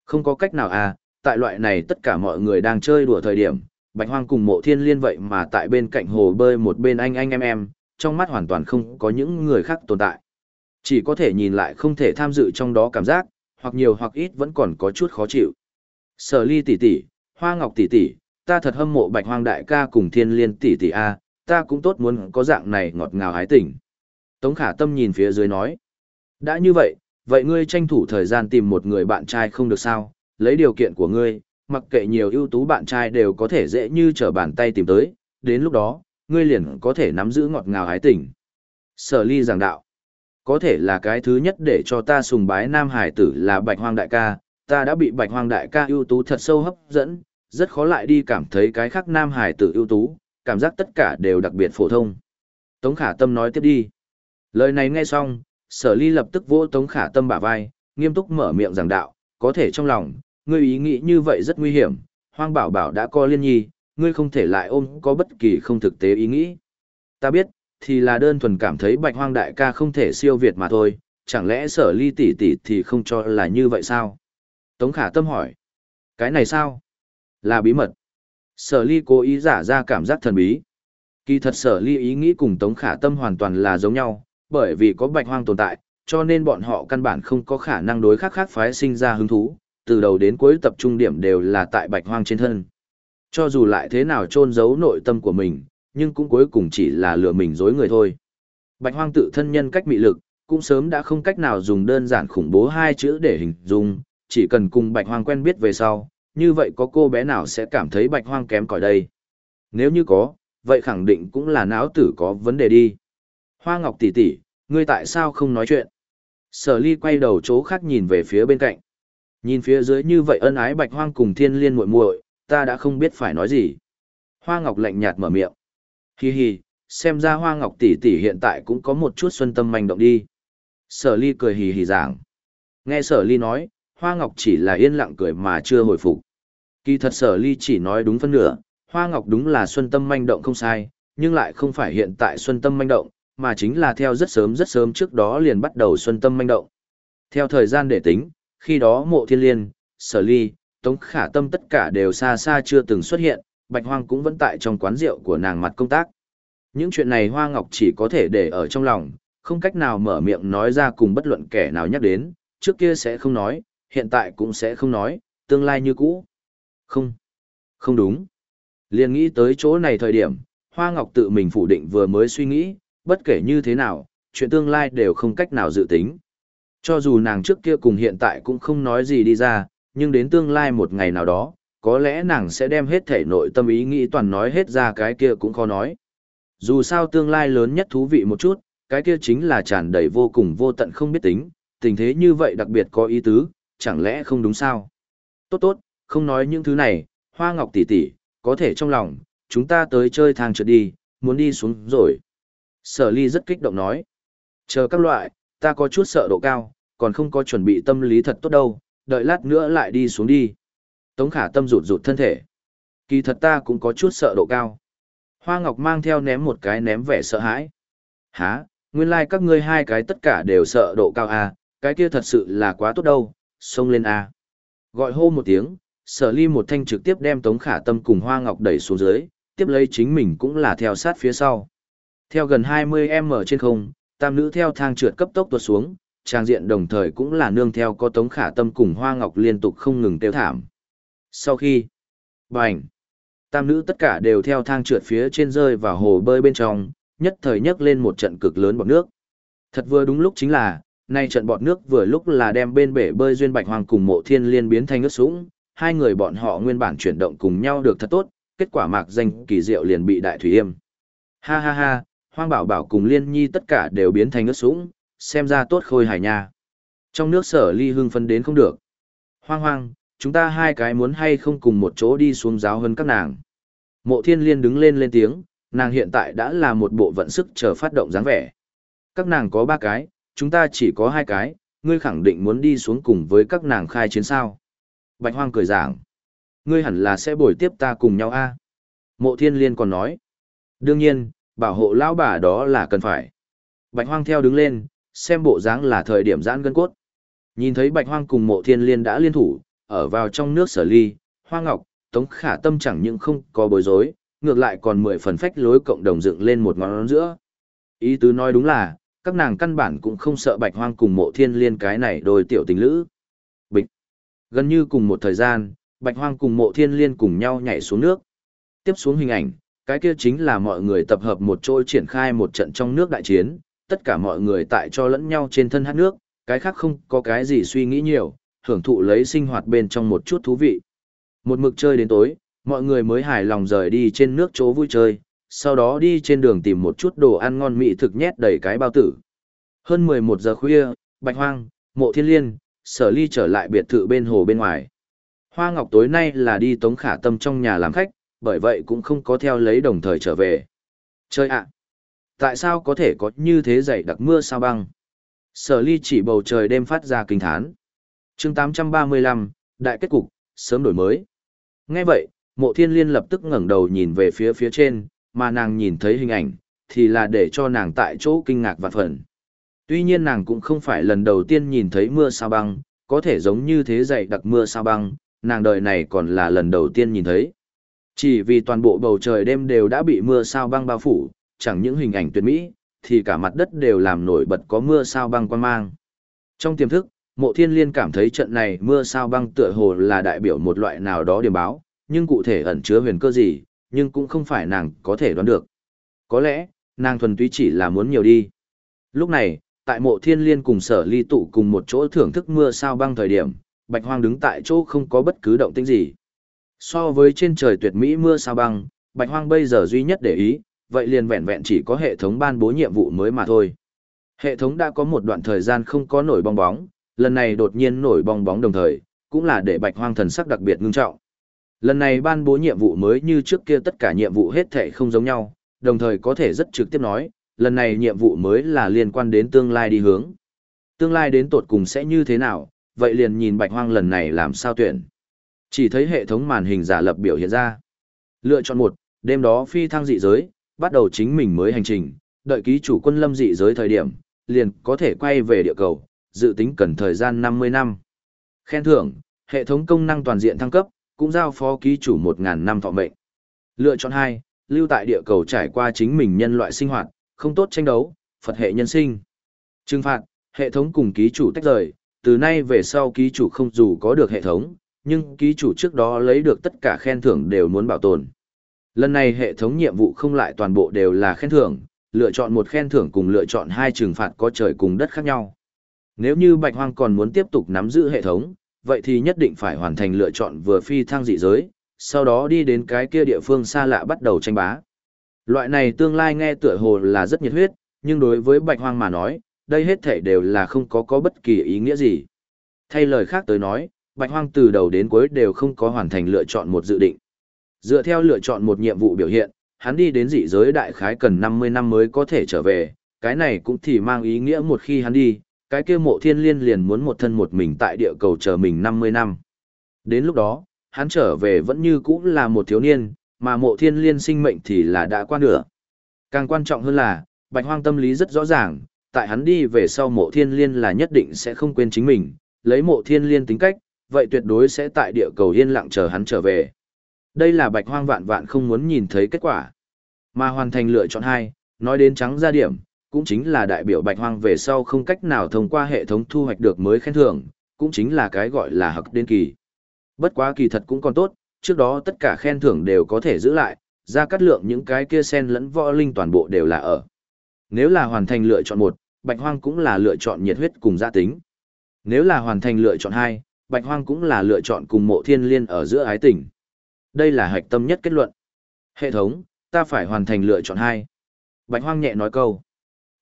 Không có cách nào à, tại loại này tất cả mọi người đang chơi đùa thời điểm, Bạch Hoang cùng mộ thiên liên vậy mà tại bên cạnh hồ bơi một bên anh anh em em, trong mắt hoàn toàn không có những người khác tồn tại. Chỉ có thể nhìn lại không thể tham dự trong đó cảm giác, hoặc nhiều hoặc ít vẫn còn có chút khó chịu. Sở ly tỷ tỷ, hoa ngọc tỷ tỷ, ta thật hâm mộ bạch hoang đại ca cùng thiên liên tỷ tỷ A, ta cũng tốt muốn có dạng này ngọt ngào hái tỉnh. Tống khả tâm nhìn phía dưới nói. Đã như vậy, vậy ngươi tranh thủ thời gian tìm một người bạn trai không được sao, lấy điều kiện của ngươi, mặc kệ nhiều ưu tú bạn trai đều có thể dễ như trở bàn tay tìm tới, đến lúc đó, ngươi liền có thể nắm giữ ngọt ngào hái tỉnh. Sở ly giảng đạo. Có thể là cái thứ nhất để cho ta sùng bái nam hải tử là bạch hoang đại ca, ta đã bị bạch hoang đại ca ưu tú thật sâu hấp dẫn, rất khó lại đi cảm thấy cái khác nam hải tử ưu tú, cảm giác tất cả đều đặc biệt phổ thông. Tống khả tâm nói tiếp đi. Lời này nghe xong, sở ly lập tức vỗ tống khả tâm bả vai, nghiêm túc mở miệng giảng đạo, có thể trong lòng, ngươi ý nghĩ như vậy rất nguy hiểm, hoang bảo bảo đã co liên nhi, ngươi không thể lại ôm có bất kỳ không thực tế ý nghĩ. Ta biết, thì là đơn thuần cảm thấy bạch hoang đại ca không thể siêu việt mà thôi, chẳng lẽ sở ly tỷ tỷ thì không cho là như vậy sao? Tống khả tâm hỏi. Cái này sao? Là bí mật. Sở ly cố ý giả ra cảm giác thần bí. Kỳ thật sở ly ý nghĩ cùng tống khả tâm hoàn toàn là giống nhau, bởi vì có bạch hoang tồn tại, cho nên bọn họ căn bản không có khả năng đối khác khác phái sinh ra hứng thú, từ đầu đến cuối tập trung điểm đều là tại bạch hoang trên thân. Cho dù lại thế nào trôn giấu nội tâm của mình, nhưng cũng cuối cùng chỉ là lừa mình dối người thôi. Bạch hoang tự thân nhân cách mị lực, cũng sớm đã không cách nào dùng đơn giản khủng bố hai chữ để hình dung, chỉ cần cùng bạch hoang quen biết về sau, như vậy có cô bé nào sẽ cảm thấy bạch hoang kém cỏi đây? Nếu như có, vậy khẳng định cũng là não tử có vấn đề đi. Hoa Ngọc tỷ tỷ, ngươi tại sao không nói chuyện? Sở ly quay đầu chỗ khác nhìn về phía bên cạnh. Nhìn phía dưới như vậy ân ái bạch hoang cùng thiên liên muội muội, ta đã không biết phải nói gì. Hoa Ngọc lạnh nhạt mở miệng. Hi hi, xem ra Hoa Ngọc tỷ tỷ hiện tại cũng có một chút xuân tâm manh động đi. Sở ly cười hì hì giảng. Nghe sở ly nói, Hoa Ngọc chỉ là yên lặng cười mà chưa hồi phục. Kỳ thật sở ly chỉ nói đúng phân nửa, Hoa Ngọc đúng là xuân tâm manh động không sai, nhưng lại không phải hiện tại xuân tâm manh động, mà chính là theo rất sớm rất sớm trước đó liền bắt đầu xuân tâm manh động. Theo thời gian để tính, khi đó mộ thiên liên, sở ly, tống khả tâm tất cả đều xa xa chưa từng xuất hiện, bạch hoang cũng vẫn tại trong quán rượu của nàng mặt công tác. Những chuyện này Hoa Ngọc chỉ có thể để ở trong lòng, không cách nào mở miệng nói ra cùng bất luận kẻ nào nhắc đến, trước kia sẽ không nói, hiện tại cũng sẽ không nói, tương lai như cũ. Không, không đúng. Liên nghĩ tới chỗ này thời điểm, Hoa Ngọc tự mình phủ định vừa mới suy nghĩ, bất kể như thế nào, chuyện tương lai đều không cách nào dự tính. Cho dù nàng trước kia cùng hiện tại cũng không nói gì đi ra, nhưng đến tương lai một ngày nào đó, có lẽ nàng sẽ đem hết thể nội tâm ý nghĩ toàn nói hết ra cái kia cũng khó nói. Dù sao tương lai lớn nhất thú vị một chút, cái kia chính là tràn đầy vô cùng vô tận không biết tính, tình thế như vậy đặc biệt có ý tứ, chẳng lẽ không đúng sao? Tốt tốt, không nói những thứ này, hoa ngọc tỷ tỷ, có thể trong lòng, chúng ta tới chơi thang trượt đi, muốn đi xuống rồi. Sở ly rất kích động nói. Chờ các loại, ta có chút sợ độ cao, còn không có chuẩn bị tâm lý thật tốt đâu, đợi lát nữa lại đi xuống đi. Tống khả tâm rụt rụt thân thể. Kỳ thật ta cũng có chút sợ độ cao. Hoa Ngọc mang theo ném một cái ném vẻ sợ hãi. Hả, nguyên lai like các ngươi hai cái tất cả đều sợ độ cao à, cái kia thật sự là quá tốt đâu, xông lên à? Gọi hô một tiếng, sở ly một thanh trực tiếp đem Tống Khả Tâm cùng Hoa Ngọc đẩy xuống dưới, tiếp lấy chính mình cũng là theo sát phía sau. Theo gần 20m trên không, tam nữ theo thang trượt cấp tốc tuột xuống, trang diện đồng thời cũng là nương theo có tống khả tâm cùng hoa ngọc liên tục không ngừng tiêu thảm. Sau khi, bành, tam nữ tất cả đều theo thang trượt phía trên rơi vào hồ bơi bên trong, nhất thời nhấc lên một trận cực lớn bọt nước. Thật vừa đúng lúc chính là, nay trận bọt nước vừa lúc là đem bên bể bơi duyên bạch hoàng cùng mộ thiên liên biến thành nước sũng, hai người bọn họ nguyên bản chuyển động cùng nhau được thật tốt, kết quả mạc danh kỳ diệu liền bị đại thủy yêm. Ha ha ha, hoang bảo bảo cùng liên nhi tất cả đều biến thành nước sũng, xem ra tốt khôi hài nha. Trong nước sở ly hưng phấn đến không được. Hoang hoang, chúng ta hai cái muốn hay không cùng một chỗ đi xuống giáo hơn các nàng. Mộ thiên liên đứng lên lên tiếng, nàng hiện tại đã là một bộ vận sức chờ phát động dáng vẻ. Các nàng có ba cái, chúng ta chỉ có hai cái, ngươi khẳng định muốn đi xuống cùng với các nàng khai chiến sao. Bạch hoang cười giảng. Ngươi hẳn là sẽ bồi tiếp ta cùng nhau a. Mộ thiên liên còn nói. Đương nhiên, bảo hộ lão bà đó là cần phải. Bạch hoang theo đứng lên, xem bộ dáng là thời điểm giãn gân cốt. Nhìn thấy bạch hoang cùng mộ thiên liên đã liên thủ, ở vào trong nước sở ly, hoa ngọc, tống khả tâm chẳng những không có bối rối, ngược lại còn mười phần phách lối cộng đồng dựng lên một ngón giữa. Ý tứ nói đúng là, các nàng căn bản cũng không sợ bạch hoang cùng mộ thiên liên cái này đôi tiểu tình lữ. Bịch. Gần như cùng một thời gian, bạch hoang cùng mộ thiên liên cùng nhau nhảy xuống nước. Tiếp xuống hình ảnh, cái kia chính là mọi người tập hợp một chỗ triển khai một trận trong nước đại chiến, tất cả mọi người tại cho lẫn nhau trên thân hát nước, cái khác không có cái gì suy nghĩ nhiều, hưởng thụ lấy sinh hoạt bên trong một chút thú vị. Một mực chơi đến tối, mọi người mới hài lòng rời đi trên nước chỗ vui chơi, sau đó đi trên đường tìm một chút đồ ăn ngon mỹ thực nhét đầy cái bao tử. Hơn 11 giờ khuya, Bạch Hoang, Mộ Thiên Liên, Sở Ly trở lại biệt thự bên hồ bên ngoài. Hoa Ngọc tối nay là đi Tống Khả Tâm trong nhà làm khách, bởi vậy cũng không có theo lấy đồng thời trở về. Chơi ạ! Tại sao có thể có như thế dày đặc mưa sao băng? Sở Ly chỉ bầu trời đêm phát ra kinh thán. Chương 835, Đại kết cục, sớm đổi mới. Nghe vậy, Mộ Thiên Liên lập tức ngẩng đầu nhìn về phía phía trên, mà nàng nhìn thấy hình ảnh, thì là để cho nàng tại chỗ kinh ngạc và phần. Tuy nhiên nàng cũng không phải lần đầu tiên nhìn thấy mưa sao băng, có thể giống như thế dậy đặc mưa sao băng, nàng đời này còn là lần đầu tiên nhìn thấy. Chỉ vì toàn bộ bầu trời đêm đều đã bị mưa sao băng bao phủ, chẳng những hình ảnh tuyệt mỹ, thì cả mặt đất đều làm nổi bật có mưa sao băng quan mang. Trong tiềm thức, mộ thiên liên cảm thấy trận này mưa sao băng tựa hồ là đại biểu một loại nào đó điểm báo, nhưng cụ thể ẩn chứa huyền cơ gì, nhưng cũng không phải nàng có thể đoán được. Có lẽ, nàng thuần túy chỉ là muốn nhiều đi. Lúc này, tại mộ thiên liên cùng sở ly tụ cùng một chỗ thưởng thức mưa sao băng thời điểm, bạch hoang đứng tại chỗ không có bất cứ động tĩnh gì. So với trên trời tuyệt mỹ mưa sao băng, bạch hoang bây giờ duy nhất để ý, vậy liền vẹn vẹn chỉ có hệ thống ban bố nhiệm vụ mới mà thôi. Hệ thống đã có một đoạn thời gian không có nổi bong bóng, lần này đột nhiên nổi bong bóng đồng thời, cũng là để bạch hoang thần sắc đặc biệt ngưng trọng. Lần này ban bố nhiệm vụ mới như trước kia tất cả nhiệm vụ hết thể không giống nhau, đồng thời có thể rất trực tiếp nói, lần này nhiệm vụ mới là liên quan đến tương lai đi hướng. Tương lai đến tột cùng sẽ như thế nào, vậy liền nhìn bạch hoang lần này làm sao tuyển. Chỉ thấy hệ thống màn hình giả lập biểu hiện ra. Lựa chọn một, đêm đó phi thăng dị giới, bắt đầu chính mình mới hành trình, đợi ký chủ quân lâm dị giới thời điểm, liền có thể quay về địa cầu, dự tính cần thời gian 50 năm. Khen thưởng, hệ thống công năng toàn diện thăng cấp, cũng giao phó ký chủ 1.000 năm thọ mệnh. Lựa chọn 2, lưu tại địa cầu trải qua chính mình nhân loại sinh hoạt, không tốt tranh đấu, Phật hệ nhân sinh. Trừng phạt, hệ thống cùng ký chủ tách rời, từ nay về sau ký chủ không dù có được hệ thống, nhưng ký chủ trước đó lấy được tất cả khen thưởng đều muốn bảo tồn. Lần này hệ thống nhiệm vụ không lại toàn bộ đều là khen thưởng, lựa chọn một khen thưởng cùng lựa chọn hai trừng phạt có trời cùng đất khác nhau. Nếu như Bạch Hoang còn muốn tiếp tục nắm giữ hệ thống, vậy thì nhất định phải hoàn thành lựa chọn vừa phi thăng dị giới, sau đó đi đến cái kia địa phương xa lạ bắt đầu tranh bá. Loại này tương lai nghe tựa hồ là rất nhiệt huyết, nhưng đối với Bạch Hoang mà nói, đây hết thảy đều là không có có bất kỳ ý nghĩa gì. Thay lời khác tới nói, Bạch Hoang từ đầu đến cuối đều không có hoàn thành lựa chọn một dự định. Dựa theo lựa chọn một nhiệm vụ biểu hiện, hắn đi đến dị giới đại khái cần 50 năm mới có thể trở về, cái này cũng thì mang ý nghĩa một khi hắn đi, cái kia mộ thiên liên liền muốn một thân một mình tại địa cầu chờ mình 50 năm. Đến lúc đó, hắn trở về vẫn như cũ là một thiếu niên, mà mộ thiên liên sinh mệnh thì là đã qua nửa. Càng quan trọng hơn là, bạch hoang tâm lý rất rõ ràng, tại hắn đi về sau mộ thiên liên là nhất định sẽ không quên chính mình, lấy mộ thiên liên tính cách, vậy tuyệt đối sẽ tại địa cầu yên lặng chờ hắn trở về. Đây là bạch hoang vạn vạn không muốn nhìn thấy kết quả. Mà hoàn thành lựa chọn hai, nói đến trắng ra điểm, cũng chính là đại biểu bạch hoang về sau không cách nào thông qua hệ thống thu hoạch được mới khen thưởng, cũng chính là cái gọi là hặc đen kỳ. Bất quá kỳ thật cũng còn tốt, trước đó tất cả khen thưởng đều có thể giữ lại, ra cắt lượng những cái kia sen lẫn võ linh toàn bộ đều là ở. Nếu là hoàn thành lựa chọn một, bạch hoang cũng là lựa chọn nhiệt huyết cùng gia tính. Nếu là hoàn thành lựa chọn hai, bạch hoang cũng là lựa chọn cùng mộ thiên liên ở giữa ái tình. Đây là hạch tâm nhất kết luận. Hệ thống, ta phải hoàn thành lựa chọn hai. Bạch hoang nhẹ nói câu.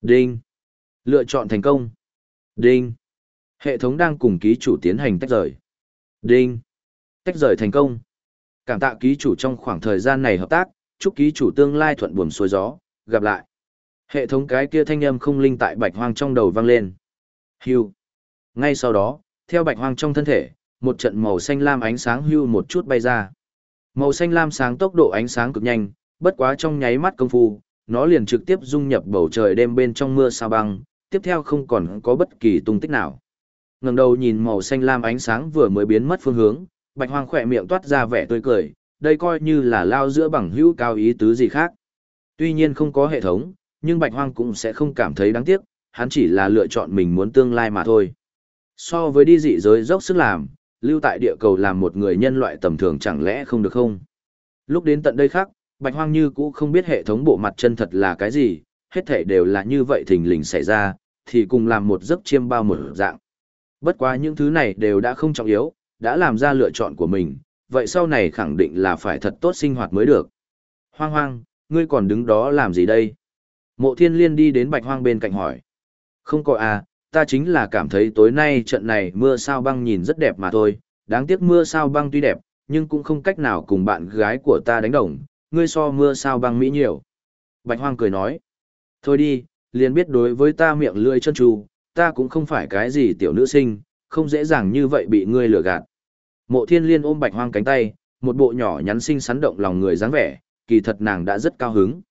Đinh. Lựa chọn thành công. Đinh. Hệ thống đang cùng ký chủ tiến hành tách rời. Đinh. Tách rời thành công. Cảm tạ ký chủ trong khoảng thời gian này hợp tác, chúc ký chủ tương lai thuận buồm xuôi gió, gặp lại. Hệ thống cái kia thanh âm không linh tại bạch hoang trong đầu vang lên. Hưu. Ngay sau đó, theo bạch hoang trong thân thể, một trận màu xanh lam ánh sáng hưu một chút bay ra. Màu xanh lam sáng tốc độ ánh sáng cực nhanh, bất quá trong nháy mắt công phu, nó liền trực tiếp dung nhập bầu trời đêm bên trong mưa sao băng, tiếp theo không còn có bất kỳ tung tích nào. Ngẩng đầu nhìn màu xanh lam ánh sáng vừa mới biến mất phương hướng, Bạch Hoang khẽ miệng toát ra vẻ tươi cười, đây coi như là lao giữa bằng hữu cao ý tứ gì khác. Tuy nhiên không có hệ thống, nhưng Bạch Hoang cũng sẽ không cảm thấy đáng tiếc, hắn chỉ là lựa chọn mình muốn tương lai mà thôi. So với đi dị giới dốc sức làm, lưu tại địa cầu làm một người nhân loại tầm thường chẳng lẽ không được không? Lúc đến tận đây khác, Bạch Hoang như cũ không biết hệ thống bộ mặt chân thật là cái gì, hết thảy đều là như vậy thình lình xảy ra, thì cùng làm một giấc chiêm bao một dạng. Bất quá những thứ này đều đã không trọng yếu, đã làm ra lựa chọn của mình, vậy sau này khẳng định là phải thật tốt sinh hoạt mới được. Hoang hoang, ngươi còn đứng đó làm gì đây? Mộ thiên liên đi đến bạch hoang bên cạnh hỏi. Không có à, ta chính là cảm thấy tối nay trận này mưa sao băng nhìn rất đẹp mà thôi, đáng tiếc mưa sao băng tuy đẹp, nhưng cũng không cách nào cùng bạn gái của ta đánh đồng, ngươi so mưa sao băng mỹ nhiều. Bạch hoang cười nói. Thôi đi, liền biết đối với ta miệng lưỡi chân trù, ta cũng không phải cái gì tiểu nữ sinh, không dễ dàng như vậy bị ngươi lừa gạt. Mộ thiên liên ôm bạch hoang cánh tay, một bộ nhỏ nhắn xinh xắn động lòng người dáng vẻ, kỳ thật nàng đã rất cao hứng.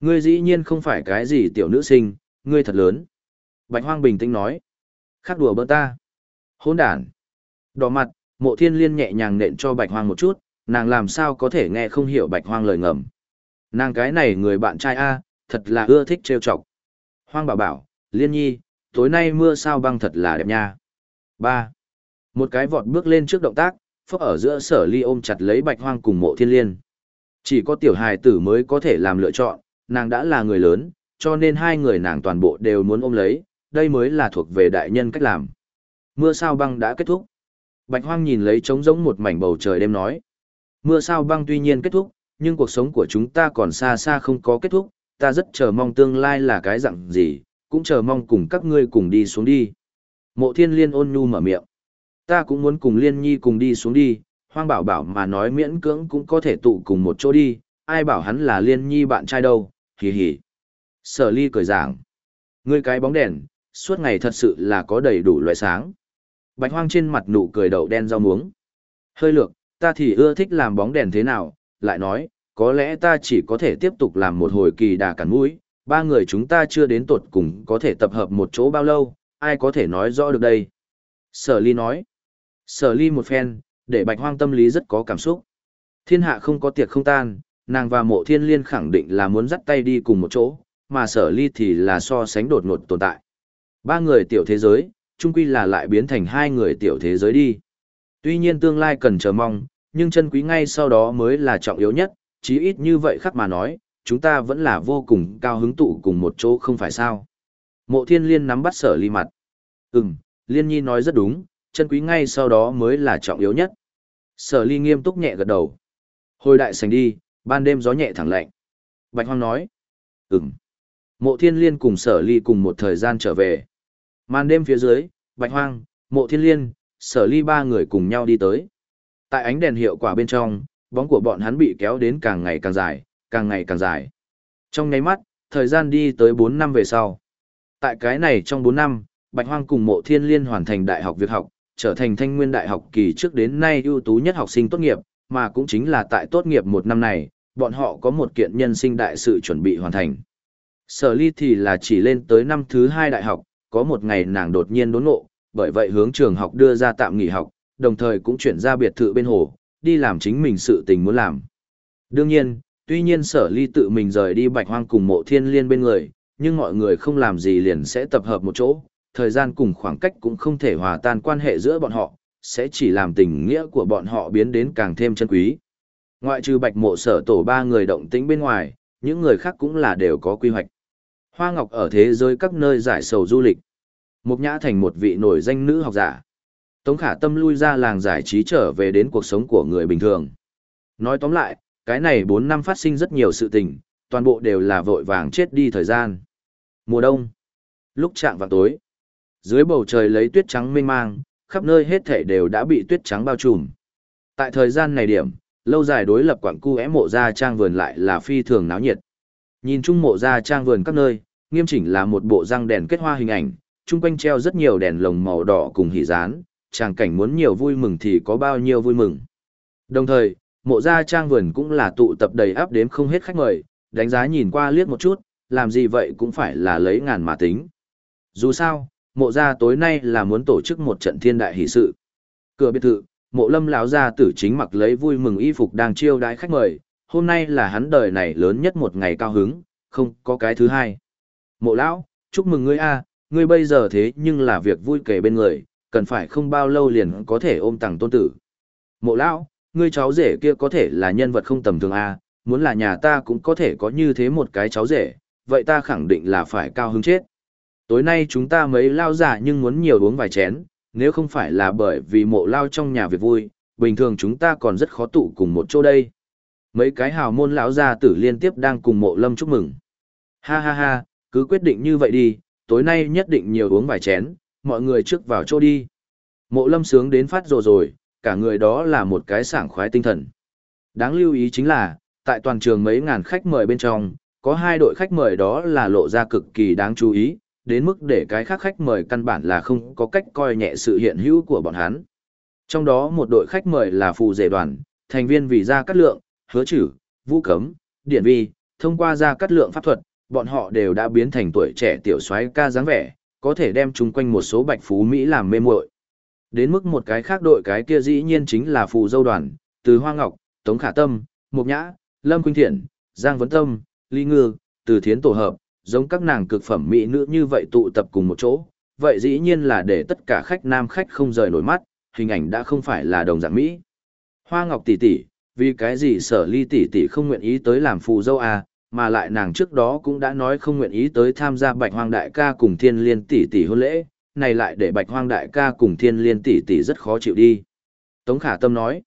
Ngươi dĩ nhiên không phải cái gì tiểu nữ sinh, ngươi thật lớn. Bạch hoang bình tĩnh nói. khát đùa bỡ ta. Hỗn đản. Đỏ mặt, mộ thiên liên nhẹ nhàng nện cho bạch hoang một chút, nàng làm sao có thể nghe không hiểu bạch hoang lời ngầm. Nàng cái này người bạn trai A, thật là ưa thích trêu chọc. Hoang bảo bảo, liên nhi, tối nay mưa sao băng thật là đẹp nha. 3. Một cái vọt bước lên trước động tác, phốc ở giữa sở ly ôm chặt lấy bạch hoang cùng mộ thiên liên. Chỉ có tiểu hài tử mới có thể làm lựa chọn, nàng đã là người lớn, cho nên hai người nàng toàn bộ đều muốn ôm lấy, đây mới là thuộc về đại nhân cách làm. Mưa sao băng đã kết thúc. Bạch hoang nhìn lấy trống rỗng một mảnh bầu trời đêm nói. Mưa sao băng tuy nhiên kết thúc, nhưng cuộc sống của chúng ta còn xa xa không có kết thúc, ta rất chờ mong tương lai là cái dạng gì, cũng chờ mong cùng các ngươi cùng đi xuống đi. Mộ thiên liên ôn nhu mở miệng. Ta cũng muốn cùng liên nhi cùng đi xuống đi, hoang bảo bảo mà nói miễn cưỡng cũng có thể tụ cùng một chỗ đi, ai bảo hắn là liên nhi bạn trai đâu, hì hì. Sở ly cười giảng. Ngươi cái bóng đèn, suốt ngày thật sự là có đầy đủ loại sáng. Bạch hoang trên mặt nụ cười đậu đen rau muống. Hơi lược, ta thì ưa thích làm bóng đèn thế nào, lại nói, có lẽ ta chỉ có thể tiếp tục làm một hồi kỳ đà cắn mũi, ba người chúng ta chưa đến tột cùng có thể tập hợp một chỗ bao lâu, ai có thể nói rõ được đây. Sở ly nói, sở ly một phen, để bạch hoang tâm lý rất có cảm xúc. Thiên hạ không có tiệc không tan, nàng và mộ thiên liên khẳng định là muốn dắt tay đi cùng một chỗ, mà sở ly thì là so sánh đột ngột tồn tại. Ba người tiểu thế giới, chung quy là lại biến thành hai người tiểu thế giới đi. Tuy nhiên tương lai cần chờ mong, nhưng chân quý ngay sau đó mới là trọng yếu nhất, chí ít như vậy khắc mà nói, chúng ta vẫn là vô cùng cao hứng tụ cùng một chỗ không phải sao. Mộ thiên liên nắm bắt sở ly mặt. Ừm, liên nhi nói rất đúng, chân quý ngay sau đó mới là trọng yếu nhất. Sở ly nghiêm túc nhẹ gật đầu. Hồi đại sành đi, ban đêm gió nhẹ thẳng lạnh. Bạch hoang nói. Ừm. Mộ thiên liên cùng sở ly cùng một thời gian trở về. Màn đêm phía dưới, bạch hoang, mộ thiên liên, sở ly ba người cùng nhau đi tới. Tại ánh đèn hiệu quả bên trong, bóng của bọn hắn bị kéo đến càng ngày càng dài, càng ngày càng dài. Trong nháy mắt, thời gian đi tới 4 năm về sau. Tại cái này trong 4 năm, Bạch Hoang cùng Mộ Thiên Liên hoàn thành đại học việc học, trở thành thanh nguyên đại học kỳ trước đến nay ưu tú nhất học sinh tốt nghiệp, mà cũng chính là tại tốt nghiệp một năm này, bọn họ có một kiện nhân sinh đại sự chuẩn bị hoàn thành. Sở ly thì là chỉ lên tới năm thứ hai đại học, có một ngày nàng đột nhiên đốn ngộ, bởi vậy hướng trường học đưa ra tạm nghỉ học, đồng thời cũng chuyển ra biệt thự bên hồ, đi làm chính mình sự tình muốn làm. Đương nhiên, Tuy nhiên sở ly tự mình rời đi bạch hoang cùng mộ thiên liên bên người, nhưng mọi người không làm gì liền sẽ tập hợp một chỗ, thời gian cùng khoảng cách cũng không thể hòa tan quan hệ giữa bọn họ, sẽ chỉ làm tình nghĩa của bọn họ biến đến càng thêm chân quý. Ngoại trừ bạch mộ sở tổ ba người động tĩnh bên ngoài, những người khác cũng là đều có quy hoạch. Hoa Ngọc ở thế giới các nơi giải sầu du lịch. Mục Nhã thành một vị nổi danh nữ học giả. Tống Khả Tâm lui ra làng giải trí trở về đến cuộc sống của người bình thường. Nói tóm lại, cái này 4 năm phát sinh rất nhiều sự tình, toàn bộ đều là vội vàng chết đi thời gian. Mùa đông. Lúc chạm vào tối. Dưới bầu trời lấy tuyết trắng mênh mang, khắp nơi hết thể đều đã bị tuyết trắng bao trùm. Tại thời gian này điểm, lâu dài đối lập quảng cu é mộ ra trang vườn lại là phi thường náo nhiệt. Nhìn chung mộ ra trang vườn các nơi, nghiêm chỉnh là một bộ răng đèn kết hoa hình ảnh, chung quanh treo rất nhiều đèn lồng màu đỏ cùng hỉ rán, tràng cảnh muốn nhiều vui mừng thì có bao nhiêu vui mừng. Đồng thời, mộ gia trang vườn cũng là tụ tập đầy áp đếm không hết khách mời, đánh giá nhìn qua liếc một chút, làm gì vậy cũng phải là lấy ngàn mà tính. Dù sao, mộ gia tối nay là muốn tổ chức một trận thiên đại hỷ sự. Cửa biệt thự, mộ lâm lão gia tử chính mặc lấy vui mừng y phục đang chiêu đãi khách mời, hôm nay là hắn đời này lớn nhất một ngày cao hứng, không có cái thứ hai. Mộ lão, chúc mừng ngươi a, ngươi bây giờ thế nhưng là việc vui kể bên người, cần phải không bao lâu liền có thể ôm tặng tôn tử. Mộ lão, ngươi cháu rể kia có thể là nhân vật không tầm thường a, muốn là nhà ta cũng có thể có như thế một cái cháu rể, vậy ta khẳng định là phải cao hứng chết. Tối nay chúng ta mấy lao giả nhưng muốn nhiều uống vài chén, nếu không phải là bởi vì mộ lao trong nhà việc vui, bình thường chúng ta còn rất khó tụ cùng một chỗ đây. Mấy cái hào môn lão gia tử liên tiếp đang cùng mộ lâm chúc mừng. Ha ha ha, cứ quyết định như vậy đi, tối nay nhất định nhiều uống vài chén, mọi người trước vào chỗ đi. Mộ lâm sướng đến phát rồi rồi, cả người đó là một cái sảng khoái tinh thần. Đáng lưu ý chính là, tại toàn trường mấy ngàn khách mời bên trong, có hai đội khách mời đó là lộ ra cực kỳ đáng chú ý, đến mức để cái khác khách mời căn bản là không có cách coi nhẹ sự hiện hữu của bọn hắn. Trong đó một đội khách mời là phù rể đoàn, thành viên vì gia cắt lượng, hứa chử, vũ cấm, điển vi, thông qua gia cắt lượng pháp thuật, bọn họ đều đã biến thành tuổi trẻ tiểu soái ca dáng vẻ, có thể đem chung quanh một số bạch phú Mỹ làm mê muội. Đến mức một cái khác đội cái kia dĩ nhiên chính là phù dâu đoàn, từ Hoa Ngọc, Tống Khả Tâm, Mục Nhã, Lâm Quynh Thiện, Giang Vấn Tâm, Lý Ngư, từ Thiến tổ hợp, giống các nàng cực phẩm mỹ nữ như vậy tụ tập cùng một chỗ, vậy dĩ nhiên là để tất cả khách nam khách không rời nổi mắt, hình ảnh đã không phải là đồng dạng mỹ. Hoa Ngọc tỷ tỷ, vì cái gì Sở Ly tỷ tỷ không nguyện ý tới làm phù dâu à, mà lại nàng trước đó cũng đã nói không nguyện ý tới tham gia Bạch Hoang đại ca cùng Thiên Liên tỷ tỷ hôn lễ, này lại để Bạch Hoang đại ca cùng Thiên Liên tỷ tỷ rất khó chịu đi. Tống Khả Tâm nói,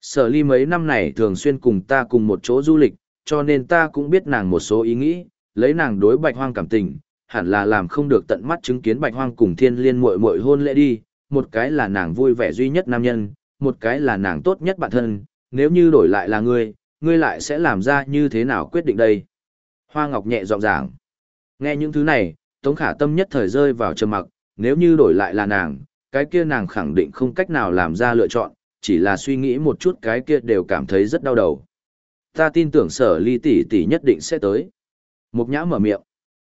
Sở Ly mấy năm này thường xuyên cùng ta cùng một chỗ du lịch, cho nên ta cũng biết nàng một số ý nghĩ, lấy nàng đối Bạch Hoang cảm tình, hẳn là làm không được tận mắt chứng kiến Bạch Hoang cùng Thiên Liên muội muội hôn lễ đi, một cái là nàng vui vẻ duy nhất nam nhân, một cái là nàng tốt nhất bạn thân, nếu như đổi lại là ngươi, ngươi lại sẽ làm ra như thế nào quyết định đây? Hoa Ngọc nhẹ giọng giảng. Nghe những thứ này, Tống Khả Tâm nhất thời rơi vào trầm mặc, nếu như đổi lại là nàng, cái kia nàng khẳng định không cách nào làm ra lựa chọn, chỉ là suy nghĩ một chút cái kia đều cảm thấy rất đau đầu. Ta tin tưởng sở ly tỷ tỷ nhất định sẽ tới. Mục nhã mở miệng.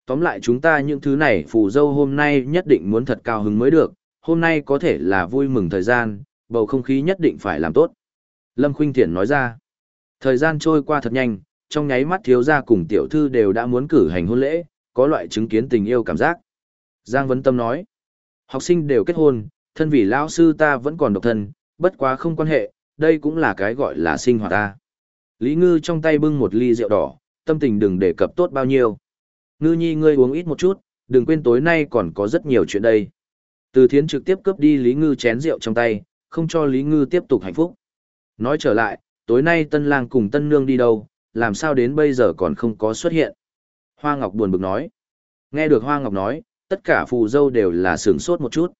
Tóm lại chúng ta những thứ này phù dâu hôm nay nhất định muốn thật cao hứng mới được, hôm nay có thể là vui mừng thời gian, bầu không khí nhất định phải làm tốt. Lâm Khuynh Thiển nói ra. Thời gian trôi qua thật nhanh, trong nháy mắt thiếu gia cùng tiểu thư đều đã muốn cử hành hôn lễ, có loại chứng kiến tình yêu cảm giác. Giang Vấn Tâm nói, học sinh đều kết hôn, thân vì lão sư ta vẫn còn độc thân, bất quá không quan hệ, đây cũng là cái gọi là sinh hoạt ta. Lý Ngư trong tay bưng một ly rượu đỏ, tâm tình đừng đề cập tốt bao nhiêu. Ngư nhi ngươi uống ít một chút, đừng quên tối nay còn có rất nhiều chuyện đây. Từ thiến trực tiếp cướp đi Lý Ngư chén rượu trong tay, không cho Lý Ngư tiếp tục hạnh phúc. Nói trở lại, tối nay tân lang cùng tân nương đi đâu, làm sao đến bây giờ còn không có xuất hiện. Hoa Ngọc buồn bực nói. Nghe được Hoa Ngọc nói, tất cả phù dâu đều là sướng sốt một chút.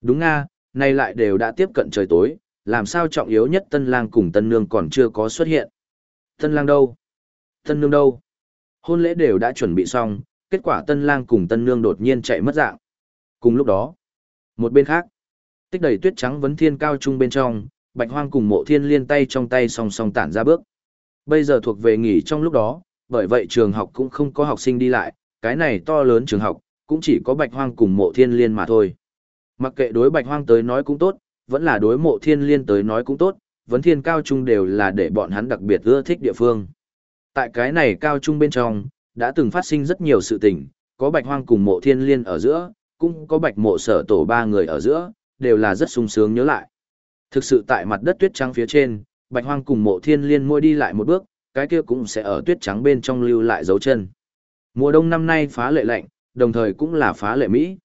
Đúng nga, nay lại đều đã tiếp cận trời tối, làm sao trọng yếu nhất tân lang cùng tân nương còn chưa có xuất hiện. Tân lang đâu? Tân nương đâu? Hôn lễ đều đã chuẩn bị xong, kết quả tân lang cùng tân nương đột nhiên chạy mất dạng. Cùng lúc đó, một bên khác, tích đầy tuyết trắng vấn thiên cao trung bên trong, bạch hoang cùng mộ thiên liên tay trong tay song song tản ra bước. Bây giờ thuộc về nghỉ trong lúc đó, bởi vậy trường học cũng không có học sinh đi lại, cái này to lớn trường học, cũng chỉ có bạch hoang cùng mộ thiên liên mà thôi. Mặc kệ đối bạch hoang tới nói cũng tốt, vẫn là đối mộ thiên liên tới nói cũng tốt, vấn thiên cao trung đều là để bọn hắn đặc biệt ưa thích địa phương. Tại cái này cao trung bên trong, đã từng phát sinh rất nhiều sự tình, có bạch hoang cùng mộ thiên liên ở giữa, cũng có bạch mộ sở tổ ba người ở giữa, đều là rất sung sướng nhớ lại. Thực sự tại mặt đất tuyết trắng phía trên, bạch hoang cùng mộ thiên liên môi đi lại một bước, cái kia cũng sẽ ở tuyết trắng bên trong lưu lại dấu chân. Mùa đông năm nay phá lệ lạnh, đồng thời cũng là phá lệ Mỹ.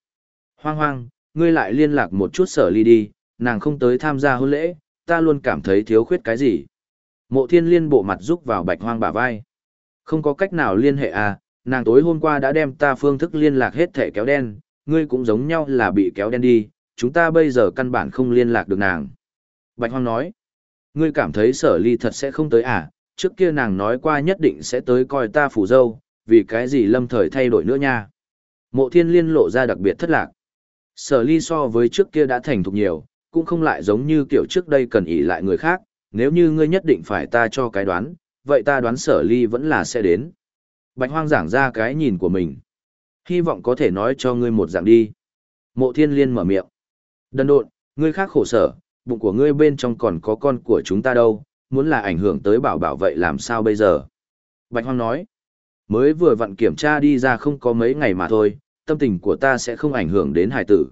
Hoang hoang, ngươi lại liên lạc một chút sở ly đi, nàng không tới tham gia hôn lễ, ta luôn cảm thấy thiếu khuyết cái gì. Mộ thiên liên bộ mặt rúc vào bạch hoang bả vai. Không có cách nào liên hệ à, nàng tối hôm qua đã đem ta phương thức liên lạc hết thẻ kéo đen, ngươi cũng giống nhau là bị kéo đen đi, chúng ta bây giờ căn bản không liên lạc được nàng. Bạch hoang nói, ngươi cảm thấy sở ly thật sẽ không tới à, trước kia nàng nói qua nhất định sẽ tới coi ta phủ dâu, vì cái gì lâm thời thay đổi nữa nha. Mộ thiên liên lộ ra đặc biệt thất lạc. Sở ly so với trước kia đã thành thục nhiều, cũng không lại giống như kiểu trước đây cần ý lại người khác, nếu như ngươi nhất định phải ta cho cái đoán, vậy ta đoán sở ly vẫn là sẽ đến. Bạch hoang giảng ra cái nhìn của mình. Hy vọng có thể nói cho ngươi một dạng đi. Mộ thiên liên mở miệng. Đần độn, ngươi khác khổ sở, bụng của ngươi bên trong còn có con của chúng ta đâu, muốn là ảnh hưởng tới bảo bảo vậy làm sao bây giờ? Bạch hoang nói. Mới vừa vặn kiểm tra đi ra không có mấy ngày mà thôi, tâm tình của ta sẽ không ảnh hưởng đến hải tử.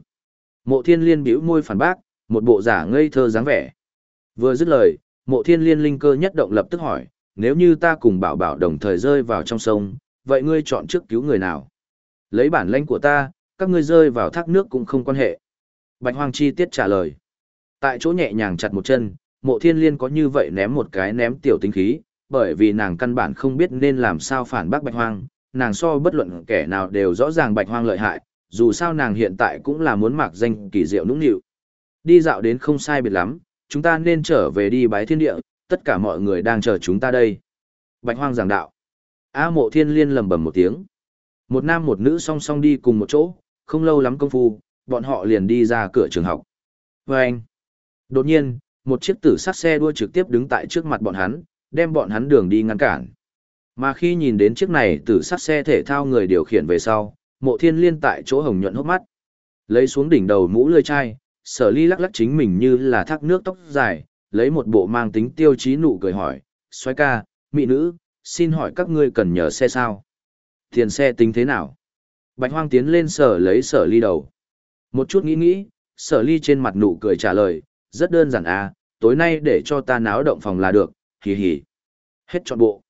Mộ thiên liên bĩu môi phản bác, một bộ giả ngây thơ dáng vẻ. Vừa dứt lời, mộ thiên liên linh cơ nhất động lập tức hỏi, nếu như ta cùng bảo bảo đồng thời rơi vào trong sông, vậy ngươi chọn trước cứu người nào? Lấy bản lãnh của ta, các ngươi rơi vào thác nước cũng không quan hệ. Bạch Hoang chi tiết trả lời. Tại chỗ nhẹ nhàng chặt một chân, mộ thiên liên có như vậy ném một cái ném tiểu tinh khí, bởi vì nàng căn bản không biết nên làm sao phản bác Bạch Hoang, nàng so bất luận kẻ nào đều rõ ràng Bạch Hoang lợi hại, dù sao nàng hiện tại cũng là muốn mặc danh kỳ diệu nũng nịu. Đi dạo đến không sai biệt lắm, chúng ta nên trở về đi bái thiên địa, tất cả mọi người đang chờ chúng ta đây. Bạch Hoang giảng đạo. A mộ thiên liên lầm bầm một tiếng. Một nam một nữ song song đi cùng một chỗ, không lâu lắm công phu, bọn họ liền đi ra cửa trường học. Và anh. Đột nhiên, một chiếc tử sát xe đua trực tiếp đứng tại trước mặt bọn hắn, đem bọn hắn đường đi ngăn cản. Mà khi nhìn đến chiếc này tử sát xe thể thao người điều khiển về sau, mộ thiên liên tại chỗ hồng nhuận hốc mắt. Lấy xuống đỉnh đầu mũ lươi chai, sở ly lắc lắc chính mình như là thác nước tóc dài, lấy một bộ mang tính tiêu chí nụ cười hỏi, xoay ca, mỹ nữ, xin hỏi các ngươi cần nhờ xe sao? Tiền xe tính thế nào? Bạch hoang tiến lên sở lấy sở ly đầu. Một chút nghĩ nghĩ, sở ly trên mặt nụ cười trả lời, rất đơn giản à, tối nay để cho ta náo động phòng là được, hì hì. Hết trọn bộ.